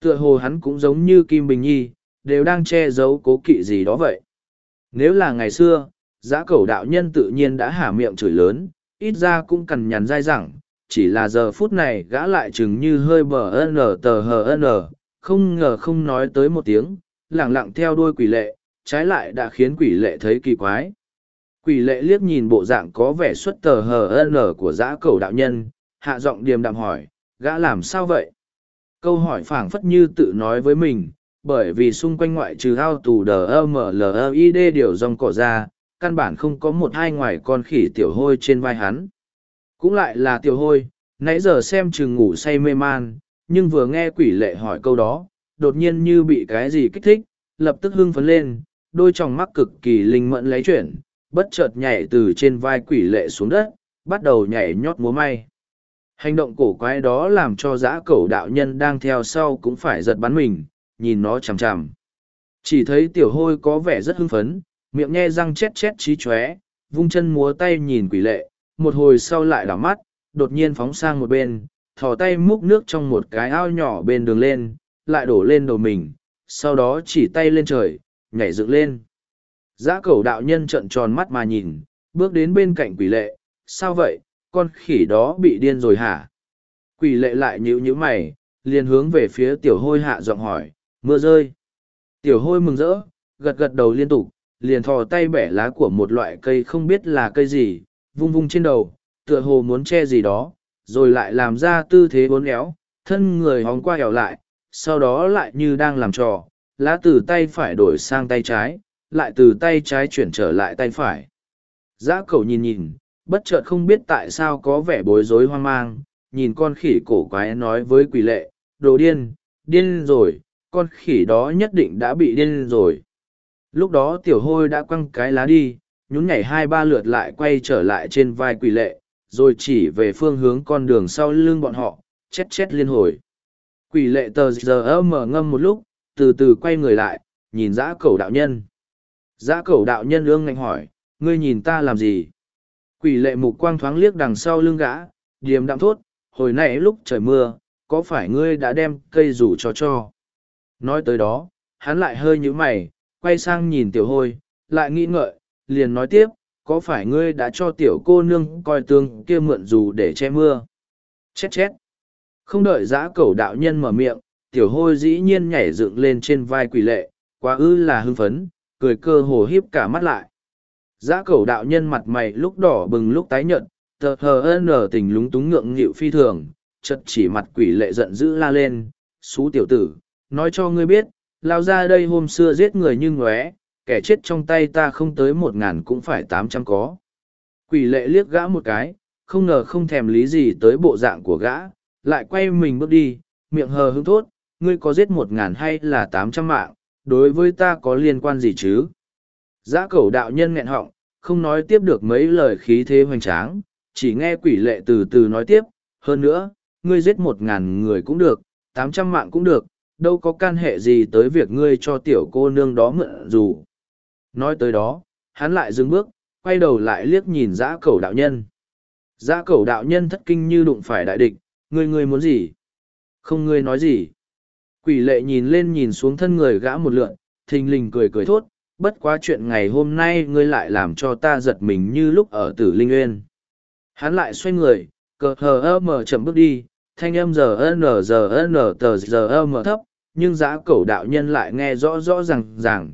Tựa hồ hắn cũng giống như Kim Bình Nhi, đều đang che giấu cố kỵ gì đó vậy. Nếu là ngày xưa, giã cẩu đạo nhân tự nhiên đã hả miệng chửi lớn, ít ra cũng cằn nhằn dai dẳng, chỉ là giờ phút này gã lại chừng như hơi bờ n tờ hờ n, không ngờ không nói tới một tiếng, lẳng lặng theo đuôi quỷ lệ, trái lại đã khiến quỷ lệ thấy kỳ quái. Quỷ lệ liếc nhìn bộ dạng có vẻ xuất tờ hờ nở của giã cầu đạo nhân, hạ giọng điềm đạm hỏi, gã làm sao vậy? Câu hỏi phảng phất như tự nói với mình, bởi vì xung quanh ngoại trừ ao tù đờ mlid điều dòng cỏ ra căn bản không có một hai ngoài con khỉ tiểu hôi trên vai hắn cũng lại là tiểu hôi nãy giờ xem chừng ngủ say mê man nhưng vừa nghe quỷ lệ hỏi câu đó đột nhiên như bị cái gì kích thích, lập tức hưng phấn lên, đôi tròng mắt cực kỳ linh mẫn lấy chuyển, bất chợt nhảy từ trên vai quỷ lệ xuống đất, bắt đầu nhảy nhót múa may. Hành động cổ quái đó làm cho dã cẩu đạo nhân đang theo sau cũng phải giật bắn mình, nhìn nó chằm chằm. Chỉ thấy tiểu hôi có vẻ rất hưng phấn, miệng nghe răng chét chét trí chóe, vung chân múa tay nhìn quỷ lệ, một hồi sau lại đảo mắt, đột nhiên phóng sang một bên, thò tay múc nước trong một cái ao nhỏ bên đường lên, lại đổ lên đầu mình, sau đó chỉ tay lên trời, nhảy dựng lên. Giã cẩu đạo nhân trợn tròn mắt mà nhìn, bước đến bên cạnh quỷ lệ, sao vậy, con khỉ đó bị điên rồi hả? Quỷ lệ lại nhíu nhíu mày, liền hướng về phía tiểu hôi hạ giọng hỏi, mưa rơi. Tiểu hôi mừng rỡ, gật gật đầu liên tục, liền thò tay bẻ lá của một loại cây không biết là cây gì, vung vung trên đầu, tựa hồ muốn che gì đó, rồi lại làm ra tư thế bốn éo, thân người hóng qua hẻo lại, sau đó lại như đang làm trò, lá từ tay phải đổi sang tay trái, lại từ tay trái chuyển trở lại tay phải. Giã cầu nhìn nhìn, bất chợt không biết tại sao có vẻ bối rối hoang mang, nhìn con khỉ cổ quái nói với quỷ lệ, đồ điên, điên rồi, con khỉ đó nhất định đã bị điên rồi. Lúc đó tiểu hôi đã quăng cái lá đi, nhún nhảy hai ba lượt lại quay trở lại trên vai quỷ lệ, rồi chỉ về phương hướng con đường sau lưng bọn họ, chết chết liên hồi. Quỷ lệ tờ giờ mở ngâm một lúc, từ từ quay người lại, nhìn dã cẩu đạo nhân. Dã cẩu đạo nhân ương ngạnh hỏi, ngươi nhìn ta làm gì? Quỷ lệ mục quang thoáng liếc đằng sau lưng gã, điềm đạm thốt, hồi nãy lúc trời mưa, có phải ngươi đã đem cây rủ cho cho? Nói tới đó, hắn lại hơi nhíu mày, quay sang nhìn tiểu hôi, lại nghĩ ngợi, liền nói tiếp, có phải ngươi đã cho tiểu cô nương coi tương kia mượn dù để che mưa? Chết chết. Không đợi giã Cầu đạo nhân mở miệng, tiểu hôi dĩ nhiên nhảy dựng lên trên vai quỷ lệ, quá ư là hưng phấn, cười cơ hồ híp cả mắt lại. Giã Cầu đạo nhân mặt mày lúc đỏ bừng lúc tái nhợt, tờ hờ nở tình lúng túng ngượng nghịu phi thường, chật chỉ mặt quỷ lệ giận dữ la lên, xú tiểu tử, nói cho ngươi biết, lao ra đây hôm xưa giết người như ngóe, kẻ chết trong tay ta không tới một ngàn cũng phải tám trăm có. Quỷ lệ liếc gã một cái, không ngờ không thèm lý gì tới bộ dạng của gã, lại quay mình bước đi, miệng hờ hững thốt, ngươi có giết một ngàn hay là tám trăm mạng, đối với ta có liên quan gì chứ? Giã cẩu đạo nhân nghẹn họng, không nói tiếp được mấy lời khí thế hoành tráng, chỉ nghe quỷ lệ từ từ nói tiếp, hơn nữa, ngươi giết một ngàn người cũng được, tám trăm mạng cũng được, đâu có can hệ gì tới việc ngươi cho tiểu cô nương đó mượn dù. Nói tới đó, hắn lại dừng bước, quay đầu lại liếc nhìn dã Cầu đạo nhân. Dã Cầu đạo nhân thất kinh như đụng phải đại địch, ngươi ngươi muốn gì? Không ngươi nói gì? Quỷ lệ nhìn lên nhìn xuống thân người gã một lượn, thình lình cười cười thốt, bất quá chuyện ngày hôm nay ngươi lại làm cho ta giật mình như lúc ở tử linh uyên hắn lại xoay người cờ hờ ơ mờ chậm bước đi thanh âm giờ nờ giờ nờ tờ giờ ơ mờ thấp nhưng giá Cầu đạo nhân lại nghe rõ rõ r à n g ràng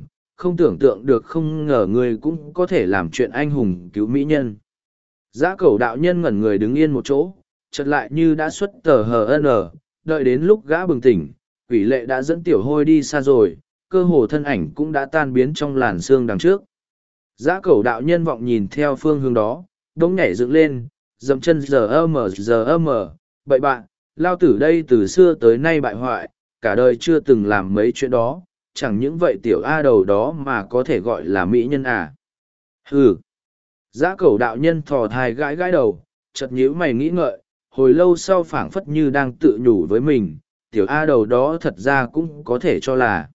không tưởng tượng được không ngờ người cũng có thể làm chuyện anh hùng cứu mỹ nhân giá cẩu đạo nhân ngẩn người đứng yên một chỗ chật lại như đã xuất tờ hờ ờ, đợi đến lúc gã bừng tỉnh quỷ lệ đã dẫn tiểu hôi đi xa rồi cơ hồ thân ảnh cũng đã tan biến trong làn xương đằng trước. Giã cẩu đạo nhân vọng nhìn theo phương hướng đó, đống nhảy dựng lên, dầm chân giờ âm giờ âm bậy bạn, lao tử đây từ xưa tới nay bại hoại, cả đời chưa từng làm mấy chuyện đó, chẳng những vậy tiểu A đầu đó mà có thể gọi là mỹ nhân à. Hừ. Giã cầu đạo nhân thò thai gãi gãi đầu, chợt nhíu mày nghĩ ngợi, hồi lâu sau phảng phất như đang tự nhủ với mình, tiểu A đầu đó thật ra cũng có thể cho là.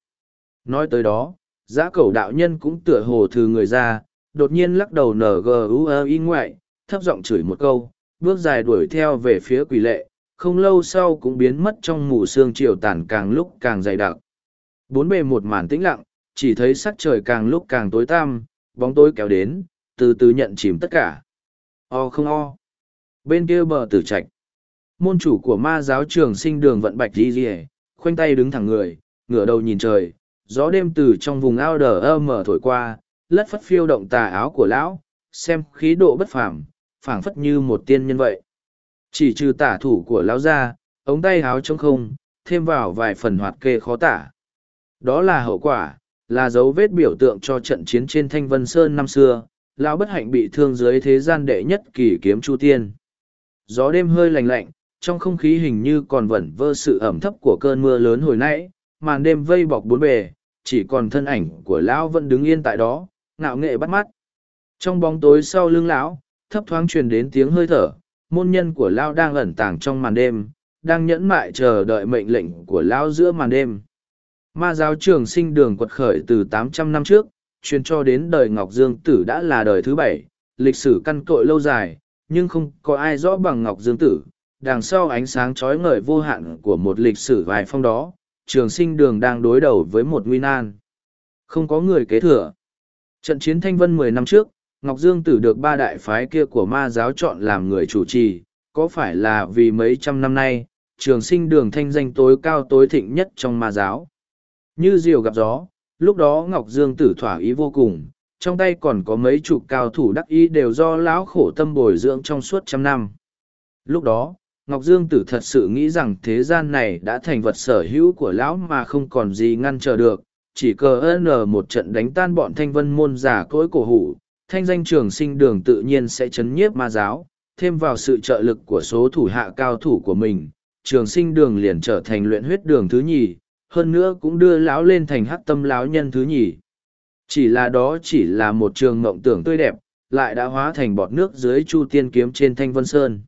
Nói tới đó, giã cầu đạo nhân cũng tựa hồ thư người ra, đột nhiên lắc đầu nở gờ u y ngoại, thấp giọng chửi một câu, bước dài đuổi theo về phía quỷ lệ, không lâu sau cũng biến mất trong mù sương chiều tàn càng lúc càng dày đặc. Bốn bề một màn tĩnh lặng, chỉ thấy sắc trời càng lúc càng tối tăm, bóng tối kéo đến, từ từ nhận chìm tất cả. O không o. Bên kia bờ tử trạch. Môn chủ của ma giáo trường sinh đường vận bạch đi rìa, khoanh tay đứng thẳng người, ngửa đầu nhìn trời, gió đêm từ trong vùng ao đờ ơ mở thổi qua lất phất phiêu động tà áo của lão xem khí độ bất phàm phảng phất như một tiên nhân vậy chỉ trừ tả thủ của lão ra ống tay áo trống không thêm vào vài phần hoạt kê khó tả đó là hậu quả là dấu vết biểu tượng cho trận chiến trên thanh vân sơn năm xưa lão bất hạnh bị thương dưới thế gian đệ nhất kỳ kiếm chu tiên gió đêm hơi lành lạnh trong không khí hình như còn vẩn vơ sự ẩm thấp của cơn mưa lớn hồi nãy màn đêm vây bọc bốn bề, chỉ còn thân ảnh của lão vẫn đứng yên tại đó, ngạo nghệ bắt mắt. Trong bóng tối sau lưng lão, thấp thoáng truyền đến tiếng hơi thở, môn nhân của lão đang ẩn tàng trong màn đêm, đang nhẫn mại chờ đợi mệnh lệnh của lão giữa màn đêm. Ma giáo trường sinh đường quật khởi từ 800 năm trước, truyền cho đến đời Ngọc Dương Tử đã là đời thứ bảy, lịch sử căn cội lâu dài, nhưng không có ai rõ bằng Ngọc Dương Tử. Đằng sau ánh sáng trói ngời vô hạn của một lịch sử vài phong đó, trường sinh đường đang đối đầu với một nguy nan. Không có người kế thừa. Trận chiến Thanh Vân mười năm trước, Ngọc Dương Tử được ba đại phái kia của ma giáo chọn làm người chủ trì, có phải là vì mấy trăm năm nay, trường sinh đường thanh danh tối cao tối thịnh nhất trong ma giáo. Như diều gặp gió, lúc đó Ngọc Dương Tử thỏa ý vô cùng, trong tay còn có mấy chục cao thủ đắc ý đều do lão khổ tâm bồi dưỡng trong suốt trăm năm. Lúc đó, Ngọc Dương Tử thật sự nghĩ rằng thế gian này đã thành vật sở hữu của lão mà không còn gì ngăn trở được, chỉ cờ n một trận đánh tan bọn thanh vân môn giả cỗi cổ hủ, thanh danh trường sinh đường tự nhiên sẽ chấn nhiếp ma giáo, thêm vào sự trợ lực của số thủ hạ cao thủ của mình, trường sinh đường liền trở thành luyện huyết đường thứ nhì, hơn nữa cũng đưa lão lên thành hắc tâm lão nhân thứ nhì. Chỉ là đó chỉ là một trường mộng tưởng tươi đẹp, lại đã hóa thành bọt nước dưới chu tiên kiếm trên thanh vân sơn.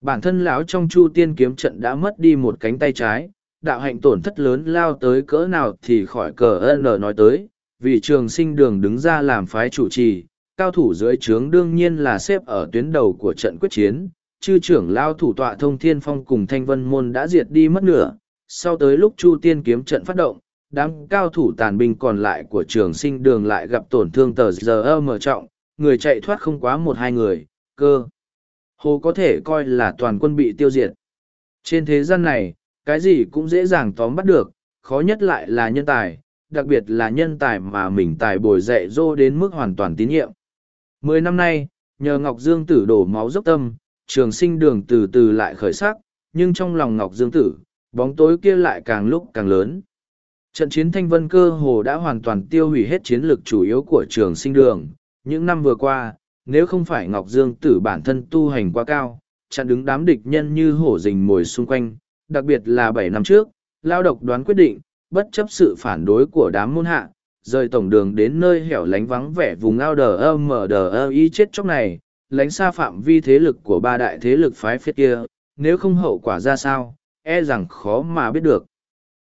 Bản thân lão trong chu tiên kiếm trận đã mất đi một cánh tay trái, đạo hạnh tổn thất lớn lao tới cỡ nào thì khỏi cờ ơn nói tới, vì trường sinh đường đứng ra làm phái chủ trì, cao thủ dưới trướng đương nhiên là xếp ở tuyến đầu của trận quyết chiến, chư trưởng lao thủ tọa thông thiên phong cùng thanh vân môn đã diệt đi mất nửa, sau tới lúc chu tiên kiếm trận phát động, đám cao thủ tàn binh còn lại của trường sinh đường lại gặp tổn thương tờ giờ mở trọng, người chạy thoát không quá một hai người, cơ. Hồ có thể coi là toàn quân bị tiêu diệt. Trên thế gian này, cái gì cũng dễ dàng tóm bắt được, khó nhất lại là nhân tài, đặc biệt là nhân tài mà mình tài bồi dạy dô đến mức hoàn toàn tín nhiệm. Mười năm nay, nhờ Ngọc Dương Tử đổ máu dốc tâm, trường sinh đường từ từ lại khởi sắc, nhưng trong lòng Ngọc Dương Tử, bóng tối kia lại càng lúc càng lớn. Trận chiến thanh vân cơ hồ đã hoàn toàn tiêu hủy hết chiến lược chủ yếu của trường sinh đường. Những năm vừa qua, nếu không phải Ngọc Dương tử bản thân tu hành quá cao, chặn đứng đám địch nhân như hổ rình mồi xung quanh, đặc biệt là bảy năm trước, lao độc đoán quyết định, bất chấp sự phản đối của đám môn hạ, rời tổng đường đến nơi hẻo lánh vắng vẻ vùng ao đờ ơ mờ đờ ơ y chết chóc này, lánh xa phạm vi thế lực của ba đại thế lực phái phiết kia, nếu không hậu quả ra sao, e rằng khó mà biết được.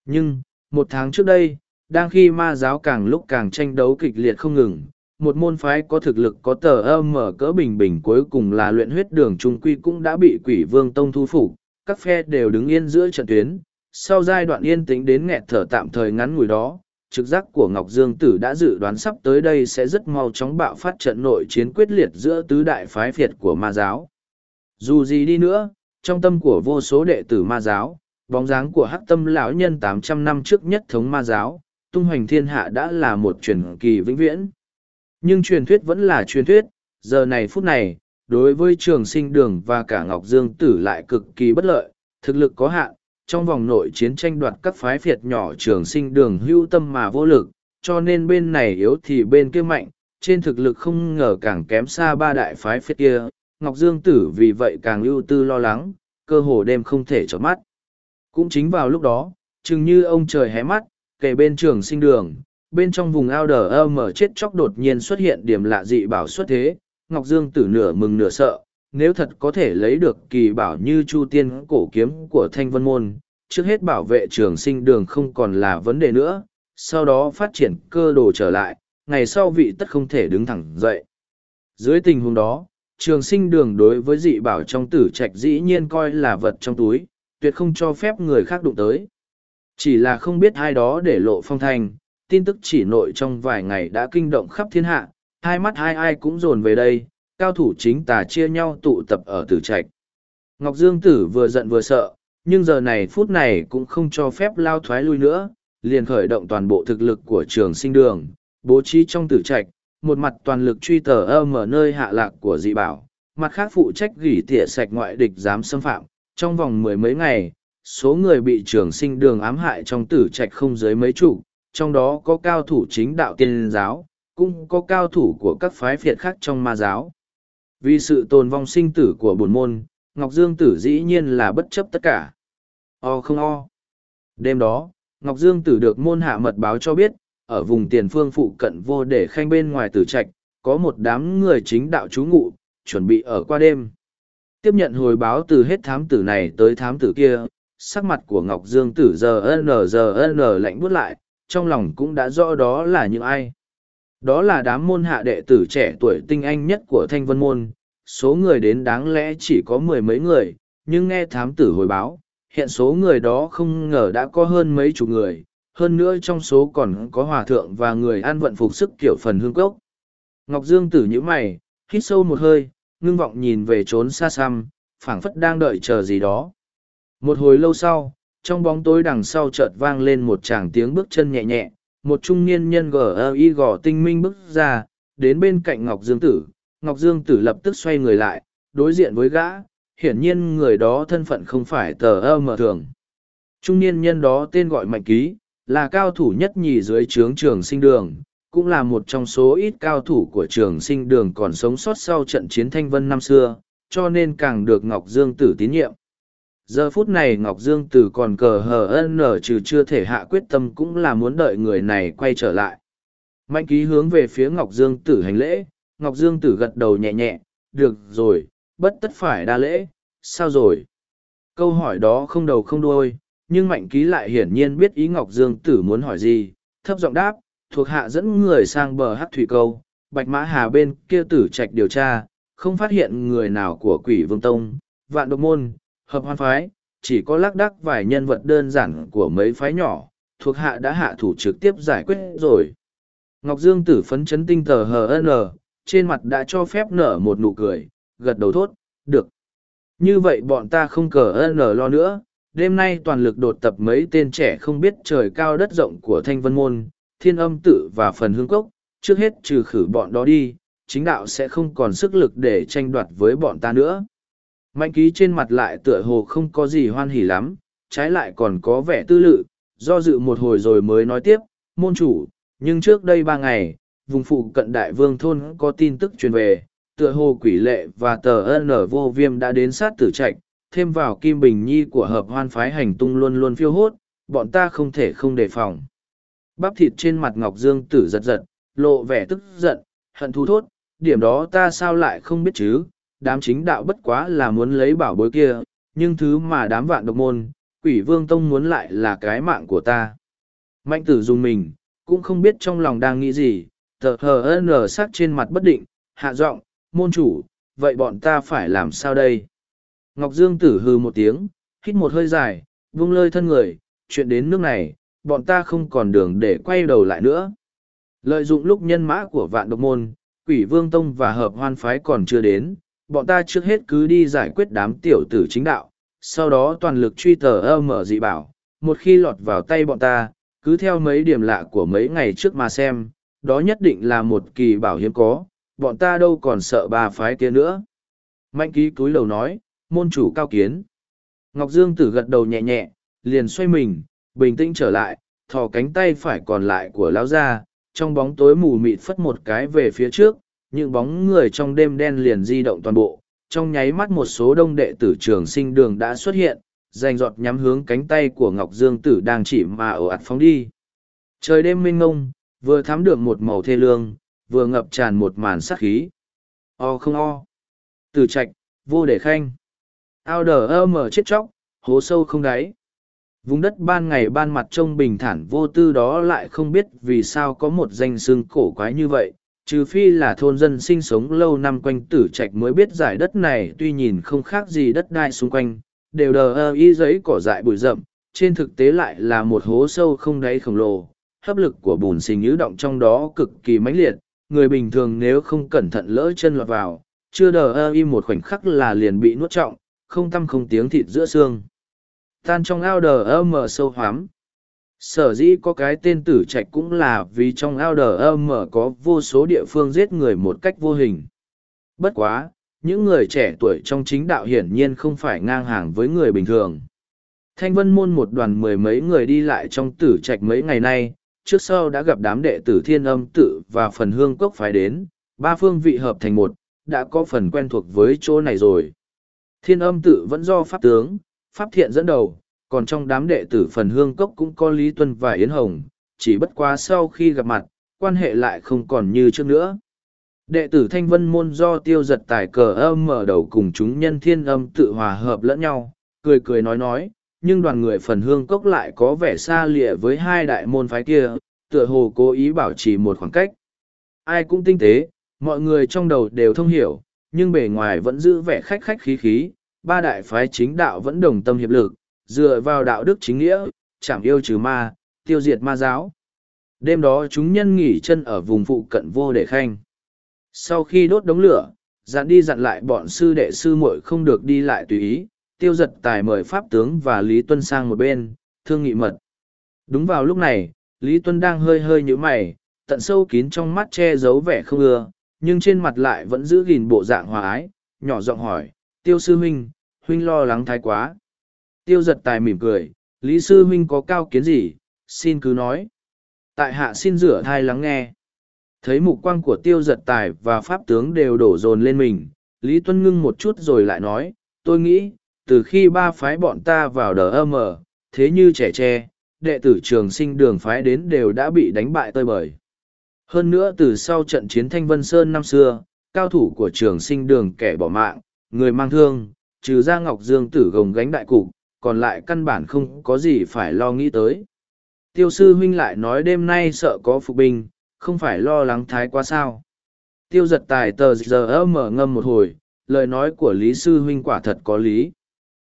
Nhưng, một tháng trước đây, đang khi ma giáo càng lúc càng tranh đấu kịch liệt không ngừng, một môn phái có thực lực có tờ âm mở cỡ bình bình cuối cùng là luyện huyết đường trung quy cũng đã bị quỷ vương tông thu phục các phe đều đứng yên giữa trận tuyến sau giai đoạn yên tĩnh đến nghẹt thở tạm thời ngắn ngủi đó trực giác của ngọc dương tử đã dự đoán sắp tới đây sẽ rất mau chóng bạo phát trận nội chiến quyết liệt giữa tứ đại phái phiệt của ma giáo dù gì đi nữa trong tâm của vô số đệ tử ma giáo bóng dáng của hắc tâm lão nhân tám trăm năm trước nhất thống ma giáo tung hoành thiên hạ đã là một truyền kỳ vĩnh viễn. Nhưng truyền thuyết vẫn là truyền thuyết, giờ này phút này, đối với trường sinh đường và cả Ngọc Dương Tử lại cực kỳ bất lợi, thực lực có hạn, trong vòng nội chiến tranh đoạt các phái phiệt nhỏ trường sinh đường hưu tâm mà vô lực, cho nên bên này yếu thì bên kia mạnh, trên thực lực không ngờ càng kém xa ba đại phái phiệt kia, Ngọc Dương Tử vì vậy càng ưu tư lo lắng, cơ hồ đêm không thể chợp mắt. Cũng chính vào lúc đó, chừng như ông trời hé mắt, kề bên trường sinh đường, bên trong vùng ao đờ ơ mở chết chóc đột nhiên xuất hiện điểm lạ dị bảo xuất thế, Ngọc Dương tử nửa mừng nửa sợ, nếu thật có thể lấy được kỳ bảo như chu tiên cổ kiếm của thanh vân môn, trước hết bảo vệ trường sinh đường không còn là vấn đề nữa, sau đó phát triển cơ đồ trở lại, ngày sau vị tất không thể đứng thẳng dậy. Dưới tình huống đó, trường sinh đường đối với dị bảo trong tử trạch dĩ nhiên coi là vật trong túi, tuyệt không cho phép người khác đụng tới. Chỉ là không biết ai đó để lộ phong thanh, tin tức chỉ nội trong vài ngày đã kinh động khắp thiên hạ, hai mắt hai ai cũng dồn về đây, cao thủ chính tà chia nhau tụ tập ở tử trạch. Ngọc Dương Tử vừa giận vừa sợ, nhưng giờ này phút này cũng không cho phép lao thoái lui nữa, liền khởi động toàn bộ thực lực của trường sinh đường, bố trí trong tử trạch, một mặt toàn lực truy tờ âm ở nơi hạ lạc của dị bảo, mặt khác phụ trách gỉ tỉa sạch ngoại địch dám xâm phạm, trong vòng mười mấy ngày, số người bị trường sinh đường ám hại trong tử trạch không dưới mấy chục, trong đó có cao thủ chính đạo tiên giáo, cũng có cao thủ của các phái phiệt khác trong ma giáo. Vì sự tồn vong sinh tử của bổn môn, Ngọc Dương tử dĩ nhiên là bất chấp tất cả. O không o. Đêm đó, Ngọc Dương Tử được môn hạ mật báo cho biết, ở vùng tiền phương phụ cận vô để khanh bên ngoài tử trạch, có một đám người chính đạo trú ngụ, chuẩn bị ở qua đêm. Tiếp nhận hồi báo từ hết thám tử này tới thám tử kia, sắc mặt của Ngọc Dương Tử giờ n giờ n lạnh buốt lại, trong lòng cũng đã rõ đó là những ai. Đó là đám môn hạ đệ tử trẻ tuổi tinh anh nhất của Thanh Vân Môn, số người đến đáng lẽ chỉ có mười mấy người, nhưng nghe thám tử hồi báo, hiện số người đó không ngờ đã có hơn mấy chục người, hơn nữa trong số còn có hòa thượng và người an vận phục sức kiểu phần hương cốc. Ngọc Dương tử nhíu mày, hít sâu một hơi, ngưng vọng nhìn về trốn xa xăm, phảng phất đang đợi chờ gì đó. Một hồi lâu sau, trong bóng tối đằng sau chợt vang lên một tràng tiếng bước chân nhẹ nhẹ, một trung niên nhân gờ y gò tinh minh bước ra, đến bên cạnh Ngọc Dương Tử. Ngọc Dương Tử lập tức xoay người lại, đối diện với gã, hiển nhiên người đó thân phận không phải tờ ơ mở thường. Trung niên nhân đó tên gọi Mạnh Ký, là cao thủ nhất nhì dưới trướng trường sinh đường, cũng là một trong số ít cao thủ của trường sinh đường còn sống sót sau trận chiến thanh vân năm xưa, cho nên càng được Ngọc Dương Tử tín nhiệm. Giờ phút này Ngọc Dương Tử còn cờ hờ ân nở trừ chưa thể hạ quyết tâm cũng là muốn đợi người này quay trở lại. Mạnh ký hướng về phía Ngọc Dương Tử hành lễ, Ngọc Dương Tử gật đầu nhẹ nhẹ, được rồi, bất tất phải đa lễ, sao rồi? Câu hỏi đó không đầu không đuôi, nhưng Mạnh ký lại hiển nhiên biết ý Ngọc Dương Tử muốn hỏi gì, thấp giọng đáp, thuộc hạ dẫn người sang bờ hát thủy câu, bạch mã hà bên kia tử trạch điều tra, không phát hiện người nào của quỷ vương tông, vạn độc môn, hợp hoan phái, chỉ có lác đắc vài nhân vật đơn giản của mấy phái nhỏ, thuộc hạ đã hạ thủ trực tiếp giải quyết rồi. Ngọc Dương tử phấn chấn tinh tờ HN, trên mặt đã cho phép nở một nụ cười, gật đầu thốt, được. Như vậy bọn ta không cờ N lo nữa, đêm nay toàn lực đột tập mấy tên trẻ không biết trời cao đất rộng của Thanh Vân Môn, Thiên Âm Tự và Phần Hương Cốc, trước hết trừ khử bọn đó đi, chính đạo sẽ không còn sức lực để tranh đoạt với bọn ta nữa. Mạnh ký trên mặt lại tựa hồ không có gì hoan hỉ lắm, trái lại còn có vẻ tư lự, do dự một hồi rồi mới nói tiếp, môn chủ, nhưng trước đây ba ngày, vùng phụ cận đại vương thôn có tin tức truyền về, tựa hồ quỷ lệ và tờ ân ở vô viêm đã đến sát tử trạch, thêm vào kim bình nhi của hợp hoan phái hành tung luôn luôn phiêu hốt, bọn ta không thể không đề phòng. Bắp thịt trên mặt Ngọc Dương tử giật giật, lộ vẻ tức giận, hận thú thốt, điểm đó ta sao lại không biết chứ, đám chính đạo bất quá là muốn lấy bảo bối kia, nhưng thứ mà đám vạn độc môn, quỷ vương tông muốn lại là cái mạng của ta. Mạnh tử dùng mình, cũng không biết trong lòng đang nghĩ gì, tờ hờ nở sắc trên mặt bất định, hạ giọng, môn chủ, vậy bọn ta phải làm sao đây? Ngọc Dương tử hư một tiếng, hít một hơi dài, vung lơi thân người, chuyện đến nước này, bọn ta không còn đường để quay đầu lại nữa. Lợi dụng lúc nhân mã của vạn độc môn, quỷ vương tông và hợp hoan phái còn chưa đến, bọn ta trước hết cứ đi giải quyết đám tiểu tử chính đạo, sau đó toàn lực truy tờ ơ mở dị bảo, một khi lọt vào tay bọn ta, cứ theo mấy điểm lạ của mấy ngày trước mà xem, đó nhất định là một kỳ bảo hiếm có, bọn ta đâu còn sợ ba phái kia nữa. Mạnh ký cúi đầu nói, môn chủ cao kiến. Ngọc Dương tử gật đầu nhẹ nhẹ, liền xoay mình, bình tĩnh trở lại, thò cánh tay phải còn lại của lão ra, trong bóng tối mù mịt phất một cái về phía trước, những bóng người trong đêm đen liền di động toàn bộ, trong nháy mắt một số đông đệ tử trường sinh đường đã xuất hiện, rành giọt nhắm hướng cánh tay của Ngọc Dương Tử đang chỉ mà ồ ạt phóng đi. Trời đêm mênh ngông, vừa thắm được một màu thê lương, vừa ngập tràn một màn sát khí. O không o. Tử trạch, vô để khanh. Ao đờ ơ mở chết chóc, hố sâu không đáy. Vùng đất ban ngày ban mặt trông bình thản vô tư đó lại không biết vì sao có một danh xương cổ quái như vậy, trừ phi là thôn dân sinh sống lâu năm quanh tử trạch mới biết giải đất này tuy nhìn không khác gì đất đai xung quanh, đều đờ ơ y giấy cỏ dại bụi rậm, trên thực tế lại là một hố sâu không đáy khổng lồ, hấp lực của bùn xì nhữ động trong đó cực kỳ mãnh liệt, người bình thường nếu không cẩn thận lỡ chân lọt vào, chưa đờ ơ y một khoảnh khắc là liền bị nuốt trọng, không tâm không tiếng thịt giữa xương. Tan trong ao đờ ơ mờ sâu hoám, sở dĩ có cái tên tử trạch cũng là vì trong ao đờ âm mở có vô số địa phương giết người một cách vô hình. Bất quá những người trẻ tuổi trong chính đạo hiển nhiên không phải ngang hàng với người bình thường. Thanh vân môn một đoàn mười mấy người đi lại trong tử trạch mấy ngày nay trước sau đã gặp đám đệ tử thiên âm tự và phần hương cốc phải đến ba phương vị hợp thành một đã có phần quen thuộc với chỗ này rồi thiên âm tự vẫn do pháp tướng pháp thiện dẫn đầu còn trong đám đệ tử phần hương cốc cũng có Lý Tuân và Yến Hồng, chỉ bất quá sau khi gặp mặt, quan hệ lại không còn như trước nữa. Đệ tử Thanh Vân Môn do tiêu giật tài cờ âm mở đầu cùng chúng nhân thiên âm tự hòa hợp lẫn nhau, cười cười nói nói, nhưng đoàn người phần hương cốc lại có vẻ xa lịa với hai đại môn phái kia, tựa hồ cố ý bảo trì một khoảng cách. Ai cũng tinh tế, mọi người trong đầu đều thông hiểu, nhưng bề ngoài vẫn giữ vẻ khách khách khí khí, ba đại phái chính đạo vẫn đồng tâm hiệp lực, dựa vào đạo đức chính nghĩa, chảm yêu trừ ma, tiêu diệt ma giáo. Đêm đó chúng nhân nghỉ chân ở vùng phụ cận vô để khanh. Sau khi đốt đống lửa, dặn đi dặn lại bọn sư đệ sư muội không được đi lại tùy ý, tiêu giật tài mời pháp tướng và Lý Tuân sang một bên, thương nghị mật. Đúng vào lúc này, Lý Tuân đang hơi hơi như mày, tận sâu kín trong mắt che giấu vẻ không ưa, nhưng trên mặt lại vẫn giữ gìn bộ dạng hòa ái, nhỏ giọng hỏi, tiêu sư huynh, huynh lo lắng thái quá. Tiêu giật tài mỉm cười, Lý sư huynh có cao kiến gì, xin cứ nói. Tại hạ xin rửa thai lắng nghe. Thấy mục quang của tiêu giật tài và pháp tướng đều đổ dồn lên mình, Lý Tuân ngưng một chút rồi lại nói, tôi nghĩ, từ khi ba phái bọn ta vào đờ âm thế như trẻ tre, đệ tử trường sinh đường phái đến đều đã bị đánh bại tơi bời. Hơn nữa từ sau trận chiến Thanh Vân Sơn năm xưa, cao thủ của trường sinh đường kẻ bỏ mạng, người mang thương, trừ ra Ngọc Dương tử gồng gánh đại cục, còn lại căn bản không có gì phải lo nghĩ tới. Tiêu sư huynh lại nói đêm nay sợ có phục binh, không phải lo lắng thái quá sao. Tiêu giật tài tờ giờ mở ngâm một hồi, lời nói của Lý sư huynh quả thật có lý.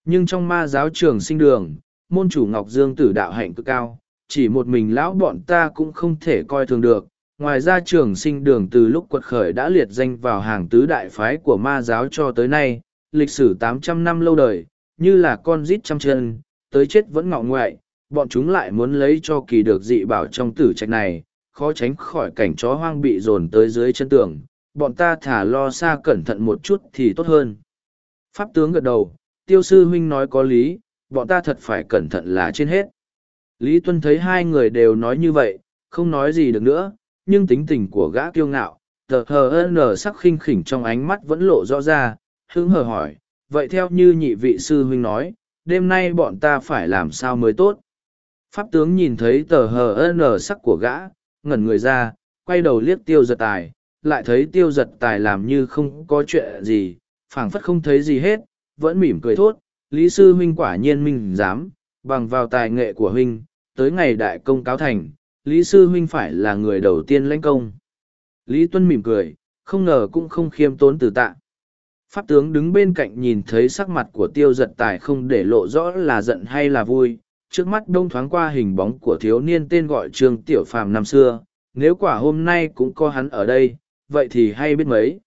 Nhưng trong ma giáo trường sinh đường, môn chủ Ngọc Dương tử đạo hạnh cực cao, chỉ một mình lão bọn ta cũng không thể coi thường được. Ngoài ra trường sinh đường từ lúc quật khởi đã liệt danh vào hàng tứ đại phái của ma giáo cho tới nay, lịch sử tám trăm năm lâu đời, như là con rít trăm chân, tới chết vẫn ngọ ngoại, bọn chúng lại muốn lấy cho kỳ được dị bảo trong tử trạch này, khó tránh khỏi cảnh chó hoang bị dồn tới dưới chân tường, bọn ta thả lo xa cẩn thận một chút thì tốt hơn. Pháp tướng gật đầu, tiêu sư huynh nói có lý, bọn ta thật phải cẩn thận là trên hết. Lý Tuân thấy hai người đều nói như vậy, không nói gì được nữa, nhưng tính tình của gã kiêu ngạo, tờ hờ nở sắc khinh khỉnh trong ánh mắt vẫn lộ rõ ra, hứng hờ hỏi, vậy theo như nhị vị sư huynh nói, đêm nay bọn ta phải làm sao mới tốt. Pháp tướng nhìn thấy tờ hờ nở sắc của gã, ngẩn người ra, quay đầu liếc tiêu giật tài, lại thấy tiêu giật tài làm như không có chuyện gì, phảng phất không thấy gì hết, vẫn mỉm cười thốt, Lý Sư Huynh quả nhiên minh dám, bằng vào tài nghệ của Huynh, tới ngày đại công cáo thành, Lý Sư Huynh phải là người đầu tiên lãnh công. Lý Tuân mỉm cười, không ngờ cũng không khiêm tốn từ tạ. Pháp tướng đứng bên cạnh nhìn thấy sắc mặt của tiêu giật tài không để lộ rõ là giận hay là vui, trước mắt đông thoáng qua hình bóng của thiếu niên tên gọi trương tiểu phàm năm xưa, nếu quả hôm nay cũng có hắn ở đây, vậy thì hay biết mấy.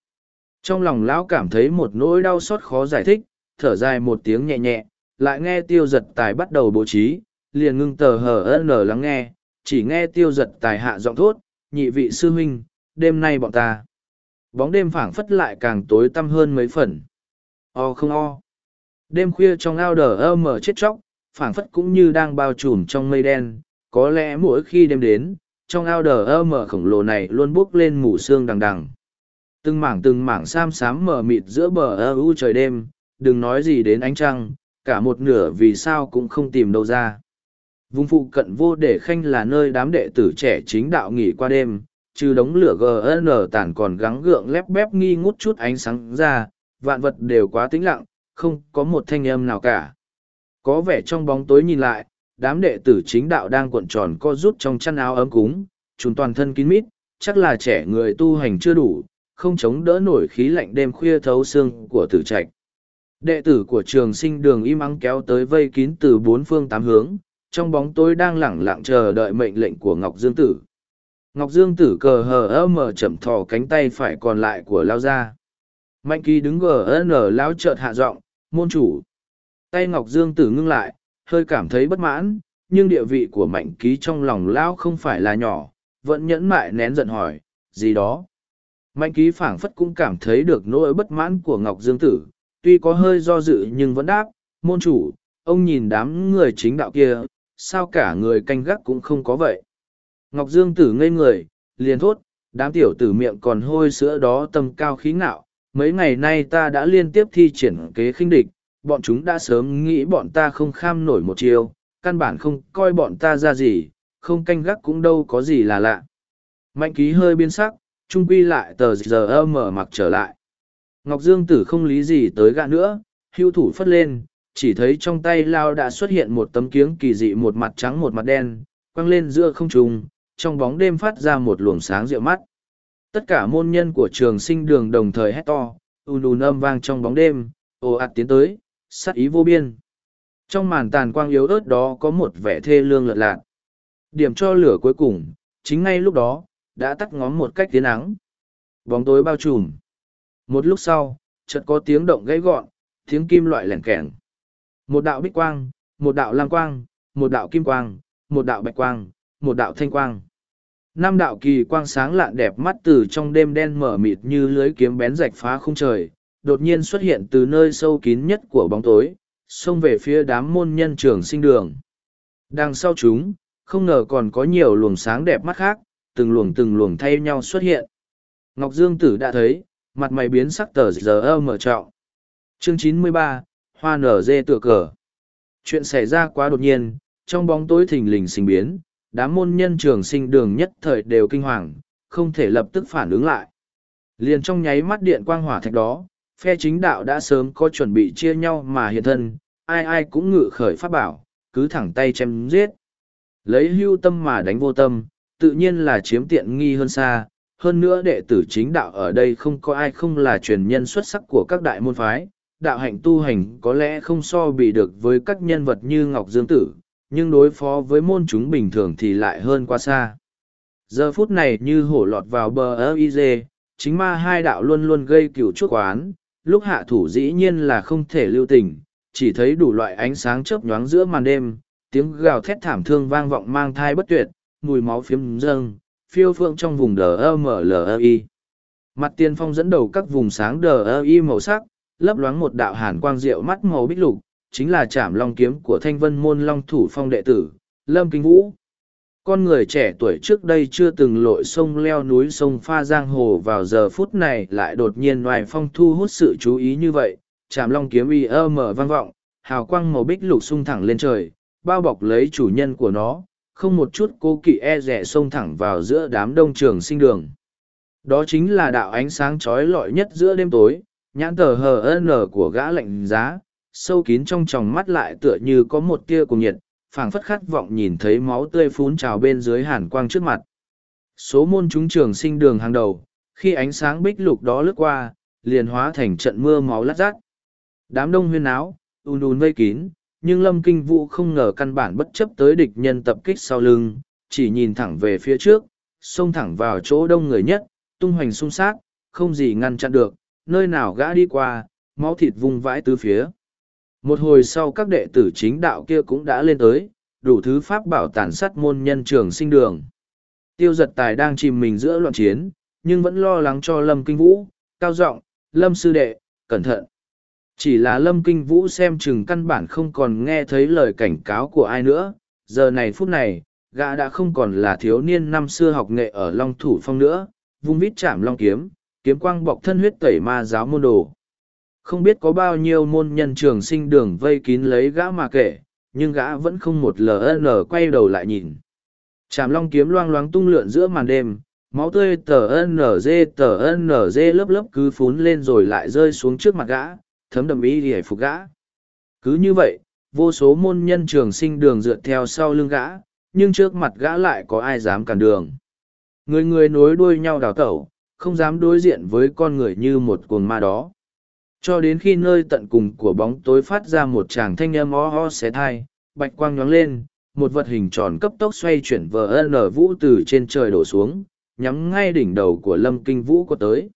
Trong lòng lão cảm thấy một nỗi đau xót khó giải thích, thở dài một tiếng nhẹ nhẹ, lại nghe tiêu giật tài bắt đầu bố trí, liền ngưng tờ hờ ân lắng nghe, chỉ nghe tiêu giật tài hạ giọng thốt, nhị vị sư huynh, đêm nay bọn ta. Bóng đêm phảng phất lại càng tối tăm hơn mấy phần. O không o. Đêm khuya trong ao đờ ơ mở chết chóc, phảng phất cũng như đang bao trùm trong mây đen, có lẽ mỗi khi đêm đến, trong ao đờ ơ mở khổng lồ này luôn bốc lên mù sương đằng đằng. Từng mảng từng mảng sam xám mở mịt giữa bờ ơ u trời đêm, đừng nói gì đến ánh trăng, cả một nửa vì sao cũng không tìm đâu ra. Vùng phụ cận vô để khanh là nơi đám đệ tử trẻ chính đạo nghỉ qua đêm, trừ đống lửa GN tản còn gắng gượng lép bép nghi ngút chút ánh sáng ra, vạn vật đều quá tĩnh lặng, không có một thanh âm nào cả. Có vẻ trong bóng tối nhìn lại, đám đệ tử chính đạo đang cuộn tròn co rút trong chăn áo ấm cúng, chúng toàn thân kín mít, chắc là trẻ người tu hành chưa đủ, không chống đỡ nổi khí lạnh đêm khuya thấu xương của tử trạch. Đệ tử của trường sinh đường im ắng kéo tới vây kín từ bốn phương tám hướng, trong bóng tối đang lẳng lặng chờ đợi mệnh lệnh của Ngọc Dương Tử. Ngọc Dương Tử cờ hờ ơ mở chậm thò cánh tay phải còn lại của Lao ra. Mạnh kỳ đứng gờ nở lao chợt hạ giọng môn chủ. Tay Ngọc Dương Tử ngưng lại, hơi cảm thấy bất mãn, nhưng địa vị của mạnh ký trong lòng Lão không phải là nhỏ, vẫn nhẫn mại nén giận hỏi, gì đó. Mạnh ký phảng phất cũng cảm thấy được nỗi bất mãn của Ngọc Dương Tử, tuy có hơi do dự nhưng vẫn đáp, môn chủ, ông nhìn đám người chính đạo kia, sao cả người canh gác cũng không có vậy. Ngọc Dương Tử ngây người, liền thốt, đám tiểu tử miệng còn hôi sữa đó tâm cao khí ngạo, mấy ngày nay ta đã liên tiếp thi triển kế khinh địch, bọn chúng đã sớm nghĩ bọn ta không kham nổi một chiều, căn bản không coi bọn ta ra gì, không canh gác cũng đâu có gì là lạ. Mạnh ký hơi biến sắc, trung quy lại tờ giờ mở mặc trở lại. Ngọc Dương Tử không lý gì tới gã nữa, hưu thủ phất lên, chỉ thấy trong tay lao đã xuất hiện một tấm kiếng kỳ dị một mặt trắng một mặt đen, quăng lên giữa không trung, trong bóng đêm phát ra một luồng sáng rượu mắt. Tất cả môn nhân của trường sinh đường đồng thời hét to, ùn ùn âm vang trong bóng đêm, ồ ạt tiến tới, sát ý vô biên. Trong màn tàn quang yếu ớt đó có một vẻ thê lương lợn lạc. Điểm cho lửa cuối cùng, chính ngay lúc đó, đã tắt ngóm một cách tiến nắng. Bóng tối bao trùm. Một lúc sau, chợt có tiếng động gãy gọn, tiếng kim loại lẻn kẻng. Một đạo bích quang, một đạo lam quang, một đạo kim quang, một đạo bạch quang, một đạo thanh quang. Năm đạo kỳ quang sáng lạn đẹp mắt từ trong đêm đen mở mịt như lưới kiếm bén rạch phá không trời, đột nhiên xuất hiện từ nơi sâu kín nhất của bóng tối, xông về phía đám môn nhân trường sinh đường. Đằng sau chúng, không ngờ còn có nhiều luồng sáng đẹp mắt khác, từng luồng từng luồng thay nhau xuất hiện. Ngọc Dương Tử đã thấy, mặt mày biến sắc tờ giờ mở trọng. Chương 93, Hoa nở dê tựa cờ. Chuyện xảy ra quá đột nhiên, trong bóng tối thình lình sinh biến, đám môn nhân trường sinh đường nhất thời đều kinh hoàng, không thể lập tức phản ứng lại. Liền trong nháy mắt điện quang hỏa thạch đó, phe chính đạo đã sớm có chuẩn bị chia nhau mà hiện thân, ai ai cũng ngự khởi pháp bảo, cứ thẳng tay chém giết. Lấy hưu tâm mà đánh vô tâm, tự nhiên là chiếm tiện nghi hơn xa, hơn nữa đệ tử chính đạo ở đây không có ai không là truyền nhân xuất sắc của các đại môn phái, đạo hạnh tu hành có lẽ không so bị được với các nhân vật như Ngọc Dương Tử, nhưng đối phó với môn chúng bình thường thì lại hơn quá xa. Giờ phút này như hổ lọt vào bờ ơ y dê, chính ma hai đạo luôn luôn gây cửu chuốc quán, lúc hạ thủ dĩ nhiên là không thể lưu tình, chỉ thấy đủ loại ánh sáng chớp nhoáng giữa màn đêm, tiếng gào thét thảm thương vang vọng mang thai bất tuyệt, mùi máu phiếm dâng, phiêu phượng trong vùng đờ ơ mở lờ ơ y. Mặt tiên phong dẫn đầu các vùng sáng đờ ơ y màu sắc, lấp loáng một đạo hàn quang rượu mắt màu bích lục, chính là trảm long kiếm của thanh vân môn long thủ phong đệ tử, Lâm Kinh Vũ. Con người trẻ tuổi trước đây chưa từng lội sông leo núi sông pha giang hồ vào giờ phút này lại đột nhiên ngoài phong thu hút sự chú ý như vậy, trảm long kiếm y ơ mở vang vọng, hào quang màu bích lục sung thẳng lên trời, bao bọc lấy chủ nhân của nó, không một chút cố kỵ e rẻ xông thẳng vào giữa đám đông trường sinh đường. Đó chính là đạo ánh sáng trói lọi nhất giữa đêm tối, nhãn tờ hờ nở của gã lạnh giá, sâu kín trong tròng mắt lại tựa như có một tia cùng nhiệt, phảng phất khát vọng nhìn thấy máu tươi phún trào bên dưới hàn quang trước mặt. Số môn chúng trường sinh đường hàng đầu, khi ánh sáng bích lục đó lướt qua, liền hóa thành trận mưa máu lát rát. Đám đông huyên áo, ùn ùn vây kín, nhưng lâm kinh vũ không ngờ căn bản bất chấp tới địch nhân tập kích sau lưng, chỉ nhìn thẳng về phía trước, xông thẳng vào chỗ đông người nhất, tung hoành xung sát, không gì ngăn chặn được, nơi nào gã đi qua, máu thịt vung vãi tứ phía. Một hồi sau các đệ tử chính đạo kia cũng đã lên tới, đủ thứ pháp bảo tàn sát môn nhân trường sinh đường. Tiêu giật tài đang chìm mình giữa loạn chiến, nhưng vẫn lo lắng cho Lâm Kinh Vũ, cao giọng Lâm Sư Đệ, cẩn thận. Chỉ là Lâm Kinh Vũ xem chừng căn bản không còn nghe thấy lời cảnh cáo của ai nữa, giờ này phút này, gã đã không còn là thiếu niên năm xưa học nghệ ở Long Thủ Phong nữa, vung vít chạm Long Kiếm, kiếm quang bọc thân huyết tẩy ma giáo môn đồ. Không biết có bao nhiêu môn nhân trường sinh đường vây kín lấy gã mà kể, nhưng gã vẫn không một ln quay đầu lại nhìn. Chạm long kiếm loang loáng tung lượn giữa màn đêm, máu tươi tờ nz tờ nz lớp lớp cứ phún lên rồi lại rơi xuống trước mặt gã, thấm đầm ý để phục gã. Cứ như vậy, vô số môn nhân trường sinh đường dựa theo sau lưng gã, nhưng trước mặt gã lại có ai dám cản đường. Người người nối đuôi nhau đào tẩu, không dám đối diện với con người như một cuồng ma đó. Cho đến khi nơi tận cùng của bóng tối phát ra một tràng thanh âm o ho xé thai, bạch quang nhóng lên, một vật hình tròn cấp tốc xoay chuyển vờ nở vũ từ trên trời đổ xuống, nhắm ngay đỉnh đầu của Lâm Kinh Vũ có tới.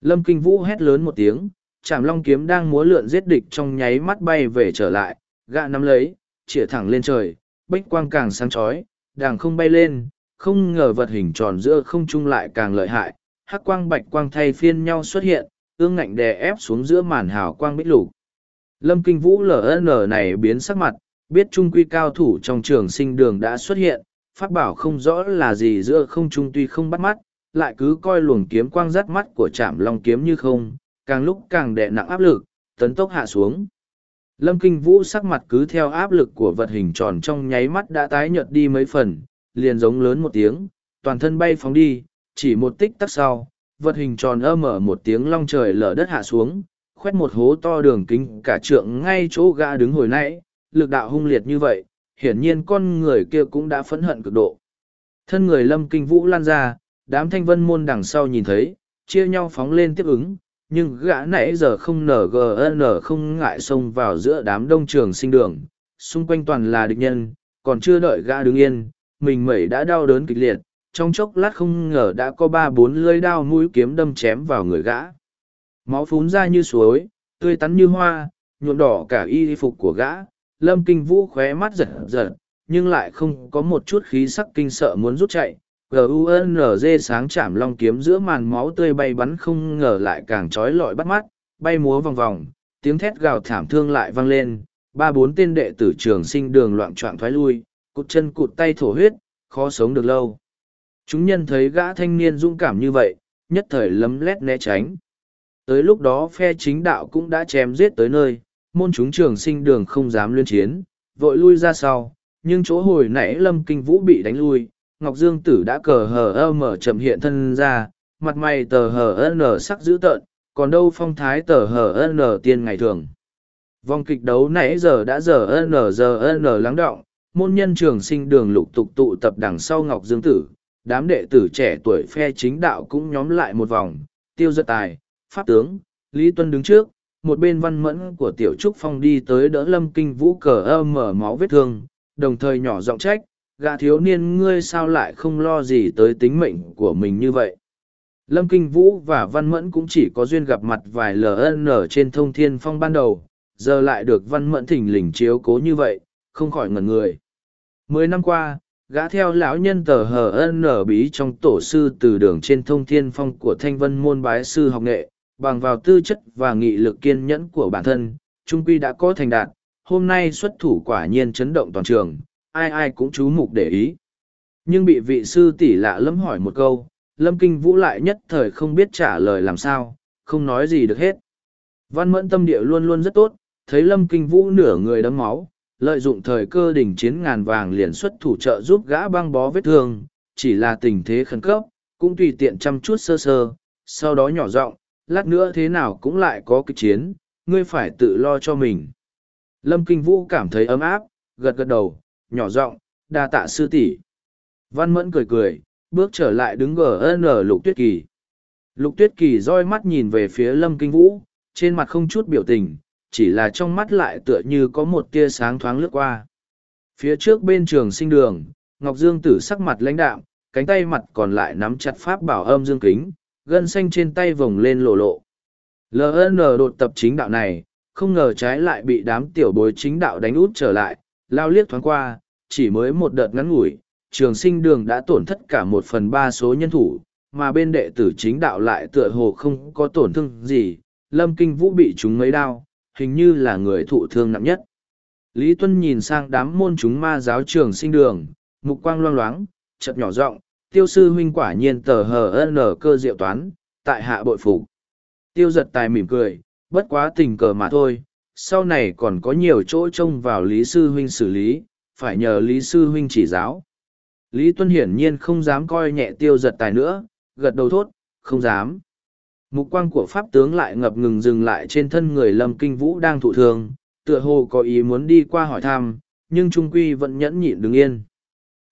Lâm Kinh Vũ hét lớn một tiếng, chạm long kiếm đang múa lượn giết địch trong nháy mắt bay về trở lại, gạ nắm lấy, chĩa thẳng lên trời, bách quang càng sáng chói, đàng không bay lên, không ngờ vật hình tròn giữa không trung lại càng lợi hại, hắc quang bạch quang thay phiên nhau xuất hiện, ương ngạnh đè ép xuống giữa màn hào quang bích lục. Lâm Kinh Vũ LN này biến sắc mặt, biết trung quy cao thủ trong trường sinh đường đã xuất hiện, phát bảo không rõ là gì giữa không trung tuy không bắt mắt, lại cứ coi luồng kiếm quang rắt mắt của trạm long kiếm như không, càng lúc càng đè nặng áp lực, tấn tốc hạ xuống. Lâm Kinh Vũ sắc mặt cứ theo áp lực của vật hình tròn trong nháy mắt đã tái nhợt đi mấy phần, liền giống lớn một tiếng, toàn thân bay phóng đi, chỉ một tích tắc sau, vật hình tròn ơ mở một tiếng long trời lở đất hạ xuống, khoét một hố to đường kính cả trượng ngay chỗ gã đứng hồi nãy, lực đạo hung liệt như vậy, hiển nhiên con người kia cũng đã phẫn hận cực độ. Thân người lâm kinh vũ lan ra, đám thanh vân môn đằng sau nhìn thấy, chia nhau phóng lên tiếp ứng, nhưng gã nãy giờ không nở gn không ngại xông vào giữa đám đông trường sinh đường, xung quanh toàn là địch nhân, còn chưa đợi gã đứng yên, mình mẩy đã đau đớn kịch liệt, trong chốc lát không ngờ đã có ba bốn lưỡi đao mũi kiếm đâm chém vào người gã. Máu phún ra như suối, tươi tắn như hoa, nhuộm đỏ cả y phục của gã, lâm kinh vũ khóe mắt giật giật, nhưng lại không có một chút khí sắc kinh sợ muốn rút chạy. G.U.N.G sáng chạm long kiếm giữa màn máu tươi bay bắn không ngờ lại càng trói lọi bắt mắt, bay múa vòng vòng, tiếng thét gào thảm thương lại vang lên, ba bốn tên đệ tử trường sinh đường loạn trọng thoái lui, cụt chân cụt tay thổ huyết, khó sống được lâu. Chúng nhân thấy gã thanh niên dũng cảm như vậy, nhất thời lấm lét né tránh. Tới lúc đó phe chính đạo cũng đã chém giết tới nơi, môn chúng trường sinh đường không dám liên chiến, vội lui ra sau, nhưng chỗ hồi nãy lâm kinh vũ bị đánh lui, Ngọc Dương Tử đã cờ hờ ơ mở chậm hiện thân ra, mặt mày tờ hờ nở sắc dữ tợn, còn đâu phong thái tờ hờ nở tiên ngày thường. Vòng kịch đấu nãy giờ đã giờ n giờ n lắng động, môn nhân trường sinh đường lục tục tụ tập đằng sau Ngọc Dương Tử, đám đệ tử trẻ tuổi phe chính đạo cũng nhóm lại một vòng, tiêu giật tài, pháp tướng, Lý Tuân đứng trước, một bên văn mẫn của Tiểu Trúc Phong đi tới đỡ lâm kinh vũ cờ ơ mở máu vết thương, đồng thời nhỏ giọng trách, gã thiếu niên ngươi sao lại không lo gì tới tính mệnh của mình như vậy. Lâm Kinh Vũ và Văn Mẫn cũng chỉ có duyên gặp mặt vài LN trên thông thiên phong ban đầu, giờ lại được Văn Mẫn thỉnh lình chiếu cố như vậy, không khỏi ngẩn người. Mười năm qua, gã theo lão nhân tờ hờ nở bí trong tổ sư từ đường trên thông thiên phong của thanh vân môn bái sư học nghệ, bằng vào tư chất và nghị lực kiên nhẫn của bản thân, trung quy đã có thành đạt, hôm nay xuất thủ quả nhiên chấn động toàn trường, ai ai cũng chú mục để ý. Nhưng bị vị sư tỷ lạ lẫm hỏi một câu, lâm kinh vũ lại nhất thời không biết trả lời làm sao, không nói gì được hết. Văn mẫn tâm địa luôn luôn rất tốt, thấy lâm kinh vũ nửa người đấm máu lợi dụng thời cơ đỉnh chiến ngàn vàng liền xuất thủ trợ giúp gã băng bó vết thương, chỉ là tình thế khẩn cấp, cũng tùy tiện chăm chút sơ sơ, sau đó nhỏ giọng, lát nữa thế nào cũng lại có kịch chiến, ngươi phải tự lo cho mình. Lâm Kinh Vũ cảm thấy ấm áp, gật gật đầu, nhỏ giọng, đa tạ sư tỷ. Văn Mẫn cười cười, bước trở lại đứng ở Lục Tuyết Kỳ. Lục Tuyết Kỳ roi mắt nhìn về phía Lâm Kinh Vũ, trên mặt không chút biểu tình, chỉ là trong mắt lại tựa như có một tia sáng thoáng lướt qua. Phía trước bên trường sinh đường, Ngọc Dương tử sắc mặt lãnh đạm, cánh tay mặt còn lại nắm chặt pháp bảo âm dương kính, gân xanh trên tay vồng lên lộ lộ. LN đột tập chính đạo này, không ngờ trái lại bị đám tiểu bối chính đạo đánh út trở lại, lao liếc thoáng qua, chỉ mới một đợt ngắn ngủi, trường sinh đường đã tổn thất cả một phần ba số nhân thủ, mà bên đệ tử chính đạo lại tựa hồ không có tổn thương gì, lâm kinh vũ bị chúng mấy đao, hình như là người thụ thương nặng nhất. Lý Tuân nhìn sang đám môn chúng ma giáo trường sinh đường, mục quang loang loáng, chợt nhỏ giọng tiêu sư huynh quả nhiên tờ hờ nở cơ diệu toán, tại hạ bội phục Tiêu giật tài mỉm cười, bất quá tình cờ mà thôi, sau này còn có nhiều chỗ trông vào Lý Sư Huynh xử lý, phải nhờ Lý Sư Huynh chỉ giáo. Lý Tuân hiển nhiên không dám coi nhẹ tiêu giật tài nữa, gật đầu thốt, không dám. Mục quang của pháp tướng lại ngập ngừng dừng lại trên thân người lâm kinh vũ đang thụ thương, tựa hồ có ý muốn đi qua hỏi thăm, nhưng trung quy vẫn nhẫn nhịn đứng yên.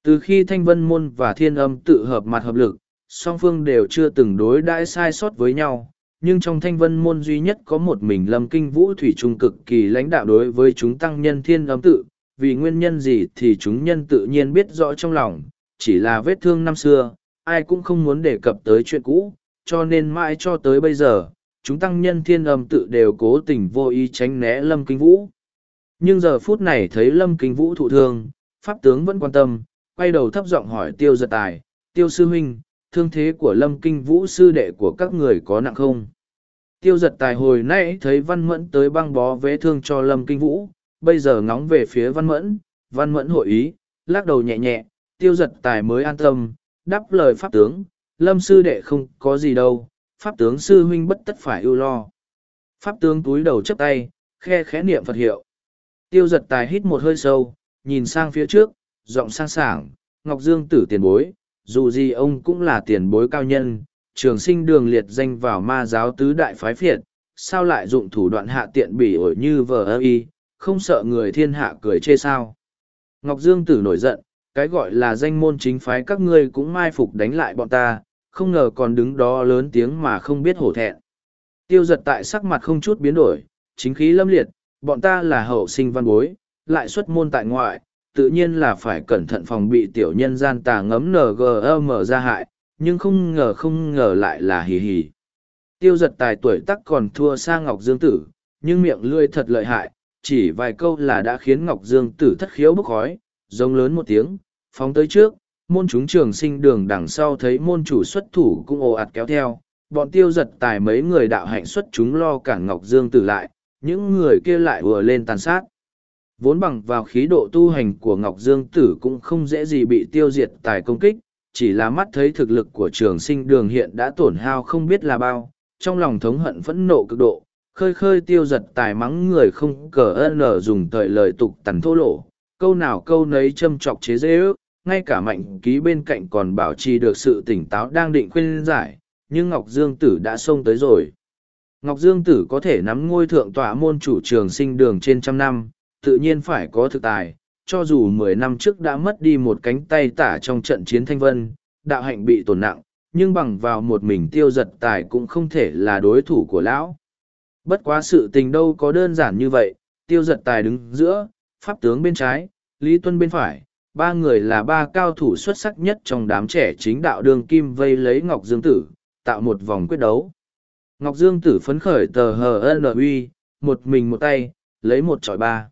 Từ khi thanh vân môn và thiên âm tự hợp mặt hợp lực, song phương đều chưa từng đối đãi sai sót với nhau, nhưng trong thanh vân môn duy nhất có một mình lâm kinh vũ thủy trung cực kỳ lãnh đạo đối với chúng tăng nhân thiên âm tự, vì nguyên nhân gì thì chúng nhân tự nhiên biết rõ trong lòng, chỉ là vết thương năm xưa, ai cũng không muốn đề cập tới chuyện cũ, cho nên mãi cho tới bây giờ, chúng tăng nhân thiên âm tự đều cố tình vô ý tránh né Lâm Kinh Vũ. Nhưng giờ phút này thấy Lâm Kinh Vũ thụ thương, Pháp tướng vẫn quan tâm, quay đầu thấp giọng hỏi Tiêu Giật Tài, Tiêu Sư Huynh, thương thế của Lâm Kinh Vũ sư đệ của các người có nặng không? Tiêu Giật Tài hồi nãy thấy Văn Mẫn tới băng bó vết thương cho Lâm Kinh Vũ, bây giờ ngóng về phía Văn Mẫn, Văn Mẫn hội ý, lắc đầu nhẹ nhẹ, Tiêu Giật Tài mới an tâm, đáp lời Pháp tướng, lâm sư đệ không có gì đâu pháp tướng sư huynh bất tất phải ưu lo pháp tướng túi đầu chấp tay khe khẽ niệm phật hiệu Tiêu giật tài hít một hơi sâu, nhìn sang phía trước, giọng sang sảng, Ngọc Dương tử tiền bối, dù gì ông cũng là tiền bối cao nhân, trường sinh đường liệt danh vào ma giáo tứ đại phái phiệt, sao lại dụng thủ đoạn hạ tiện bỉ ổi như vờ ơ y, không sợ người thiên hạ cười chê sao. Ngọc Dương tử nổi giận, cái gọi là danh môn chính phái các ngươi cũng mai phục đánh lại bọn ta, không ngờ còn đứng đó lớn tiếng mà không biết hổ thẹn. Tiêu giật tại sắc mặt không chút biến đổi, chính khí lâm liệt, bọn ta là hậu sinh văn bối, lại xuất môn tại ngoại, tự nhiên là phải cẩn thận phòng bị tiểu nhân gian tà ngấm NGM ra hại, nhưng không ngờ không ngờ lại là hì hì. Tiêu giật tài tuổi tắc còn thua xa Ngọc Dương Tử, nhưng miệng lươi thật lợi hại, chỉ vài câu là đã khiến Ngọc Dương Tử thất khiếu bức khói, rống lớn một tiếng, phóng tới trước, môn chúng trường sinh đường đằng sau thấy môn chủ xuất thủ cũng ồ ạt kéo theo, bọn tiêu giật tài mấy người đạo hạnh xuất chúng lo cản Ngọc Dương Tử lại, những người kia lại vừa lên tàn sát. Vốn bằng vào khí độ tu hành của Ngọc Dương Tử cũng không dễ gì bị tiêu diệt tài công kích, chỉ là mắt thấy thực lực của trường sinh đường hiện đã tổn hao không biết là bao, trong lòng thống hận phẫn nộ cực độ, khơi khơi tiêu giật tài mắng người không cờ ơn dùng thời lời tục tằn thô lộ, câu nào câu nấy châm chọc chế dễ ước, ngay cả mạnh ký bên cạnh còn bảo trì được sự tỉnh táo đang định khuyên giải, nhưng Ngọc Dương Tử đã xông tới rồi. Ngọc Dương Tử có thể nắm ngôi thượng tọa môn chủ trường sinh đường trên trăm năm, tự nhiên phải có thực tài, cho dù mười năm trước đã mất đi một cánh tay tả trong trận chiến thanh vân, đạo hạnh bị tổn nặng, nhưng bằng vào một mình tiêu giật tài cũng không thể là đối thủ của lão. Bất quá sự tình đâu có đơn giản như vậy, tiêu giật tài đứng giữa, pháp tướng bên trái, Lý Tuân bên phải, ba người là ba cao thủ xuất sắc nhất trong đám trẻ chính đạo đường kim vây lấy Ngọc Dương Tử, tạo một vòng quyết đấu. Ngọc Dương Tử phấn khởi tờ hờ uy, một mình một tay, lấy một trọi ba.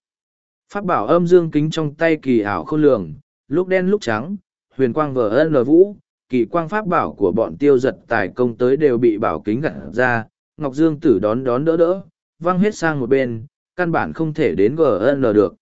Pháp bảo âm dương kính trong tay kỳ ảo khôn lường, lúc đen lúc trắng, huyền quang vờ ân vũ, kỳ quang pháp bảo của bọn tiêu giật tài công tới đều bị bảo kính gặt ra, Ngọc Dương tử đón đón đỡ đỡ, văng hết sang một bên, căn bản không thể đến GN được.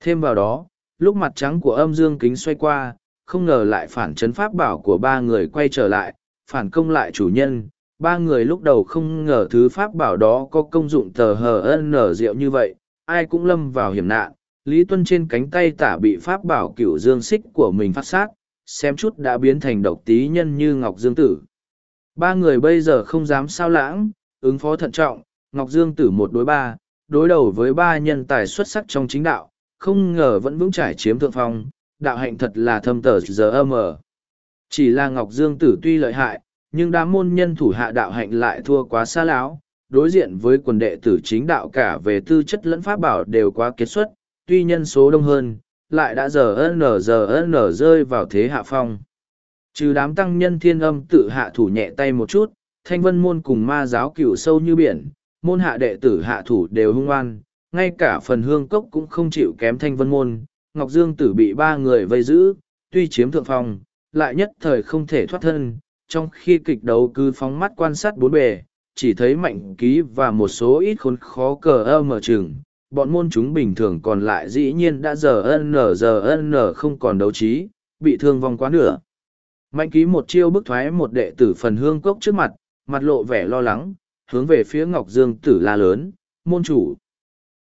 Thêm vào đó, lúc mặt trắng của âm dương kính xoay qua, không ngờ lại phản chấn pháp bảo của ba người quay trở lại, phản công lại chủ nhân. Ba người lúc đầu không ngờ thứ pháp bảo đó có công dụng tờ hờ nở rượu như vậy, ai cũng lâm vào hiểm nạn. Lý Tuân trên cánh tay tả bị pháp bảo cửu dương xích của mình phát sát, xem chút đã biến thành độc tí nhân như Ngọc Dương Tử. Ba người bây giờ không dám sao lãng, ứng phó thận trọng, Ngọc Dương Tử một đối ba, đối đầu với ba nhân tài xuất sắc trong chính đạo, không ngờ vẫn vững trải chiếm thượng phong, đạo hạnh thật là thâm tờ giờ âm Chỉ là Ngọc Dương Tử tuy lợi hại, nhưng đám môn nhân thủ hạ đạo hạnh lại thua quá xa lão, đối diện với quần đệ tử chính đạo cả về tư chất lẫn pháp bảo đều quá kết xuất, tuy nhân số đông hơn, lại đã giờ nở giờ nở rơi vào thế hạ phong. Trừ đám tăng nhân thiên âm tự hạ thủ nhẹ tay một chút, thanh vân môn cùng ma giáo cửu sâu như biển, môn hạ đệ tử hạ thủ đều hung oan, ngay cả phần hương cốc cũng không chịu kém thanh vân môn, Ngọc Dương tử bị ba người vây giữ, tuy chiếm thượng phong, lại nhất thời không thể thoát thân, trong khi kịch đấu cứ phóng mắt quan sát bốn bề, chỉ thấy mạnh ký và một số ít khốn khó cờ ơ mở trường, bọn môn chúng bình thường còn lại dĩ nhiên đã giờ ân nở giờ ân nở không còn đấu trí, bị thương vong quá nửa. Mạnh ký một chiêu bức thoái một đệ tử phần hương cốc trước mặt, mặt lộ vẻ lo lắng, hướng về phía Ngọc Dương tử la lớn, môn chủ.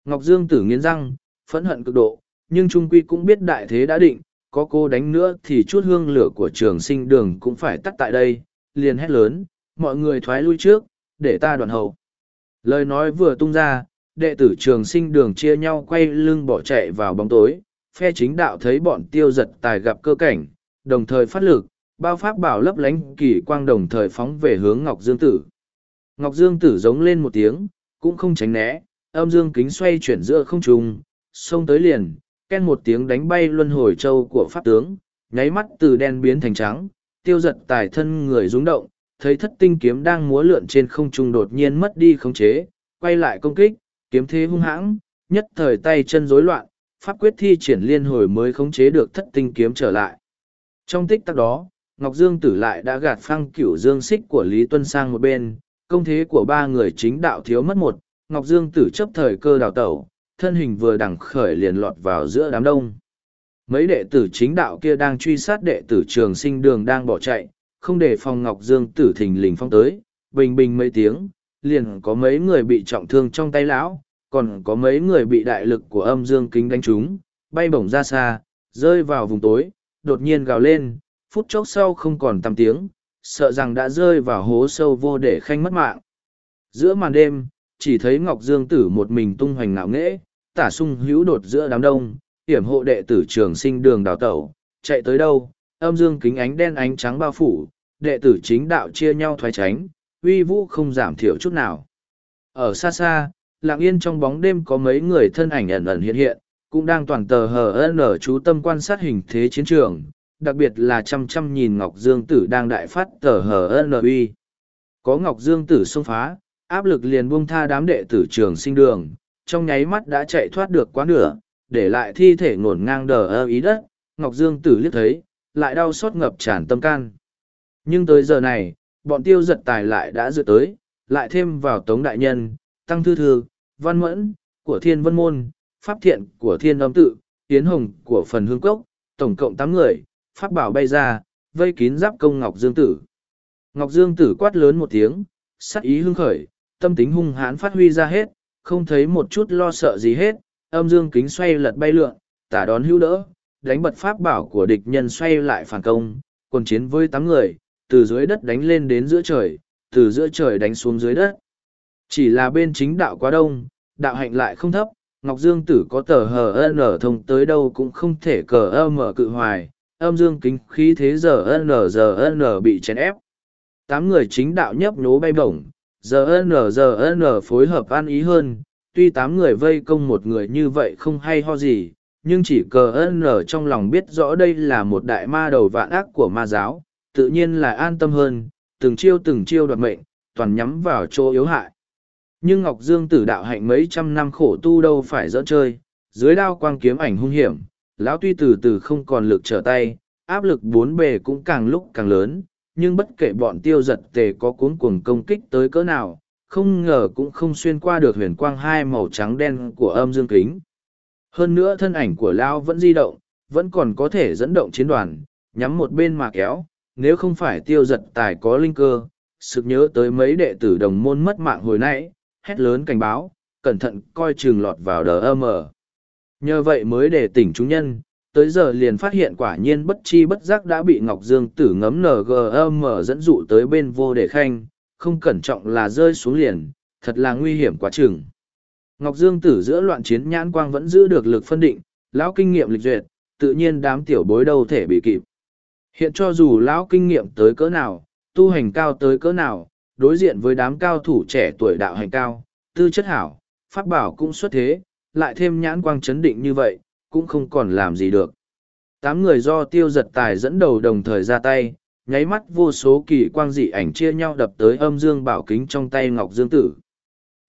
Ngọc Dương tử nghiến răng, phẫn hận cực độ, nhưng Trung Quy cũng biết đại thế đã định, có cô đánh nữa thì chút hương lửa của trường sinh đường cũng phải tắt tại đây, liền hét lớn, mọi người thoái lui trước, để ta đoàn hậu. Lời nói vừa tung ra, đệ tử trường sinh đường chia nhau quay lưng bỏ chạy vào bóng tối, phe chính đạo thấy bọn tiêu giật tài gặp cơ cảnh, đồng thời phát lực, bao pháp bảo lấp lánh kỳ quang đồng thời phóng về hướng Ngọc Dương Tử. Ngọc Dương Tử giống lên một tiếng, cũng không tránh né, âm dương kính xoay chuyển giữa không trung, xông tới liền, ken một tiếng đánh bay luân hồi châu của pháp tướng, nháy mắt từ đen biến thành trắng, tiêu giật tài thân người rung động, thấy thất tinh kiếm đang múa lượn trên không trung đột nhiên mất đi khống chế, quay lại công kích, kiếm thế hung hãng, nhất thời tay chân rối loạn, pháp quyết thi triển liên hồi mới khống chế được thất tinh kiếm trở lại. Trong tích tắc đó, Ngọc Dương tử lại đã gạt phăng cửu dương xích của Lý Tuân sang một bên, công thế của ba người chính đạo thiếu mất một, Ngọc Dương tử chấp thời cơ đào tẩu, thân hình vừa đằng khởi liền lọt vào giữa đám đông. Mấy đệ tử chính đạo kia đang truy sát đệ tử trường sinh đường đang bỏ chạy, không để phòng Ngọc Dương tử thình lình phong tới, bình bình mấy tiếng, liền có mấy người bị trọng thương trong tay lão, còn có mấy người bị đại lực của âm dương kính đánh trúng, bay bổng ra xa, rơi vào vùng tối, đột nhiên gào lên, phút chốc sau không còn tăm tiếng, sợ rằng đã rơi vào hố sâu vô để khanh mất mạng. Giữa màn đêm, chỉ thấy Ngọc Dương Tử một mình tung hoành ngạo nghễ, tả sung hữu đột giữa đám đông, hiểm hộ đệ tử trường sinh đường đào tẩu, chạy tới đâu, âm dương kính ánh đen ánh trắng bao phủ, đệ tử chính đạo chia nhau thoái tránh, uy vũ không giảm thiểu chút nào. Ở xa xa, lặng yên trong bóng đêm có mấy người thân ảnh ẩn ẩn hiện hiện, cũng đang toàn tờ hờ ở chú tâm quan sát hình thế chiến trường, đặc biệt là chăm chăm nhìn Ngọc Dương Tử đang đại phát tờ hờ uy. Có Ngọc Dương Tử xông phá, áp lực liền buông tha đám đệ tử trường sinh đường, trong nháy mắt đã chạy thoát được quá nửa, để lại thi thể ngổn ngang đờ ơ ý đất, Ngọc Dương Tử liếc thấy, lại đau xót ngập tràn tâm can. Nhưng tới giờ này, bọn tiêu giật tài lại đã dự tới, lại thêm vào Tống Đại Nhân, Tăng Thư Thư, Văn Mẫn, của Thiên Vân Môn, Pháp Thiện của Thiên Âm Tự, tiến Hồng của Phần Hương Cốc, tổng cộng tám người, Pháp Bảo bay ra, vây kín giáp công Ngọc Dương Tử. Ngọc Dương Tử quát lớn một tiếng, sắc ý hưng khởi, tâm tính hung hãn phát huy ra hết, không thấy một chút lo sợ gì hết, âm dương kính xoay lật bay lượn, tả đón hữu đỡ, đánh bật pháp bảo của địch nhân xoay lại phản công, quần chiến với tám người, từ dưới đất đánh lên đến giữa trời, từ giữa trời đánh xuống dưới đất. Chỉ là bên chính đạo quá đông, đạo hạnh lại không thấp, Ngọc Dương Tử có tờ hờ ở thông tới đâu cũng không thể cờ âm mở cự hoài, âm dương kính khí thế giờ n giờ n bị chèn ép. Tám người chính đạo nhấp nhố bay bổng, giờ n giờ n phối hợp an ý hơn, tuy tám người vây công một người như vậy không hay ho gì, nhưng chỉ cờ n trong lòng biết rõ đây là một đại ma đầu vạn ác của ma giáo, tự nhiên là an tâm hơn, từng chiêu từng chiêu đoạt mệnh, toàn nhắm vào chỗ yếu hại. Nhưng Ngọc Dương tử đạo hạnh mấy trăm năm khổ tu đâu phải dỡ chơi, dưới đao quang kiếm ảnh hung hiểm, lão tuy từ từ không còn lực trở tay, áp lực bốn bề cũng càng lúc càng lớn, nhưng bất kể bọn tiêu giật tề có cuốn cuồng công kích tới cỡ nào, không ngờ cũng không xuyên qua được huyền quang hai màu trắng đen của âm dương kính. Hơn nữa thân ảnh của Lão vẫn di động, vẫn còn có thể dẫn động chiến đoàn, nhắm một bên mà kéo, nếu không phải tiêu giật tài có linh cơ, sực nhớ tới mấy đệ tử đồng môn mất mạng hồi nãy, hét lớn cảnh báo, cẩn thận coi chừng lọt vào đờ âm ở. Nhờ vậy mới để tỉnh chúng nhân, tới giờ liền phát hiện quả nhiên bất chi bất giác đã bị Ngọc Dương tử ngấm NGM dẫn dụ tới bên vô đề khanh, không cẩn trọng là rơi xuống liền, thật là nguy hiểm quá chừng. Ngọc Dương tử giữa loạn chiến nhãn quang vẫn giữ được lực phân định, lão kinh nghiệm lịch duyệt, tự nhiên đám tiểu bối đâu thể bị kịp. Hiện cho dù lão kinh nghiệm tới cỡ nào, tu hành cao tới cỡ nào, đối diện với đám cao thủ trẻ tuổi đạo hành cao, tư chất hảo, pháp bảo cũng xuất thế, lại thêm nhãn quang chấn định như vậy, cũng không còn làm gì được. Tám người do tiêu giật tài dẫn đầu đồng thời ra tay, nháy mắt vô số kỳ quang dị ảnh chia nhau đập tới âm dương bảo kính trong tay Ngọc Dương Tử.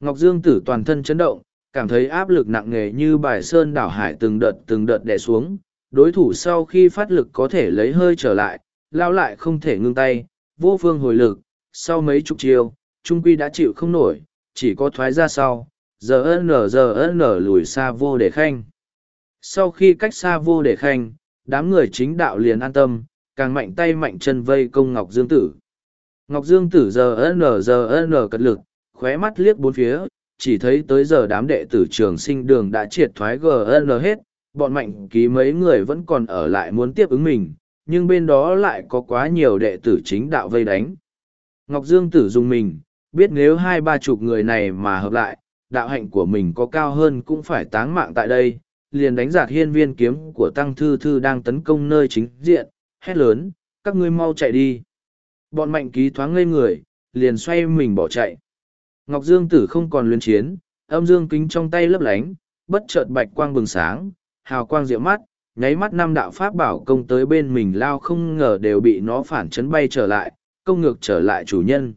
Ngọc Dương Tử toàn thân chấn động, cảm thấy áp lực nặng nề như bài sơn đảo hải từng đợt từng đợt đè xuống. Đối thủ sau khi phát lực có thể lấy hơi trở lại, lao lại không thể ngưng tay, vô phương hồi lực, sau mấy chục chiều, Trung Quy đã chịu không nổi, chỉ có thoái ra sau, giờ n giờ n lùi xa vô để khanh. Sau khi cách xa vô để khanh, đám người chính đạo liền an tâm, càng mạnh tay mạnh chân vây công Ngọc Dương Tử. Ngọc Dương Tử giờ n giờ n cật lực, khóe mắt liếc bốn phía, chỉ thấy tới giờ đám đệ tử trường sinh đường đã triệt thoái GN hết, bọn mạnh ký mấy người vẫn còn ở lại muốn tiếp ứng mình, nhưng bên đó lại có quá nhiều đệ tử chính đạo vây đánh. Ngọc Dương Tử dùng mình, biết nếu hai ba chục người này mà hợp lại, đạo hạnh của mình có cao hơn cũng phải táng mạng tại đây, liền đánh giạt hiên viên kiếm của Tăng Thư Thư đang tấn công nơi chính diện, hét lớn, các ngươi mau chạy đi. Bọn mạnh ký thoáng ngây người, liền xoay mình bỏ chạy. Ngọc Dương Tử không còn luyến chiến, âm dương kính trong tay lấp lánh, bất chợt bạch quang bừng sáng, hào quang diệu mắt, nháy mắt năm đạo pháp bảo công tới bên mình lao không ngờ đều bị nó phản chấn bay trở lại, công ngược trở lại chủ nhân.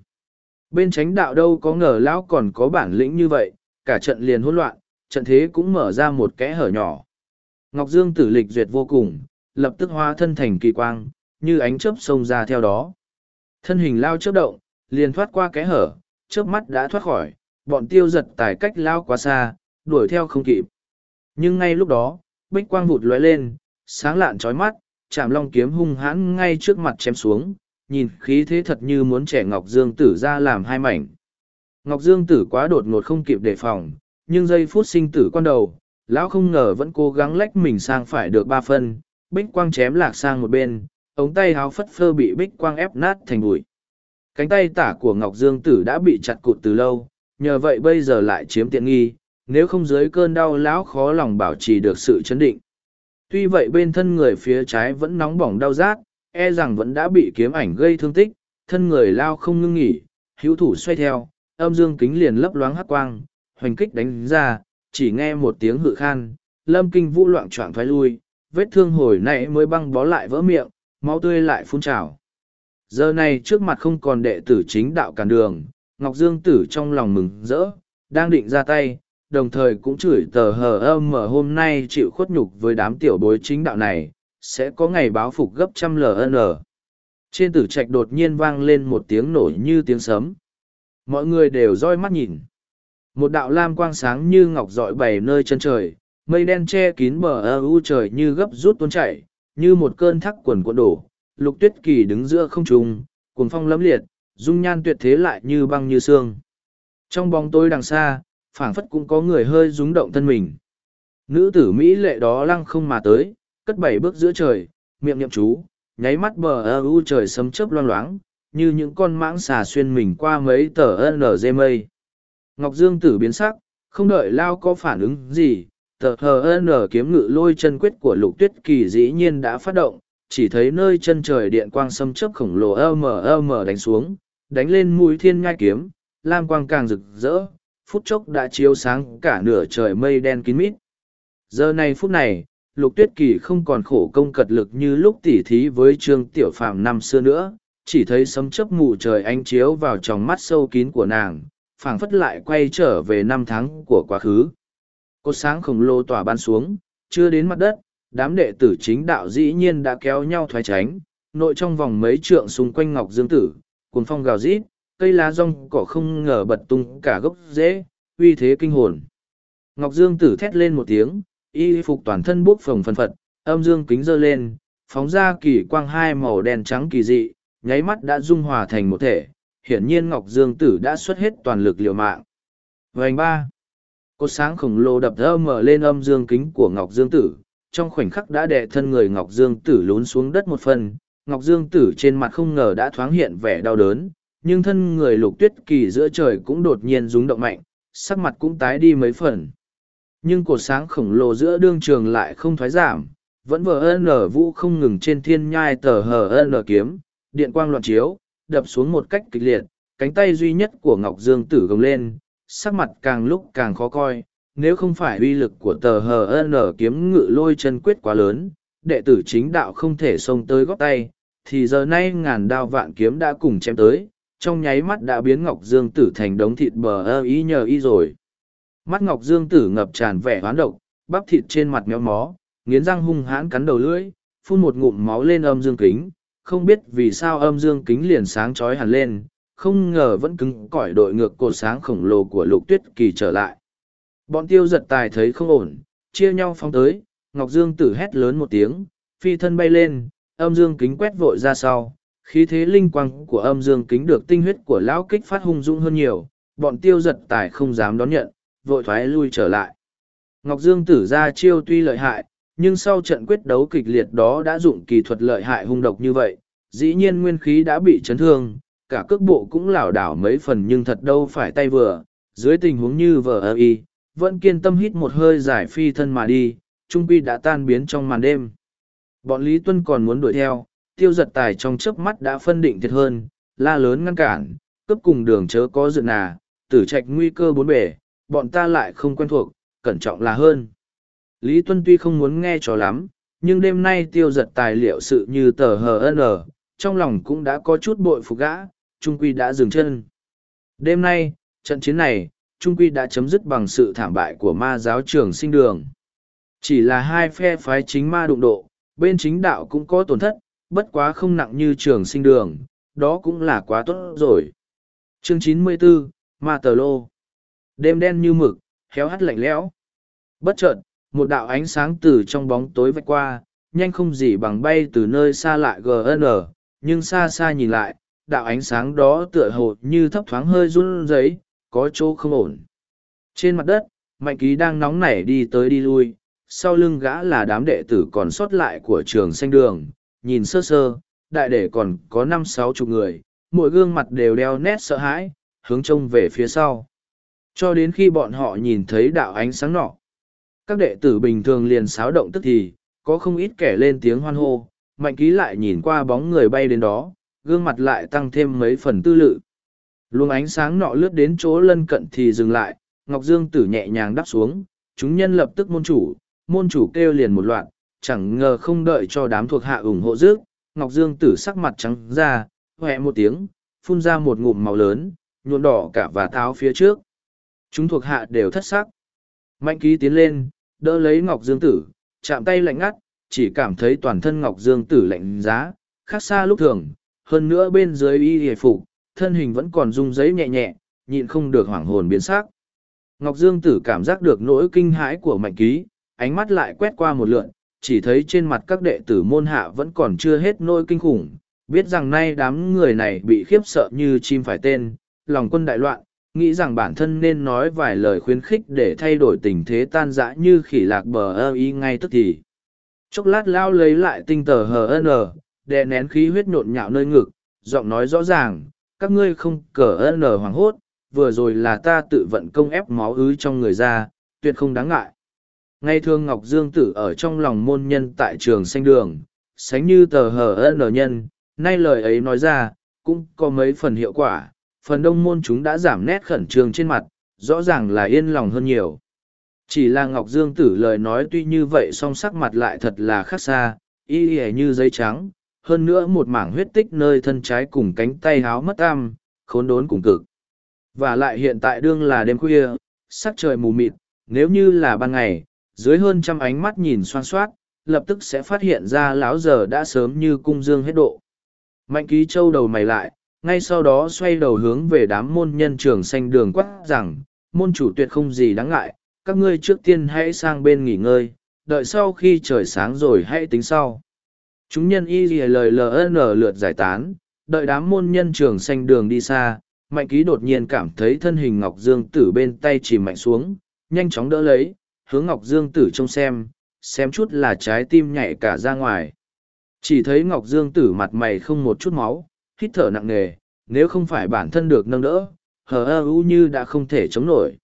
Bên tránh đạo đâu có ngờ lão còn có bản lĩnh như vậy, cả trận liền hỗn loạn, trận thế cũng mở ra một kẽ hở nhỏ. Ngọc Dương tử lịch duyệt vô cùng, lập tức hóa thân thành kỳ quang, như ánh chớp xông ra theo đó. Thân hình lao chớp động, liền thoát qua kẽ hở, chớp mắt đã thoát khỏi, bọn tiêu giật tài cách lao quá xa, đuổi theo không kịp. Nhưng ngay lúc đó, bích quang vụt lóe lên, sáng lạn trói mắt, chạm long kiếm hung hãn ngay trước mặt chém xuống, nhìn khí thế thật như muốn trẻ Ngọc Dương Tử ra làm hai mảnh. Ngọc Dương Tử quá đột ngột không kịp đề phòng, nhưng giây phút sinh tử quan đầu, lão không ngờ vẫn cố gắng lách mình sang phải được ba phân, bích quang chém lạc sang một bên, ống tay háo phất phơ bị bích quang ép nát thành bụi. Cánh tay tả của Ngọc Dương Tử đã bị chặt cụt từ lâu, nhờ vậy bây giờ lại chiếm tiện nghi, nếu không dưới cơn đau lão khó lòng bảo trì được sự chấn định. Tuy vậy bên thân người phía trái vẫn nóng bỏng đau rát, e rằng vẫn đã bị kiếm ảnh gây thương tích, thân người lao không ngưng nghỉ, hữu thủ xoay theo, âm dương kính liền lấp loáng hắc quang, hoành kích đánh ra, chỉ nghe một tiếng hự khan, lâm kinh vũ loạn choạng thoái lui, vết thương hồi nãy mới băng bó lại vỡ miệng, máu tươi lại phun trào. Giờ này trước mặt không còn đệ tử chính đạo cản đường, Ngọc Dương Tử trong lòng mừng rỡ, đang định ra tay, đồng thời cũng chửi tờ hờ âm mở hôm nay chịu khuất nhục với đám tiểu bối chính đạo này, sẽ có ngày báo phục gấp trăm LN. Trên tử trạch đột nhiên vang lên một tiếng nổi như tiếng sấm. Mọi người đều roi mắt nhìn. Một đạo lam quang sáng như ngọc dọi bảy nơi chân trời, mây đen che kín bờ ơ u trời như gấp rút tuôn chảy, như một cơn thác quần cuộn đổ. Lục tuyết kỳ đứng giữa không trung, cuồng phong lấm liệt, dung nhan tuyệt thế lại như băng như xương. Trong bóng tối đằng xa, phảng phất cũng có người hơi rúng động thân mình. Nữ tử Mỹ lệ đó lăng không mà tới, cất bảy bước giữa trời, miệng nhậm chú, nháy mắt bờ ơ u trời sấm chớp loang loáng, như những con mãng xà xuyên mình qua mấy tờ NG mây. Ngọc Dương tử biến sắc, không đợi Lao có phản ứng gì, tờ HN kiếm ngự lôi chân quyết của lục tuyết kỳ dĩ nhiên đã phát động, chỉ thấy nơi chân trời điện quang xâm chớp khổng lồ âm đánh xuống, đánh lên mũi thiên ngai kiếm, lam quang càng rực rỡ, phút chốc đã chiếu sáng cả nửa trời mây đen kín mít. Giờ này phút này, lục tuyết kỳ không còn khổ công cật lực như lúc tỉ thí với trương tiểu phàm năm xưa nữa, chỉ thấy sấm chớp mù trời ánh chiếu vào trong mắt sâu kín của nàng, phảng phất lại quay trở về năm tháng của quá khứ. Cột sáng khổng lồ tỏa ban xuống, chưa đến mặt đất, đám đệ tử chính đạo dĩ nhiên đã kéo nhau thoái tránh, nội trong vòng mấy trượng xung quanh Ngọc Dương Tử, cuồng phong gào rít, cây lá rong cỏ không ngờ bật tung cả gốc rễ, uy thế kinh hồn. Ngọc Dương Tử thét lên một tiếng, y phục toàn thân bốc phồng phân phật, âm dương kính dơ lên, phóng ra kỳ quang hai màu đen trắng kỳ dị, nháy mắt đã dung hòa thành một thể, hiển nhiên Ngọc Dương Tử đã xuất hết toàn lực liều mạng. Vành ba, cột sáng khổng lồ đập thơ mở lên âm dương kính của Ngọc Dương Tử, trong khoảnh khắc đã đè thân người Ngọc Dương Tử lún xuống đất một phần, Ngọc Dương Tử trên mặt không ngờ đã thoáng hiện vẻ đau đớn, nhưng thân người lục tuyết kỳ giữa trời cũng đột nhiên rúng động mạnh, sắc mặt cũng tái đi mấy phần. Nhưng cột sáng khổng lồ giữa đương trường lại không thoái giảm, vẫn vờ ân vũ không ngừng trên thiên nhai tờ hờ ân kiếm, điện quang loạn chiếu, đập xuống một cách kịch liệt, cánh tay duy nhất của Ngọc Dương tử gồng lên, sắc mặt càng lúc càng khó coi, nếu không phải uy lực của tờ hờ kiếm ngự lôi chân quyết quá lớn, đệ tử chính đạo không thể xông tới góc tay, thì giờ nay ngàn đao vạn kiếm đã cùng chém tới, trong nháy mắt đã biến Ngọc Dương tử thành đống thịt bờ ơ ý nhờ y rồi. Mắt Ngọc Dương tử ngập tràn vẻ hoán độc, bắp thịt trên mặt méo mó, nghiến răng hung hãn cắn đầu lưỡi, phun một ngụm máu lên âm dương kính, không biết vì sao âm dương kính liền sáng trói hẳn lên, không ngờ vẫn cứng cỏi đội ngược cột sáng khổng lồ của lục tuyết kỳ trở lại. Bọn tiêu giật tài thấy không ổn, chia nhau phóng tới, Ngọc Dương tử hét lớn một tiếng, phi thân bay lên, âm dương kính quét vội ra sau, khí thế linh quang của âm dương kính được tinh huyết của lão kích phát hung dũng hơn nhiều, bọn tiêu giật tài không dám đón nhận, vội thoái lui trở lại. Ngọc Dương tử ra chiêu tuy lợi hại, nhưng sau trận quyết đấu kịch liệt đó đã dụng kỳ thuật lợi hại hung độc như vậy, dĩ nhiên nguyên khí đã bị chấn thương, cả cước bộ cũng lảo đảo mấy phần nhưng thật đâu phải tay vừa, dưới tình huống như vờ ơ y, vẫn kiên tâm hít một hơi giải phi thân mà đi, trung pi đã tan biến trong màn đêm. Bọn Lý Tuân còn muốn đuổi theo, tiêu giật tài trong chớp mắt đã phân định thiệt hơn, la lớn ngăn cản, cướp cùng đường chớ có dự nà, tử trạch nguy cơ bốn bể, bọn ta lại không quen thuộc, cẩn trọng là hơn. Lý Tuân tuy không muốn nghe cho lắm, nhưng đêm nay tiêu giật tài liệu sự như tờ hờ n, trong lòng cũng đã có chút bội phục gã, Trung Quy đã dừng chân. Đêm nay, trận chiến này, Trung Quy đã chấm dứt bằng sự thảm bại của ma giáo trường sinh đường. Chỉ là hai phe phái chính ma đụng độ, bên chính đạo cũng có tổn thất, bất quá không nặng như trường sinh đường, đó cũng là quá tốt rồi. Chương 94, Ma Tờ Lô Đêm đen như mực, héo hắt lạnh lẽo. Bất chợt, một đạo ánh sáng từ trong bóng tối vạch qua, nhanh không gì bằng bay từ nơi xa lại GN, nhưng xa xa nhìn lại, đạo ánh sáng đó tựa hồ như thấp thoáng hơi run rẩy, có chỗ không ổn. Trên mặt đất, Mạnh ký đang nóng nảy đi tới đi lui, sau lưng gã là đám đệ tử còn sót lại của trường xanh đường, nhìn sơ sơ, đại đệ còn có năm sáu chục người, mỗi gương mặt đều đeo nét sợ hãi, hướng trông về phía sau. Cho đến khi bọn họ nhìn thấy đạo ánh sáng nọ, các đệ tử bình thường liền xáo động tức thì, có không ít kẻ lên tiếng hoan hô, mạnh ký lại nhìn qua bóng người bay đến đó, gương mặt lại tăng thêm mấy phần tư lự. Luồng ánh sáng nọ lướt đến chỗ lân cận thì dừng lại, Ngọc Dương Tử nhẹ nhàng đắp xuống, chúng nhân lập tức môn chủ, môn chủ kêu liền một loạt, chẳng ngờ không đợi cho đám thuộc hạ ủng hộ rước, Ngọc Dương Tử sắc mặt trắng ra, hẹ một tiếng, phun ra một ngụm màu lớn, nhuộm đỏ cả và tháo phía trước. Chúng thuộc hạ đều thất sắc. Mạnh ký tiến lên, đỡ lấy Ngọc Dương Tử, chạm tay lạnh ngắt, chỉ cảm thấy toàn thân Ngọc Dương Tử lạnh giá, khác xa lúc thường, hơn nữa bên dưới y hề phục, thân hình vẫn còn rung giấy nhẹ nhẹ, nhịn không được hoảng hồn biến sắc. Ngọc Dương Tử cảm giác được nỗi kinh hãi của mạnh ký, ánh mắt lại quét qua một lượn, chỉ thấy trên mặt các đệ tử môn hạ vẫn còn chưa hết nỗi kinh khủng, biết rằng nay đám người này bị khiếp sợ như chim phải tên, lòng quân đại loạn, nghĩ rằng bản thân nên nói vài lời khuyến khích để thay đổi tình thế tan rã như khỉ lạc bờ ơ y ngay tức thì. Chốc lát lao lấy lại tinh tờ hờ n, đè nén khí huyết nhộn nhạo nơi ngực, giọng nói rõ ràng, các ngươi không cờ n hoảng hốt, vừa rồi là ta tự vận công ép máu ứ trong người ra, tuyệt không đáng ngại. Ngay thường Ngọc Dương Tử ở trong lòng môn nhân tại trường xanh đường, sánh như tờ hờ n nhân, nay lời ấy nói ra, cũng có mấy phần hiệu quả, phần đông môn chúng đã giảm nét khẩn trương trên mặt, rõ ràng là yên lòng hơn nhiều. Chỉ là Ngọc Dương Tử lời nói tuy như vậy song sắc mặt lại thật là khác xa, y y như giấy trắng, hơn nữa một mảng huyết tích nơi thân trái cùng cánh tay háo mất am, khốn đốn cùng cực. Và lại hiện tại đương là đêm khuya, sắc trời mù mịt, nếu như là ban ngày, dưới hơn trăm ánh mắt nhìn xoan xoát, lập tức sẽ phát hiện ra lão giờ đã sớm như cung dương hết độ. Mạnh ký châu đầu mày lại, ngay sau đó xoay đầu hướng về đám môn nhân trường xanh đường quát rằng, môn chủ tuyệt không gì đáng ngại, các ngươi trước tiên hãy sang bên nghỉ ngơi, đợi sau khi trời sáng rồi hãy tính sau. Chúng nhân y lìa lời LN lượt giải tán, đợi đám môn nhân trường xanh đường đi xa, mạnh ký đột nhiên cảm thấy thân hình Ngọc Dương Tử bên tay chìm mạnh xuống, nhanh chóng đỡ lấy, hướng Ngọc Dương Tử trông xem, xem chút là trái tim nhảy cả ra ngoài. Chỉ thấy Ngọc Dương Tử mặt mày không một chút máu, hít thở nặng nề, nếu không phải bản thân được nâng đỡ, hờ ơ u như đã không thể chống nổi.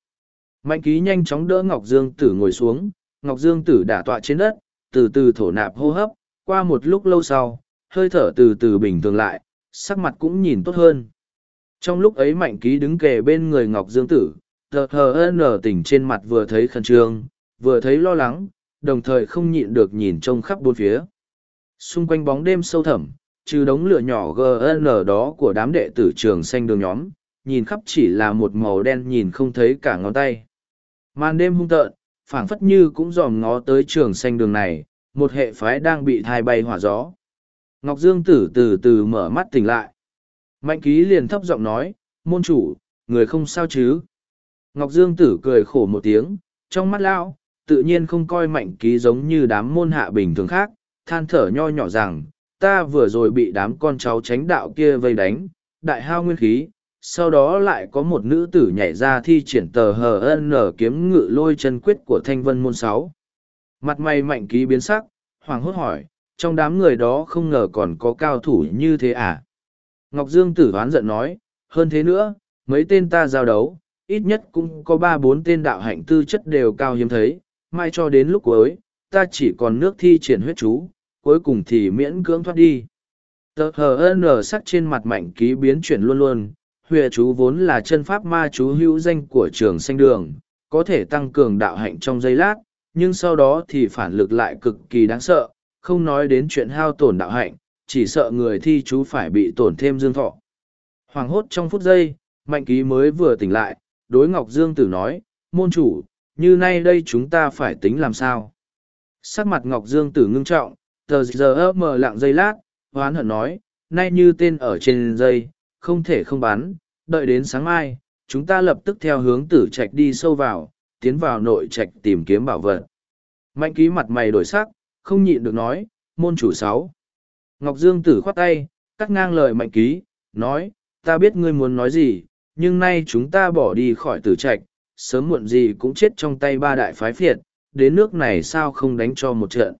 Mạnh ký nhanh chóng đỡ Ngọc Dương Tử ngồi xuống, Ngọc Dương Tử đả tọa trên đất, từ từ thổ nạp hô hấp, qua một lúc lâu sau, hơi thở từ từ bình thường lại, sắc mặt cũng nhìn tốt hơn. Trong lúc ấy Mạnh ký đứng kề bên người Ngọc Dương Tử, tờ hờ nở tỉnh trên mặt vừa thấy khẩn trương, vừa thấy lo lắng, đồng thời không nhịn được nhìn trông khắp bốn phía. Xung quanh bóng đêm sâu thẳm, trừ đống lửa nhỏ gn đó của đám đệ tử trường xanh đường nhóm, nhìn khắp chỉ là một màu đen nhìn không thấy cả ngón tay. Màn đêm hung tợn, phảng phất như cũng dòm ngó tới trường xanh đường này, một hệ phái đang bị thai bay hỏa gió. Ngọc dương tử từ từ mở mắt tỉnh lại. Mạnh ký liền thấp giọng nói, môn chủ, người không sao chứ? Ngọc dương tử cười khổ một tiếng, trong mắt lão, tự nhiên không coi mạnh ký giống như đám môn hạ bình thường khác, than thở nho nhỏ rằng ta vừa rồi bị đám con cháu tránh đạo kia vây đánh, đại hao nguyên khí, sau đó lại có một nữ tử nhảy ra thi triển tờ hờ nở kiếm ngự lôi chân quyết của thanh vân môn sáu. Mặt mày mạnh ký biến sắc, hoàng hốt hỏi, trong đám người đó không ngờ còn có cao thủ như thế à? Ngọc Dương tử oán giận nói, hơn thế nữa, mấy tên ta giao đấu, ít nhất cũng có ba bốn tên đạo hạnh tư chất đều cao hiếm thấy, mai cho đến lúc cuối, ta chỉ còn nước thi triển huyết chú, cuối cùng thì miễn cưỡng thoát đi. Tờ hờ n sắc trên mặt mạnh ký biến chuyển luôn luôn, huệ chú vốn là chân pháp ma chú hữu danh của trường xanh đường, có thể tăng cường đạo hạnh trong giây lát, nhưng sau đó thì phản lực lại cực kỳ đáng sợ, không nói đến chuyện hao tổn đạo hạnh, chỉ sợ người thi chú phải bị tổn thêm dương thọ. Hoàng hốt trong phút giây, mạnh ký mới vừa tỉnh lại, đối Ngọc Dương Tử nói, môn chủ, như nay đây chúng ta phải tính làm sao? Sắc mặt Ngọc Dương Tử ngưng trọng, tờ giờ mờ lặng dây lát hoán hận nói nay như tên ở trên dây không thể không bắn đợi đến sáng mai chúng ta lập tức theo hướng tử trạch đi sâu vào tiến vào nội trạch tìm kiếm bảo vật mạnh ký mặt mày đổi sắc không nhịn được nói môn chủ sáu ngọc dương tử khoát tay cắt ngang lời mạnh ký nói ta biết ngươi muốn nói gì nhưng nay chúng ta bỏ đi khỏi tử trạch sớm muộn gì cũng chết trong tay ba đại phái phiệt, đến nước này sao không đánh cho một trận.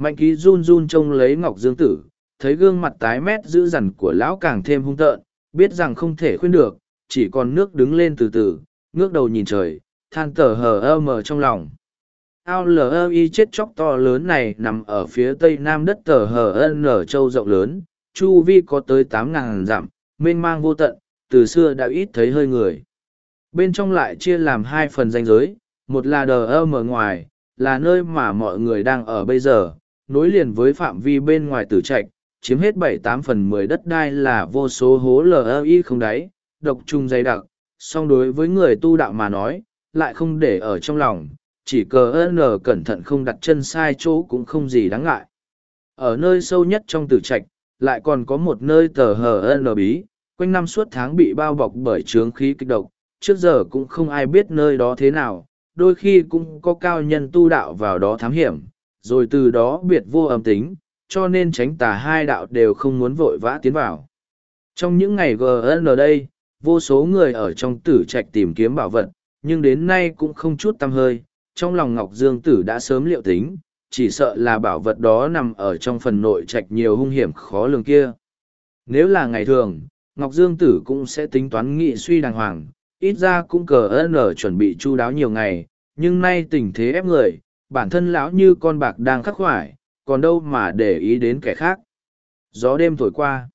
Mạnh ký run run trông lấy Ngọc Dương Tử, thấy gương mặt tái mét dữ dằn của lão càng thêm hung tợn, biết rằng không thể khuyên được, chỉ còn nước đứng lên từ từ, ngước đầu nhìn trời, than tờ hờ ơ mờ trong lòng. Ao lờ y chết chóc to lớn này nằm ở phía tây nam đất tờ hờ nở châu rộng lớn, chu vi có tới tám ngàn dặm, mênh mang vô tận, từ xưa đã ít thấy hơi người. Bên trong lại chia làm hai phần danh giới, một là đờ ơ mở ngoài, là nơi mà mọi người đang ở bây giờ, nối liền với phạm vi bên ngoài tử trạch, chiếm hết bảy tám phần mười đất đai là vô số hố LI không đáy, độc trùng dày đặc, song đối với người tu đạo mà nói, lại không để ở trong lòng, chỉ cờ n cẩn thận không đặt chân sai chỗ cũng không gì đáng ngại. Ở nơi sâu nhất trong tử trạch, lại còn có một nơi tờ hờ n bí, quanh năm suốt tháng bị bao bọc bởi trướng khí kích độc, trước giờ cũng không ai biết nơi đó thế nào, đôi khi cũng có cao nhân tu đạo vào đó thám hiểm, rồi từ đó biệt vô âm tính, cho nên tránh tà hai đạo đều không muốn vội vã tiến vào. Trong những ngày GN đây, vô số người ở trong tử trạch tìm kiếm bảo vật, nhưng đến nay cũng không chút tâm hơi, trong lòng Ngọc Dương Tử đã sớm liệu tính, chỉ sợ là bảo vật đó nằm ở trong phần nội trạch nhiều hung hiểm khó lường kia. Nếu là ngày thường, Ngọc Dương Tử cũng sẽ tính toán nghị suy đàng hoàng, ít ra cũng cờ ơn ở chuẩn bị chu đáo nhiều ngày, nhưng nay tình thế ép người, bản thân lão như con bạc đang khắc khoải, còn đâu mà để ý đến kẻ khác. Gió đêm thổi qua.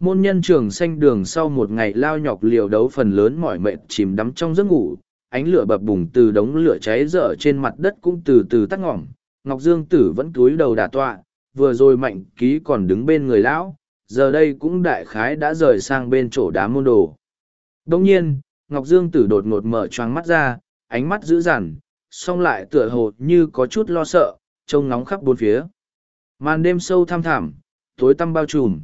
Môn nhân trường xanh đường sau một ngày lao nhọc liều đấu phần lớn mỏi mệt chìm đắm trong giấc ngủ, ánh lửa bập bùng từ đống lửa cháy dở trên mặt đất cũng từ từ tắt ngỏm. Ngọc Dương Tử vẫn túi đầu đà tọa, vừa rồi mạnh ký còn đứng bên người lão, giờ đây cũng đại khái đã rời sang bên chỗ đám môn đồ. Đồng nhiên, Ngọc Dương Tử đột ngột mở choáng mắt ra, ánh mắt dữ dằn, song lại tựa hồ như có chút lo sợ, trông nóng khắp bốn phía. Màn đêm sâu thăm thẳm, tối tăm bao trùm.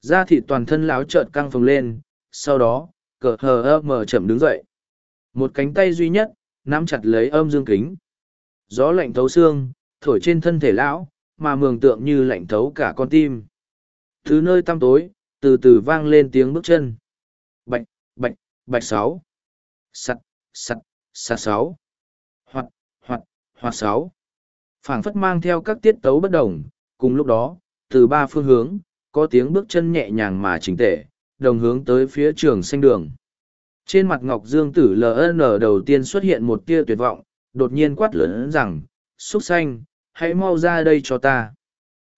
Da thịt toàn thân láo trợn căng phồng lên, sau đó, cờ hờ ơ mở chậm đứng dậy. Một cánh tay duy nhất, nắm chặt lấy âm dương kính. Gió lạnh thấu xương, thổi trên thân thể lão, mà mường tượng như lạnh thấu cả con tim. Thứ nơi tăm tối, từ từ vang lên tiếng bước chân. Bạch, bạch, bạch sáu. sắt sắt sắt sáu. Hoặc, sáu. phảng phất mang theo các tiết tấu bất đồng, cùng lúc đó, từ ba phương hướng, có tiếng bước chân nhẹ nhàng mà chỉnh tệ, đồng hướng tới phía trường xanh đường. Trên mặt Ngọc Dương Tử LN đầu tiên xuất hiện một tia tuyệt vọng, đột nhiên quát lớn rằng, Xúc xanh, hãy mau ra đây cho ta.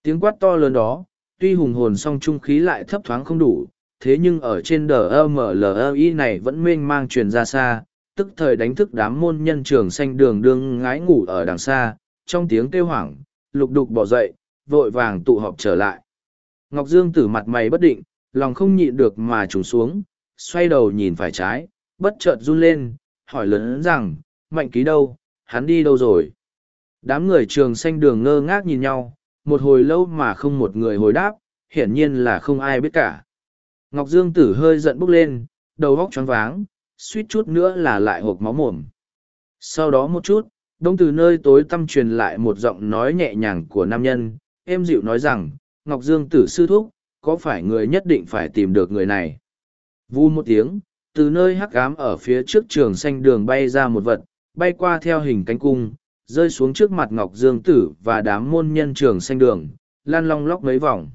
Tiếng quát to lớn đó, tuy hùng hồn song trung khí lại thấp thoáng không đủ, thế nhưng ở trên đờ MLI này vẫn mênh mang truyền ra xa, tức thời đánh thức đám môn nhân trường xanh đường đương ngái ngủ ở đằng xa, trong tiếng kêu hoảng, lục đục bỏ dậy, vội vàng tụ họp trở lại. Ngọc Dương tử mặt mày bất định, lòng không nhịn được mà trùng xuống, xoay đầu nhìn phải trái, bất chợt run lên, hỏi lớn rằng, mạnh ký đâu, hắn đi đâu rồi? Đám người trường xanh đường ngơ ngác nhìn nhau, một hồi lâu mà không một người hồi đáp, hiển nhiên là không ai biết cả. Ngọc Dương tử hơi giận bốc lên, đầu góc choáng váng, suýt chút nữa là lại hộp máu mồm. Sau đó một chút, đông từ nơi tối tăm truyền lại một giọng nói nhẹ nhàng của nam nhân, êm dịu nói rằng, Ngọc Dương tử sư thúc, có phải người nhất định phải tìm được người này? Vu một tiếng, từ nơi hắc ám ở phía trước trường xanh đường bay ra một vật, bay qua theo hình cánh cung, rơi xuống trước mặt Ngọc Dương Tử và đám môn nhân trường xanh đường, lan long lóc mấy vòng.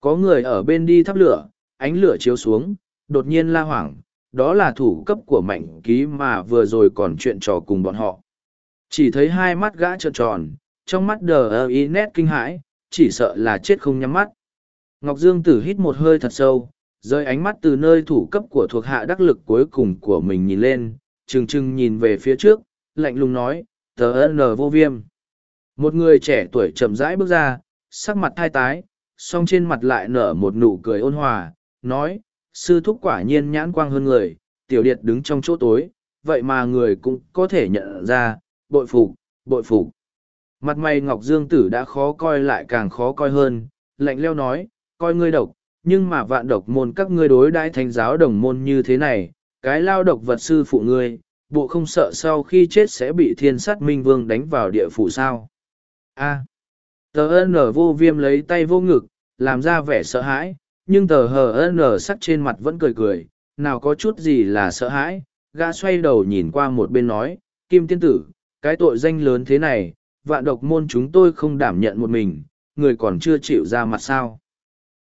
Có người ở bên đi thắp lửa, ánh lửa chiếu xuống, đột nhiên la hoảng, đó là thủ cấp của mạnh ký mà vừa rồi còn chuyện trò cùng bọn họ. Chỉ thấy hai mắt gã trợn tròn, trong mắt đờ ơ ý nét kinh hãi, chỉ sợ là chết không nhắm mắt. Ngọc Dương Tử hít một hơi thật sâu, rơi ánh mắt từ nơi thủ cấp của thuộc hạ đắc lực cuối cùng của mình nhìn lên, trừng trừng nhìn về phía trước, lạnh lùng nói, tờ ân vô viêm. Một người trẻ tuổi chậm rãi bước ra, sắc mặt thai tái, song trên mặt lại nở một nụ cười ôn hòa, nói, sư thúc quả nhiên nhãn quang hơn người, tiểu điệt đứng trong chỗ tối, vậy mà người cũng có thể nhận ra, bội phục, bội phục. Mặt mày Ngọc Dương Tử đã khó coi lại càng khó coi hơn, lạnh leo nói, coi ngươi độc, nhưng mà vạn độc môn các ngươi đối đãi thánh giáo đồng môn như thế này, cái lao độc vật sư phụ ngươi, bộ không sợ sau khi chết sẽ bị thiên sát minh vương đánh vào địa phủ sao. A. Tờ ân vô viêm lấy tay vô ngực, làm ra vẻ sợ hãi, nhưng tờ hờ ân sắc trên mặt vẫn cười cười, nào có chút gì là sợ hãi, gã xoay đầu nhìn qua một bên nói, Kim Tiên Tử, cái tội danh lớn thế này, vạn độc môn chúng tôi không đảm nhận một mình, người còn chưa chịu ra mặt sao.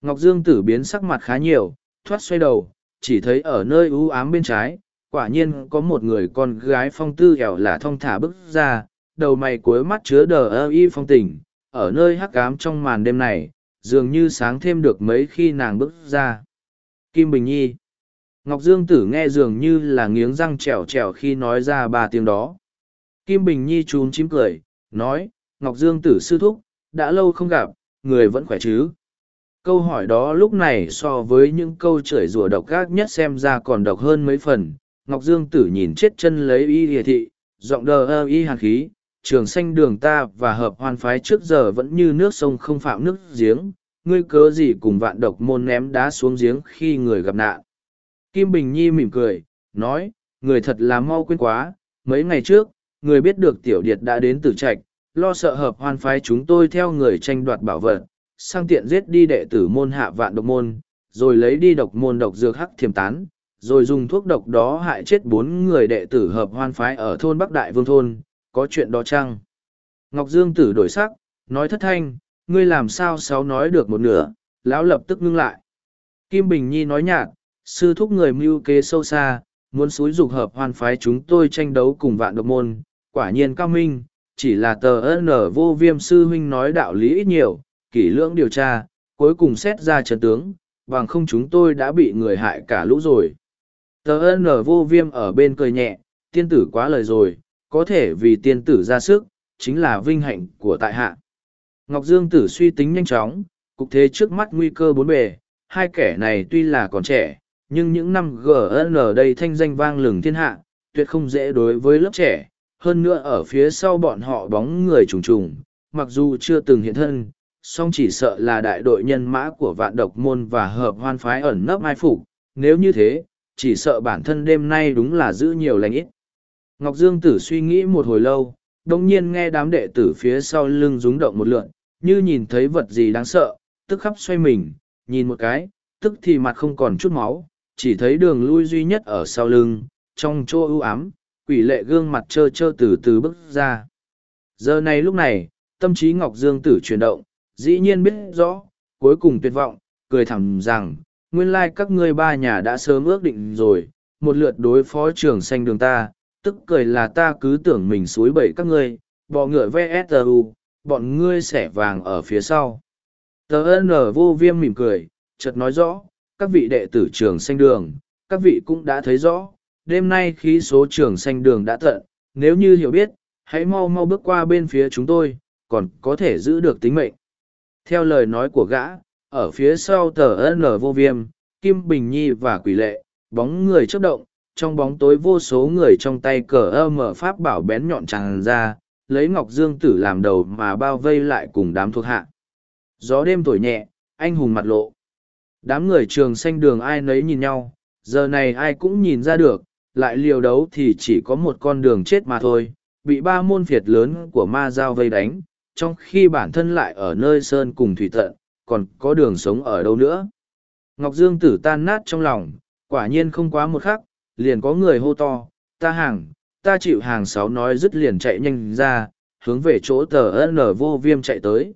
Ngọc Dương Tử biến sắc mặt khá nhiều, thoát xoay đầu, chỉ thấy ở nơi u ám bên trái, quả nhiên có một người con gái phong tư ẻo là thong thả bước ra, đầu mày cuối mắt chứa đờ ơ y phong tình, ở nơi hắc ám trong màn đêm này, dường như sáng thêm được mấy khi nàng bước ra. Kim Bình Nhi Ngọc Dương Tử nghe dường như là nghiến răng trèo trèo khi nói ra ba tiếng đó. Kim Bình Nhi trún chím cười, nói, Ngọc Dương Tử sư thúc, đã lâu không gặp, người vẫn khỏe chứ. Câu hỏi đó lúc này so với những câu chửi rủa độc gác nhất xem ra còn độc hơn mấy phần. Ngọc Dương Tử nhìn chết chân lấy y địa thị, giọng đờ ơ y hàn khí, trường xanh đường ta và hợp hoan phái trước giờ vẫn như nước sông không phạm nước giếng, ngươi cớ gì cùng vạn độc môn ném đá xuống giếng khi người gặp nạn. Kim Bình Nhi mỉm cười, nói, người thật là mau quên quá, mấy ngày trước, người biết được tiểu điệt đã đến tử trạch, lo sợ hợp hoan phái chúng tôi theo người tranh đoạt bảo vật, sang tiện giết đi đệ tử môn hạ vạn độc môn, rồi lấy đi độc môn độc dược hắc thiềm tán, rồi dùng thuốc độc đó hại chết bốn người đệ tử hợp hoan phái ở thôn Bắc Đại Vương Thôn, có chuyện đó chăng? Ngọc Dương tử đổi sắc, nói thất thanh, ngươi làm sao sáu nói được một nửa, lão lập tức ngưng lại. Kim Bình Nhi nói nhạt, sư thúc người mưu kế sâu xa, muốn xúi dục hợp hoan phái chúng tôi tranh đấu cùng vạn độc môn, quả nhiên cao minh, chỉ là tờ ân vô viêm sư huynh nói đạo lý ít nhiều, kỹ lưỡng điều tra, cuối cùng xét ra trận tướng, bằng không chúng tôi đã bị người hại cả lũ rồi. Tờ ân vô viêm ở bên cười nhẹ, tiên tử quá lời rồi, có thể vì tiên tử ra sức, chính là vinh hạnh của tại hạ. Ngọc Dương tử suy tính nhanh chóng, cục thế trước mắt nguy cơ bốn bề, hai kẻ này tuy là còn trẻ, nhưng những năm GN đây thanh danh vang lừng thiên hạ, tuyệt không dễ đối với lớp trẻ. Hơn nữa ở phía sau bọn họ bóng người trùng trùng, mặc dù chưa từng hiện thân, song chỉ sợ là đại đội nhân mã của vạn độc môn và hợp hoan phái ẩn nấp mai phục nếu như thế chỉ sợ bản thân đêm nay đúng là giữ nhiều lành ít ngọc dương tử suy nghĩ một hồi lâu đồng nhiên nghe đám đệ tử phía sau lưng rúng động một lượn như nhìn thấy vật gì đáng sợ tức khắp xoay mình nhìn một cái tức thì mặt không còn chút máu chỉ thấy đường lui duy nhất ở sau lưng trong chỗ ưu ám quỷ lệ gương mặt trơ trơ từ từ bước ra. Giờ này lúc này tâm trí ngọc dương tử chuyển động dĩ nhiên biết rõ, cuối cùng tuyệt vọng, cười thầm rằng, nguyên lai các ngươi ba nhà đã sớm ước định rồi, một lượt đối phó trưởng xanh đường ta, tức cười là ta cứ tưởng mình suối bậy các ngươi, bọ ngựa VSU, bọn ngươi xẻ vàng ở phía sau. Tờ Nở vô viêm mỉm cười, chợt nói rõ, các vị đệ tử trường xanh đường, các vị cũng đã thấy rõ, đêm nay khí số trường xanh đường đã tận, nếu như hiểu biết, hãy mau mau bước qua bên phía chúng tôi, còn có thể giữ được tính mệnh. Theo lời nói của gã, ở phía sau tờ Nở vô viêm, Kim Bình Nhi và Quỷ Lệ, bóng người chớp động, trong bóng tối vô số người trong tay cờ ơ mở pháp bảo bén nhọn tràn ra, lấy Ngọc Dương Tử làm đầu mà bao vây lại cùng đám thuộc hạ. Gió đêm thổi nhẹ, anh hùng mặt lộ. Đám người trường xanh đường ai nấy nhìn nhau, giờ này ai cũng nhìn ra được, lại liều đấu thì chỉ có một con đường chết mà thôi, bị ba môn phiệt lớn của ma giao vây đánh, trong khi bản thân lại ở nơi sơn cùng thủy tận, còn có đường sống ở đâu nữa. Ngọc Dương tử tan nát trong lòng, quả nhiên không quá một khắc, liền có người hô to, ta hàng, ta chịu hàng sáu nói dứt liền chạy nhanh ra, hướng về chỗ tờ N vô viêm chạy tới.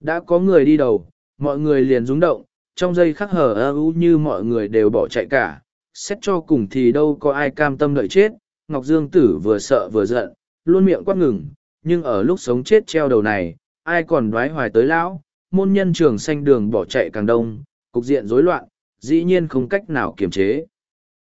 Đã có người đi đầu, mọi người liền rúng động, trong giây khắc hở ơ như mọi người đều bỏ chạy cả, xét cho cùng thì đâu có ai cam tâm đợi chết, Ngọc Dương tử vừa sợ vừa giận, luôn miệng quát ngừng, nhưng ở lúc sống chết treo đầu này, ai còn đoái hoài tới lão, môn nhân trường xanh đường bỏ chạy càng đông, cục diện rối loạn, dĩ nhiên không cách nào kiềm chế.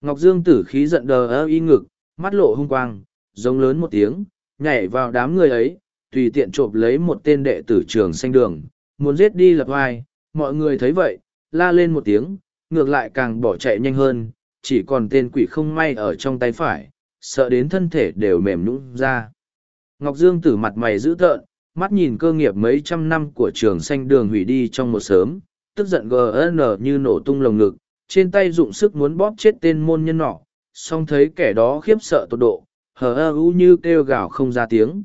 Ngọc Dương tử khí giận đờ ơ y ngực, mắt lộ hung quang, giống lớn một tiếng, nhảy vào đám người ấy, tùy tiện trộm lấy một tên đệ tử trường xanh đường, muốn giết đi lập hoài, mọi người thấy vậy, la lên một tiếng, ngược lại càng bỏ chạy nhanh hơn, chỉ còn tên quỷ không may ở trong tay phải, sợ đến thân thể đều mềm nhũn ra. Ngọc Dương tử mặt mày dữ tợn, mắt nhìn cơ nghiệp mấy trăm năm của trường xanh đường hủy đi trong một sớm, tức giận GN như nổ tung lồng ngực, trên tay dụng sức muốn bóp chết tên môn nhân nọ, song thấy kẻ đó khiếp sợ tột độ, hờ ơ u như kêu gào không ra tiếng.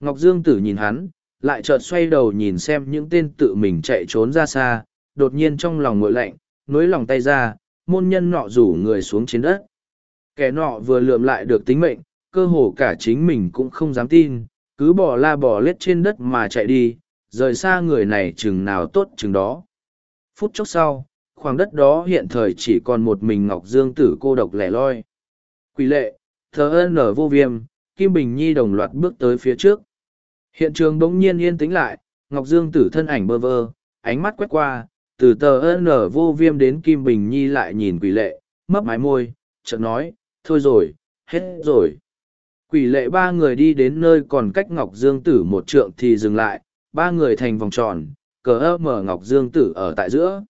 Ngọc Dương tử nhìn hắn, lại chợt xoay đầu nhìn xem những tên tự mình chạy trốn ra xa, đột nhiên trong lòng ngội lạnh, nối lòng tay ra, môn nhân nọ rủ người xuống trên đất. Kẻ nọ vừa lượm lại được tính mệnh, cơ hồ cả chính mình cũng không dám tin, cứ bỏ la bỏ lết trên đất mà chạy đi, rời xa người này chừng nào tốt chừng đó. Phút chốc sau, khoảng đất đó hiện thời chỉ còn một mình Ngọc Dương Tử cô độc lẻ loi. Quỷ lệ, thờ ơn nở vô viêm, Kim Bình Nhi đồng loạt bước tới phía trước. Hiện trường bỗng nhiên yên tĩnh lại, Ngọc Dương Tử thân ảnh bơ vơ, ánh mắt quét qua, từ tờ ơn nở vô viêm đến Kim Bình Nhi lại nhìn quỷ lệ, mấp mái môi, chợt nói, thôi rồi, hết rồi. Quỷ lệ ba người đi đến nơi còn cách Ngọc Dương Tử một trượng thì dừng lại, ba người thành vòng tròn, cờ ơ mở Ngọc Dương Tử ở tại giữa.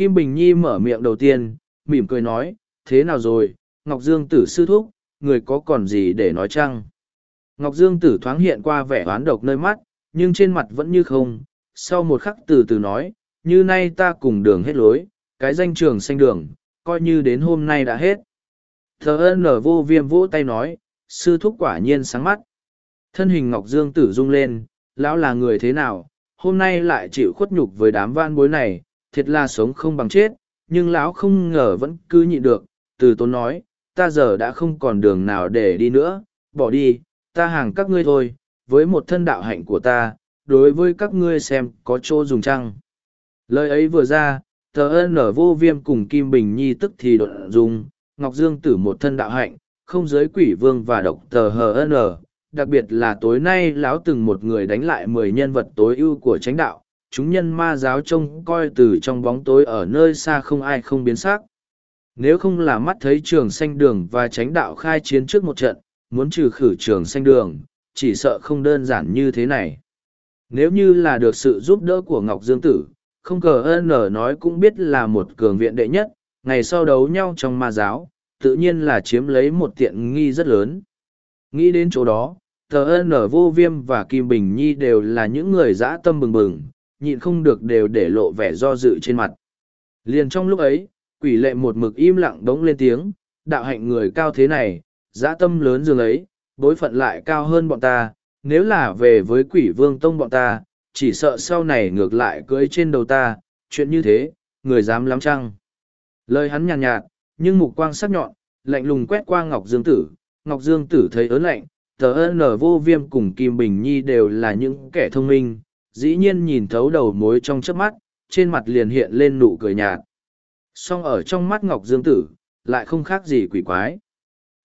Kim Bình Nhi mở miệng đầu tiên, mỉm cười nói, thế nào rồi, Ngọc Dương Tử sư thúc, người có còn gì để nói chăng? Ngọc Dương Tử thoáng hiện qua vẻ oán độc nơi mắt, nhưng trên mặt vẫn như không, sau một khắc từ từ nói, như nay ta cùng đường hết lối, cái danh trường xanh đường, coi như đến hôm nay đã hết. Thờ ơn nở vô viêm vỗ tay nói, sư thúc quả nhiên sáng mắt. Thân hình Ngọc Dương tử rung lên, lão là người thế nào, hôm nay lại chịu khuất nhục với đám van bối này, thiệt là sống không bằng chết, nhưng lão không ngờ vẫn cứ nhịn được, từ tốn nói, ta giờ đã không còn đường nào để đi nữa, bỏ đi, ta hàng các ngươi thôi, với một thân đạo hạnh của ta, đối với các ngươi xem có chỗ dùng chăng. Lời ấy vừa ra, tờ ân ở vô viêm cùng Kim Bình Nhi tức thì đột dùng, Ngọc Dương tử một thân đạo hạnh, không giới quỷ vương và độc tờ hn đặc biệt là tối nay lão từng một người đánh lại mười nhân vật tối ưu của chánh đạo chúng nhân ma giáo trông coi từ trong bóng tối ở nơi xa không ai không biến sắc nếu không là mắt thấy trường xanh đường và chánh đạo khai chiến trước một trận muốn trừ khử trường xanh đường chỉ sợ không đơn giản như thế này nếu như là được sự giúp đỡ của ngọc dương tử không cờ ơn nói cũng biết là một cường viện đệ nhất ngày sau đấu nhau trong ma giáo tự nhiên là chiếm lấy một tiện nghi rất lớn. Nghĩ đến chỗ đó, tờ ơn Nở vô viêm và Kim Bình Nhi đều là những người dã tâm bừng bừng, nhịn không được đều để lộ vẻ do dự trên mặt. Liền trong lúc ấy, quỷ lệ một mực im lặng đống lên tiếng, đạo hạnh người cao thế này, dã tâm lớn dường ấy, bối phận lại cao hơn bọn ta, nếu là về với quỷ vương tông bọn ta, chỉ sợ sau này ngược lại cưới trên đầu ta, chuyện như thế, người dám lắm chăng? Lời hắn nhàn nhạt, nhạt, nhưng mục quang sắc nhọn, lạnh lùng quét qua Ngọc Dương Tử. Ngọc Dương Tử thấy ớn lạnh, tờ ơn nở vô viêm cùng Kim Bình Nhi đều là những kẻ thông minh, dĩ nhiên nhìn thấu đầu mối trong chớp mắt, trên mặt liền hiện lên nụ cười nhạt. Song ở trong mắt Ngọc Dương Tử, lại không khác gì quỷ quái.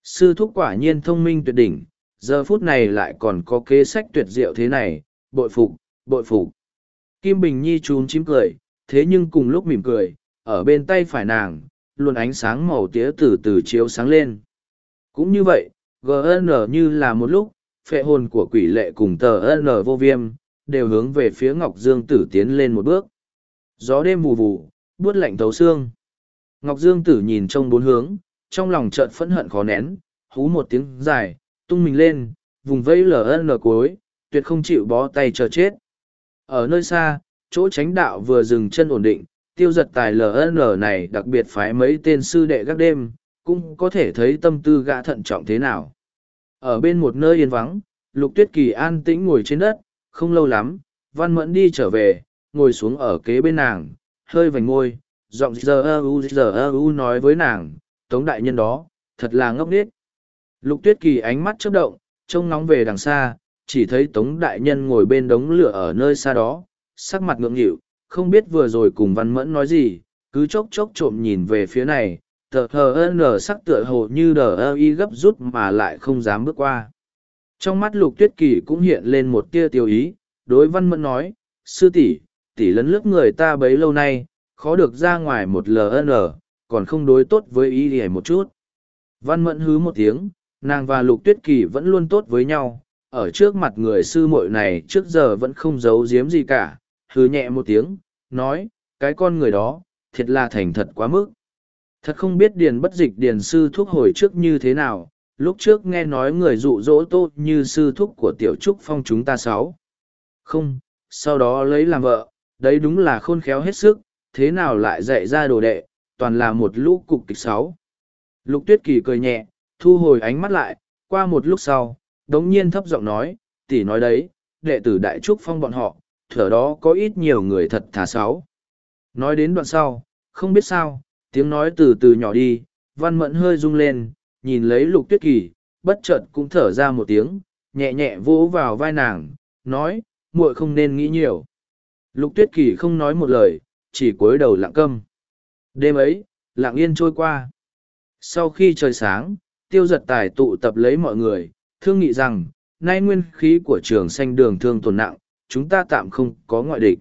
Sư thúc quả nhiên thông minh tuyệt đỉnh, giờ phút này lại còn có kế sách tuyệt diệu thế này, bội phục, bội phục. Kim Bình Nhi trún chím cười, thế nhưng cùng lúc mỉm cười, ở bên tay phải nàng, luôn ánh sáng màu tía từ từ chiếu sáng lên. Cũng như vậy, GN như là một lúc, phệ hồn của quỷ lệ cùng tờ N vô viêm, đều hướng về phía Ngọc Dương Tử tiến lên một bước. Gió đêm mù vù, buốt lạnh thấu xương. Ngọc Dương Tử nhìn trong bốn hướng, trong lòng chợt phẫn hận khó nén, hú một tiếng dài, tung mình lên, vùng vây lờ cuối, tuyệt không chịu bó tay chờ chết. Ở nơi xa, chỗ tránh đạo vừa dừng chân ổn định, tiêu giật tài lờ này đặc biệt phái mấy tên sư đệ gác đêm, cũng có thể thấy tâm tư gã thận trọng thế nào. Ở bên một nơi yên vắng, Lục Tuyết Kỳ an tĩnh ngồi trên đất, không lâu lắm, Văn Mẫn đi trở về, ngồi xuống ở kế bên nàng, hơi vành môi, giọng giờ u giờ u nói với nàng, Tống đại nhân đó, thật là ngốc nghếch. Lục Tuyết Kỳ ánh mắt chớp động, trông nóng về đằng xa, chỉ thấy Tống đại nhân ngồi bên đống lửa ở nơi xa đó, sắc mặt ngượng nghịu, không biết vừa rồi cùng văn mẫn nói gì cứ chốc chốc trộm nhìn về phía này tờ hờ n sắc tựa hồ như đờ ơ y gấp rút mà lại không dám bước qua trong mắt lục tuyết kỳ cũng hiện lên một tia tiêu ý đối văn mẫn nói sư tỷ tỷ lấn lướt người ta bấy lâu nay khó được ra ngoài một ln còn không đối tốt với ý ỉa một chút văn mẫn hứ một tiếng nàng và lục tuyết kỳ vẫn luôn tốt với nhau ở trước mặt người sư muội này trước giờ vẫn không giấu giếm gì cả hứ nhẹ một tiếng nói, cái con người đó, thiệt là thành thật quá mức. Thật không biết điền bất dịch điền sư thuốc hồi trước như thế nào, lúc trước nghe nói người dụ dỗ tốt như sư thúc của tiểu trúc phong chúng ta sáu. Không, sau đó lấy làm vợ, đấy đúng là khôn khéo hết sức, thế nào lại dạy ra đồ đệ, toàn là một lũ cục kịch sáu. Lục tuyết kỳ cười nhẹ, thu hồi ánh mắt lại, qua một lúc sau, đống nhiên thấp giọng nói, tỷ nói đấy, đệ tử đại trúc phong bọn họ, thở đó có ít nhiều người thật thà sáu. Nói đến đoạn sau, không biết sao, tiếng nói từ từ nhỏ đi, văn mẫn hơi rung lên, nhìn lấy lục tuyết kỳ, bất chợt cũng thở ra một tiếng, nhẹ nhẹ vỗ vào vai nàng, nói, muội không nên nghĩ nhiều. Lục tuyết kỳ không nói một lời, chỉ cúi đầu lặng câm. Đêm ấy, lặng yên trôi qua. Sau khi trời sáng, tiêu giật tài tụ tập lấy mọi người, thương nghị rằng, nay nguyên khí của trường xanh đường thương tổn nặng, chúng ta tạm không có ngoại địch.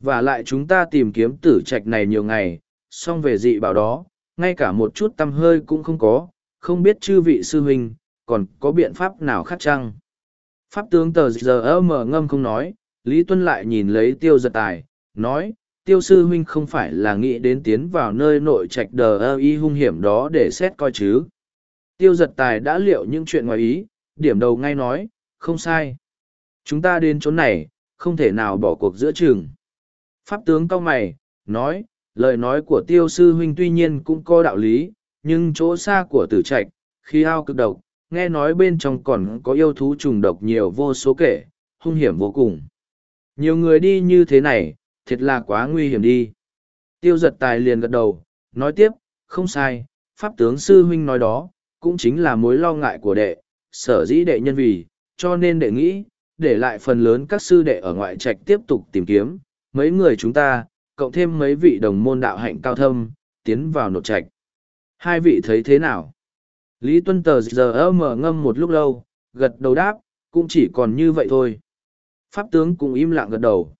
Và lại chúng ta tìm kiếm tử trạch này nhiều ngày, song về dị bảo đó, ngay cả một chút tâm hơi cũng không có, không biết chư vị sư huynh, còn có biện pháp nào khác chăng? Pháp tướng tờ giờ mở ngâm không nói, Lý Tuân lại nhìn lấy tiêu giật tài, nói, tiêu sư huynh không phải là nghĩ đến tiến vào nơi nội trạch đờ ơ y hung hiểm đó để xét coi chứ. Tiêu giật tài đã liệu những chuyện ngoài ý, điểm đầu ngay nói, không sai. Chúng ta đến chỗ này, không thể nào bỏ cuộc giữa trường. Pháp tướng cao mày, nói, lời nói của tiêu sư huynh tuy nhiên cũng có đạo lý, nhưng chỗ xa của tử trạch, khi ao cực độc, nghe nói bên trong còn có yêu thú trùng độc nhiều vô số kể, hung hiểm vô cùng. Nhiều người đi như thế này, thiệt là quá nguy hiểm đi. Tiêu giật tài liền gật đầu, nói tiếp, không sai, pháp tướng sư huynh nói đó, cũng chính là mối lo ngại của đệ, sở dĩ đệ nhân vì, cho nên đệ nghĩ, để lại phần lớn các sư đệ ở ngoại trạch tiếp tục tìm kiếm, mấy người chúng ta, cộng thêm mấy vị đồng môn đạo hạnh cao thâm, tiến vào nội trạch. Hai vị thấy thế nào? Lý Tuân tờ giờ mở ngâm một lúc lâu, gật đầu đáp, cũng chỉ còn như vậy thôi. Pháp tướng cũng im lặng gật đầu.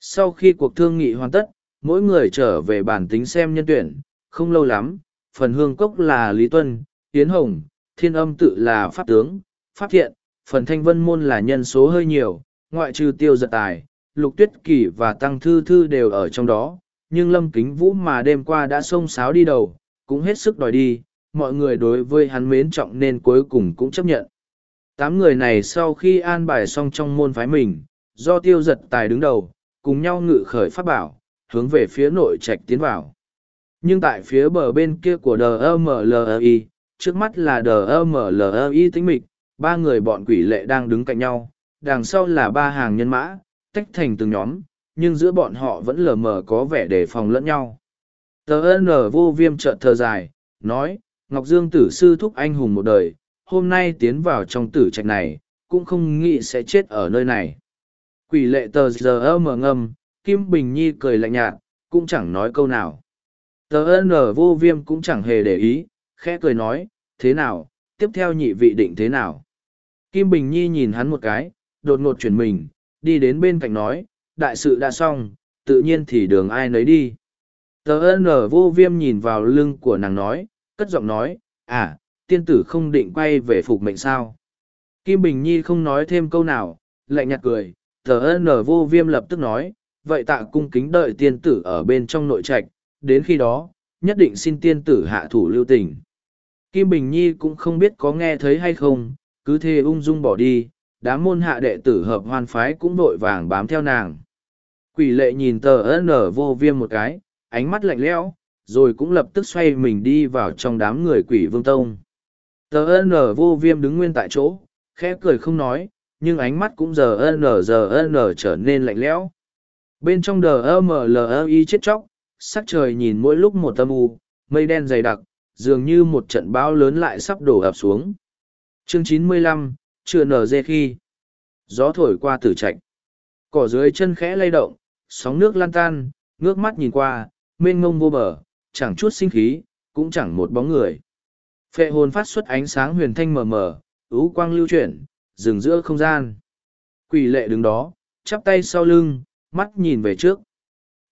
Sau khi cuộc thương nghị hoàn tất, mỗi người trở về bản tính xem nhân tuyển, không lâu lắm, phần hương cốc là Lý Tuân, Yến Hồng, Thiên Âm tự là Pháp tướng, Pháp Thiện, phần Thanh Vân Môn là nhân số hơi nhiều, ngoại trừ tiêu giật tài, Lục Tuyết Kỷ và Tăng Thư Thư đều ở trong đó, nhưng Lâm Kính Vũ mà đêm qua đã xông xáo đi đầu, cũng hết sức đòi đi, mọi người đối với hắn mến trọng nên cuối cùng cũng chấp nhận. Tám người này sau khi an bài xong trong môn phái mình, do tiêu giật tài đứng đầu, cùng nhau ngự khởi pháp bảo, hướng về phía nội trạch tiến vào. Nhưng tại phía bờ bên kia của DMLI, trước mắt là DMLI tính mịch, ba người bọn quỷ lệ đang đứng cạnh nhau, đằng sau là ba hàng nhân mã, tách thành từng nhóm, nhưng giữa bọn họ vẫn lờ mờ có vẻ đề phòng lẫn nhau. Tờ N vô viêm trợn thờ dài, nói, Ngọc Dương tử sư thúc anh hùng một đời, hôm nay tiến vào trong tử trạch này, cũng không nghĩ sẽ chết ở nơi này. Quỷ lệ tờ giờ mở ngâm, Kim Bình Nhi cười lạnh nhạt, cũng chẳng nói câu nào. Tờ N vô viêm cũng chẳng hề để ý, khẽ cười nói, thế nào, tiếp theo nhị vị định thế nào. Kim Bình Nhi nhìn hắn một cái, đột ngột chuyển mình, đi đến bên cạnh nói, đại sự đã xong, tự nhiên thì đường ai nấy đi. Tờ N vô viêm nhìn vào lưng của nàng nói, cất giọng nói, à, tiên tử không định quay về phục mệnh sao. Kim Bình Nhi không nói thêm câu nào, lạnh nhạt cười, tờ N vô viêm lập tức nói, vậy tạ cung kính đợi tiên tử ở bên trong nội trạch, đến khi đó, nhất định xin tiên tử hạ thủ lưu tình. Kim Bình Nhi cũng không biết có nghe thấy hay không, cứ thế ung dung bỏ đi, đám môn hạ đệ tử hợp hoan phái cũng vội vàng bám theo nàng. Quỷ lệ nhìn tờ N vô viêm một cái, ánh mắt lạnh lẽo, rồi cũng lập tức xoay mình đi vào trong đám người quỷ vương tông. Tờ Nở vô viêm đứng nguyên tại chỗ, khẽ cười không nói, nhưng ánh mắt cũng giờ Nở giờ Nở trở nên lạnh lẽo. Bên trong đờ y chết chóc, sắc trời nhìn mỗi lúc một tâm u, mây đen dày đặc, dường như một trận bão lớn lại sắp đổ ập xuống. Chương 95, chưa nở dê khi. Gió thổi qua tử trạch. Cỏ dưới chân khẽ lay động, sóng nước lan tan, ngước mắt nhìn qua, mênh ngông vô bờ, chẳng chút sinh khí, cũng chẳng một bóng người. Phệ hồn phát xuất ánh sáng huyền thanh mờ mờ, ú quang lưu chuyển, dừng giữa không gian. Quỷ lệ đứng đó, chắp tay sau lưng, mắt nhìn về trước.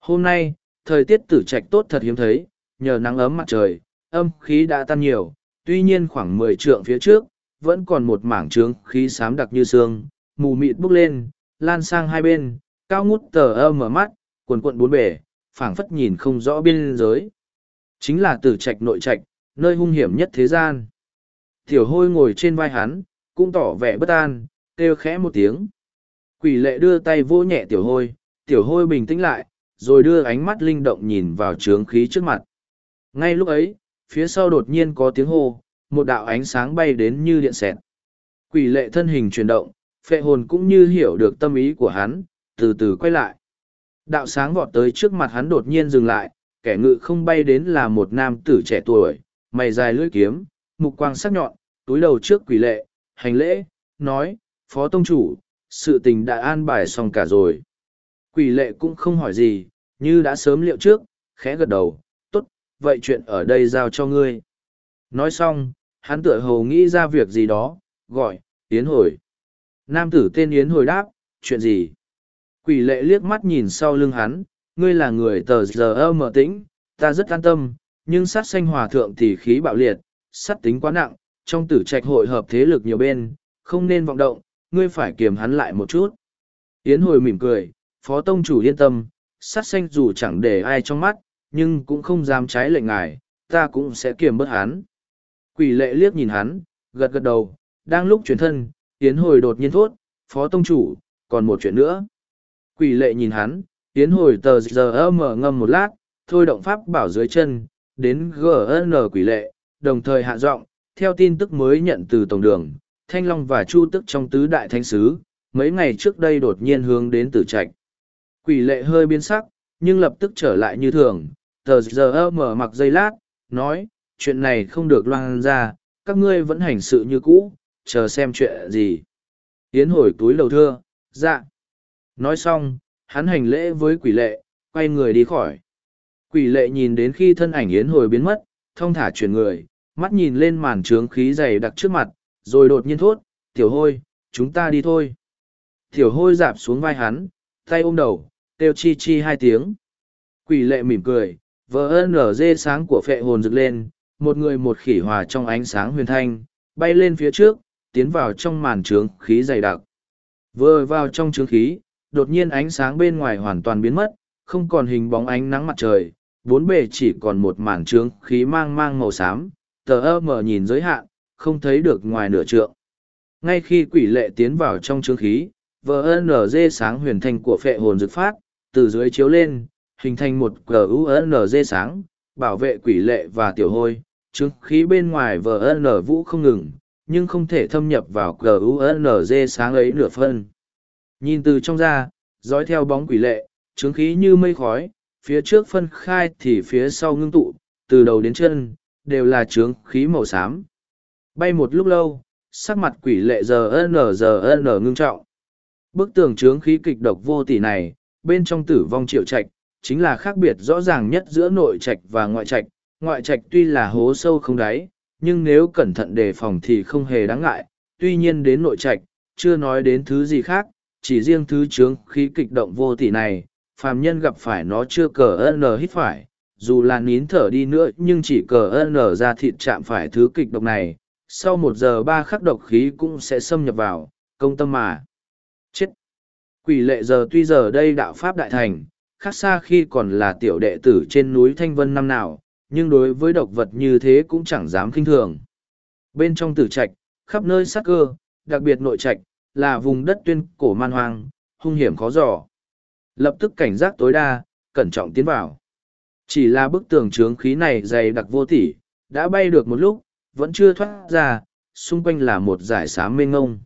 Hôm nay, thời tiết tử trạch tốt thật hiếm thấy, nhờ nắng ấm mặt trời, âm khí đã tan nhiều, tuy nhiên khoảng mười trượng phía trước, vẫn còn một mảng trướng khí xám đặc như sương, mù mịt bốc lên, lan sang hai bên, cao ngút tờ âm mở mắt, cuồn cuộn bốn bể, phảng phất nhìn không rõ biên giới. Chính là tử trạch nội trạch, nơi hung hiểm nhất thế gian. Tiểu hôi ngồi trên vai hắn, cũng tỏ vẻ bất an, kêu khẽ một tiếng. Quỷ lệ đưa tay vô nhẹ tiểu hôi, tiểu hôi bình tĩnh lại, rồi đưa ánh mắt linh động nhìn vào trướng khí trước mặt. Ngay lúc ấy, phía sau đột nhiên có tiếng hô, một đạo ánh sáng bay đến như điện xẹt. Quỷ lệ thân hình chuyển động, phệ hồn cũng như hiểu được tâm ý của hắn, từ từ quay lại. Đạo sáng vọt tới trước mặt hắn đột nhiên dừng lại, kẻ ngự không bay đến là một nam tử trẻ tuổi, mày dài lưỡi kiếm, mục quang sắc nhọn, túi đầu trước quỷ lệ, hành lễ, nói, Phó Tông Chủ, sự tình đã an bài xong cả rồi. Quỷ lệ cũng không hỏi gì, như đã sớm liệu trước, khẽ gật đầu, tốt, vậy chuyện ở đây giao cho ngươi. Nói xong, hắn tựa hồ nghĩ ra việc gì đó, gọi, Yến hồi. Nam tử tên Yến hồi đáp, chuyện gì? Quỷ lệ liếc mắt nhìn sau lưng hắn, ngươi là người tờ giờ mở tĩnh, ta rất an tâm, nhưng sát sanh hòa thượng thì khí bạo liệt, sát tính quá nặng, trong tử trạch hội hợp thế lực nhiều bên, không nên vọng động, ngươi phải kiềm hắn lại một chút. Yến hồi mỉm cười, phó tông chủ yên tâm, sát sanh dù chẳng để ai trong mắt, nhưng cũng không dám trái lệnh ngài, ta cũng sẽ kiềm bớt hắn. Quỷ lệ liếc nhìn hắn, gật gật đầu, đang lúc chuyển thân, Yến hồi đột nhiên thốt, phó tông chủ, còn một chuyện nữa. Quỷ lệ nhìn hắn, tiến hồi tờ giờ mở ngâm một lát, thôi động pháp bảo dưới chân, đến GN quỷ lệ, đồng thời hạ giọng theo tin tức mới nhận từ tổng đường, Thanh Long và Chu Tức trong tứ đại thánh sứ, mấy ngày trước đây đột nhiên hướng đến tử trạch. Quỷ lệ hơi biến sắc, nhưng lập tức trở lại như thường, tờ giờ mở mặc dây lát, nói, chuyện này không được loan ra, các ngươi vẫn hành sự như cũ, chờ xem chuyện gì. Tiến hồi túi lầu thưa, dạ. Nói xong, hắn hành lễ với quỷ lệ, quay người đi khỏi. Quỷ lệ nhìn đến khi thân ảnh Yến hồi biến mất, thông thả chuyển người, mắt nhìn lên màn trướng khí dày đặc trước mặt, rồi đột nhiên thốt, tiểu hôi, chúng ta đi thôi. Tiểu hôi dạp xuống vai hắn, tay ôm đầu, kêu chi chi hai tiếng. Quỷ lệ mỉm cười, vỡ nở dê sáng của phệ hồn rực lên, một người một khỉ hòa trong ánh sáng huyền thanh, bay lên phía trước, tiến vào trong màn trướng khí dày đặc. Vừa vào trong trướng khí, đột nhiên ánh sáng bên ngoài hoàn toàn biến mất, không còn hình bóng ánh nắng mặt trời, bốn bề chỉ còn một màn trướng khí mang mang màu xám, tờ ơ mờ nhìn giới hạn, không thấy được ngoài nửa trượng. Ngay khi quỷ lệ tiến vào trong trướng khí, VNG sáng huyền thanh của phệ hồn rực phát, từ dưới chiếu lên, hình thành một GUNG sáng, bảo vệ quỷ lệ và tiểu hôi, trướng khí bên ngoài VN vũ không ngừng, nhưng không thể thâm nhập vào QNZ sáng ấy nửa phân. Nhìn từ trong ra, dõi theo bóng quỷ lệ, trướng khí như mây khói, phía trước phân khai thì phía sau ngưng tụ, từ đầu đến chân, đều là trướng khí màu xám. Bay một lúc lâu, sắc mặt quỷ lệ giờ n giờ n ngưng trọng. Bức tường trướng khí kịch độc vô tỷ này, bên trong tử vong triệu trạch, chính là khác biệt rõ ràng nhất giữa nội trạch và ngoại trạch. Ngoại trạch tuy là hố sâu không đáy, nhưng nếu cẩn thận đề phòng thì không hề đáng ngại. Tuy nhiên đến nội trạch, chưa nói đến thứ gì khác, chỉ riêng thứ chướng khí kịch động vô tỷ này, phàm nhân gặp phải nó chưa cờ n hít phải, dù là nín thở đi nữa nhưng chỉ cờ n ra thịt chạm phải thứ kịch độc này, sau một giờ ba khắc độc khí cũng sẽ xâm nhập vào, công tâm mà. Chết! Quỷ lệ giờ tuy giờ đây đạo Pháp Đại Thành, khác xa khi còn là tiểu đệ tử trên núi Thanh Vân năm nào, nhưng đối với độc vật như thế cũng chẳng dám kinh thường. Bên trong tử trạch, khắp nơi sắc cơ, đặc biệt nội trạch, là vùng đất tuyên cổ man hoang, hung hiểm khó dò. Lập tức cảnh giác tối đa, cẩn trọng tiến vào. Chỉ là bức tường trướng khí này dày đặc vô tỉ, đã bay được một lúc, vẫn chưa thoát ra, xung quanh là một giải xám mênh ngông.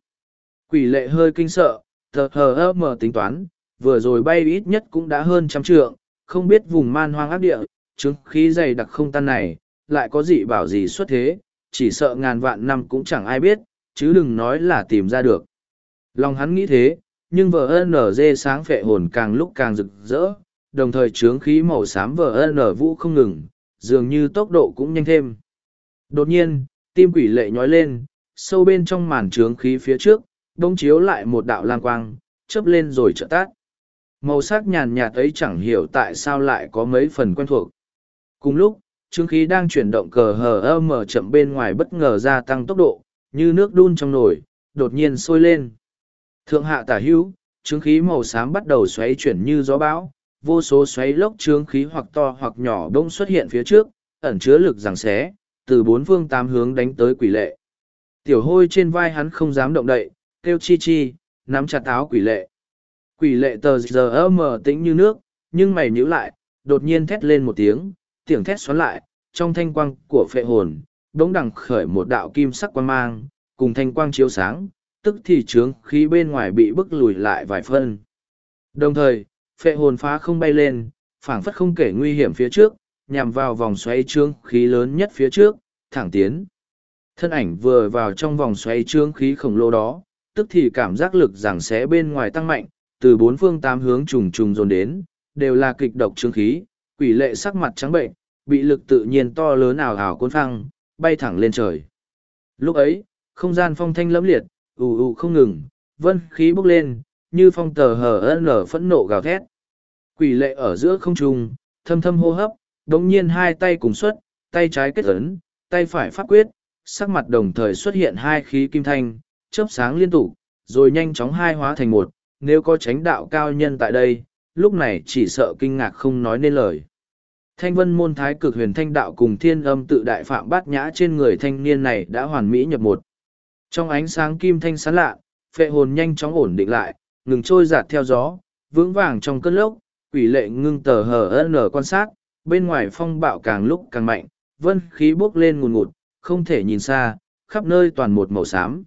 Quỷ lệ hơi kinh sợ, thờ hờ ơ mờ tính toán, vừa rồi bay ít nhất cũng đã hơn trăm trượng, không biết vùng man hoang ác địa, trướng khí dày đặc không tan này, lại có gì bảo gì xuất thế, chỉ sợ ngàn vạn năm cũng chẳng ai biết, chứ đừng nói là tìm ra được. Lòng hắn nghĩ thế, nhưng vợ NG sáng phệ hồn càng lúc càng rực rỡ, đồng thời trướng khí màu xám vờ nở vũ không ngừng, dường như tốc độ cũng nhanh thêm. Đột nhiên, tim quỷ lệ nhói lên, sâu bên trong màn trướng khí phía trước, đông chiếu lại một đạo lang quang, chớp lên rồi trợ tát. Màu sắc nhàn nhạt ấy chẳng hiểu tại sao lại có mấy phần quen thuộc. Cùng lúc, trướng khí đang chuyển động cờ hờ ơ mở chậm bên ngoài bất ngờ gia tăng tốc độ, như nước đun trong nồi, đột nhiên sôi lên. Thượng hạ tả hữu, trướng khí màu xám bắt đầu xoáy chuyển như gió bão, vô số xoáy lốc trướng khí hoặc to hoặc nhỏ bỗng xuất hiện phía trước, ẩn chứa lực giằng xé, từ bốn phương tám hướng đánh tới quỷ lệ. Tiểu hôi trên vai hắn không dám động đậy, kêu chi chi, nắm chặt áo quỷ lệ. Quỷ lệ tờ giờ mờ tĩnh như nước, nhưng mày nhíu lại, đột nhiên thét lên một tiếng, tiếng thét xoắn lại, trong thanh quang của phệ hồn, đống đằng khởi một đạo kim sắc quang mang, cùng thanh quang chiếu sáng, tức thì trướng khí bên ngoài bị bức lùi lại vài phân. Đồng thời, phệ hồn phá không bay lên, phảng phất không kể nguy hiểm phía trước, nhằm vào vòng xoáy trướng khí lớn nhất phía trước, thẳng tiến. Thân ảnh vừa vào trong vòng xoáy trướng khí khổng lồ đó, tức thì cảm giác lực giảng xé bên ngoài tăng mạnh, từ bốn phương tám hướng trùng trùng dồn đến, đều là kịch độc trướng khí, quỷ lệ sắc mặt trắng bệnh, bị lực tự nhiên to lớn ảo ảo cuốn phăng, bay thẳng lên trời. Lúc ấy, không gian phong thanh lẫm liệt, ù ù không ngừng, vân khí bốc lên, như phong tờ hờ nở phẫn nộ gào thét. Quỷ lệ ở giữa không trung, thâm thâm hô hấp, đống nhiên hai tay cùng xuất, tay trái kết ấn, tay phải phát quyết, sắc mặt đồng thời xuất hiện hai khí kim thanh, chớp sáng liên tục, rồi nhanh chóng hai hóa thành một, nếu có chánh đạo cao nhân tại đây, lúc này chỉ sợ kinh ngạc không nói nên lời. Thanh vân môn thái cực huyền thanh đạo cùng thiên âm tự đại phạm bát nhã trên người thanh niên này đã hoàn mỹ nhập một. Trong ánh sáng kim thanh sáng lạ, phệ hồn nhanh chóng ổn định lại, ngừng trôi giạt theo gió, vững vàng trong cơn lốc, quỷ lệ ngưng tờ hờ nở quan sát, bên ngoài phong bạo càng lúc càng mạnh, vân khí bốc lên ngùn ngụt, không thể nhìn xa, khắp nơi toàn một màu xám.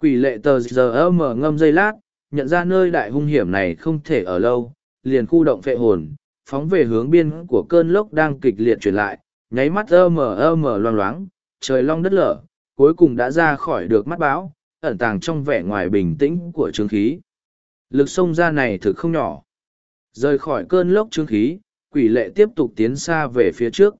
Quỷ lệ tờ giờ mở ngâm dây lát, nhận ra nơi đại hung hiểm này không thể ở lâu, liền khu động phệ hồn, phóng về hướng biên của cơn lốc đang kịch liệt chuyển lại, nháy mắt ơ mờ ơ mờ loang loáng, trời long đất lở, cuối cùng đã ra khỏi được mắt bão, ẩn tàng trong vẻ ngoài bình tĩnh của trương khí. Lực sông ra này thực không nhỏ. Rời khỏi cơn lốc trương khí, quỷ lệ tiếp tục tiến xa về phía trước.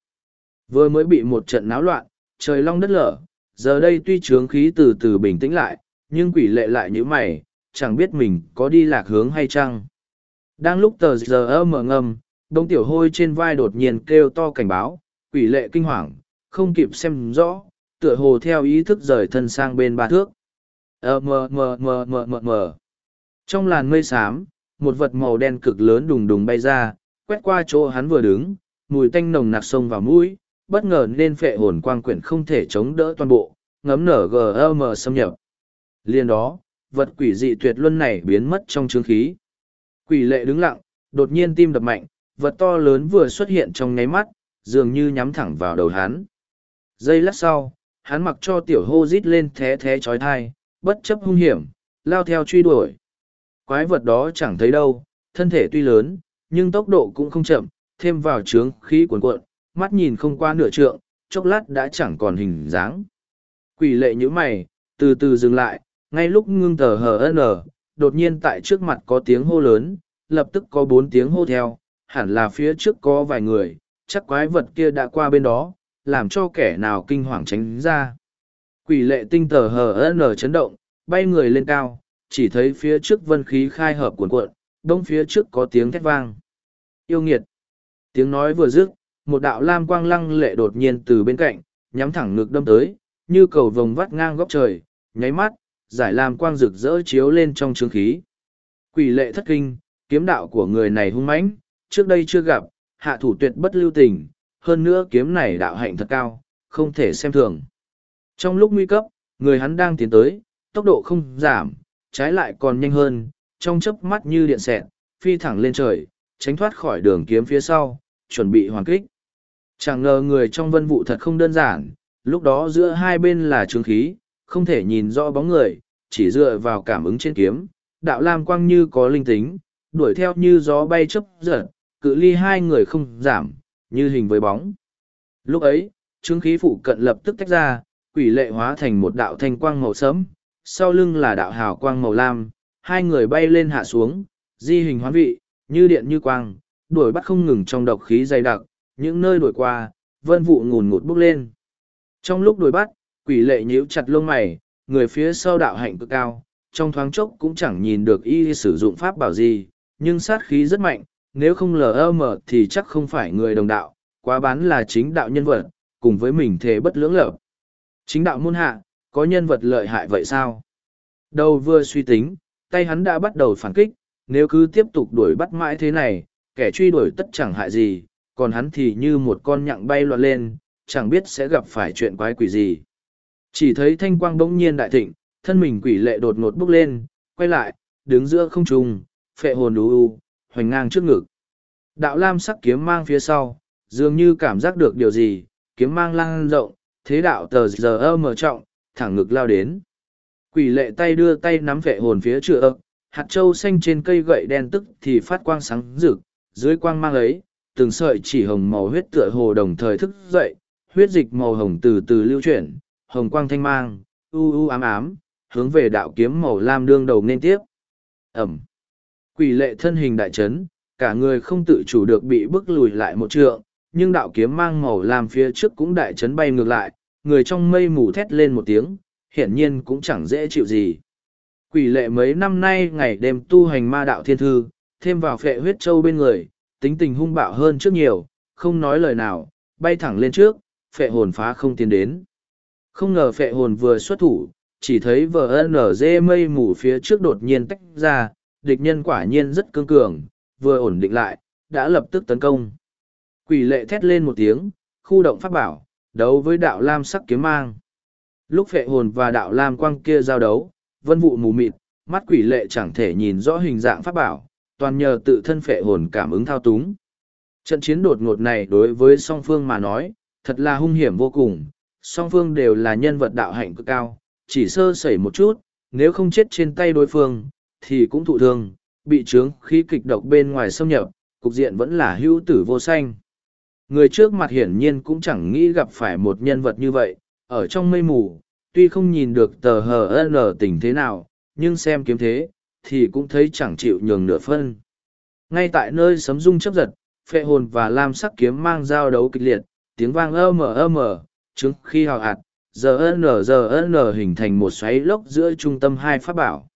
Vừa mới bị một trận náo loạn, trời long đất lở, giờ đây tuy trướng khí từ từ bình tĩnh lại, nhưng quỷ lệ lại như mày, chẳng biết mình có đi lạc hướng hay chăng. Đang lúc tờ giờ mở ngầm, đông tiểu hôi trên vai đột nhiên kêu to cảnh báo, quỷ lệ kinh hoàng, không kịp xem rõ, tựa hồ theo ý thức rời thân sang bên ba thước. Ờ mờ mờ mờ mờ mờ mờ. Trong làn mây xám, một vật màu đen cực lớn đùng đùng bay ra, quét qua chỗ hắn vừa đứng, mùi tanh nồng nặc sông vào mũi, bất ngờ nên phệ hồn quang quyển không thể chống đỡ toàn bộ, ngấm nở gm xâm nhập. Liên đó, vật quỷ dị tuyệt luân này biến mất trong chướng khí. Quỷ lệ đứng lặng, đột nhiên tim đập mạnh, vật to lớn vừa xuất hiện trong nháy mắt, dường như nhắm thẳng vào đầu hắn. Giây lát sau, hắn mặc cho tiểu hô rít lên thé thé trói thai, bất chấp hung hiểm, lao theo truy đuổi. Quái vật đó chẳng thấy đâu, thân thể tuy lớn, nhưng tốc độ cũng không chậm, thêm vào trướng khí cuồn cuộn, mắt nhìn không qua nửa trượng, chốc lát đã chẳng còn hình dáng. Quỷ lệ như mày, từ từ dừng lại, ngay lúc ngưng tờ hờ nở, đột nhiên tại trước mặt có tiếng hô lớn, lập tức có bốn tiếng hô theo, hẳn là phía trước có vài người, chắc quái vật kia đã qua bên đó, làm cho kẻ nào kinh hoàng tránh ra. Quỷ lệ tinh tờ hờ nở chấn động, bay người lên cao, chỉ thấy phía trước vân khí khai hợp cuộn cuộn, đông phía trước có tiếng thét vang. Yêu nghiệt! Tiếng nói vừa dứt, một đạo lam quang lăng lệ đột nhiên từ bên cạnh, nhắm thẳng ngực đâm tới, như cầu vồng vắt ngang góc trời, nháy mắt, giải lam quang rực rỡ chiếu lên trong trướng khí. Quỷ lệ thất kinh, kiếm đạo của người này hung mãnh, trước đây chưa gặp, hạ thủ tuyệt bất lưu tình, hơn nữa kiếm này đạo hạnh thật cao, không thể xem thường. Trong lúc nguy cấp, người hắn đang tiến tới, tốc độ không giảm, trái lại còn nhanh hơn, trong chớp mắt như điện xẹt, phi thẳng lên trời, tránh thoát khỏi đường kiếm phía sau, chuẩn bị hoàn kích. Chẳng ngờ người trong vân vụ thật không đơn giản, lúc đó giữa hai bên là trường khí, không thể nhìn rõ bóng người, chỉ dựa vào cảm ứng trên kiếm, đạo lam quang như có linh tính, đuổi theo như gió bay chớp giật, cự ly hai người không giảm, như hình với bóng. Lúc ấy, trướng khí phụ cận lập tức tách ra, quỷ lệ hóa thành một đạo thanh quang màu sẫm, sau lưng là đạo hào quang màu lam, hai người bay lên hạ xuống, di hình hoán vị, như điện như quang, đuổi bắt không ngừng trong độc khí dày đặc, những nơi đuổi qua, vân vụ ngùn ngụt bốc lên. Trong lúc đuổi bắt, quỷ lệ nhíu chặt lông mày, người phía sau đạo hạnh cực cao, trong thoáng chốc cũng chẳng nhìn được y sử dụng pháp bảo gì, nhưng sát khí rất mạnh, nếu không lờ mờ thì chắc không phải người đồng đạo, quá bán là chính đạo nhân vật, cùng với mình thế bất lưỡng lập. Chính đạo môn hạ, có nhân vật lợi hại vậy sao? Đầu vừa suy tính, tay hắn đã bắt đầu phản kích, nếu cứ tiếp tục đuổi bắt mãi thế này, kẻ truy đuổi tất chẳng hại gì, còn hắn thì như một con nhặng bay loạn lên, chẳng biết sẽ gặp phải chuyện quái quỷ gì. Chỉ thấy thanh quang bỗng nhiên đại thịnh, thân mình quỷ lệ đột ngột bốc lên, quay lại, đứng giữa không trung, phệ hồn đú u, hoành ngang trước ngực. Đạo lam sắc kiếm mang phía sau, dường như cảm giác được điều gì, kiếm mang lang rộng, thế đạo tờ giờ mở trọng, thẳng ngực lao đến. Quỷ lệ tay đưa tay nắm vệ hồn phía trựa hạt trâu xanh trên cây gậy đen tức thì phát quang sáng rực, dưới quang mang ấy, từng sợi chỉ hồng màu huyết tựa hồ đồng thời thức dậy, huyết dịch màu hồng từ từ lưu chuyển, hồng quang thanh mang, u u ám ám, hướng về đạo kiếm màu lam đương đầu nên tiếp. Ẩm. Quỷ lệ thân hình đại chấn, cả người không tự chủ được bị bức lùi lại một trượng, nhưng đạo kiếm mang màu làm phía trước cũng đại chấn bay ngược lại, người trong mây mù thét lên một tiếng, hiển nhiên cũng chẳng dễ chịu gì. Quỷ lệ mấy năm nay ngày đêm tu hành ma đạo thiên thư, thêm vào phệ huyết châu bên người, tính tình hung bạo hơn trước nhiều, không nói lời nào, bay thẳng lên trước, phệ hồn phá không tiến đến. Không ngờ phệ hồn vừa xuất thủ, chỉ thấy vờ nở dê mây mù phía trước đột nhiên tách ra, địch nhân quả nhiên rất cương cường, vừa ổn định lại, đã lập tức tấn công. Quỷ lệ thét lên một tiếng, khu động pháp bảo, đấu với đạo lam sắc kiếm mang. Lúc phệ hồn và đạo lam quang kia giao đấu, vân vụ mù mịt, mắt quỷ lệ chẳng thể nhìn rõ hình dạng pháp bảo, toàn nhờ tự thân phệ hồn cảm ứng thao túng. Trận chiến đột ngột này đối với song phương mà nói, thật là hung hiểm vô cùng, song phương đều là nhân vật đạo hạnh cực cao, chỉ sơ sẩy một chút, nếu không chết trên tay đối phương, thì cũng thụ thương, bị trướng khí kịch độc bên ngoài xâm nhập, cục diện vẫn là hữu tử vô sanh. Người trước mặt hiển nhiên cũng chẳng nghĩ gặp phải một nhân vật như vậy, ở trong mây mù, tuy không nhìn được tờ hờ n tình thế nào, nhưng xem kiếm thế, thì cũng thấy chẳng chịu nhường nửa phân. Ngay tại nơi sấm rung chấp giật, phệ hồn và lam sắc kiếm mang giao đấu kịch liệt, tiếng vang ơ mờ ơ mờ, chứng khi hào hạt, giờ nở giờ nở hình thành một xoáy lốc giữa trung tâm hai pháp bảo.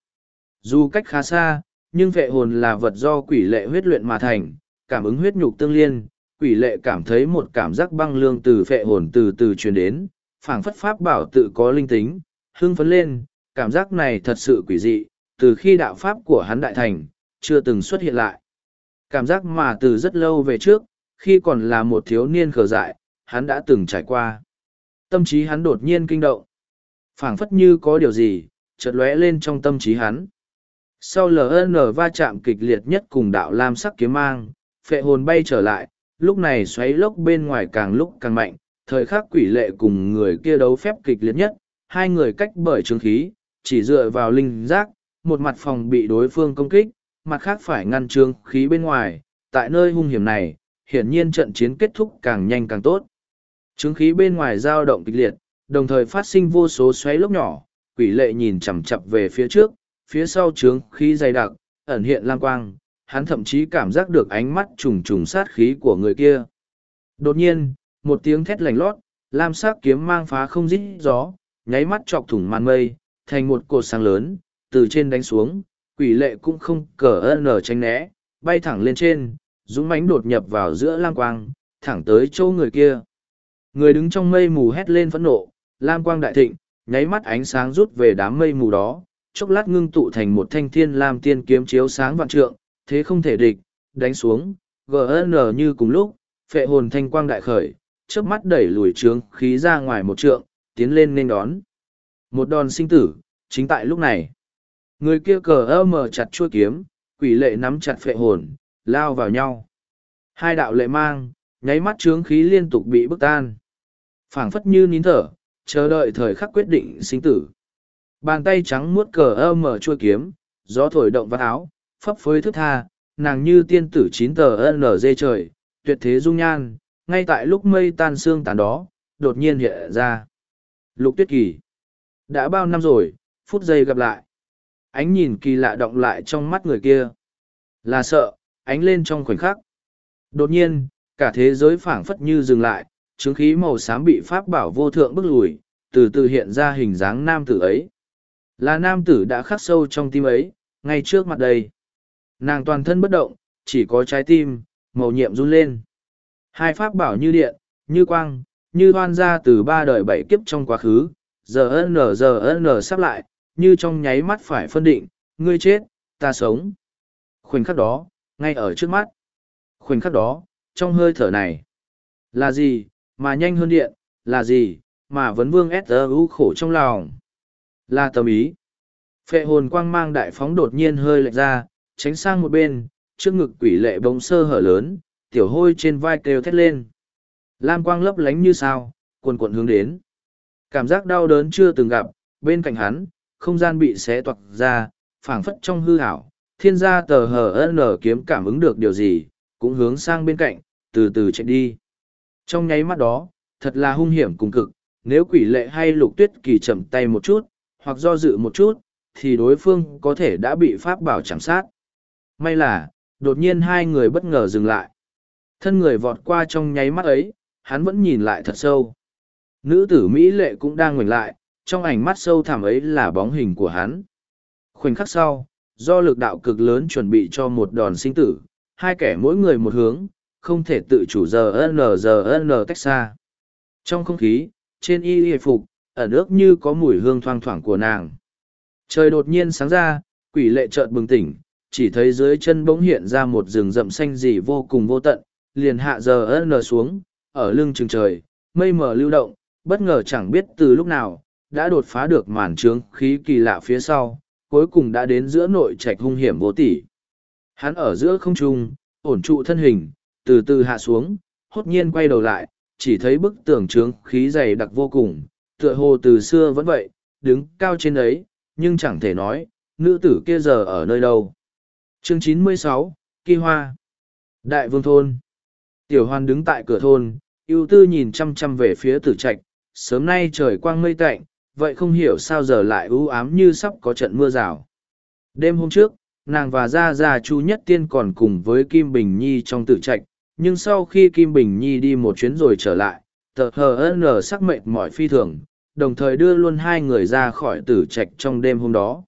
Dù cách khá xa, nhưng vệ hồn là vật do quỷ lệ huyết luyện mà thành, cảm ứng huyết nhục tương liên, quỷ lệ cảm thấy một cảm giác băng lương từ vệ hồn từ từ truyền đến, phảng phất pháp bảo tự có linh tính, hưng phấn lên, cảm giác này thật sự quỷ dị, từ khi đạo pháp của hắn đại thành, chưa từng xuất hiện lại. Cảm giác mà từ rất lâu về trước, khi còn là một thiếu niên khờ dại, hắn đã từng trải qua. Tâm trí hắn đột nhiên kinh động. phảng phất như có điều gì, chợt lóe lên trong tâm trí hắn. Sau LN va chạm kịch liệt nhất cùng đạo lam sắc kiếm mang, phệ hồn bay trở lại, lúc này xoáy lốc bên ngoài càng lúc càng mạnh, thời khắc quỷ lệ cùng người kia đấu phép kịch liệt nhất, hai người cách bởi trường khí, chỉ dựa vào linh giác, một mặt phòng bị đối phương công kích, mặt khác phải ngăn trường khí bên ngoài, tại nơi hung hiểm này, hiển nhiên trận chiến kết thúc càng nhanh càng tốt. Trướng khí bên ngoài dao động kịch liệt, đồng thời phát sinh vô số xoáy lốc nhỏ, quỷ lệ nhìn chằm chặp về phía trước, phía sau trướng khí dày đặc, ẩn hiện lang quang, hắn thậm chí cảm giác được ánh mắt trùng trùng sát khí của người kia. Đột nhiên, một tiếng thét lành lót, lam sắc kiếm mang phá không rít gió, nháy mắt chọc thủng màn mây, thành một cột sáng lớn, từ trên đánh xuống, quỷ lệ cũng không cờ ơn nở tránh né, bay thẳng lên trên, dũng mãnh đột nhập vào giữa lam quang, thẳng tới chỗ người kia. Người đứng trong mây mù hét lên phẫn nộ, lam quang đại thịnh, nháy mắt ánh sáng rút về đám mây mù đó, chốc lát ngưng tụ thành một thanh thiên lam tiên kiếm chiếu sáng vạn trượng, thế không thể địch, đánh xuống, GN như cùng lúc, phệ hồn thanh quang đại khởi, chớp mắt đẩy lùi trướng khí ra ngoài một trượng, tiến lên nên đón. Một đòn sinh tử, chính tại lúc này. Người kia cờ ơ mờ chặt chuôi kiếm, quỷ lệ nắm chặt phệ hồn, lao vào nhau. Hai đạo lệ mang, nháy mắt trướng khí liên tục bị bức tan. phảng phất như nín thở, chờ đợi thời khắc quyết định sinh tử. Bàn tay trắng muốt cờ ơ mở chuôi kiếm, gió thổi động vạt áo, phấp phới thức tha, nàng như tiên tử chín tờ nở dê trời, tuyệt thế dung nhan, ngay tại lúc mây tan xương tàn đó, đột nhiên hiện ra. Lục tuyết kỳ. Đã bao năm rồi, phút giây gặp lại. Ánh nhìn kỳ lạ động lại trong mắt người kia. Là sợ, ánh lên trong khoảnh khắc. Đột nhiên, cả thế giới phảng phất như dừng lại, chứng khí màu xám bị pháp bảo vô thượng bức lùi, từ từ hiện ra hình dáng nam tử ấy. Là nam tử đã khắc sâu trong tim ấy, ngay trước mặt đây. Nàng toàn thân bất động, chỉ có trái tim, màu nhiệm run lên. Hai pháp bảo như điện, như quang, như hoan ra từ ba đời bảy kiếp trong quá khứ, giờ n giờ n sắp lại, như trong nháy mắt phải phân định, ngươi chết, ta sống. Khoảnh khắc đó, ngay ở trước mắt. Khoảnh khắc đó, trong hơi thở này. Là gì, mà nhanh hơn điện, là gì, mà vấn vương S.U. khổ trong lòng. Là tâm ý. Phệ hồn quang mang đại phóng đột nhiên hơi lệch ra, tránh sang một bên, trước ngực quỷ lệ bỗng sơ hở lớn, tiểu hôi trên vai kêu thét lên. Lam quang lấp lánh như sao, cuồn cuộn hướng đến. Cảm giác đau đớn chưa từng gặp, bên cạnh hắn, không gian bị xé toạc ra, phảng phất trong hư hảo, thiên gia tờ hờ nở kiếm cảm ứng được điều gì, cũng hướng sang bên cạnh, từ từ chạy đi. Trong nháy mắt đó, thật là hung hiểm cùng cực, nếu quỷ lệ hay lục tuyết kỳ chậm tay một chút, hoặc do dự một chút, thì đối phương có thể đã bị pháp bảo chạm sát. May là, đột nhiên hai người bất ngờ dừng lại. Thân người vọt qua trong nháy mắt ấy, hắn vẫn nhìn lại thật sâu. Nữ tử Mỹ lệ cũng đang ngoảnh lại, trong ảnh mắt sâu thẳm ấy là bóng hình của hắn. Khoảnh khắc sau, do lực đạo cực lớn chuẩn bị cho một đòn sinh tử, hai kẻ mỗi người một hướng, không thể tự chủ giờ n giờ n tách xa. Trong không khí, trên y y phục, ẩn ước như có mùi hương thoang thoảng của nàng. Trời đột nhiên sáng ra, quỷ lệ chợt bừng tỉnh, chỉ thấy dưới chân bỗng hiện ra một rừng rậm xanh gì vô cùng vô tận, liền hạ giờ n xuống, ở lưng chừng trời, mây mờ lưu động, bất ngờ chẳng biết từ lúc nào, đã đột phá được màn trướng khí kỳ lạ phía sau, cuối cùng đã đến giữa nội trạch hung hiểm vô tỷ. Hắn ở giữa không trung, ổn trụ thân hình, từ từ hạ xuống, hốt nhiên quay đầu lại, chỉ thấy bức tường trướng khí dày đặc vô cùng, tựa hồ từ xưa vẫn vậy, đứng cao trên ấy, nhưng chẳng thể nói, nữ tử kia giờ ở nơi đâu. Chương 96, Kỳ Hoa Đại Vương Thôn Tiểu Hoan đứng tại cửa thôn, ưu tư nhìn chăm chăm về phía tử trạch, sớm nay trời quang mây tạnh, vậy không hiểu sao giờ lại ưu ám như sắp có trận mưa rào. Đêm hôm trước, nàng và Gia Gia Chu Nhất Tiên còn cùng với Kim Bình Nhi trong tử trạch, nhưng sau khi Kim Bình Nhi đi một chuyến rồi trở lại, tờ hờ nở sắc mệt mỏi phi thường, đồng thời đưa luôn hai người ra khỏi tử trạch trong đêm hôm đó.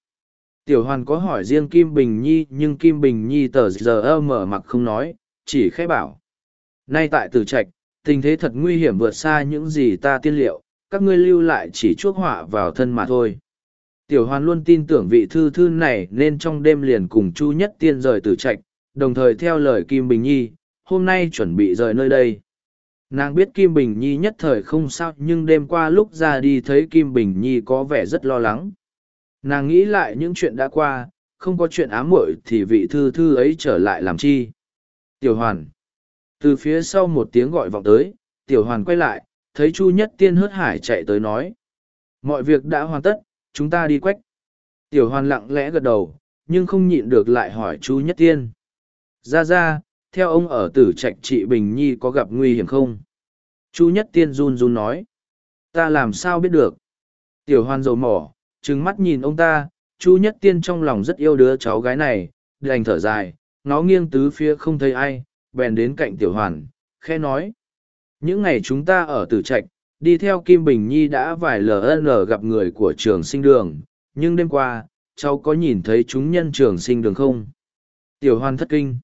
Tiểu hoàn có hỏi riêng Kim Bình Nhi nhưng Kim Bình Nhi tờ giờ mở mặc không nói, chỉ khẽ bảo. Nay tại tử trạch, tình thế thật nguy hiểm vượt xa những gì ta tiên liệu, các ngươi lưu lại chỉ chuốc họa vào thân mà thôi. Tiểu hoàn luôn tin tưởng vị thư thư này nên trong đêm liền cùng Chu Nhất Tiên rời tử trạch, đồng thời theo lời Kim Bình Nhi, hôm nay chuẩn bị rời nơi đây. Nàng biết Kim Bình Nhi nhất thời không sao nhưng đêm qua lúc ra đi thấy Kim Bình Nhi có vẻ rất lo lắng. Nàng nghĩ lại những chuyện đã qua, không có chuyện ám muội thì vị thư thư ấy trở lại làm chi. Tiểu hoàn. Từ phía sau một tiếng gọi vọng tới, tiểu hoàn quay lại, thấy Chu Nhất Tiên hớt hải chạy tới nói. Mọi việc đã hoàn tất, chúng ta đi quách. Tiểu hoàn lặng lẽ gật đầu, nhưng không nhịn được lại hỏi Chu Nhất Tiên. Ra ra, theo ông ở tử trạch trị Bình Nhi có gặp nguy hiểm không? Chu Nhất Tiên run run nói. Ta làm sao biết được? Tiểu Hoan dầu mỏ, trừng mắt nhìn ông ta, Chu Nhất Tiên trong lòng rất yêu đứa cháu gái này, đành thở dài, nó nghiêng tứ phía không thấy ai, bèn đến cạnh Tiểu Hoàn, khe nói. Những ngày chúng ta ở tử trạch, đi theo Kim Bình Nhi đã vài lần gặp người của trường sinh đường, nhưng đêm qua, cháu có nhìn thấy chúng nhân trường sinh đường không? Tiểu Hoàn thất kinh.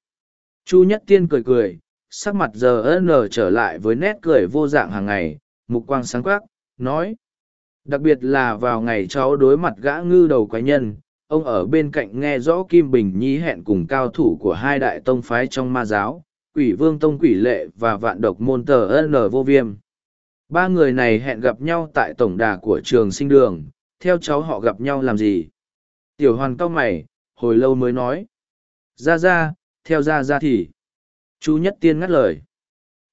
Chu Nhất Tiên cười cười, sắc mặt giờ n trở lại với nét cười vô dạng hàng ngày, mục quang sáng quắc, nói. Đặc biệt là vào ngày cháu đối mặt gã ngư đầu quái nhân, ông ở bên cạnh nghe rõ Kim Bình Nhi hẹn cùng cao thủ của hai đại tông phái trong ma giáo, quỷ vương tông quỷ lệ và vạn độc môn tờ N vô viêm. Ba người này hẹn gặp nhau tại tổng đà của trường sinh đường, theo cháu họ gặp nhau làm gì? Tiểu hoàn cao mày, hồi lâu mới nói. Ra ra, theo ra ra thì. Chú Nhất Tiên ngắt lời.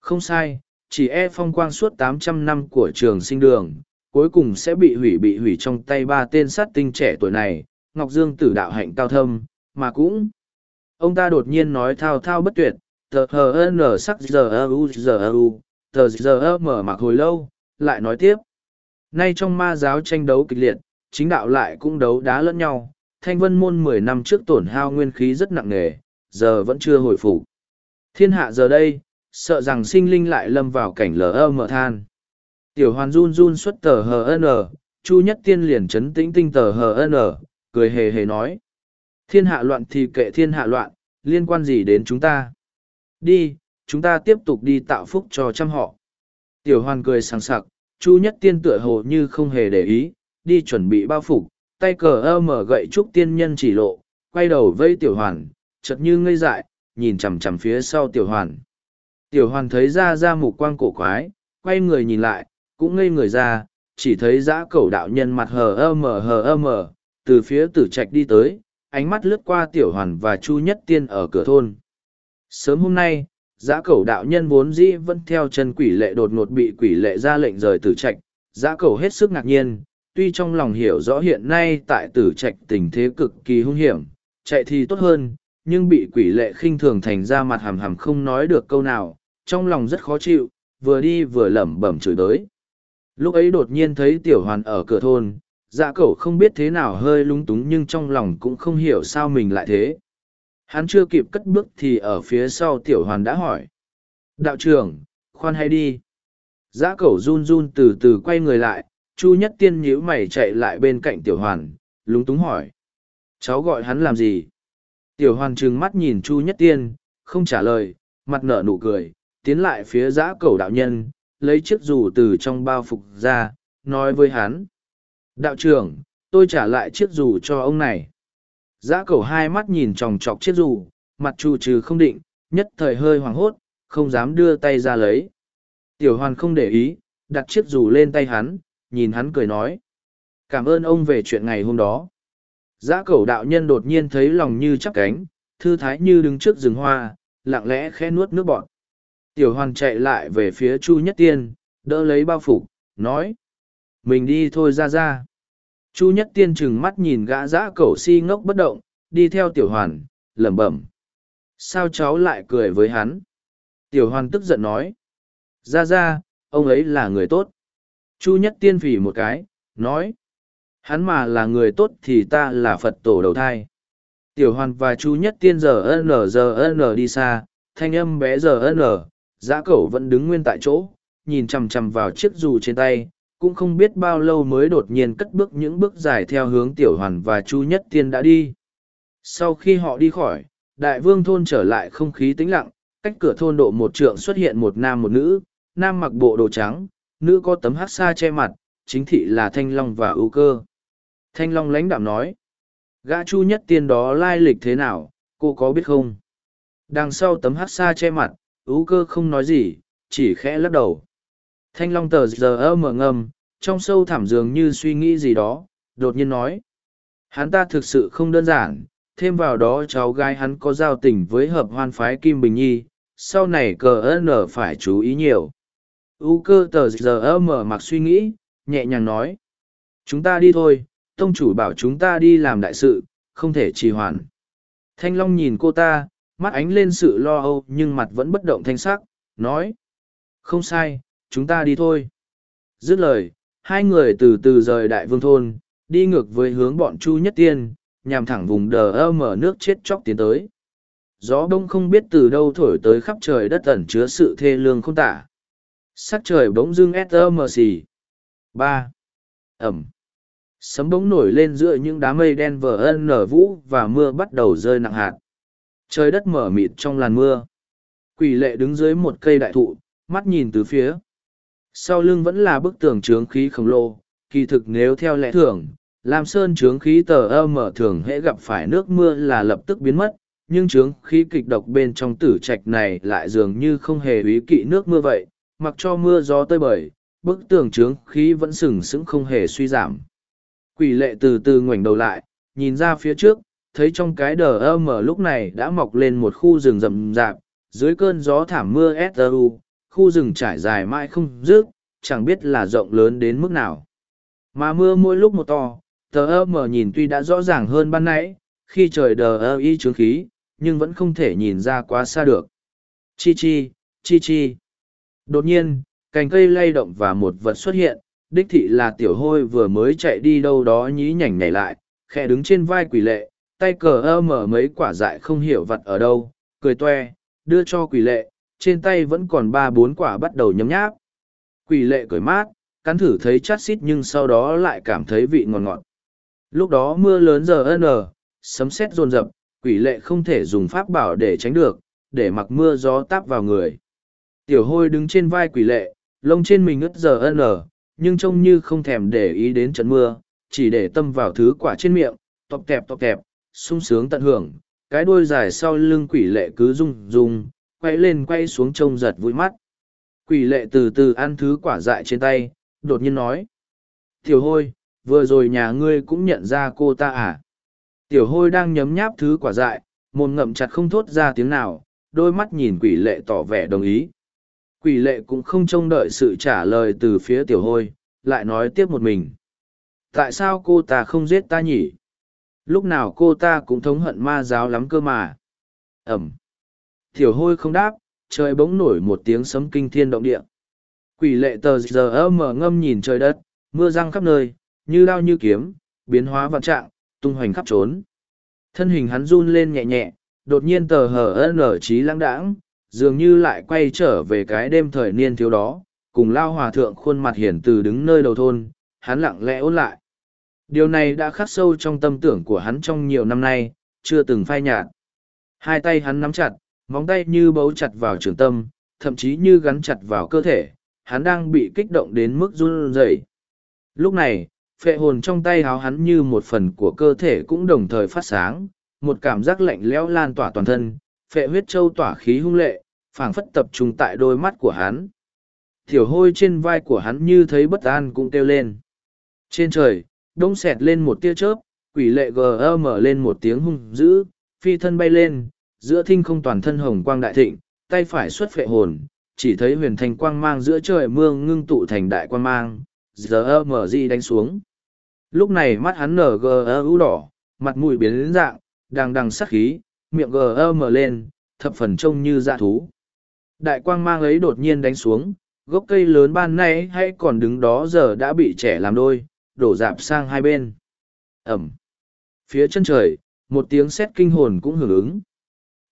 Không sai, chỉ e phong quang suốt tám trăm năm của trường sinh đường, cuối cùng sẽ bị hủy bị hủy trong tay ba tên sát tinh trẻ tuổi này, Ngọc Dương tử đạo hạnh cao thâm, mà cũng. Ông ta đột nhiên nói thao thao bất tuyệt, tờ hờ n sắc giờ u giờ u, tờ giờ mở mặc hồi lâu, lại nói tiếp. Nay trong ma giáo tranh đấu kịch liệt, chính đạo lại cũng đấu đá lẫn nhau, thanh vân môn mười năm trước tổn hao nguyên khí rất nặng nề, giờ vẫn chưa hồi phục. Thiên hạ giờ đây, sợ rằng sinh linh lại lâm vào cảnh lờ mở than. Tiểu hoàn run run xuất tờ HN, Chu Nhất Tiên liền chấn tĩnh tinh tờ HN, cười hề hề nói. Thiên hạ loạn thì kệ thiên hạ loạn, liên quan gì đến chúng ta? Đi, chúng ta tiếp tục đi tạo phúc cho trăm họ. Tiểu hoàn cười sảng sặc, Chu Nhất Tiên tựa hồ như không hề để ý, đi chuẩn bị bao phục, tay cờ ơ mở gậy trúc tiên nhân chỉ lộ, quay đầu vây tiểu hoàn, chợt như ngây dại, nhìn chằm chằm phía sau tiểu hoàn. Tiểu hoàn thấy ra ra mục quang cổ quái, quay người nhìn lại, cũng ngây người ra, chỉ thấy dã cẩu đạo nhân mặt hờ ơ mờ hờ ơ mờ, từ phía tử trạch đi tới, ánh mắt lướt qua tiểu hoàn và chu nhất tiên ở cửa thôn. Sớm hôm nay, dã cẩu đạo nhân vốn dĩ vẫn theo chân quỷ lệ đột ngột bị quỷ lệ ra lệnh rời tử trạch, dã cẩu hết sức ngạc nhiên, tuy trong lòng hiểu rõ hiện nay tại tử trạch tình thế cực kỳ hung hiểm, chạy thì tốt hơn, nhưng bị quỷ lệ khinh thường thành ra mặt hàm hàm không nói được câu nào, trong lòng rất khó chịu, vừa đi vừa lẩm bẩm chửi tới. lúc ấy đột nhiên thấy tiểu hoàn ở cửa thôn dạ cẩu không biết thế nào hơi lung túng nhưng trong lòng cũng không hiểu sao mình lại thế hắn chưa kịp cất bước thì ở phía sau tiểu hoàn đã hỏi đạo trưởng khoan hay đi dạ cẩu run run từ từ quay người lại, Chu Nhất Tiên nhíu mày chạy lại bên cạnh Tiểu Hoàn, lúng túng hỏi. Cháu gọi hắn làm gì? Tiểu Hoàn trừng mắt nhìn Chu Nhất Tiên, không trả lời, mặt nở nụ cười, tiến lại phía giã Cầu đạo nhân, lấy chiếc dù từ trong bao phục ra, nói với hắn. Đạo trưởng, tôi trả lại chiếc dù cho ông này. Giã Cầu hai mắt nhìn tròng trọc chiếc dù, mặt trù trừ không định, nhất thời hơi hoảng hốt, không dám đưa tay ra lấy. Tiểu hoàn không để ý, đặt chiếc dù lên tay hắn, nhìn hắn cười nói. Cảm ơn ông về chuyện ngày hôm đó. Giã cẩu đạo nhân đột nhiên thấy lòng như chắp cánh, thư thái như đứng trước rừng hoa, lặng lẽ khẽ nuốt nước bọt. Tiểu hoàn chạy lại về phía Chu Nhất Tiên, đỡ lấy bao phục, nói. Mình đi thôi ra ra. Chu Nhất Tiên chừng mắt nhìn gã giã cẩu si ngốc bất động, đi theo tiểu hoàn, lẩm bẩm. Sao cháu lại cười với hắn? Tiểu hoàn tức giận nói. Ra ra, ông ấy là người tốt. Chu nhất tiên phỉ một cái, nói. Hắn mà là người tốt thì ta là Phật tổ đầu thai. Tiểu hoàn và chu nhất tiên giờ n giờ n đi xa, thanh âm bé giờ n, giã cẩu vẫn đứng nguyên tại chỗ, nhìn chằm chằm vào chiếc dù trên tay, cũng không biết bao lâu mới đột nhiên cất bước những bước dài theo hướng tiểu hoàn và chu nhất tiên đã đi. Sau khi họ đi khỏi, đại vương thôn trở lại không khí tĩnh lặng, cách cửa thôn độ một trượng xuất hiện một nam một nữ, nam mặc bộ đồ trắng, nữ có tấm hát xa che mặt, chính thị là Thanh Long và ưu cơ. Thanh Long lãnh đạm nói, gã chu nhất tiên đó lai lịch thế nào, cô có biết không? Đằng sau tấm hát xa che mặt, ú cơ không nói gì, chỉ khẽ lắc đầu. Thanh Long tờ giờ mở ngầm, trong sâu thẳm dường như suy nghĩ gì đó, đột nhiên nói. Hắn ta thực sự không đơn giản, thêm vào đó cháu gái hắn có giao tình với hợp hoan phái Kim Bình Nhi, sau này cờ ơn phải chú ý nhiều u cơ tờ giờ mở mặc suy nghĩ nhẹ nhàng nói chúng ta đi thôi tông chủ bảo chúng ta đi làm đại sự, không thể trì hoãn. Thanh long nhìn cô ta, mắt ánh lên sự lo âu nhưng mặt vẫn bất động thanh sắc, nói, không sai, chúng ta đi thôi. Dứt lời, hai người từ từ rời đại vương thôn, đi ngược với hướng bọn chu nhất tiên, nhằm thẳng vùng đờ ơ mở nước chết chóc tiến tới. Gió đông không biết từ đâu thổi tới khắp trời đất ẩn chứa sự thê lương không tả. Sắc trời bỗng dưng smc ba. Ẩm sấm bỗng nổi lên giữa những đám mây đen vờ ân nở vũ và mưa bắt đầu rơi nặng hạt. Trời đất mở mịt trong làn mưa. Quỷ lệ đứng dưới một cây đại thụ mắt nhìn từ phía. Sau lưng vẫn là bức tường trướng khí khổng lồ kỳ thực nếu theo lẽ thường lam sơn trướng khí tờ ơ mở thường hễ gặp phải nước mưa là lập tức biến mất nhưng trướng khí kịch độc bên trong tử trạch này lại dường như không hề ý kỵ nước mưa vậy mặc cho mưa gió tơi bời, bức tường trướng khí vẫn sừng sững không hề suy giảm. Quỷ lệ từ từ ngoảnh đầu lại, nhìn ra phía trước, thấy trong cái đờ ơ mở lúc này đã mọc lên một khu rừng rậm rạp, dưới cơn gió thảm mưa SRU, khu rừng trải dài mãi không dứt, chẳng biết là rộng lớn đến mức nào. Mà mưa mỗi lúc một to, tờ ơ mở nhìn tuy đã rõ ràng hơn ban nãy, khi trời đờ ơ y trướng khí, nhưng vẫn không thể nhìn ra quá xa được. Chi chi, chi chi. Đột nhiên, cành cây lay động và một vật xuất hiện, đích thị là tiểu hôi vừa mới chạy đi đâu đó nhí nhảnh nhảy lại, khẽ đứng trên vai quỷ lệ, tay cờ ơ mở mấy quả dại không hiểu vật ở đâu, cười toe, đưa cho quỷ lệ, trên tay vẫn còn ba bốn quả bắt đầu nhấm nháp. Quỷ lệ cười mát, cắn thử thấy chát xít nhưng sau đó lại cảm thấy vị ngọt ngọt. Lúc đó mưa lớn giờ n, sấm sét rồn rập, quỷ lệ không thể dùng pháp bảo để tránh được, để mặc mưa gió táp vào người. Tiểu hôi đứng trên vai quỷ lệ, lông trên mình ướt giờ ân nhưng trông như không thèm để ý đến trận mưa, chỉ để tâm vào thứ quả trên miệng, tọc tẹp tọc tẹp, sung sướng tận hưởng, cái đuôi dài sau lưng quỷ lệ cứ rung rung, quay lên quay xuống trông giật vui mắt. Quỷ lệ từ từ ăn thứ quả dại trên tay, đột nhiên nói. Tiểu hôi, vừa rồi nhà ngươi cũng nhận ra cô ta à? Tiểu hôi đang nhấm nháp thứ quả dại, mồm ngậm chặt không thốt ra tiếng nào, đôi mắt nhìn quỷ lệ tỏ vẻ đồng ý. Quỷ lệ cũng không trông đợi sự trả lời từ phía tiểu hôi, lại nói tiếp một mình. Tại sao cô ta không giết ta nhỉ? Lúc nào cô ta cũng thống hận ma giáo lắm cơ mà. Ẩm. Tiểu hôi không đáp, trời bỗng nổi một tiếng sấm kinh thiên động địa. Quỷ lệ tờ giờ mở ngâm nhìn trời đất, mưa răng khắp nơi, như đao như kiếm, biến hóa vạn trạng, tung hoành khắp trốn. Thân hình hắn run lên nhẹ nhẹ, đột nhiên tờ hờ nở trí lãng đãng, dường như lại quay trở về cái đêm thời niên thiếu đó, cùng lao hòa thượng khuôn mặt hiển từ đứng nơi đầu thôn, hắn lặng lẽ ôn lại. Điều này đã khắc sâu trong tâm tưởng của hắn trong nhiều năm nay, chưa từng phai nhạt. Hai tay hắn nắm chặt, móng tay như bấu chặt vào trường tâm, thậm chí như gắn chặt vào cơ thể, hắn đang bị kích động đến mức run rẩy. Lúc này, phệ hồn trong tay háo hắn như một phần của cơ thể cũng đồng thời phát sáng, một cảm giác lạnh lẽo lan tỏa toàn thân, phệ huyết châu tỏa khí hung lệ, phảng phất tập trung tại đôi mắt của hắn. Thiểu hôi trên vai của hắn như thấy bất an cũng kêu lên. Trên trời, đông xẹt lên một tia chớp, quỷ lệ gờ mở lên một tiếng hung dữ, phi thân bay lên, giữa thinh không toàn thân hồng quang đại thịnh, tay phải xuất phệ hồn, chỉ thấy huyền thành quang mang giữa trời mưa ngưng tụ thành đại quang mang, giờ mở di đánh xuống. Lúc này mắt hắn nở gờ ưu đỏ, mặt mũi biến đến dạng, đang đằng sắc khí, miệng gờ mở lên, thập phần trông như dạ thú. Đại quang mang ấy đột nhiên đánh xuống, gốc cây lớn ban nay hay còn đứng đó giờ đã bị trẻ làm đôi, đổ dạp sang hai bên. Ẩm. Phía chân trời, một tiếng sét kinh hồn cũng hưởng ứng.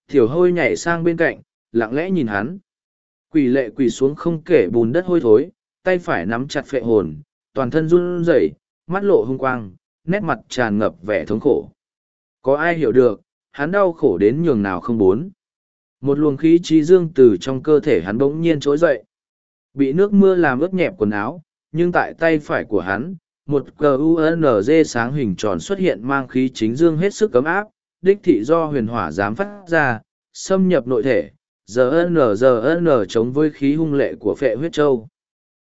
Thiểu hôi nhảy sang bên cạnh, lặng lẽ nhìn hắn. Quỷ lệ quỳ xuống không kể bùn đất hôi thối, tay phải nắm chặt phệ hồn, toàn thân run rẩy, mắt lộ hung quang, nét mặt tràn ngập vẻ thống khổ. Có ai hiểu được, hắn đau khổ đến nhường nào không bốn. Một luồng khí trí dương từ trong cơ thể hắn bỗng nhiên trỗi dậy. Bị nước mưa làm ướt nhẹp quần áo, nhưng tại tay phải của hắn, một QNZ sáng hình tròn xuất hiện mang khí chính dương hết sức cấm áp, đích thị do huyền hỏa dám phát ra, xâm nhập nội thể, giờ n giờ n chống với khí hung lệ của phệ huyết châu.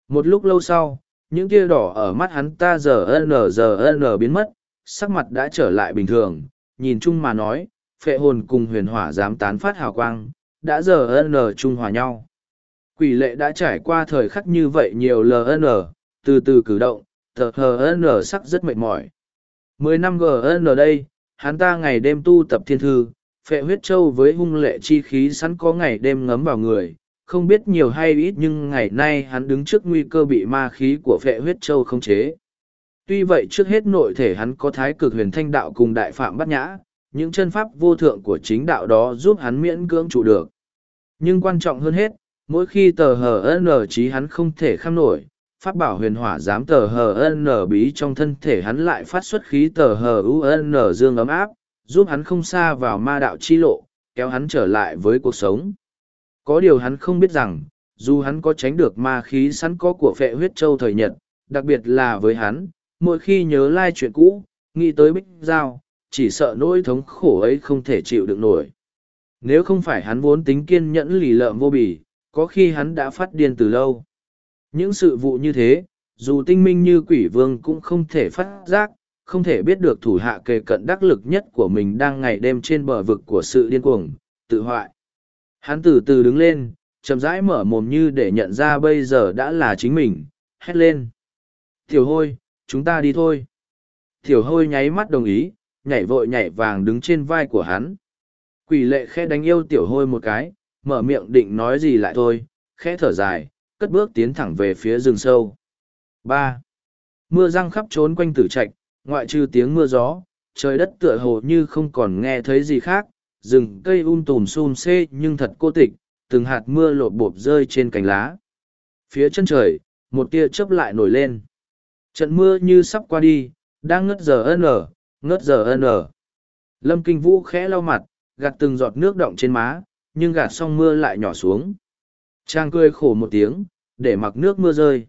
Một lúc lâu sau, những tia đỏ ở mắt hắn ta giờ n giờ n biến mất, sắc mặt đã trở lại bình thường, nhìn chung mà nói, phệ hồn cùng huyền hỏa dám tán phát hào quang, đã giờ n trung hòa nhau. Quỷ lệ đã trải qua thời khắc như vậy nhiều LN, từ từ cử động, thờ hờ n sắc rất mệt mỏi. Mười năm GN đây, hắn ta ngày đêm tu tập thiên thư, phệ huyết châu với hung lệ chi khí sẵn có ngày đêm ngấm vào người, không biết nhiều hay ít nhưng ngày nay hắn đứng trước nguy cơ bị ma khí của phệ huyết châu khống chế. Tuy vậy trước hết nội thể hắn có thái cực huyền thanh đạo cùng đại phạm bắt nhã, những chân pháp vô thượng của chính đạo đó giúp hắn miễn cưỡng trụ được. Nhưng quan trọng hơn hết, mỗi khi tờ hờ trí hắn không thể kham nổi, pháp bảo huyền hỏa dám tờ hờ bí trong thân thể hắn lại phát xuất khí tờ hờ dương ấm áp, giúp hắn không xa vào ma đạo chi lộ, kéo hắn trở lại với cuộc sống. Có điều hắn không biết rằng, dù hắn có tránh được ma khí sẵn có của phệ huyết châu thời nhật, đặc biệt là với hắn, mỗi khi nhớ lai chuyện cũ, nghĩ tới bích giao, chỉ sợ nỗi thống khổ ấy không thể chịu được nổi. Nếu không phải hắn vốn tính kiên nhẫn lì lợm vô bỉ, có khi hắn đã phát điên từ lâu. Những sự vụ như thế, dù tinh minh như quỷ vương cũng không thể phát giác, không thể biết được thủ hạ kề cận đắc lực nhất của mình đang ngày đêm trên bờ vực của sự điên cuồng, tự hoại. Hắn từ từ đứng lên, chậm rãi mở mồm như để nhận ra bây giờ đã là chính mình, hét lên. Tiểu hôi, chúng ta đi thôi. Tiểu hôi nháy mắt đồng ý, nhảy vội nhảy vàng đứng trên vai của hắn. Quỷ lệ khe đánh yêu tiểu hôi một cái, mở miệng định nói gì lại thôi, khẽ thở dài, cất bước tiến thẳng về phía rừng sâu. ba Mưa răng khắp trốn quanh tử trạch, ngoại trừ tiếng mưa gió, trời đất tựa hồ như không còn nghe thấy gì khác, rừng cây um tùm xun xê nhưng thật cô tịch, từng hạt mưa lột bộp rơi trên cành lá. Phía chân trời, một tia chớp lại nổi lên. Trận mưa như sắp qua đi, đang ngất giờ n, ngất giờ n. Lâm Kinh Vũ khẽ lau mặt, gạt từng giọt nước động trên má, nhưng gạt xong mưa lại nhỏ xuống. Trang cười khổ một tiếng, để mặc nước mưa rơi.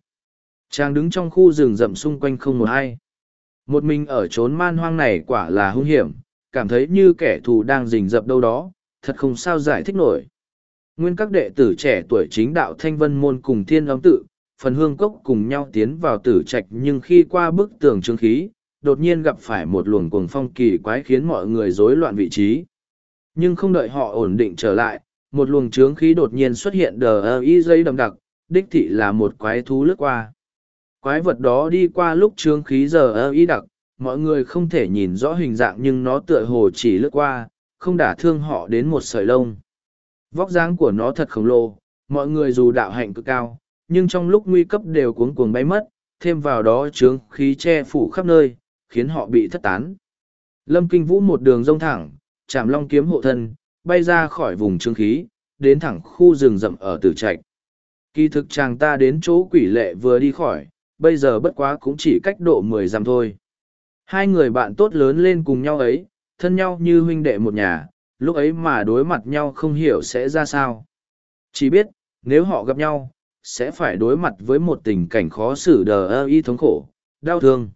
Trang đứng trong khu rừng rậm xung quanh không một ai. Một mình ở trốn man hoang này quả là hung hiểm, cảm thấy như kẻ thù đang rình rập đâu đó, thật không sao giải thích nổi. Nguyên các đệ tử trẻ tuổi chính đạo thanh vân môn cùng thiên âm tự, phần hương cốc cùng nhau tiến vào tử trạch nhưng khi qua bức tường trương khí, đột nhiên gặp phải một luồng cuồng phong kỳ quái khiến mọi người rối loạn vị trí. Nhưng không đợi họ ổn định trở lại, một luồng trướng khí đột nhiên xuất hiện đờ ơ y dây đậm đặc, đích thị là một quái thú lướt qua. Quái vật đó đi qua lúc trướng khí giờ ơ y đặc, mọi người không thể nhìn rõ hình dạng nhưng nó tựa hồ chỉ lướt qua, không đả thương họ đến một sợi lông. Vóc dáng của nó thật khổng lồ, mọi người dù đạo hạnh cực cao, nhưng trong lúc nguy cấp đều cuống cuồng bay mất, thêm vào đó trướng khí che phủ khắp nơi, khiến họ bị thất tán. Lâm Kinh Vũ một đường rông thẳng, chạm long kiếm hộ thân, bay ra khỏi vùng trướng khí, đến thẳng khu rừng rậm ở tử trạch. Kỳ thực chàng ta đến chỗ quỷ lệ vừa đi khỏi, bây giờ bất quá cũng chỉ cách độ mười dặm thôi. Hai người bạn tốt lớn lên cùng nhau ấy, thân nhau như huynh đệ một nhà, lúc ấy mà đối mặt nhau không hiểu sẽ ra sao. Chỉ biết, nếu họ gặp nhau, sẽ phải đối mặt với một tình cảnh khó xử đờ ơ y thống khổ, đau thương.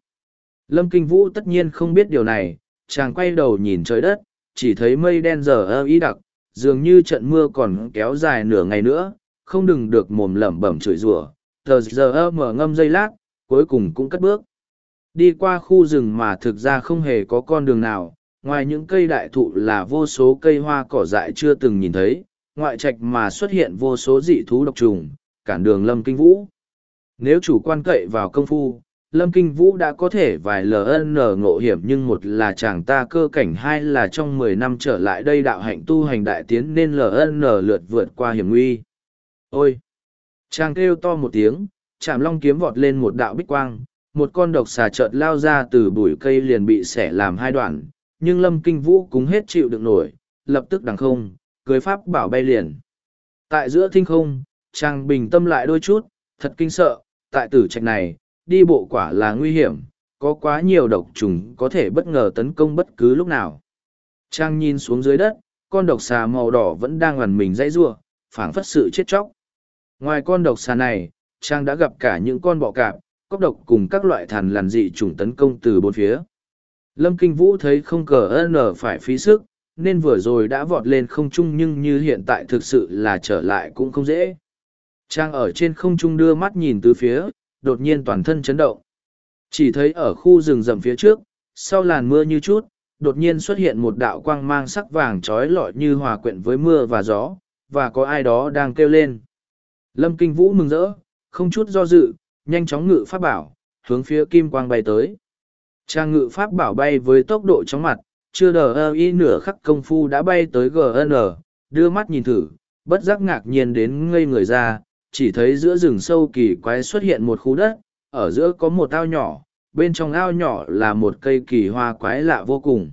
Lâm Kinh Vũ tất nhiên không biết điều này, chàng quay đầu nhìn trời đất, chỉ thấy mây đen giờ ơ y đặc, dường như trận mưa còn kéo dài nửa ngày nữa, không đừng được mồm lẩm bẩm chửi rủa tờ giờ ơ mở ngâm dây lát, cuối cùng cũng cất bước. Đi qua khu rừng mà thực ra không hề có con đường nào, ngoài những cây đại thụ là vô số cây hoa cỏ dại chưa từng nhìn thấy, ngoại trạch mà xuất hiện vô số dị thú độc trùng, cản đường Lâm Kinh Vũ. Nếu chủ quan cậy vào công phu, Lâm Kinh Vũ đã có thể vài LN ngộ hiểm nhưng một là chàng ta cơ cảnh hai là trong mười năm trở lại đây đạo hạnh tu hành đại tiến nên LN lượt vượt qua hiểm nguy. Ôi! Chàng kêu to một tiếng, chạm long kiếm vọt lên một đạo bích quang, một con độc xà chợt lao ra từ bụi cây liền bị xẻ làm hai đoạn, nhưng Lâm Kinh Vũ cũng hết chịu được nổi, lập tức đằng không, cưới pháp bảo bay liền. Tại giữa thinh không, chàng bình tâm lại đôi chút, thật kinh sợ, tại tử trạch này, đi bộ quả là nguy hiểm, có quá nhiều độc trùng có thể bất ngờ tấn công bất cứ lúc nào. Trang nhìn xuống dưới đất, con độc xà màu đỏ vẫn đang ngằn mình dãy rua, phảng phất sự chết chóc. Ngoài con độc xà này, Trang đã gặp cả những con bọ cạp, cốc độc cùng các loại thằn lằn dị trùng tấn công từ bốn phía. Lâm Kinh Vũ thấy không cờ ơn phải phí sức, nên vừa rồi đã vọt lên không trung nhưng như hiện tại thực sự là trở lại cũng không dễ. Trang ở trên không trung đưa mắt nhìn từ phía, đột nhiên toàn thân chấn động. Chỉ thấy ở khu rừng rậm phía trước, sau làn mưa như chút, đột nhiên xuất hiện một đạo quang mang sắc vàng trói lọi như hòa quyện với mưa và gió, và có ai đó đang kêu lên. Lâm Kinh Vũ mừng rỡ, không chút do dự, nhanh chóng ngự pháp bảo, hướng phía kim quang bay tới. Trang ngự pháp bảo bay với tốc độ chóng mặt, chưa đờ ơ y nửa khắc công phu đã bay tới GN, đưa mắt nhìn thử, bất giác ngạc nhiên đến ngây người ra, chỉ thấy giữa rừng sâu kỳ quái xuất hiện một khu đất, ở giữa có một ao nhỏ, bên trong ao nhỏ là một cây kỳ hoa quái lạ vô cùng.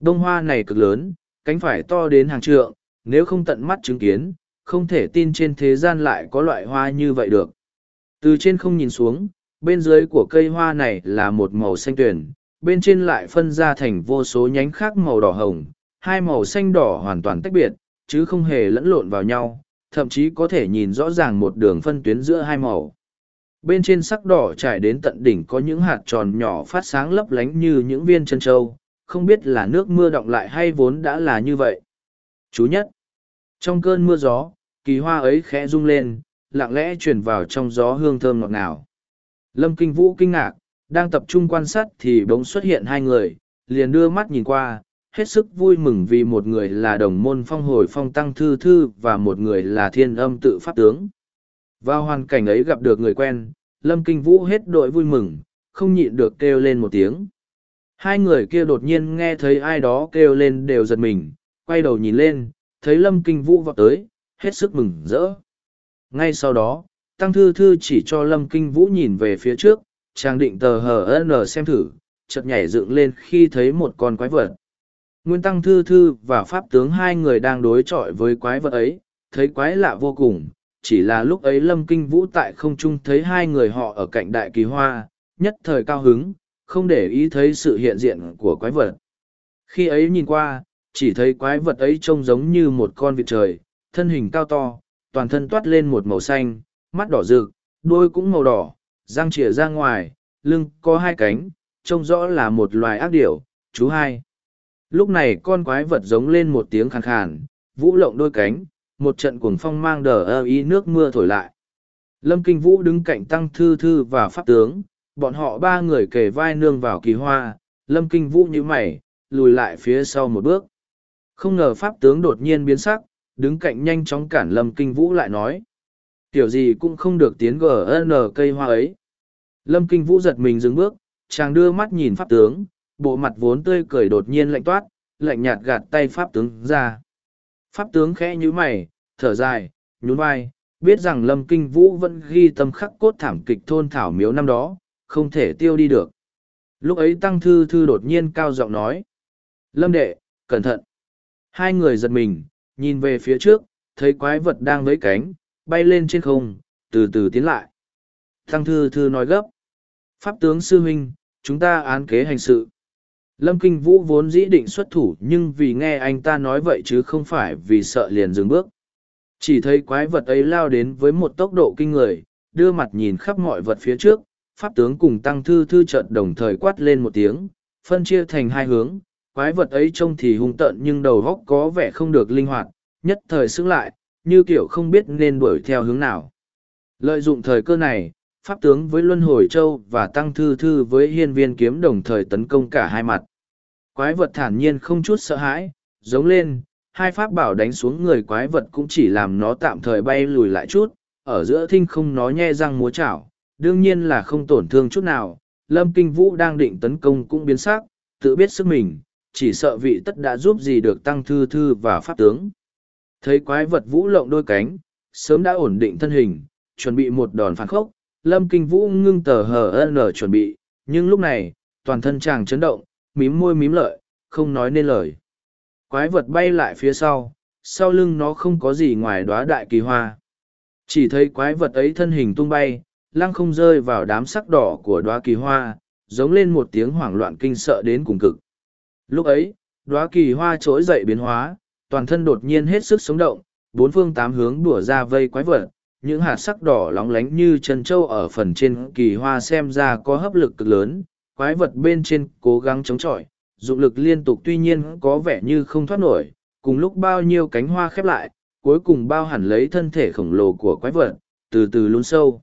Đông hoa này cực lớn, cánh phải to đến hàng trượng, nếu không tận mắt chứng kiến, không thể tin trên thế gian lại có loại hoa như vậy được. Từ trên không nhìn xuống, bên dưới của cây hoa này là một màu xanh tuyền, bên trên lại phân ra thành vô số nhánh khác màu đỏ hồng, hai màu xanh đỏ hoàn toàn tách biệt, chứ không hề lẫn lộn vào nhau, thậm chí có thể nhìn rõ ràng một đường phân tuyến giữa hai màu. Bên trên sắc đỏ trải đến tận đỉnh có những hạt tròn nhỏ phát sáng lấp lánh như những viên chân trâu, không biết là nước mưa động lại hay vốn đã là như vậy. Chú nhất, trong cơn mưa gió, kỳ hoa ấy khẽ rung lên, lặng lẽ truyền vào trong gió hương thơm ngọt ngào. Lâm Kinh Vũ kinh ngạc, đang tập trung quan sát thì bỗng xuất hiện hai người, liền đưa mắt nhìn qua, hết sức vui mừng vì một người là đồng môn phong hồi phong tăng thư thư và một người là thiên âm tự pháp tướng. Vào hoàn cảnh ấy gặp được người quen, Lâm Kinh Vũ hết đội vui mừng, không nhịn được kêu lên một tiếng. Hai người kia đột nhiên nghe thấy ai đó kêu lên đều giật mình, quay đầu nhìn lên, thấy Lâm Kinh Vũ vọt tới, hết sức mừng rỡ. Ngay sau đó, Tăng Thư Thư chỉ cho Lâm Kinh Vũ nhìn về phía trước, chàng định tờ hờ n xem thử, chợt nhảy dựng lên khi thấy một con quái vật. Nguyên Tăng Thư Thư và Pháp tướng hai người đang đối chọi với quái vật ấy, thấy quái lạ vô cùng, chỉ là lúc ấy Lâm Kinh Vũ tại không trung thấy hai người họ ở cạnh đại kỳ hoa, nhất thời cao hứng, không để ý thấy sự hiện diện của quái vật. Khi ấy nhìn qua, chỉ thấy quái vật ấy trông giống như một con vịt trời, thân hình cao to, toàn thân toát lên một màu xanh, mắt đỏ rực, đuôi cũng màu đỏ, răng chìa ra ngoài, lưng có hai cánh, trông rõ là một loài ác điểu, chú hai. Lúc này con quái vật giống lên một tiếng khàn khàn, vũ lộng đôi cánh, một trận cuồng phong mang đờ ơ ý nước mưa thổi lại. Lâm Kinh Vũ đứng cạnh Tăng Thư Thư và Pháp Tướng, bọn họ ba người kề vai nương vào kỳ hoa, Lâm Kinh Vũ như mày, lùi lại phía sau một bước. Không ngờ Pháp Tướng đột nhiên biến sắc, đứng cạnh nhanh chóng cản Lâm Kinh Vũ lại nói. Tiểu gì cũng không được tiến GN cây hoa ấy. Lâm Kinh Vũ giật mình dừng bước, chàng đưa mắt nhìn Pháp Tướng, bộ mặt vốn tươi cười đột nhiên lạnh toát, lạnh nhạt gạt tay pháp tướng ra. Pháp tướng khẽ như mày, thở dài, nhún vai, biết rằng Lâm Kinh Vũ vẫn ghi tâm khắc cốt thảm kịch thôn thảo miếu năm đó, không thể tiêu đi được. Lúc ấy Tăng Thư Thư đột nhiên cao giọng nói. Lâm đệ, cẩn thận. Hai người giật mình, nhìn về phía trước, thấy quái vật đang với cánh, bay lên trên không, từ từ tiến lại. Tăng Thư Thư nói gấp. Pháp tướng sư huynh, chúng ta án kế hành sự. Lâm Kinh Vũ vốn dĩ định xuất thủ nhưng vì nghe anh ta nói vậy chứ không phải vì sợ liền dừng bước. Chỉ thấy quái vật ấy lao đến với một tốc độ kinh người, đưa mặt nhìn khắp mọi vật phía trước, pháp tướng cùng tăng thư thư trận đồng thời quát lên một tiếng, phân chia thành hai hướng, quái vật ấy trông thì hung tợn nhưng đầu góc có vẻ không được linh hoạt, nhất thời xứng lại, như kiểu không biết nên đuổi theo hướng nào. Lợi dụng thời cơ này, pháp tướng với luân hồi châu và tăng thư thư với hiên viên kiếm đồng thời tấn công cả hai mặt. Quái vật thản nhiên không chút sợ hãi, giống lên, hai pháp bảo đánh xuống người quái vật cũng chỉ làm nó tạm thời bay lùi lại chút, ở giữa thinh không nó nhe răng múa chảo, đương nhiên là không tổn thương chút nào. Lâm Kinh Vũ đang định tấn công cũng biến sắc, tự biết sức mình, chỉ sợ vị tất đã giúp gì được tăng thư thư và pháp tướng. Thấy quái vật vũ lộng đôi cánh, sớm đã ổn định thân hình, chuẩn bị một đòn phản khốc, Lâm Kinh Vũ ngưng tờ hờ ân chuẩn bị, nhưng lúc này, toàn thân chàng chấn động, mím môi mím lợi, không nói nên lời. Quái vật bay lại phía sau, sau lưng nó không có gì ngoài đóa đại kỳ hoa. Chỉ thấy quái vật ấy thân hình tung bay, lăng không rơi vào đám sắc đỏ của đóa kỳ hoa, giống lên một tiếng hoảng loạn kinh sợ đến cùng cực. Lúc ấy, đóa kỳ hoa trỗi dậy biến hóa, toàn thân đột nhiên hết sức sống động, bốn phương tám hướng đùa ra vây quái vật, những hạt sắc đỏ lóng lánh như chân châu ở phần trên kỳ hoa xem ra có hấp lực cực lớn, quái vật bên trên cố gắng chống chọi, dụng lực liên tục tuy nhiên có vẻ như không thoát nổi, cùng lúc bao nhiêu cánh hoa khép lại, cuối cùng bao hẳn lấy thân thể khổng lồ của quái vật, từ từ lún sâu.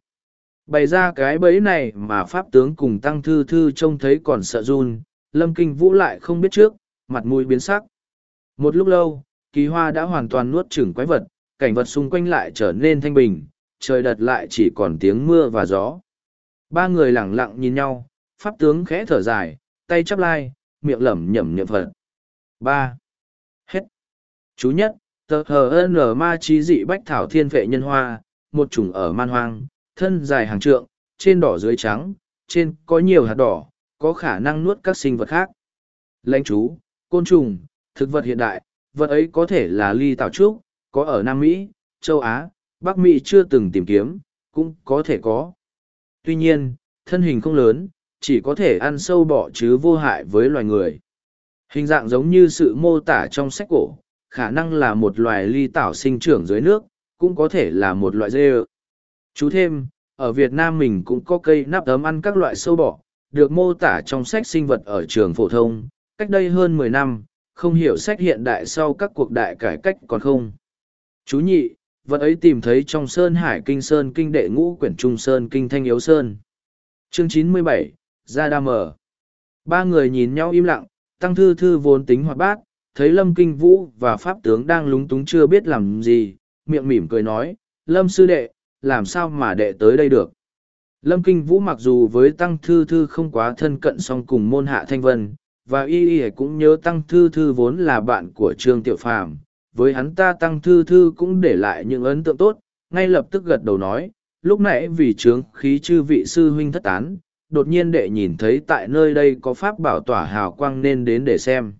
Bày ra cái bẫy này mà pháp tướng cùng tăng thư thư trông thấy còn sợ run, lâm kinh vũ lại không biết trước, mặt mũi biến sắc. Một lúc lâu, kỳ hoa đã hoàn toàn nuốt chửng quái vật, cảnh vật xung quanh lại trở nên thanh bình, trời đợt lại chỉ còn tiếng mưa và gió. Ba người lặng lặng nhìn nhau, pháp tướng khẽ thở dài, tay chắp lai, miệng lẩm nhẩm niệm phật. ba Hết. Chú nhất, tờ hờ n ma trí dị bách thảo thiên vệ nhân hoa, một chủng ở man hoang, thân dài hàng trượng, trên đỏ dưới trắng, trên có nhiều hạt đỏ, có khả năng nuốt các sinh vật khác. Lãnh chú, côn trùng, thực vật hiện đại, vật ấy có thể là ly tảo trúc, có ở Nam Mỹ, châu Á, Bắc Mỹ chưa từng tìm kiếm, cũng có thể có. Tuy nhiên, thân hình không lớn, chỉ có thể ăn sâu bọ chứ vô hại với loài người. Hình dạng giống như sự mô tả trong sách cổ, khả năng là một loài ly tảo sinh trưởng dưới nước, cũng có thể là một loại dê Chú thêm, ở Việt Nam mình cũng có cây nắp ấm ăn các loại sâu bọ, được mô tả trong sách sinh vật ở trường phổ thông, cách đây hơn mười năm, không hiểu sách hiện đại sau các cuộc đại cải cách còn không. Chú nhị, vật ấy tìm thấy trong Sơn Hải Kinh Sơn Kinh đệ ngũ quyển Trung Sơn Kinh Thanh Yếu Sơn. Chương chín mươi bảy ra đa mở. Ba người nhìn nhau im lặng, tăng thư thư vốn tính hoạt bát, thấy Lâm Kinh Vũ và Pháp tướng đang lúng túng chưa biết làm gì, miệng mỉm cười nói, Lâm sư đệ, làm sao mà đệ tới đây được. Lâm Kinh Vũ mặc dù với Tăng Thư Thư không quá thân cận song cùng môn hạ thanh vân, và y y cũng nhớ Tăng Thư Thư vốn là bạn của Trương Tiểu Phàm với hắn ta Tăng Thư Thư cũng để lại những ấn tượng tốt, ngay lập tức gật đầu nói, lúc nãy vì trướng khí chư vị sư huynh thất tán, đột nhiên đệ nhìn thấy tại nơi đây có pháp bảo tỏa hào quang nên đến để xem.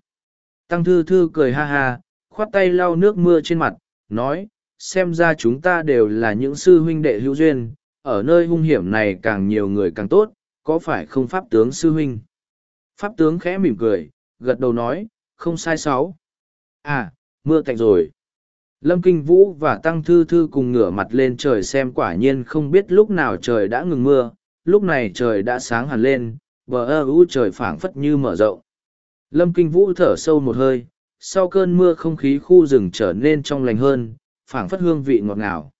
Tăng thư thư cười ha ha, khoát tay lau nước mưa trên mặt, nói, xem ra chúng ta đều là những sư huynh đệ hữu duyên, ở nơi hung hiểm này càng nhiều người càng tốt, có phải không pháp tướng sư huynh? Pháp tướng khẽ mỉm cười, gật đầu nói, không sai sáu. À, mưa tạnh rồi. Lâm Kinh Vũ và Tăng Thư Thư cùng ngửa mặt lên trời xem quả nhiên không biết lúc nào trời đã ngừng mưa, lúc này trời đã sáng hẳn lên, bờ ơ u trời phảng phất như mở rộng. Lâm Kinh Vũ thở sâu một hơi, sau cơn mưa không khí khu rừng trở nên trong lành hơn, phảng phất hương vị ngọt ngào.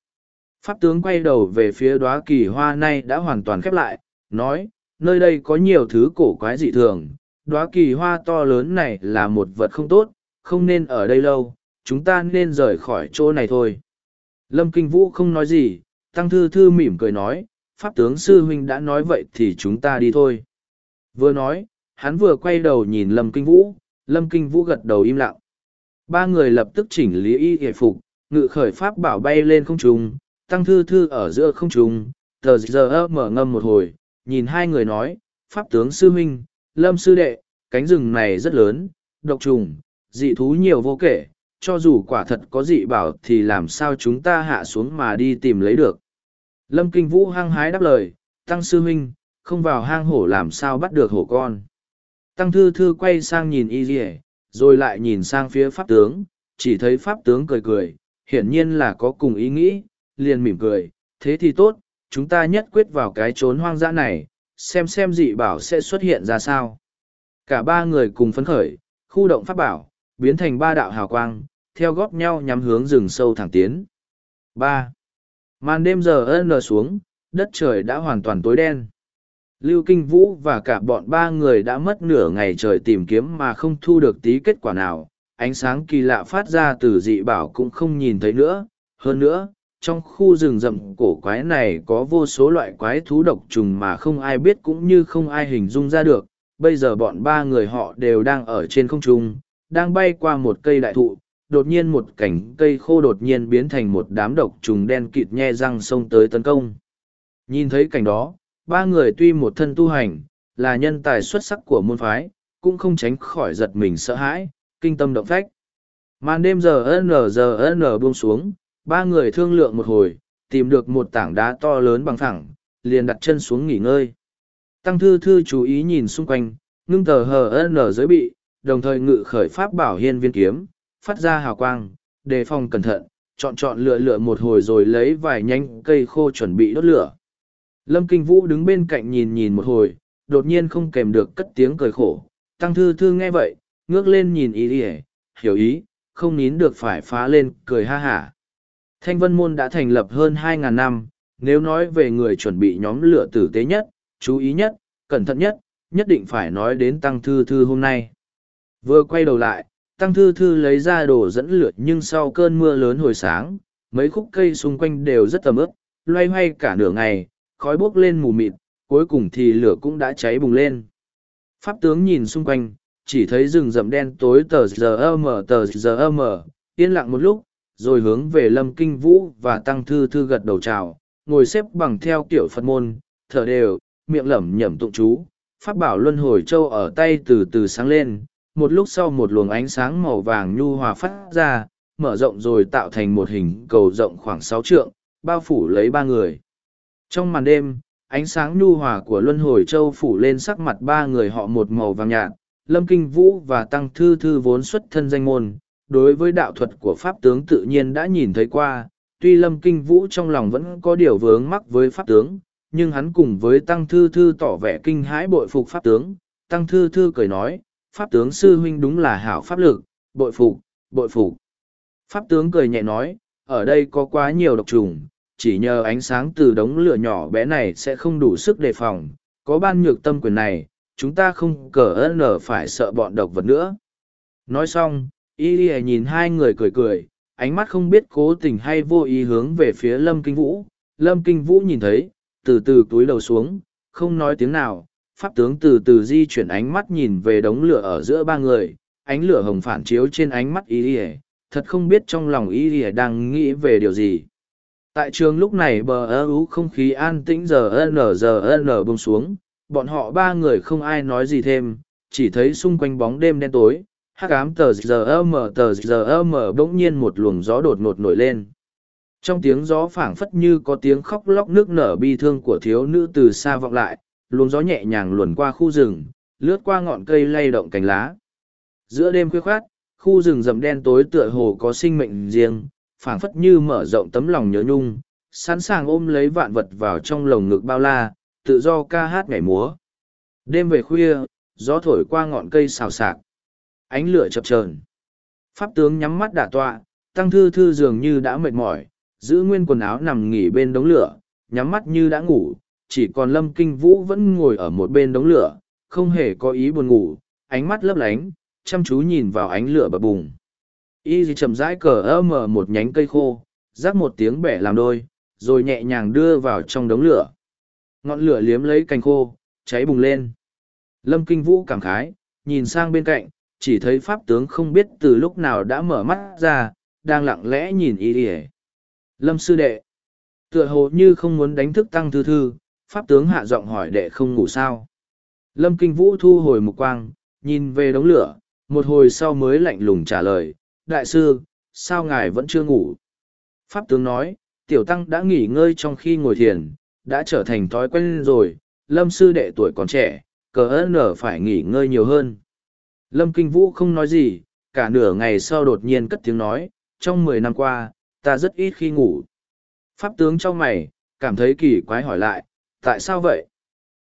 Pháp tướng quay đầu về phía đóa kỳ hoa nay đã hoàn toàn khép lại, nói, nơi đây có nhiều thứ cổ quái dị thường, đóa kỳ hoa to lớn này là một vật không tốt, không nên ở đây lâu, chúng ta nên rời khỏi chỗ này thôi. Lâm Kinh Vũ không nói gì, Tăng Thư Thư mỉm cười nói, Pháp tướng sư huynh đã nói vậy thì chúng ta đi thôi. Vừa nói, hắn vừa quay đầu nhìn Lâm Kinh Vũ, Lâm Kinh Vũ gật đầu im lặng. Ba người lập tức chỉnh lý y hệ phục, ngự khởi Pháp bảo bay lên không trung, tăng thư thư ở giữa không trung, tờ giờ mở ngâm một hồi, nhìn hai người nói, Pháp tướng sư huynh, lâm sư đệ, cánh rừng này rất lớn, độc trùng, dị thú nhiều vô kể, cho dù quả thật có dị bảo thì làm sao chúng ta hạ xuống mà đi tìm lấy được. Lâm Kinh Vũ hăng hái đáp lời, Tăng Sư Huynh, không vào hang hổ làm sao bắt được hổ con. Tăng Thư Thư quay sang nhìn Y Dì rồi lại nhìn sang phía Pháp Tướng, chỉ thấy Pháp Tướng cười cười, hiển nhiên là có cùng ý nghĩ, liền mỉm cười, thế thì tốt, chúng ta nhất quyết vào cái trốn hoang dã này, xem xem dị bảo sẽ xuất hiện ra sao. Cả ba người cùng phấn khởi, khu động pháp bảo, biến thành ba đạo hào quang, theo góp nhau nhắm hướng rừng sâu thẳng tiến. ba Màn đêm giờ ân xuống, đất trời đã hoàn toàn tối đen. Lưu Kinh Vũ và cả bọn ba người đã mất nửa ngày trời tìm kiếm mà không thu được tí kết quả nào, ánh sáng kỳ lạ phát ra từ dị bảo cũng không nhìn thấy nữa. Hơn nữa, trong khu rừng rậm cổ quái này có vô số loại quái thú độc trùng mà không ai biết cũng như không ai hình dung ra được. Bây giờ bọn ba người họ đều đang ở trên không trung, đang bay qua một cây đại thụ, đột nhiên một cảnh cây khô đột nhiên biến thành một đám độc trùng đen kịt nhe răng xông tới tấn công. Nhìn thấy cảnh đó, ba người tuy một thân tu hành, là nhân tài xuất sắc của môn phái, cũng không tránh khỏi giật mình sợ hãi, kinh tâm động phách. Màn đêm giờ n giờ n buông xuống, ba người thương lượng một hồi, tìm được một tảng đá to lớn bằng thẳng, liền đặt chân xuống nghỉ ngơi. Tăng thư thư chú ý nhìn xung quanh, ngưng tờ hờ n giới bị, đồng thời ngự khởi pháp bảo hiên viên kiếm, phát ra hào quang, đề phòng cẩn thận, chọn chọn lựa lựa một hồi rồi lấy vài nhánh cây khô chuẩn bị đốt lửa. Lâm Kinh Vũ đứng bên cạnh nhìn nhìn một hồi, đột nhiên không kèm được cất tiếng cười khổ. Tăng thư thư nghe vậy, ngước lên nhìn ý ý, hiểu ý, không nín được phải phá lên, cười ha hả. Thanh Vân Môn đã thành lập hơn 2.000 năm, nếu nói về người chuẩn bị nhóm lửa tử tế nhất, chú ý nhất, cẩn thận nhất, nhất định phải nói đến Tăng Thư Thư hôm nay. Vừa quay đầu lại, Tăng Thư Thư lấy ra đồ dẫn lửa nhưng sau cơn mưa lớn hồi sáng, mấy khúc cây xung quanh đều rất tầm ướp, loay hoay cả nửa ngày, khói bốc lên mù mịt, cuối cùng thì lửa cũng đã cháy bùng lên. Pháp tướng nhìn xung quanh, chỉ thấy rừng rậm đen tối tờ giờ mờ tờ giờ mờ, yên lặng một lúc, rồi hướng về lâm kinh vũ và tăng thư thư gật đầu chào, ngồi xếp bằng theo kiểu Phật môn, thở đều, miệng lẩm nhẩm tụng chú, pháp bảo luân hồi châu ở tay từ từ sáng lên, một lúc sau một luồng ánh sáng màu vàng nhu hòa phát ra, mở rộng rồi tạo thành một hình cầu rộng khoảng sáu trượng, bao phủ lấy ba người. Trong màn đêm, ánh sáng nhu hòa của luân hồi châu phủ lên sắc mặt ba người họ một màu vàng nhạt, Lâm Kinh Vũ và Tăng Thư Thư vốn xuất thân danh môn, đối với đạo thuật của Pháp tướng tự nhiên đã nhìn thấy qua, tuy Lâm Kinh Vũ trong lòng vẫn có điều vướng mắc với Pháp tướng, nhưng hắn cùng với Tăng Thư Thư tỏ vẻ kinh hãi bội phục Pháp tướng, Tăng Thư Thư cười nói, Pháp tướng sư huynh đúng là hảo pháp lực, bội phục, bội phục. Pháp tướng cười nhẹ nói, ở đây có quá nhiều độc trùng, chỉ nhờ ánh sáng từ đống lửa nhỏ bé này sẽ không đủ sức đề phòng, có ban nhược tâm quyền này, chúng ta không cờ ơn nở phải sợ bọn độc vật nữa. Nói xong, y lìa nhìn hai người cười cười, ánh mắt không biết cố tình hay vô ý hướng về phía lâm kinh vũ. Lâm kinh vũ nhìn thấy, từ từ túi đầu xuống, không nói tiếng nào, pháp tướng từ từ di chuyển ánh mắt nhìn về đống lửa ở giữa ba người, ánh lửa hồng phản chiếu trên ánh mắt y ỉa thật không biết trong lòng y ỉa đang nghĩ về điều gì. Tại trường lúc này bờ ơ ú không khí an tĩnh giờ n giờ n bông xuống, bọn họ ba người không ai nói gì thêm, chỉ thấy xung quanh bóng đêm đen tối, hắc ám tờ giờ mờ tờ giờ mờ bỗng nhiên một luồng gió đột ngột nổi lên. Trong tiếng gió phảng phất như có tiếng khóc lóc nước nở bi thương của thiếu nữ từ xa vọng lại, luồng gió nhẹ nhàng luồn qua khu rừng, lướt qua ngọn cây lay động cành lá. Giữa đêm khuya khoát, khu rừng rậm đen tối tựa hồ có sinh mệnh riêng, phảng phất như mở rộng tấm lòng nhớ nhung, sẵn sàng ôm lấy vạn vật vào trong lồng ngực bao la, tự do ca hát nhảy múa. Đêm về khuya, gió thổi qua ngọn cây xào xạc. Ánh lửa chập chờn. Pháp tướng nhắm mắt đả tọa, tăng thư thư dường như đã mệt mỏi, giữ nguyên quần áo nằm nghỉ bên đống lửa, nhắm mắt như đã ngủ, chỉ còn lâm kinh vũ vẫn ngồi ở một bên đống lửa, không hề có ý buồn ngủ, ánh mắt lấp lánh, chăm chú nhìn vào ánh lửa bập bùng. Y gì chậm rãi cờ ơ mở một nhánh cây khô rác một tiếng bẻ làm đôi rồi nhẹ nhàng đưa vào trong đống lửa. Ngọn lửa liếm lấy cành khô cháy bùng lên. Lâm kinh vũ cảm khái nhìn sang bên cạnh chỉ thấy pháp tướng không biết từ lúc nào đã mở mắt ra đang lặng lẽ nhìn y ỉa lâm sư đệ Tựa hồ như không muốn đánh thức tăng thư thư, pháp tướng hạ giọng hỏi đệ không ngủ sao. Lâm Kinh Vũ thu hồi mục quang, nhìn về đống lửa, một hồi sau mới lạnh lùng trả lời, Đại sư, sao ngài vẫn chưa ngủ? Pháp tướng nói, tiểu tăng đã nghỉ ngơi trong khi ngồi thiền, đã trở thành thói quen rồi, lâm sư đệ tuổi còn trẻ, cờ ơn nở phải nghỉ ngơi nhiều hơn. Lâm Kinh Vũ không nói gì, cả nửa ngày sau đột nhiên cất tiếng nói, trong mười năm qua, ta rất ít khi ngủ. Pháp tướng trong mày, cảm thấy kỳ quái hỏi lại, tại sao vậy?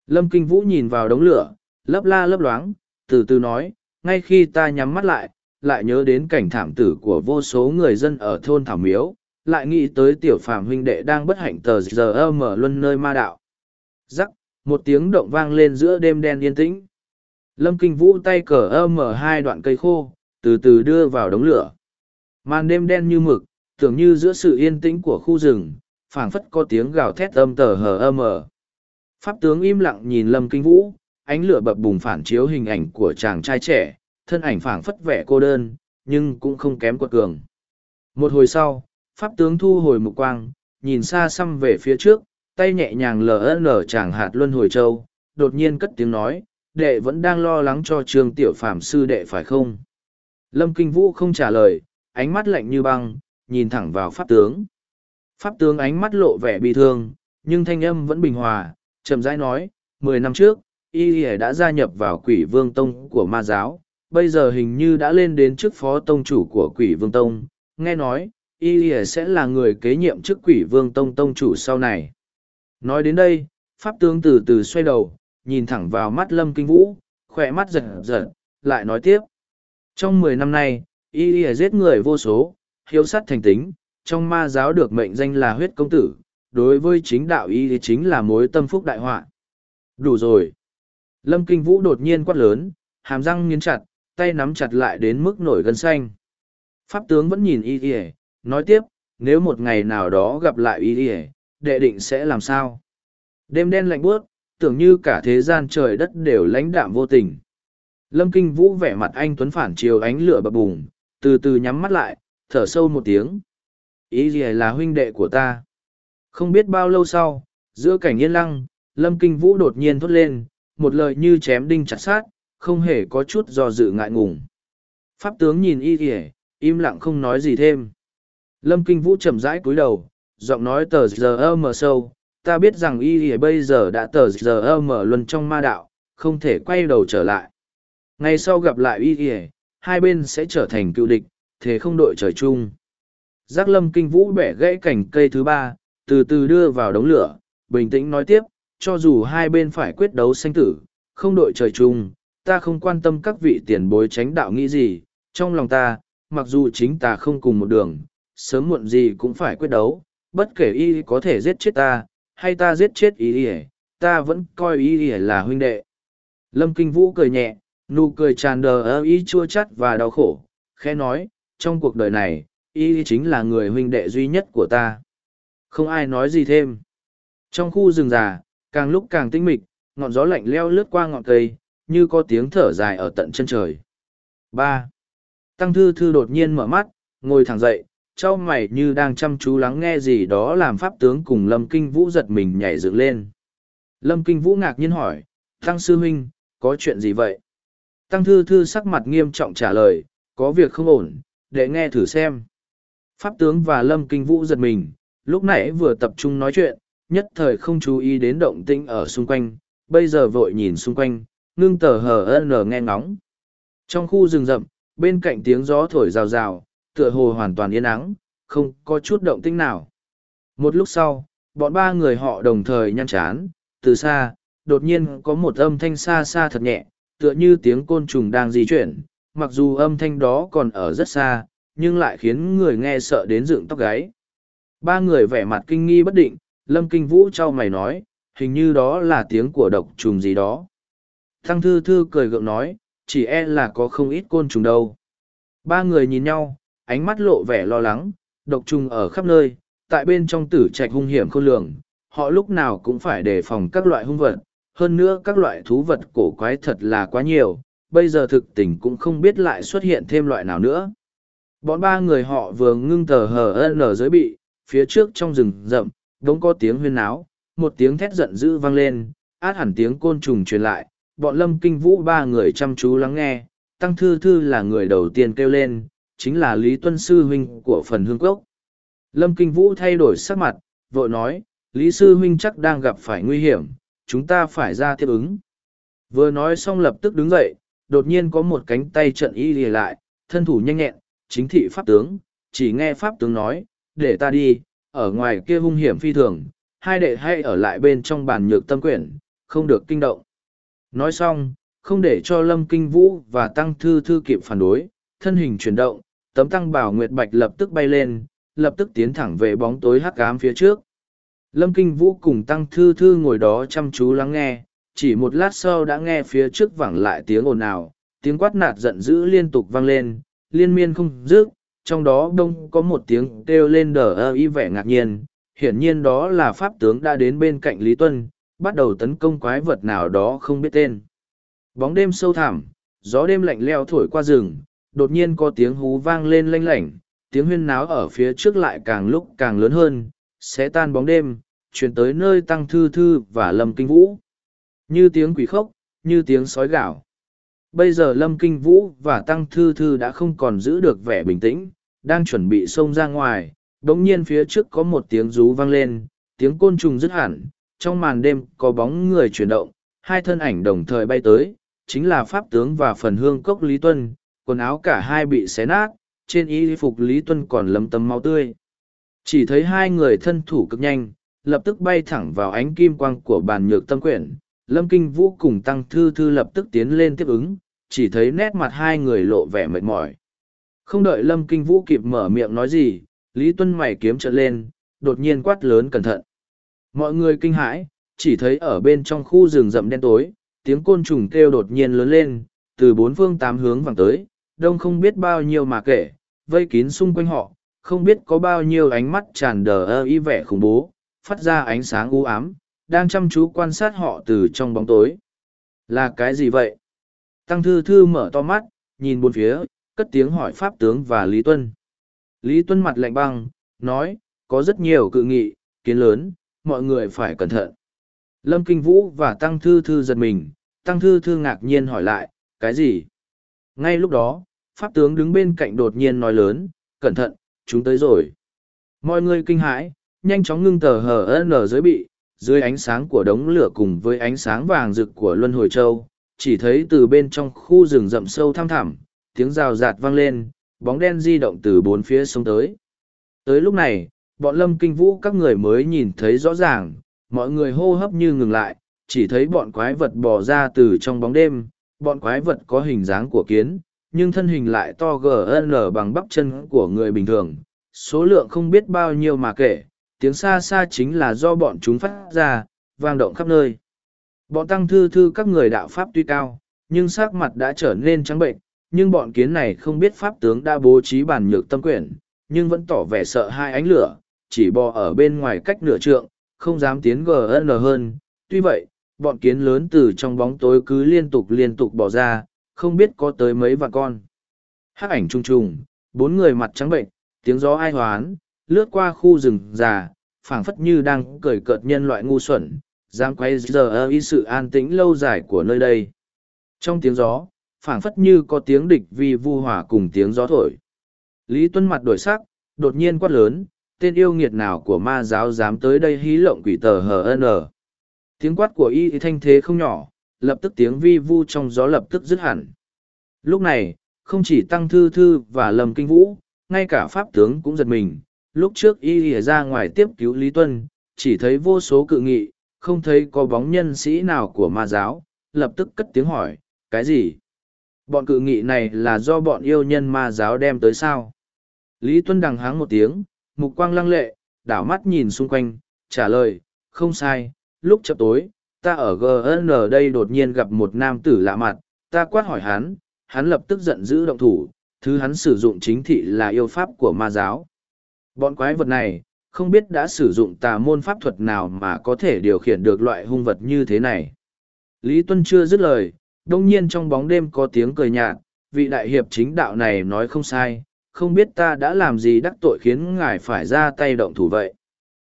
Lâm Kinh Vũ nhìn vào đống lửa, lấp la lấp loáng, từ từ nói, ngay khi ta nhắm mắt lại, lại nhớ đến cảnh thảm tử của vô số người dân ở thôn Thảo Miếu, lại nghĩ tới tiểu phàm huynh đệ đang bất hạnh tờ giờ mở luân nơi ma đạo. Rắc, một tiếng động vang lên giữa đêm đen yên tĩnh. Lâm Kinh Vũ tay cờ mở hai đoạn cây khô, từ từ đưa vào đống lửa. Màn đêm đen như mực, tưởng như giữa sự yên tĩnh của khu rừng, phảng phất có tiếng gào thét âm tờ hờ mở. Pháp tướng im lặng nhìn Lâm Kinh Vũ, ánh lửa bập bùng phản chiếu hình ảnh của chàng trai trẻ, thân ảnh phảng phất vẻ cô đơn, nhưng cũng không kém quật cường. Một hồi sau, Pháp tướng thu hồi mục quang, nhìn xa xăm về phía trước, tay nhẹ nhàng lờ lờ chàng hạt luân hồi châu, đột nhiên cất tiếng nói, đệ vẫn đang lo lắng cho trường tiểu phạm sư đệ phải không? Lâm Kinh Vũ không trả lời, ánh mắt lạnh như băng, nhìn thẳng vào pháp tướng. Pháp tướng ánh mắt lộ vẻ bi thương, nhưng thanh âm vẫn bình hòa, chậm rãi nói, mười năm trước, y đã gia nhập vào quỷ vương tông của ma giáo, bây giờ hình như đã lên đến chức phó tông chủ của quỷ vương tông, nghe nói, y sẽ là người kế nhiệm chức quỷ vương tông tông chủ sau này. Nói đến đây, pháp tướng từ từ xoay đầu, nhìn thẳng vào mắt lâm kinh vũ, khỏe mắt giật giật, lại nói tiếp. Trong mười năm nay, y giết người vô số, hiếu sát thành tính, trong ma giáo được mệnh danh là huyết công tử, đối với chính đạo y thì chính là mối tâm phúc đại họa. Đủ rồi. Lâm Kinh Vũ đột nhiên quát lớn, hàm răng nghiến chặt, tay nắm chặt lại đến mức nổi gân xanh. Pháp tướng vẫn nhìn y y, nói tiếp, nếu một ngày nào đó gặp lại y y, đệ định sẽ làm sao? Đêm đen lạnh buốt, tưởng như cả thế gian trời đất đều lãnh đạm vô tình. Lâm Kinh Vũ vẻ mặt anh Tuấn phản chiều ánh lửa bập bùng, từ từ nhắm mắt lại, thở sâu một tiếng. Ý gì là huynh đệ của ta? Không biết bao lâu sau, giữa cảnh yên lăng, Lâm Kinh Vũ đột nhiên thốt lên, một lời như chém đinh chặt sát, không hề có chút do dự ngại ngùng. Pháp tướng nhìn y kìa, im lặng không nói gì thêm. Lâm Kinh Vũ chậm rãi cúi đầu, giọng nói tờ giờ mờ sâu, ta biết rằng y kìa bây giờ đã tờ giờ mờ luân trong ma đạo, không thể quay đầu trở lại. Ngày sau gặp lại y kìa, hai bên sẽ trở thành cựu địch, thế không đội trời chung. Giác lâm kinh vũ bẻ gãy cành cây thứ ba, từ từ đưa vào đống lửa, bình tĩnh nói tiếp, cho dù hai bên phải quyết đấu sanh tử, không đội trời chung, ta không quan tâm các vị tiền bối tránh đạo nghĩ gì, trong lòng ta, mặc dù chính ta không cùng một đường, sớm muộn gì cũng phải quyết đấu, bất kể y có thể giết chết ta, hay ta giết chết y ta vẫn coi y là huynh đệ. Lâm Kinh Vũ cười nhẹ, nụ cười tràn đờ ý chua chắt và đau khổ, khẽ nói, trong cuộc đời này, y chính là người huynh đệ duy nhất của ta. Không ai nói gì thêm. Trong khu rừng già, càng lúc càng tinh mịch, ngọn gió lạnh leo lướt qua ngọn cây, như có tiếng thở dài ở tận chân trời. ba Tăng thư thư đột nhiên mở mắt, ngồi thẳng dậy, trao mày như đang chăm chú lắng nghe gì đó làm pháp tướng cùng Lâm Kinh Vũ giật mình nhảy dựng lên. Lâm Kinh Vũ ngạc nhiên hỏi, Tăng sư huynh, có chuyện gì vậy? Tăng thư thư sắc mặt nghiêm trọng trả lời, có việc không ổn, để nghe thử xem. Pháp tướng và Lâm Kinh Vũ giật mình, lúc nãy vừa tập trung nói chuyện, nhất thời không chú ý đến động tĩnh ở xung quanh, bây giờ vội nhìn xung quanh, ngưng tờ hờ n nghe ngóng. Trong khu rừng rậm, bên cạnh tiếng gió thổi rào rào, tựa hồ hoàn toàn yên ắng, không có chút động tĩnh nào. Một lúc sau, bọn ba người họ đồng thời nhăn chán, từ xa, đột nhiên có một âm thanh xa xa thật nhẹ, tựa như tiếng côn trùng đang di chuyển, mặc dù âm thanh đó còn ở rất xa, nhưng lại khiến người nghe sợ đến dựng tóc gáy. Ba người vẻ mặt kinh nghi bất định, Lâm Kinh Vũ trao mày nói, hình như đó là tiếng của độc trùng gì đó. Thăng Thư Thư cười gượng nói, chỉ e là có không ít côn trùng đâu. Ba người nhìn nhau, ánh mắt lộ vẻ lo lắng, độc trùng ở khắp nơi, tại bên trong tử trạch hung hiểm khôn lường, họ lúc nào cũng phải đề phòng các loại hung vật, hơn nữa các loại thú vật cổ quái thật là quá nhiều, bây giờ thực tình cũng không biết lại xuất hiện thêm loại nào nữa. Bọn ba người họ vừa ngưng tờ hờ n giới bị, phía trước trong rừng rậm, đống có tiếng huyên náo, một tiếng thét giận dữ vang lên, át hẳn tiếng côn trùng truyền lại, bọn lâm kinh vũ ba người chăm chú lắng nghe, tăng thư thư là người đầu tiên kêu lên, chính là Lý Tuân Sư Huynh của phần hương cốc. Lâm kinh vũ thay đổi sắc mặt, vội nói, Lý Sư Huynh chắc đang gặp phải nguy hiểm, chúng ta phải ra tiếp ứng. Vừa nói xong lập tức đứng dậy, đột nhiên có một cánh tay trận y lìa lại, thân thủ nhanh nhẹn, chính thị pháp tướng, chỉ nghe pháp tướng nói, để ta đi, ở ngoài kia hung hiểm phi thường, hai đệ hay ở lại bên trong bàn nhược tâm quyển, không được kinh động. Nói xong, không để cho Lâm Kinh Vũ và Tăng Thư Thư kịp phản đối, thân hình chuyển động, tấm tăng bảo Nguyệt Bạch lập tức bay lên, lập tức tiến thẳng về bóng tối hắc ám phía trước. Lâm Kinh Vũ cùng Tăng Thư Thư ngồi đó chăm chú lắng nghe, chỉ một lát sau đã nghe phía trước vẳng lại tiếng ồn ào, tiếng quát nạt giận dữ liên tục vang lên, liên miên không dứt, trong đó đông có một tiếng kêu lên đờ ơ y vẻ ngạc nhiên, hiển nhiên đó là pháp tướng đã đến bên cạnh Lý Tuân, bắt đầu tấn công quái vật nào đó không biết tên. Bóng đêm sâu thẳm, gió đêm lạnh leo thổi qua rừng, đột nhiên có tiếng hú vang lên lanh lảnh, tiếng huyên náo ở phía trước lại càng lúc càng lớn hơn, sẽ tan bóng đêm, chuyển tới nơi tăng thư thư và lâm kinh vũ. Như tiếng quỷ khốc, như tiếng sói gạo. Bây giờ lâm kinh vũ và tăng thư thư đã không còn giữ được vẻ bình tĩnh, đang chuẩn bị xông ra ngoài, đống nhiên phía trước có một tiếng rú vang lên, tiếng côn trùng dứt hẳn, trong màn đêm có bóng người chuyển động, hai thân ảnh đồng thời bay tới, chính là Pháp tướng và phần hương cốc Lý Tuân, quần áo cả hai bị xé nát, trên y phục Lý Tuân còn lấm tấm máu tươi. Chỉ thấy hai người thân thủ cực nhanh, lập tức bay thẳng vào ánh kim quang của bàn nhược tâm quyển. Lâm Kinh Vũ cùng Tăng Thư Thư lập tức tiến lên tiếp ứng, chỉ thấy nét mặt hai người lộ vẻ mệt mỏi. Không đợi Lâm Kinh Vũ kịp mở miệng nói gì, Lý Tuân mày kiếm trợn lên, đột nhiên quát lớn cẩn thận. Mọi người kinh hãi, chỉ thấy ở bên trong khu rừng rậm đen tối, tiếng côn trùng kêu đột nhiên lớn lên, từ bốn phương tám hướng vẳng tới, đông không biết bao nhiêu mà kể, vây kín xung quanh họ, không biết có bao nhiêu ánh mắt tràn đờ ơ y vẻ khủng bố, phát ra ánh sáng u ám, đang chăm chú quan sát họ từ trong bóng tối. Là cái gì vậy? Tăng Thư Thư mở to mắt, nhìn bốn phía, cất tiếng hỏi Pháp tướng và Lý Tuân. Lý Tuân mặt lạnh băng, nói, có rất nhiều cự nghị, kiến lớn, mọi người phải cẩn thận. Lâm Kinh Vũ và Tăng Thư Thư giật mình, Tăng Thư Thư ngạc nhiên hỏi lại, cái gì? Ngay lúc đó, Pháp tướng đứng bên cạnh đột nhiên nói lớn, cẩn thận, chúng tới rồi. Mọi người kinh hãi, nhanh chóng ngưng tờ hờ nở dưới bị, dưới ánh sáng của đống lửa cùng với ánh sáng vàng rực của Luân Hồi Châu, chỉ thấy từ bên trong khu rừng rậm sâu thăm thẳm, tiếng rào rạt vang lên, bóng đen di động từ bốn phía sông tới. Tới lúc này, bọn lâm kinh vũ các người mới nhìn thấy rõ ràng, mọi người hô hấp như ngừng lại, chỉ thấy bọn quái vật bò ra từ trong bóng đêm, bọn quái vật có hình dáng của kiến, nhưng thân hình lại to gn bằng bắp chân của người bình thường, số lượng không biết bao nhiêu mà kể, tiếng xa xa chính là do bọn chúng phát ra, vang động khắp nơi. Bọn tăng thư thư các người đạo pháp tuy cao, nhưng sắc mặt đã trở nên trắng bệnh, nhưng bọn kiến này không biết pháp tướng đã bố trí bản nhược tâm quyển, nhưng vẫn tỏ vẻ sợ hai ánh lửa, chỉ bò ở bên ngoài cách nửa trượng, không dám tiến gn hơn. Tuy vậy, bọn kiến lớn từ trong bóng tối cứ liên tục liên tục bỏ ra, không biết có tới mấy vạn con. Hắc ảnh trung trùng, bốn người mặt trắng bệnh, tiếng gió ai hoán, lướt qua khu rừng già, phảng phất như đang cười cợt nhân loại ngu xuẩn, dám quay giờ y sự an tĩnh lâu dài của nơi đây. Trong tiếng gió, phảng phất như có tiếng địch vì vu hỏa cùng tiếng gió thổi. Lý Tuân mặt đổi sắc, đột nhiên quát lớn, tên yêu nghiệt nào của ma giáo dám tới đây hí lộng quỷ tờ hn. Tiếng quát của y thanh thế không nhỏ, lập tức tiếng vi vu trong gió lập tức dứt hẳn. Lúc này, không chỉ Tăng Thư Thư và Lâm Kinh Vũ, ngay cả Pháp tướng cũng giật mình. Lúc trước y lìa ra ngoài tiếp cứu Lý Tuân, chỉ thấy vô số cự nghị, không thấy có bóng nhân sĩ nào của ma giáo, lập tức cất tiếng hỏi, cái gì? Bọn cự nghị này là do bọn yêu nhân ma giáo đem tới sao? Lý Tuân đằng háng một tiếng, mục quang lăng lệ, đảo mắt nhìn xung quanh, trả lời, không sai, lúc chập tối, ta ở GN đây đột nhiên gặp một nam tử lạ mặt, ta quát hỏi hắn, hắn lập tức giận dữ động thủ, thứ hắn sử dụng chính thị là yêu pháp của ma giáo. Bọn quái vật này, không biết đã sử dụng tà môn pháp thuật nào mà có thể điều khiển được loại hung vật như thế này. Lý Tuân chưa dứt lời, đông nhiên trong bóng đêm có tiếng cười nhạt, vị đại hiệp chính đạo này nói không sai, không biết ta đã làm gì đắc tội khiến ngài phải ra tay động thủ vậy.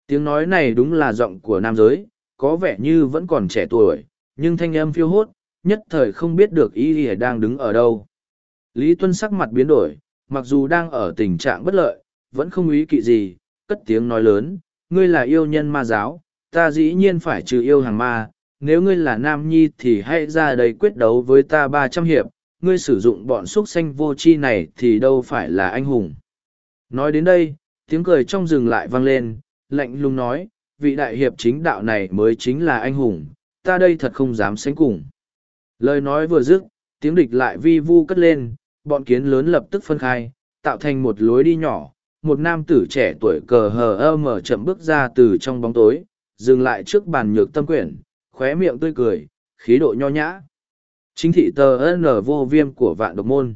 Tiếng nói này đúng là giọng của nam giới, có vẻ như vẫn còn trẻ tuổi, nhưng thanh âm phiêu hốt, nhất thời không biết được y y đang đứng ở đâu. Lý Tuân sắc mặt biến đổi, mặc dù đang ở tình trạng bất lợi, vẫn không ý kỵ gì, cất tiếng nói lớn, ngươi là yêu nhân ma giáo, ta dĩ nhiên phải trừ yêu hàng ma, nếu ngươi là nam nhi thì hãy ra đây quyết đấu với ta ba trăm hiệp, ngươi sử dụng bọn xúc xanh vô chi này thì đâu phải là anh hùng. Nói đến đây, tiếng cười trong rừng lại vang lên, lạnh lùng nói, vị đại hiệp chính đạo này mới chính là anh hùng, ta đây thật không dám sánh cùng. Lời nói vừa dứt, tiếng địch lại vi vu cất lên, bọn kiến lớn lập tức phân khai, tạo thành một lối đi nhỏ. Một nam tử trẻ tuổi cờ hờ ơ mở chậm bước ra từ trong bóng tối, dừng lại trước bàn nhược tâm quyển, khóe miệng tươi cười, khí độ nho nhã. Chính thị tờ N vô viêm của vạn độc môn.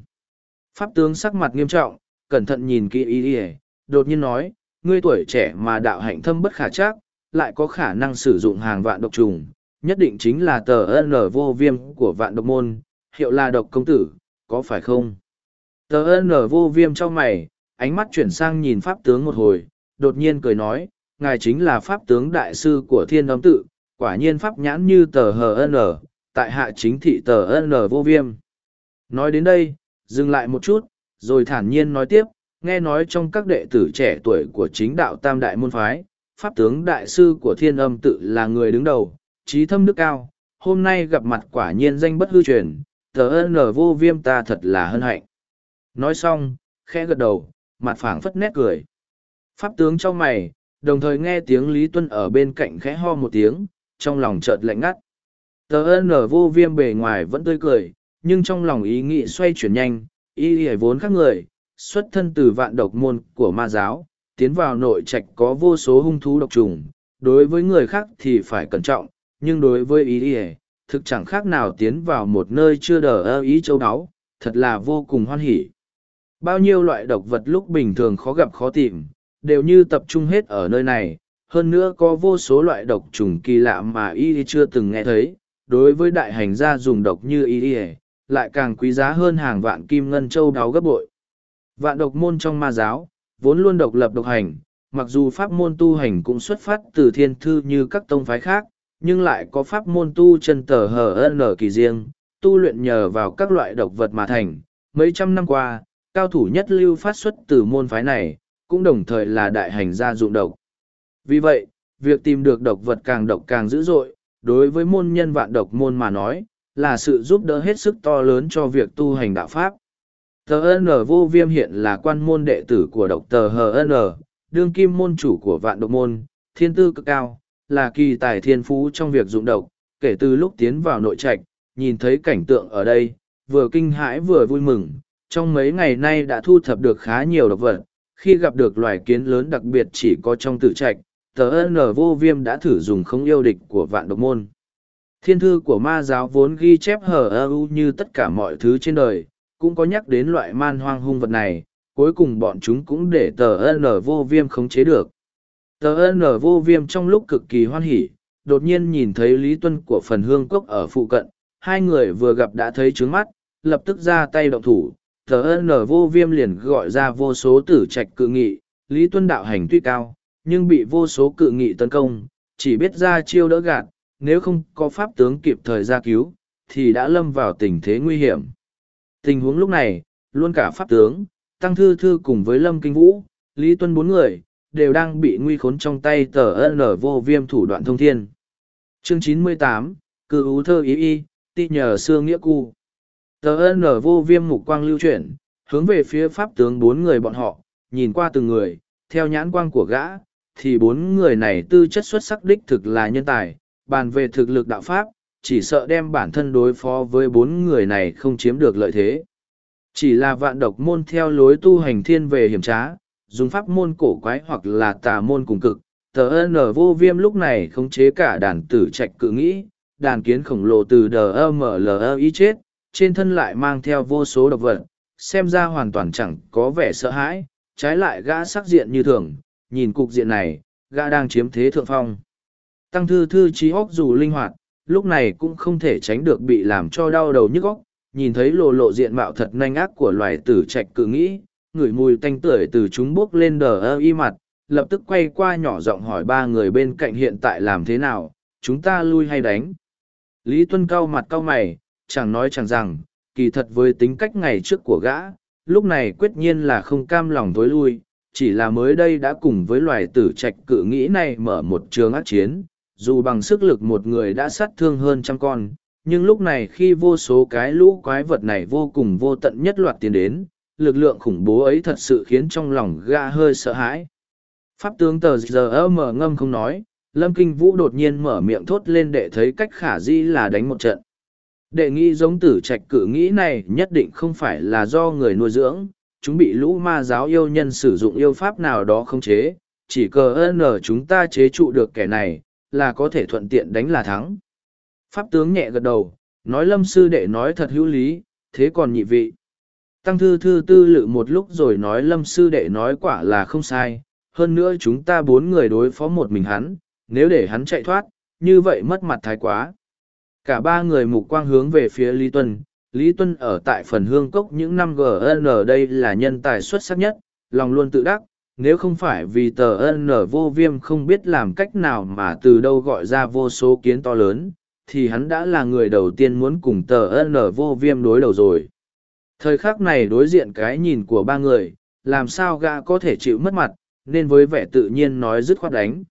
Pháp tướng sắc mặt nghiêm trọng, cẩn thận nhìn kỹ ý ý, đột nhiên nói, ngươi tuổi trẻ mà đạo hạnh thâm bất khả chắc, lại có khả năng sử dụng hàng vạn độc trùng, nhất định chính là tờ N vô viêm của vạn độc môn, hiệu là độc công tử, có phải không? Tờ N vô viêm trong mày, ánh mắt chuyển sang nhìn pháp tướng một hồi, đột nhiên cười nói, ngài chính là pháp tướng đại sư của thiên âm tự, quả nhiên pháp nhãn như tờ HN, tại hạ chính thị tờ N vô viêm. Nói đến đây, dừng lại một chút, rồi thản nhiên nói tiếp, nghe nói trong các đệ tử trẻ tuổi của chính đạo tam đại môn phái, pháp tướng đại sư của thiên âm tự là người đứng đầu, trí thâm đức cao, hôm nay gặp mặt quả nhiên danh bất hư truyền, tờ N vô viêm ta thật là hân hạnh. Nói xong, khẽ gật đầu, mặt phảng phất nét cười. Pháp tướng trong mày, đồng thời nghe tiếng Lý Tuân ở bên cạnh khẽ ho một tiếng, trong lòng chợt lạnh ngắt. Tờ ở vô viêm bề ngoài vẫn tươi cười, nhưng trong lòng ý nghĩ xoay chuyển nhanh, y hề vốn khác người, xuất thân từ vạn độc môn của ma giáo, tiến vào nội trạch có vô số hung thú độc trùng, đối với người khác thì phải cẩn trọng, nhưng đối với ý hề, thực chẳng khác nào tiến vào một nơi chưa đờ ơ ý châu đáo, thật là vô cùng hoan hỉ. Bao nhiêu loại độc vật lúc bình thường khó gặp khó tìm, đều như tập trung hết ở nơi này, hơn nữa có vô số loại độc trùng kỳ lạ mà y chưa từng nghe thấy. Đối với đại hành gia dùng độc như y lại càng quý giá hơn hàng vạn kim ngân châu đáo gấp bội. Vạn độc môn trong ma giáo, vốn luôn độc lập độc hành, mặc dù pháp môn tu hành cũng xuất phát từ thiên thư như các tông phái khác, nhưng lại có pháp môn tu chân tờ hờ nở kỳ riêng, tu luyện nhờ vào các loại độc vật mà thành. Mấy trăm năm qua, cao thủ nhất lưu phát xuất từ môn phái này, cũng đồng thời là đại hành gia dụng độc. Vì vậy, việc tìm được độc vật càng độc càng dữ dội, đối với môn nhân vạn độc môn mà nói, là sự giúp đỡ hết sức to lớn cho việc tu hành đạo Pháp. Tờ N vô viêm hiện là quan môn đệ tử của độc tờ HN, đương kim môn chủ của vạn độc môn, thiên tư cực cao, là kỳ tài thiên phú trong việc dụng độc, kể từ lúc tiến vào nội trạch, nhìn thấy cảnh tượng ở đây, vừa kinh hãi vừa vui mừng, trong mấy ngày nay đã thu thập được khá nhiều độc vật, khi gặp được loài kiến lớn đặc biệt chỉ có trong tự trạch, tờ N vô viêm đã thử dùng không yêu địch của vạn độc môn. Thiên thư của ma giáo vốn ghi chép hở ơ như tất cả mọi thứ trên đời, cũng có nhắc đến loại man hoang hung vật này, cuối cùng bọn chúng cũng để tờ N vô viêm khống chế được. Tờ N vô viêm trong lúc cực kỳ hoan hỉ, đột nhiên nhìn thấy Lý Tuân của phần hương cốc ở phụ cận, hai người vừa gặp đã thấy trướng mắt, lập tức ra tay động thủ, tờ n vô viêm liền gọi ra vô số tử trạch cự nghị lý tuân đạo hành tuy cao nhưng bị vô số cự nghị tấn công chỉ biết ra chiêu đỡ gạt nếu không có pháp tướng kịp thời ra cứu thì đã lâm vào tình thế nguy hiểm. Tình huống lúc này luôn cả pháp tướng tăng thư thư cùng với lâm kinh vũ lý tuân bốn người đều đang bị nguy khốn trong tay tờ n vô viêm thủ đoạn thông thiên. Chương chín mươi tám cự ú thơ ý y ti nhờ Sương nghĩa cu. Tờ N vô viêm mục quang lưu chuyển, hướng về phía pháp tướng bốn người bọn họ, nhìn qua từng người, theo nhãn quang của gã, thì bốn người này tư chất xuất sắc đích thực là nhân tài, bàn về thực lực đạo pháp, chỉ sợ đem bản thân đối phó với bốn người này không chiếm được lợi thế. Chỉ là vạn độc môn theo lối tu hành thiên về hiểm trá, dùng pháp môn cổ quái hoặc là tà môn cùng cực. Tờ N vô viêm lúc này khống chế cả đàn tử trạch cự nghĩ, đàn kiến khổng lồ từ đờ l ý chết, trên thân lại mang theo vô số độc vật, xem ra hoàn toàn chẳng có vẻ sợ hãi, trái lại gã sắc diện như thường, nhìn cục diện này, gã đang chiếm thế thượng phong. Tăng thư thư trí óc dù linh hoạt, lúc này cũng không thể tránh được bị làm cho đau đầu nhức óc, nhìn thấy lộ lộ diện mạo thật nhanh ác của loài tử trạch cự nghĩ, ngửi mùi tanh tưởi từ chúng bước lên đờ ơ y mặt, lập tức quay qua nhỏ giọng hỏi ba người bên cạnh hiện tại làm thế nào, chúng ta lui hay đánh. Lý Tuân cau mặt cau mày, chẳng nói chẳng rằng, kỳ thật với tính cách ngày trước của gã, lúc này quyết nhiên là không cam lòng tối lui, chỉ là mới đây đã cùng với loài tử trạch cự nghĩ này mở một trường ác chiến, dù bằng sức lực một người đã sát thương hơn trăm con, nhưng lúc này khi vô số cái lũ quái vật này vô cùng vô tận nhất loạt tiến đến, lực lượng khủng bố ấy thật sự khiến trong lòng gã hơi sợ hãi. Pháp tướng tờ giờ mở ngâm không nói, Lâm Kinh Vũ đột nhiên mở miệng thốt lên để thấy cách khả dĩ là đánh một trận. Đệ nghĩ giống tử trạch cử nghĩ này nhất định không phải là do người nuôi dưỡng, chúng bị lũ ma giáo yêu nhân sử dụng yêu pháp nào đó không chế, chỉ cờ ơn ở chúng ta chế trụ được kẻ này, là có thể thuận tiện đánh là thắng. Pháp tướng nhẹ gật đầu, nói lâm sư đệ nói thật hữu lý, thế còn nhị vị. Tăng thư thư tư lự một lúc rồi nói lâm sư đệ nói quả là không sai, hơn nữa chúng ta bốn người đối phó một mình hắn, nếu để hắn chạy thoát, như vậy mất mặt thái quá. Cả ba người mục quang hướng về phía Lý Tuân, Lý Tuân ở tại phần hương cốc những năm GN đây là nhân tài xuất sắc nhất, lòng luôn tự đắc, nếu không phải vì tờ N vô viêm không biết làm cách nào mà từ đâu gọi ra vô số kiến to lớn, thì hắn đã là người đầu tiên muốn cùng tờ N vô viêm đối đầu rồi. Thời khắc này đối diện cái nhìn của ba người, làm sao gã có thể chịu mất mặt, nên với vẻ tự nhiên nói dứt khoát đánh.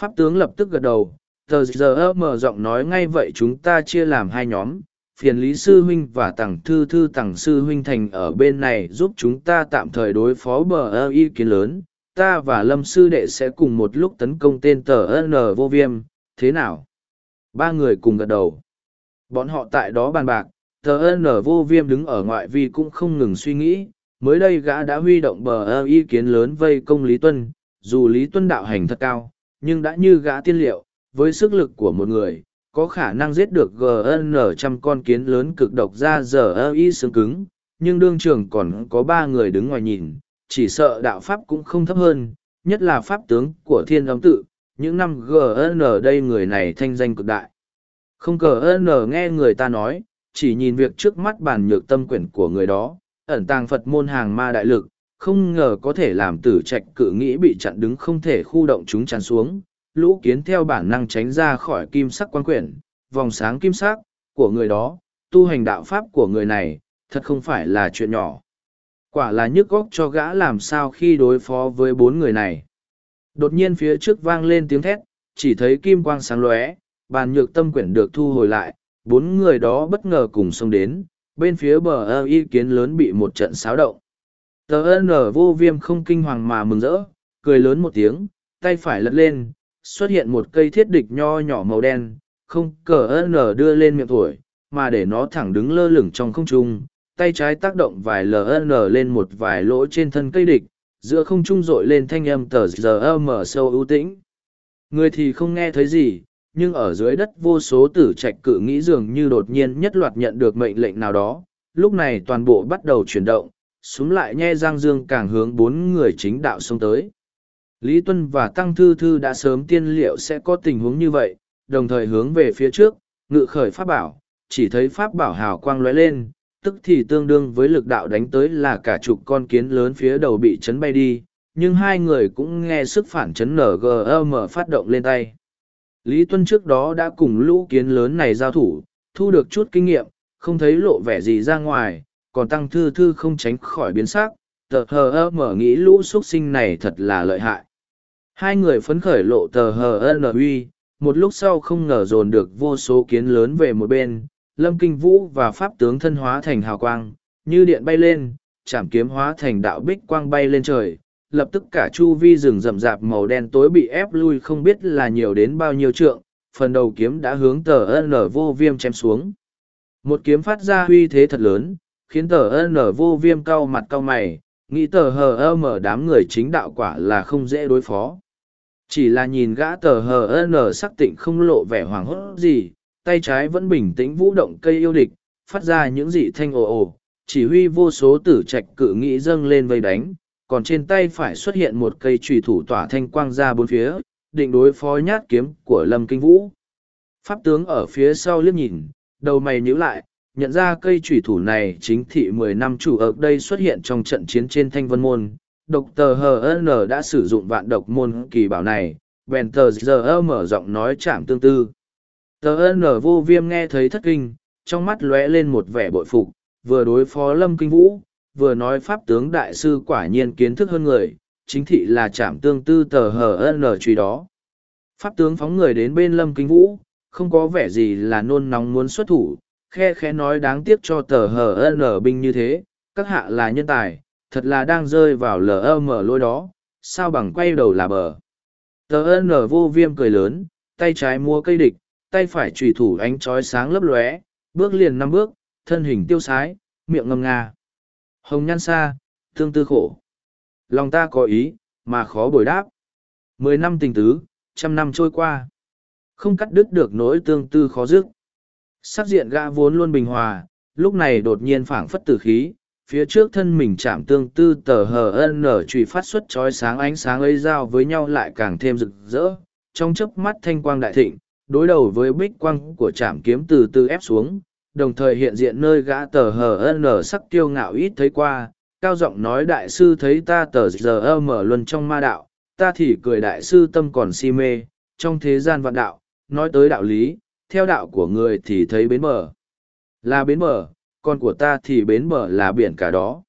Pháp tướng lập tức gật đầu, tờ giờ mở giọng nói ngay vậy chúng ta chia làm hai nhóm, phiền lý sư huynh và tặng thư thư tặng sư huynh thành ở bên này giúp chúng ta tạm thời đối phó bờ ơ ý kiến lớn. Ta và lâm sư đệ sẽ cùng một lúc tấn công tên tờ n vô viêm. Thế nào? Ba người cùng gật đầu. Bọn họ tại đó bàn bạc. Tờ n vô viêm đứng ở ngoại vi cũng không ngừng suy nghĩ. Mới đây gã đã huy động bờ ơ ý kiến lớn vây công lý tuân. Dù lý tuân đạo hành thật cao, nhưng đã như gã tiên liệu, với sức lực của một người có khả năng giết được gn trăm con kiến lớn cực độc ra giờ ơ y xương cứng, nhưng đương trường còn có ba người đứng ngoài nhìn, chỉ sợ đạo pháp cũng không thấp hơn, nhất là pháp tướng của thiên âm tự, những năm gn đây người này thanh danh cực đại. Không Gn nghe người ta nói, chỉ nhìn việc trước mắt bản nhược tâm quyển của người đó, ẩn tàng phật môn hàng ma đại lực, không ngờ có thể làm tử trạch cự nghĩ bị chặn đứng không thể khu động chúng tràn xuống lũ kiến theo bản năng tránh ra khỏi kim sắc quan quyển, vòng sáng kim sắc của người đó, tu hành đạo pháp của người này, thật không phải là chuyện nhỏ. Quả là nhức góc cho gã làm sao khi đối phó với bốn người này. Đột nhiên phía trước vang lên tiếng thét, chỉ thấy kim quang sáng lóe, bàn nhược tâm quyển được thu hồi lại, bốn người đó bất ngờ cùng xông đến, bên phía bờ ơ y kiến lớn bị một trận xáo động. Tờ ơn vô viêm không kinh hoàng mà mừng rỡ, cười lớn một tiếng, tay phải lật lên, xuất hiện một cây thiết địch nho nhỏ màu đen, không cờ nở đưa lên miệng thổi, mà để nó thẳng đứng lơ lửng trong không trung, tay trái tác động vài ln lên một vài lỗ trên thân cây địch, giữa không trung rội lên thanh âm tờ giờ mở sâu ưu tĩnh. Người thì không nghe thấy gì, nhưng ở dưới đất vô số tử trạch cự nghĩ dường như đột nhiên nhất loạt nhận được mệnh lệnh nào đó, lúc này toàn bộ bắt đầu chuyển động, súng lại nhe giang dương càng hướng bốn người chính đạo xông tới. Lý Tuân và Tăng Thư Thư đã sớm tiên liệu sẽ có tình huống như vậy, đồng thời hướng về phía trước, ngự khởi pháp bảo, chỉ thấy pháp bảo hào quang lóe lên, tức thì tương đương với lực đạo đánh tới là cả chục con kiến lớn phía đầu bị chấn bay đi, nhưng hai người cũng nghe sức phản chấn NGM phát động lên tay. Lý Tuân trước đó đã cùng lũ kiến lớn này giao thủ, thu được chút kinh nghiệm, không thấy lộ vẻ gì ra ngoài, còn Tăng Thư Thư không tránh khỏi biến sắc, tờ hờ mở nghĩ lũ xuất sinh này thật là lợi hại. Hai người phấn khởi lộ tờ hờ uy, một lúc sau không ngờ dồn được vô số kiến lớn về một bên, lâm kinh vũ và pháp tướng thân hóa thành hào quang, như điện bay lên, chảm kiếm hóa thành đạo bích quang bay lên trời, lập tức cả chu vi rừng rậm rạp màu đen tối bị ép lui không biết là nhiều đến bao nhiêu trượng, phần đầu kiếm đã hướng tờ N vô viêm chém xuống. Một kiếm phát ra huy thế thật lớn, khiến tờ N vô viêm cau mặt cau mày, nghĩ tờ hờ mở đám người chính đạo quả là không dễ đối phó. Chỉ là nhìn gã tờ hờ n sắc tịnh không lộ vẻ hoảng hốt gì, tay trái vẫn bình tĩnh vũ động cây yêu địch, phát ra những dị thanh ồ ồ, chỉ huy vô số tử trạch cự nghĩ dâng lên vây đánh, còn trên tay phải xuất hiện một cây trùy thủ tỏa thanh quang ra bốn phía, định đối phó nhát kiếm của Lâm Kinh Vũ. Pháp tướng ở phía sau liếc nhìn, đầu mày nhíu lại, nhận ra cây trùy thủ này chính thị mười năm chủ ở đây xuất hiện trong trận chiến trên thanh vân môn, độc tờ hn đã sử dụng vạn độc môn kỳ bảo này, bèn tờ giờ mở giọng nói chạm tương tư. Tờ n vô viêm nghe thấy thất kinh, trong mắt lóe lên một vẻ bội phục, vừa đối phó lâm kinh vũ, vừa nói pháp tướng đại sư quả nhiên kiến thức hơn người, chính thị là chạm tương tư tờ hn truy đó. Pháp tướng phóng người đến bên lâm kinh vũ, không có vẻ gì là nôn nóng muốn xuất thủ, khe khẽ nói đáng tiếc cho tờ hn binh như thế, các hạ là nhân tài thật là đang rơi vào lm lôi đó, sao bằng quay đầu là bờ. Tờ n vô viêm cười lớn, tay trái mua cây địch, tay phải trùy thủ ánh trói sáng lấp lóe, bước liền năm bước, thân hình tiêu sái, miệng ngâm nga. Hồng nhan xa thương tư khổ. Lòng ta có ý, mà khó bồi đáp. Mười năm tình tứ, trăm năm trôi qua. Không cắt đứt được nỗi tương tư khó dứt. Sắc diện gã vốn luôn bình hòa, lúc này đột nhiên phảng phất tử khí phía trước thân mình chạm tương tư tờ hờ nở trùy phát xuất trói sáng ánh sáng ấy giao với nhau lại càng thêm rực rỡ. Trong chớp mắt thanh quang đại thịnh, đối đầu với bích quang của trạm kiếm từ từ ép xuống, đồng thời hiện diện nơi gã tờ hờ nở sắc kiêu ngạo ít thấy qua. Cao giọng nói, đại sư thấy ta tờ giờ mở luân trong ma đạo, ta thì cười đại sư tâm còn si mê, trong thế gian vạn đạo, nói tới đạo lý, theo đạo của người thì thấy bến mở là bến mở con của ta thì bến bờ là biển cả đó.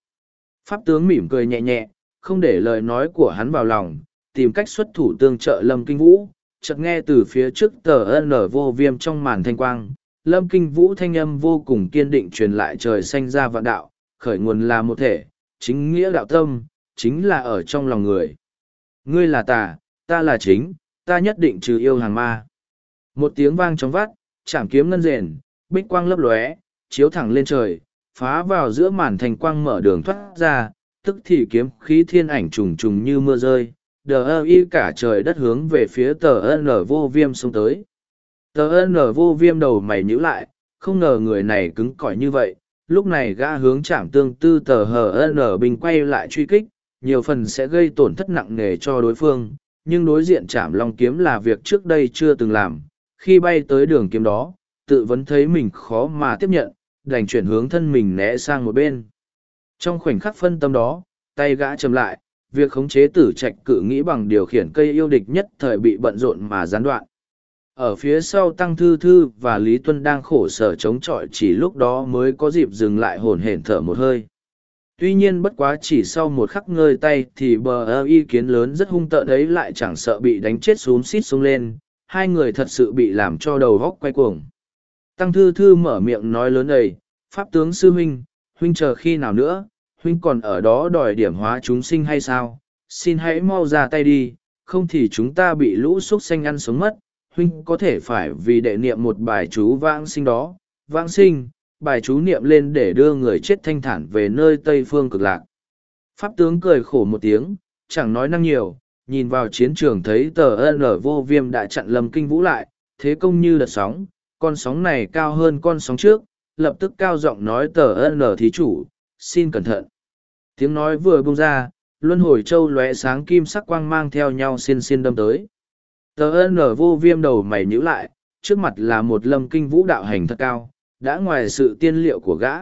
Pháp tướng mỉm cười nhẹ nhẹ, không để lời nói của hắn vào lòng, tìm cách xuất thủ tương trợ Lâm Kinh Vũ, chợt nghe từ phía trước tờ N vô viêm trong màn thanh quang. Lâm Kinh Vũ thanh âm vô cùng kiên định truyền lại trời xanh ra vạn đạo, khởi nguồn là một thể, chính nghĩa đạo tâm, chính là ở trong lòng người. Ngươi là tà, ta là chính, ta nhất định trừ yêu hàng ma. Một tiếng vang trong vắt, chạm kiếm ngân rền, bích quang lấp lóe, chiếu thẳng lên trời, phá vào giữa màn thành quang mở đường thoát ra, tức thì kiếm khí thiên ảnh trùng trùng như mưa rơi, đờ ơ y cả trời đất hướng về phía tờ n vô viêm xông tới. Tờ n vô viêm đầu mày nhíu lại, không ngờ người này cứng cỏi như vậy, lúc này gã hướng chạm tương tư tờ hờ n bình quay lại truy kích, nhiều phần sẽ gây tổn thất nặng nề cho đối phương, nhưng đối diện chạm long kiếm là việc trước đây chưa từng làm, khi bay tới đường kiếm đó, tự vấn thấy mình khó mà tiếp nhận, đành chuyển hướng thân mình né sang một bên. Trong khoảnh khắc phân tâm đó, tay gã chầm lại, việc khống chế tử trạch cự nghĩ bằng điều khiển cây yêu địch nhất thời bị bận rộn mà gián đoạn. Ở phía sau Tăng Thư Thư và Lý Tuân đang khổ sở chống chọi chỉ lúc đó mới có dịp dừng lại hồn hển thở một hơi. Tuy nhiên bất quá chỉ sau một khắc ngơi tay thì bờ ơ y kiến lớn rất hung tợn ấy lại chẳng sợ bị đánh chết xuống xít xuống lên, hai người thật sự bị làm cho đầu góc quay cuồng. Tăng Thư Thư mở miệng nói lớn đầy, Pháp tướng sư huynh, huynh chờ khi nào nữa, huynh còn ở đó đòi điểm hóa chúng sinh hay sao? Xin hãy mau ra tay đi, không thì chúng ta bị lũ xúc xanh ăn sống mất. Huynh có thể phải vì đệ niệm một bài chú vãng sinh đó. Vãng sinh, bài chú niệm lên để đưa người chết thanh thản về nơi Tây Phương cực lạc. Pháp tướng cười khổ một tiếng, chẳng nói năng nhiều, nhìn vào chiến trường thấy tờ ân vô viêm đã chặn lầm kinh vũ lại, thế công như đợt sóng, con sóng này cao hơn con sóng trước, lập tức cao giọng nói tờ ân thí chủ, xin cẩn thận. Tiếng nói vừa bung ra, luân hồi châu lóe sáng kim sắc quang mang theo nhau xiên xiên đâm tới. Tờ ân vô viêm đầu mày nhíu lại, trước mặt là một lâm kinh vũ đạo hành thật cao, đã ngoài sự tiên liệu của gã,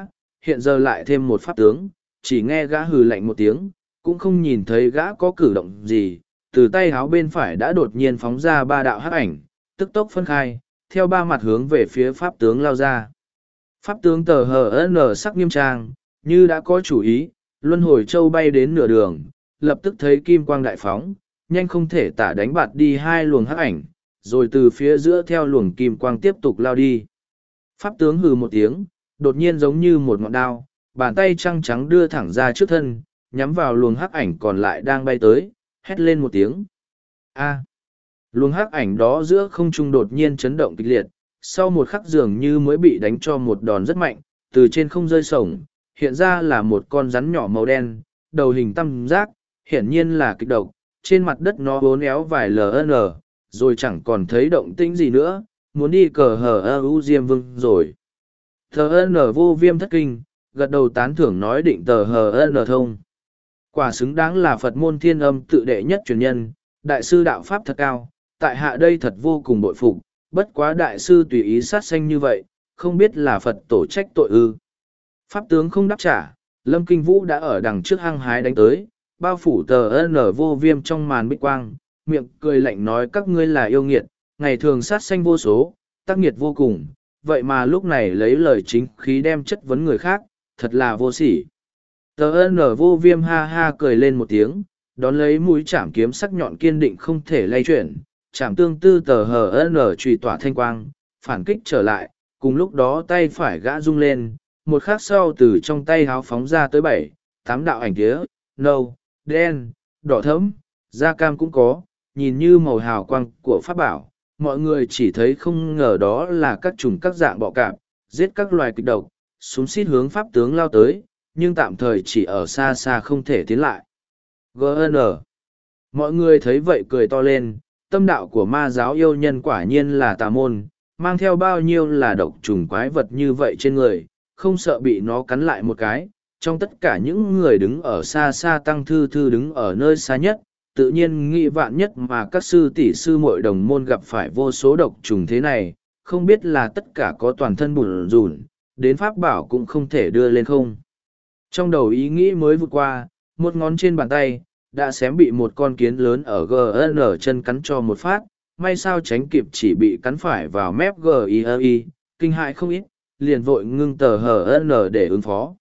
hiện giờ lại thêm một pháp tướng, chỉ nghe gã hừ lạnh một tiếng, cũng không nhìn thấy gã có cử động gì, từ tay háo bên phải đã đột nhiên phóng ra ba đạo hắc ảnh, tức tốc phân khai, theo ba mặt hướng về phía pháp tướng lao ra. Pháp tướng tờ hờ n sắc nghiêm trang, như đã có chủ ý, luân hồi châu bay đến nửa đường, lập tức thấy kim quang đại phóng, nhanh không thể tả đánh bạt đi hai luồng hắc ảnh, rồi từ phía giữa theo luồng kim quang tiếp tục lao đi. Pháp tướng hừ một tiếng, đột nhiên giống như một ngọn đao, bàn tay trăng trắng đưa thẳng ra trước thân, nhắm vào luồng hắc ảnh còn lại đang bay tới, hét lên một tiếng. A. Luồng hắc ảnh đó giữa không trung đột nhiên chấn động kịch liệt, sau một khắc dường như mới bị đánh cho một đòn rất mạnh, từ trên không rơi sổng, hiện ra là một con rắn nhỏ màu đen, đầu hình tam giác, hiển nhiên là kịch độc, trên mặt đất nó bốn éo vài ln, rồi chẳng còn thấy động tĩnh gì nữa, muốn đi cờ hờ ơ u diêm vương rồi. Thờ n vô viêm thất kinh, gật đầu tán thưởng nói định tờ hờ n thông. Quả xứng đáng là Phật môn thiên âm tự đệ nhất truyền nhân, đại sư đạo Pháp thật cao, tại hạ đây thật vô cùng bội phục, bất quá đại sư tùy ý sát sanh như vậy, không biết là Phật tổ trách tội ư. Pháp tướng không đáp trả, Lâm Kinh Vũ đã ở đằng trước hang hái đánh tới, bao phủ tờ n vô viêm trong màn bích quang, miệng cười lạnh nói các ngươi là yêu nghiệt, ngày thường sát sanh vô số, tác nghiệt vô cùng, vậy mà lúc này lấy lời chính khí đem chất vấn người khác, thật là vô sỉ. Tờ N vô viêm ha ha cười lên một tiếng, đón lấy mũi chạm kiếm sắc nhọn kiên định không thể lay chuyển, chạm tương tư tờ hờ N trùy tỏa thanh quang, phản kích trở lại, cùng lúc đó tay phải gã rung lên, một khắc sau từ trong tay háo phóng ra tới bảy, tám đạo ảnh tía, nâu, đen, đỏ thẫm, da cam cũng có, nhìn như màu hào quang của pháp bảo, mọi người chỉ thấy không ngờ đó là các chủng các dạng bọ cạp, giết các loài kịch độc, súng xít hướng pháp tướng lao tới, nhưng tạm thời chỉ ở xa xa không thể tiến lại. GN Mọi người thấy vậy cười to lên, tâm đạo của ma giáo yêu nhân quả nhiên là tà môn, mang theo bao nhiêu là độc trùng quái vật như vậy trên người, không sợ bị nó cắn lại một cái. Trong tất cả những người đứng ở xa xa tăng thư thư đứng ở nơi xa nhất, tự nhiên nghĩ vạn nhất mà các sư tỷ sư mội đồng môn gặp phải vô số độc trùng thế này, không biết là tất cả có toàn thân bùn rùn, đến pháp bảo cũng không thể đưa lên không. Trong đầu ý nghĩ mới vượt qua, một ngón trên bàn tay, đã xém bị một con kiến lớn ở GN chân cắn cho một phát, may sao tránh kịp chỉ bị cắn phải vào mép GII, kinh hại không ít, liền vội ngưng tờ HN để ứng phó.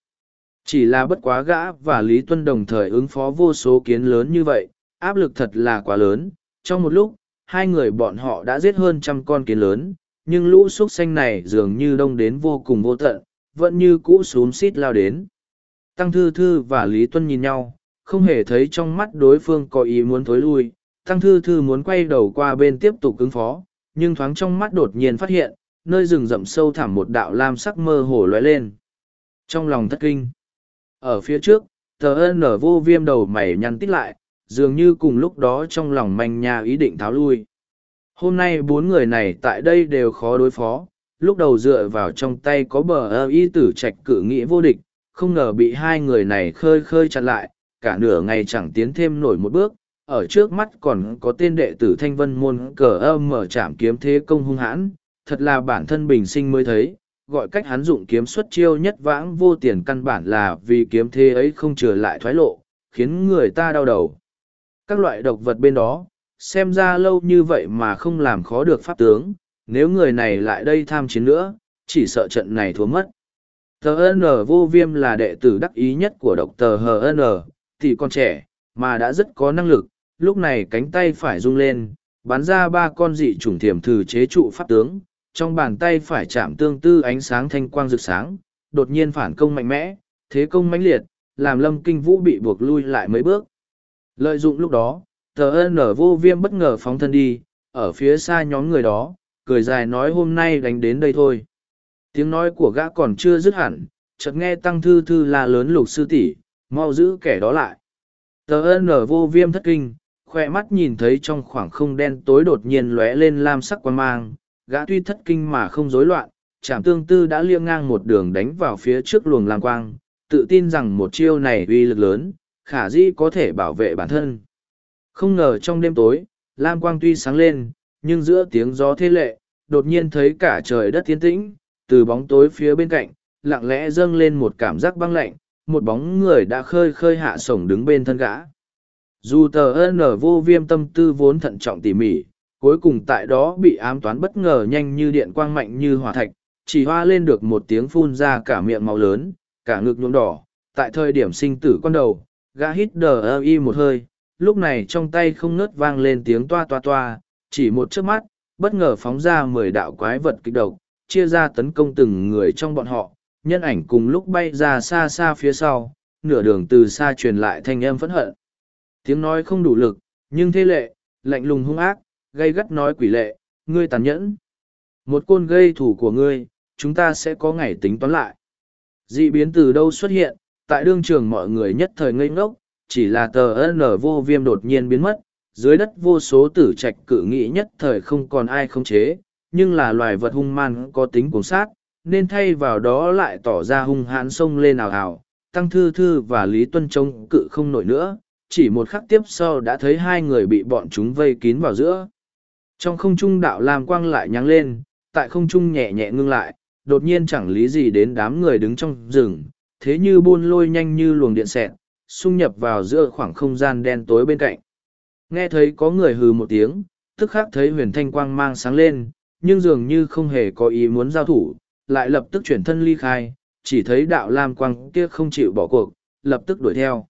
Chỉ là bất quá gã và Lý Tuân đồng thời ứng phó vô số kiến lớn như vậy, áp lực thật là quá lớn. Trong một lúc, hai người bọn họ đã giết hơn trăm con kiến lớn, nhưng lũ x u ấ t xanh này dường như đông đến vô cùng vô tận, vẫn như cũ xúm xít lao đến. Tăng Thư Thư và Lý Tuân nhìn nhau, không hề thấy trong mắt đối phương có ý muốn thối lui. Tăng Thư Thư muốn quay đầu qua bên tiếp tục ứng phó, nhưng thoáng trong mắt đột nhiên phát hiện, nơi rừng rậm sâu thẳm một đạo lam sắc mơ hồ lóe lên. Trong lòng thất kinh, ở phía trước, tờ ơn nở vô viêm đầu mày nhăn tít lại, dường như cùng lúc đó trong lòng manh nha ý định tháo lui. Hôm nay bốn người này tại đây đều khó đối phó, lúc đầu dựa vào trong tay có bờ ơ y tử trạch cử nghĩ vô địch, không ngờ bị hai người này khơi khơi chặn lại, cả nửa ngày chẳng tiến thêm nổi một bước, ở trước mắt còn có tên đệ tử thanh vân môn cờ âm mở trảm kiếm thế công hung hãn, thật là bản thân bình sinh mới thấy, gọi cách hắn dụng kiếm xuất chiêu nhất vãng vô tiền căn bản là vì kiếm thế ấy không trở lại thoái lộ, khiến người ta đau đầu. Các loại độc vật bên đó, xem ra lâu như vậy mà không làm khó được pháp tướng, nếu người này lại đây tham chiến nữa, chỉ sợ trận này thua mất. Tờ N vô viêm là đệ tử đắc ý nhất của độc tờ HN, thì còn trẻ, mà đã rất có năng lực, lúc này cánh tay phải rung lên, bắn ra ba con dị chủng thiểm thử chế trụ pháp tướng, trong bàn tay phải chạm tương tư ánh sáng thanh quang rực sáng, đột nhiên phản công mạnh mẽ, thế công mãnh liệt, làm lâm kinh vũ bị buộc lui lại mấy bước. Lợi dụng lúc đó, tờ N vô viêm bất ngờ phóng thân đi, ở phía xa nhóm người đó, cười dài nói hôm nay đánh đến đây thôi. Tiếng nói của gã còn chưa dứt hẳn, chợt nghe tăng thư thư la lớn lục sư tỷ mau giữ kẻ đó lại. Tờ ở vô viêm thất kinh, khoe mắt nhìn thấy trong khoảng không đen tối đột nhiên lóe lên lam sắc quan mang, gã tuy thất kinh mà không rối loạn, chạm tương tư đã liêng ngang một đường đánh vào phía trước luồng lam quang, tự tin rằng một chiêu này uy lực lớn, khả dĩ có thể bảo vệ bản thân. Không ngờ trong đêm tối, lam quang tuy sáng lên, nhưng giữa tiếng gió thế lệ, đột nhiên thấy cả trời đất tiến tĩnh, từ bóng tối phía bên cạnh, lặng lẽ dâng lên một cảm giác băng lạnh, một bóng người đã khơi khơi hạ sổng đứng bên thân gã. Dù tờ ân vô viêm tâm tư vốn thận trọng tỉ mỉ, cuối cùng tại đó bị ám toán bất ngờ nhanh như điện quang mạnh như hỏa thạch, chỉ hoa lên được một tiếng phun ra cả miệng máu lớn, cả ngực nhuộm đỏ. Tại thời điểm sinh tử con đầu, gã hít đờ ơ y một hơi, lúc này trong tay không ngớt vang lên tiếng toa toa toa, chỉ một chớp mắt, bất ngờ phóng ra mười đạo quái vật kịch độc, chia ra tấn công từng người trong bọn họ, nhân ảnh cùng lúc bay ra xa xa phía sau, nửa đường từ xa truyền lại thanh âm phẫn hận. Tiếng nói không đủ lực, nhưng thế lệ, lạnh lùng hung ác, gây gắt nói quỷ lệ, ngươi tàn nhẫn. Một côn gây thủ của ngươi, chúng ta sẽ có ngày tính toán lại. Dị biến từ đâu xuất hiện, tại đương trường mọi người nhất thời ngây ngốc, chỉ là tờ N vô viêm đột nhiên biến mất, dưới đất vô số tử trạch cự nghị nhất thời không còn ai không chế, nhưng là loài vật hung man có tính cuồng sát, nên thay vào đó lại tỏ ra hung hãn sông lên ảo ảo. Tăng Thư Thư và Lý Tuân trông cự không nổi nữa, chỉ một khắc tiếp sau đã thấy hai người bị bọn chúng vây kín vào giữa. Trong không trung đạo lam quang lại nhắng lên, tại không trung nhẹ nhẹ ngưng lại, đột nhiên chẳng lý gì đến đám người đứng trong rừng, thế như buôn lôi nhanh như luồng điện xẹt, xung nhập vào giữa khoảng không gian đen tối bên cạnh. Nghe thấy có người hừ một tiếng, tức khắc thấy huyền thanh quang mang sáng lên, nhưng dường như không hề có ý muốn giao thủ, lại lập tức chuyển thân ly khai, chỉ thấy đạo lam quang kia không chịu bỏ cuộc, lập tức đuổi theo.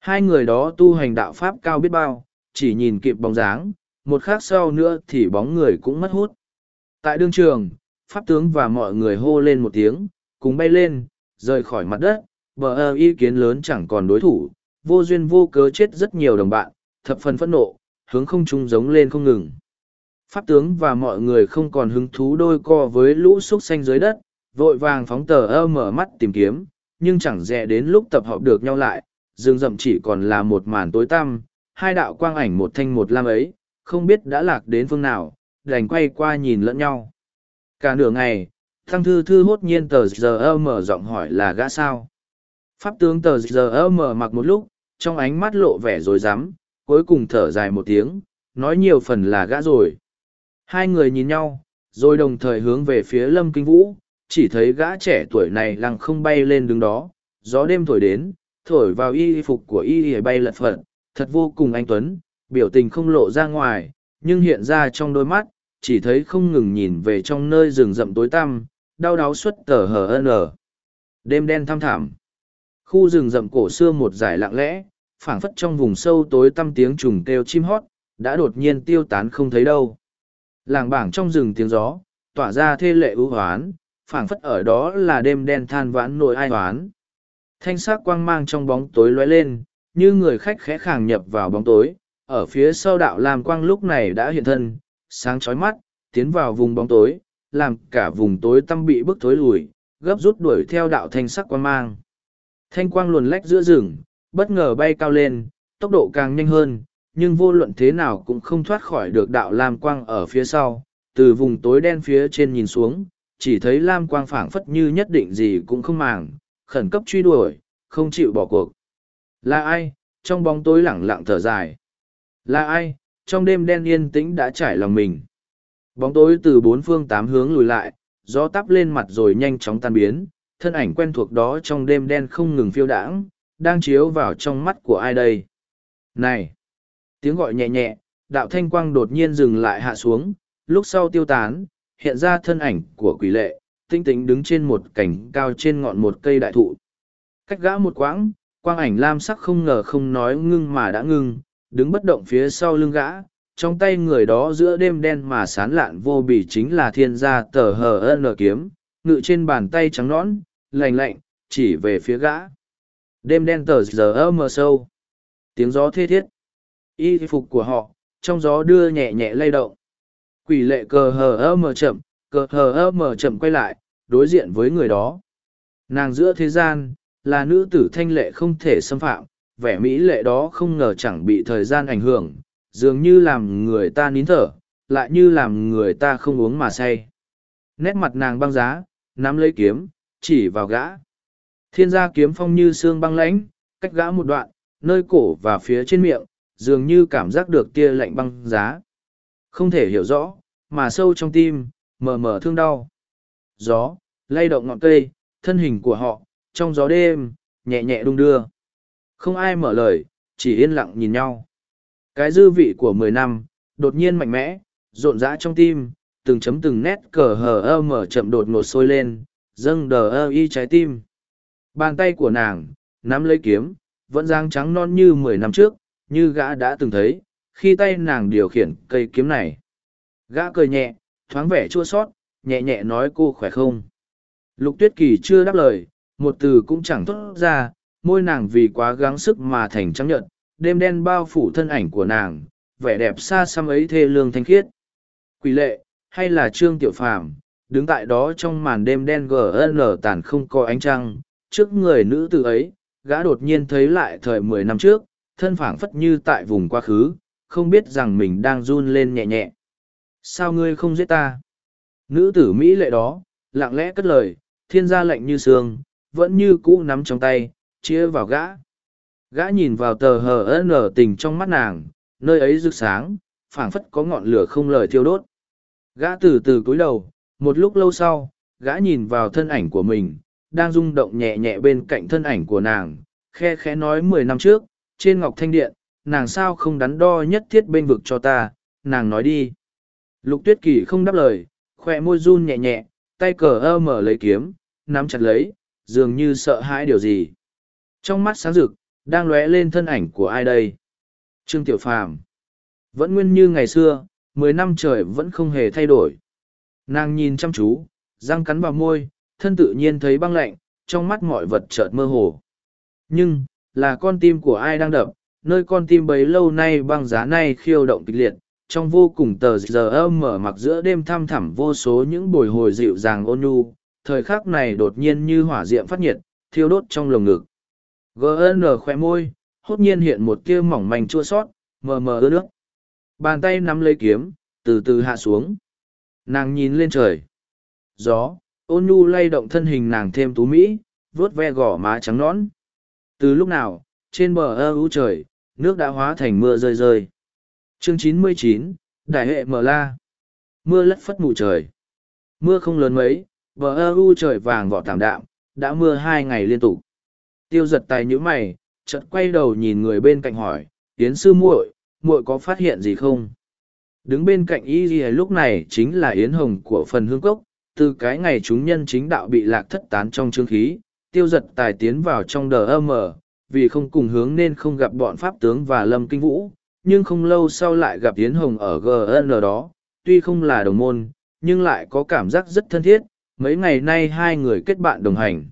Hai người đó tu hành đạo pháp cao biết bao, chỉ nhìn kịp bóng dáng, một khắc sau nữa thì bóng người cũng mất hút. Tại đương trường, pháp tướng và mọi người hô lên một tiếng, cùng bay lên, rời khỏi mặt đất, bờ ơ ý kiến lớn chẳng còn đối thủ, vô duyên vô cớ chết rất nhiều đồng bạn, thập phần phẫn nộ, hướng không trung giống lên không ngừng. Pháp tướng và mọi người không còn hứng thú đôi co với lũ xúc xanh dưới đất, vội vàng phóng tờ ơ mở mắt tìm kiếm, nhưng chẳng dẹ đến lúc tập hợp được nhau lại, rừng rậm chỉ còn là một màn tối tăm, hai đạo quang ảnh một thanh một lam ấy, không biết đã lạc đến phương nào, đành quay qua nhìn lẫn nhau. Cả nửa ngày, thăng thư thư hốt nhiên tờ giờ mở giọng hỏi là gã sao. Pháp tướng tờ giờ mở mặc một lúc, trong ánh mắt lộ vẻ rồi dám, cuối cùng thở dài một tiếng, nói nhiều phần là gã rồi. Hai người nhìn nhau, rồi đồng thời hướng về phía lâm kinh vũ, chỉ thấy gã trẻ tuổi này lăng không bay lên đứng đó, gió đêm thổi đến, thổi vào y phục của y bay lật phận, thật vô cùng anh Tuấn, biểu tình không lộ ra ngoài, nhưng hiện ra trong đôi mắt, chỉ thấy không ngừng nhìn về trong nơi rừng rậm tối tăm, đau đáu suốt tờ hờ n. Đêm đen thăm thảm. Khu rừng rậm cổ xưa một giải lặng lẽ, phảng phất trong vùng sâu tối tăm tiếng trùng kêu chim hót, đã đột nhiên tiêu tán không thấy đâu. Làng bảng trong rừng tiếng gió, tỏa ra thê lệ ưu hoán, phảng phất ở đó là đêm đen than vãn nỗi ai hoán. Thanh sắc quang mang trong bóng tối lóe lên, như người khách khẽ khàng nhập vào bóng tối, ở phía sau đạo lam quang lúc này đã hiện thân, sáng chói mắt, tiến vào vùng bóng tối, làm cả vùng tối tăm bị bức thối lùi, gấp rút đuổi theo đạo thanh sắc quang mang. Thanh quang luồn lách giữa rừng, bất ngờ bay cao lên, tốc độ càng nhanh hơn, nhưng vô luận thế nào cũng không thoát khỏi được đạo lam quang ở phía sau, từ vùng tối đen phía trên nhìn xuống, chỉ thấy lam quang phảng phất như nhất định gì cũng không màng, khẩn cấp truy đuổi, không chịu bỏ cuộc. Là ai, trong bóng tối lẳng lặng thở dài. Là ai, trong đêm đen yên tĩnh đã trải lòng mình. Bóng tối từ bốn phương tám hướng lùi lại, gió tắp lên mặt rồi nhanh chóng tan biến, thân ảnh quen thuộc đó trong đêm đen không ngừng phiêu đãng, đang chiếu vào trong mắt của ai đây. Này! Tiếng gọi nhẹ nhẹ, đạo thanh quang đột nhiên dừng lại hạ xuống, lúc sau tiêu tán, hiện ra thân ảnh của quỷ lệ, tinh tính đứng trên một cảnh cao trên ngọn một cây đại thụ. Cách gã một quãng, quang ảnh lam sắc không ngờ không nói ngưng mà đã ngưng, đứng bất động phía sau lưng gã, trong tay người đó giữa đêm đen mà sán lạn vô bỉ chính là thiên gia tờ hờ n kiếm, ngự trên bàn tay trắng nõn, lành lạnh, chỉ về phía gã. Đêm đen tờ giờ mờ sâu. Tiếng gió thê thiết. Y phục của họ, trong gió đưa nhẹ nhẹ lay động. Quỷ lệ cờ hờ mờ chậm, cờ hờ mờ chậm quay lại, đối diện với người đó. Nàng giữa thế gian, là nữ tử thanh lệ không thể xâm phạm, vẻ mỹ lệ đó không ngờ chẳng bị thời gian ảnh hưởng, dường như làm người ta nín thở, lại như làm người ta không uống mà say. Nét mặt nàng băng giá, nắm lấy kiếm, chỉ vào gã. Thiên gia kiếm phong như xương băng lãnh, cách gã một đoạn, nơi cổ và phía trên miệng, dường như cảm giác được tia lạnh băng giá. Không thể hiểu rõ, mà sâu trong tim, mờ mờ thương đau. Gió, lay động ngọn cây, thân hình của họ, trong gió đêm, nhẹ nhẹ đung đưa. Không ai mở lời, chỉ yên lặng nhìn nhau. Cái dư vị của mười năm, đột nhiên mạnh mẽ, rộn rã trong tim, từng chấm từng nét cờ hờ ơ mở chậm đột ngột sôi lên, dâng đờ ơ y trái tim. Bàn tay của nàng, nắm lấy kiếm, vẫn giang trắng non như mười năm trước, như gã đã từng thấy, khi tay nàng điều khiển cây kiếm này. Gã cười nhẹ, thoáng vẻ chua sót, nhẹ nhẹ nói cô khỏe không. Lục tuyết kỳ chưa đáp lời, một từ cũng chẳng tốt ra, môi nàng vì quá gắng sức mà thành trắng nhợt, đêm đen bao phủ thân ảnh của nàng, vẻ đẹp xa xăm ấy thê lương thanh khiết. Quỷ lệ, hay là Trương Tiểu Phàm đứng tại đó trong màn đêm đen gn tàn không có ánh trăng, trước người nữ tử ấy, gã đột nhiên thấy lại thời mười năm trước, thân phảng phất như tại vùng quá khứ, không biết rằng mình đang run lên nhẹ nhẹ. Sao ngươi không giết ta? Nữ tử Mỹ lệ đó, lặng lẽ cất lời, thiên gia lệnh như sương, vẫn như cũ nắm trong tay, chia vào gã. Gã nhìn vào tờ hờ nở tình trong mắt nàng, nơi ấy rực sáng, phảng phất có ngọn lửa không lời thiêu đốt. Gã từ từ cúi đầu, một lúc lâu sau, gã nhìn vào thân ảnh của mình, đang rung động nhẹ nhẹ bên cạnh thân ảnh của nàng, khe khẽ nói mười năm trước, trên Ngọc Thanh Điện, nàng sao không đắn đo nhất thiết bên vực cho ta, nàng nói đi. Lục tuyết kỳ không đáp lời, khoe môi run nhẹ nhẹ, tay cờ ơ mở lấy kiếm, nắm chặt lấy, dường như sợ hãi điều gì. Trong mắt sáng rực, đang lóe lên thân ảnh của ai đây? Trương Tiểu Phàm Vẫn nguyên như ngày xưa, mười năm trời vẫn không hề thay đổi. Nàng nhìn chăm chú, răng cắn vào môi, thân tự nhiên thấy băng lạnh, trong mắt mọi vật chợt mơ hồ. Nhưng, là con tim của ai đang đập, nơi con tim bấy lâu nay băng giá nay khiêu động kịch liệt, trong vô cùng tờ giờ âm mở mặc giữa đêm thăm thẳm vô số những bồi hồi dịu dàng ôn nhu, thời khắc này đột nhiên như hỏa diệm phát nhiệt, thiêu đốt trong lồng ngực. GN khoe môi, hốt nhiên hiện một tia mỏng manh chua sót, mờ mờ ướt nước. Bàn tay nắm lấy kiếm, từ từ hạ xuống. Nàng nhìn lên trời. Gió, ôn nhu lay động thân hình nàng thêm tú mỹ, vuốt ve gỏ má trắng nõn. Từ lúc nào, trên bờ ơ ưu trời, nước đã hóa thành mưa rơi rơi. Chương 99, Đại hệ mờ la. Mưa lất phất mù trời. Mưa không lớn mấy, bờ ơ ưu trời vàng vỏ tạm đạm, đã mưa hai ngày liên tục. Tiêu giật tài nhũ mày, chợt quay đầu nhìn người bên cạnh hỏi, Yến sư muội, muội có phát hiện gì không? Đứng bên cạnh y lúc này chính là Yến Hồng của phần hương cốc, từ cái ngày chúng nhân chính đạo bị lạc thất tán trong chương khí, tiêu giật tài tiến vào trong đờ âm vì không cùng hướng nên không gặp bọn pháp tướng và lâm kinh vũ, nhưng không lâu sau lại gặp yến hồng ở gn đó, tuy không là đồng môn, nhưng lại có cảm giác rất thân thiết, mấy ngày nay hai người kết bạn đồng hành.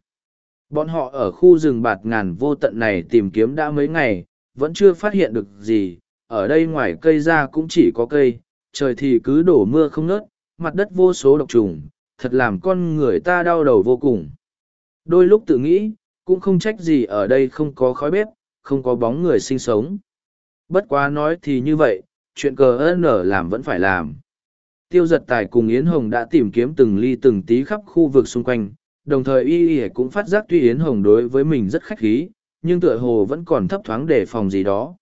Bọn họ ở khu rừng bạt ngàn vô tận này tìm kiếm đã mấy ngày, vẫn chưa phát hiện được gì, ở đây ngoài cây ra cũng chỉ có cây, trời thì cứ đổ mưa không ngớt, mặt đất vô số độc trùng, thật làm con người ta đau đầu vô cùng. Đôi lúc tự nghĩ, cũng không trách gì ở đây không có khói bếp, không có bóng người sinh sống. Bất quá nói thì như vậy, chuyện cờ ơn ở làm vẫn phải làm. Tiêu giật tài cùng Yến Hồng đã tìm kiếm từng ly từng tí khắp khu vực xung quanh, đồng thời y y cũng phát giác tuy Yến Hồng đối với mình rất khách khí, nhưng tựa hồ vẫn còn thấp thoáng đề phòng gì đó.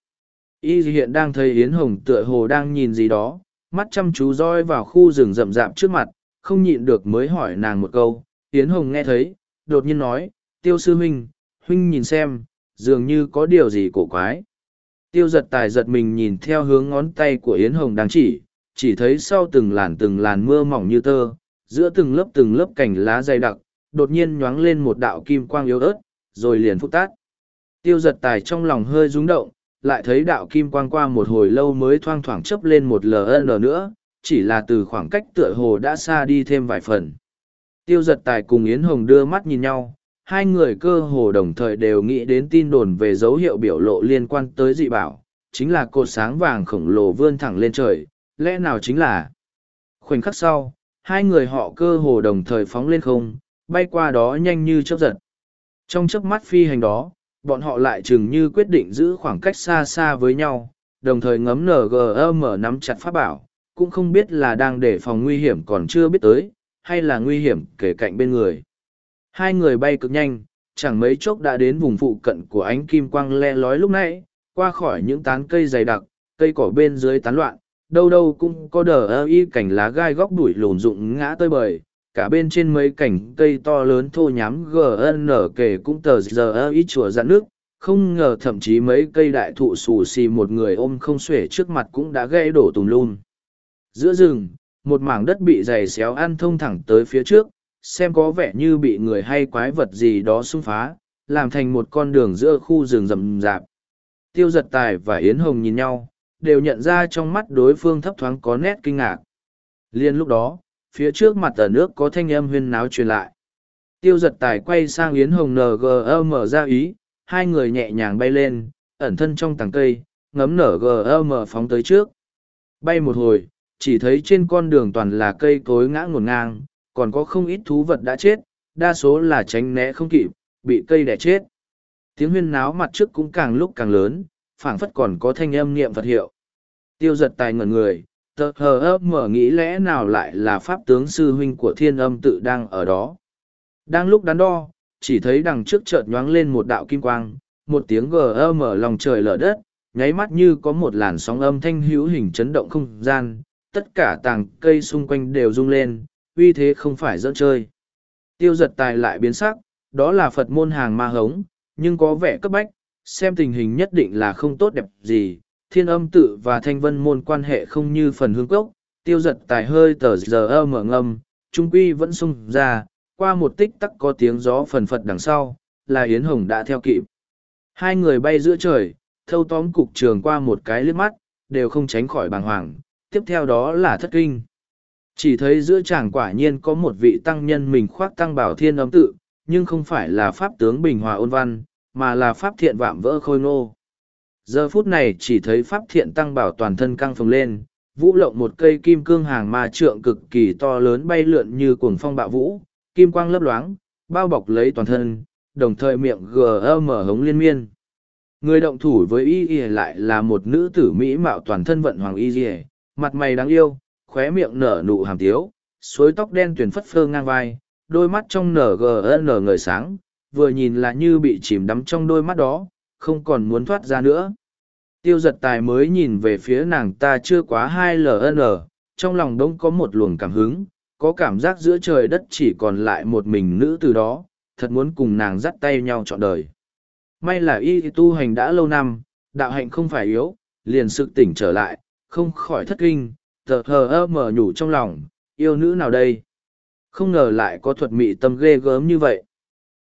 Y hiện đang thấy Yến Hồng tựa hồ đang nhìn gì đó, mắt chăm chú roi vào khu rừng rậm rạp trước mặt, không nhịn được mới hỏi nàng một câu. Yến Hồng nghe thấy, đột nhiên nói, tiêu sư huynh, huynh nhìn xem, dường như có điều gì cổ quái. Tiêu giật tài giật mình nhìn theo hướng ngón tay của Yến Hồng đang chỉ, chỉ thấy sau từng làn từng làn mưa mỏng như tơ, giữa từng lớp từng lớp cành lá dày đặc, đột nhiên nhoáng lên một đạo kim quang yếu ớt, rồi liền phúc tát. Tiêu giật tài trong lòng hơi rung động, lại thấy đạo kim quang qua một hồi lâu mới thoang thoảng chấp lên một LN nữa, chỉ là từ khoảng cách tựa hồ đã xa đi thêm vài phần. Tiêu giật tài cùng Yến Hồng đưa mắt nhìn nhau, hai người cơ hồ đồng thời đều nghĩ đến tin đồn về dấu hiệu biểu lộ liên quan tới dị bảo, chính là cột sáng vàng khổng lồ vươn thẳng lên trời, lẽ nào chính là... Khoảnh khắc sau, hai người họ cơ hồ đồng thời phóng lên không, bay qua đó nhanh như chớp giật. Trong chớp mắt phi hành đó, bọn họ lại chừng như quyết định giữ khoảng cách xa xa với nhau, đồng thời ngấm NGM nắm chặt pháp bảo, cũng không biết là đang để phòng nguy hiểm còn chưa biết tới, hay là nguy hiểm kể cạnh bên người. Hai người bay cực nhanh, chẳng mấy chốc đã đến vùng phụ cận của ánh kim quang le lói lúc nãy, qua khỏi những tán cây dày đặc, cây cỏ bên dưới tán loạn, đâu đâu cũng có đờ ơ y cảnh lá gai góc đuổi lùn rụng ngã tơi bời, cả bên trên mấy cảnh cây to lớn thô nhám gn kể cũng tờ giờ ơ y chùa dặn nước, không ngờ thậm chí mấy cây đại thụ xù xì một người ôm không xuể trước mặt cũng đã gãy đổ tùm lum. Giữa rừng, một mảng đất bị giày xéo ăn thông thẳng tới phía trước, xem có vẻ như bị người hay quái vật gì đó xung phá, làm thành một con đường giữa khu rừng rậm rạp. Tiêu giật tài và Yến Hồng nhìn nhau, đều nhận ra trong mắt đối phương thấp thoáng có nét kinh ngạc. Liên lúc đó, phía trước mặt ở nước có thanh âm huyên náo truyền lại. Tiêu giật tài quay sang Yến Hồng NGM ra ý, hai người nhẹ nhàng bay lên, ẩn thân trong tàng cây, ngấm nở GM phóng tới trước. Bay một hồi, chỉ thấy trên con đường toàn là cây cối ngã ngổn ngang, còn có không ít thú vật đã chết, đa số là tránh né không kịp, bị cây đẻ chết. Tiếng huyên náo mặt trước cũng càng lúc càng lớn, phảng phất còn có thanh âm niệm vật hiệu. Tiêu giật tài ngẩn người, tờ hờ ấp mở nghĩ lẽ nào lại là pháp tướng sư huynh của thiên âm tự đang ở đó. Đang lúc đắn đo, chỉ thấy đằng trước chợt nhoáng lên một đạo kim quang, một tiếng gờ mở lòng trời lở đất, nháy mắt như có một làn sóng âm thanh hữu hình chấn động không gian, tất cả tàng cây xung quanh đều rung lên, uy thế không phải dẫn chơi. Tiêu giật tài lại biến sắc, đó là Phật môn hàng ma hống, nhưng có vẻ cấp bách, xem tình hình nhất định là không tốt đẹp gì. Thiên âm tự và thanh vân môn quan hệ không như phần hương cốc, tiêu giật tài hơi tờ giờ ơ mở ngâm, trung quy vẫn sung ra, qua một tích tắc có tiếng gió phần phật đằng sau, là Yến Hồng đã theo kịp. Hai người bay giữa trời, thâu tóm cục trường qua một cái liếc mắt, đều không tránh khỏi bàng hoàng, tiếp theo đó là thất kinh. Chỉ thấy giữa chàng quả nhiên có một vị tăng nhân mình khoác tăng bảo thiên âm tự, nhưng không phải là pháp tướng bình hòa ôn văn, mà là pháp thiện vạm vỡ khôi ngô. Giờ phút này chỉ thấy pháp thiện tăng bảo toàn thân căng phồng lên, vũ lộng một cây kim cương hàng ma trượng cực kỳ to lớn bay lượn như cuồng phong bạo vũ, kim quang lấp loáng, bao bọc lấy toàn thân, đồng thời miệng gm hống liên miên. Người động thủ với y y lại là một nữ tử mỹ mạo toàn thân vận hoàng y y, mặt mày đáng yêu, khóe miệng nở nụ hàm tiếu, suối tóc đen tuyển phất phơ ngang vai, đôi mắt trong nở gn người sáng, vừa nhìn là như bị chìm đắm trong đôi mắt đó, không còn muốn thoát ra nữa. Tiêu giật tài mới nhìn về phía nàng ta chưa quá hai ln, trong lòng đông có một luồng cảm hứng, có cảm giác giữa trời đất chỉ còn lại một mình nữ từ đó, thật muốn cùng nàng dắt tay nhau trọn đời. May là y tu hành đã lâu năm, đạo hạnh không phải yếu, liền sự tỉnh trở lại, không khỏi thất kinh, tờ hờ ơ mở nhủ trong lòng, yêu nữ nào đây? Không ngờ lại có thuật mị tâm ghê gớm như vậy.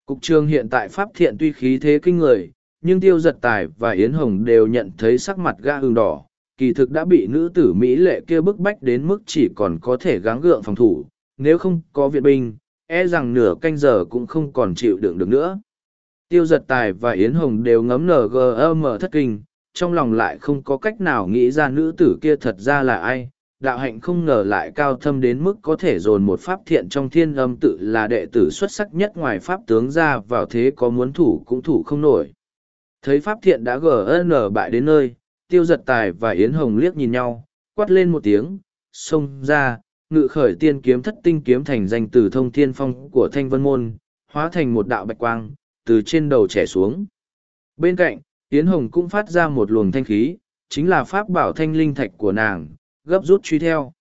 Cục trường hiện tại Pháp Thiện tuy khí thế kinh người, nhưng Tiêu Giật Tài và Yến Hồng đều nhận thấy sắc mặt ga hương đỏ, kỳ thực đã bị nữ tử Mỹ lệ kia bức bách đến mức chỉ còn có thể gắng gượng phòng thủ, nếu không có viện binh, e rằng nửa canh giờ cũng không còn chịu đựng được nữa. Tiêu giật tài và Yến Hồng đều ngấm NGM thất kinh, trong lòng lại không có cách nào nghĩ ra nữ tử kia thật ra là ai. Đạo hạnh không ngờ lại cao thâm đến mức có thể dồn một pháp thiện trong thiên âm tự là đệ tử xuất sắc nhất ngoài pháp tướng ra vào thế có muốn thủ cũng thủ không nổi. Thấy pháp thiện đã GN bại đến nơi, tiêu giật tài và Yến Hồng liếc nhìn nhau, quát lên một tiếng, xông ra, ngự khởi tiên kiếm thất tinh kiếm thành danh từ thông thiên phong của thanh vân môn, hóa thành một đạo bạch quang, từ trên đầu trẻ xuống. Bên cạnh, Yến Hồng cũng phát ra một luồng thanh khí, chính là pháp bảo thanh linh thạch của nàng, gấp rút truy theo.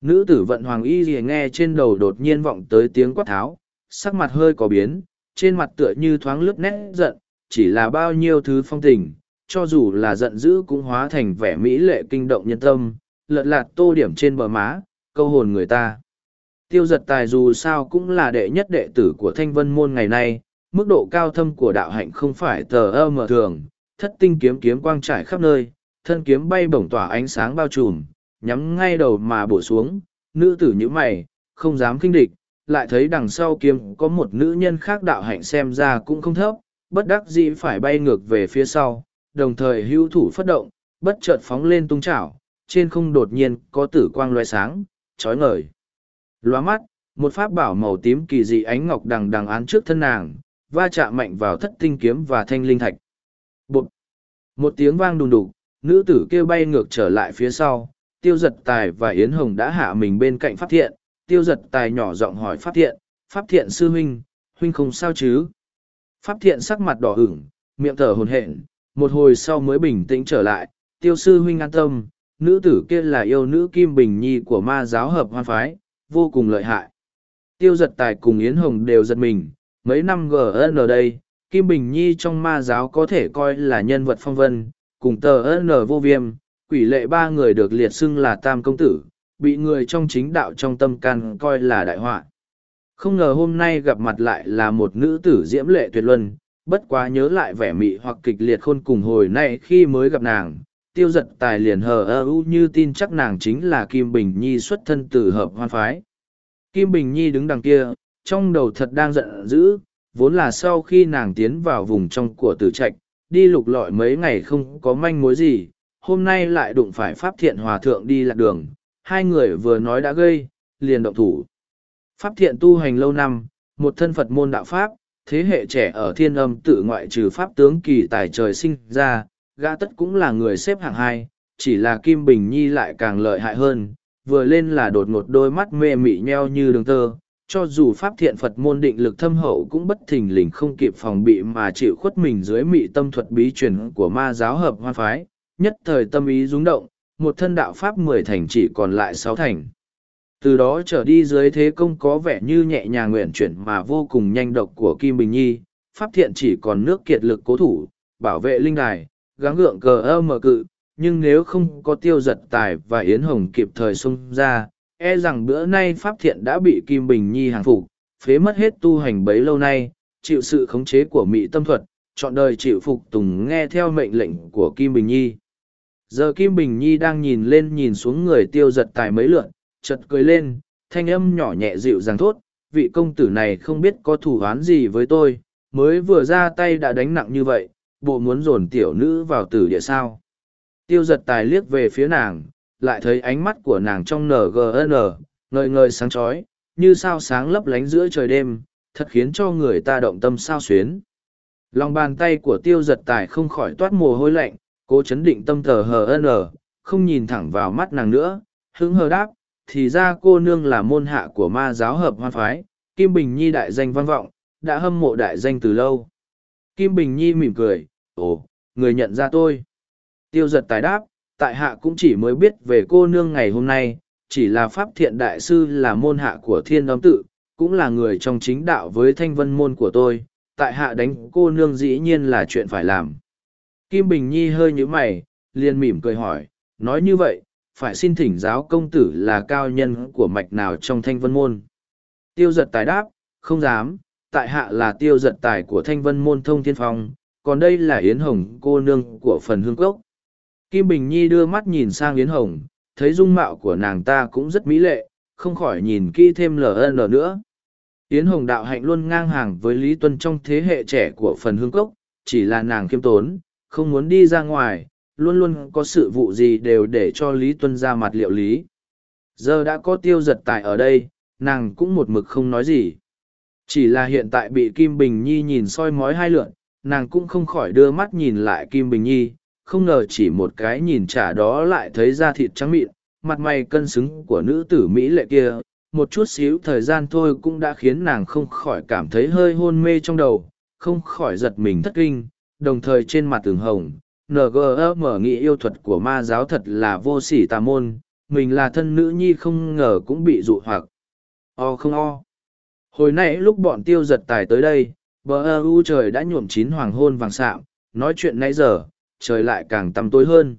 Nữ tử vận hoàng y gì nghe trên đầu đột nhiên vọng tới tiếng quát tháo, sắc mặt hơi có biến, trên mặt tựa như thoáng lướt nét giận, chỉ là bao nhiêu thứ phong tình, cho dù là giận dữ cũng hóa thành vẻ mỹ lệ kinh động nhân tâm, lợt lạt tô điểm trên bờ má, câu hồn người ta. Tiêu giật tài dù sao cũng là đệ nhất đệ tử của thanh vân môn ngày nay, mức độ cao thâm của đạo hạnh không phải tờ ơ mở thường, thất tinh kiếm kiếm quang trải khắp nơi, thân kiếm bay bổng tỏa ánh sáng bao trùm, nhắm ngay đầu mà bổ xuống, nữ tử như mày, không dám kinh địch, lại thấy đằng sau kiếm có một nữ nhân khác đạo hạnh xem ra cũng không thấp, bất đắc dĩ phải bay ngược về phía sau, đồng thời hữu thủ phát động, bất chợt phóng lên tung chảo, trên không đột nhiên có tử quang loe sáng, chói ngời. Lóa mắt, một pháp bảo màu tím kỳ dị ánh ngọc đằng đằng án trước thân nàng, va chạm mạnh vào thất tinh kiếm và thanh linh thạch. Bụt! Một tiếng vang đùng đục, nữ tử kêu bay ngược trở lại phía sau, tiêu giật tài và Yến Hồng đã hạ mình bên cạnh Pháp Thiện, tiêu giật tài nhỏ giọng hỏi Pháp Thiện, Pháp Thiện sư huynh, huynh không sao chứ? Pháp Thiện sắc mặt đỏ ửng, miệng thở hồn hển, một hồi sau mới bình tĩnh trở lại, tiêu sư huynh an tâm, nữ tử kia là yêu nữ Kim Bình Nhi của ma giáo hợp hoan phái, vô cùng lợi hại. Tiêu giật tài cùng Yến Hồng đều giật mình, mấy năm gn đây kim bình nhi trong ma giáo có thể coi là nhân vật phong vân cùng tờ n vô viêm quỷ lệ ba người được liệt xưng là tam công tử bị người trong chính đạo trong tâm can coi là đại họa. Không ngờ hôm nay gặp mặt lại là một nữ tử diễm lệ tuyệt luân bất quá nhớ lại vẻ mị hoặc kịch liệt khôn cùng hồi nay khi mới gặp nàng tiêu giật tài liền hờ ơ u như tin chắc nàng chính là kim bình nhi xuất thân từ hợp hoan phái. Kim bình nhi đứng đằng kia trong đầu thật đang giận dữ, vốn là sau khi nàng tiến vào vùng trong của tử trạch, đi lục lọi mấy ngày không có manh mối gì, hôm nay lại đụng phải Pháp Thiện Hòa Thượng đi lạc đường, hai người vừa nói đã gây, liền động thủ. Pháp Thiện tu hành lâu năm, một thân Phật môn đạo Pháp, thế hệ trẻ ở thiên âm tự ngoại trừ Pháp tướng kỳ tài trời sinh ra, gã tất cũng là người xếp hạng hai, chỉ là Kim Bình Nhi lại càng lợi hại hơn, vừa lên là đột ngột đôi mắt mê mị nheo như đường tơ, cho dù pháp thiện Phật môn định lực thâm hậu cũng bất thình lình không kịp phòng bị mà chịu khuất mình dưới mị tâm thuật bí truyền của ma giáo hợp hoan phái, nhất thời tâm ý rúng động, một thân đạo pháp mười thành chỉ còn lại sáu thành. Từ đó trở đi dưới thế công có vẻ như nhẹ nhàng nguyện chuyển mà vô cùng nhanh độc của Kim Bình Nhi, pháp thiện chỉ còn nước kiệt lực cố thủ, bảo vệ linh đài, gắng gượng cờ ơ mờ cự, nhưng nếu không có tiêu giật tài và Yến Hồng kịp thời xông ra, e rằng bữa nay Pháp Thiện đã bị Kim Bình Nhi hàng phục, phế mất hết tu hành bấy lâu nay, chịu sự khống chế của Mỹ tâm thuật, chọn đời chịu phục tùng nghe theo mệnh lệnh của Kim Bình Nhi. Giờ Kim Bình Nhi đang nhìn lên nhìn xuống người tiêu giật tài mấy lượn, chật cười lên, thanh âm nhỏ nhẹ dịu dàng thốt, vị công tử này không biết có thủ án gì với tôi, mới vừa ra tay đã đánh nặng như vậy, bộ muốn dồn tiểu nữ vào tử địa sao. Tiêu giật tài liếc về phía nàng, lại thấy ánh mắt của nàng trong ngn, ngời ngời sáng chói như sao sáng lấp lánh giữa trời đêm, thật khiến cho người ta động tâm sao xuyến. Lòng bàn tay của tiêu giật tài không khỏi toát mồ hôi lạnh, cố chấn định tâm thờ hờ n, không nhìn thẳng vào mắt nàng nữa, hứng hờ đáp, thì ra cô nương là môn hạ của ma giáo hợp hoan phái, Kim Bình Nhi đại danh văn vọng, đã hâm mộ đại danh từ lâu. Kim Bình Nhi mỉm cười, ồ, người nhận ra tôi. Tiêu giật tài đáp, tại hạ cũng chỉ mới biết về cô nương ngày hôm nay, chỉ là Pháp Thiện Đại Sư là môn hạ của thiên âm tự, cũng là người trong chính đạo với thanh vân môn của tôi, tại hạ đánh cô nương dĩ nhiên là chuyện phải làm. Kim Bình Nhi hơi nhíu mày, liền mỉm cười hỏi, nói như vậy, phải xin thỉnh giáo công tử là cao nhân của mạch nào trong thanh vân môn. Tiêu giật tài đáp, không dám, tại hạ là tiêu giật tài của thanh vân môn thông thiên phong, còn đây là Yến Hồng cô nương của phần hương cốc. Kim Bình Nhi đưa mắt nhìn sang Yến Hồng, thấy dung mạo của nàng ta cũng rất mỹ lệ, không khỏi nhìn kỹ thêm LN nữa. Yến Hồng đạo hạnh luôn ngang hàng với Lý Tuân trong thế hệ trẻ của phần hương cốc, chỉ là nàng khiêm tốn, không muốn đi ra ngoài, luôn luôn có sự vụ gì đều để cho Lý Tuân ra mặt liệu lý. Giờ đã có tiêu giật tài ở đây, nàng cũng một mực không nói gì. Chỉ là hiện tại bị Kim Bình Nhi nhìn soi mói hai lượn, nàng cũng không khỏi đưa mắt nhìn lại Kim Bình Nhi, không ngờ chỉ một cái nhìn trả đó lại thấy da thịt trắng mịn, mặt mày cân xứng của nữ tử Mỹ lệ kia, một chút xíu thời gian thôi cũng đã khiến nàng không khỏi cảm thấy hơi hôn mê trong đầu, không khỏi giật mình thất kinh, đồng thời trên mặt tường hồng, NGM nghĩ yêu thuật của ma giáo thật là vô sỉ tà môn, mình là thân nữ nhi không ngờ cũng bị dụ hoặc. O không o. Hồi nãy lúc bọn tiêu giật tài tới đây, bờ ơ u trời đã nhuộm chín hoàng hôn vàng sạm, nói chuyện nãy giờ, trời lại càng tăm tối hơn.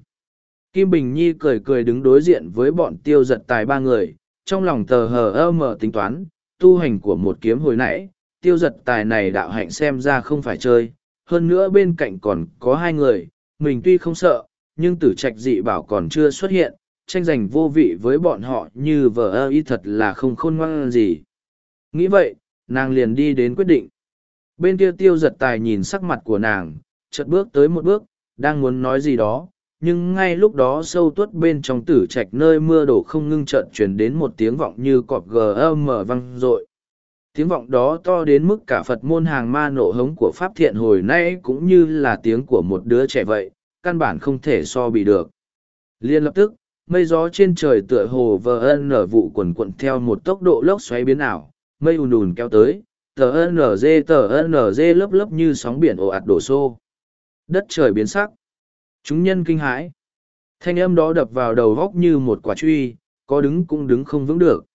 Kim Bình Nhi cười cười đứng đối diện với bọn tiêu giật tài ba người, trong lòng tờ hờ ơ mở tính toán, tu hành của một kiếm hồi nãy, tiêu giật tài này đạo hạnh xem ra không phải chơi, hơn nữa bên cạnh còn có hai người, mình tuy không sợ, nhưng tử trạch dị bảo còn chưa xuất hiện, tranh giành vô vị với bọn họ như vợ ơ y thật là không khôn ngoan gì. Nghĩ vậy, nàng liền đi đến quyết định. Bên kia tiêu giật tài nhìn sắc mặt của nàng, chợt bước tới một bước, đang muốn nói gì đó, nhưng ngay lúc đó sâu tuất bên trong tử trạch nơi mưa đổ không ngưng trợn truyền đến một tiếng vọng như cọp gm văng r ộ i tiếng vọng đó to đến mức cả phật môn hàng ma nổ hống của pháp thiện hồi nay cũng như là tiếng của một đứa trẻ vậy căn bản không thể so bị được. Liên lập tức mây gió trên trời tựa hồ vờ ân nở vụ quần quận theo một tốc độ lốc xoáy biến ảo mây ùn ùn kéo tới tờ nz tờ dê lớp lớp như sóng biển ồ ạt đổ xô đất trời biến sắc. Chúng nhân kinh hãi. Thanh âm đó đập vào đầu góc như một quả truy, có đứng cũng đứng không vững được.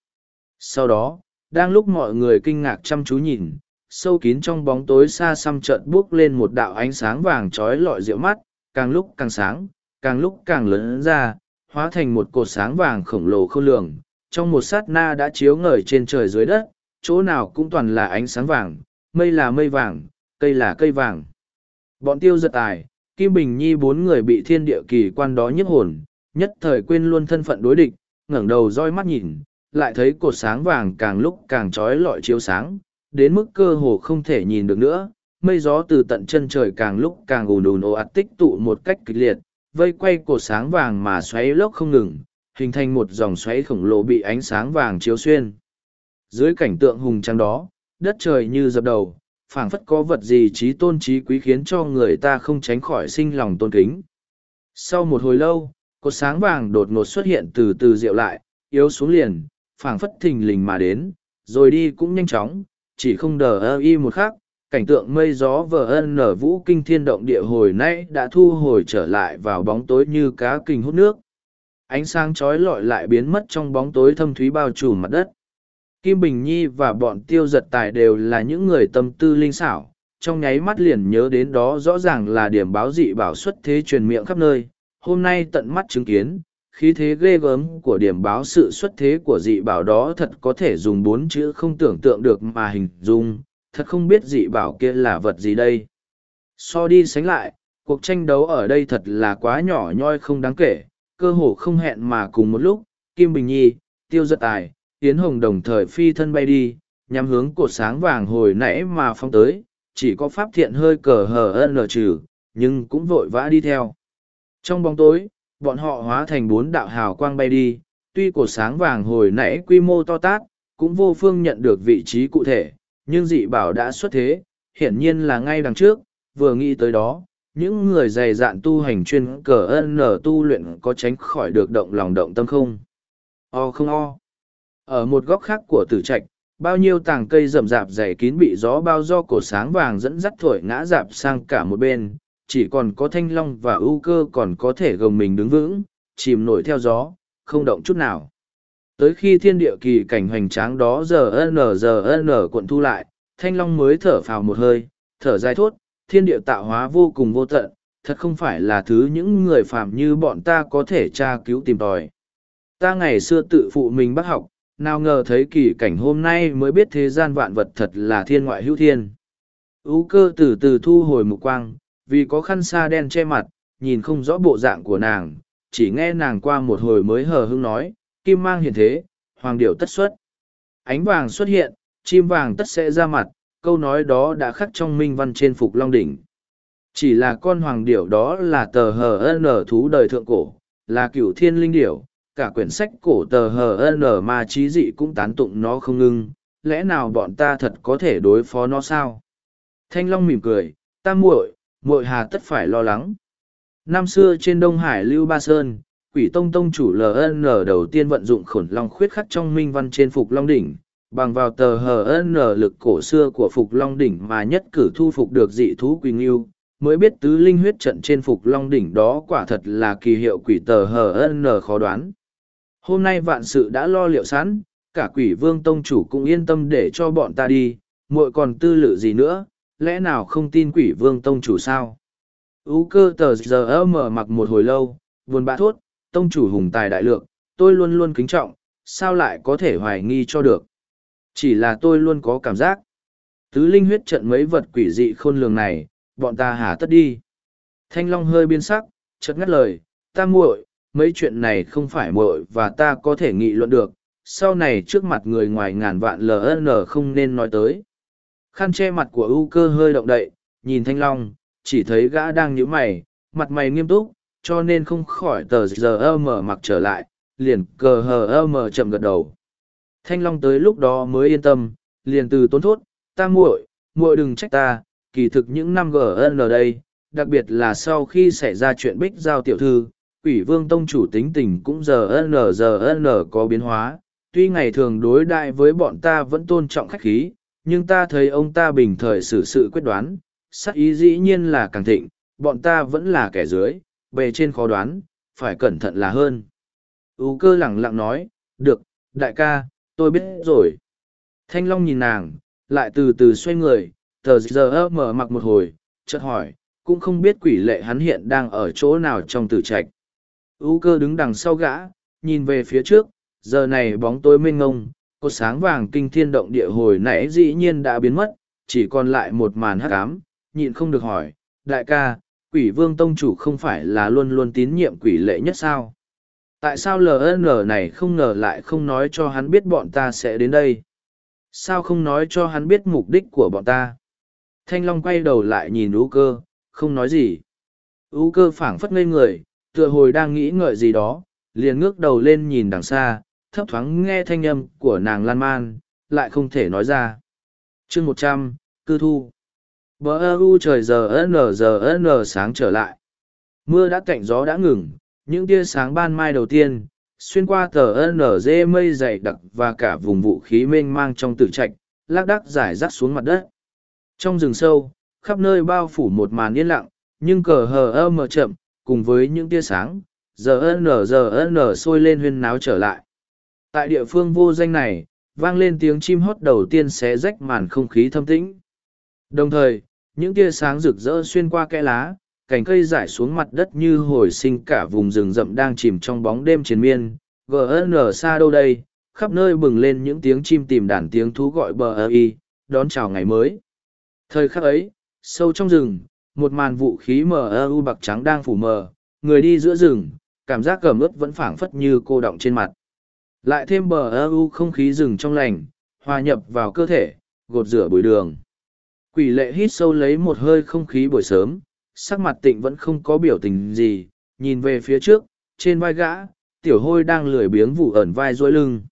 Sau đó, đang lúc mọi người kinh ngạc chăm chú nhìn, sâu kín trong bóng tối xa xăm trợn buốc lên một đạo ánh sáng vàng trói lọi rượu mắt, càng lúc càng sáng, càng lúc càng lớn ra, hóa thành một cột sáng vàng khổng lồ khôn lường. Trong một sát na đã chiếu ngời trên trời dưới đất, chỗ nào cũng toàn là ánh sáng vàng, mây là mây vàng, cây là cây vàng bọn tiêu giật tài kim bình nhi bốn người bị thiên địa kỳ quan đó nhức hồn nhất thời quên luôn thân phận đối địch ngẩng đầu roi mắt nhìn lại thấy cột sáng vàng càng lúc càng trói lọi chiếu sáng, đến mức cơ hồ không thể nhìn được nữa, mây gió từ tận chân trời càng lúc càng ùn ùn ồ ạt tích tụ một cách kịch liệt, vây quay cột sáng vàng mà xoáy lốc không ngừng, hình thành một dòng xoáy khổng lồ bị ánh sáng vàng chiếu xuyên. Dưới cảnh tượng hùng trắng đó, đất trời như dập đầu, phảng phất có vật gì trí tôn trí quý khiến cho người ta không tránh khỏi sinh lòng tôn kính. Sau một hồi lâu, cột sáng vàng đột ngột xuất hiện từ từ rượu lại, yếu xuống liền, phảng phất thình lình mà đến, rồi đi cũng nhanh chóng, chỉ không đờ ơ y một khắc, cảnh tượng mây gió vờ ân nở vũ kinh thiên động địa hồi nay đã thu hồi trở lại vào bóng tối như cá kình hút nước. Ánh sáng chói lọi lại biến mất trong bóng tối thâm thúy bao trùm mặt đất. Kim Bình Nhi và bọn tiêu giật tài đều là những người tâm tư linh xảo, trong nháy mắt liền nhớ đến đó rõ ràng là điểm báo dị bảo xuất thế truyền miệng khắp nơi, hôm nay tận mắt chứng kiến, khí thế ghê gớm của điểm báo sự xuất thế của dị bảo đó thật có thể dùng bốn chữ không tưởng tượng được mà hình dung, thật không biết dị bảo kia là vật gì đây. So đi sánh lại, cuộc tranh đấu ở đây thật là quá nhỏ nhoi không đáng kể, cơ hồ không hẹn mà cùng một lúc, Kim Bình Nhi, Tiêu Giật Tài, Yến Hồng đồng thời phi thân bay đi, nhắm hướng cột sáng vàng hồi nãy mà phong tới, chỉ có pháp thiện hơi cờ hờ ân lờ trừ, nhưng cũng vội vã đi theo. Trong bóng tối, bọn họ hóa thành bốn đạo hào quang bay đi, tuy cột sáng vàng hồi nãy quy mô to tát, cũng vô phương nhận được vị trí cụ thể, nhưng dị bảo đã xuất thế, hiển nhiên là ngay đằng trước, vừa nghĩ tới đó, những người dày dạn tu hành chuyên cờ ân nở tu luyện có tránh khỏi được động lòng động tâm không? O không o. Ở một góc khác của tử trạch, bao nhiêu tàng cây rậm rạp dày kín bị gió bao do cổ sáng vàng dẫn dắt thổi ngã rạp sang cả một bên, chỉ còn có thanh long và ưu cơ còn có thể gồng mình đứng vững, chìm nổi theo gió, không động chút nào. Tới khi thiên địa kỳ cảnh hoành tráng đó giờ n giờ n cuộn thu lại, thanh long mới thở phào một hơi, thở dài thốt, thiên địa tạo hóa vô cùng vô tận, thật không phải là thứ những người phàm như bọn ta có thể tra cứu tìm tòi. Ta ngày xưa tự phụ mình bác học, nào ngờ thấy kỳ cảnh hôm nay mới biết thế gian vạn vật thật là thiên ngoại hữu thiên. Ú cơ từ từ thu hồi mục quang, vì có khăn sa đen che mặt, nhìn không rõ bộ dạng của nàng, chỉ nghe nàng qua một hồi mới hờ hưng nói, kim mang hiện thế, hoàng điệu tất xuất. Ánh vàng xuất hiện, chim vàng tất sẽ ra mặt, câu nói đó đã khắc trong minh văn trên phục long đỉnh. Chỉ là con hoàng điểu đó là tờ hờ n thú đời thượng cổ, là cửu thiên linh điểu, cả quyển sách cổ tờ hờ n mà trí dị cũng tán tụng nó không ngưng, lẽ nào bọn ta thật có thể đối phó nó sao? Thanh Long mỉm cười, ta muội, muội hà tất phải lo lắng. Năm xưa trên Đông Hải Lưu Ba Sơn, quỷ tông tông chủ LN đầu tiên vận dụng khổn long khuyết khắc trong minh văn trên phục long đỉnh, bằng vào tờ HN lực cổ xưa của phục long đỉnh mà nhất cử thu phục được dị thú quỳnh yêu, mới biết tứ linh huyết trận trên phục long đỉnh đó quả thật là kỳ hiệu quỷ tờ HN khó đoán. Hôm nay vạn sự đã lo liệu sẵn, cả quỷ vương tông chủ cũng yên tâm để cho bọn ta đi, muội còn tư lự gì nữa, lẽ nào không tin quỷ vương tông chủ sao? Ú cơ tờ giờ mở mặc một hồi lâu, buồn bã thốt, tông chủ hùng tài đại lượng, tôi luôn luôn kính trọng, sao lại có thể hoài nghi cho được? Chỉ là tôi luôn có cảm giác. Tứ linh huyết trận mấy vật quỷ dị khôn lường này, bọn ta hả tất đi. Thanh Long hơi biến sắc, chợt ngắt lời, ta muội, mấy chuyện này không phải muội và ta có thể nghị luận được, sau này trước mặt người ngoài ngàn vạn LN không nên nói tới. Khăn che mặt của ưu cơ hơi động đậy, nhìn Thanh Long, chỉ thấy gã đang nhíu mày, mặt mày nghiêm túc, cho nên không khỏi tờ giờ mở mặc trở lại, liền cờ hờ mở chậm gật đầu. Thanh Long tới lúc đó mới yên tâm, liền từ tốn thốt, ta muội, muội đừng trách ta, kỳ thực những năm GN đây, đặc biệt là sau khi xảy ra chuyện bích giao tiểu thư, quỷ vương tông chủ tính tình cũng giờ n giờ n có biến hóa, tuy ngày thường đối đại với bọn ta vẫn tôn trọng khách khí, nhưng ta thấy ông ta bình thời xử sự quyết đoán, sắc ý dĩ nhiên là càng thịnh, bọn ta vẫn là kẻ dưới, bề trên khó đoán, phải cẩn thận là hơn. ưu cơ lẳng lặng nói, được, đại ca, tôi biết rồi. Thanh long nhìn nàng lại từ từ xoay người tờ giờ mở mặc một hồi chợt hỏi cũng không biết quỷ lệ hắn hiện đang ở chỗ nào trong tử trạch? U cơ đứng đằng sau gã, nhìn về phía trước, giờ này bóng tối mênh ngông cột sáng vàng kinh thiên động địa hồi nãy dĩ nhiên đã biến mất, chỉ còn lại một màn hắc ám, nhịn không được hỏi, đại ca, quỷ vương tông chủ không phải là luôn luôn tín nhiệm quỷ lệ nhất sao? Tại sao ln này không ngờ lại không nói cho hắn biết bọn ta sẽ đến đây? Sao không nói cho hắn biết mục đích của bọn ta? Thanh long quay đầu lại nhìn ú cơ, không nói gì. Ú cơ phảng phất ngây người tựa hồi đang nghĩ ngợi gì đó, liền ngước đầu lên nhìn đằng xa, thấp thoáng nghe thanh âm của nàng lan man, lại không thể nói ra. Chương một trăm, cư thu. Bờ ơ u trời giờ n giờ n sáng trở lại. Mưa đã cạnh gió đã ngừng, những tia sáng ban mai đầu tiên, xuyên qua tờ nz mây dày đặc và cả vùng vũ khí mênh mang trong tử trạch, lác đác giải rác xuống mặt đất. Trong rừng sâu, khắp nơi bao phủ một màn yên lặng, nhưng cờ hờ ơ mờ chậm cùng với những tia sáng giờ nở giờ nở sôi lên huyên náo trở lại tại địa phương vô danh này vang lên tiếng chim hót đầu tiên xé rách màn không khí thâm tĩnh đồng thời những tia sáng rực rỡ xuyên qua kẽ lá, cành cây rải xuống mặt đất như hồi sinh cả vùng rừng rậm đang chìm trong bóng đêm triền miên. GN xa đâu đây, khắp nơi bừng lên những tiếng chim tìm đàn tiếng thú gọi bờ ơ y, đón chào ngày mới. Thời khắc ấy, sâu trong rừng, một màn vũ khí mờ ơ u bạc trắng đang phủ mờ, người đi giữa rừng, cảm giác cầm ướt vẫn phảng phất như cô động trên mặt. Lại thêm bờ ơ u không khí rừng trong lành, hòa nhập vào cơ thể, gột rửa bụi đường. Quỷ lệ hít sâu lấy một hơi không khí buổi sớm, sắc mặt tịnh vẫn không có biểu tình gì, nhìn về phía trước, trên vai gã, tiểu hôi đang lười biếng vụ ẩn vai dối lưng.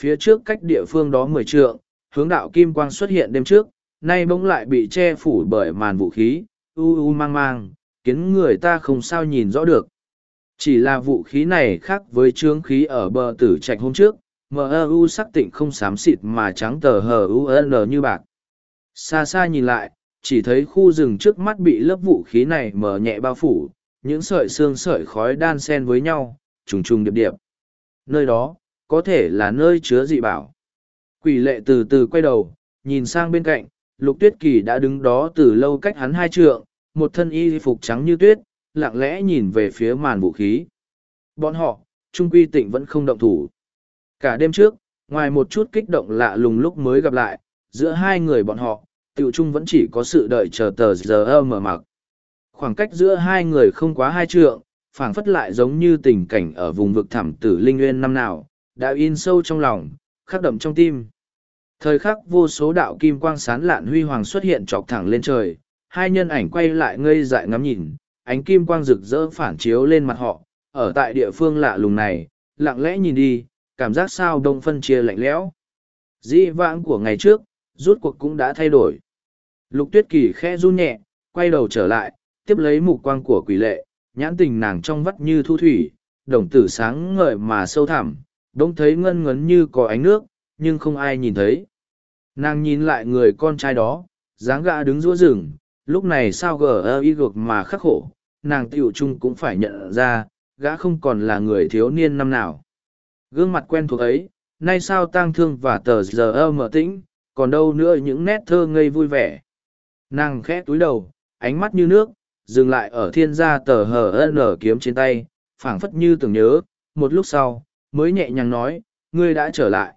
Phía trước cách địa phương đó mười trượng, hướng đạo kim quang xuất hiện đêm trước, nay bỗng lại bị che phủ bởi màn vũ khí, u u mang mang, khiến người ta không sao nhìn rõ được. Chỉ là vũ khí này khác với trướng khí ở bờ tử trạch hôm trước, MU sắc tịnh không xám xịt mà trắng tờ hờ UN như bạc. Xa xa nhìn lại, chỉ thấy khu rừng trước mắt bị lớp vũ khí này mở nhẹ bao phủ, những sợi xương sợi khói đan xen với nhau, trùng trùng điệp điệp. Nơi đó, có thể là nơi chứa dị bảo. Quỷ lệ từ từ quay đầu, nhìn sang bên cạnh, lục tuyết kỳ đã đứng đó từ lâu cách hắn hai trượng, một thân y phục trắng như tuyết, lặng lẽ nhìn về phía màn vũ khí. Bọn họ, trung quy tịnh vẫn không động thủ. Cả đêm trước, ngoài một chút kích động lạ lùng lúc mới gặp lại, giữa hai người bọn họ, tiểu trung vẫn chỉ có sự đợi chờ tờ giờ mở mặc. Khoảng cách giữa hai người không quá hai trượng, phảng phất lại giống như tình cảnh ở vùng vực thẳm tử linh nguyên năm nào, đã in sâu trong lòng, khắc đậm trong tim. Thời khắc vô số đạo kim quang sán lạn huy hoàng xuất hiện chọc thẳng lên trời, hai nhân ảnh quay lại ngây dại ngắm nhìn, ánh kim quang rực rỡ phản chiếu lên mặt họ, ở tại địa phương lạ lùng này, lặng lẽ nhìn đi, cảm giác sao đông phân chia lạnh lẽo. Dĩ vãng của ngày trước, rút cuộc cũng đã thay đổi. Lục tuyết kỳ khẽ run nhẹ, quay đầu trở lại, tiếp lấy mục quang của quỷ lệ, nhãn tình nàng trong vắt như thu thủy, đồng tử sáng ngời mà sâu thẳm, đông thấy ngân ngấn như có ánh nước, nhưng không ai nhìn thấy. Nàng nhìn lại người con trai đó, dáng gã đứng giữa rừng, lúc này sao gờ ơ y gược mà khắc khổ, nàng tiểu chung cũng phải nhận ra, gã không còn là người thiếu niên năm nào. Gương mặt quen thuộc ấy, nay sao tang thương và tờ giờ ơ mở tĩnh, còn đâu nữa những nét thơ ngây vui vẻ. Nàng khẽ túi đầu, ánh mắt như nước, dừng lại ở thiên gia tờ hờ nở kiếm trên tay, phảng phất như tưởng nhớ, một lúc sau, mới nhẹ nhàng nói, ngươi đã trở lại.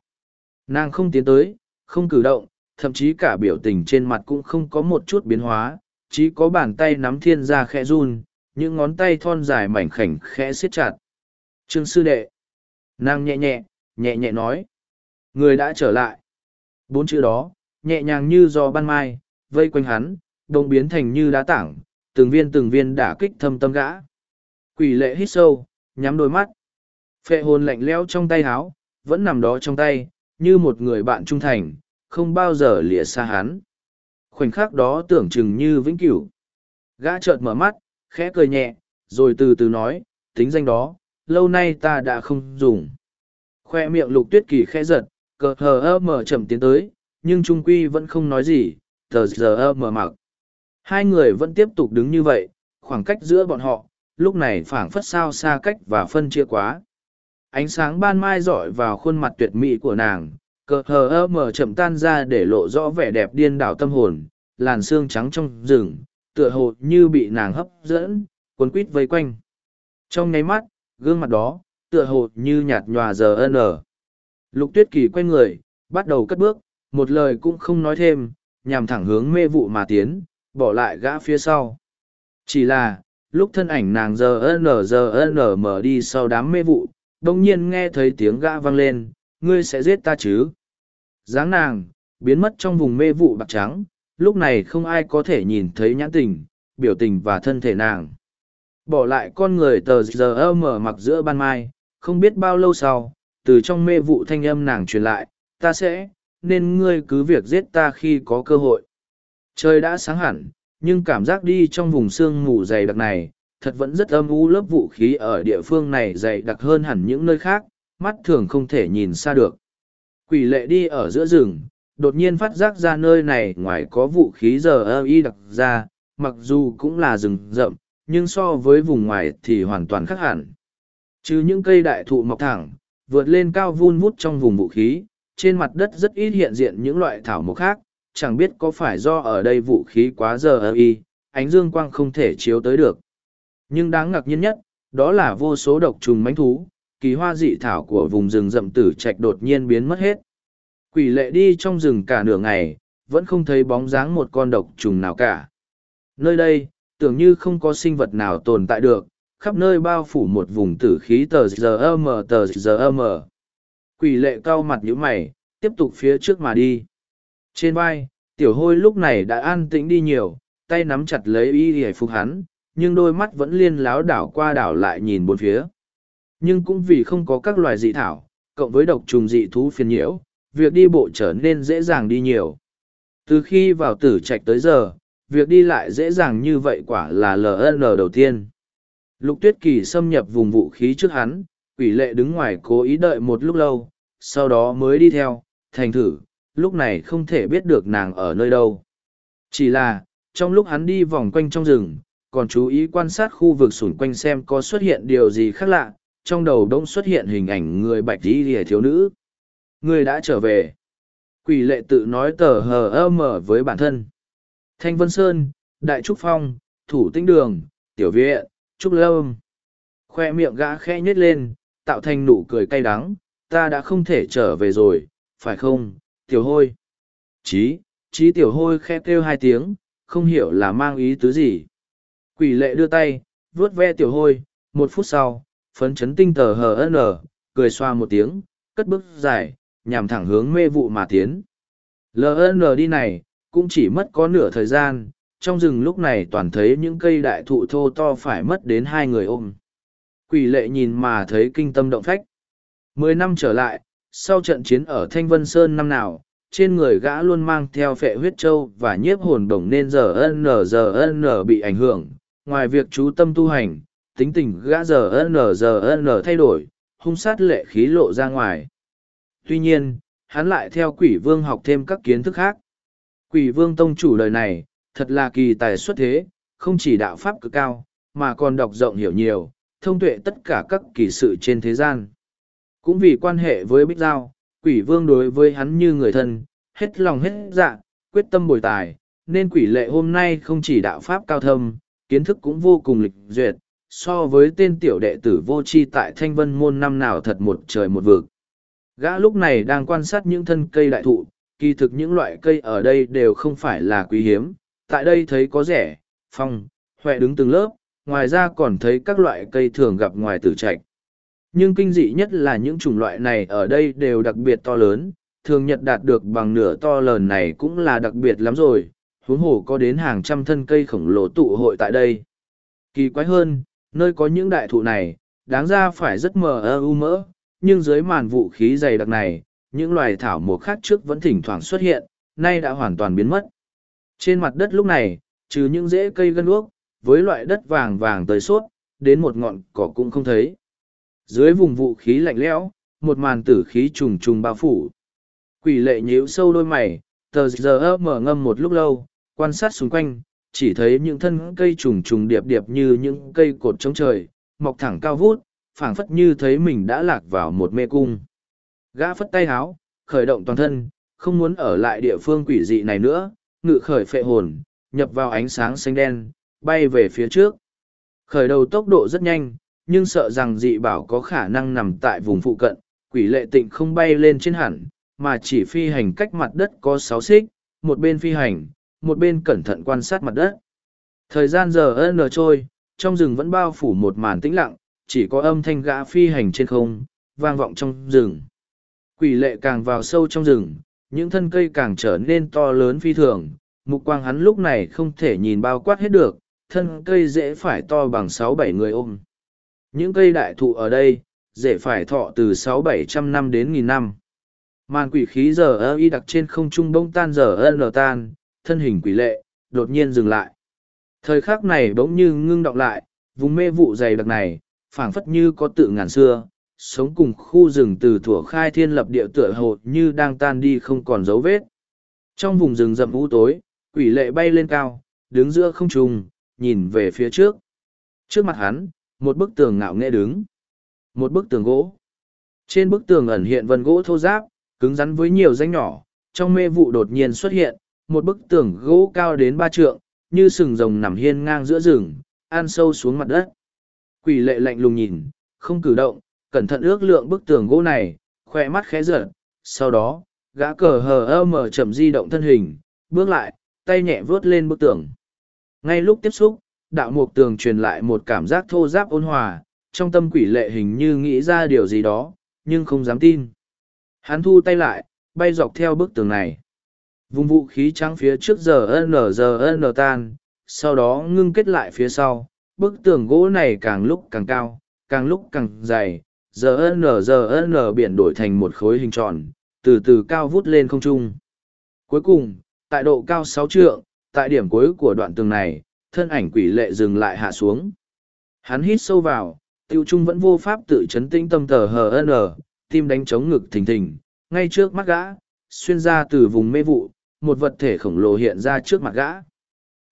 Nàng không tiến tới, không cử động, thậm chí cả biểu tình trên mặt cũng không có một chút biến hóa, chỉ có bàn tay nắm thiên gia khẽ run, những ngón tay thon dài mảnh khảnh khẽ siết chặt. Trương sư đệ. Nàng nhẹ nhẹ, nhẹ nhẹ nói. Người đã trở lại. Bốn chữ đó, nhẹ nhàng như gió ban mai, vây quanh hắn, đồng biến thành như đá tảng, từng viên từng viên đả kích thâm tâm gã. Quỷ lệ hít sâu, nhắm đôi mắt. Phệ hồn lạnh leo trong tay háo, vẫn nằm đó trong tay, như một người bạn trung thành, không bao giờ lìa xa hắn. Khoảnh khắc đó tưởng chừng như vĩnh cửu. Gã chợt mở mắt, khẽ cười nhẹ, rồi từ từ nói, tính danh đó, lâu nay ta đã không dùng. Khoe miệng lục tuyết kỳ khẽ giật, cờ hờ ơ mở chậm tiến tới, nhưng trung quy vẫn không nói gì, tờ giờ ơ mở mặc. Hai người vẫn tiếp tục đứng như vậy, khoảng cách giữa bọn họ, lúc này phảng phất sao xa cách và phân chia quá. Ánh sáng ban mai rọi vào khuôn mặt tuyệt mỹ của nàng, cờ hờ ơ mở chậm tan ra để lộ rõ vẻ đẹp điên đảo tâm hồn, làn xương trắng trong rừng, tựa hồ như bị nàng hấp dẫn, cuốn quít vây quanh. Trong nháy mắt, gương mặt đó, tựa hồ như nhạt nhòa giờ n. Lục tuyết kỳ quay người, bắt đầu cất bước, một lời cũng không nói thêm, nhằm thẳng hướng mê vụ mà tiến, bỏ lại gã phía sau. Chỉ là, lúc thân ảnh nàng giờ n giờ n mở đi sau đám mê vụ, đông nhiên nghe thấy tiếng gã vang lên, ngươi sẽ giết ta chứ. dáng nàng, biến mất trong vùng mê vụ bạc trắng, lúc này không ai có thể nhìn thấy nhãn tình, biểu tình và thân thể nàng. Bỏ lại con người tờ giờ mở mặc giữa ban mai, không biết bao lâu sau, từ trong mê vụ thanh âm nàng truyền lại, ta sẽ, nên ngươi cứ việc giết ta khi có cơ hội. Trời đã sáng hẳn, nhưng cảm giác đi trong vùng sương mù dày đặc này, thật vẫn rất âm u lớp vũ khí ở địa phương này dày đặc hơn hẳn những nơi khác, mắt thường không thể nhìn xa được. Quỷ lệ đi ở giữa rừng, đột nhiên phát giác ra nơi này ngoài có vũ khí giờ ơ y đặc ra, mặc dù cũng là rừng rậm, nhưng so với vùng ngoài thì hoàn toàn khác hẳn. Chứ những cây đại thụ mọc thẳng, vượt lên cao vun vút trong vùng vũ khí, trên mặt đất rất ít hiện diện những loại thảo mộc khác, chẳng biết có phải do ở đây vũ khí quá giờ ơ y, ánh dương quang không thể chiếu tới được. Nhưng đáng ngạc nhiên nhất, đó là vô số độc trùng mánh thú, kỳ hoa dị thảo của vùng rừng rậm tử trạch đột nhiên biến mất hết. Quỷ lệ đi trong rừng cả nửa ngày, vẫn không thấy bóng dáng một con độc trùng nào cả. Nơi đây, tưởng như không có sinh vật nào tồn tại được, khắp nơi bao phủ một vùng tử khí tờ giờ mờ tờ giờ mờ. Quỷ lệ cau mặt như mày, tiếp tục phía trước mà đi. Trên vai, tiểu hôi lúc này đã an tĩnh đi nhiều, tay nắm chặt lấy y hề phục hắn, nhưng đôi mắt vẫn liên láo đảo qua đảo lại nhìn bốn phía. Nhưng cũng vì không có các loài dị thảo, cộng với độc trùng dị thú phiền nhiễu, việc đi bộ trở nên dễ dàng đi nhiều. Từ khi vào tử trạch tới giờ, việc đi lại dễ dàng như vậy quả là LN đầu tiên. Lục tuyết kỳ xâm nhập vùng vũ khí trước hắn, quỷ lệ đứng ngoài cố ý đợi một lúc lâu, sau đó mới đi theo, thành thử, lúc này không thể biết được nàng ở nơi đâu. Chỉ là, trong lúc hắn đi vòng quanh trong rừng, còn chú ý quan sát khu vực xung quanh xem có xuất hiện điều gì khác lạ, trong đầu đông xuất hiện hình ảnh người bạch đi lìa thiếu nữ. Người đã trở về. Quỷ lệ tự nói tờ hờ ơ mở với bản thân. Thanh Vân Sơn, Đại Trúc Phong, Thủ Tinh Đường, Tiểu Viện, Trúc Lâm. Khoe miệng gã khẽ nhếch lên, tạo thành nụ cười cay đắng, ta đã không thể trở về rồi, phải không, Tiểu Hôi? Chí, Chí Tiểu Hôi khẽ kêu hai tiếng, không hiểu là mang ý tứ gì. Quỷ lệ đưa tay, vuốt ve Tiểu Hôi, một phút sau, phấn chấn tinh tờ hờ nở, cười xoa một tiếng, cất bước dài, nhằm thẳng hướng mê vụ mà tiến. LN đi này, cũng chỉ mất có nửa thời gian, trong rừng lúc này toàn thấy những cây đại thụ thô to phải mất đến hai người ôm. Quỷ lệ nhìn mà thấy kinh tâm động phách. Mười năm trở lại, sau trận chiến ở Thanh Vân Sơn năm nào, trên người gã luôn mang theo phệ huyết châu và nhiếp hồn đồng nên giờ n giờ n bị ảnh hưởng. Ngoài việc chú tâm tu hành, tính tình gã giờ nở giờ nở thay đổi, hung sát lệ khí lộ ra ngoài. Tuy nhiên, hắn lại theo quỷ vương học thêm các kiến thức khác. Quỷ vương tông chủ đời này, thật là kỳ tài xuất thế, không chỉ đạo pháp cực cao, mà còn đọc rộng hiểu nhiều, thông tuệ tất cả các kỳ sự trên thế gian. Cũng vì quan hệ với Bích Giao, quỷ vương đối với hắn như người thân, hết lòng hết dạ, quyết tâm bồi tài, nên quỷ lệ hôm nay không chỉ đạo pháp cao thâm, kiến thức cũng vô cùng lịch duyệt, so với tên tiểu đệ tử vô tri tại thanh vân môn năm nào thật một trời một vực. Gã lúc này đang quan sát những thân cây đại thụ, kỳ thực những loại cây ở đây đều không phải là quý hiếm, tại đây thấy có rẻ, phong, huệ đứng từng lớp, ngoài ra còn thấy các loại cây thường gặp ngoài tử trạch. Nhưng kinh dị nhất là những chủng loại này ở đây đều đặc biệt to lớn, thường nhật đạt được bằng nửa to lớn này cũng là đặc biệt lắm rồi, huống hồ có đến hàng trăm thân cây khổng lồ tụ hội tại đây. Kỳ quái hơn, nơi có những đại thụ này, đáng ra phải rất mờ ơ u mỡ, nhưng dưới màn vũ khí dày đặc này, những loài thảo mộc khác trước vẫn thỉnh thoảng xuất hiện, nay đã hoàn toàn biến mất. Trên mặt đất lúc này, trừ những rễ cây gân uốc, với loại đất vàng vàng tới sốt, đến một ngọn cỏ cũng không thấy. Dưới vùng vũ khí lạnh lẽo, một màn tử khí trùng trùng bao phủ. Quỷ lệ nhíu sâu đôi mày, tờ giờ mở ngâm một lúc lâu, quan sát xung quanh, chỉ thấy những thân cây trùng trùng điệp điệp như những cây cột trống trời, mọc thẳng cao vút, phảng phất như thấy mình đã lạc vào một mê cung. Gã phất tay háo, khởi động toàn thân, không muốn ở lại địa phương quỷ dị này nữa, ngự khởi phệ hồn, nhập vào ánh sáng xanh đen, bay về phía trước. Khởi đầu tốc độ rất nhanh, nhưng sợ rằng dị bảo có khả năng nằm tại vùng phụ cận, quỷ lệ tịnh không bay lên trên hẳn, mà chỉ phi hành cách mặt đất có sáu xích, một bên phi hành, một bên cẩn thận quan sát mặt đất. Thời gian giờ ân trôi, trong rừng vẫn bao phủ một màn tĩnh lặng, chỉ có âm thanh gã phi hành trên không, vang vọng trong rừng. Quỷ lệ càng vào sâu trong rừng, những thân cây càng trở nên to lớn phi thường, mục quang hắn lúc này không thể nhìn bao quát hết được, thân cây dễ phải to bằng sáu bảy người ôm. Những cây đại thụ ở đây, dễ phải thọ từ sáu bảy trăm năm đến nghìn năm. Màn quỷ khí giờ ơ y đặc trên không trung bông tan giờ ơ lờ tan, thân hình quỷ lệ, đột nhiên dừng lại. Thời khắc này bỗng như ngưng đọng lại, vùng mê vụ dày đặc này, phảng phất như có tự ngàn xưa, sống cùng khu rừng từ thủa khai thiên lập địa tựa hồ như đang tan đi không còn dấu vết. Trong vùng rừng rậm u tối, quỷ lệ bay lên cao, đứng giữa không trung, nhìn về phía trước. Trước mặt hắn, một bức tường ngạo nghệ đứng. Một bức tường gỗ. Trên bức tường ẩn hiện vân gỗ thô giáp, cứng rắn với nhiều danh nhỏ, trong mê vụ đột nhiên xuất hiện, một bức tường gỗ cao đến ba trượng, như sừng rồng nằm hiên ngang giữa rừng, an sâu xuống mặt đất. Quỷ lệ lạnh lùng nhìn, không cử động, cẩn thận ước lượng bức tường gỗ này, khoe mắt khẽ giật. Sau đó, gã cờ hờ ơ mở chậm di động thân hình, bước lại, tay nhẹ vớt lên bức tường. Ngay lúc tiếp xúc, đạo mục tường truyền lại một cảm giác thô giáp ôn hòa, trong tâm quỷ lệ hình như nghĩ ra điều gì đó, nhưng không dám tin. Hắn thu tay lại, bay dọc theo bức tường này. Vùng vũ khí trắng phía trước giờ n giờ n tan, sau đó ngưng kết lại phía sau. Bức tường gỗ này càng lúc càng cao, càng lúc càng dày, giờ n giờ n biển đổi thành một khối hình tròn, từ từ cao vút lên không trung. Cuối cùng, tại độ cao sáu trượng, tại điểm cuối của đoạn tường này, thân ảnh quỷ lệ dừng lại hạ xuống. Hắn hít sâu vào, tiêu trung vẫn vô pháp tự chấn tĩnh tâm tờ hờ n, tim đánh trống ngực thình thình, ngay trước mắt gã, xuyên ra từ vùng mê vụ, một vật thể khổng lồ hiện ra trước mặt gã.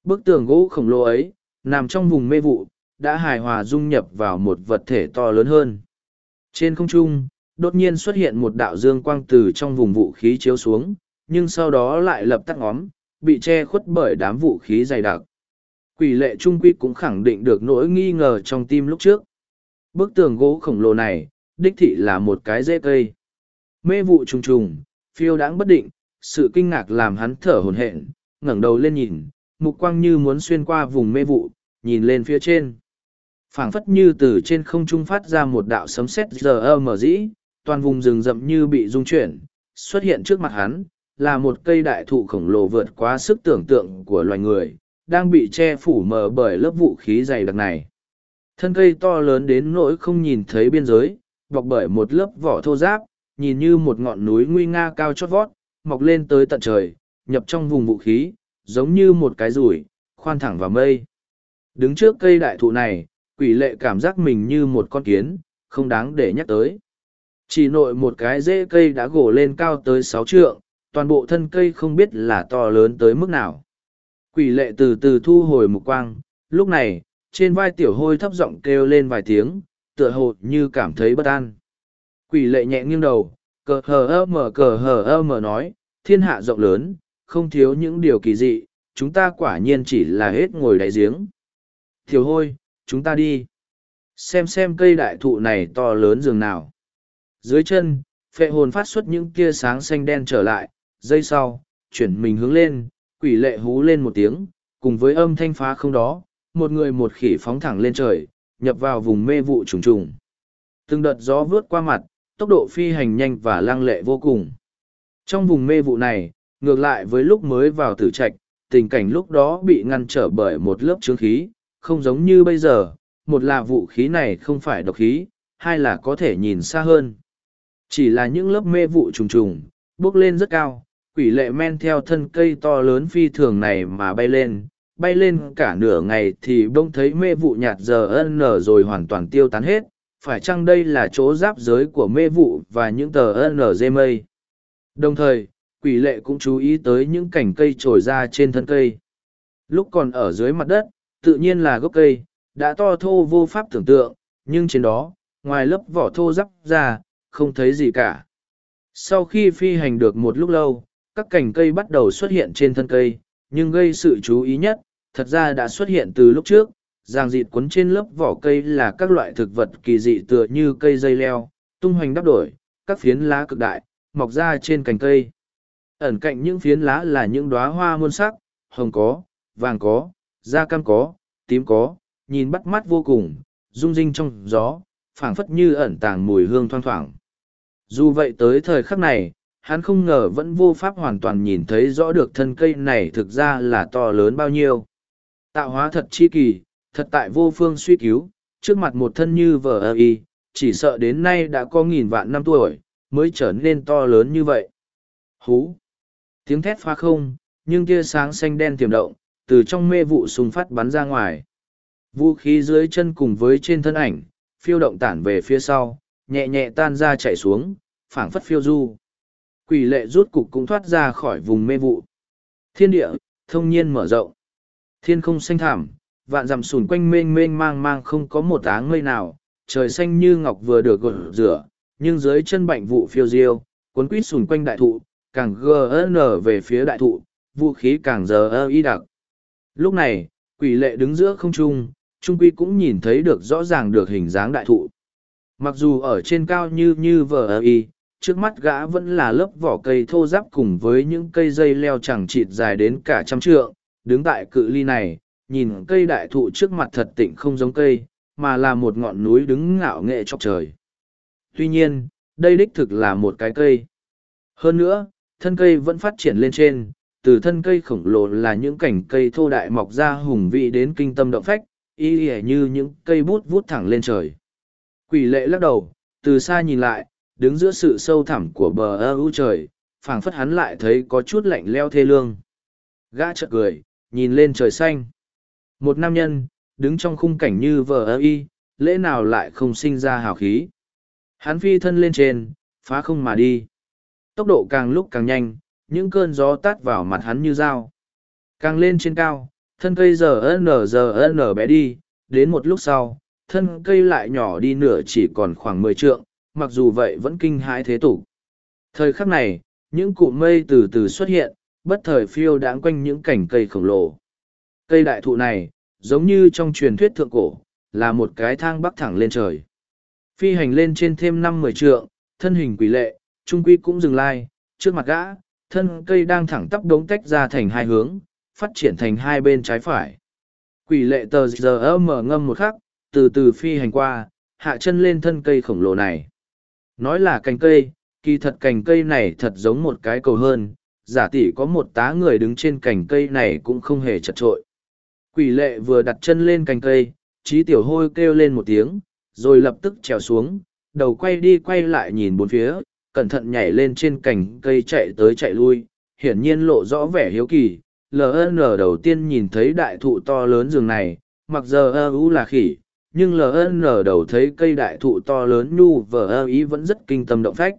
Bức tường gỗ khổng lồ ấy, nằm trong vùng mê vụ, đã hài hòa dung nhập vào một vật thể to lớn hơn. Trên không trung, đột nhiên xuất hiện một đạo dương quang từ trong vùng vũ khí chiếu xuống, nhưng sau đó lại lập tắt ngóm, bị che khuất bởi đám vũ khí dày đặc. Quỷ lệ trung quy cũng khẳng định được nỗi nghi ngờ trong tim lúc trước. Bức tường gỗ khổng lồ này, đích thị là một cái dễ cây. Mê vụ trùng trùng, phiêu đáng bất định, sự kinh ngạc làm hắn thở hồn hển, ngẩng đầu lên nhìn, mục quang như muốn xuyên qua vùng mê vụ, nhìn lên phía trên. phảng phất như từ trên không trung phát ra một đạo sấm sét giờ mở dĩ, toàn vùng rừng rậm như bị rung chuyển, xuất hiện trước mặt hắn, là một cây đại thụ khổng lồ vượt quá sức tưởng tượng của loài người, đang bị che phủ mờ bởi lớp vũ khí dày đặc này. Thân cây to lớn đến nỗi không nhìn thấy biên giới, bọc bởi một lớp vỏ thô ráp, nhìn như một ngọn núi nguy nga cao chót vót, mọc lên tới tận trời, nhập trong vùng vũ khí, giống như một cái rủi, khoan thẳng vào mây. Đứng trước cây đại thụ này, quỷ lệ cảm giác mình như một con kiến, không đáng để nhắc tới. Chỉ nội một cái rễ cây đã gồ lên cao tới sáu trượng, toàn bộ thân cây không biết là to lớn tới mức nào. Quỷ lệ từ từ thu hồi mục quang, lúc này, trên vai tiểu hôi thấp giọng kêu lên vài tiếng, tựa hồ như cảm thấy bất an. Quỷ lệ nhẹ nghiêng đầu, cờ hờ ơ mở cờ hờ ơ mở nói, thiên hạ rộng lớn, không thiếu những điều kỳ dị, chúng ta quả nhiên chỉ là hết ngồi đáy giếng. Tiểu hôi, chúng ta đi. Xem xem cây đại thụ này to lớn dường nào. Dưới chân, phệ hồn phát xuất những tia sáng xanh đen trở lại, dây sau, chuyển mình hướng lên, quỷ lệ hú lên một tiếng, cùng với âm thanh phá không đó, một người một khỉ phóng thẳng lên trời, nhập vào vùng mê vụ trùng trùng. Từng đợt gió vướt qua mặt, tốc độ phi hành nhanh và lăng lệ vô cùng. Trong vùng mê vụ này, ngược lại với lúc mới vào tử trạch, tình cảnh lúc đó bị ngăn trở bởi một lớp trướng khí, không giống như bây giờ, một là vũ khí này không phải độc khí, hai là có thể nhìn xa hơn. Chỉ là những lớp mê vụ trùng trùng, bước lên rất cao, quỷ lệ men theo thân cây to lớn phi thường này mà bay lên, bay lên cả nửa ngày thì bông thấy mê vụ nhạt giờ ân nở rồi hoàn toàn tiêu tán hết, phải chăng đây là chỗ giáp giới của mê vụ và những tờ ân nở mây. Đồng thời, quỷ lệ cũng chú ý tới những cành cây trồi ra trên thân cây. Lúc còn ở dưới mặt đất, tự nhiên là gốc cây, đã to thô vô pháp tưởng tượng, nhưng trên đó, ngoài lớp vỏ thô giáp ra, không thấy gì cả. Sau khi phi hành được một lúc lâu, các cành cây bắt đầu xuất hiện trên thân cây, nhưng gây sự chú ý nhất, thật ra đã xuất hiện từ lúc trước, giang dịt cuốn trên lớp vỏ cây là các loại thực vật kỳ dị tựa như cây dây leo, tung hoành đắp đổi, các phiến lá cực đại, mọc ra trên cành cây. Ẩn cạnh những phiến lá là những đóa hoa muôn sắc, hồng có, vàng có, da cam có, tím có, nhìn bắt mắt vô cùng, rung rinh trong gió, phảng phất như ẩn tàng mùi hương thoang thoảng. Dù vậy tới thời khắc này, hắn không ngờ vẫn vô pháp hoàn toàn nhìn thấy rõ được thân cây này thực ra là to lớn bao nhiêu. Tạo hóa thật chi kỳ, thật tại vô phương suy cứu, trước mặt một thân như vờ ơ y, chỉ sợ đến nay đã có nghìn vạn năm tuổi, mới trở nên to lớn như vậy. Hú! Tiếng thét phá không, nhưng tia sáng xanh đen tiềm động, từ trong mê vụ súng phát bắn ra ngoài. Vũ khí dưới chân cùng với trên thân ảnh, phiêu động tản về phía sau, nhẹ nhẹ tan ra chạy xuống, phảng phất phiêu du. Quỷ lệ rút cục cũng thoát ra khỏi vùng mê vụ. Thiên địa, thông nhiên mở rộng. Thiên không xanh thảm, vạn dặm sùn quanh mênh mênh mang mang không có một áng mây nào, trời xanh như ngọc vừa được gột rửa, nhưng dưới chân bệnh vụ phiêu diêu, cuốn quýt sùn quanh đại thụ, càng gn về phía đại thụ, vũ khí càng giờ ơ y đặc. Lúc này, quỷ lệ đứng giữa không trung, trung quy cũng nhìn thấy được rõ ràng được hình dáng đại thụ. Mặc dù ở trên cao như như vờ ơ y, trước mắt gã vẫn là lớp vỏ cây thô giáp cùng với những cây dây leo chẳng chịt dài đến cả trăm trượng, đứng tại cự ly này, nhìn cây đại thụ trước mặt thật tịnh không giống cây, mà là một ngọn núi đứng ngạo nghệ chọc trời. Tuy nhiên, đây đích thực là một cái cây. Hơn nữa, thân cây vẫn phát triển lên trên, từ thân cây khổng lồ là những cành cây thô đại mọc ra hùng vị đến kinh tâm động phách, y y như những cây bút vút thẳng lên trời. Quỷ lệ lắc đầu, từ xa nhìn lại, đứng giữa sự sâu thẳm của bờ ơ u trời, phảng phất hắn lại thấy có chút lạnh leo thê lương. Gã chợt cười, nhìn lên trời xanh. Một nam nhân, đứng trong khung cảnh như vờ ơ y, lễ nào lại không sinh ra hào khí. Hắn phi thân lên trên, phá không mà đi. Tốc độ càng lúc càng nhanh, những cơn gió tát vào mặt hắn như dao. Càng lên trên cao, thân cây giờ n giờ n bé đi, đến một lúc sau, thân cây lại nhỏ đi nửa chỉ còn khoảng mười trượng, mặc dù vậy vẫn kinh hãi thế tục. Thời khắc này, những cụm mây từ từ xuất hiện, bất thời phiêu đãng quanh những cảnh cây khổng lồ. Cây đại thụ này, giống như trong truyền thuyết thượng cổ, là một cái thang bắc thẳng lên trời. Phi hành lên trên thêm năm mười trượng, thân hình quỷ lệ, trung quy cũng dừng lai, trước mặt gã, thân cây đang thẳng tắp đống tách ra thành hai hướng, phát triển thành hai bên trái phải. Quỷ lệ tờ giờ mở ngâm một khắc, từ từ phi hành qua, hạ chân lên thân cây khổng lồ này. Nói là cành cây, kỳ thật cành cây này thật giống một cái cầu hơn, giả tỷ có một tá người đứng trên cành cây này cũng không hề chật trội. Quỷ lệ vừa đặt chân lên cành cây, trí tiểu hôi kêu lên một tiếng, rồi lập tức trèo xuống, đầu quay đi quay lại nhìn bốn phía, cẩn thận nhảy lên trên cành cây chạy tới chạy lui, hiển nhiên lộ rõ vẻ hiếu kỳ. LN đầu tiên nhìn thấy đại thụ to lớn rừng này, mặc giờ ơ u là khỉ, nhưng LN đầu thấy cây đại thụ to lớn nhu vờ ơ ý vẫn rất kinh tâm động phách.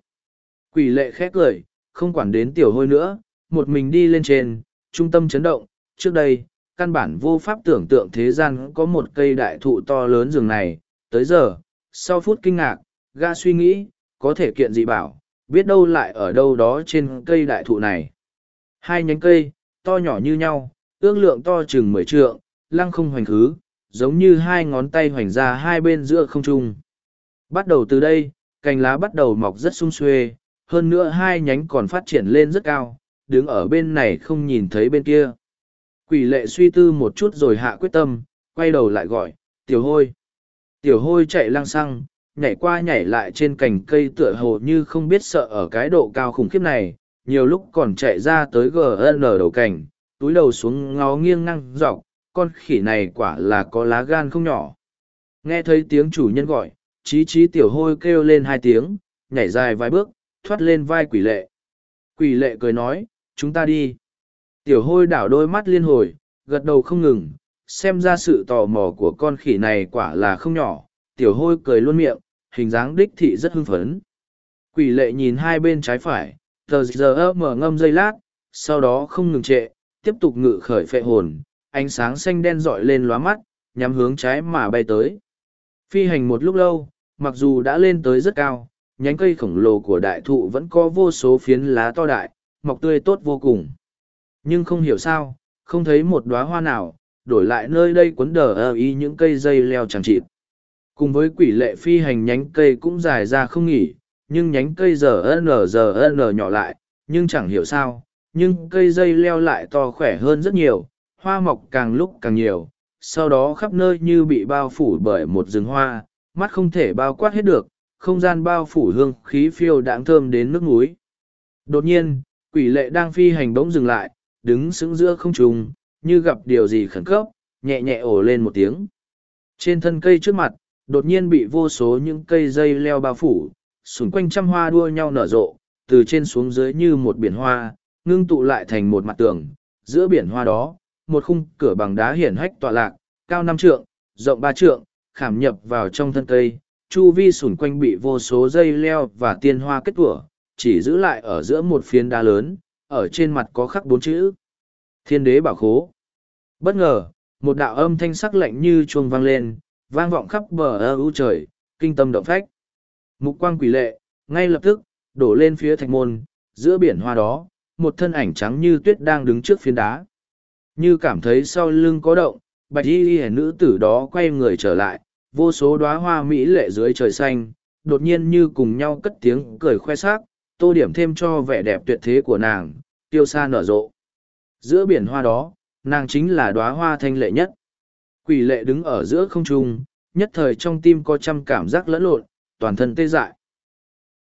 Quỷ lệ khét lời, không quản đến tiểu hôi nữa, một mình đi lên trên, trung tâm chấn động, trước đây, căn bản vô pháp tưởng tượng thế gian có một cây đại thụ to lớn rừng này, tới giờ, sau phút kinh ngạc, ga suy nghĩ, có thể kiện dị bảo, biết đâu lại ở đâu đó trên cây đại thụ này. Hai nhánh cây, to nhỏ như nhau, ước lượng to chừng mười trượng, lăng không hoành khứ, giống như hai ngón tay hoành ra hai bên giữa không trung. Bắt đầu từ đây, cành lá bắt đầu mọc rất sung xuê, hơn nữa hai nhánh còn phát triển lên rất cao, đứng ở bên này không nhìn thấy bên kia. Quỷ lệ suy tư một chút rồi hạ quyết tâm, quay đầu lại gọi, tiểu hôi. Tiểu hôi chạy lăng xăng, nhảy qua nhảy lại trên cành cây tựa hồ như không biết sợ ở cái độ cao khủng khiếp này, nhiều lúc còn chạy ra tới GN đầu cành, túi đầu xuống ngó nghiêng năng dọc, con khỉ này quả là có lá gan không nhỏ. Nghe thấy tiếng chủ nhân gọi, chí chí tiểu hôi kêu lên hai tiếng, nhảy dài vài bước, thoát lên vai quỷ lệ. Quỷ lệ cười nói, chúng ta đi. Tiểu hôi đảo đôi mắt liên hồi, gật đầu không ngừng, xem ra sự tò mò của con khỉ này quả là không nhỏ. Tiểu hôi cười luôn miệng, hình dáng đích thị rất hưng phấn. Quỷ lệ nhìn hai bên trái phải, tờ giờ mở ngâm dây lát, sau đó không ngừng trệ, tiếp tục ngự khởi phệ hồn, ánh sáng xanh đen dọi lên lóa mắt, nhắm hướng trái mà bay tới. Phi hành một lúc lâu, mặc dù đã lên tới rất cao, nhánh cây khổng lồ của đại thụ vẫn có vô số phiến lá to đại, mọc tươi tốt vô cùng. Nhưng không hiểu sao, không thấy một đóa hoa nào, đổi lại nơi đây quấn đờ ơ y những cây dây leo chẳng chịt. Cùng với quỷ lệ phi hành nhánh cây cũng dài ra không nghỉ, nhưng nhánh cây giờ n giờ n nhỏ lại, nhưng chẳng hiểu sao, nhưng cây dây leo lại to khỏe hơn rất nhiều, hoa mọc càng lúc càng nhiều, sau đó khắp nơi như bị bao phủ bởi một rừng hoa, mắt không thể bao quát hết được, không gian bao phủ hương khí phiêu đãng thơm đến nước núi. Đột nhiên, quỷ lệ đang phi hành bỗng dừng lại, đứng sững giữa không trung, như gặp điều gì khẩn cấp, nhẹ nhẹ ổ lên một tiếng. Trên thân cây trước mặt, đột nhiên bị vô số những cây dây leo bao phủ, xung quanh trăm hoa đua nhau nở rộ, từ trên xuống dưới như một biển hoa, ngưng tụ lại thành một mặt tường, giữa biển hoa đó, một khung cửa bằng đá hiển hách tọa lạc, cao năm trượng, rộng ba trượng, khảm nhập vào trong thân cây, chu vi xung quanh bị vô số dây leo và tiên hoa kết tủa, chỉ giữ lại ở giữa một phiến đá lớn, ở trên mặt có khắc bốn chữ. Thiên đế bảo khố. Bất ngờ, một đạo âm thanh sắc lạnh như chuông vang lên, vang vọng khắp bờ ơ u trời, kinh tâm động phách. Mục quang quỷ lệ, ngay lập tức, đổ lên phía thạch môn, giữa biển hoa đó, một thân ảnh trắng như tuyết đang đứng trước phiến đá. Như cảm thấy sau lưng có động, bạch y y nữ tử đó quay người trở lại, vô số đóa hoa mỹ lệ dưới trời xanh, đột nhiên như cùng nhau cất tiếng cười khoe sắc, tô điểm thêm cho vẻ đẹp tuyệt thế của nàng, tiêu xa nở rộ. Giữa biển hoa đó, nàng chính là đóa hoa thanh lệ nhất. Quỷ lệ đứng ở giữa không trung, nhất thời trong tim có trăm cảm giác lẫn lộn, toàn thân tê dại.